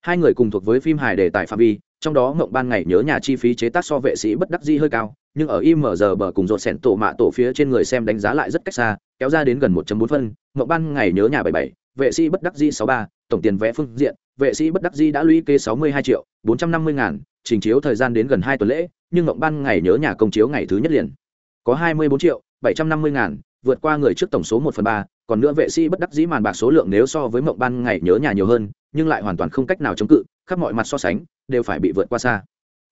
Hai người cùng thuộc với phim hài đề tài phạm vi, trong đó mộng ban ngày nhớ nhà chi phí chế tác so vệ sĩ bất đắc di hơi cao, nhưng ở img bờ cùng rột sẻn tổ mạ tổ phía trên người xem đánh giá lại rất cách xa, kéo ra đến gần 1 bốn phân, mộng ban ngày nhớ nhà bảy bảy, vệ sĩ bất đắc dĩ sáu ba tổng tiền vé phương diện, vệ sĩ bất đắc dĩ đã lũy kế sáu mươi hai triệu, bốn trăm năm mươi ngàn, trình chiếu thời gian đến gần hai tuần lễ, nhưng mộng ban ngày nhớ nhà công chiếu ngày thứ nhất liền. Có hai mươi bốn triệu, bảy trăm năm mươi ngàn, vượt qua người trước tổng số một phần ba, còn nữa vệ sĩ bất đắc dĩ màn bạc số lượng nếu so với mộng ban ngày nhớ nhà nhiều hơn, nhưng lại hoàn toàn không cách nào chống cự, khắp mọi mặt so sánh, đều phải bị vượt qua xa.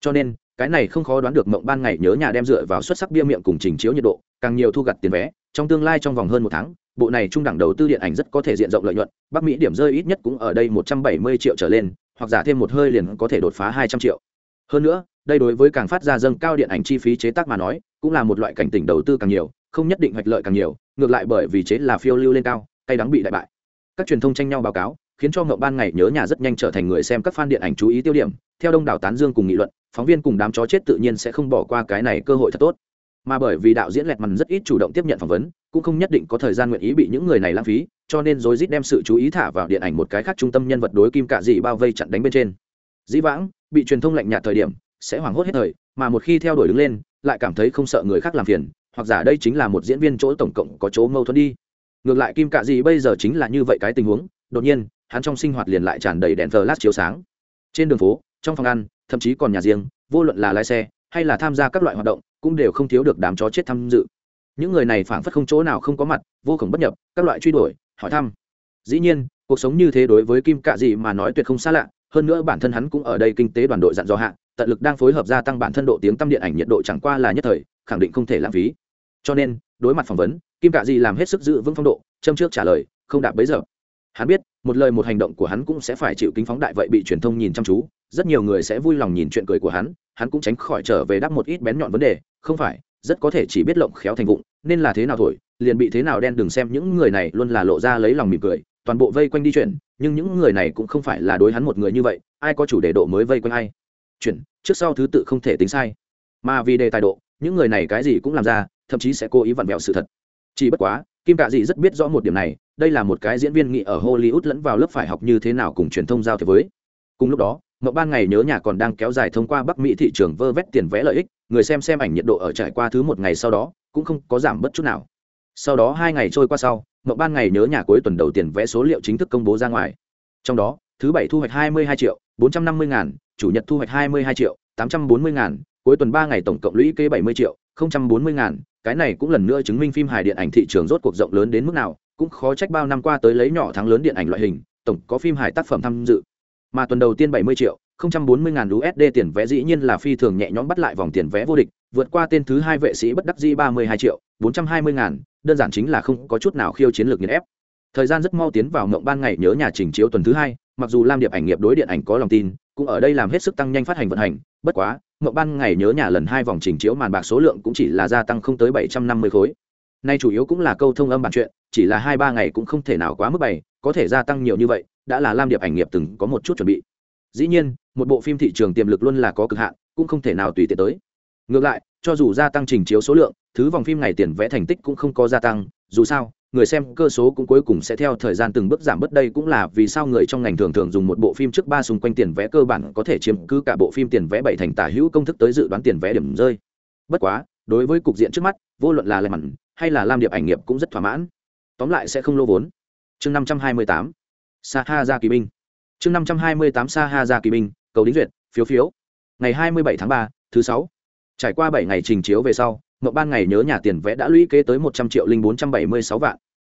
Cho nên, cái này không khó đoán được mộng ban ngày nhớ nhà đem dựa vào xuất sắc bia miệng cùng trình chiếu nhiệt độ, càng nhiều thu gặt tiền vé, trong tương lai trong vòng hơn một tháng bộ này trung đẳng đầu tư điện ảnh rất có thể diện rộng lợi nhuận, bắc mỹ điểm rơi ít nhất cũng ở đây một trăm bảy mươi triệu trở lên, hoặc giả thêm một hơi liền có thể đột phá hai trăm triệu. Hơn nữa, đây đối với càng phát ra dâng cao điện ảnh chi phí chế tác mà nói, cũng là một loại cảnh tỉnh đầu tư càng nhiều, không nhất định hoạch lợi càng nhiều, ngược lại bởi vì chế là phiêu lưu lên cao, cay đắng bị đại bại. Các truyền thông tranh nhau báo cáo, khiến cho ngậu ban ngày nhớ nhà rất nhanh trở thành người xem các fan điện ảnh chú ý tiêu điểm, theo đông đảo tán dương cùng nghị luận, phóng viên cùng đám chó chết tự nhiên sẽ không bỏ qua cái này cơ hội thật tốt mà bởi vì đạo diễn lẹt mằn rất ít chủ động tiếp nhận phỏng vấn, cũng không nhất định có thời gian nguyện ý bị những người này lãng phí, cho nên rối rít đem sự chú ý thả vào điện ảnh một cái khác trung tâm nhân vật đối kim cạ dị bao vây chặn đánh bên trên. Dĩ vãng, bị truyền thông lạnh nhạt thời điểm, sẽ hoảng hốt hết thời, mà một khi theo đuổi đứng lên, lại cảm thấy không sợ người khác làm phiền, hoặc giả đây chính là một diễn viên chỗ tổng cộng có chỗ mâu thuẫn đi. Ngược lại kim cạ dị bây giờ chính là như vậy cái tình huống, đột nhiên, hắn trong sinh hoạt liền lại tràn đầy đèn flash chiếu sáng. Trên đường phố, trong phòng ăn, thậm chí còn nhà riêng, vô luận là lái xe hay là tham gia các loại hoạt động, cũng đều không thiếu được đám chó chết tham dự. Những người này phảng phất không chỗ nào không có mặt, vô cùng bất nhập, các loại truy đuổi, hỏi thăm. Dĩ nhiên, cuộc sống như thế đối với kim cạ dị mà nói tuyệt không xa lạ, hơn nữa bản thân hắn cũng ở đây kinh tế đoàn đội dặn dò hạ, tận lực đang phối hợp gia tăng bản thân độ tiếng tâm điện ảnh nhiệt độ chẳng qua là nhất thời, khẳng định không thể lãng phí. Cho nên, đối mặt phỏng vấn, kim cạ dị làm hết sức giữ vững phong độ, châm trước trả lời, không đạp bấy giờ. Hắn biết, một lời một hành động của hắn cũng sẽ phải chịu kính phóng đại vậy bị truyền thông nhìn chăm chú rất nhiều người sẽ vui lòng nhìn chuyện cười của hắn hắn cũng tránh khỏi trở về đáp một ít bén nhọn vấn đề, không phải, rất có thể chỉ biết lộng khéo thành vụng, nên là thế nào thổi, liền bị thế nào đen đừng xem, những người này luôn là lộ ra lấy lòng mỉm cười, toàn bộ vây quanh đi chuyển nhưng những người này cũng không phải là đối hắn một người như vậy, ai có chủ đề độ mới vây quanh ai. Chuyển trước sau thứ tự không thể tính sai. Mà vì đề tài độ, những người này cái gì cũng làm ra, thậm chí sẽ cố ý vặn vẹo sự thật. Chỉ bất quá, kim cạ dị rất biết rõ một điểm này, đây là một cái diễn viên nghị ở hollywood lẫn vào lớp phải học như thế nào cùng truyền thông giao thế với. Cùng lúc đó mậu ban ngày nhớ nhà còn đang kéo dài thông qua bắc mỹ thị trường vơ vét tiền vẽ lợi ích, người xem xem ảnh nhiệt độ ở trải qua thứ một ngày sau đó, cũng không có giảm bất chút nào. Sau đó hai ngày trôi qua sau mậu ban ngày nhớ nhà cuối tuần đầu tiền vẽ số liệu chính thức công bố ra ngoài. Trong đó, thứ bảy thu hoạch hai mươi hai triệu, bốn trăm năm mươi ngàn, chủ nhật thu hoạch hai mươi hai triệu, tám trăm bốn mươi ngàn, cuối tuần ba ngày tổng cộng lũy kế bảy mươi triệu, không trăm bốn mươi ngàn. Cái này cũng lần nữa chứng minh phim hài điện ảnh thị trường rốt cuộc rộng lớn đến mức nào, cũng khó trách bao năm qua tới lấy nhỏ thắng lớn điện ảnh loại hình, tổng có phim hài tác phẩm tham dự mà tuần đầu tiên 70 triệu không trăm bốn mươi ngàn USD tiền vé dĩ nhiên là phi thường nhẹ nhõm bắt lại vòng tiền vé vô địch, vượt qua tên thứ hai vệ sĩ bất đắc dĩ 32 triệu, 420 ngàn, đơn giản chính là không có chút nào khiêu chiến lược nghiền ép. Thời gian rất mau tiến vào ngộng ban ngày nhớ nhà trình chiếu tuần thứ hai, mặc dù Lam Điệp ảnh nghiệp đối điện ảnh có lòng tin, cũng ở đây làm hết sức tăng nhanh phát hành vận hành, bất quá, ngộng ban ngày nhớ nhà lần hai vòng trình chiếu màn bạc số lượng cũng chỉ là gia tăng không tới 750 khối. Nay chủ yếu cũng là câu thông âm bản chuyện, chỉ là hai ba ngày cũng không thể nào quá mức bảy, có thể gia tăng nhiều như vậy, đã là Lam Điệp ảnh nghiệp từng có một chút chuẩn bị. Dĩ nhiên, một bộ phim thị trường tiềm lực luôn là có cực hạn, cũng không thể nào tùy tiện tới. Ngược lại, cho dù gia tăng trình chiếu số lượng, thứ vòng phim ngày tiền vẽ thành tích cũng không có gia tăng, dù sao, người xem cơ số cũng cuối cùng sẽ theo thời gian từng bước giảm bớt đây cũng là vì sao người trong ngành thường thường dùng một bộ phim trước ba xung quanh tiền vẽ cơ bản có thể chiếm cứ cả bộ phim tiền vẽ bảy thành tả hữu công thức tới dự đoán tiền vẽ điểm rơi. Bất quá, đối với cục diện trước mắt, vô luận là lệ mặn hay là lam điệp ảnh nghiệp cũng rất thỏa mãn. Tóm lại sẽ không lô vốn. Chương năm trăm hai mươi tám sa ha ra kỳ binh chương năm trăm hai mươi tám sa ha ra kỳ binh cầu đính duyệt, phiếu phiếu. Ngày hai mươi bảy tháng ba, thứ sáu. Trải qua bảy ngày trình chiếu về sau mậu ban ngày nhớ nhà tiền vẽ đã lũy kế tới một trăm triệu linh bốn trăm bảy mươi sáu vạn.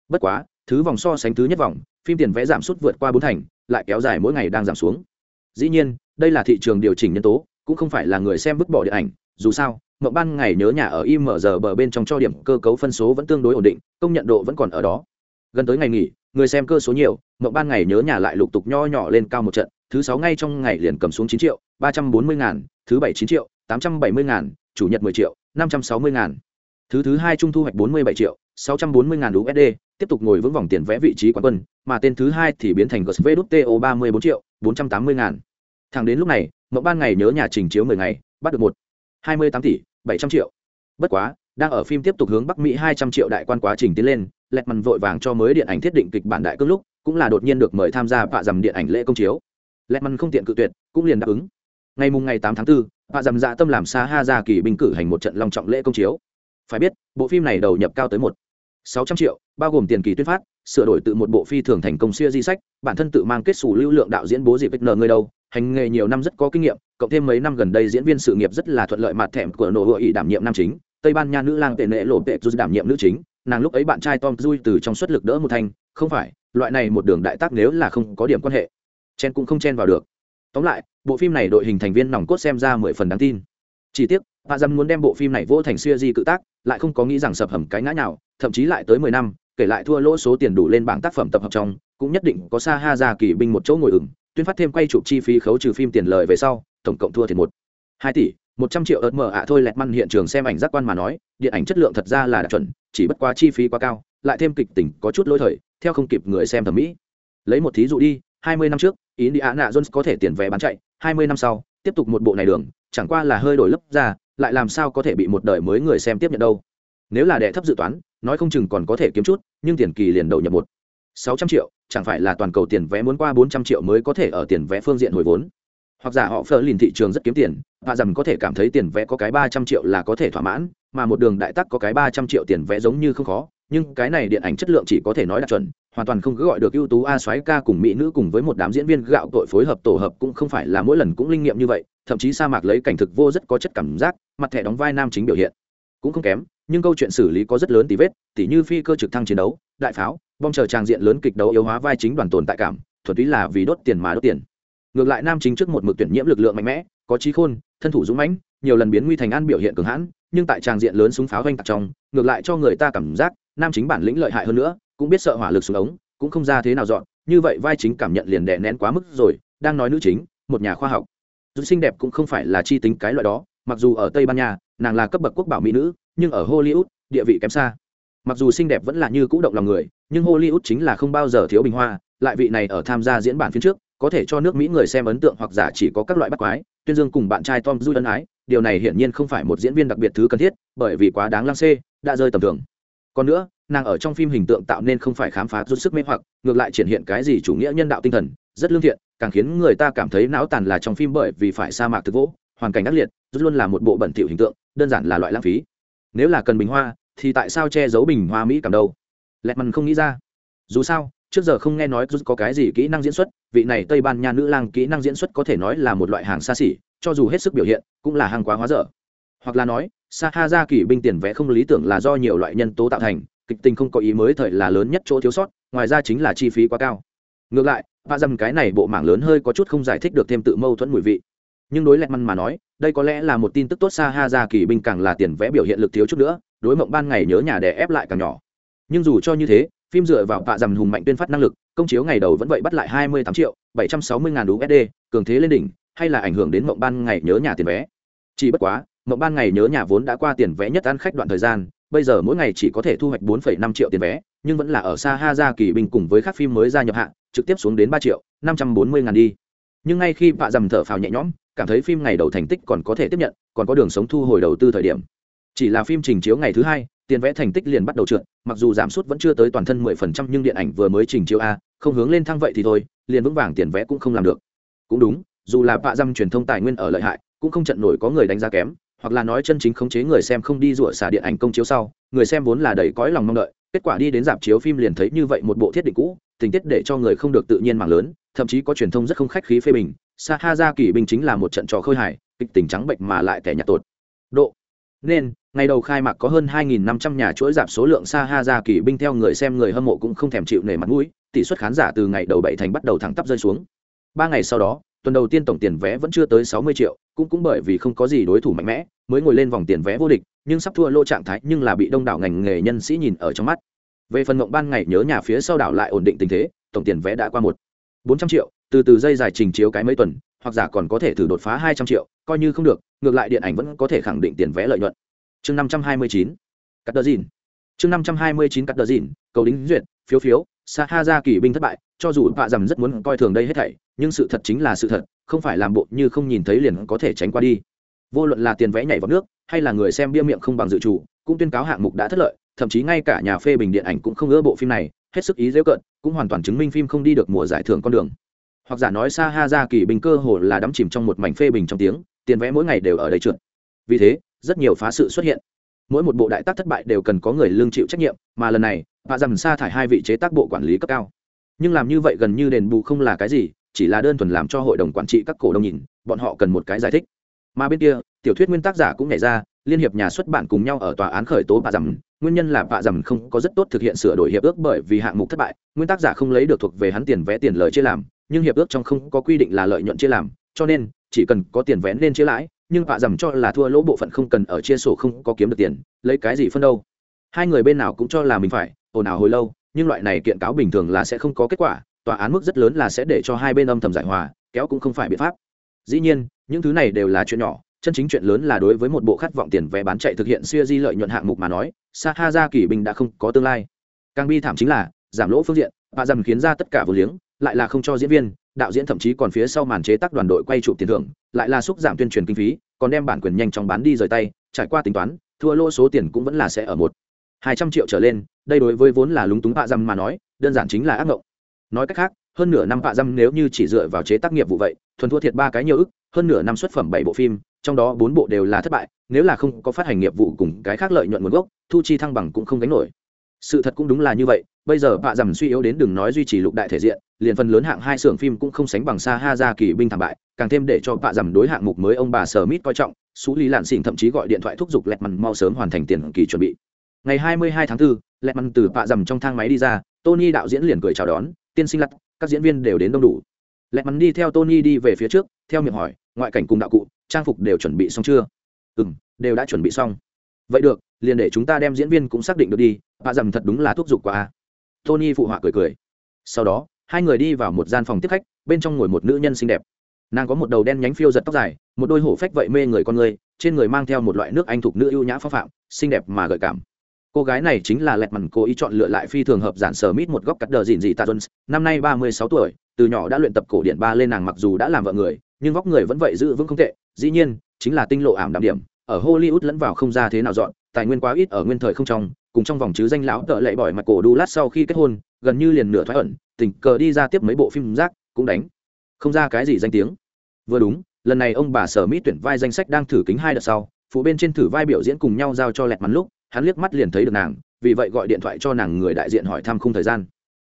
Bất quá, thứ vòng so sánh thứ nhất vòng, phim tiền vẽ giảm sút vượt qua bốn thành, lại kéo dài mỗi ngày đang giảm xuống. Dĩ nhiên, đây là thị trường điều chỉnh nhân tố, cũng không phải là người xem vứt bỏ điện ảnh. Dù sao mậu ban ngày nhớ nhà ở img bờ bên trong cho điểm cơ cấu phân số vẫn tương đối ổn định, công nhận độ vẫn còn ở đó gần tới ngày nghỉ, người xem cơ số nhiều mậu ban ngày nhớ nhà lại lục tục nho nhỏ lên cao một trận, thứ sáu ngay trong ngày liền cầm xuống chín triệu, ba trăm bốn mươi ngàn, thứ bảy chín triệu, tám trăm bảy mươi ngàn, chủ nhật mười triệu, năm trăm sáu mươi ngàn. Thứ thứ hai trung thu hoạch bốn mươi bảy triệu, sáu trăm bốn mươi ngàn usd tiếp tục ngồi vững vòng tiền vẽ vị trí quán quân, mà tên thứ hai thì biến thành gsvto ba mươi bốn triệu, bốn trăm tám mươi ngàn. Thẳng đến lúc này mậu ban ngày nhớ nhà trình chiếu mười ngày, bắt được một, hai mươi tám tỷ, bảy trăm triệu. Bất quá đang ở phim tiếp tục hướng bắc mỹ hai trăm triệu đại quan quá trình tiến lên lẹt mằn vội vàng cho mới điện ảnh thiết định kịch bản đại cương lúc cũng là đột nhiên được mời tham gia vạ dầm điện ảnh lễ công chiếu. Lẹt mằn không tiện cự tuyệt cũng liền đáp ứng. Ngày mùng ngày tám tháng 4, vạ dầm dạ tâm làm xa ha ra kỳ binh cử hành một trận long trọng lễ công chiếu. Phải biết bộ phim này đầu nhập cao tới một sáu trăm triệu bao gồm tiền kỳ tuyên phát sửa đổi tự một bộ phi thường thành công xưa di sách bản thân tự mang kết xù lưu lượng đạo diễn bố dịp nờ người đâu hành nghề nhiều năm rất có kinh nghiệm cộng thêm mấy năm gần đây diễn viên sự nghiệp rất là thuận lợi mặt thẹm của nổ hội ý đảm nhiệm nam chính tây ban nha nữ lang tệ nệ lộ tệ dù đảm nhiệm nữ chính, nàng lúc ấy bạn trai tom dui từ trong suất lực đỡ một thanh, không phải, loại này một đường đại tác nếu là không có điểm quan hệ, chen cũng không chen vào được. Tóm lại, bộ phim này đội hình thành viên nòng cốt xem ra mười phần đáng tin. Chỉ tiếc bà dâm muốn đem bộ phim này vô thành xuya di cự tác, lại không có nghĩ rằng sập hầm cái ngã nào thậm chí lại tới mười năm, kể lại thua lỗ số tiền đủ lên bảng tác phẩm tập hợp trong, cũng nhất định có sa ha ra kỳ binh một chỗ ngồi ửng, tuyên phát thêm quay chụp chi phí khấu trừ phim tiền lời về sau, tổng cộng thua thiệt một, hai tỷ một trăm triệu ớt mở ạ thôi lẹt măn hiện trường xem ảnh giác quan mà nói, điện ảnh chất lượng thật ra là đạt chuẩn, chỉ bất quá chi phí quá cao, lại thêm kịch tính có chút lỗi thời, theo không kịp người xem thẩm mỹ. Lấy một thí dụ đi, hai mươi năm trước, indiana jones có thể tiền vé bán chạy, hai mươi năm sau, tiếp tục một bộ này đường, chẳng qua là hơi đổi lấp ra, lại làm sao có thể bị một đời mới người xem tiếp nhận đâu. Nếu là đệ thấp dự toán, nói không chừng còn có thể kiếm chút, nhưng tiền kỳ liền đầu nhập một sáu trăm triệu, chẳng phải là toàn cầu tiền vé muốn qua bốn trăm triệu mới có thể ở tiền vé phương diện hồi vốn hoặc giả họ phờ lìn thị trường rất kiếm tiền và rằng có thể cảm thấy tiền vẽ có cái ba trăm triệu là có thể thỏa mãn, mà một đường đại tắc có cái ba trăm triệu tiền vẽ giống như không khó. Nhưng cái này điện ảnh chất lượng chỉ có thể nói đạt chuẩn, hoàn toàn không cứ gọi được ưu tú a soái ca cùng mỹ nữ cùng với một đám diễn viên gạo tội phối hợp tổ hợp cũng không phải là mỗi lần cũng linh nghiệm như vậy, thậm chí sa mạc lấy cảnh thực vô rất có chất cảm giác, mặt thẻ đóng vai nam chính biểu hiện cũng không kém. Nhưng câu chuyện xử lý có rất lớn tí vết, tỉ như phi cơ trực thăng chiến đấu, đại pháo, bom chờ trang diện lớn kịch đấu yếu hóa vai chính đoàn tồn tại cảm, thuần túy là vì đốt tiền mà đốt tiền ngược lại nam chính trước một mực tuyển nhiễm lực lượng mạnh mẽ, có trí khôn, thân thủ dũng mãnh, nhiều lần biến nguy thành an biểu hiện cường hãn, nhưng tại tràng diện lớn súng pháo doanh tạc trong, ngược lại cho người ta cảm giác, nam chính bản lĩnh lợi hại hơn nữa, cũng biết sợ hỏa lực xuống ống, cũng không ra thế nào dọn, như vậy vai chính cảm nhận liền đè nén quá mức rồi, đang nói nữ chính, một nhà khoa học. Dù xinh đẹp cũng không phải là chi tính cái loại đó, mặc dù ở tây ban nha, nàng là cấp bậc quốc bảo mỹ nữ, nhưng ở hollywood, địa vị kém xa. Mặc dù xinh đẹp vẫn là như cũ động lòng người, nhưng hollywood chính là không bao giờ thiếu bình hoa, lại vị này ở tham gia diễn bản phía trước có thể cho nước mỹ người xem ấn tượng hoặc giả chỉ có các loại bắt quái, tuyên dương cùng bạn trai tom du ân ái, điều này hiển nhiên không phải một diễn viên đặc biệt thứ cần thiết, bởi vì quá đáng lang xê, đã rơi tầm thường. Còn nữa, nàng ở trong phim hình tượng tạo nên không phải khám phá rút sức mê hoặc, ngược lại triển hiện cái gì chủ nghĩa nhân đạo tinh thần, rất lương thiện, càng khiến người ta cảm thấy não tàn là trong phim bởi vì phải sa mạc thực vỗ, hoàn cảnh ác liệt rút luôn là một bộ bẩn thỉu hình tượng, đơn giản là loại lãng phí. Nếu là cần bình hoa, thì tại sao che giấu bình hoa mỹ cảm đâu? Lẹt mằn không nghĩ ra. Dù sao trước giờ không nghe nói rút có cái gì kỹ năng diễn xuất, vị này tây ban nha nữ lang kỹ năng diễn xuất có thể nói là một loại hàng xa xỉ, cho dù hết sức biểu hiện, cũng là hàng quá hóa dở. Hoặc là nói sa ha ra kỷ binh tiền vẽ không lý tưởng là do nhiều loại nhân tố tạo thành, kịch tình không có ý mới thời là lớn nhất chỗ thiếu sót, ngoài ra chính là chi phí quá cao. Ngược lại và dầm cái này bộ mảng lớn hơi có chút không giải thích được thêm tự mâu thuẫn mùi vị. Nhưng đối lẹt măn mà nói, đây có lẽ là một tin tức tốt xa ha ra kỳ binh càng là tiền vẽ biểu hiện lực thiếu chút nữa, đối mộng ban ngày nhớ nhà đè ép lại càng nhỏ. Nhưng dù cho như thế phim dựa vào tạ dầm hùng mạnh tuyên phát năng lực, công chiếu ngày đầu vẫn vậy bắt lại hai mươi tám triệu bảy trăm sáu mươi ngàn usd cường thế lên đỉnh, hay là ảnh hưởng đến mộng ban ngày nhớ nhà tiền vé? Chỉ bất quá, mộng ban ngày nhớ nhà vốn đã qua tiền vé nhất ăn khách đoạn thời gian, bây giờ mỗi ngày chỉ có thể thu hoạch bốn năm triệu tiền vé, nhưng vẫn là ở xa ha ra kỳ bình cùng với các phim mới ra nhập hạng trực tiếp xuống đến ba triệu năm trăm bốn mươi ngàn đi. Nhưng ngay khi vạ dầm thở phào nhẹ nhõm, cảm thấy phim ngày đầu thành tích còn có thể tiếp nhận, còn có đường sống thu hồi đầu tư thời điểm. Chỉ là phim trình chiếu ngày thứ hai tiền vẽ thành tích liền bắt đầu trượt, mặc dù giảm sút vẫn chưa tới toàn thân mười phần trăm nhưng điện ảnh vừa mới trình chiếu a, không hướng lên thăng vậy thì thôi, liền vững vàng tiền vẽ cũng không làm được. Cũng đúng, dù là vạ dăm truyền thông tài nguyên ở lợi hại, cũng không trận nổi có người đánh giá kém, hoặc là nói chân chính khống chế người xem không đi rủa xả điện ảnh công chiếu sau, người xem vốn là đầy cõi lòng mong đợi, kết quả đi đến dạp chiếu phim liền thấy như vậy một bộ thiết định cũ, tình tiết để cho người không được tự nhiên mạng lớn, thậm chí có truyền thông rất không khách khí phê bình sa ha ra kỷ bình chính là một trận trò khơi hài, kịch tình trắng bệnh mà lại tẻ nhạt tột. Độ nên, ngày đầu khai mạc có hơn 2.500 nhà chuỗi dạp số lượng xa ha ra kỳ binh theo người xem người hâm mộ cũng không thèm chịu nể mặt mũi, tỷ suất khán giả từ ngày đầu bảy thành bắt đầu thẳng tắp rơi xuống. Ba ngày sau đó, tuần đầu tiên tổng tiền vé vẫn chưa tới 60 triệu, cũng cũng bởi vì không có gì đối thủ mạnh mẽ, mới ngồi lên vòng tiền vé vô địch, nhưng sắp thua lô trạng thái nhưng là bị đông đảo ngành nghề nhân sĩ nhìn ở trong mắt. Về phần mộng ban ngày nhớ nhà phía sau đảo lại ổn định tình thế, tổng tiền vé đã qua một bốn trăm triệu, từ từ dây dài trình chiếu cái mấy tuần, hoặc giả còn có thể thử đột phá hai trăm triệu, coi như không được ngược lại điện ảnh vẫn có thể khẳng định tiền vé lợi nhuận. Chương năm trăm hai mươi chín, cắt đờ dìn. Chương năm trăm hai mươi chín, cắt đờ dìn, cầu đính duyệt, phiếu phiếu sa ha ra kỳ binh thất bại, cho dù vạ rằng rất muốn coi thường đây hết thảy, nhưng sự thật chính là sự thật, không phải làm bộ như không nhìn thấy liền có thể tránh qua đi. Vô luận là tiền vé nhảy vào nước, hay là người xem bia miệng không bằng dự chủ cũng tuyên cáo hạng mục đã thất lợi, thậm chí ngay cả nhà phê bình điện ảnh cũng không ưa bộ phim này, hết sức ý dễ cận, cũng hoàn toàn chứng minh phim không đi được mùa giải thưởng con đường. Hoặc giả nói sa ha ra kỳ bình cơ hồ là đắm chìm trong một mảnh phê bình trong tiếng tiền vẽ mỗi ngày đều ở đây trượt. Vì thế, rất nhiều phá sự xuất hiện. Mỗi một bộ đại tác thất bại đều cần có người lương chịu trách nhiệm, mà lần này bà dầm sa thải hai vị chế tác bộ quản lý cấp cao. Nhưng làm như vậy gần như đền bù không là cái gì, chỉ là đơn thuần làm cho hội đồng quản trị các cổ đông nhìn, bọn họ cần một cái giải thích. Mà bên kia, tiểu thuyết nguyên tác giả cũng nhảy ra, liên hiệp nhà xuất bản cùng nhau ở tòa án khởi tố bà dầm. Nguyên nhân là bà dầm không có rất tốt thực hiện sửa đổi hiệp ước bởi vì hạng mục thất bại, nguyên tác giả không lấy được thuộc về hắn tiền vẽ tiền lời chia làm, nhưng hiệp ước trong không có quy định là lợi nhuận chia làm, cho nên chỉ cần có tiền vén nên chia lãi, nhưng họa dầm cho là thua lỗ bộ phận không cần ở chia sổ không có kiếm được tiền, lấy cái gì phân đâu. Hai người bên nào cũng cho là mình phải, ồn ào hồi lâu, nhưng loại này kiện cáo bình thường là sẽ không có kết quả, tòa án mức rất lớn là sẽ để cho hai bên âm thầm giải hòa, kéo cũng không phải biện pháp. Dĩ nhiên, những thứ này đều là chuyện nhỏ, chân chính chuyện lớn là đối với một bộ khát vọng tiền vé bán chạy thực hiện siêu di lợi nhuận hạng mục mà nói sa ha ra kỷ bình đã không có tương lai. Càng bi thảm chính là, giảm lỗ phương diện và dầm khiến ra tất cả vừa liếng, lại là không cho diễn viên đạo diễn thậm chí còn phía sau màn chế tác đoàn đội quay chụp tiền thưởng, lại là xúc giảm tuyên truyền kinh phí, còn đem bản quyền nhanh chóng bán đi rời tay, trải qua tính toán, thua lỗ số tiền cũng vẫn là sẽ ở một, hai trăm triệu trở lên, đây đối với vốn là lúng túng bạ dâm mà nói, đơn giản chính là ác mộng nói cách khác, hơn nửa năm bạ dâm nếu như chỉ dựa vào chế tác nghiệp vụ vậy, thuần thua thiệt ba cái nhiều ức, hơn nửa năm xuất phẩm bảy bộ phim, trong đó bốn bộ đều là thất bại, nếu là không có phát hành nghiệp vụ cùng cái khác lợi nhuận nguồn gốc, thu chi thăng bằng cũng không gánh nổi. Sự thật cũng đúng là như vậy bây giờ bạ dầm suy yếu đến đừng nói duy trì lục đại thể diện liền phần lớn hạng hai xưởng phim cũng không sánh bằng xa ha ra kỳ binh thảm bại càng thêm để cho bạ dầm đối hạng mục mới ông bà sở mít coi trọng xú lý lạn xỉn thậm chí gọi điện thoại thúc giục lẹt mằn mau sớm hoàn thành tiền kỳ chuẩn bị. Ngày 22 tháng 4, lẹt mằn từ bạ dầm trong thang máy đi ra tony đạo diễn liền cười chào đón tiên sinh lặt các diễn viên đều đến đông đủ. Lẹt mằn đi theo tony đi về phía trước theo miệng hỏi ngoại cảnh cùng đạo cụ trang phục đều chuẩn bị xong chưa? Ừ đều đã chuẩn bị xong. Vậy được liền để chúng ta đem diễn viên cũng xác định được đi bạ dầm thật đúng là thúc giục quá tony phụ họa cười cười. Sau đó, hai người đi vào một gian phòng tiếp khách, bên trong ngồi một nữ nhân xinh đẹp. Nàng có một đầu đen nhánh phiêu giật tóc dài, một đôi hổ phách vậy mê người con người, trên người mang theo một loại nước anh thục nữ ưu nhã phong phạm, xinh đẹp mà gợi cảm. Cô gái này chính là lẹt mằn cố ý chọn lựa lại phi thường hợp giản sở mít một góc cắt đờ dìn dị tạ jones, năm nay ba mươi sáu tuổi, từ nhỏ đã luyện tập cổ điển ba lên nàng mặc dù đã làm vợ người, nhưng vóc người vẫn vậy giữ vững không tệ, dĩ nhiên, chính là tinh lộ ảm đạm điểm, ở hollywood lẫn vào không ra thế nào dọn, tài nguyên quá ít ở nguyên thời không trong cùng trong vòng chứ danh lão tợ lệ bỏi mặt cổ đu lát sau khi kết hôn, gần như liền nửa thoái ẩn, tình cờ đi ra tiếp mấy bộ phim rác, cũng đánh. Không ra cái gì danh tiếng. Vừa đúng, lần này ông bà sở mỹ tuyển vai danh sách đang thử kính hai đợt sau, phụ bên trên thử vai biểu diễn cùng nhau giao cho lẹt mắn lúc, hắn liếc mắt liền thấy được nàng, vì vậy gọi điện thoại cho nàng người đại diện hỏi thăm khung thời gian.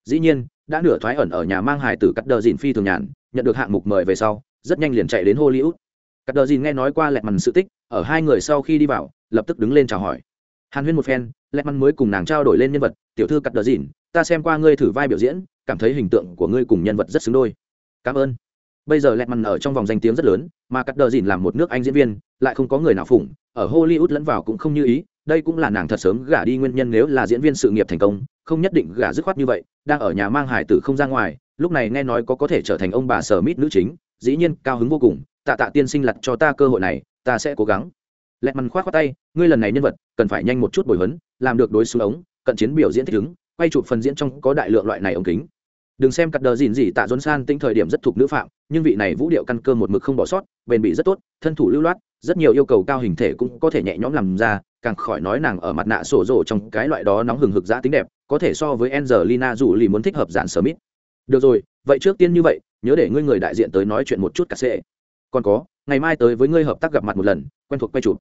Dĩ nhiên, đã nửa thoái ẩn ở nhà mang hài tử cắt đờ dìn phi thường nhàn, nhận được hạng mục mời về sau, rất nhanh liền chạy đến hollywood. Cắt đờ dìn nghe nói qua lẹt mằn sự tích, ở hai người sau khi đi vào, lập tức đứng lên chào hỏi hàn huyên một phen, lẹt mắn mới cùng nàng trao đổi lên nhân vật, tiểu thư cắt đờ dìn, ta xem qua ngươi thử vai biểu diễn, cảm thấy hình tượng của ngươi cùng nhân vật rất xứng đôi. Cảm ơn. Bây giờ lẹt mắn ở trong vòng danh tiếng rất lớn, mà cắt đờ dìn làm một nước anh diễn viên, lại không có người nào phủng ở hollywood lẫn vào cũng không như ý, đây cũng là nàng thật sớm gả đi nguyên nhân nếu là diễn viên sự nghiệp thành công, không nhất định gả dứt khoát như vậy, đang ở nhà mang hải tử không ra ngoài, lúc này nghe nói có có thể trở thành ông bà sở mít nữ chính, dĩ nhiên cao hứng vô cùng, tạ tạ tiên sinh lặt cho ta cơ hội này, ta sẽ cố gắng. Lẹt mằn khoát khoát tay, ngươi lần này nhân vật cần phải nhanh một chút bồi huấn, làm được đối xứng ống, cận chiến biểu diễn thích ứng, quay chụp phần diễn trong có đại lượng loại này ống kính. Đừng xem cặp đờ dìn gì tạ dốn san tính thời điểm rất thuộc nữ phạm, nhưng vị này vũ điệu căn cơ một mực không bỏ sót, bền bị rất tốt, thân thủ lưu loát, rất nhiều yêu cầu cao hình thể cũng có thể nhẹ nhõm làm ra, càng khỏi nói nàng ở mặt nạ sổ rổ trong cái loại đó nóng hừng hực giá tính đẹp, có thể so với angelina dù lì muốn thích hợp giản smith được rồi, vậy trước tiên như vậy, nhớ để ngươi người đại diện tới nói chuyện một chút cả sệ còn có, ngày mai tới với ngươi hợp tác gặp mặt một lần, quen thuộc quay chụp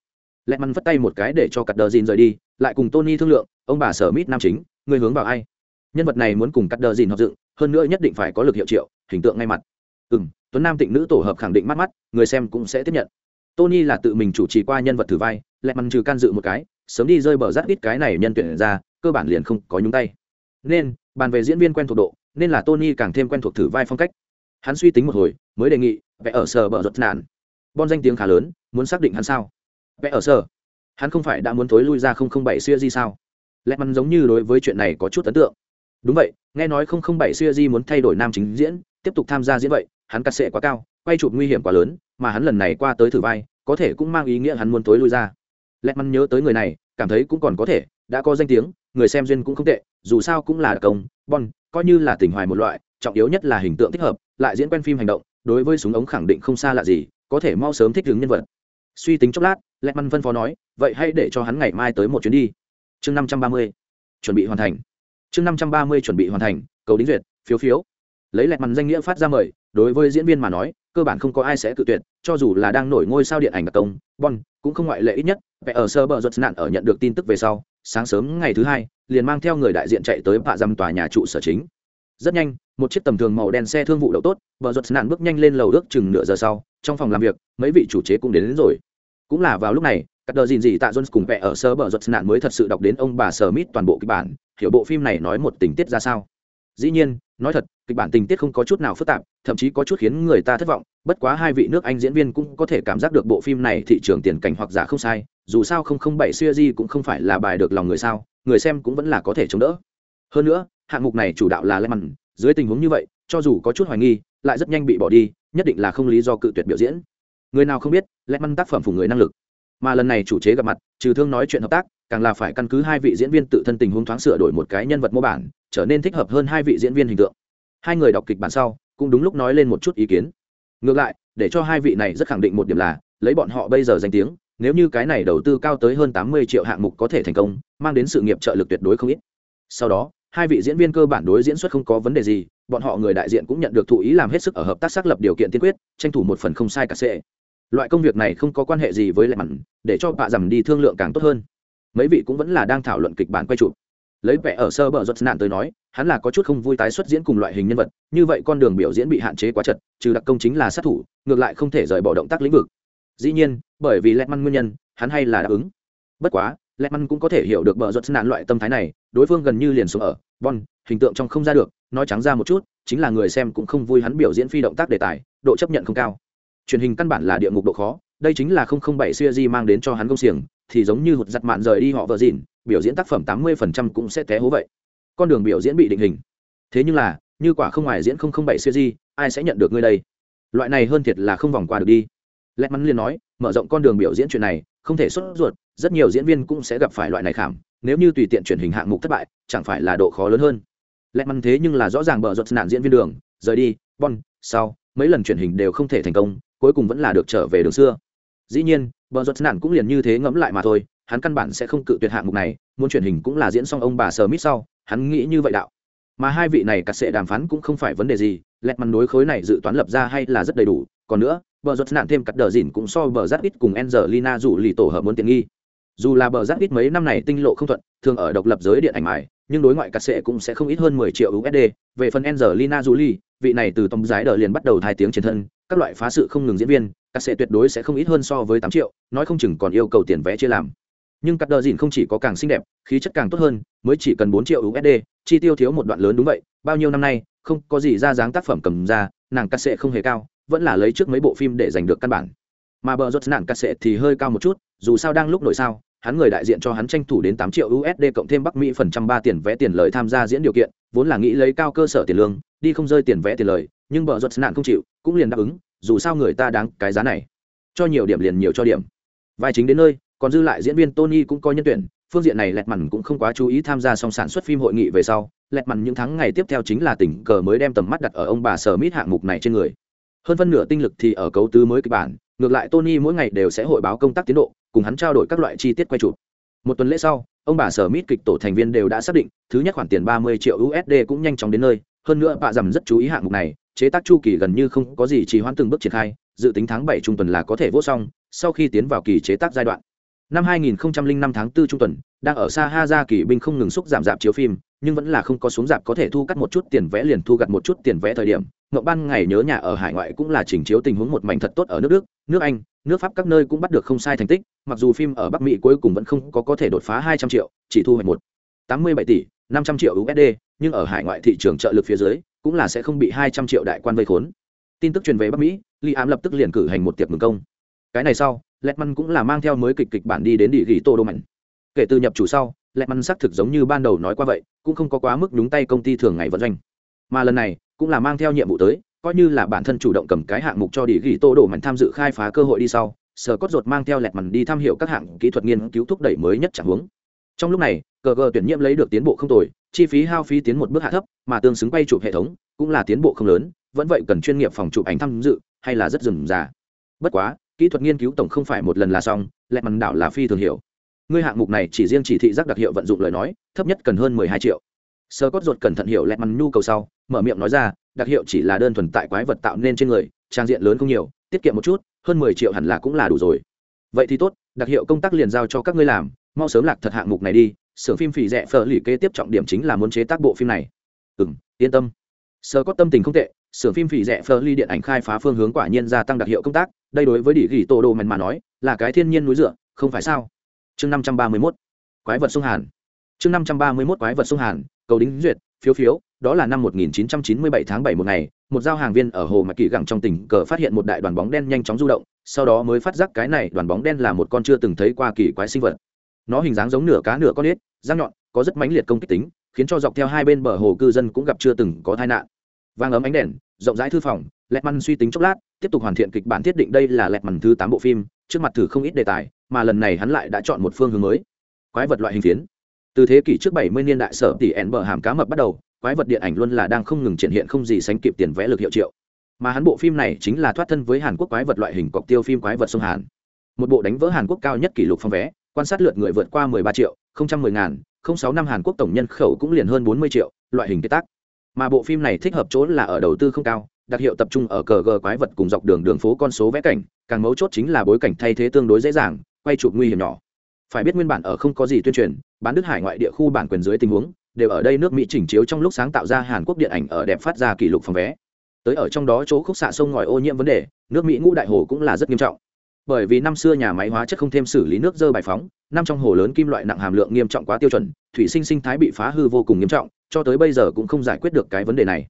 lẹt măn vất tay một cái để cho cắt đờ dìn rời đi, lại cùng tony thương lượng, ông bà sở mít nam chính, người hướng vào ai? Nhân vật này muốn cùng cắt đờ dìn hợp dựng, hơn nữa nhất định phải có lực hiệu triệu, hình tượng ngay mặt. Ừ m tuấn nam tịnh nữ tổ hợp khẳng định mắt mắt, người xem cũng sẽ tiếp nhận. Tony là tự mình chủ trì qua nhân vật thử vai, lẹt măn trừ can dự một cái, sớm đi rơi bờ rác ít cái này nhân tuyển ra, cơ bản liền không có nhúng tay. Nên, bàn về diễn viên quen thuộc độ, nên là tony càng thêm quen thuộc thử vai phong cách. Hắn suy tính một hồi, mới đề nghị, vẽ ở sở bờ giật nạn. Bon danh tiếng khá lớn, muốn xác định hắn sao? Vẽ ở sở hắn không phải đã muốn thối lui ra không không bảy xuya di sao? Lẽ mắn giống như đối với chuyện này có chút ấn tượng. Đúng vậy, nghe nói không không bảy xuya di muốn thay đổi nam chính diễn, tiếp tục tham gia diễn vậy, hắn cắt sệ quá cao, quay chụp nguy hiểm quá lớn, mà hắn lần này qua tới thử vai, có thể cũng mang ý nghĩa hắn muốn tối lui ra. Lẽ mắn nhớ tới người này, cảm thấy cũng còn có thể, đã có danh tiếng, người xem duyên cũng không tệ, dù sao cũng là công, bon, coi như là tình hoài một loại, trọng yếu nhất là hình tượng thích hợp, lại diễn quen phim hành động, đối với súng ống khẳng định không xa lạ gì, có thể mau sớm thích ứng nhân vật suy tính chốc lát lẹt măn phân phó nói, vậy hãy để cho hắn ngày mai tới một chuyến đi. Chương năm trăm ba mươi, chuẩn bị hoàn thành. Chương năm trăm ba mươi, chuẩn bị hoàn thành, cầu đính duyệt, phiếu phiếu. Lấy lẹt mằn danh nghĩa phát ra mời, đối với diễn viên mà nói, cơ bản không có ai sẽ tự tuyệt, cho dù là đang nổi ngôi sao điện ảnh đặc công bon cũng không ngoại lệ ít nhất vẽ ở sơ bờ giật nạn ở nhận được tin tức về sau, sáng sớm ngày thứ hai, liền mang theo người đại diện chạy tới bạ dăm tòa nhà trụ sở chính. Rất nhanh một chiếc tầm thường màu đen xe thương vụ đậu tốt vợ ruột nạn bước nhanh lên lầu ước chừng nửa giờ sau trong phòng làm việc mấy vị chủ chế cũng đến, đến rồi. Cũng là vào lúc này các đờ dìn gì tạ jones cùng vẽ ở sơ bờ ruột nạn mới thật sự đọc đến ông bà sờ mít toàn bộ kịch bản hiểu bộ phim này nói một tình tiết ra sao. Dĩ nhiên nói thật kịch bản tình tiết không có chút nào phức tạp thậm chí có chút khiến người ta thất vọng bất quá hai vị nước anh diễn viên cũng có thể cảm giác được bộ phim này thị trường tiền cảnh hoặc giả không sai dù sao không không bảy xuya di cũng không phải là bài được lòng người sao người xem cũng vẫn là có thể chống đỡ. Hơn nữa hạng mục này chủ đạo là lê mặn dưới tình huống như vậy, cho dù có chút hoài nghi, lại rất nhanh bị bỏ đi, nhất định là không lý do cự tuyệt biểu diễn. Người nào không biết lẽ măn tác phẩm phủ người năng lực. Mà lần này chủ chế gặp mặt, trừ thương nói chuyện hợp tác, càng là phải căn cứ hai vị diễn viên tự thân tình huống thoáng sửa đổi một cái nhân vật mô bản, trở nên thích hợp hơn hai vị diễn viên hình tượng. Hai người đọc kịch bản sau, cũng đúng lúc nói lên một chút ý kiến. Ngược lại, để cho hai vị này rất khẳng định một điểm là, lấy bọn họ bây giờ danh tiếng, nếu như cái này đầu tư cao tới hơn tám mươi triệu hạng mục có thể thành công, mang đến sự nghiệp trợ lực tuyệt đối không ít. Sau đó hai vị diễn viên cơ bản đối diễn xuất không có vấn đề gì, bọn họ người đại diện cũng nhận được thụ ý làm hết sức ở hợp tác xác lập điều kiện tiên quyết, tranh thủ một phần không sai cả sẽ loại công việc này không có quan hệ gì với lệ mặn để cho bạ dầm đi thương lượng càng tốt hơn. Mấy vị cũng vẫn là đang thảo luận kịch bản quay chụp. Lấy vẻ ở sơ bờ giật nạn tới nói, hắn là có chút không vui tái xuất diễn cùng loại hình nhân vật, như vậy con đường biểu diễn bị hạn chế quá chật, trừ đặc công chính là sát thủ, ngược lại không thể rời bỏ động tác lĩnh vực. Dĩ nhiên, bởi vì lẹt măn nguyên nhân, hắn hay là đáp ứng. Bất quá lẹt măn cũng có thể hiểu được bờ giật nạn loại tâm thái này, đối phương gần như liền xuống ở, bon, hình tượng trong không ra được, nói trắng ra một chút, chính là người xem cũng không vui hắn biểu diễn phi động tác đề tài, độ chấp nhận không cao. Truyền hình căn bản là địa ngục độ khó, đây chính là không không bảy xuya di mang đến cho hắn công xiềng, thì giống như hụt giặt mạn rời đi họ vợ dịn, biểu diễn tác phẩm tám mươi phần trăm cũng sẽ té hố vậy. Con đường biểu diễn bị định hình. Thế nhưng là, như quả không ngoài diễn không không bảy xuya di, ai sẽ nhận được ngươi đây? Loại này hơn thiệt là không vòng qua được đi. Lẹt mắn liền nói, mở rộng con đường biểu diễn chuyện này, không thể xuất ruột rất nhiều diễn viên cũng sẽ gặp phải loại này khảm, nếu như tùy tiện truyền hình hạng mục thất bại, chẳng phải là độ khó lớn hơn. Lẽ mắn thế nhưng là rõ ràng bờ giật nạn diễn viên đường, rời đi, bon, sau, mấy lần truyền hình đều không thể thành công, cuối cùng vẫn là được trở về đường xưa. Dĩ nhiên, bờ giật nạn cũng liền như thế ngẫm lại mà thôi, hắn căn bản sẽ không cự tuyệt hạng mục này, muốn truyền hình cũng là diễn xong ông bà sờ mít sau, hắn nghĩ như vậy đạo. Mà hai vị này cắt sệ đàm phán cũng không phải vấn đề gì lẹt mắn đối khối này dự toán lập ra hay là rất đầy đủ. Còn nữa, bờ giật nạn thêm cắt đờ dìn cũng so bờ giáp ít cùng Angelina rủ lì tổ hợp muốn tiện nghi dù là bờ giáp ít mấy năm này tinh lộ không thuận, thường ở độc lập giới điện ảnh mài, nhưng đối ngoại cắt sệ cũng sẽ không ít hơn 10 triệu USD về phần Angelina Jolie, vị này từ tông giái đờ liền bắt đầu thai tiếng trên thân, các loại phá sự không ngừng diễn viên cắt sệ tuyệt đối sẽ không ít hơn so với tám triệu, nói không chừng còn yêu cầu tiền vé chia làm. Nhưng cắt đờ dìn không chỉ có càng xinh đẹp, khí chất càng tốt hơn, mới chỉ cần bốn triệu usd chi tiêu thiếu một đoạn lớn đúng vậy, bao nhiêu năm nay, không có gì ra dáng tác phẩm cầm ra, nàng cắt sệ không hề cao, vẫn là lấy trước mấy bộ phim để giành được căn bản mà bờ rốt nạn cắt sẽ thì hơi cao một chút, dù sao đang lúc nội sao, hắn người đại diện cho hắn tranh thủ đến tám triệu usd cộng thêm bắc mỹ phần trăm ba tiền vẽ tiền lời tham gia diễn điều kiện, vốn là nghĩ lấy cao cơ sở tiền lương, đi không rơi tiền vẽ tiền lời, nhưng bờ rốt nạn không chịu, cũng liền đáp ứng, dù sao người ta đáng cái giá này. Cho nhiều điểm liền nhiều cho điểm. Vai chính đến nơi, còn dư lại diễn viên tony cũng có nhân tuyển, phương diện này lẹt mằn cũng không quá chú ý tham gia song sản xuất phim hội nghị về sau lẹt mằn những tháng ngày tiếp theo chính là tình cờ mới đem tầm mắt đặt ở ông bà sở mít hạng mục này trên người. Hơn phân nửa tinh lực thì ở cấu tứ mới kịch bản ngược lại tony mỗi ngày đều sẽ hội báo công tác tiến độ, cùng hắn trao đổi các loại chi tiết quay chụp. Một tuần lễ sau, ông bà sở mít kịch tổ thành viên đều đã xác định, thứ nhất khoản tiền ba mươi triệu usd cũng nhanh chóng đến nơi. Hơn nữa, bà dầm rất chú ý hạng mục này, chế tác chu kỳ gần như không có gì trì hoãn từng bước triển khai, dự tính tháng bảy trung tuần là có thể vô xong, sau khi tiến vào kỳ chế tác giai đoạn năm 2005 tháng 4 trung tuần, đang ở xa ha ra kỳ binh không ngừng xúc giảm dạp chiếu phim, nhưng vẫn là không có xuống dạp có thể thu cắt một chút tiền vẽ liền thu gặt một chút tiền vẽ thời điểm. Ngậu ban ngày nhớ nhà ở hải ngoại cũng là chỉnh chiếu tình huống một mảnh thật tốt ở nước đức, nước anh, nước pháp các nơi cũng bắt được không sai thành tích, mặc dù phim ở bắc mỹ cuối cùng vẫn không có có thể đột phá 200 triệu, chỉ thu hoạch một 87 tỷ 500 triệu usd nhưng ở hải ngoại thị trường trợ lực phía dưới, cũng là sẽ không bị 200 triệu đại quan vây khốn. Tin tức truyền về bắc mỹ, li ám lập tức liền cử hành một tiệc mừng công. Cái này sau Letman cũng là mang theo mới kịch kịch bản đi đến địa ghi Tô Đô Mạnh. Kể từ nhập chủ sau, Letman xác thực giống như ban đầu nói qua vậy, cũng không có quá mức nhúng tay công ty thường ngày vận doanh. Mà lần này, cũng là mang theo nhiệm vụ tới, coi như là bản thân chủ động cầm cái hạng mục cho địa ghi Tô Đô Mạnh tham dự khai phá cơ hội đi sau, sở cốt ruột mang theo Letman đi tham hiểu các hạng kỹ thuật nghiên cứu thúc đẩy mới nhất chẳng hướng. Trong lúc này, cờ gờ tuyển nhiệm lấy được tiến bộ không tồi, chi phí hao phí tiến một bước hạ thấp, mà tương xứng quay chụp hệ thống, cũng là tiến bộ không lớn, vẫn vậy cần chuyên nghiệp phòng chụp ảnh tham dự, hay là rất dừng già Bất quá, kỹ thuật nghiên cứu tổng không phải một lần là xong, lẹ mằn đảo là phi thường hiểu. Ngươi hạng mục này chỉ riêng chỉ thị giác đặc hiệu vận dụng lời nói, thấp nhất cần hơn mười hai triệu. Sơ cốt ruột cẩn thận hiểu lẹ mằn nhu cầu sau, mở miệng nói ra, đặc hiệu chỉ là đơn thuần tại quái vật tạo nên trên người, trang diện lớn không nhiều, tiết kiệm một chút, hơn mười triệu hẳn là cũng là đủ rồi. Vậy thì tốt, đặc hiệu công tác liền giao cho các ngươi làm, mau sớm lạc thật hạng mục này đi, xưởng phim phì rẻ phở lì kế tiếp trọng điểm chính là muốn chế tác bộ phim này. Ừ yên tâm. Sơ có tâm tình không tệ xưởng phim phỉ rẻ phở ly điện ảnh khai phá phương hướng quả nhiên gia tăng đặc hiệu công tác, đây đối với đỉ ghi tổ đồ mèn mà nói, là cái thiên nhiên núi dựa, không phải sao? Chương năm trăm ba mươi mốt, quái vật sông hàn. Chương năm trăm ba mươi mốt, quái vật sông hàn, cầu đính duyệt, phiếu phiếu, đó là năm 1997 tháng 7 một ngày, một giao hàng viên ở hồ mạc kỳ gẳng trong tỉnh cờ phát hiện một đại đoàn bóng đen nhanh chóng du động, sau đó mới phát giác cái này đoàn bóng đen là một con chưa từng thấy qua kỳ quái sinh vật. Nó hình dáng giống nửa cá nửa con ếch, răng nhọn, có rất mãnh liệt công kích tính, khiến cho dọc theo hai bên bờ hồ cư dân cũng gặp chưa từng có tai nạn vang ấm ánh đèn, rộng rãi thư phòng lẹt măn suy tính chốc lát, tiếp tục hoàn thiện kịch bản thiết định đây là lẹt măn thứ tám bộ phim, trước mặt thử không ít đề tài, mà lần này hắn lại đã chọn một phương hướng mới. Quái vật loại hình phiến. Từ thế kỷ trước 70 niên đại sở tỷ ẻn bờ hàm cá mập bắt đầu, quái vật điện ảnh luôn là đang không ngừng triển hiện không gì sánh kịp tiền vẽ lực hiệu triệu. Mà hắn bộ phim này chính là thoát thân với hàn quốc quái vật loại hình cọc tiêu phim quái vật sông hàn. Một bộ đánh vỡ hàn quốc cao nhất kỷ lục phong vé, quan sát lượt người vượt qua 13 triệu, không trăm mười ngàn, không sáu năm hàn quốc tổng nhân khẩu cũng liền hơn 40 triệu, loại hình kế tác mà bộ phim này thích hợp chỗ là ở đầu tư không cao, đặc hiệu tập trung ở cờ gờ quái vật cùng dọc đường đường phố con số vẽ cảnh, càng mấu chốt chính là bối cảnh thay thế tương đối dễ dàng, quay chụp nguy hiểm nhỏ. Phải biết nguyên bản ở không có gì tuyên truyền, bán đức hải ngoại địa khu bản quyền dưới tình huống, đều ở đây nước mỹ chỉnh chiếu trong lúc sáng tạo ra hàn quốc điện ảnh ở đẹp phát ra kỷ lục phòng vé. Tới ở trong đó chỗ khúc xạ sông ngòi ô nhiễm vấn đề, nước mỹ ngũ đại hồ cũng là rất nghiêm trọng. Bởi vì năm xưa nhà máy hóa chất không thêm xử lý nước dơ bài phóng, năm trong hồ lớn kim loại nặng hàm lượng nghiêm trọng quá tiêu chuẩn, thủy sinh sinh thái bị phá hư vô cùng nghiêm trọng cho tới bây giờ cũng không giải quyết được cái vấn đề này.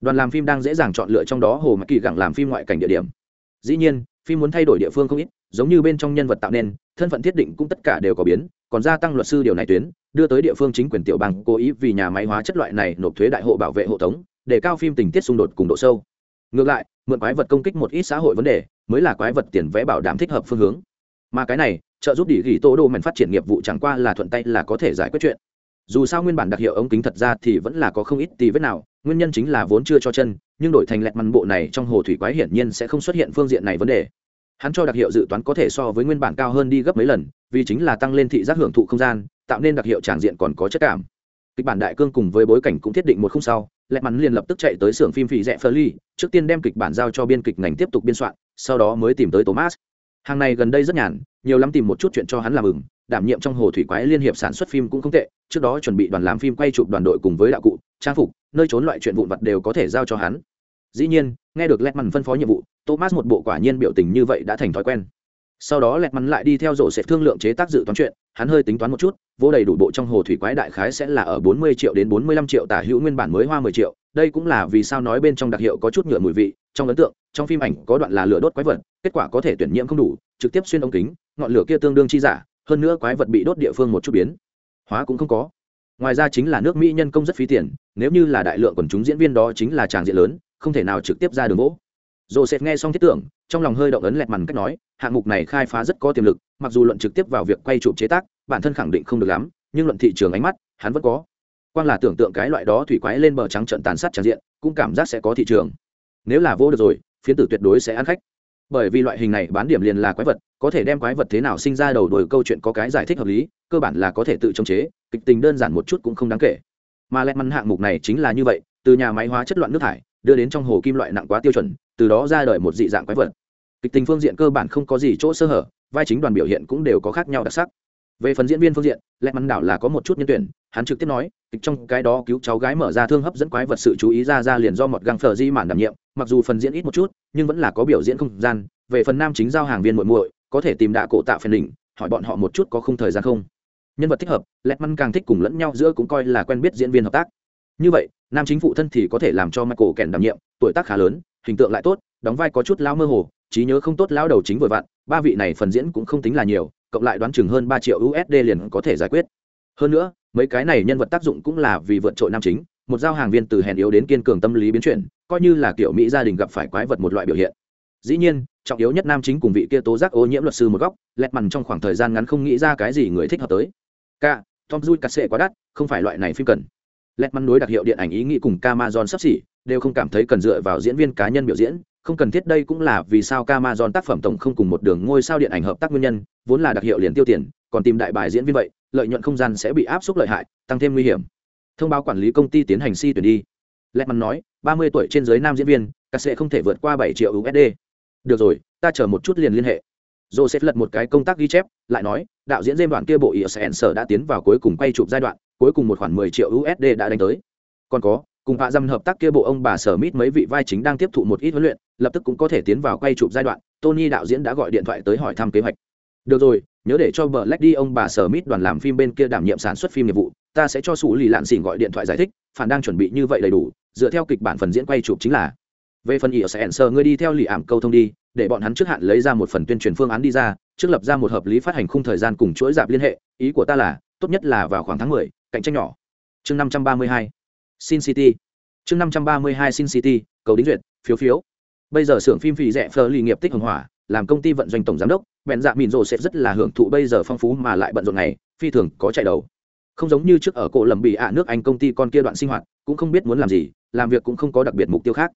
Đoàn làm phim đang dễ dàng chọn lựa trong đó hồ mạch kỳ gặng làm phim ngoại cảnh địa điểm. Dĩ nhiên, phim muốn thay đổi địa phương không ít, giống như bên trong nhân vật tạo nên, thân phận thiết định cũng tất cả đều có biến, còn gia tăng luật sư điều này tuyến, đưa tới địa phương chính quyền tiểu bang cố ý vì nhà máy hóa chất loại này nộp thuế đại hộ bảo vệ hộ tống, để cao phim tình tiết xung đột cùng độ sâu. Ngược lại, mượn quái vật công kích một ít xã hội vấn đề, mới là quái vật tiền vẽ bảo đảm thích hợp phương hướng. Mà cái này, trợ giúp đỉ ghi tô đô mèn phát triển nghiệp vụ chẳng qua là thuận tay là có thể giải quyết chuyện dù sao nguyên bản đặc hiệu ống kính thật ra thì vẫn là có không ít tì vết nào, nguyên nhân chính là vốn chưa cho chân, nhưng đổi thành lẹt măn bộ này trong hồ thủy quái hiển nhiên sẽ không xuất hiện phương diện này vấn đề. Hắn cho đặc hiệu dự toán có thể so với nguyên bản cao hơn đi gấp mấy lần, vì chính là tăng lên thị giác hưởng thụ không gian, tạo nên đặc hiệu tràng diện còn có chất cảm. Kịch bản đại cương cùng với bối cảnh cũng thiết định một khung sau, lẹt mắn liền lập tức chạy tới xưởng phim phì rẽ phơ ly trước tiên đem kịch bản giao cho biên kịch ngành tiếp tục biên soạn, sau đó mới tìm tới thomas. Hàng này gần đây rất nhàn nhiều lắm tìm một chút chuyện cho hắn làm mừng đảm nhiệm trong hồ thủy quái liên hiệp sản xuất phim cũng không tệ, trước đó chuẩn bị đoàn làm phim quay chụp đoàn đội cùng với đạo cụ, trang phục, nơi trốn loại chuyện vụn vặt đều có thể giao cho hắn. Dĩ nhiên, nghe được lẹt mằn phân phó nhiệm vụ, thomas một bộ quả nhiên biểu tình như vậy đã thành thói quen. Sau đó lẹt mắn lại đi theo rổ sẽ thương lượng chế tác dự toán chuyện, hắn hơi tính toán một chút, vô đầy đủ bộ trong hồ thủy quái đại khái sẽ là ở 40 triệu đến 45 triệu tả hữu nguyên bản mới hoa 10 triệu, đây cũng là vì sao nói bên trong đặc hiệu có chút nhựa mùi vị trong ấn tượng, trong phim ảnh có đoạn là lửa đốt quái vật, kết quả có thể tuyển nhiễm không đủ, trực tiếp xuyên ống kính, ngọn lửa kia tương đương chi giả, hơn nữa quái vật bị đốt địa phương một chút biến. Hóa cũng không có. Ngoài ra chính là nước mỹ nhân công rất phí tiền, nếu như là đại lượng quần chúng diễn viên đó chính là tràng diện lớn, không thể nào trực tiếp ra đường gỗ. Joseph nghe xong thiết tưởng, trong lòng hơi động ấn lẹt mằn cách nói, hạng mục này khai phá rất có tiềm lực, mặc dù luận trực tiếp vào việc quay chụp chế tác, bản thân khẳng định không được lắm, nhưng luận thị trường ánh mắt, hắn vẫn có. Quan là tưởng tượng cái loại đó thủy quái lên bờ trắng trận tàn sát tràn diện, cũng cảm giác sẽ có thị trường nếu là vô được rồi, phiến tử tuyệt đối sẽ ăn khách. Bởi vì loại hình này bán điểm liền là quái vật, có thể đem quái vật thế nào sinh ra đầu đuổi câu chuyện có cái giải thích hợp lý, cơ bản là có thể tự chống chế, kịch tình đơn giản một chút cũng không đáng kể. Mà lẹt mắn hạng mục này chính là như vậy, từ nhà máy hóa chất loạn nước thải, đưa đến trong hồ kim loại nặng quá tiêu chuẩn, từ đó ra đời một dị dạng quái vật. Kịch tình phương diện cơ bản không có gì chỗ sơ hở, vai chính đoàn biểu hiện cũng đều có khác nhau đặc sắc. Về phần diễn viên phương diện, lẹt mắn đảo là có một chút nhân tuyển hắn trực tiếp nói, kịch trong cái đó cứu cháu gái mở ra thương hấp dẫn quái vật sự chú ý ra ra liền do một găng phở di mản đảm nhiệm, mặc dù phần diễn ít một chút, nhưng vẫn là có biểu diễn không gian, về phần nam chính giao hàng viên muội muội, có thể tìm đạ cổ tạo phần đỉnh, hỏi bọn họ một chút có không thời gian không? Nhân vật thích hợp, lẹt măn càng thích cùng lẫn nhau giữa cũng coi là quen biết diễn viên hợp tác. Như vậy, nam chính phụ thân thì có thể làm cho michael kèn đảm nhiệm, tuổi tác khá lớn, hình tượng lại tốt, đóng vai có chút lao mơ hồ, trí nhớ không tốt lao đầu chính vừa vặn, ba vị này phần diễn cũng không tính là nhiều, cộng lại đoán chừng hơn ba triệu usd liền có thể giải quyết. Hơn nữa mấy cái này nhân vật tác dụng cũng là vì vượt trội nam chính, một giao hàng viên từ hèn yếu đến kiên cường tâm lý biến chuyển, coi như là kiểu mỹ gia đình gặp phải quái vật một loại biểu hiện. Dĩ nhiên, trọng yếu nhất nam chính cùng vị kia tố giác ô nhiễm luật sư một góc, lẹt mằn trong khoảng thời gian ngắn không nghĩ ra cái gì người thích hợp tới. K tom dui cắt sệ quá đắt, không phải loại này phim cần. Lẹt mằn đối đặc hiệu điện ảnh ý nghĩ cùng Camazon sắp xỉ, đều không cảm thấy cần dựa vào diễn viên cá nhân biểu diễn, không cần thiết đây cũng là vì sao Camazon tác phẩm tổng không cùng một đường ngôi sao điện ảnh hợp tác nguyên nhân, vốn là đặc hiệu liền tiêu tiền còn tìm đại bài diễn viên vậy, lợi nhuận không gian sẽ bị áp suất lợi hại, tăng thêm nguy hiểm. Thông báo quản lý công ty tiến hành si tuyển đi. Lẹt mằn nói, ba mươi tuổi trên dưới nam diễn viên cà sẽ không thể vượt qua bảy triệu usd được rồi, ta chờ một chút liền liên hệ. Joseph lật một cái công tác ghi chép, lại nói, đạo diễn dêm đoạn kia bộ is sở đã tiến vào cuối cùng quay chụp giai đoạn, cuối cùng một khoản 10 triệu usd đã đánh tới. Còn có, cùng hạ dâm hợp tác kia bộ ông bà sở mít mấy vị vai chính đang tiếp thụ một ít huấn luyện, lập tức cũng có thể tiến vào quay chụp giai đoạn, tony đạo diễn đã gọi điện thoại tới hỏi thăm kế hoạch. Được rồi nhớ để cho bờ lách đi, ông bà sở mít đoàn làm phim bên kia đảm nhiệm sản xuất phim nghiệp vụ, ta sẽ cho sủ lì lạn xỉn gọi điện thoại giải thích, phản đang chuẩn bị như vậy đầy đủ, dựa theo kịch bản phần diễn quay chụp chính là. Về phần ý ở sẽ sờ, ngươi đi theo lì ảm câu thông đi, để bọn hắn trước hạn lấy ra một phần tuyên truyền phương án đi ra, trước lập ra một hợp lý phát hành khung thời gian cùng chuỗi dạp liên hệ, ý của ta là, tốt nhất là vào khoảng tháng mười, cạnh tranh nhỏ. Chương năm trăm ba mươi hai, sin city. Chương năm trăm ba mươi hai, sin city, cầu đính duyệt, phiếu phiếu. Bây giờ xưởng phim phì rẻ phờ lì nghiệp tích hồng hỏa làm công ty vận doanh tổng giám đốc, bèn dạ mìn rồ sẽ rất là hưởng thụ bây giờ phong phú mà lại bận rộn này, phi thường có chạy đầu. Không giống như trước ở cổ lầm bị ạ nước anh công ty con kia đoạn sinh hoạt, cũng không biết muốn làm gì, làm việc cũng không có đặc biệt mục tiêu khác.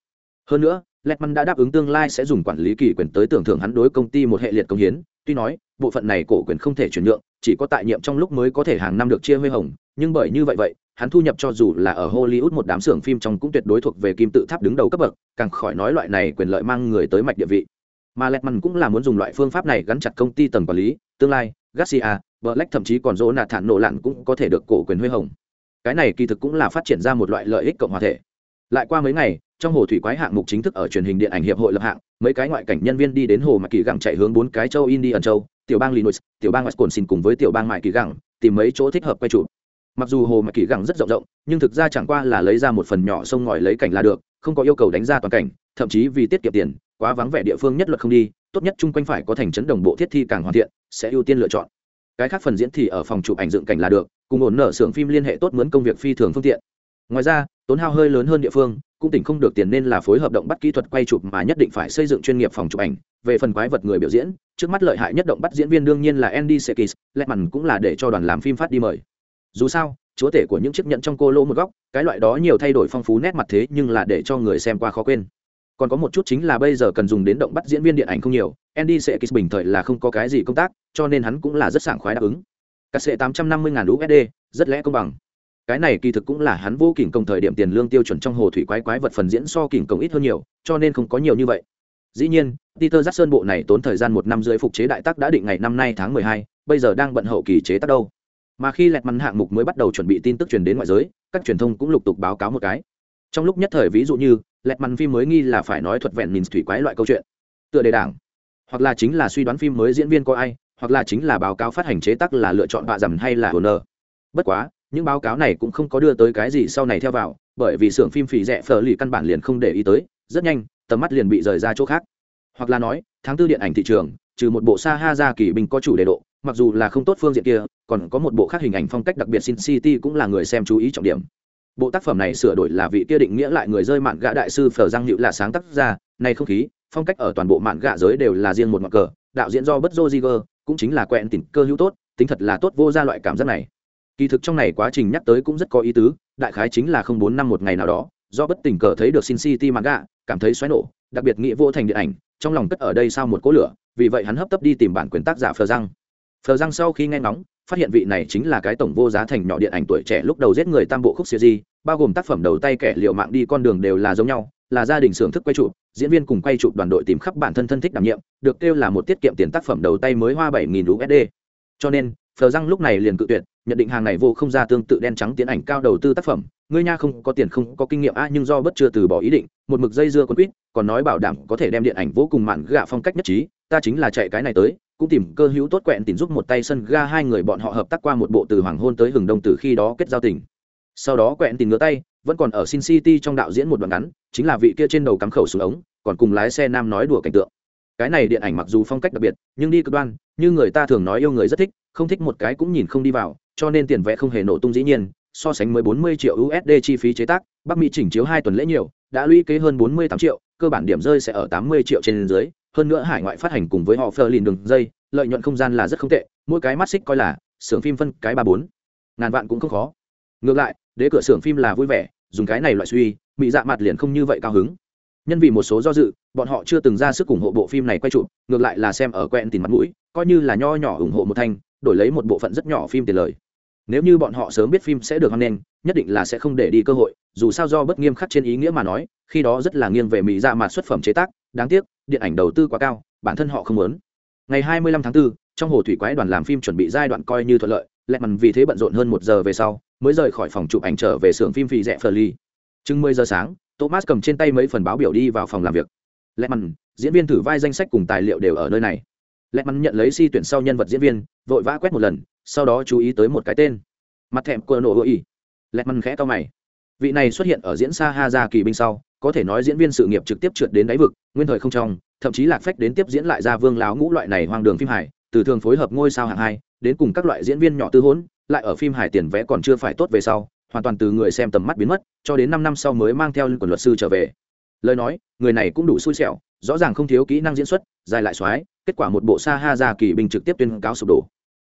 Hơn nữa Letman đã đáp ứng tương lai sẽ dùng quản lý kỳ quyền tới tưởng thưởng hắn đối công ty một hệ liệt công hiến, tuy nói, bộ phận này cổ quyền không thể chuyển nhượng, chỉ có tại nhiệm trong lúc mới có thể hàng năm được chia huy hồng, nhưng bởi như vậy vậy, hắn thu nhập cho dù là ở hollywood một đám xưởng phim trong cũng tuyệt đối thuộc về kim tự tháp đứng đầu cấp bậc, càng khỏi nói loại này quyền lợi mang người tới mạch địa vị mà Letman cũng là muốn dùng loại phương pháp này gắn chặt công ty tầng quản lý, tương lai, garcia, black thậm chí còn dỗ nạt thản nổ lặn cũng có thể được cổ quyền huy hồng. Cái này kỳ thực cũng là phát triển ra một loại lợi ích cộng hòa thể. Lại qua mấy ngày, trong hồ thủy quái hạng mục chính thức ở truyền hình điện ảnh hiệp hội lập hạng, mấy cái ngoại cảnh nhân viên đi đến hồ mạc kỳ gẳng chạy hướng bốn cái châu indian châu, tiểu bang linux tiểu bang wisconsin cùng với tiểu bang mại kỳ gẳng, tìm mấy chỗ thích hợp quay chụp. Mặc dù hồ mạc kỳ gẳng rất rộng rộng, nhưng thực ra chẳng qua là lấy ra một phần nhỏ sông ngòi lấy cảnh là được, không có yêu cầu đánh ra toàn cảnh, thậm chí vì tiết kiệm tiền quá vắng vẻ địa phương nhất luật không đi, tốt nhất chung quanh phải có thành trấn đồng bộ thiết thi càng hoàn thiện, sẽ ưu tiên lựa chọn. Cái khác phần diễn thì ở phòng chụp ảnh dựng cảnh là được, cùng ổn nở xưởng phim liên hệ tốt mướn công việc phi thường phương tiện. Ngoài ra, tốn hao hơi lớn hơn địa phương, cũng tỉnh không được tiền nên là phối hợp động bắt kỹ thuật quay chụp mà nhất định phải xây dựng chuyên nghiệp phòng chụp ảnh. Về phần quái vật người biểu diễn, trước mắt lợi hại nhất động bắt diễn viên đương nhiên là andy sekis lẹ mặn cũng là để cho đoàn làm phim phát đi mời. Dù sao, chúa tể của những chiếc nhẫn trong cô lỗ một góc, cái loại đó nhiều thay đổi phong phú nét mặt thế nhưng là để cho người xem qua khó quên còn có một chút chính là bây giờ cần dùng đến động bắt diễn viên điện ảnh không nhiều, andy sẽ sekis bình thời là không có cái gì công tác, cho nên hắn cũng là rất sảng khoái đáp ứng. Các sệ tám trăm năm mươi usd rất lẽ công bằng. Cái này kỳ thực cũng là hắn vô kỉnh công thời điểm tiền lương tiêu chuẩn trong hồ thủy quái quái vật phần diễn so kỉnh công ít hơn nhiều, cho nên không có nhiều như vậy. Dĩ nhiên, peter jackson bộ này tốn thời gian một năm rưỡi phục chế đại tác đã định ngày năm nay tháng mười hai, bây giờ đang bận hậu kỳ chế tác đâu. Mà khi lẹt mắn hạng mục mới bắt đầu chuẩn bị tin tức truyền đến ngoại giới, các truyền thông cũng lục tục báo cáo một cái trong lúc nhất thời ví dụ như lẹt mằn phim mới nghi là phải nói thuật vẹn nhìn thủy quái loại câu chuyện. Tựa đề đảng, hoặc là chính là suy đoán phim mới diễn viên có ai, hoặc là chính là báo cáo phát hành chế tác là lựa chọn bạ dầm hay là hồ nơ bất quá, những báo cáo này cũng không có đưa tới cái gì sau này theo vào, bởi vì xưởng phim phì rẻ phờ lì căn bản liền không để ý tới, rất nhanh, tầm mắt liền bị rời ra chỗ khác. Hoặc là nói, tháng tư điện ảnh thị trường, trừ một bộ sa ha ra kỳ binh có chủ đề độ, mặc dù là không tốt phương diện kia, còn có một bộ khác hình ảnh phong cách đặc biệt sin city cũng là người xem chú ý trọng điểm bộ tác phẩm này sửa đổi là vị kia định nghĩa lại người rơi mạn gạ đại sư phở giang hữu là sáng tác ra này không khí, phong cách ở toàn bộ mạn gạ giới đều là riêng một mặt cờ, đạo diễn do bất dô ziger cũng chính là quẹn tỉnh cơ hữu tốt, tính thật là tốt vô ra loại cảm giác này. Kỳ thực trong này quá trình nhắc tới cũng rất có ý tứ, đại khái chính là không bốn năm một ngày nào đó, do bất tình cờ thấy được sin city mạn gạ, cảm thấy xoáy nổ, đặc biệt nghĩa vô thành điện ảnh, trong lòng cất ở đây sau một cỗ lửa, vì vậy hắn hấp tấp đi tìm bản quyền tác giả phờ răng phờ răng sau khi nghe ngóng phát hiện vị này chính là cái tổng vô giá thành nhỏ điện ảnh tuổi trẻ lúc đầu giết người tam bộ khúc siêu di, bao gồm tác phẩm đầu tay kẻ liệu mạng đi con đường đều là giống nhau, là gia đình xưởng thức quay chụp, diễn viên cùng quay chụp đoàn đội tìm khắp bản thân thân thích đảm nhiệm, được kêu là một tiết kiệm tiền tác phẩm đầu tay mới hoa bảy nghìn usd cho nên, phờ răng lúc này liền cự tuyệt, nhận định hàng này vô không ra tương tự đen trắng tiến ảnh cao đầu tư tác phẩm, ngươi nha không có tiền không có kinh nghiệm a, nhưng do bất chưa từ bỏ ý định, một mực dây dưa con quýt, còn nói bảo đảm có thể đem điện ảnh vô cùng mạn gạ phong cách nhất trí, ta chính là chạy cái này tới cũng tìm cơ hữu tốt quẹn tìm giúp một tay sân ga hai người bọn họ hợp tác qua một bộ từ hoàng hôn tới hừng đông từ khi đó kết giao tình. Sau đó quẹn tìm ngứa tay vẫn còn ở sin city trong đạo diễn một đoạn ngắn chính là vị kia trên đầu cắm khẩu xuống ống còn cùng lái xe nam nói đùa cảnh tượng. Cái này điện ảnh mặc dù phong cách đặc biệt nhưng đi cực đoan như người ta thường nói yêu người rất thích không thích một cái cũng nhìn không đi vào cho nên tiền vẽ không hề nổ tung dĩ nhiên so sánh mới 40 triệu USD chi phí chế tác, Bắc Mỹ chỉnh chiếu 2 tuần lễ nhiều, đã lũy kế hơn 48 triệu, cơ bản điểm rơi sẽ ở 80 triệu trên dưới, hơn nữa hải ngoại phát hành cùng với họ Fleur đường dây, lợi nhuận không gian là rất không tệ, mỗi cái mắt xích coi là, xưởng phim phân cái 34 ngàn vạn cũng không khó. Ngược lại, đế cửa xưởng phim là vui vẻ, dùng cái này loại suy, mỹ dạ mặt liền không như vậy cao hứng. Nhân vì một số do dự, bọn họ chưa từng ra sức ủng hộ bộ phim này quay chụp, ngược lại là xem ở quen tiền mặt mũi, coi như là nho nhỏ ủng hộ một thanh, đổi lấy một bộ phận rất nhỏ phim tiền lời nếu như bọn họ sớm biết phim sẽ được hoan nghênh nhất định là sẽ không để đi cơ hội dù sao do bất nghiêm khắc trên ý nghĩa mà nói khi đó rất là nghiêng về mỹ dạ mặt xuất phẩm chế tác đáng tiếc điện ảnh đầu tư quá cao bản thân họ không muốn. Ngày 25 tháng 4, trong hồ thủy quái đoàn làm phim chuẩn bị giai đoạn coi như thuận lợi lẹ mằn vì thế bận rộn hơn một giờ về sau mới rời khỏi phòng chụp ảnh trở về xưởng phim phì rẽ phờ ly chừng 10 giờ sáng thomas cầm trên tay mấy phần báo biểu đi vào phòng làm việc. Lẹ mằn diễn viên thử vai danh sách cùng tài liệu đều ở nơi này lẹt mắn nhận lấy si tuyển sau nhân vật diễn viên vội vã quét một lần sau đó chú ý tới một cái tên. Mặt thẹm cờ nổ ý lẹt mắn khẽ to mày. Vị này xuất hiện ở diễn xa ha ra kỳ binh sau có thể nói diễn viên sự nghiệp trực tiếp trượt đến đáy vực nguyên thời không trong thậm chí lạc phách đến tiếp diễn lại ra vương láo ngũ loại này hoang đường phim hải, từ thường phối hợp ngôi sao hạng hai đến cùng các loại diễn viên nhỏ tư hốn lại ở phim hải tiền vẽ còn chưa phải tốt về sau hoàn toàn từ người xem tầm mắt biến mất cho đến năm năm sau mới mang theo quần luật sư trở về. Lời nói người này cũng đủ xui xẻo rõ ràng không thiếu kỹ năng diễn xuất, dài lại xoái, kết quả một bộ sa ha ra kỳ binh trực tiếp tuyên cáo sụp đổ.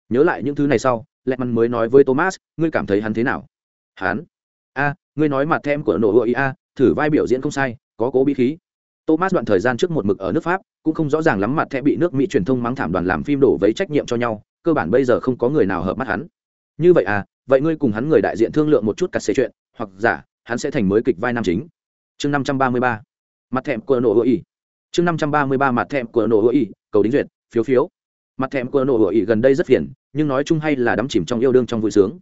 Nhớ lại những thứ này sau lẹ mắn mới nói với thomas, ngươi cảm thấy hắn thế nào? Hắn? A, ngươi nói mặt thêm của nội hội a, thử vai biểu diễn không sai, có cố bí khí. Thomas đoạn thời gian trước một mực ở nước pháp, cũng không rõ ràng lắm mặt thẹ bị nước mỹ truyền thông mắng thảm đoàn làm phim đổ với trách nhiệm cho nhau, cơ bản bây giờ không có người nào hợp mắt hắn. Như vậy à vậy ngươi cùng hắn người đại diện thương lượng một chút cặt xê chuyện, hoặc giả, hắn sẽ thành mới kịch vai nam chính. Chương năm trăm ba mươi ba. Mặt thẹm của nội hội chương năm trăm ba mươi ba mặt thẹm của nổ hội ý cầu đính duyệt, phiếu phiếu. Mặt thẹm của nổ hội ý gần đây rất phiền, nhưng nói chung hay là đắm chìm trong yêu đương trong vui sướng.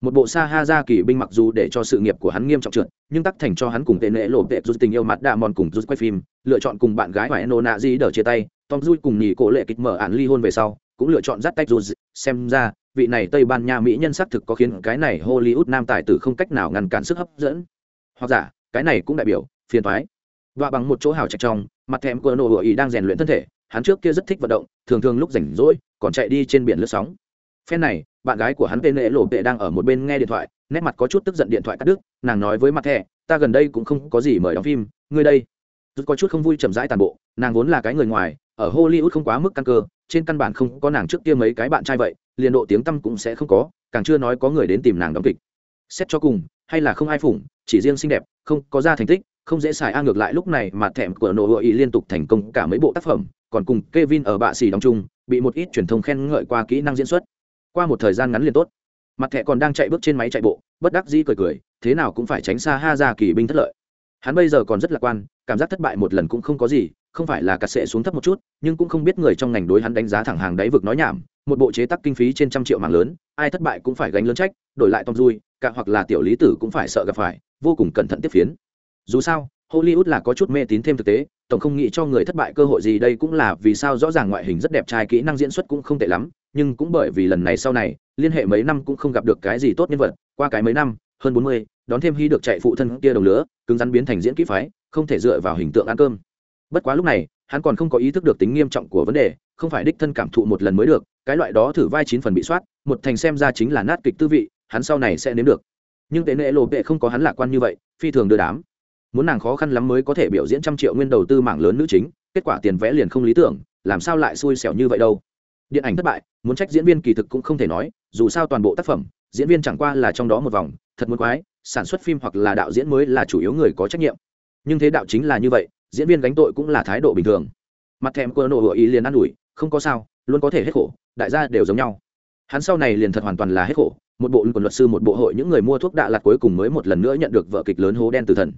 Một bộ sa ha ra kỳ binh mặc dù để cho sự nghiệp của hắn nghiêm trọng trượt, nhưng tắc thành cho hắn cùng tệ nệ lộ tệ rút tình yêu mặt đạ mòn cùng rút quay phim, lựa chọn cùng bạn gái phải nô nạ di đờ chia tay, tom dui cùng nhì cổ lệ kịch mở án ly hôn về sau, cũng lựa chọn dắt tay rút. Xem ra, vị này tây ban nha mỹ nhân xác thực có khiến cái này hollywood nam tài tử không cách nào ngăn cản sức hấp dẫn. Hoặc giả, cái này cũng đại biểu, phiền thoái đoạ bằng một chỗ hào trạch trong, mặt thèm của nổ ý đang rèn luyện thân thể, hắn trước kia rất thích vận động, thường thường lúc rảnh rỗi, còn chạy đi trên biển lướt sóng. Phen này, bạn gái của hắn tên lễ lộ tệ đang ở một bên nghe điện thoại, nét mặt có chút tức giận điện thoại cắt đứt, nàng nói với mặt thẻ, ta gần đây cũng không có gì mời đóng phim, ngươi đây. Rút có chút không vui chậm rãi tàn bộ, nàng vốn là cái người ngoài, ở hollywood không quá mức căn cơ, trên căn bản không có nàng trước kia mấy cái bạn trai vậy, liền độ tiếng tăm cũng sẽ không có, càng chưa nói có người đến tìm nàng đóng kịch. Xét cho cùng, hay là không ai phủng, chỉ riêng xinh đẹp, không có ra thành tích không dễ xài, a ngược lại lúc này mà thèm của nội hội liên tục thành công cả mấy bộ tác phẩm, còn cùng Kevin ở bạ xì đóng chung, bị một ít truyền thông khen ngợi qua kỹ năng diễn xuất. Qua một thời gian ngắn liền tốt. Mặt thẻ còn đang chạy bước trên máy chạy bộ, bất đắc dĩ cười cười, thế nào cũng phải tránh xa ha ra kỳ binh thất lợi. Hắn bây giờ còn rất lạc quan, cảm giác thất bại một lần cũng không có gì, không phải là cắt sệ xuống thấp một chút, nhưng cũng không biết người trong ngành đối hắn đánh giá thẳng hàng đáy vực nói nhảm, một bộ chế tác kinh phí trên trăm triệu mạng lớn, ai thất bại cũng phải gánh lớn trách, đổi lại tom dui cả hoặc là tiểu lý tử cũng phải sợ gặp phải, vô cùng cẩn thận tiếp phiến dù sao, hollywood là có chút mê tín thêm thực tế, tổng không nghĩ cho người thất bại cơ hội gì đây cũng là vì sao rõ ràng ngoại hình rất đẹp trai, kỹ năng diễn xuất cũng không tệ lắm, nhưng cũng bởi vì lần này sau này, liên hệ mấy năm cũng không gặp được cái gì tốt nhân vật, qua cái mấy năm, hơn bốn mươi, đón thêm hy được chạy phụ thân kia đồng lứa cứng rắn biến thành diễn kỹ phái, không thể dựa vào hình tượng ăn cơm. Bất quá lúc này, hắn còn không có ý thức được tính nghiêm trọng của vấn đề, không phải đích thân cảm thụ một lần mới được, cái loại đó thử vai chín phần bị soát, một thành xem ra chính là nát kịch tư vị, hắn sau này sẽ nếm được. Nhưng tệ nệ lộ vệ không có hắn lạc quan như vậy, phi thường đưa đám muốn nàng khó khăn lắm mới có thể biểu diễn trăm triệu nguyên đầu tư mạng lớn nữ chính, kết quả tiền vẽ liền không lý tưởng, làm sao lại xui xẻo như vậy đâu? Điện ảnh thất bại, muốn trách diễn viên kỳ thực cũng không thể nói, dù sao toàn bộ tác phẩm, diễn viên chẳng qua là trong đó một vòng, thật muốn quái, sản xuất phim hoặc là đạo diễn mới là chủ yếu người có trách nhiệm. Nhưng thế đạo chính là như vậy, diễn viên gánh tội cũng là thái độ bình thường. Mặt thèm quân nộ ý liền an ủi, không có sao, luôn có thể hết khổ, đại gia đều giống nhau. Hắn sau này liền thật hoàn toàn là hết khổ, một bộ luật sư, một bộ hội, những người mua thuốc đạ lạt cuối cùng mới một lần nữa nhận được vợ kịch lớn hố đen từ thần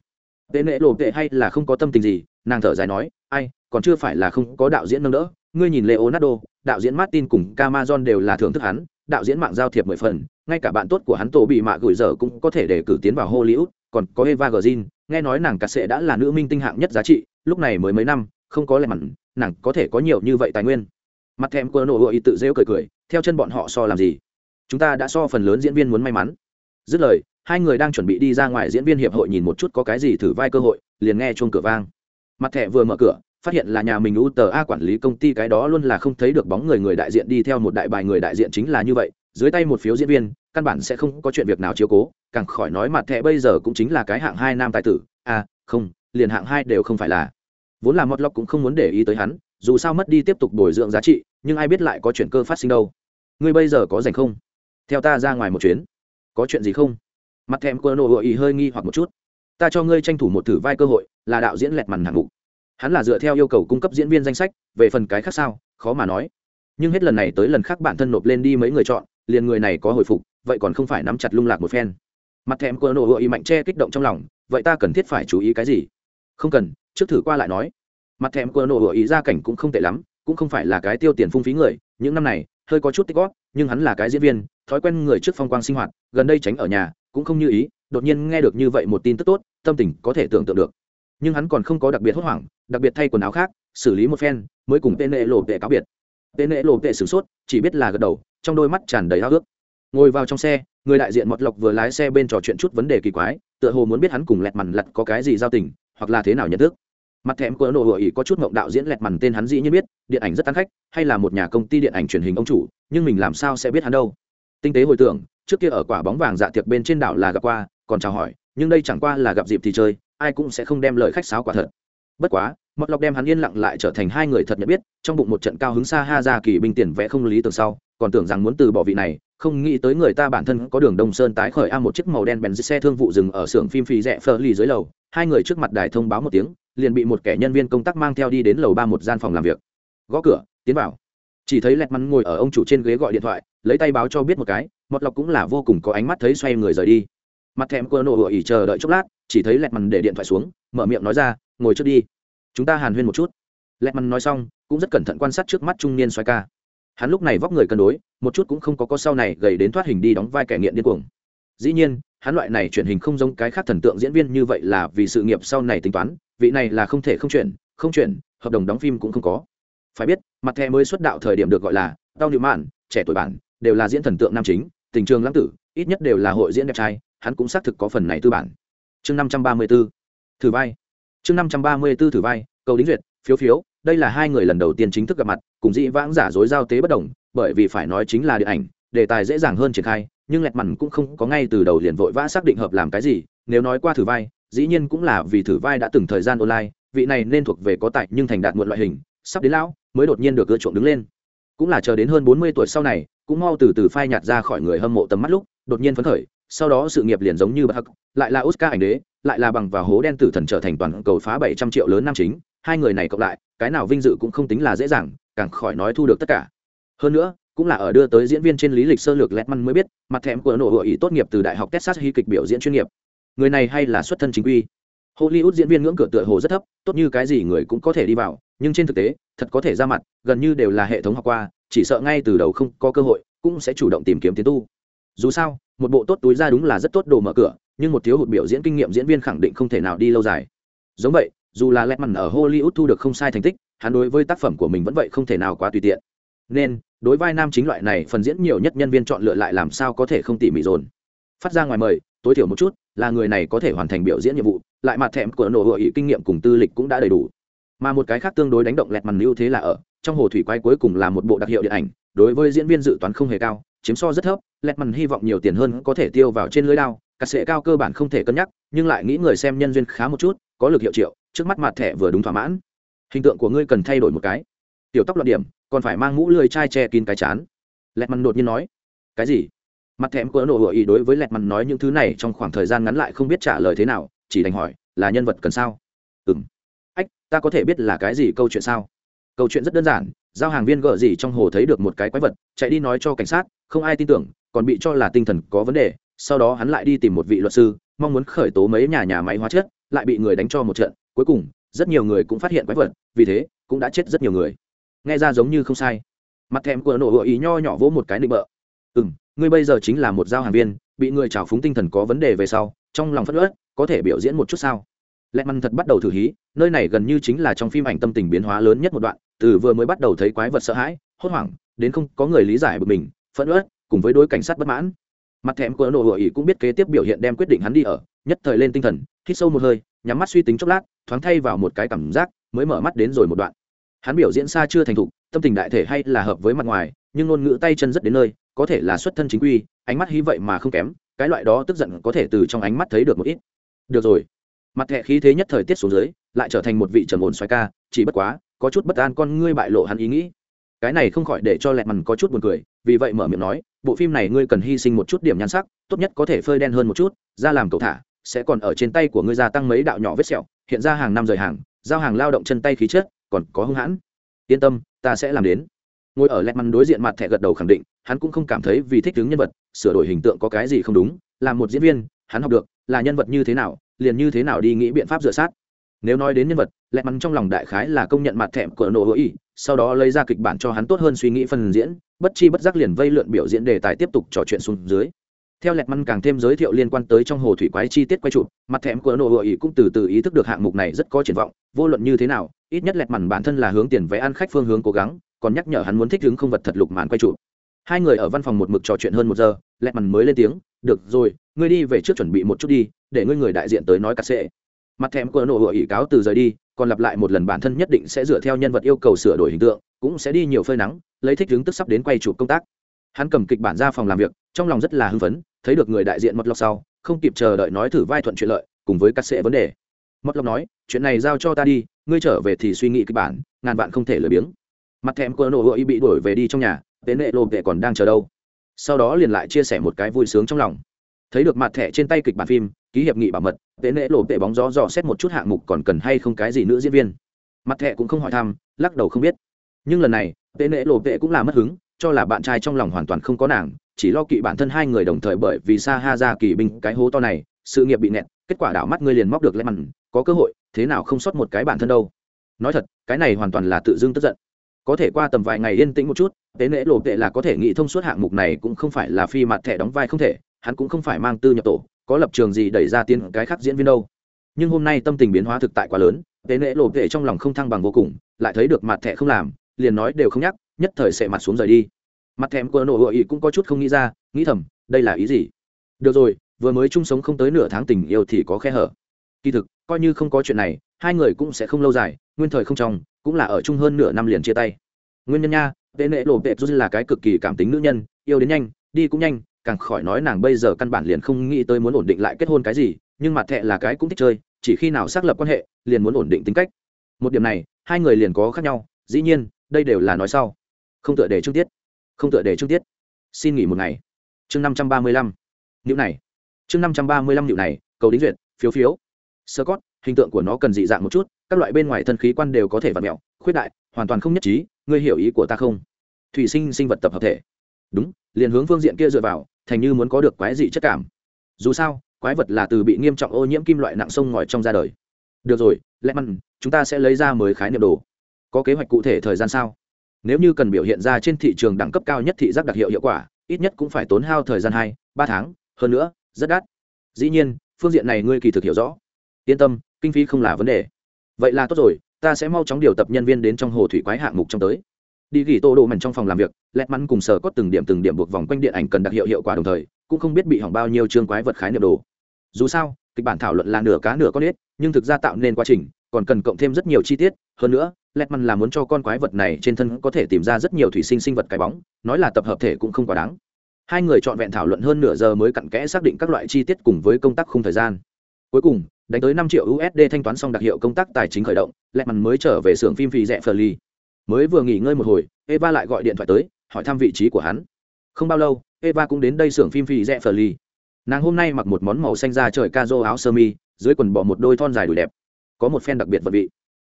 tệ nệ lộ tệ hay là không có tâm tình gì, nàng thở dài nói, ai, còn chưa phải là không có đạo diễn nâng đỡ. Ngươi nhìn leonardo, đạo diễn martin cùng camason đều là thưởng thức hắn, đạo diễn mạng giao thiệp mười phần, ngay cả bạn tốt của hắn tổ bị mạ gửi dở cũng có thể để cử tiến vào hollywood, còn có eva grzin nghe nói nàng cà sệ đã là nữ minh tinh hạng nhất giá trị, lúc này mới mấy năm, không có lẽ mặn, nàng có thể có nhiều như vậy tài nguyên. Mặt thèm của nội hội tự rêu cười cười, theo chân bọn họ so làm gì? Chúng ta đã so phần lớn diễn viên muốn may mắn. Dứt lời hai người đang chuẩn bị đi ra ngoài diễn viên hiệp hội nhìn một chút có cái gì thử vai cơ hội, liền nghe chuông cửa vang. Mặt thẻ vừa mở cửa, phát hiện là nhà mình u tờ a quản lý công ty, cái đó luôn là không thấy được bóng người người đại diện đi theo một đại bài người đại diện chính là như vậy. Dưới tay một phiếu diễn viên, căn bản sẽ không có chuyện việc nào chiếu cố, càng khỏi nói mặt thẻ bây giờ cũng chính là cái hạng hai nam tài tử. À không, liền hạng hai đều không phải là. Vốn là mót lóc cũng không muốn để ý tới hắn, dù sao mất đi tiếp tục bồi dưỡng giá trị, nhưng ai biết lại có chuyện cơ phát sinh đâu. Ngươi bây giờ có rảnh không? Theo ta ra ngoài một chuyến. Có chuyện gì không? Mặt thèm của nội ý hơi nghi hoặc một chút. Ta cho ngươi tranh thủ một thử vai cơ hội, là đạo diễn lẹt màn hạng mục. Hắn là dựa theo yêu cầu cung cấp diễn viên danh sách, về phần cái khác sao, khó mà nói. Nhưng hết lần này tới lần khác bản thân nộp lên đi mấy người chọn, liền người này có hồi phục, vậy còn không phải nắm chặt lung lạc một phen. Mặt thèm của nội ý mạnh che kích động trong lòng, vậy ta cần thiết phải chú ý cái gì? Không cần, trước thử qua lại nói. Mặt thèm của nội ý ra cảnh cũng không tệ lắm, cũng không phải là cái tiêu tiền phung phí người, những năm này, hơi có chút tích góp, nhưng hắn là cái diễn viên, thói quen người trước phong quang sinh hoạt, gần đây tránh ở nhà cũng không như ý, đột nhiên nghe được như vậy một tin tức tốt, tâm tình có thể tưởng tượng được. Nhưng hắn còn không có đặc biệt hốt hoảng, đặc biệt thay quần áo khác, xử lý một phen, mới cùng tên nệ lộ tệ cáo biệt. Tên nệ lộ tệ sửng sốt, chỉ biết là gật đầu, trong đôi mắt tràn đầy háo ước ngồi vào trong xe, người đại diện mọt lộc vừa lái xe bên trò chuyện chút vấn đề kỳ quái, tựa hồ muốn biết hắn cùng lẹt mằn lặt có cái gì giao tình, hoặc là thế nào nhận thức. Mặt thèm của ấn độ hội ý có chút mộng đạo diễn lẹt mằn tên hắn dĩ nhiên biết, điện ảnh rất tán khách, hay là một nhà công ty điện ảnh truyền hình ông chủ, nhưng mình làm sao sẽ biết hắn đâu? Tinh tế hồi tưởng trước kia ở quả bóng vàng dạ tiệc bên trên đảo là gặp qua, còn chào hỏi, nhưng đây chẳng qua là gặp dịp thì chơi, ai cũng sẽ không đem lời khách sáo quả thật. Bất quá mọt lọc đem hắn yên lặng lại trở thành hai người thật nhận biết, trong bụng một trận cao hứng xa ha ra kỳ binh tiền vẽ không lý tưởng sau, còn tưởng rằng muốn từ bỏ vị này, không nghĩ tới người ta bản thân có đường đông sơn tái khởi a một chiếc màu đen bèn xe thương vụ dừng ở xưởng phim phì rẽ phơ lì dưới lầu, hai người trước mặt đài thông báo một tiếng, liền bị một kẻ nhân viên công tác mang theo đi đến lầu ba một gian phòng làm việc. Gõ cửa, tiến vào. Chỉ thấy lẹt mắn ngồi ở ông chủ trên ghế gọi điện thoại lấy tay báo cho biết một cái, mọt lọc cũng là vô cùng có ánh mắt thấy xoay người rời đi. Mặt thèm cơ nổ ủa ỉ chờ đợi chốc lát, chỉ thấy lẹt mắn để điện thoại xuống, mở miệng nói ra, ngồi trước đi. Chúng ta hàn huyên một chút. Lẹt mắn nói xong, cũng rất cẩn thận quan sát trước mắt trung niên xoay ca. Hắn lúc này vóc người cân đối, một chút cũng không có có sau này gầy đến thoát hình đi đóng vai kẻ nghiện điên cuồng. Dĩ nhiên, hắn loại này truyền hình không giống cái khác thần tượng diễn viên như vậy là vì sự nghiệp sau này tính toán, vị này là không thể không chuyển không chuyển, hợp đồng đóng phim cũng không có. Phải biết, mặt thẻ mới xuất đạo thời điểm được gọi là đau nhự mạn, trẻ tuổi bản đều là diễn thần tượng nam chính, tình trường lãng tử, ít nhất đều là hội diễn đẹp trai, hắn cũng xác thực có phần này tư bản. Chương năm trăm ba mươi b ố thử vai. Chương năm trăm ba mươi b ố thử vai, cầu đính duyệt, phiếu phiếu, đây là hai người lần đầu tiên chính thức gặp mặt, cùng dĩ vãng giả dối giao tế bất đồng, bởi vì phải nói chính là điện ảnh, đề tài dễ dàng hơn triển khai, nhưng lẹt mằn cũng không có ngay từ đầu liền vội vã xác định hợp làm cái gì, nếu nói qua thử vai, dĩ nhiên cũng là vì thử vai đã từng thời gian online, vị này nên thuộc về có tài nhưng thành đạt muộn loại hình, sắp đến lão, mới đột nhiên được ưa chuộng đứng lên. Cũng là chờ đến hơn bốn mươi tuổi sau này cũng mau từ từ phai nhạt ra khỏi người hâm mộ tầm mắt lúc, đột nhiên phấn khởi, sau đó sự nghiệp liền giống như bậc, lại là oscar ảnh đế, lại là bằng và hố đen tử thần trở thành toàn cầu phá bảy trăm triệu lớn nam chính, hai người này cộng lại, cái nào vinh dự cũng không tính là dễ dàng, càng khỏi nói thu được tất cả. Hơn nữa, cũng là ở đưa tới diễn viên trên lý lịch sơ lược lẹt măn mới biết, mặt thèm của nội hội ý tốt nghiệp từ đại học texas hy kịch biểu diễn chuyên nghiệp. Người này hay là xuất thân chính quy. Hollywood diễn viên ngưỡng cửa tựa hồ rất thấp, tốt như cái gì người cũng có thể đi vào, nhưng trên thực tế, thật có thể ra mặt, gần như đều là hệ thống học qua chỉ sợ ngay từ đầu không có cơ hội, cũng sẽ chủ động tìm kiếm tiến tu. Dù sao, một bộ tốt túi ra đúng là rất tốt đồ mở cửa, nhưng một thiếu hụt biểu diễn kinh nghiệm diễn viên khẳng định không thể nào đi lâu dài. Giống vậy, dù là lẹt mặn ở hollywood thu được không sai thành tích, hắn đối với tác phẩm của mình vẫn vậy không thể nào quá tùy tiện. Nên, đối vai nam chính loại này, phần diễn nhiều nhất nhân viên chọn lựa lại làm sao có thể không tỉ mỉ dồn. Phát ra ngoài mời, tối thiểu một chút, là người này có thể hoàn thành biểu diễn nhiệm vụ, lại mặt thẹm của nổ hội kinh nghiệm cùng tư lịch cũng đã đầy đủ. Mà một cái khác tương đối đánh động lẹt màn ưu thế là ở trong hồ thủy quay cuối cùng là một bộ đặc hiệu điện ảnh, đối với diễn viên dự toán không hề cao, chiếm so rất thấp lẹt mằn hy vọng nhiều tiền hơn có thể tiêu vào trên lưới đao, cắt sệ cao cơ bản không thể cân nhắc, nhưng lại nghĩ người xem nhân duyên khá một chút, có lực hiệu triệu, trước mắt mặt thẻ vừa đúng thỏa mãn. Hình tượng của ngươi cần thay đổi một cái. Tiểu tóc loạn điểm, còn phải mang mũ lười chai che kín cái chán. Lẹt mằn đột nhiên nói. Cái gì? Mặt thẹm của nổ hội ý đối với lẹt mằn nói những thứ này trong khoảng thời gian ngắn lại không biết trả lời thế nào, chỉ đành hỏi, là nhân vật cần sao? Ừ m ách, ta có thể biết là cái gì câu chuyện sao? Câu chuyện rất đơn giản, giao hàng viên gợ gì trong hồ thấy được một cái quái vật, chạy đi nói cho cảnh sát, không ai tin tưởng, còn bị cho là tinh thần có vấn đề, sau đó hắn lại đi tìm một vị luật sư, mong muốn khởi tố mấy nhà nhà máy hóa chất, lại bị người đánh cho một trận. Cuối cùng, rất nhiều người cũng phát hiện quái vật, vì thế, cũng đã chết rất nhiều người. Nghe ra giống như không sai. Mặt thèm của nổ gợi ý nho nhỏ vỗ một cái nịnh bợ. Ừ m ngươi bây giờ chính là một giao hàng viên, bị người trào phúng tinh thần có vấn đề về sau, trong lòng phất ớt có thể biểu diễn một chút sao? Lẹ măn thật bắt đầu thử hí, nơi này gần như chính là trong phim ảnh tâm tình biến hóa lớn nhất một đoạn, từ vừa mới bắt đầu thấy quái vật sợ hãi, hốt hoảng, đến không có người lý giải bực mình, phẫn ớt cùng với đối cảnh sát bất mãn. Mặt thèm của nổ hội ý cũng biết kế tiếp biểu hiện đem quyết định hắn đi ở, nhất thời lên tinh thần, hít sâu một hơi, nhắm mắt suy tính chốc lát, thoáng thay vào một cái cảm giác, mới mở mắt đến rồi một đoạn. Hắn biểu diễn xa chưa thành thục, tâm tình đại thể hay là hợp với mặt ngoài, nhưng ngôn ngữ tay chân rất đến nơi, có thể là xuất thân chính quy, ánh mắt hy vậy mà không kém, cái loại đó tức giận có thể từ trong ánh mắt thấy được một ít. Được rồi mặt thẹ khí thế nhất thời tiết xuống dưới, lại trở thành một vị trầm ổn xoay ca, chỉ bất quá, có chút bất an con ngươi bại lộ hắn ý nghĩ. Cái này không khỏi để cho lẹt mằn có chút buồn cười, vì vậy mở miệng nói, bộ phim này ngươi cần hy sinh một chút điểm nhan sắc, tốt nhất có thể phơi đen hơn một chút, ra làm cầu thả, sẽ còn ở trên tay của ngươi gia tăng mấy đạo nhỏ vết sẹo, hiện ra hàng năm rời hàng, giao hàng lao động chân tay khí chất, còn có hung hãn. Yên tâm, ta sẽ làm đến. Ngồi ở lẹt mằn đối diện mặt thẻ gật đầu khẳng định, hắn cũng không cảm thấy vì thích tướng nhân vật, sửa đổi hình tượng có cái gì không đúng, là một diễn viên, hắn học được là nhân vật như thế nào, liền như thế nào đi nghĩ biện pháp dựa sát. Nếu nói đến nhân vật lẹ mắn trong lòng đại khái là công nhận mặt thẹm của nổ hữu ý sau đó lấy ra kịch bản cho hắn tốt hơn suy nghĩ phần diễn, bất chi bất giác liền vây lượn biểu diễn đề tài tiếp tục trò chuyện xuống dưới. Theo lẹt măn càng thêm giới thiệu liên quan tới trong hồ thủy quái chi tiết quay chụp, mặt thẹm của nổ hữu ý cũng từ từ ý thức được hạng mục này rất có triển vọng, vô luận như thế nào, ít nhất lẹt mằn bản thân là hướng tiền vé ăn khách phương hướng cố gắng, còn nhắc nhở hắn muốn thích ứng không vật thật lục màn quay chụp hai người ở văn phòng một mực trò chuyện hơn một giờ, lẹt mằn mới lên tiếng, được rồi, ngươi đi về trước chuẩn bị một chút đi, để ngươi người đại diện tới nói cắt xệ mặt thèm của nổ hội ý cáo từ rời đi, còn lặp lại một lần bản thân nhất định sẽ dựa theo nhân vật yêu cầu sửa đổi hình tượng, cũng sẽ đi nhiều phơi nắng, lấy thích hướng tức sắp đến quay chụp công tác. Hắn cầm kịch bản ra phòng làm việc, trong lòng rất là hưng phấn, thấy được người đại diện mất lọc sau, không kịp chờ đợi nói thử vai thuận chuyện lợi, cùng với cắt xệ vấn đề. Mất lọc nói, chuyện này giao cho ta đi, ngươi trở về thì suy nghĩ kịch bản, ngàn vạn không thể lười biếng. Mặt thèm của nổ hựa ỉ bị đuổi về đi trong nhà tên nệ lộ vệ còn đang chờ đâu. Sau đó liền lại chia sẻ một cái vui sướng trong lòng. Thấy được mặt thẻ trên tay kịch bản phim, ký hiệp nghị bảo mật tế nệ lộ vệ bóng gió dò xét một chút hạng mục còn cần hay không cái gì nữa diễn viên. Mặt thẻ cũng không hỏi thăm, lắc đầu không biết. Nhưng lần này tế nệ lộ vệ cũng là mất hứng, cho là bạn trai trong lòng hoàn toàn không có nàng, chỉ lo kỵ bản thân hai người đồng thời bởi vì sa ha ra kỳ binh cái hố to này, sự nghiệp bị nẹt, kết quả đảo mắt ngươi liền móc được lẽ mặn có cơ hội, thế nào không sót một cái bản thân đâu. Nói thật, cái này hoàn toàn là tự dưng tức giận có thể qua tầm vài ngày yên tĩnh một chút, tế nễ lộ tệ là có thể nghĩ thông suốt hạng mục này cũng không phải là phi mặt thẻ đóng vai không thể, hắn cũng không phải mang tư nhập tổ, có lập trường gì đẩy ra tiên cái khác diễn viên đâu. Nhưng hôm nay tâm tình biến hóa thực tại quá lớn, tế nễ lộ tệ trong lòng không thăng bằng vô cùng, lại thấy được mặt thẻ không làm, liền nói đều không nhắc, nhất thời sẽ mặt xuống rời đi. Mặt thèm của nội hội ý cũng có chút không nghĩ ra, nghĩ thầm, đây là ý gì? Được rồi, vừa mới chung sống không tới nửa tháng tình yêu thì có khe hở. Kỳ thực, coi như không có chuyện này, hai người cũng sẽ không lâu dài, nguyên thời không trong cũng là ở chung hơn nửa năm liền chia tay. Nguyên nhân nha tệ nệ lộ vệ dù là cái cực kỳ cảm tính nữ nhân, yêu đến nhanh, đi cũng nhanh, càng khỏi nói nàng bây giờ căn bản liền không nghĩ tới muốn ổn định lại kết hôn cái gì, nhưng mặt thẹ là cái cũng thích chơi, chỉ khi nào xác lập quan hệ, liền muốn ổn định tính cách. Một điểm này, hai người liền có khác nhau, dĩ nhiên, đây đều là nói sau. Không tựa để trước tiết. Không tựa để trước tiết. Xin nghỉ một ngày. Chương năm trăm ba mươi lăm. Nhữ này. Chương năm trăm ba mươi lăm nhữ này, cầu đính duyệt, phiếu phiếu. Sơ cót hình tượng của nó cần dị dạng một chút các loại bên ngoài thân khí quan đều có thể vặn mẹo, khuyết đại, hoàn toàn không nhất trí, ngươi hiểu ý của ta không? Thủy sinh sinh vật tập hợp thể. Đúng, liền hướng phương diện kia dựa vào, thành như muốn có được quái dị chất cảm. Dù sao, quái vật là từ bị nghiêm trọng ô nhiễm kim loại nặng sông ngòi trong ra đời. Được rồi, lẽ măn chúng ta sẽ lấy ra mới khái niệm đồ. Có kế hoạch cụ thể thời gian sao? Nếu như cần biểu hiện ra trên thị trường đẳng cấp cao nhất thị giác đặc hiệu hiệu quả, ít nhất cũng phải tốn hao thời gian hai, ba tháng, hơn nữa, rất đắt. Dĩ nhiên, phương diện này ngươi kỳ thực hiểu rõ. Yên tâm, kinh phí không là vấn đề vậy là tốt rồi, ta sẽ mau chóng điều tập nhân viên đến trong hồ thủy quái hạng mục trong tới. Đi ghi tô đồ mảnh trong phòng làm việc, lẹt mắn cùng sở có từng điểm từng điểm buộc vòng quanh điện ảnh cần đặc hiệu hiệu quả đồng thời, cũng không biết bị hỏng bao nhiêu chương quái vật khái niệm đồ. Dù sao, kịch bản thảo luận là nửa cá nửa con ếch, nhưng thực ra tạo nên quá trình, còn cần cộng thêm rất nhiều chi tiết. Hơn nữa, lẹt mắn là muốn cho con quái vật này trên thân có thể tìm ra rất nhiều thủy sinh sinh vật cái bóng, nói là tập hợp thể cũng không quá đáng. Hai người chọn vẹn thảo luận hơn nửa giờ mới cặn kẽ xác định các loại chi tiết cùng với công tác khung thời gian cuối cùng, đánh tới năm triệu usd thanh toán xong đặc hiệu công tác tài chính khởi động lẹt mắn mới trở về xưởng phim phì rẽ phờ ly mới vừa nghỉ ngơi một hồi, eva lại gọi điện thoại tới, hỏi thăm vị trí của hắn. Không bao lâu, eva cũng đến đây xưởng phim phì rẽ phờ ly nàng hôm nay mặc một món màu xanh da trời ca áo sơ mi, dưới quần bỏ một đôi thon dài đùi đẹp. Có một phen đặc biệt vật vị.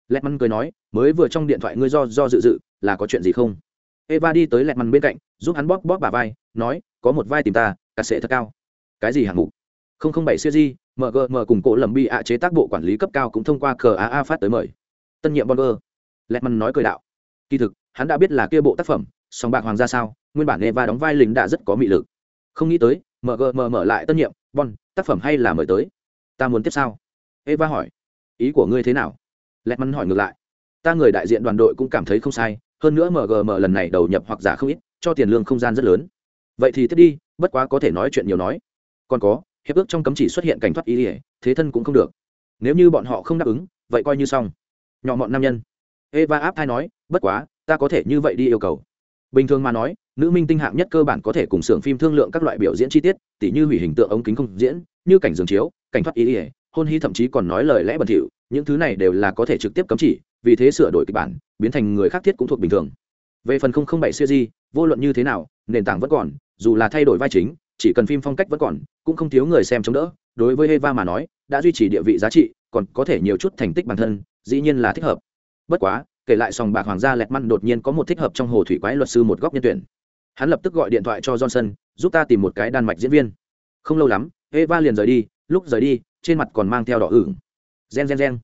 Lẹt mắn cười nói, mới vừa trong điện thoại ngươi do do dự dự, là có chuyện gì không? Eva đi tới lẹt mắn bên cạnh, giúp hắn bóp bóp bà vai, nói, có một vai tìm ta cả sệ thật cao. Cái gì hạng mục? Không không bảy siêu di mgm cùng cổ lầm bi ạ chế tác bộ quản lý cấp cao cũng thông qua cờ a a phát tới mời. Tân nhiệm bonner lẹt mắn nói cười đạo. Kỳ thực, hắn đã biết là kia bộ tác phẩm, song bạc hoàng gia sao, nguyên bản eva đóng vai lính đã rất có mị lực. Không nghĩ tới mgm mở lại tân nhiệm, bon, tác phẩm hay là mời tới? Ta muốn tiếp sao eva hỏi. Ý của ngươi thế nào? Lẹt mắn hỏi ngược lại. Ta người đại diện đoàn đội cũng cảm thấy không sai, hơn nữa mgm lần này đầu nhập hoặc giả không ít, cho tiền lương không gian rất lớn. Vậy thì tiếp đi, bất quá có thể nói chuyện nhiều nói. Còn có hiệp ước trong cấm chỉ xuất hiện cảnh thoát ý ỉa, thế thân cũng không được. Nếu như bọn họ không đáp ứng, vậy coi như xong. Nhỏ mọn nam nhân. Eva áp thai nói, bất quá, ta có thể như vậy đi yêu cầu. Bình thường mà nói, nữ minh tinh hạng nhất cơ bản có thể cùng xưởng phim thương lượng các loại biểu diễn chi tiết, tỉ như hủy hình tượng ống kính không diễn, như cảnh giường chiếu, cảnh thoát ý ỉa, hôn hy thậm chí còn nói lời lẽ bẩn thỉu, những thứ này đều là có thể trực tiếp cấm chỉ, vì thế sửa đổi kịch bản, biến thành người khác thiết cũng thuộc bình thường. Về phần không không bảy siêu di, vô luận như thế nào, nền tảng vẫn còn, dù là thay đổi vai chính chỉ cần phim phong cách vẫn còn, cũng không thiếu người xem chống đỡ, đối với eva mà nói, đã duy trì địa vị giá trị, còn có thể nhiều chút thành tích bản thân, dĩ nhiên là thích hợp. Bất quá, kể lại sòng bạc hoàng gia lẹt măn đột nhiên có một thích hợp trong hồ thủy quái luật sư một góc nhân tuyển. Hắn lập tức gọi điện thoại cho johnson, giúp ta tìm một cái đan mạch diễn viên. Không lâu lắm, eva liền rời đi, lúc rời đi, trên mặt còn mang theo đỏ ửng. Gen gen gen.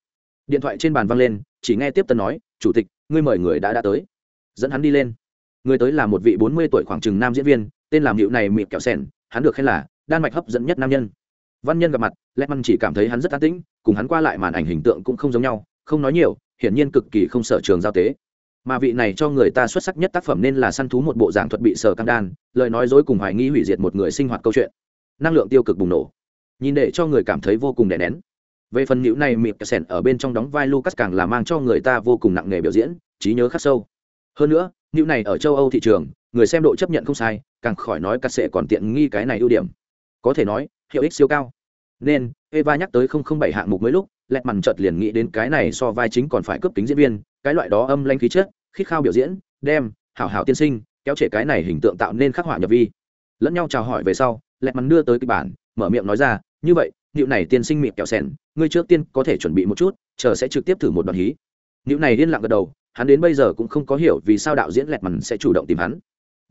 Điện thoại trên bàn văng lên, chỉ nghe tiếp tân nói, chủ tịch, ngươi mời người đã đã tới. Dẫn hắn đi lên. Người tới là một vị bốn mươi tuổi khoảng chừng nam diễn viên, tên làm hiệu này mịt kẹo sẻn hắn được khen là đan mạch hấp dẫn nhất nam nhân. Văn nhân gặp mặt lẽ măn chỉ cảm thấy hắn rất an tĩnh, cùng hắn qua lại màn ảnh hình tượng cũng không giống nhau, không nói nhiều, hiển nhiên cực kỳ không sợ trường giao tế. Mà vị này cho người ta xuất sắc nhất tác phẩm nên là săn thú một bộ dạng thuật bị sở cam đan, lời nói dối cùng hoài nghi hủy diệt một người sinh hoạt câu chuyện. Năng lượng tiêu cực bùng nổ. Nhìn để cho người cảm thấy vô cùng đè nén. Về phần nữ này mịp sẻn ở bên trong đóng vai lucas càng là mang cho người ta vô cùng nặng nề biểu diễn, trí nhớ khắc sâu. Hơn nữa, nữ này ở châu âu thị trường người xem độ chấp nhận không sai, càng khỏi nói cắt sệ còn tiện nghi cái này ưu điểm. Có thể nói, hiệu ích siêu cao. Nên, eva nhắc tới không không bảy hạng mục mới lúc, lẹt mằn chợt liền nghĩ đến cái này so vai chính còn phải cướp tính diễn viên, cái loại đó âm lanh khí chất, khít khao biểu diễn, đem, hảo hảo tiên sinh, kéo trẻ cái này hình tượng tạo nên khắc họa nhập vi. Lẫn nhau chào hỏi về sau, lẹt mằn đưa tới kịch bản, mở miệng nói ra, như vậy liệu này tiên sinh mịt kẹo sèn ngươi trước tiên có thể chuẩn bị một chút, chờ sẽ trực tiếp thử một đoạn hí. Liệu này điên lặng gật đầu, hắn đến bây giờ cũng không có hiểu vì sao đạo diễn lẹt mằn sẽ chủ động tìm hắn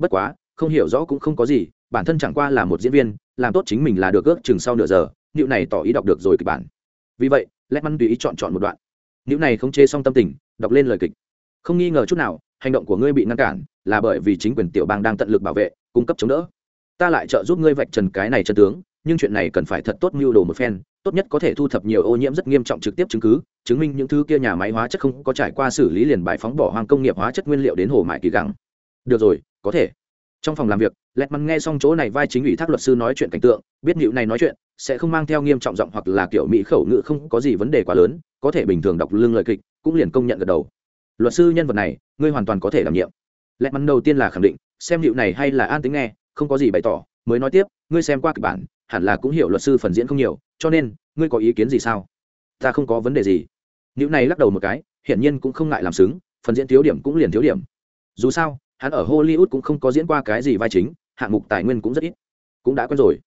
bất quá, không hiểu rõ cũng không có gì, bản thân chẳng qua là một diễn viên, làm tốt chính mình là được ước chừng sau nửa giờ liệu này tỏ ý đọc được rồi kịch bản. Vì vậy lét mắn tùy ý chọn chọn một đoạn. Liệu này không chê xong tâm tình, đọc lên lời kịch. Không nghi ngờ chút nào, hành động của ngươi bị ngăn cản, là bởi vì chính quyền tiểu bang đang tận lực bảo vệ, cung cấp chống đỡ. Ta lại trợ giúp ngươi vạch trần cái này chân tướng, nhưng chuyện này cần phải thật tốt mưu đồ một phen, tốt nhất có thể thu thập nhiều ô nhiễm rất nghiêm trọng trực tiếp chứng cứ, chứng minh những thứ kia nhà máy hóa chất không có trải qua xử lý liền bài phóng bỏ hoang công nghiệp hóa chất nguyên liệu đến hồ mại kỳ gắng được rồi, có thể. Trong phòng làm việc lẹt mắn nghe xong chỗ này vai chính ủy thác luật sư nói chuyện cảnh tượng, biết nịu này nói chuyện, sẽ không mang theo nghiêm trọng giọng hoặc là kiểu mỹ khẩu ngữ không có gì vấn đề quá lớn, có thể bình thường đọc lương lời kịch, cũng liền công nhận gật đầu. Luật sư nhân vật này, ngươi hoàn toàn có thể đảm nhiệm. Lẹt mắn đầu tiên là khẳng định, xem nịu này hay là an tính nghe, không có gì bày tỏ, mới nói tiếp, ngươi xem qua kịch bản, hẳn là cũng hiểu luật sư phần diễn không nhiều, cho nên, ngươi có ý kiến gì sao? Ta không có vấn đề gì. Nịu này lắc đầu một cái, hiển nhiên cũng không ngại làm xứng, phần diễn thiếu điểm cũng liền thiếu điểm. Dù sao hắn ở hollywood cũng không có diễn qua cái gì vai chính, hạng mục tài nguyên cũng rất ít. Cũng đã quen rồi.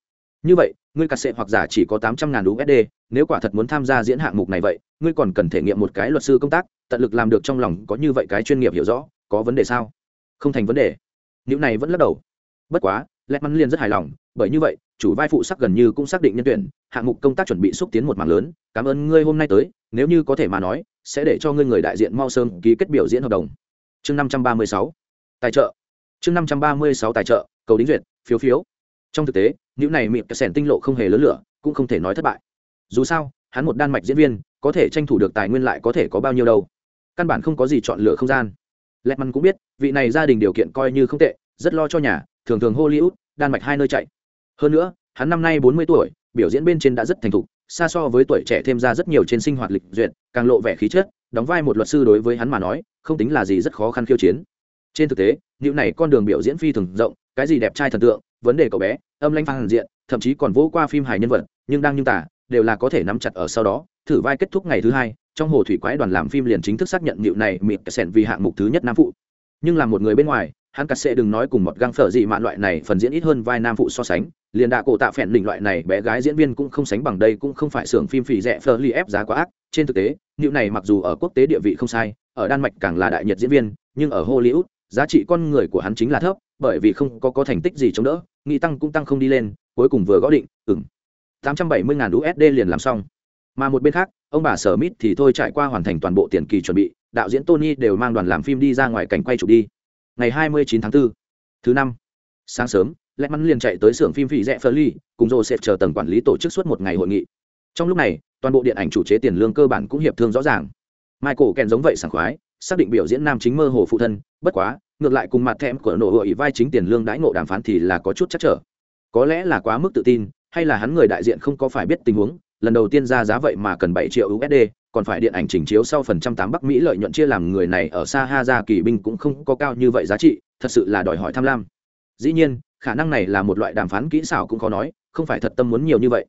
Như vậy, ngươi cắt sệ hoặc giả chỉ có tám trăm ngàn usd nếu quả thật muốn tham gia diễn hạng mục này vậy, ngươi còn cần thể nghiệm một cái luật sư công tác, tận lực làm được trong lòng có như vậy cái chuyên nghiệp hiểu rõ, có vấn đề sao? Không thành vấn đề. Nữ này vẫn lắc đầu. Bất quá lẹt mắn liền rất hài lòng, bởi như vậy, chủ vai phụ sắc gần như cũng xác định nhân tuyển, hạng mục công tác chuẩn bị xúc tiến một mảng lớn, cảm ơn ngươi hôm nay tới, nếu như có thể mà nói, sẽ để cho ngươi người đại diện mau sơn ký kết biểu diễn hợp đồng. Chương năm trăm ba mươi sáu tài trợ. Chương năm trăm ba mươi sáu tài trợ, cầu đính duyệt, phiếu phiếu. Trong thực tế, những này miệng sẻn tinh lộ không hề lớn lửa, cũng không thể nói thất bại. Dù sao, hắn một đan mạch diễn viên, có thể tranh thủ được tài nguyên lại có thể có bao nhiêu đâu. Căn bản không có gì chọn lựa không gian. Lẹt măn cũng biết, vị này gia đình điều kiện coi như không tệ, rất lo cho nhà, thường thường hollywood, đan mạch hai nơi chạy. Hơn nữa, hắn năm nay bốn mươi tuổi, biểu diễn bên trên đã rất thành thục, xa so với tuổi trẻ thêm ra rất nhiều trên sinh hoạt lịch duyệt, càng lộ vẻ khí chất, đóng vai một luật sư đối với hắn mà nói, không tính là gì rất khó khăn khiêu chiến trên thực tế, những này con đường biểu diễn phi thường rộng, cái gì đẹp trai thần tượng, vấn đề cậu bé, âm lanh phang diện, thậm chí còn vỗ qua phim hài nhân vật, nhưng đang như tả, đều là có thể nắm chặt ở sau đó, thử vai kết thúc ngày thứ hai, trong hồ thủy quái đoàn làm phim liền chính thức xác nhận nịu này mịt sẻn vì hạng mục thứ nhất nam phụ. Nhưng là một người bên ngoài, hắn cắt sẽ đừng nói cùng một găng phở gì mạn loại này phần diễn ít hơn vai nam phụ so sánh, liền đạ cổ tạ phèn đỉnh loại này bé gái diễn viên cũng không sánh bằng đây cũng không phải xưởng phim phì rẻ phở li ép giá quá ác. Trên thực tế nịu này mặc dù ở quốc tế địa vị không sai, ở đan mạch càng là đại nhật diễn viên, nhưng ở hollywood giá trị con người của hắn chính là thấp bởi vì không có có thành tích gì chống đỡ nghĩ tăng cũng tăng không đi lên cuối cùng vừa gõ định ừng tám trăm bảy mươi ngàn usd liền làm xong. Mà một bên khác ông bà sở mít thì thôi trải qua hoàn thành toàn bộ tiền kỳ chuẩn bị đạo diễn tony đều mang đoàn làm phim đi ra ngoài cảnh quay chụp đi. Ngày 29 tháng 4. thứ năm sáng sớm lẽ mắn liền chạy tới xưởng phim phỉ rẽ Furley, cùng rồ sẽ chờ tầng quản lý tổ chức suốt một ngày hội nghị. Trong lúc này toàn bộ điện ảnh chủ chế tiền lương cơ bản cũng hiệp thương rõ ràng. Michael kèn giống vậy sảng khoái xác định biểu diễn nam chính mơ hồ phụ thân bất quá ngược lại cùng mặt thẹm của nổ hội vai chính tiền lương đãi ngộ đàm phán thì là có chút chắc trở. Có lẽ là quá mức tự tin, hay là hắn người đại diện không có phải biết tình huống, lần đầu tiên ra giá vậy mà cần bảy triệu usd còn phải điện ảnh chỉnh chiếu sau phần trăm tám bắc mỹ lợi nhuận chia làm người này ở xa ha ra kỳ binh cũng không có cao như vậy giá trị, thật sự là đòi hỏi tham lam. Dĩ nhiên, khả năng này là một loại đàm phán kỹ xảo cũng khó nói, không phải thật tâm muốn nhiều như vậy.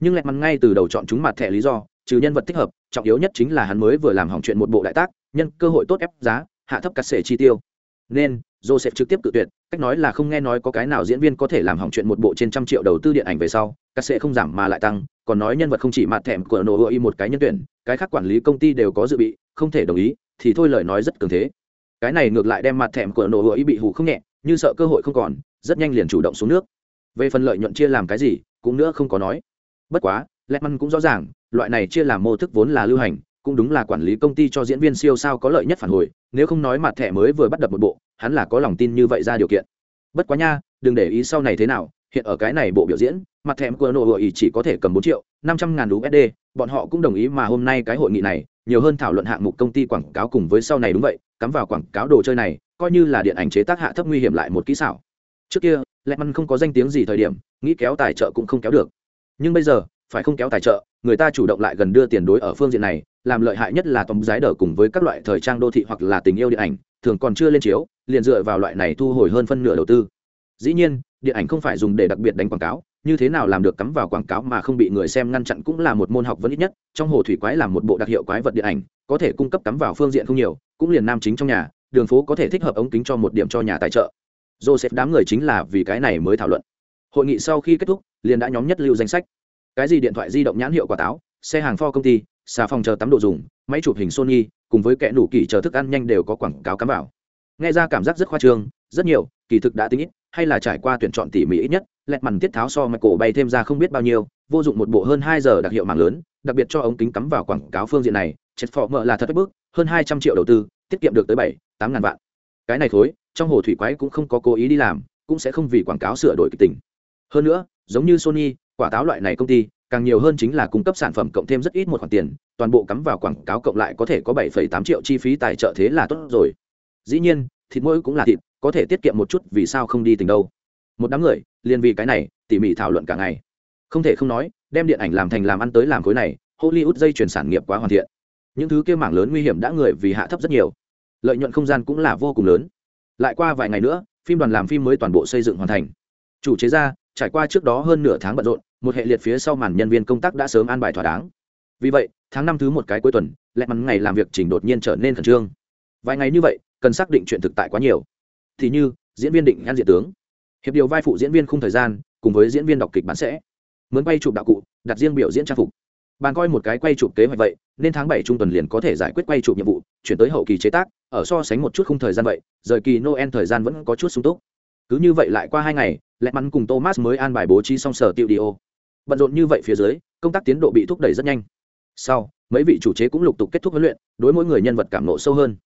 Nhưng lẹt mắn ngay từ đầu chọn chúng mặt thẻ lý do, trừ nhân vật thích hợp, trọng yếu nhất chính là hắn mới vừa làm hỏng chuyện một bộ đại tác, nhân cơ hội tốt ép giá, hạ thấp cắt sể chi tiêu nên, joseph trực tiếp cự tuyệt, cách nói là không nghe nói có cái nào diễn viên có thể làm hỏng chuyện một bộ trên trăm triệu đầu tư điện ảnh về sau, các sẽ không giảm mà lại tăng, còn nói nhân vật không chỉ mặt thèm của nổ y một cái nhân tuyển, cái khác quản lý công ty đều có dự bị, không thể đồng ý, thì thôi lời nói rất cường thế. Cái này ngược lại đem mặt thèm của nổ y bị hủ không nhẹ, như sợ cơ hội không còn, rất nhanh liền chủ động xuống nước. Về phần lợi nhuận chia làm cái gì, cũng nữa không có nói. Bất quá lẹt măn cũng rõ ràng, loại này chia làm mô thức vốn là lưu hành cũng đúng là quản lý công ty cho diễn viên siêu sao có lợi nhất phản hồi, nếu không nói mặt thẻ mới vừa bắt đập một bộ, hắn là có lòng tin như vậy ra điều kiện. Bất quá nha, đừng để ý sau này thế nào, hiện ở cái này bộ biểu diễn, mặt thẻ của nội hội chỉ có thể cầm bốn triệu, năm trăm ngàn usd bọn họ cũng đồng ý mà hôm nay cái hội nghị này, nhiều hơn thảo luận hạng mục công ty quảng cáo cùng với sau này đúng vậy, cắm vào quảng cáo đồ chơi này, coi như là điện ảnh chế tác hạ thấp nguy hiểm lại một kỹ xảo. Trước kia Lệ măn không có danh tiếng gì thời điểm, nghĩ kéo tài trợ cũng không kéo được. Nhưng bây giờ phải không kéo tài trợ, người ta chủ động lại gần đưa tiền đối ở phương diện này, làm lợi hại nhất là tóm giái đờ cùng với các loại thời trang đô thị hoặc là tình yêu điện ảnh, thường còn chưa lên chiếu, liền dựa vào loại này thu hồi hơn phân nửa đầu tư. Dĩ nhiên, điện ảnh không phải dùng để đặc biệt đánh quảng cáo, như thế nào làm được cắm vào quảng cáo mà không bị người xem ngăn chặn cũng là một môn học vẫn ít nhất, trong hồ thủy quái là một bộ đặc hiệu quái vật điện ảnh, có thể cung cấp cắm vào phương diện không nhiều, cũng liền nam chính trong nhà, đường phố có thể thích hợp ống kính cho một điểm cho nhà tài trợ. Joseph đám người chính là vì cái này mới thảo luận. Hội nghị sau khi kết thúc, liền đã nhóm nhất lưu danh sách cái gì điện thoại di động nhãn hiệu quả táo, xe hàng pho công ty, xà phòng chờ tắm đồ dùng, máy chụp hình sony, cùng với kẻ đủ kỳ chờ thức ăn nhanh đều có quảng cáo cắm vào. Nghe ra cảm giác rất khoa trương, rất nhiều, kỳ thực đã tính ít, hay là trải qua tuyển chọn tỉ mỉ ít nhất, lẹt mằn tiết tháo so mạch cổ bay thêm ra không biết bao nhiêu, vô dụng một bộ hơn hai giờ đặc hiệu mạng lớn, đặc biệt cho ống kính cắm vào quảng cáo phương diện này chết phò mở là thật bước hơn hai trăm triệu đầu tư, tiết kiệm được tới bảy, tám ngàn vạn. Cái này thối, trong hồ thủy quái cũng không có cố ý đi làm, cũng sẽ không vì quảng cáo sửa đổi kịch tình. Hơn nữa, giống như sony quả táo loại này công ty, càng nhiều hơn chính là cung cấp sản phẩm cộng thêm rất ít một khoản tiền, toàn bộ cắm vào quảng cáo cộng lại có thể có bảy tám triệu chi phí tài trợ thế là tốt rồi. Dĩ nhiên, thịt mỗi cũng là thịt, có thể tiết kiệm một chút, vì sao không đi tình đâu? Một đám người, liền vì cái này, tỉ mỉ thảo luận cả ngày. Không thể không nói, đem điện ảnh làm thành làm ăn tới làm khối này, hollywood dây chuyển sản nghiệp quá hoàn thiện. Những thứ kia mảng lớn nguy hiểm đã người vì hạ thấp rất nhiều. Lợi nhuận không gian cũng là vô cùng lớn. Lại qua vài ngày nữa, phim đoàn làm phim mới toàn bộ xây dựng hoàn thành. Chủ chế ra, trải qua trước đó hơn nửa tháng bận rộn một hệ liệt phía sau màn nhân viên công tác đã sớm an bài thỏa đáng. Vì vậy, tháng năm thứ một cái cuối tuần, lẹ mắn ngày làm việc chỉnh đột nhiên trở nên khẩn trương. Vài ngày như vậy, cần xác định chuyện thực tại quá nhiều. Thì như, diễn viên định ăn diện tướng. Hiệp điều vai phụ diễn viên khung thời gian, cùng với diễn viên đọc kịch bán sẽ. Mướn quay chụp đạo cụ, đặt riêng biểu diễn trang phục. Bàn coi một cái quay chụp kế hoạch vậy, nên tháng bảy trung tuần liền có thể giải quyết quay chụp nhiệm vụ, chuyển tới hậu kỳ chế tác, ở so sánh một chút khung thời gian vậy, rời kỳ noel thời gian vẫn có chút sung túc. Cứ như vậy lại qua hai ngày, lẹ mắn cùng thomas mới an bài bố trí xong sở tiệu đi ô bận rộn như vậy phía dưới, công tác tiến độ bị thúc đẩy rất nhanh. Sau, mấy vị chủ chế cũng lục tục kết thúc huấn luyện, đối mỗi người nhân vật cảm nộ sâu hơn.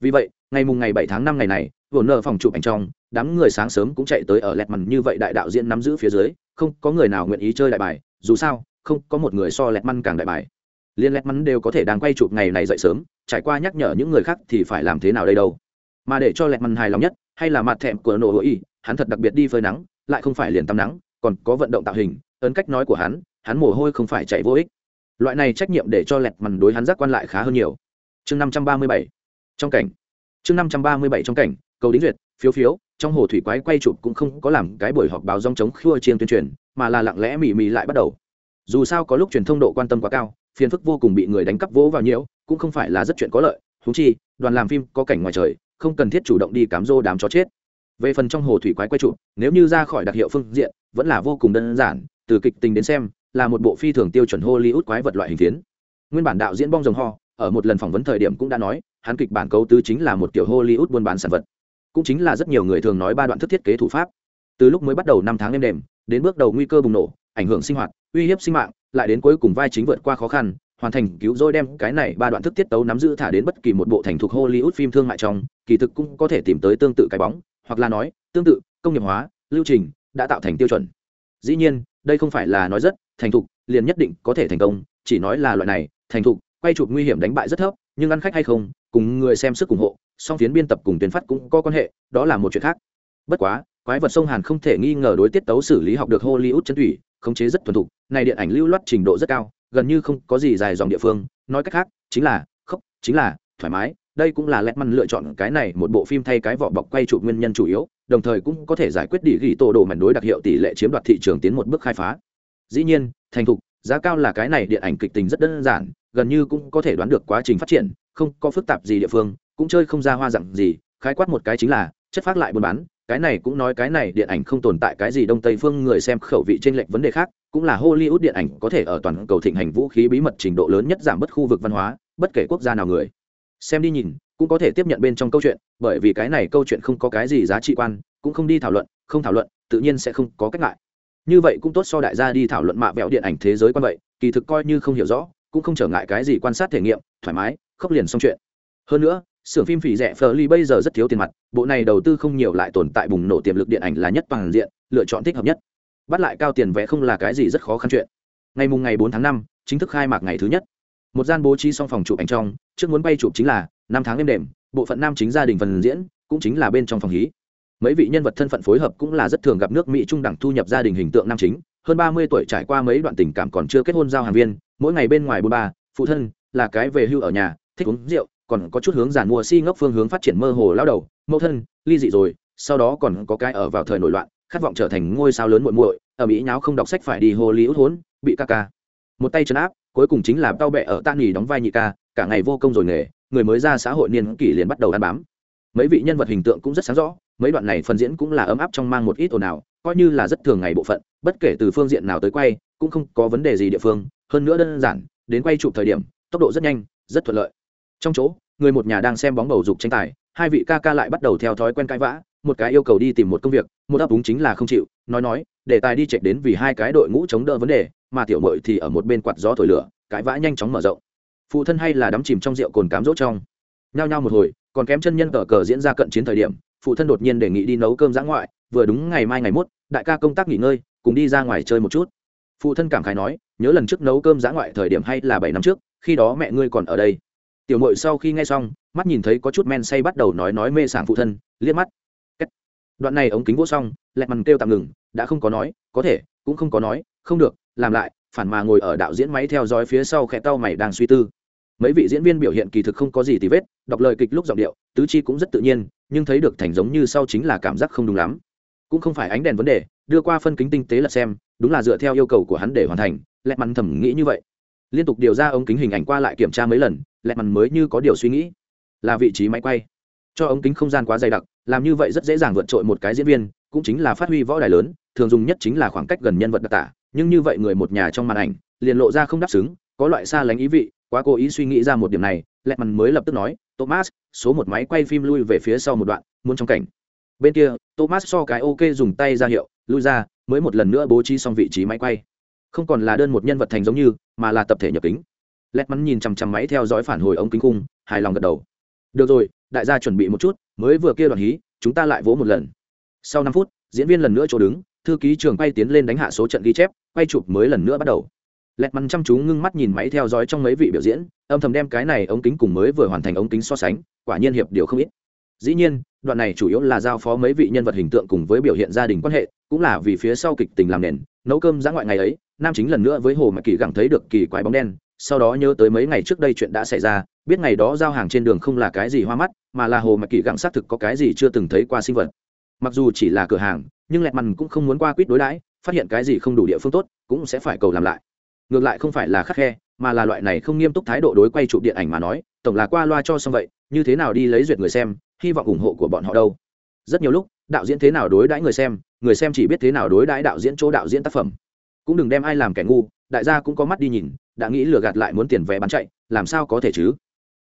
Vì vậy, ngày mùng ngày bảy tháng năm ngày này vồn nợ phòng chụp ảnh trong, đám người sáng sớm cũng chạy tới ở lẹt mằn như vậy đại đạo diễn nắm giữ phía dưới, không có người nào nguyện ý chơi đại bài, dù sao, không có một người so lẹt măn càng đại bài. Liên lẹt mằn đều có thể đang quay chụp ngày này dậy sớm, trải qua nhắc nhở những người khác thì phải làm thế nào đây đâu? Mà để cho lẹt măn hài lòng nhất, hay là mặt thẹm của nổ hữu y hắn thật đặc biệt đi phơi nắng, lại không phải liền tắm nắng, còn có vận động tạo hình ấn cách nói của hắn hắn mồ hôi không phải chạy vô ích. Loại này trách nhiệm để cho lẹt mằn đối hắn giác quan lại khá hơn nhiều. Chương năm trăm ba mươi bảy, trong cảnh. Chương năm trăm ba mươi bảy, trong cảnh, cầu đính duyệt, phiếu phiếu, trong hồ thủy quái quay chụp cũng không có làm cái buổi họp báo dòng chống khua chiên tuyên truyền, mà là lặng lẽ mỉ mỉ lại bắt đầu. Dù sao có lúc truyền thông độ quan tâm quá cao, phiền phức vô cùng bị người đánh cắp vỗ vào nhiễu cũng không phải là rất chuyện có lợi. Thú chi, đoàn làm phim có cảnh ngoài trời, không cần thiết chủ động đi cám dô đám chó chết. Về phần trong hồ thủy quái quay chụp, nếu như ra khỏi đặc hiệu phương diện, vẫn là vô cùng đơn giản từ kịch tình đến xem, là một bộ phi thường tiêu chuẩn hollywood quái vật loại hình tiến nguyên bản đạo diễn bong rồng ho ở một lần phỏng vấn thời điểm cũng đã nói, hắn kịch bản cấu tứ chính là một kiểu hollywood buôn bán sản vật. Cũng chính là rất nhiều người thường nói ba đoạn thức thiết kế thủ pháp. Từ lúc mới bắt đầu năm tháng êm đềm, đến bước đầu nguy cơ bùng nổ, ảnh hưởng sinh hoạt, uy hiếp sinh mạng, lại đến cuối cùng vai chính vượt qua khó khăn, hoàn thành cứu rỗi đem cái này ba đoạn thức tiết tấu nắm giữ thả đến bất kỳ một bộ thành thuộc hollywood phim thương mại trong, kỳ thực cũng có thể tìm tới tương tự cái bóng, hoặc là nói, tương tự, công nghiệp hóa, lưu trình, đã tạo thành tiêu chuẩn. Dĩ nhiên đây không phải là nói rất thành thục, liền nhất định có thể thành công, chỉ nói là loại này, thành thục, quay chụp nguy hiểm đánh bại rất thấp, nhưng ăn khách hay không, cùng người xem sức ủng hộ, song phiến biên tập cùng tuyến phát cũng có quan hệ, đó là một chuyện khác. Bất quá, quái vật sông hàn không thể nghi ngờ đối tiết tấu xử lý học được hollywood chân thủy khống chế rất thuần thục, này điện ảnh lưu loát trình độ rất cao, gần như không có gì dài dòng địa phương, nói cách khác, chính là, khóc, chính là, thoải mái, đây cũng là lẹt măn lựa chọn cái này, một bộ phim thay cái vỏ bọc quay chụp nguyên nhân chủ yếu đồng thời cũng có thể giải quyết đi ghi tổ đồ mảnh đối đặc hiệu tỷ lệ chiếm đoạt thị trường tiến một bước khai phá. Dĩ nhiên, thành thục, giá cao là cái này điện ảnh kịch tính rất đơn giản, gần như cũng có thể đoán được quá trình phát triển, không có phức tạp gì địa phương, cũng chơi không ra hoa dặn gì, khái quát một cái chính là, chất phát lại buôn bán, cái này cũng nói cái này điện ảnh không tồn tại cái gì đông tây phương người xem khẩu vị trên lệch vấn đề khác, cũng là hollywood điện ảnh có thể ở toàn cầu thịnh hành vũ khí bí mật trình độ lớn nhất giảm bất khu vực văn hóa, bất kể quốc gia nào người. Xem đi nhìn cũng có thể tiếp nhận bên trong câu chuyện, bởi vì cái này câu chuyện không có cái gì giá trị quan, cũng không đi thảo luận, không thảo luận, tự nhiên sẽ không có cách ngại. Như vậy cũng tốt so đại gia đi thảo luận mạ vẹo điện ảnh thế giới quan vậy, kỳ thực coi như không hiểu rõ, cũng không trở ngại cái gì quan sát thể nghiệm, thoải mái, khốc liền xong chuyện. Hơn nữa, xưởng phim phỉ rẻ phờ ly bây giờ rất thiếu tiền mặt, bộ này đầu tư không nhiều lại tồn tại bùng nổ tiềm lực điện ảnh là nhất toàn diện, lựa chọn thích hợp nhất. Bắt lại cao tiền vẽ không là cái gì rất khó khăn chuyện. Ngày mùng ngày bốn tháng năm, chính thức khai mạc ngày thứ nhất. Một gian bố trí xong phòng chụp ảnh trong, trước muốn bay chụp chính là năm tháng êm đềm, bộ phận nam chính gia đình phần diễn cũng chính là bên trong phòng hí. Mấy vị nhân vật thân phận phối hợp cũng là rất thường gặp nước mỹ trung đẳng thu nhập gia đình hình tượng nam chính, hơn ba mươi tuổi trải qua mấy đoạn tình cảm còn chưa kết hôn giao hàng viên, mỗi ngày bên ngoài bôn ba, phụ thân là cái về hưu ở nhà, thích uống rượu, còn có chút hướng giản mua si ngốc phương hướng phát triển mơ hồ lao đầu, mẫu thân ly dị rồi, sau đó còn có cái ở vào thời nổi loạn, khát vọng trở thành ngôi sao lớn muội muội, ở mỹ nháo không đọc sách phải đi hồ lý út hốn, bị ca ca. Một tay chấn áp, cuối cùng chính là tao bẹ ở tan nghỉ đóng vai nhị ca, cả ngày vô công rồi nghề người mới ra xã hội niên kỷ liền bắt đầu ăn bám. Mấy vị nhân vật hình tượng cũng rất sáng rõ, mấy đoạn này phần diễn cũng là ấm áp trong mang một ít ồn ào, coi như là rất thường ngày bộ phận, bất kể từ phương diện nào tới quay, cũng không có vấn đề gì địa phương, hơn nữa đơn giản, đến quay chụp thời điểm, tốc độ rất nhanh, rất thuận lợi. Trong chỗ, người một nhà đang xem bóng bầu dục tranh tài, hai vị ca ca lại bắt đầu theo thói quen cãi vã, một cái yêu cầu đi tìm một công việc, một ấp úng chính là không chịu, nói nói, để tài đi chạy đến vì hai cái đội ngũ chống đỡ vấn đề, mà tiểu mội thì ở một bên quạt gió thổi lửa, cãi vã nhanh chóng mở rộng phụ thân hay là đắm chìm trong rượu cồn cám rỗ trong. Nhao nhao một hồi, còn kém chân nhân cờ cờ diễn ra cận chiến thời điểm, phụ thân đột nhiên đề nghị đi nấu cơm giã ngoại, vừa đúng ngày mai ngày mốt, đại ca công tác nghỉ ngơi, cùng đi ra ngoài chơi một chút. Phụ thân cảm khái nói, nhớ lần trước nấu cơm giã ngoại thời điểm hay là bảy năm trước, khi đó mẹ ngươi còn ở đây. Tiểu mội sau khi nghe xong, mắt nhìn thấy có chút men say bắt đầu nói nói mê sảng phụ thân, liếc mắt. Đoạn này ống kính vô xong, lẹt mằn kêu tạm ngừng, đã không có nói, có thể, cũng không có nói, không được, làm lại, phản mà ngồi ở đạo diễn máy theo dõi phía sau khẽ tao mày đang suy tư mấy vị diễn viên biểu hiện kỳ thực không có gì tì vết, đọc lời kịch lúc giọng điệu, tứ chi cũng rất tự nhiên, nhưng thấy được thành giống như sau chính là cảm giác không đúng lắm. Cũng không phải ánh đèn vấn đề, đưa qua phân kính tinh tế là xem, đúng là dựa theo yêu cầu của hắn để hoàn thành, lẹt mắn thầm nghĩ như vậy. Liên tục điều ra ống kính hình ảnh qua lại kiểm tra mấy lần, lẹt mắn mới như có điều suy nghĩ. Là vị trí máy quay. Cho ống kính không gian quá dày đặc, làm như vậy rất dễ dàng vượt trội một cái diễn viên, cũng chính là phát huy võ đài lớn, thường dùng nhất chính là khoảng cách gần nhân vật đặc tả, nhưng như vậy người một nhà trong màn ảnh, liền lộ ra không đáp xứng, có loại xa lánh ý vị quá cố ý suy nghĩ ra một điểm này lẹt mằn mới lập tức nói, thomas, số một máy quay phim lui về phía sau một đoạn, muốn trong cảnh. Bên kia, thomas so cái ok dùng tay ra hiệu, lui ra, mới một lần nữa bố trí xong vị trí máy quay. Không còn là đơn một nhân vật thành giống như, mà là tập thể nhập kính. Lẹt mắn nhìn chằm chằm máy theo dõi phản hồi ống kính cung hài lòng gật đầu. Được rồi, đại gia chuẩn bị một chút, mới vừa kia đoạn hí, chúng ta lại vỗ một lần. Sau năm phút, diễn viên lần nữa chỗ đứng, thư ký trường quay tiến lên đánh hạ số trận ghi chép, quay chụp mới lần nữa bắt đầu lẹt mắn chăm chú ngưng mắt nhìn máy theo dõi trong mấy vị biểu diễn, âm thầm đem cái này ống kính cùng mới vừa hoàn thành ống kính so sánh, quả nhiên hiệp điều không ít. Dĩ nhiên, đoạn này chủ yếu là giao phó mấy vị nhân vật hình tượng cùng với biểu hiện gia đình quan hệ, cũng là vì phía sau kịch tình làm nền, nấu cơm giã ngoại ngày ấy, nam chính lần nữa với hồ mạc kỳ gẳng thấy được kỳ quái bóng đen, sau đó nhớ tới mấy ngày trước đây chuyện đã xảy ra, biết ngày đó giao hàng trên đường không là cái gì hoa mắt, mà là hồ mạc kỳ gẳng xác thực có cái gì chưa từng thấy qua sinh vật. Mặc dù chỉ là cửa hàng, nhưng lẹt mằn cũng không muốn qua quýt đối đãi, phát hiện cái gì không đủ địa phương tốt, cũng sẽ phải cầu làm lại ngược lại không phải là khắc khe, mà là loại này không nghiêm túc thái độ đối quay trụ điện ảnh mà nói, tổng là qua loa cho xong vậy, như thế nào đi lấy duyệt người xem, hy vọng ủng hộ của bọn họ đâu. Rất nhiều lúc, đạo diễn thế nào đối đãi người xem người xem chỉ biết thế nào đối đãi đạo diễn chỗ đạo diễn tác phẩm. Cũng đừng đem ai làm kẻ ngu, đại gia cũng có mắt đi nhìn, đã nghĩ lừa gạt lại muốn tiền vé bán chạy, làm sao có thể chứ?